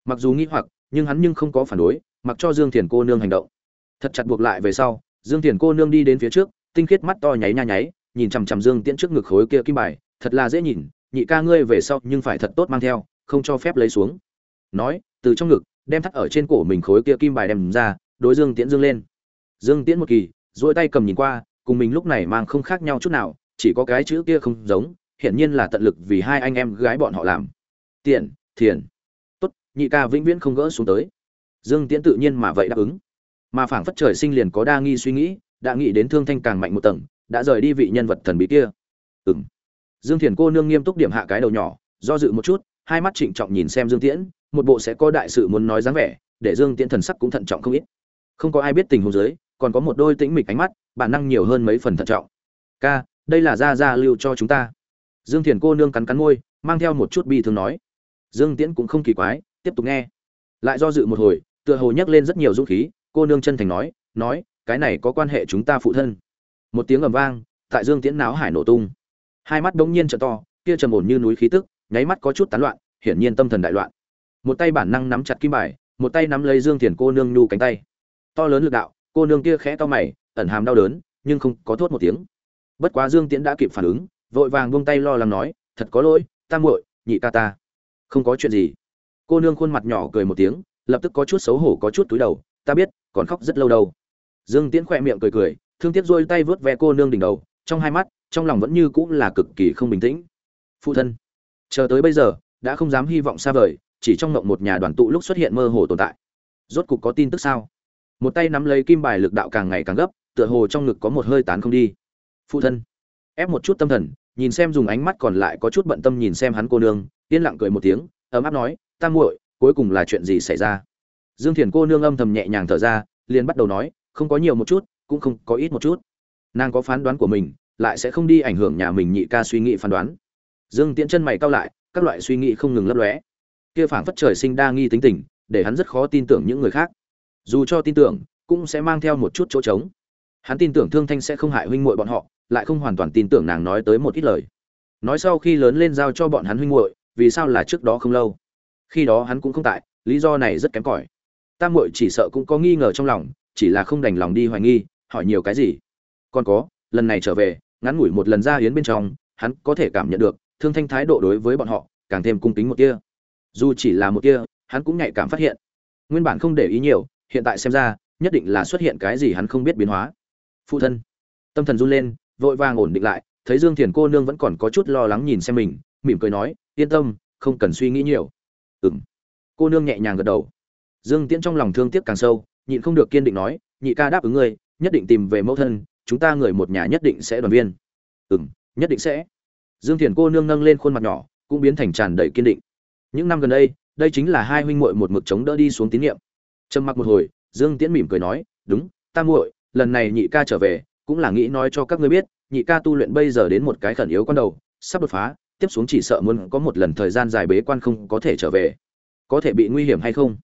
Mặc dù nghi hoặc, nhưng hắn nhưng không có phản đối, mặc cho dương thiền cô nương hành động thật chặt buộc lại về sau, dương tiền cô nương đi đến phía trước, tinh khiết mắt to nháy nha nháy, nhìn chằm chằm dương tiễn trước ngực khối kia kim bài, thật là dễ nhìn, nhị ca ngươi về sau nhưng phải thật tốt mang theo, không cho phép lấy xuống. Nói, từ trong ngực, đem thắt ở trên cổ mình khối kia kim bài đem ra, đối dương tiễn dương lên. Dương tiễn một kỳ dỗi tay cầm nhìn qua, cùng mình lúc này mang không khác nhau chút nào, chỉ có cái chữ kia không giống, hiển nhiên là tận lực vì hai anh em gái bọn họ làm. Tiện, thiền. Tốt, nhị ca vĩnh viễn không gỡ xuống tới. Dương tiễn tự nhiên mà vậy đáp ứng mà phảng phất trời sinh liền có đa nghi suy nghĩ, đã nghĩ đến thương thanh càng mạnh một tầng, đã rời đi vị nhân vật thần bí kia. Ừng dương thiền cô nương nghiêm túc điểm hạ cái đầu nhỏ, do dự một chút, hai mắt trịnh trọng nhìn xem dương tiễn, một bộ sẽ có đại sự muốn nói dáng vẻ, để dương tiễn thần sắc cũng thận trọng không ít. Không có ai biết tình huống dưới, còn có một đôi tĩnh mịch ánh mắt, bản năng nhiều hơn mấy phần thận trọng. Ca, đây là gia gia lưu cho chúng ta. Dương thiền cô nương cắn cắn môi, mang theo một chút bi thương nói. Dương tiễn cũng không kỳ quái, tiếp tục nghe. Lại do dự một hồi, tựa hồ nhắc lên rất nhiều dũng khí cô nương chân thành nói nói, cái này có quan hệ chúng ta phụ thân. Một tiếng ầm vang, tại dương tiễn náo hải nổ tung. Hai mắt bỗng nhiên trợ to, kia trầm ổn như núi khí tức, nháy mắt có chút tán loạn, hiển nhiên tâm thần đại loạn. Một tay bản năng nắm chặt kim bài, một tay nắm lấy dương thiền cô nương nhu cánh tay. To lớn lực đạo, cô nương kia khẽ to mày, ẩn hàm đau đớn, nhưng không có thốt một tiếng. Bất quá dương tiễn đã kịp phản ứng, vội vàng buông tay lo lắng nói, thật có lỗi, ta muội, nhị ca ta. Không có chuyện gì. Cô nương khuôn mặt nhỏ cười một tiếng, lập tức có chút xấu hổ, có chút túi đầu ta biết, còn khóc rất lâu đâu. Dương tiễn khỏe miệng cười cười, thương tiếc rôi tay vớt ve cô nương đỉnh đầu, trong hai mắt, trong lòng vẫn như cũng là cực kỳ không bình tĩnh. Phụ thân, chờ tới bây giờ, đã không dám hy vọng xa vời, chỉ trong ngộng một nhà đoàn tụ lúc xuất hiện mơ hồ tồn tại. Rốt cục có tin tức sao? Một tay nắm lấy kim bài lực đạo càng ngày càng gấp, tựa hồ trong ngực có một hơi tán không đi. Phụ thân, ép một chút tâm thần, nhìn xem dùng ánh mắt còn lại có chút bận tâm nhìn xem hắn cô nương, yên lặng cười một tiếng, ấm áp nói, ta muội, cuối cùng là chuyện gì xảy ra? Dương thiền cô nương âm thầm nhẹ nhàng thở ra, liền bắt đầu nói, không có nhiều một chút, cũng không có ít một chút. Nàng có phán đoán của mình, lại sẽ không đi ảnh hưởng nhà mình nhị ca suy nghĩ phán đoán. Dương tiễn chân mày cao lại, các loại suy nghĩ không ngừng lấp lóe. Kia phảng phất trời sinh đa nghi tính tình, để hắn rất khó tin tưởng những người khác. Dù cho tin tưởng, cũng sẽ mang theo một chút chỗ trống. Hắn tin tưởng thương thanh sẽ không hại huynh muội bọn họ, lại không hoàn toàn tin tưởng nàng nói tới một ít lời. Nói sau khi lớn lên giao cho bọn hắn huynh muội, vì sao là trước đó không lâu? Khi đó hắn cũng không tại, lý do này rất kém cỏi tam muội chỉ sợ cũng có nghi ngờ trong lòng, chỉ là không đành lòng đi hoài nghi, hỏi nhiều cái gì. Còn có, lần này trở về, ngắn ngủi một lần ra hiến bên trong, hắn có thể cảm nhận được, thương thanh thái độ đối với bọn họ, càng thêm cung kính một kia dù chỉ là một kia hắn cũng nhạy cảm phát hiện. Nguyên bản không để ý nhiều, hiện tại xem ra, nhất định là xuất hiện cái gì hắn không biết biến hóa. Phụ thân. Tâm thần run lên, vội vàng ổn định lại, thấy dương thiền cô nương vẫn còn có chút lo lắng nhìn xem mình, mỉm cười nói, yên tâm, không cần suy nghĩ nhiều. Ừng cô nương nhẹ nhàng gật đầu dương tiễn trong lòng thương tiếc càng sâu, nhịn không được kiên định nói, nhị ca đáp ứng ngươi, nhất định tìm về mẫu thân, chúng ta người một nhà nhất định sẽ đoàn viên. Ừ nhất định sẽ. Dương thiền cô nương nâng lên khuôn mặt nhỏ, cũng biến thành tràn đầy kiên định. Những năm gần đây đây chính là hai huynh muội một mực chống đỡ đi xuống tín nhiệm. Trầm mặc một hồi, dương tiễn mỉm cười nói, đúng, ta muội, lần này nhị ca trở về, cũng là nghĩ nói cho các ngươi biết, nhị ca tu luyện bây giờ đến một cái khẩn yếu quan đầu, sắp đột phá, tiếp xuống chỉ sợ muốn có một lần thời gian dài bế quan không có thể trở về. Có thể bị nguy hiểm hay không?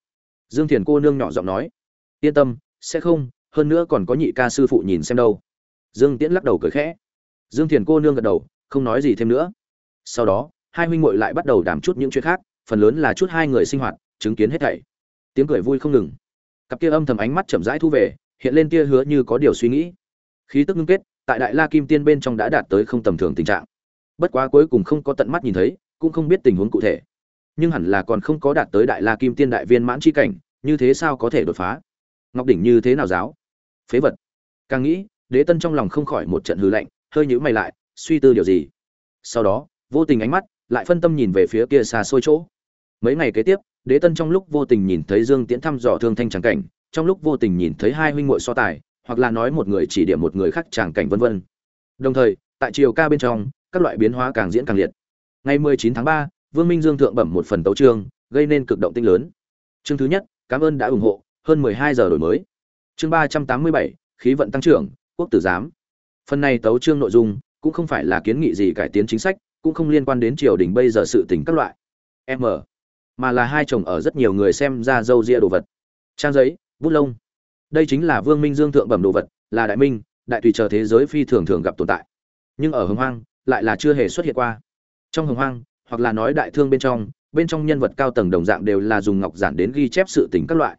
Dương thiền cô nương nhỏ giọng nói, yên tâm, sẽ không, hơn nữa còn có nhị ca sư phụ nhìn xem đâu. Dương tiễn lắc đầu cười khẽ. Dương thiền cô nương gật đầu, không nói gì thêm nữa. Sau đó, hai huynh muội lại bắt đầu đảm chút những chuyện khác, phần lớn là chút hai người sinh hoạt, chứng kiến hết thảy. Tiếng cười vui không ngừng. Cặp kia âm thầm ánh mắt chậm rãi thu về, hiện lên tia hứa như có điều suy nghĩ. Khí tức ngưng kết, tại đại la kim tiên bên trong đã đạt tới không tầm thường tình trạng. Bất quá cuối cùng không có tận mắt nhìn thấy, cũng không biết tình huống cụ thể nhưng hẳn là còn không có đạt tới đại la kim tiên đại viên mãn chi cảnh như thế sao có thể đột phá? Ngọc đỉnh như thế nào giáo? Phế vật. Càng nghĩ đế tân trong lòng không khỏi một trận hư lạnh hơi nhữ mày lại suy tư điều gì? Sau đó vô tình ánh mắt lại phân tâm nhìn về phía kia xa xôi chỗ. Mấy ngày kế tiếp đế tân trong lúc vô tình nhìn thấy dương tiễn thăm dò thương thanh tràng cảnh trong lúc vô tình nhìn thấy hai huynh muội so tài hoặc là nói một người chỉ điểm một người khác tràng cảnh vân vân. Đồng thời tại triều ca bên trong các loại biến hóa càng diễn càng liệt. Ngày 19 tháng 3, vương minh dương thượng bẩm một phần tấu chương gây nên cực động tinh lớn. Chương thứ nhất cảm ơn đã ủng hộ hơn 12 giờ đổi mới. Chương 387, khí vận tăng trưởng quốc tử giám. Phần này tấu chương nội dung cũng không phải là kiến nghị gì cải tiến chính sách cũng không liên quan đến triều đình bây giờ sự tình các loại. M. Mà là hai chồng ở rất nhiều người xem ra dâu ria đồ vật. Trang giấy bút lông. Đây chính là vương minh dương thượng bẩm đồ vật là đại minh đại tùy chờ thế giới phi thường thường gặp tồn tại. Nhưng ở hồng hoang lại là chưa hề xuất hiện qua. Trong hồng hoang hoặc là nói đại thương bên trong bên trong nhân vật cao tầng đồng dạng đều là dùng ngọc giản đến ghi chép sự tình các loại.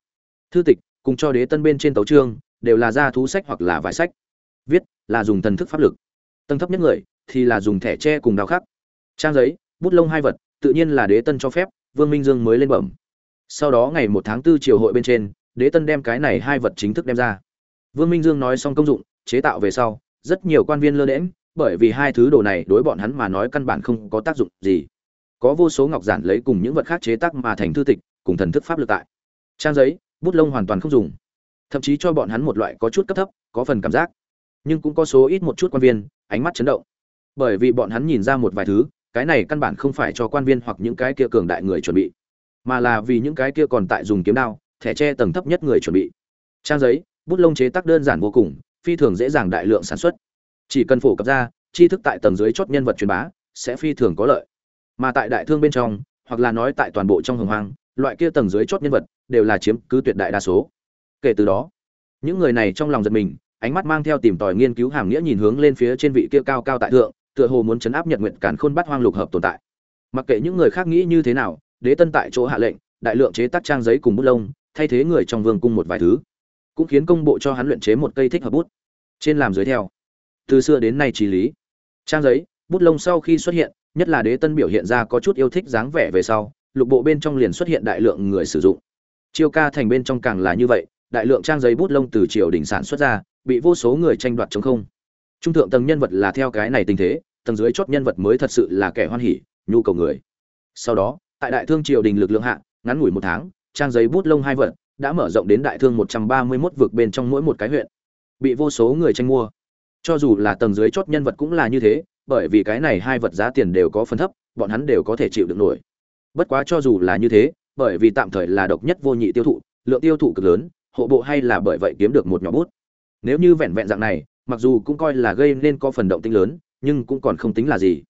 Thư tịch, cùng cho đế tân bên trên tấu trương đều là ra thú sách hoặc là vải sách. Viết là dùng thần thức pháp lực. Tầng thấp nhất người thì là dùng thẻ tre cùng đào khắc. Trang giấy, bút lông hai vật, tự nhiên là đế tân cho phép, vương minh dương mới lên bẩm. Sau đó ngày một tháng 4 triều hội bên trên, đế tân đem cái này hai vật chính thức đem ra. Vương minh dương nói xong công dụng, chế tạo về sau, rất nhiều quan viên lơ đễm bởi vì hai thứ đồ này đối bọn hắn mà nói căn bản không có tác dụng gì có vô số ngọc giản lấy cùng những vật khác chế tác mà thành thư tịch, cùng thần thức pháp lực tại. Trang giấy, bút lông hoàn toàn không dùng. Thậm chí cho bọn hắn một loại có chút cấp thấp, có phần cảm giác. Nhưng cũng có số ít một chút quan viên, ánh mắt chấn động. Bởi vì bọn hắn nhìn ra một vài thứ, cái này căn bản không phải cho quan viên hoặc những cái kia cường đại người chuẩn bị, mà là vì những cái kia còn tại dùng kiếm đao, thẻ tre tầng thấp nhất người chuẩn bị. Trang giấy, bút lông chế tác đơn giản vô cùng, phi thường dễ dàng đại lượng sản xuất. Chỉ cần phổ cập ra, tri thức tại tầng dưới chốt nhân vật truyền bá, sẽ phi thường có lợi mà tại đại thương bên trong, hoặc là nói tại toàn bộ trong hồng hoang, loại kia tầng dưới chót nhân vật đều là chiếm cứ tuyệt đại đa số. Kể từ đó, những người này trong lòng giật mình, ánh mắt mang theo tìm tòi nghiên cứu hàm nghĩa nhìn hướng lên phía trên vị kia cao cao tại thượng, tựa hồ muốn chấn áp nhật nguyện cản khôn bắt hoang lục hợp tồn tại. Mặc kệ những người khác nghĩ như thế nào, đế tân tại chỗ hạ lệnh, đại lượng chế tác trang giấy cùng bút lông, thay thế người trong vương cung một vài thứ, cũng khiến công bộ cho hắn luyện chế một cây thích hợp bút. Trên làm dưới theo, từ xưa đến nay trí lý, trang giấy, bút lông sau khi xuất hiện nhất là đế tân biểu hiện ra có chút yêu thích dáng vẻ về sau, lục bộ bên trong liền xuất hiện đại lượng người sử dụng. Chiêu ca thành bên trong càng là như vậy, đại lượng trang giấy bút lông từ triều đình sản xuất ra, bị vô số người tranh đoạt chống không. Trung thượng tầng nhân vật là theo cái này tình thế, tầng dưới chót nhân vật mới thật sự là kẻ hoan hỉ, nhu cầu người. Sau đó, tại đại thương triều đình lực lượng hạ, ngắn ngủi một tháng, trang giấy bút lông hai vật đã mở rộng đến đại thương một trăm ba mươi 131 vực bên trong mỗi một cái huyện. Bị vô số người tranh mua. Cho dù là tầng dưới chót nhân vật cũng là như thế bởi vì cái này hai vật giá tiền đều có phần thấp, bọn hắn đều có thể chịu được nổi. Bất quá cho dù là như thế, bởi vì tạm thời là độc nhất vô nhị tiêu thụ, lượng tiêu thụ cực lớn, hộ bộ hay là bởi vậy kiếm được một nhỏ bút. Nếu như vẹn vẹn dạng này, mặc dù cũng coi là gây nên có phần động tinh lớn, nhưng cũng còn không tính là gì.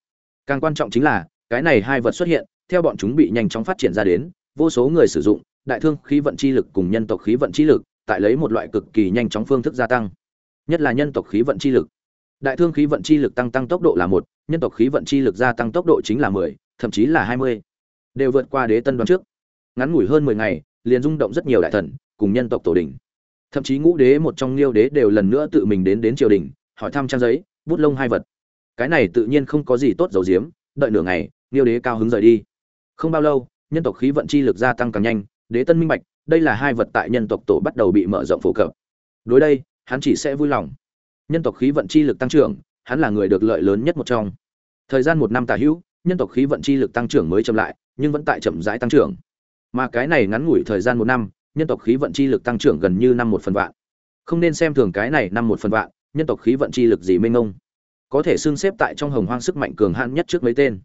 Càng quan trọng chính là, cái này hai vật xuất hiện, theo bọn chúng bị nhanh chóng phát triển ra đến, vô số người sử dụng, đại thương khí vận chi lực cùng nhân tộc khí vận chi lực, tại lấy một loại cực kỳ nhanh chóng phương thức gia tăng. Nhất là nhân tộc khí vận chi lực đại thương khí vận chi lực tăng tăng tốc độ là một, nhân tộc khí vận chi lực gia tăng tốc độ chính là mười, thậm chí là hai mươi. Đều vượt qua đế tân đoán trước. Ngắn ngủi hơn mười ngày, liền rung động rất nhiều đại thần, cùng nhân tộc tổ đình. Thậm chí ngũ đế một trong liêu đế đều lần nữa tự mình đến đến triều đình, hỏi thăm trang giấy, bút lông hai vật. Cái này tự nhiên không có gì tốt dầu diếm đợi nửa ngày liêu đế cao hứng rời đi. Không bao lâu, nhân tộc khí vận chi lực gia tăng càng nhanh, đế tân minh bạch, đây là hai vật tại nhân tộc tổ bắt đầu bị mở rộng phổ cập. Đối đây, hắn chỉ sẽ vui lòng nhân tộc khí vận chi lực tăng trưởng, hắn là người được lợi lớn nhất một trong. Thời gian một năm tà hữu, nhân tộc khí vận chi lực tăng trưởng mới chậm lại, nhưng vẫn tại chậm rãi tăng trưởng. Mà cái này ngắn ngủi thời gian một năm, nhân tộc khí vận chi lực tăng trưởng gần như năm một phần vạn. Không nên xem thường cái này năm một phần vạn, nhân tộc khí vận chi lực gì mênh ngông có thể xương xếp tại trong hồng hoang sức mạnh cường hãn nhất trước mấy tên.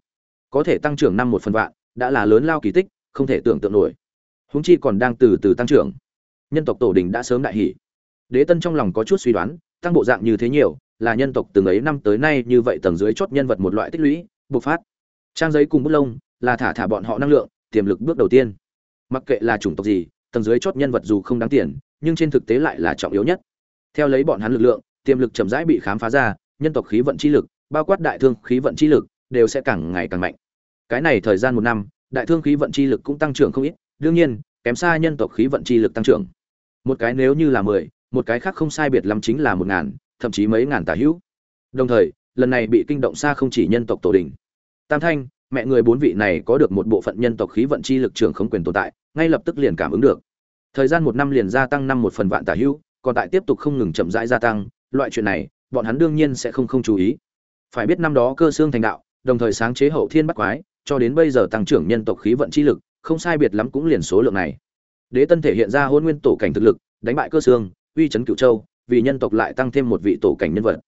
Có thể tăng trưởng năm một phần vạn, đã là lớn lao kỳ tích, không thể tưởng tượng nổi. Huống chi còn đang từ từ tăng trưởng. Nhân tộc tổ đình đã sớm đại hỉ. Đế tân trong lòng có chút suy đoán tăng bộ dạng như thế nhiều, là nhân tộc từng ấy năm tới nay như vậy tầng dưới chót nhân vật một loại tích lũy, bộc phát. Trang giấy cùng bút lông là thả thả bọn họ năng lượng, tiềm lực bước đầu tiên. Mặc kệ là chủng tộc gì, tầng dưới chót nhân vật dù không đáng tiền, nhưng trên thực tế lại là trọng yếu nhất. Theo lấy bọn hắn lực lượng, tiềm lực chậm rãi bị khám phá ra, nhân tộc khí vận chi lực, bao quát đại thương khí vận chi lực, đều sẽ càng ngày càng mạnh. Cái này thời gian một năm, đại thương khí vận chi lực cũng tăng trưởng không ít, đương nhiên, kém xa nhân tộc khí vận chi lực tăng trưởng. Một cái nếu như là mười một cái khác không sai biệt lắm chính là một ngàn, thậm chí mấy ngàn tà hữu. Đồng thời, lần này bị kinh động xa không chỉ nhân tộc tổ đình. Tam thanh, mẹ người bốn vị này có được một bộ phận nhân tộc khí vận chi lực trường không quyền tồn tại, ngay lập tức liền cảm ứng được. Thời gian một năm liền gia tăng năm một phần vạn tà hữu, còn tại tiếp tục không ngừng chậm rãi gia tăng, loại chuyện này, bọn hắn đương nhiên sẽ không không chú ý. Phải biết năm đó cơ xương thành đạo, đồng thời sáng chế hậu thiên bắt quái, cho đến bây giờ tăng trưởng nhân tộc khí vận chi lực, không sai biệt lắm cũng liền số lượng này. Đế tân thể hiện ra hôn nguyên tổ cảnh thực lực, đánh bại cơ xương uy chấn cửu châu, vì nhân tộc lại tăng thêm một vị tổ cảnh nhân vật.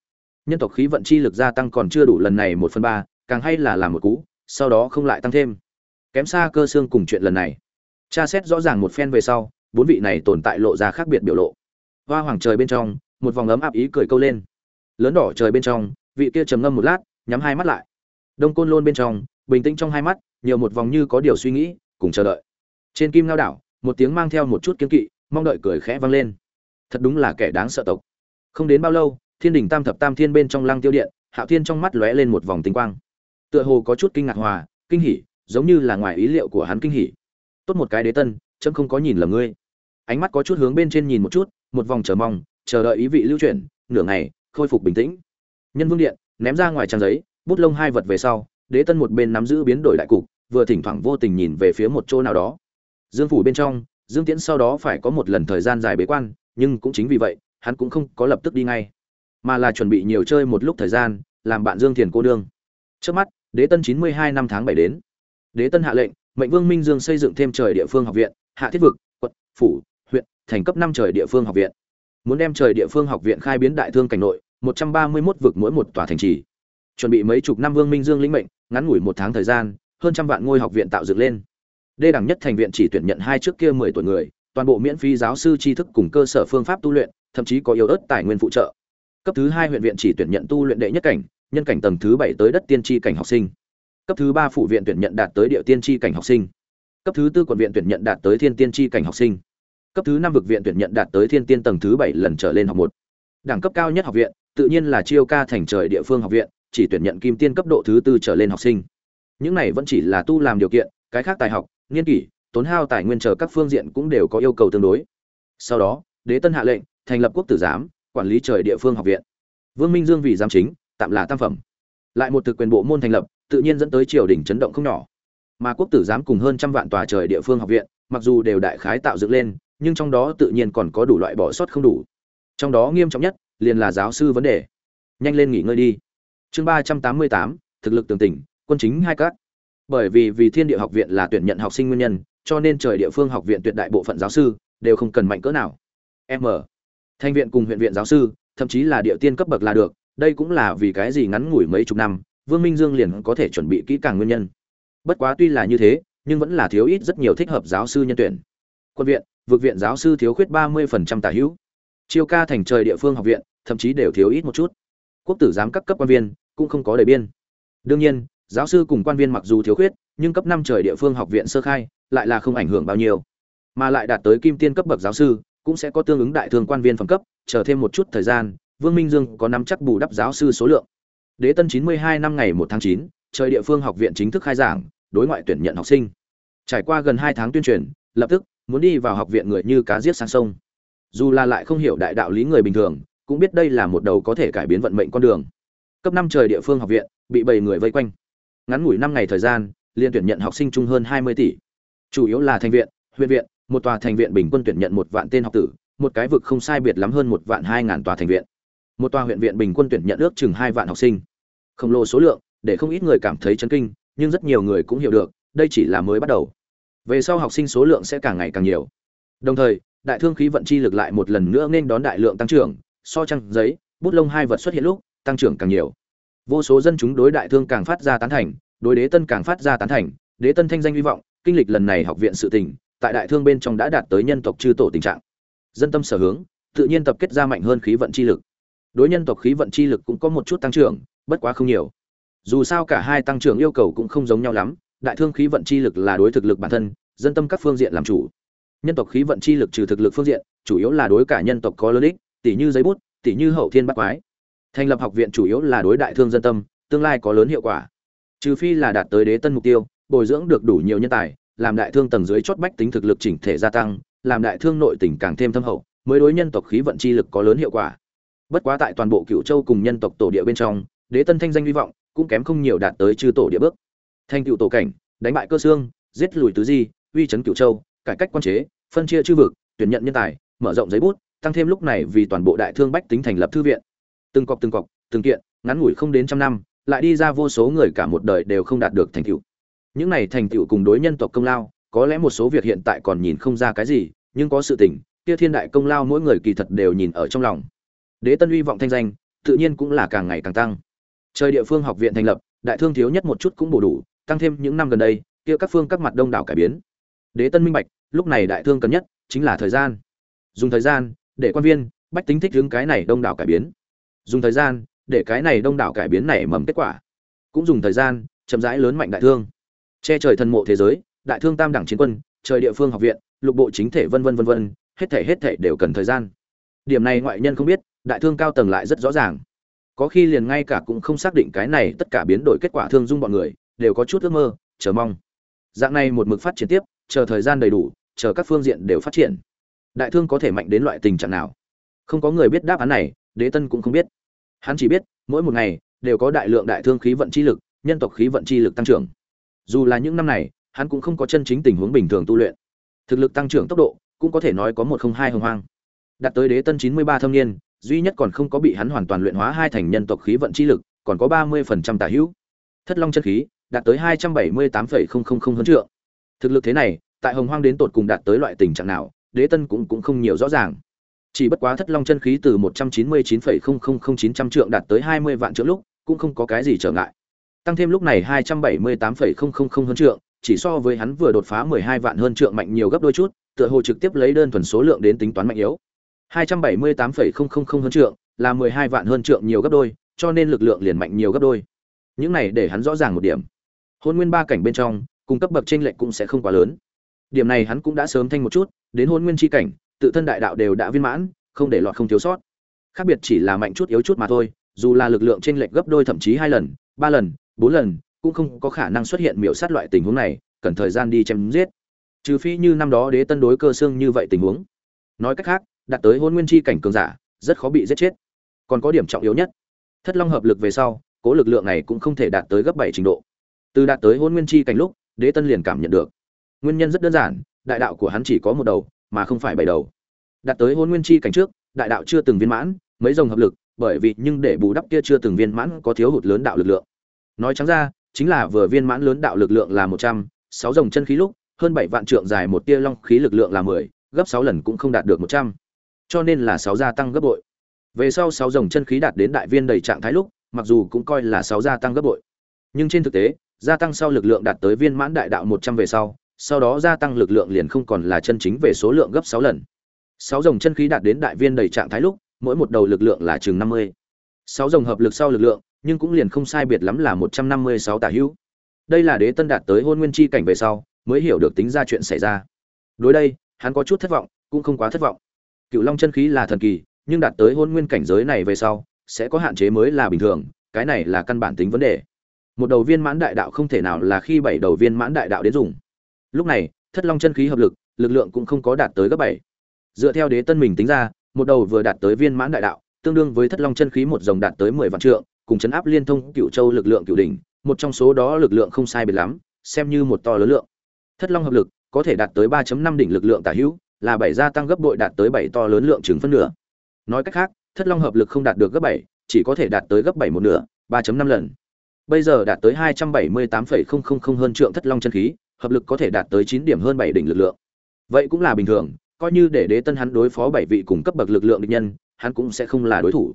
Nhân tộc khí vận chi lực gia tăng còn chưa đủ lần này một phần ba, càng hay là làm một cú, sau đó không lại tăng thêm. Kém xa cơ xương cùng chuyện lần này. Tra xét rõ ràng một phen về sau, bốn vị này tồn tại lộ ra khác biệt biểu lộ. Hoa hoàng trời bên trong, một vòng ấm áp ý cười câu lên. Lớn đỏ trời bên trong, vị kia trầm ngâm một lát, nhắm hai mắt lại. Đông côn lôn bên trong, bình tĩnh trong hai mắt, nhiều một vòng như có điều suy nghĩ, cùng chờ đợi. Trên kim lao đảo, một tiếng mang theo một chút kiếm kỵ, mong đợi cười khẽ vang lên thật đúng là kẻ đáng sợ tộc. Không đến bao lâu, thiên đình tam thập tam thiên bên trong lăng tiêu điện, hạo thiên trong mắt lóe lên một vòng tinh quang. Tựa hồ có chút kinh ngạc hòa, kinh hỉ, giống như là ngoài ý liệu của hắn kinh hỉ. Tốt một cái đế tân, chấm không có nhìn lầm ngươi. Ánh mắt có chút hướng bên trên nhìn một chút, một vòng chờ mong, chờ đợi ý vị lưu chuyển, nửa ngày, khôi phục bình tĩnh. Nhân vương điện, ném ra ngoài trang giấy, bút lông hai vật về sau, đế tân một bên nắm giữ biến đổi đại cục, vừa thỉnh thoảng vô tình nhìn về phía một chỗ nào đó. Dương phủ bên trong, dương tiễn sau đó phải có một lần thời gian dài bế quan nhưng cũng chính vì vậy, hắn cũng không có lập tức đi ngay, mà là chuẩn bị nhiều chơi một lúc thời gian, làm bạn dương thiền cô đương trước mắt, đế tân chín mươi hai năm tháng bảy đến. Đế tân hạ lệnh, mệnh vương minh dương xây dựng thêm trời địa phương học viện, hạ thiết vực, quận, phủ, huyện, thành cấp năm trời địa phương học viện. Muốn đem trời địa phương học viện khai biến đại thương cảnh nội, một trăm ba mươi 131 vực mỗi một tòa thành trì. Chuẩn bị mấy chục năm vương minh dương lĩnh mệnh, ngắn ngủi một tháng thời gian, hơn trăm vạn ngôi học viện tạo dựng lên. Đê đẳng nhất thành viện chỉ tuyển nhận hai trước kia mười tuổi người toàn bộ miễn phí giáo sư tri thức cùng cơ sở phương pháp tu luyện, thậm chí có yếu ớt tài nguyên phụ trợ. Cấp thứ hai huyện viện chỉ tuyển nhận tu luyện đệ nhất cảnh, nhân cảnh tầng thứ bảy tới đất tiên tri cảnh học sinh. Cấp thứ ba phụ viện tuyển nhận đạt tới địa tiên tri cảnh học sinh. Cấp thứ tư quận viện tuyển nhận đạt tới thiên tiên tri cảnh học sinh. Cấp thứ năm vực viện tuyển nhận đạt tới thiên tiên tầng thứ bảy lần trở lên học một. Đẳng cấp cao nhất học viện, tự nhiên là chiêu ca thành trời địa phương học viện, chỉ tuyển nhận kim tiên cấp độ thứ tư trở lên học sinh. Những này vẫn chỉ là tu làm điều kiện, cái khác tài học, nghiên kỷ tốn hao tài nguyên chờ các phương diện cũng đều có yêu cầu tương đối. Sau đó, đế tân hạ lệnh thành lập quốc tử giám, quản lý trời địa phương học viện. Vương minh dương vì giám chính, tạm là tam phẩm. Lại một thực quyền bộ môn thành lập, tự nhiên dẫn tới triều đình chấn động không nhỏ. Mà quốc tử giám cùng hơn trăm vạn tòa trời địa phương học viện, mặc dù đều đại khái tạo dựng lên, nhưng trong đó tự nhiên còn có đủ loại bỏ sót không đủ. Trong đó nghiêm trọng nhất, liền là giáo sư vấn đề. Nhanh lên nghỉ ngơi đi. Chương ba trăm tám mươi tám, thực lực tường tỉnh, quân chính hai các. Bởi vì vì thiên địa học viện là tuyển nhận học sinh nguyên nhân cho nên trời địa phương học viện tuyệt đại bộ phận giáo sư đều không cần mạnh cỡ nào. M. Thanh viện cùng huyện viện giáo sư, thậm chí là địa tiên cấp bậc là được, đây cũng là vì cái gì ngắn ngủi mấy chục năm, vương minh dương liền có thể chuẩn bị kỹ càng nguyên nhân. Bất quá tuy là như thế, nhưng vẫn là thiếu ít rất nhiều thích hợp giáo sư nhân tuyển. Quân viện, vực viện giáo sư thiếu khuyết ba mươi phần trăm tả hữu. Chiêu ca thành trời địa phương học viện, thậm chí đều thiếu ít một chút. Quốc tử giám các cấp quan viên cũng không có đầy biên. Đương nhiên, giáo sư cùng quan viên mặc dù thiếu khuyết, nhưng cấp năm trời địa phương học viện sơ khai lại là không ảnh hưởng bao nhiêu. Mà lại đạt tới kim tiên cấp bậc giáo sư, cũng sẽ có tương ứng đại thương quan viên phẩm cấp, chờ thêm một chút thời gian, vương minh dương có nắm chắc bù đắp giáo sư số lượng. Đế tân chín mươi hai năm ngày một tháng chín, trời địa phương học viện chính thức khai giảng, đối ngoại tuyển nhận học sinh. Trải qua gần hai tháng tuyên truyền, lập tức, muốn đi vào học viện người như cá giết sang sông. Dù là lại không hiểu đại đạo lý người bình thường, cũng biết đây là một đầu có thể cải biến vận mệnh con đường. Cấp năm trời địa phương học viện, bị bảy người vây quanh. Ngắn ngủi năm ngày thời gian, liên tuyển nhận học sinh chung hơn hai mươi tỷ chủ yếu là thành viện, huyện viện, một tòa thành viện bình quân tuyển nhận một vạn tên học tử, một cái vực không sai biệt lắm hơn một vạn hai ngàn tòa thành viện. Một tòa huyện viện bình quân tuyển nhận ước chừng hai vạn học sinh. Khổng lồ số lượng, để không ít người cảm thấy chấn kinh, nhưng rất nhiều người cũng hiểu được, đây chỉ là mới bắt đầu. Về sau học sinh số lượng sẽ càng ngày càng nhiều. Đồng thời, đại thương khí vận chi lực lại một lần nữa nên đón đại lượng tăng trưởng, so trăng, giấy, bút lông hai vật xuất hiện lúc, tăng trưởng càng nhiều. Vô số dân chúng đối đại thương càng phát ra tán thành, đối đế tân càng phát ra tán thành, đế tân thanh danh hy vọng kinh lịch lần này học viện sự tình, tại đại thương bên trong đã đạt tới nhân tộc chư tổ tình trạng. Dân tâm sở hướng, tự nhiên tập kết ra mạnh hơn khí vận chi lực. Đối nhân tộc khí vận chi lực cũng có một chút tăng trưởng, bất quá không nhiều. Dù sao cả hai tăng trưởng yêu cầu cũng không giống nhau lắm, đại thương khí vận chi lực là đối thực lực bản thân, dân tâm các phương diện làm chủ. Nhân tộc khí vận chi lực trừ thực lực phương diện, chủ yếu là đối cả nhân tộc có lợi ích tỷ như giấy bút tỷ như hậu thiên bắt quái. Thành lập học viện chủ yếu là đối đại thương dân tâm, tương lai có lớn hiệu quả. Trừ phi là đạt tới đế tân mục tiêu bồi dưỡng được đủ nhiều nhân tài, làm đại thương tầng dưới chót bách tính thực lực chỉnh thể gia tăng, làm đại thương nội tỉnh càng thêm thâm hậu, mới đối nhân tộc khí vận chi lực có lớn hiệu quả. Bất quá tại toàn bộ cựu châu cùng nhân tộc tổ địa bên trong, đế tân thanh danh hy vọng cũng kém không nhiều đạt tới chư tổ địa bước. Thanh cựu tổ cảnh, đánh bại cơ xương, giết lùi tứ di, uy chấn cựu châu, cải cách quan chế, phân chia chư vực, tuyển nhận nhân tài, mở rộng giấy bút, tăng thêm lúc này vì toàn bộ đại thương bách tính thành lập thư viện. Từng cọc từng cọc, từng kiện, ngắn ngủi không đến trăm năm, lại đi ra vô số người cả một đời đều không đạt được thành tựu những này thành tựu cùng đối nhân tộc công lao, có lẽ một số việc hiện tại còn nhìn không ra cái gì, nhưng có sự tình, kia thiên đại công lao mỗi người kỳ thật đều nhìn ở trong lòng. Đế tân uy vọng thanh danh, tự nhiên cũng là càng ngày càng tăng. Trời địa phương học viện thành lập, đại thương thiếu nhất một chút cũng bổ đủ, tăng thêm những năm gần đây, kia các phương các mặt đông đảo cải biến. Đế tân minh bạch, lúc này đại thương cần nhất chính là thời gian. Dùng thời gian để quan viên, bách tính thích hướng cái này đông đảo cải biến. Dùng thời gian để cái này đông đảo cải biến này mầm kết quả. Cũng dùng thời gian chậm rãi lớn mạnh đại thương che trời thần mộ thế giới, đại thương tam đẳng chiến quân, trời địa phương học viện, lục bộ chính thể vân vân vân vân, hết thể hết thể đều cần thời gian. Điểm này ngoại nhân không biết, đại thương cao tầng lại rất rõ ràng. Có khi liền ngay cả cũng không xác định cái này tất cả biến đổi kết quả thương dung bọn người, đều có chút ước mơ, chờ mong. Dạng này một mực phát triển tiếp, chờ thời gian đầy đủ, chờ các phương diện đều phát triển. Đại thương có thể mạnh đến loại tình trạng nào? Không có người biết đáp án này, đế tân cũng không biết. Hắn chỉ biết, mỗi một ngày, đều có đại lượng đại thương khí vận chi lực, nhân tộc khí vận chi lực tăng trưởng dù là những năm này, hắn cũng không có chân chính tình huống bình thường tu luyện. Thực lực tăng trưởng tốc độ, cũng có thể nói có một không hai hồng hoang. Đạt tới đế tân chín mươi ba thâm niên, duy nhất còn không có bị hắn hoàn toàn luyện hóa hai thành nhân tộc khí vận chi lực, còn có ba mươi phần trăm tả hữu. Thất long chân khí, đạt tới hai trăm bảy mươi tám phẩy không không không hơn trượng. Thực lực thế này, tại hồng hoang đến tột cùng đạt tới loại tình trạng nào, đế tân cũng cũng không nhiều rõ ràng. Chỉ bất quá thất long chân khí từ một trăm chín mươi chín phẩy không không không chín trăm trượng đạt tới hai mươi vạn trượng lúc, cũng không có cái gì trở ngại tăng thêm lúc này hai trăm bảy mươi tám phẩy không không không hơn trượng chỉ so với hắn vừa đột phá mười hai vạn hơn trượng mạnh nhiều gấp đôi chút tựa hồ trực tiếp lấy đơn thuần số lượng đến tính toán mạnh yếu 278,000 hơn trượng, là 12 vạn hơn trượng nhiều gấp đôi, cho nên lực lượng liền mạnh nhiều gấp đôi. Những này để hắn rõ ràng một điểm. Hôn nguyên ba cảnh bên trong, cung cấp bậc chênh lệch cũng sẽ không quá lớn. Điểm này hắn cũng đã sớm thanh một chút, đến hôn nguyên chi cảnh, tự thân đại đạo đều đã viên mãn, không để lọt không thiếu sót. Khác biệt chỉ là mạnh chút yếu chút mà thôi, dù là lực lượng chênh lệch gấp đôi thậm chí hai lần, ba lần, bốn lần, cũng không có khả năng xuất hiện miểu sát loại tình huống này, cần thời gian đi chém giết. Trừ phi như năm đó đế tân đối cơ xương như vậy tình huống. Nói cách khác, đạt tới hôn nguyên chi cảnh cường giả rất khó bị giết chết. Còn có điểm trọng yếu nhất thất long hợp lực về sau cố lực lượng này cũng không thể đạt tới gấp bảy trình độ. Từ đạt tới hôn nguyên chi cảnh lúc đế tân liền cảm nhận được. Nguyên nhân rất đơn giản đại đạo của hắn chỉ có một đầu mà không phải bảy đầu. Đạt tới hôn nguyên chi cảnh trước đại đạo chưa từng viên mãn mấy dòng hợp lực bởi vì nhưng để bù đắp kia chưa từng viên mãn có thiếu hụt lớn đạo lực lượng nói trắng ra, chính là vừa viên mãn lớn đạo lực lượng là một trăm, sáu dòng chân khí lúc, hơn bảy vạn trượng dài một tia long khí lực lượng là mười, gấp sáu lần cũng không đạt được một trăm. Cho nên là sáu gia tăng gấp bội. Về sau sáu dòng chân khí đạt đến đại viên đầy trạng thái lúc, mặc dù cũng coi là sáu gia tăng gấp bội. Nhưng trên thực tế, gia tăng sau lực lượng đạt tới viên mãn đại đạo một trăm về sau sau đó gia tăng lực lượng liền không còn là chân chính về số lượng gấp sáu lần. Sáu dòng chân khí đạt đến đại viên đầy trạng thái lúc, mỗi một đầu lực lượng là chừng năm mươi. Sáu dòng hợp lực sau lực lượng nhưng cũng liền không sai biệt lắm là một trăm năm mươi sáu tả hữu. Đây là đế tân đạt tới hôn nguyên chi cảnh về sau, mới hiểu được tính ra chuyện xảy ra. Đối đây, hắn có chút thất vọng, cũng không quá thất vọng. Cựu long chân khí là thần kỳ, nhưng đạt tới hôn nguyên cảnh giới này về sau, sẽ có hạn chế mới là bình thường, cái này là căn bản tính vấn đề. Một đầu viên mãn đại đạo không thể nào là khi bảy đầu viên mãn đại đạo đến dùng. Lúc này, thất long chân khí hợp lực lực lượng cũng không có đạt tới gấp bảy. Dựa theo đế tân mình tính ra, một đầu vừa đạt tới viên mãn đại đạo, tương đương với thất long chân khí một dòng đạt tới mười vạn trượng cùng chấn áp liên thông cựu châu lực lượng cựu đỉnh một trong số đó lực lượng không sai biệt lắm xem như một to lớn lượng. Thất long hợp lực có thể đạt tới 3 năm đỉnh lực lượng tả hữu là bảy gia tăng gấp bội đạt tới bảy to lớn lượng chừng phân nửa. Nói cách khác thất long hợp lực không đạt được gấp bảy chỉ có thể đạt tới gấp bảy một nửa 3 năm lần. Bây giờ đạt tới 278,000 hơn trượng thất long chân khí hợp lực có thể đạt tới 9 điểm hơn 7 đỉnh lực lượng. Vậy cũng là bình thường coi như để đế tân hắn đối phó bảy vị cùng cấp bậc lực lượng địch nhân hắn cũng sẽ không là đối thủ.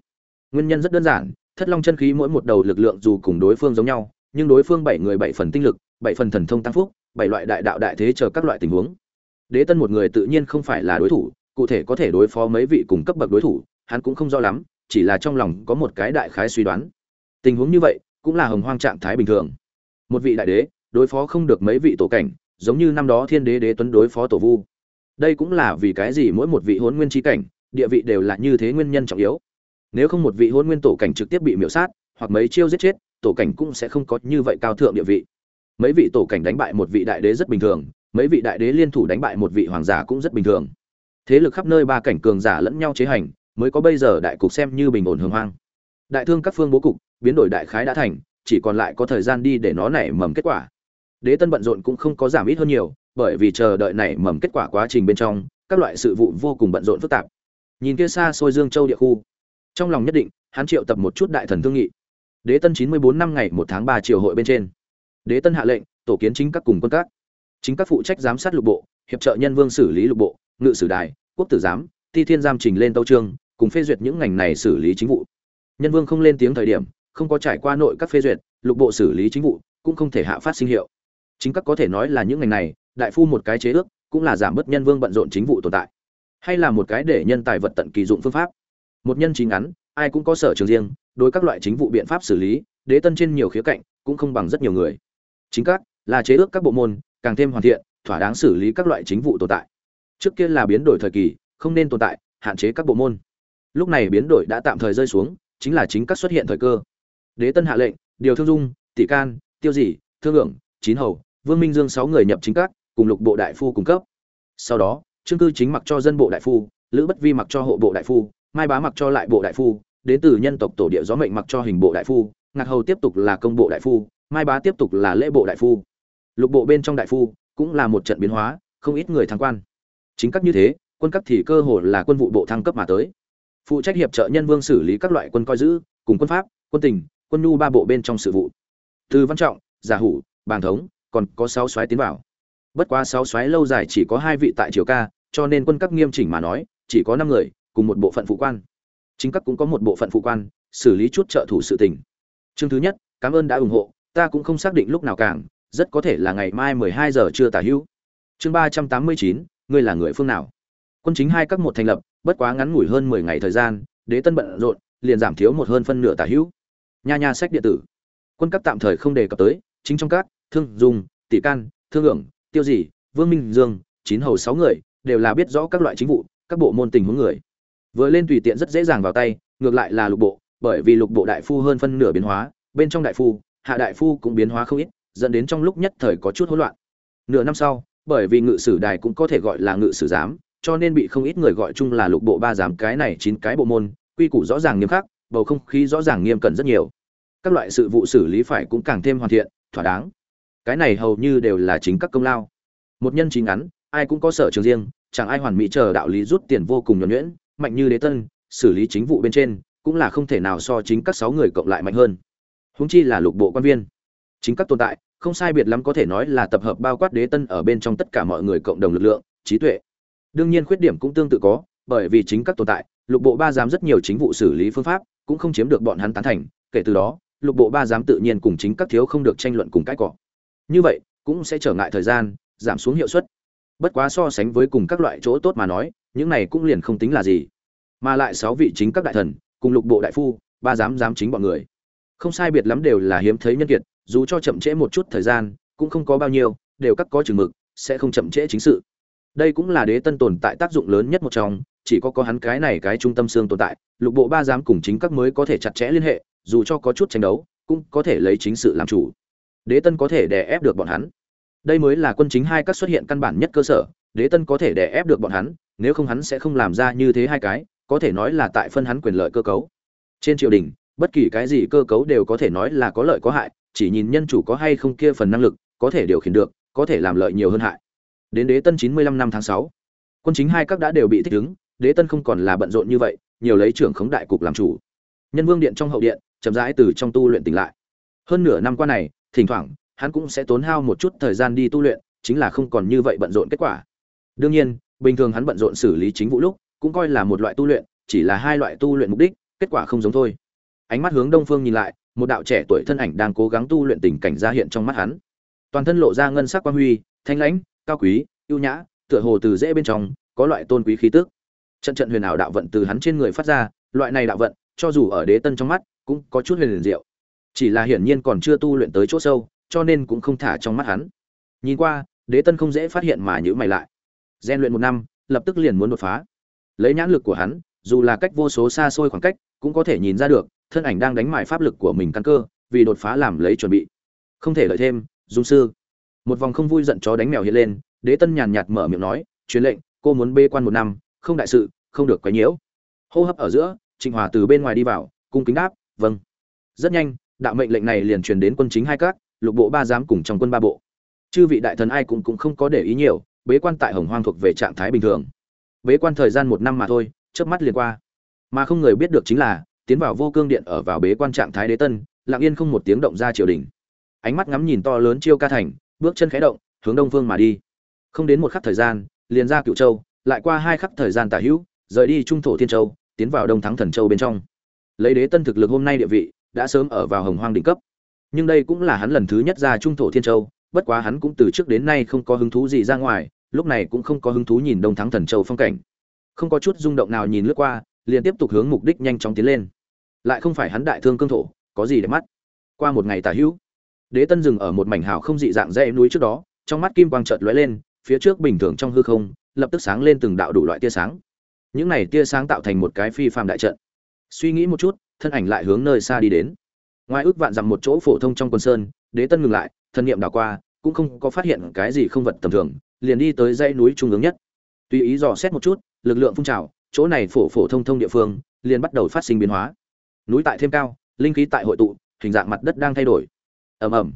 Nguyên nhân rất đơn giản thất long chân khí mỗi một đầu lực lượng dù cùng đối phương giống nhau, nhưng đối phương bảy người bảy phần tinh lực, bảy phần thần thông tăng phúc, bảy loại đại đạo đại thế chờ các loại tình huống. Đế tân một người tự nhiên không phải là đối thủ, cụ thể có thể đối phó mấy vị cùng cấp bậc đối thủ, hắn cũng không rõ lắm, chỉ là trong lòng có một cái đại khái suy đoán. Tình huống như vậy, cũng là hồng hoang trạng thái bình thường. Một vị đại đế, đối phó không được mấy vị tổ cảnh, giống như năm đó thiên đế đế tuấn đối phó tổ vu. Đây cũng là vì cái gì mỗi một vị hốn nguyên trí cảnh, địa vị đều là như thế nguyên nhân trọng yếu nếu không một vị hôn nguyên tổ cảnh trực tiếp bị miễu sát, hoặc mấy chiêu giết chết, tổ cảnh cũng sẽ không có như vậy cao thượng địa vị. Mấy vị tổ cảnh đánh bại một vị đại đế rất bình thường, mấy vị đại đế liên thủ đánh bại một vị hoàng giả cũng rất bình thường. Thế lực khắp nơi ba cảnh cường giả lẫn nhau chế hành, mới có bây giờ đại cục xem như bình ổn hưởng hoang. Đại thương các phương bố cục, biến đổi đại khái đã thành, chỉ còn lại có thời gian đi để nó nảy mầm kết quả. Đế tân bận rộn cũng không có giảm ít hơn nhiều, bởi vì chờ đợi nảy mầm kết quả quá trình bên trong, các loại sự vụ vô cùng bận rộn phức tạp. Nhìn kia xa xôi dương châu địa khu trong lòng nhất định, hắn triệu tập một chút đại thần thương nghị. Đế tân chín mươi bốn năm ngày một tháng ba triều hội bên trên. Đế tân hạ lệnh, tổ kiến chính các cùng quân các. Chính các phụ trách giám sát lục bộ, hiệp trợ nhân vương xử lý lục bộ, ngự sử đài, quốc tử giám, ti thiên giam trình lên tâu trương, cùng phê duyệt những ngành này xử lý chính vụ. Nhân vương không lên tiếng thời điểm, không có trải qua nội các phê duyệt, lục bộ xử lý chính vụ cũng không thể hạ phát sinh hiệu. Chính các có thể nói là những ngành này, đại phu một cái chế ước, cũng là giảm bớt nhân vương bận rộn chính vụ tồn tại. Hay là một cái để nhân tài vật tận kỳ dụng phương pháp một nhân chính ngắn, ai cũng có sở trường riêng, đối các loại chính vụ biện pháp xử lý, đế tân trên nhiều khía cạnh cũng không bằng rất nhiều người. Chính các là chế ước các bộ môn, càng thêm hoàn thiện, thỏa đáng xử lý các loại chính vụ tồn tại. Trước kia là biến đổi thời kỳ, không nên tồn tại, hạn chế các bộ môn. Lúc này biến đổi đã tạm thời rơi xuống, chính là chính các xuất hiện thời cơ. Đế tân hạ lệnh, điều thương dung, tỷ can, tiêu dỉ thương lượng, chín hầu, vương minh dương sáu người nhập chính các, cùng lục bộ đại phu cung cấp. Sau đó trương cư chính mặc cho dân bộ đại phu, lữ bất vi mặc cho hộ bộ đại phu mai bá mặc cho lại bộ đại phu, đến từ nhân tộc tổ địa gió mệnh mặc cho hình bộ đại phu, ngạc hầu tiếp tục là công bộ đại phu, mai bá tiếp tục là lễ bộ đại phu. Lục bộ bên trong đại phu cũng là một trận biến hóa, không ít người thăng quan. Chính các như thế, quân cấp thì cơ hồ là quân vụ bộ thăng cấp mà tới. Phụ trách hiệp trợ nhân vương xử lý các loại quân coi giữ, cùng quân pháp, quân tình, quân nhu ba bộ bên trong sự vụ. Từ văn trọng, giả hủ bàn thống, còn có sáu soái tiến vào. Bất quá sáu soái lâu dài chỉ có hai vị tại triều ca, cho nên quân cấp nghiêm chỉnh mà nói, chỉ có năm người cùng một bộ phận phụ quan. Chính các cũng có một bộ phận phụ quan, xử lý chút trợ thủ sự tình. Chương thứ nhất, cảm ơn đã ủng hộ, ta cũng không xác định lúc nào càng, rất có thể là ngày mai mười hai giờ trưa tả hữu. Chương ba trăm tám mươi chín, ngươi là người phương nào? Quân chính hai các một thành lập, bất quá ngắn ngủi hơn mười ngày thời gian, đế tân bận rộn, liền giảm thiếu một hơn phân nửa tả hữu. Nha nha sách điện tử. Quân cấp tạm thời không đề cập tới, chính trong các, thương, dùng, tỷ can, thương hưởng, tiêu dị, vương minh dương, chín hầu sáu người, đều là biết rõ các loại chính vụ, các bộ môn tình huống người vừa lên tùy tiện rất dễ dàng vào tay, ngược lại là lục bộ, bởi vì lục bộ đại phu hơn phân nửa biến hóa, bên trong đại phu, hạ đại phu cũng biến hóa không ít, dẫn đến trong lúc nhất thời có chút hỗn loạn. Nửa năm sau, bởi vì ngự sử đài cũng có thể gọi là ngự sử giám, cho nên bị không ít người gọi chung là lục bộ ba giám cái này chín cái bộ môn, quy củ rõ ràng nghiêm khắc, bầu không khí rõ ràng nghiêm cẩn rất nhiều. Các loại sự vụ xử lý phải cũng càng thêm hoàn thiện, thỏa đáng. Cái này hầu như đều là chính các công lao. Một nhân chính ngắn, ai cũng có sở trường riêng, chẳng ai hoàn mỹ chờ đạo lý rút tiền vô cùng nhuẩn nhuyễn mạnh như đế tân, xử lý chính vụ bên trên, cũng là không thể nào so chính các sáu người cộng lại mạnh hơn. Húng chi là lục bộ quan viên. Chính các tồn tại, không sai biệt lắm có thể nói là tập hợp bao quát đế tân ở bên trong tất cả mọi người cộng đồng lực lượng, trí tuệ. Đương nhiên khuyết điểm cũng tương tự có, bởi vì chính các tồn tại, lục bộ ba giám rất nhiều chính vụ xử lý phương pháp, cũng không chiếm được bọn hắn tán thành, kể từ đó, lục bộ ba giám tự nhiên cùng chính các thiếu không được tranh luận cùng cãi cọ. Như vậy, cũng sẽ trở ngại thời gian, giảm xuống hiệu suất. Bất quá so sánh với cùng các loại chỗ tốt mà nói những này cũng liền không tính là gì. Mà lại sáu vị chính các đại thần, cùng lục bộ đại phu, ba giám giám chính bọn người. Không sai biệt lắm đều là hiếm thấy nhân kiệt, dù cho chậm trễ một chút thời gian, cũng không có bao nhiêu, đều cắt có chừng mực, sẽ không chậm trễ chính sự. Đây cũng là đế tân tồn tại tác dụng lớn nhất một trong, chỉ có có hắn cái này cái trung tâm xương tồn tại, lục bộ ba giám cùng chính các mới có thể chặt chẽ liên hệ, dù cho có chút tranh đấu, cũng có thể lấy chính sự làm chủ. Đế tân có thể đè ép được bọn hắn. Đây mới là quân chính hai các xuất hiện căn bản nhất cơ sở, đế tân có thể đè ép được bọn hắn nếu không hắn sẽ không làm ra như thế hai cái, có thể nói là tại phân hắn quyền lợi cơ cấu. Trên triều đình, bất kỳ cái gì cơ cấu đều có thể nói là có lợi có hại, chỉ nhìn nhân chủ có hay không kia phần năng lực, có thể điều khiển được, có thể làm lợi nhiều hơn hại. Đến đế tân chín mươi lăm năm tháng sáu, quân chính hai các đã đều bị thích ứng, đế tân không còn là bận rộn như vậy, nhiều lấy trưởng khống đại cục làm chủ. Nhân vương điện trong hậu điện, chậm rãi từ trong tu luyện tỉnh lại. Hơn nửa năm qua này, thỉnh thoảng, hắn cũng sẽ tốn hao một chút thời gian đi tu luyện, chính là không còn như vậy bận rộn kết quả. Đương nhiên bình thường hắn bận rộn xử lý chính vụ lúc, cũng coi là một loại tu luyện, chỉ là hai loại tu luyện mục đích, kết quả không giống thôi. Ánh mắt hướng đông phương nhìn lại, một đạo trẻ tuổi thân ảnh đang cố gắng tu luyện tình cảnh ra hiện trong mắt hắn. Toàn thân lộ ra ngân sắc quang huy, thanh lãnh, cao quý, ưu nhã, tựa hồ từ dễ bên trong, có loại tôn quý khí tức. Trận trận huyền ảo đạo vận từ hắn trên người phát ra, loại này đạo vận, cho dù ở đế tân trong mắt, cũng có chút huyền liền diệu. Chỉ là hiển nhiên còn chưa tu luyện tới chỗ sâu, cho nên cũng không thả trong mắt hắn. Nhìn qua, đế tân không dễ phát hiện mà nhữ mày lại gian luyện một năm, lập tức liền muốn đột phá. Lấy nhãn lực của hắn, dù là cách vô số xa xôi khoảng cách, cũng có thể nhìn ra được, thân ảnh đang đánh mại pháp lực của mình căn cơ, vì đột phá làm lấy chuẩn bị. Không thể lợi thêm, dung sư. Một vòng không vui giận chó đánh mèo hiện lên, đế tân nhàn nhạt mở miệng nói, truyền lệnh, cô muốn bê quan một năm, không đại sự, không được quấy nhiễu. Hô hấp ở giữa, trịnh hòa từ bên ngoài đi vào, cung kính đáp vâng. Rất nhanh, đạo mệnh lệnh này liền truyền đến quân chính hai các, lục bộ ba giám cùng trong quân ba bộ. Chư vị đại thần ai cũng cũng không có để ý nhiều bế quan tại hồng hoang thuộc về trạng thái bình thường. Bế quan thời gian một năm mà thôi, chớp mắt liền qua. Mà không người biết được chính là, tiến vào vô cương điện ở vào bế quan trạng thái đế tân, lặng yên không một tiếng động ra triều đình. Ánh mắt ngắm nhìn to lớn chiêu ca thành, bước chân khẽ động, hướng đông phương mà đi. Không đến một khắc thời gian, liền ra cựu châu, lại qua hai khắc thời gian tả hữu, rời đi trung thổ thiên châu, tiến vào đông thắng thần châu bên trong. Lấy đế tân thực lực hôm nay địa vị, đã sớm ở vào hồng hoang đỉnh cấp. Nhưng đây cũng là hắn lần thứ nhất ra trung thổ thiên châu, bất quá hắn cũng từ trước đến nay không có hứng thú gì ra ngoài lúc này cũng không có hứng thú nhìn đông thắng thần châu phong cảnh. Không có chút rung động nào nhìn lướt qua, liền tiếp tục hướng mục đích nhanh chóng tiến lên. Lại không phải hắn đại thương cương thổ, có gì để mắt? Qua một ngày tả hữu, đế tân dừng ở một mảnh hào không dị dạng dãy núi trước đó, trong mắt kim quang chợt lóe lên, phía trước bình thường trong hư không, lập tức sáng lên từng đạo đủ loại tia sáng. Những này tia sáng tạo thành một cái phi phàm đại trận. Suy nghĩ một chút, thân ảnh lại hướng nơi xa đi đến. Ngoài ước vạn dặm một chỗ phổ thông trong quần sơn, đế tân ngừng lại, thân niệm đảo qua, cũng không có phát hiện cái gì không vật tầm thường liền đi tới dãy núi trung ương nhất. Tùy ý dò xét một chút, lực lượng phun trào, chỗ này phổ phổ thông thông địa phương, liền bắt đầu phát sinh biến hóa. Núi tại thêm cao, linh khí tại hội tụ, hình dạng mặt đất đang thay đổi. Ầm ầm.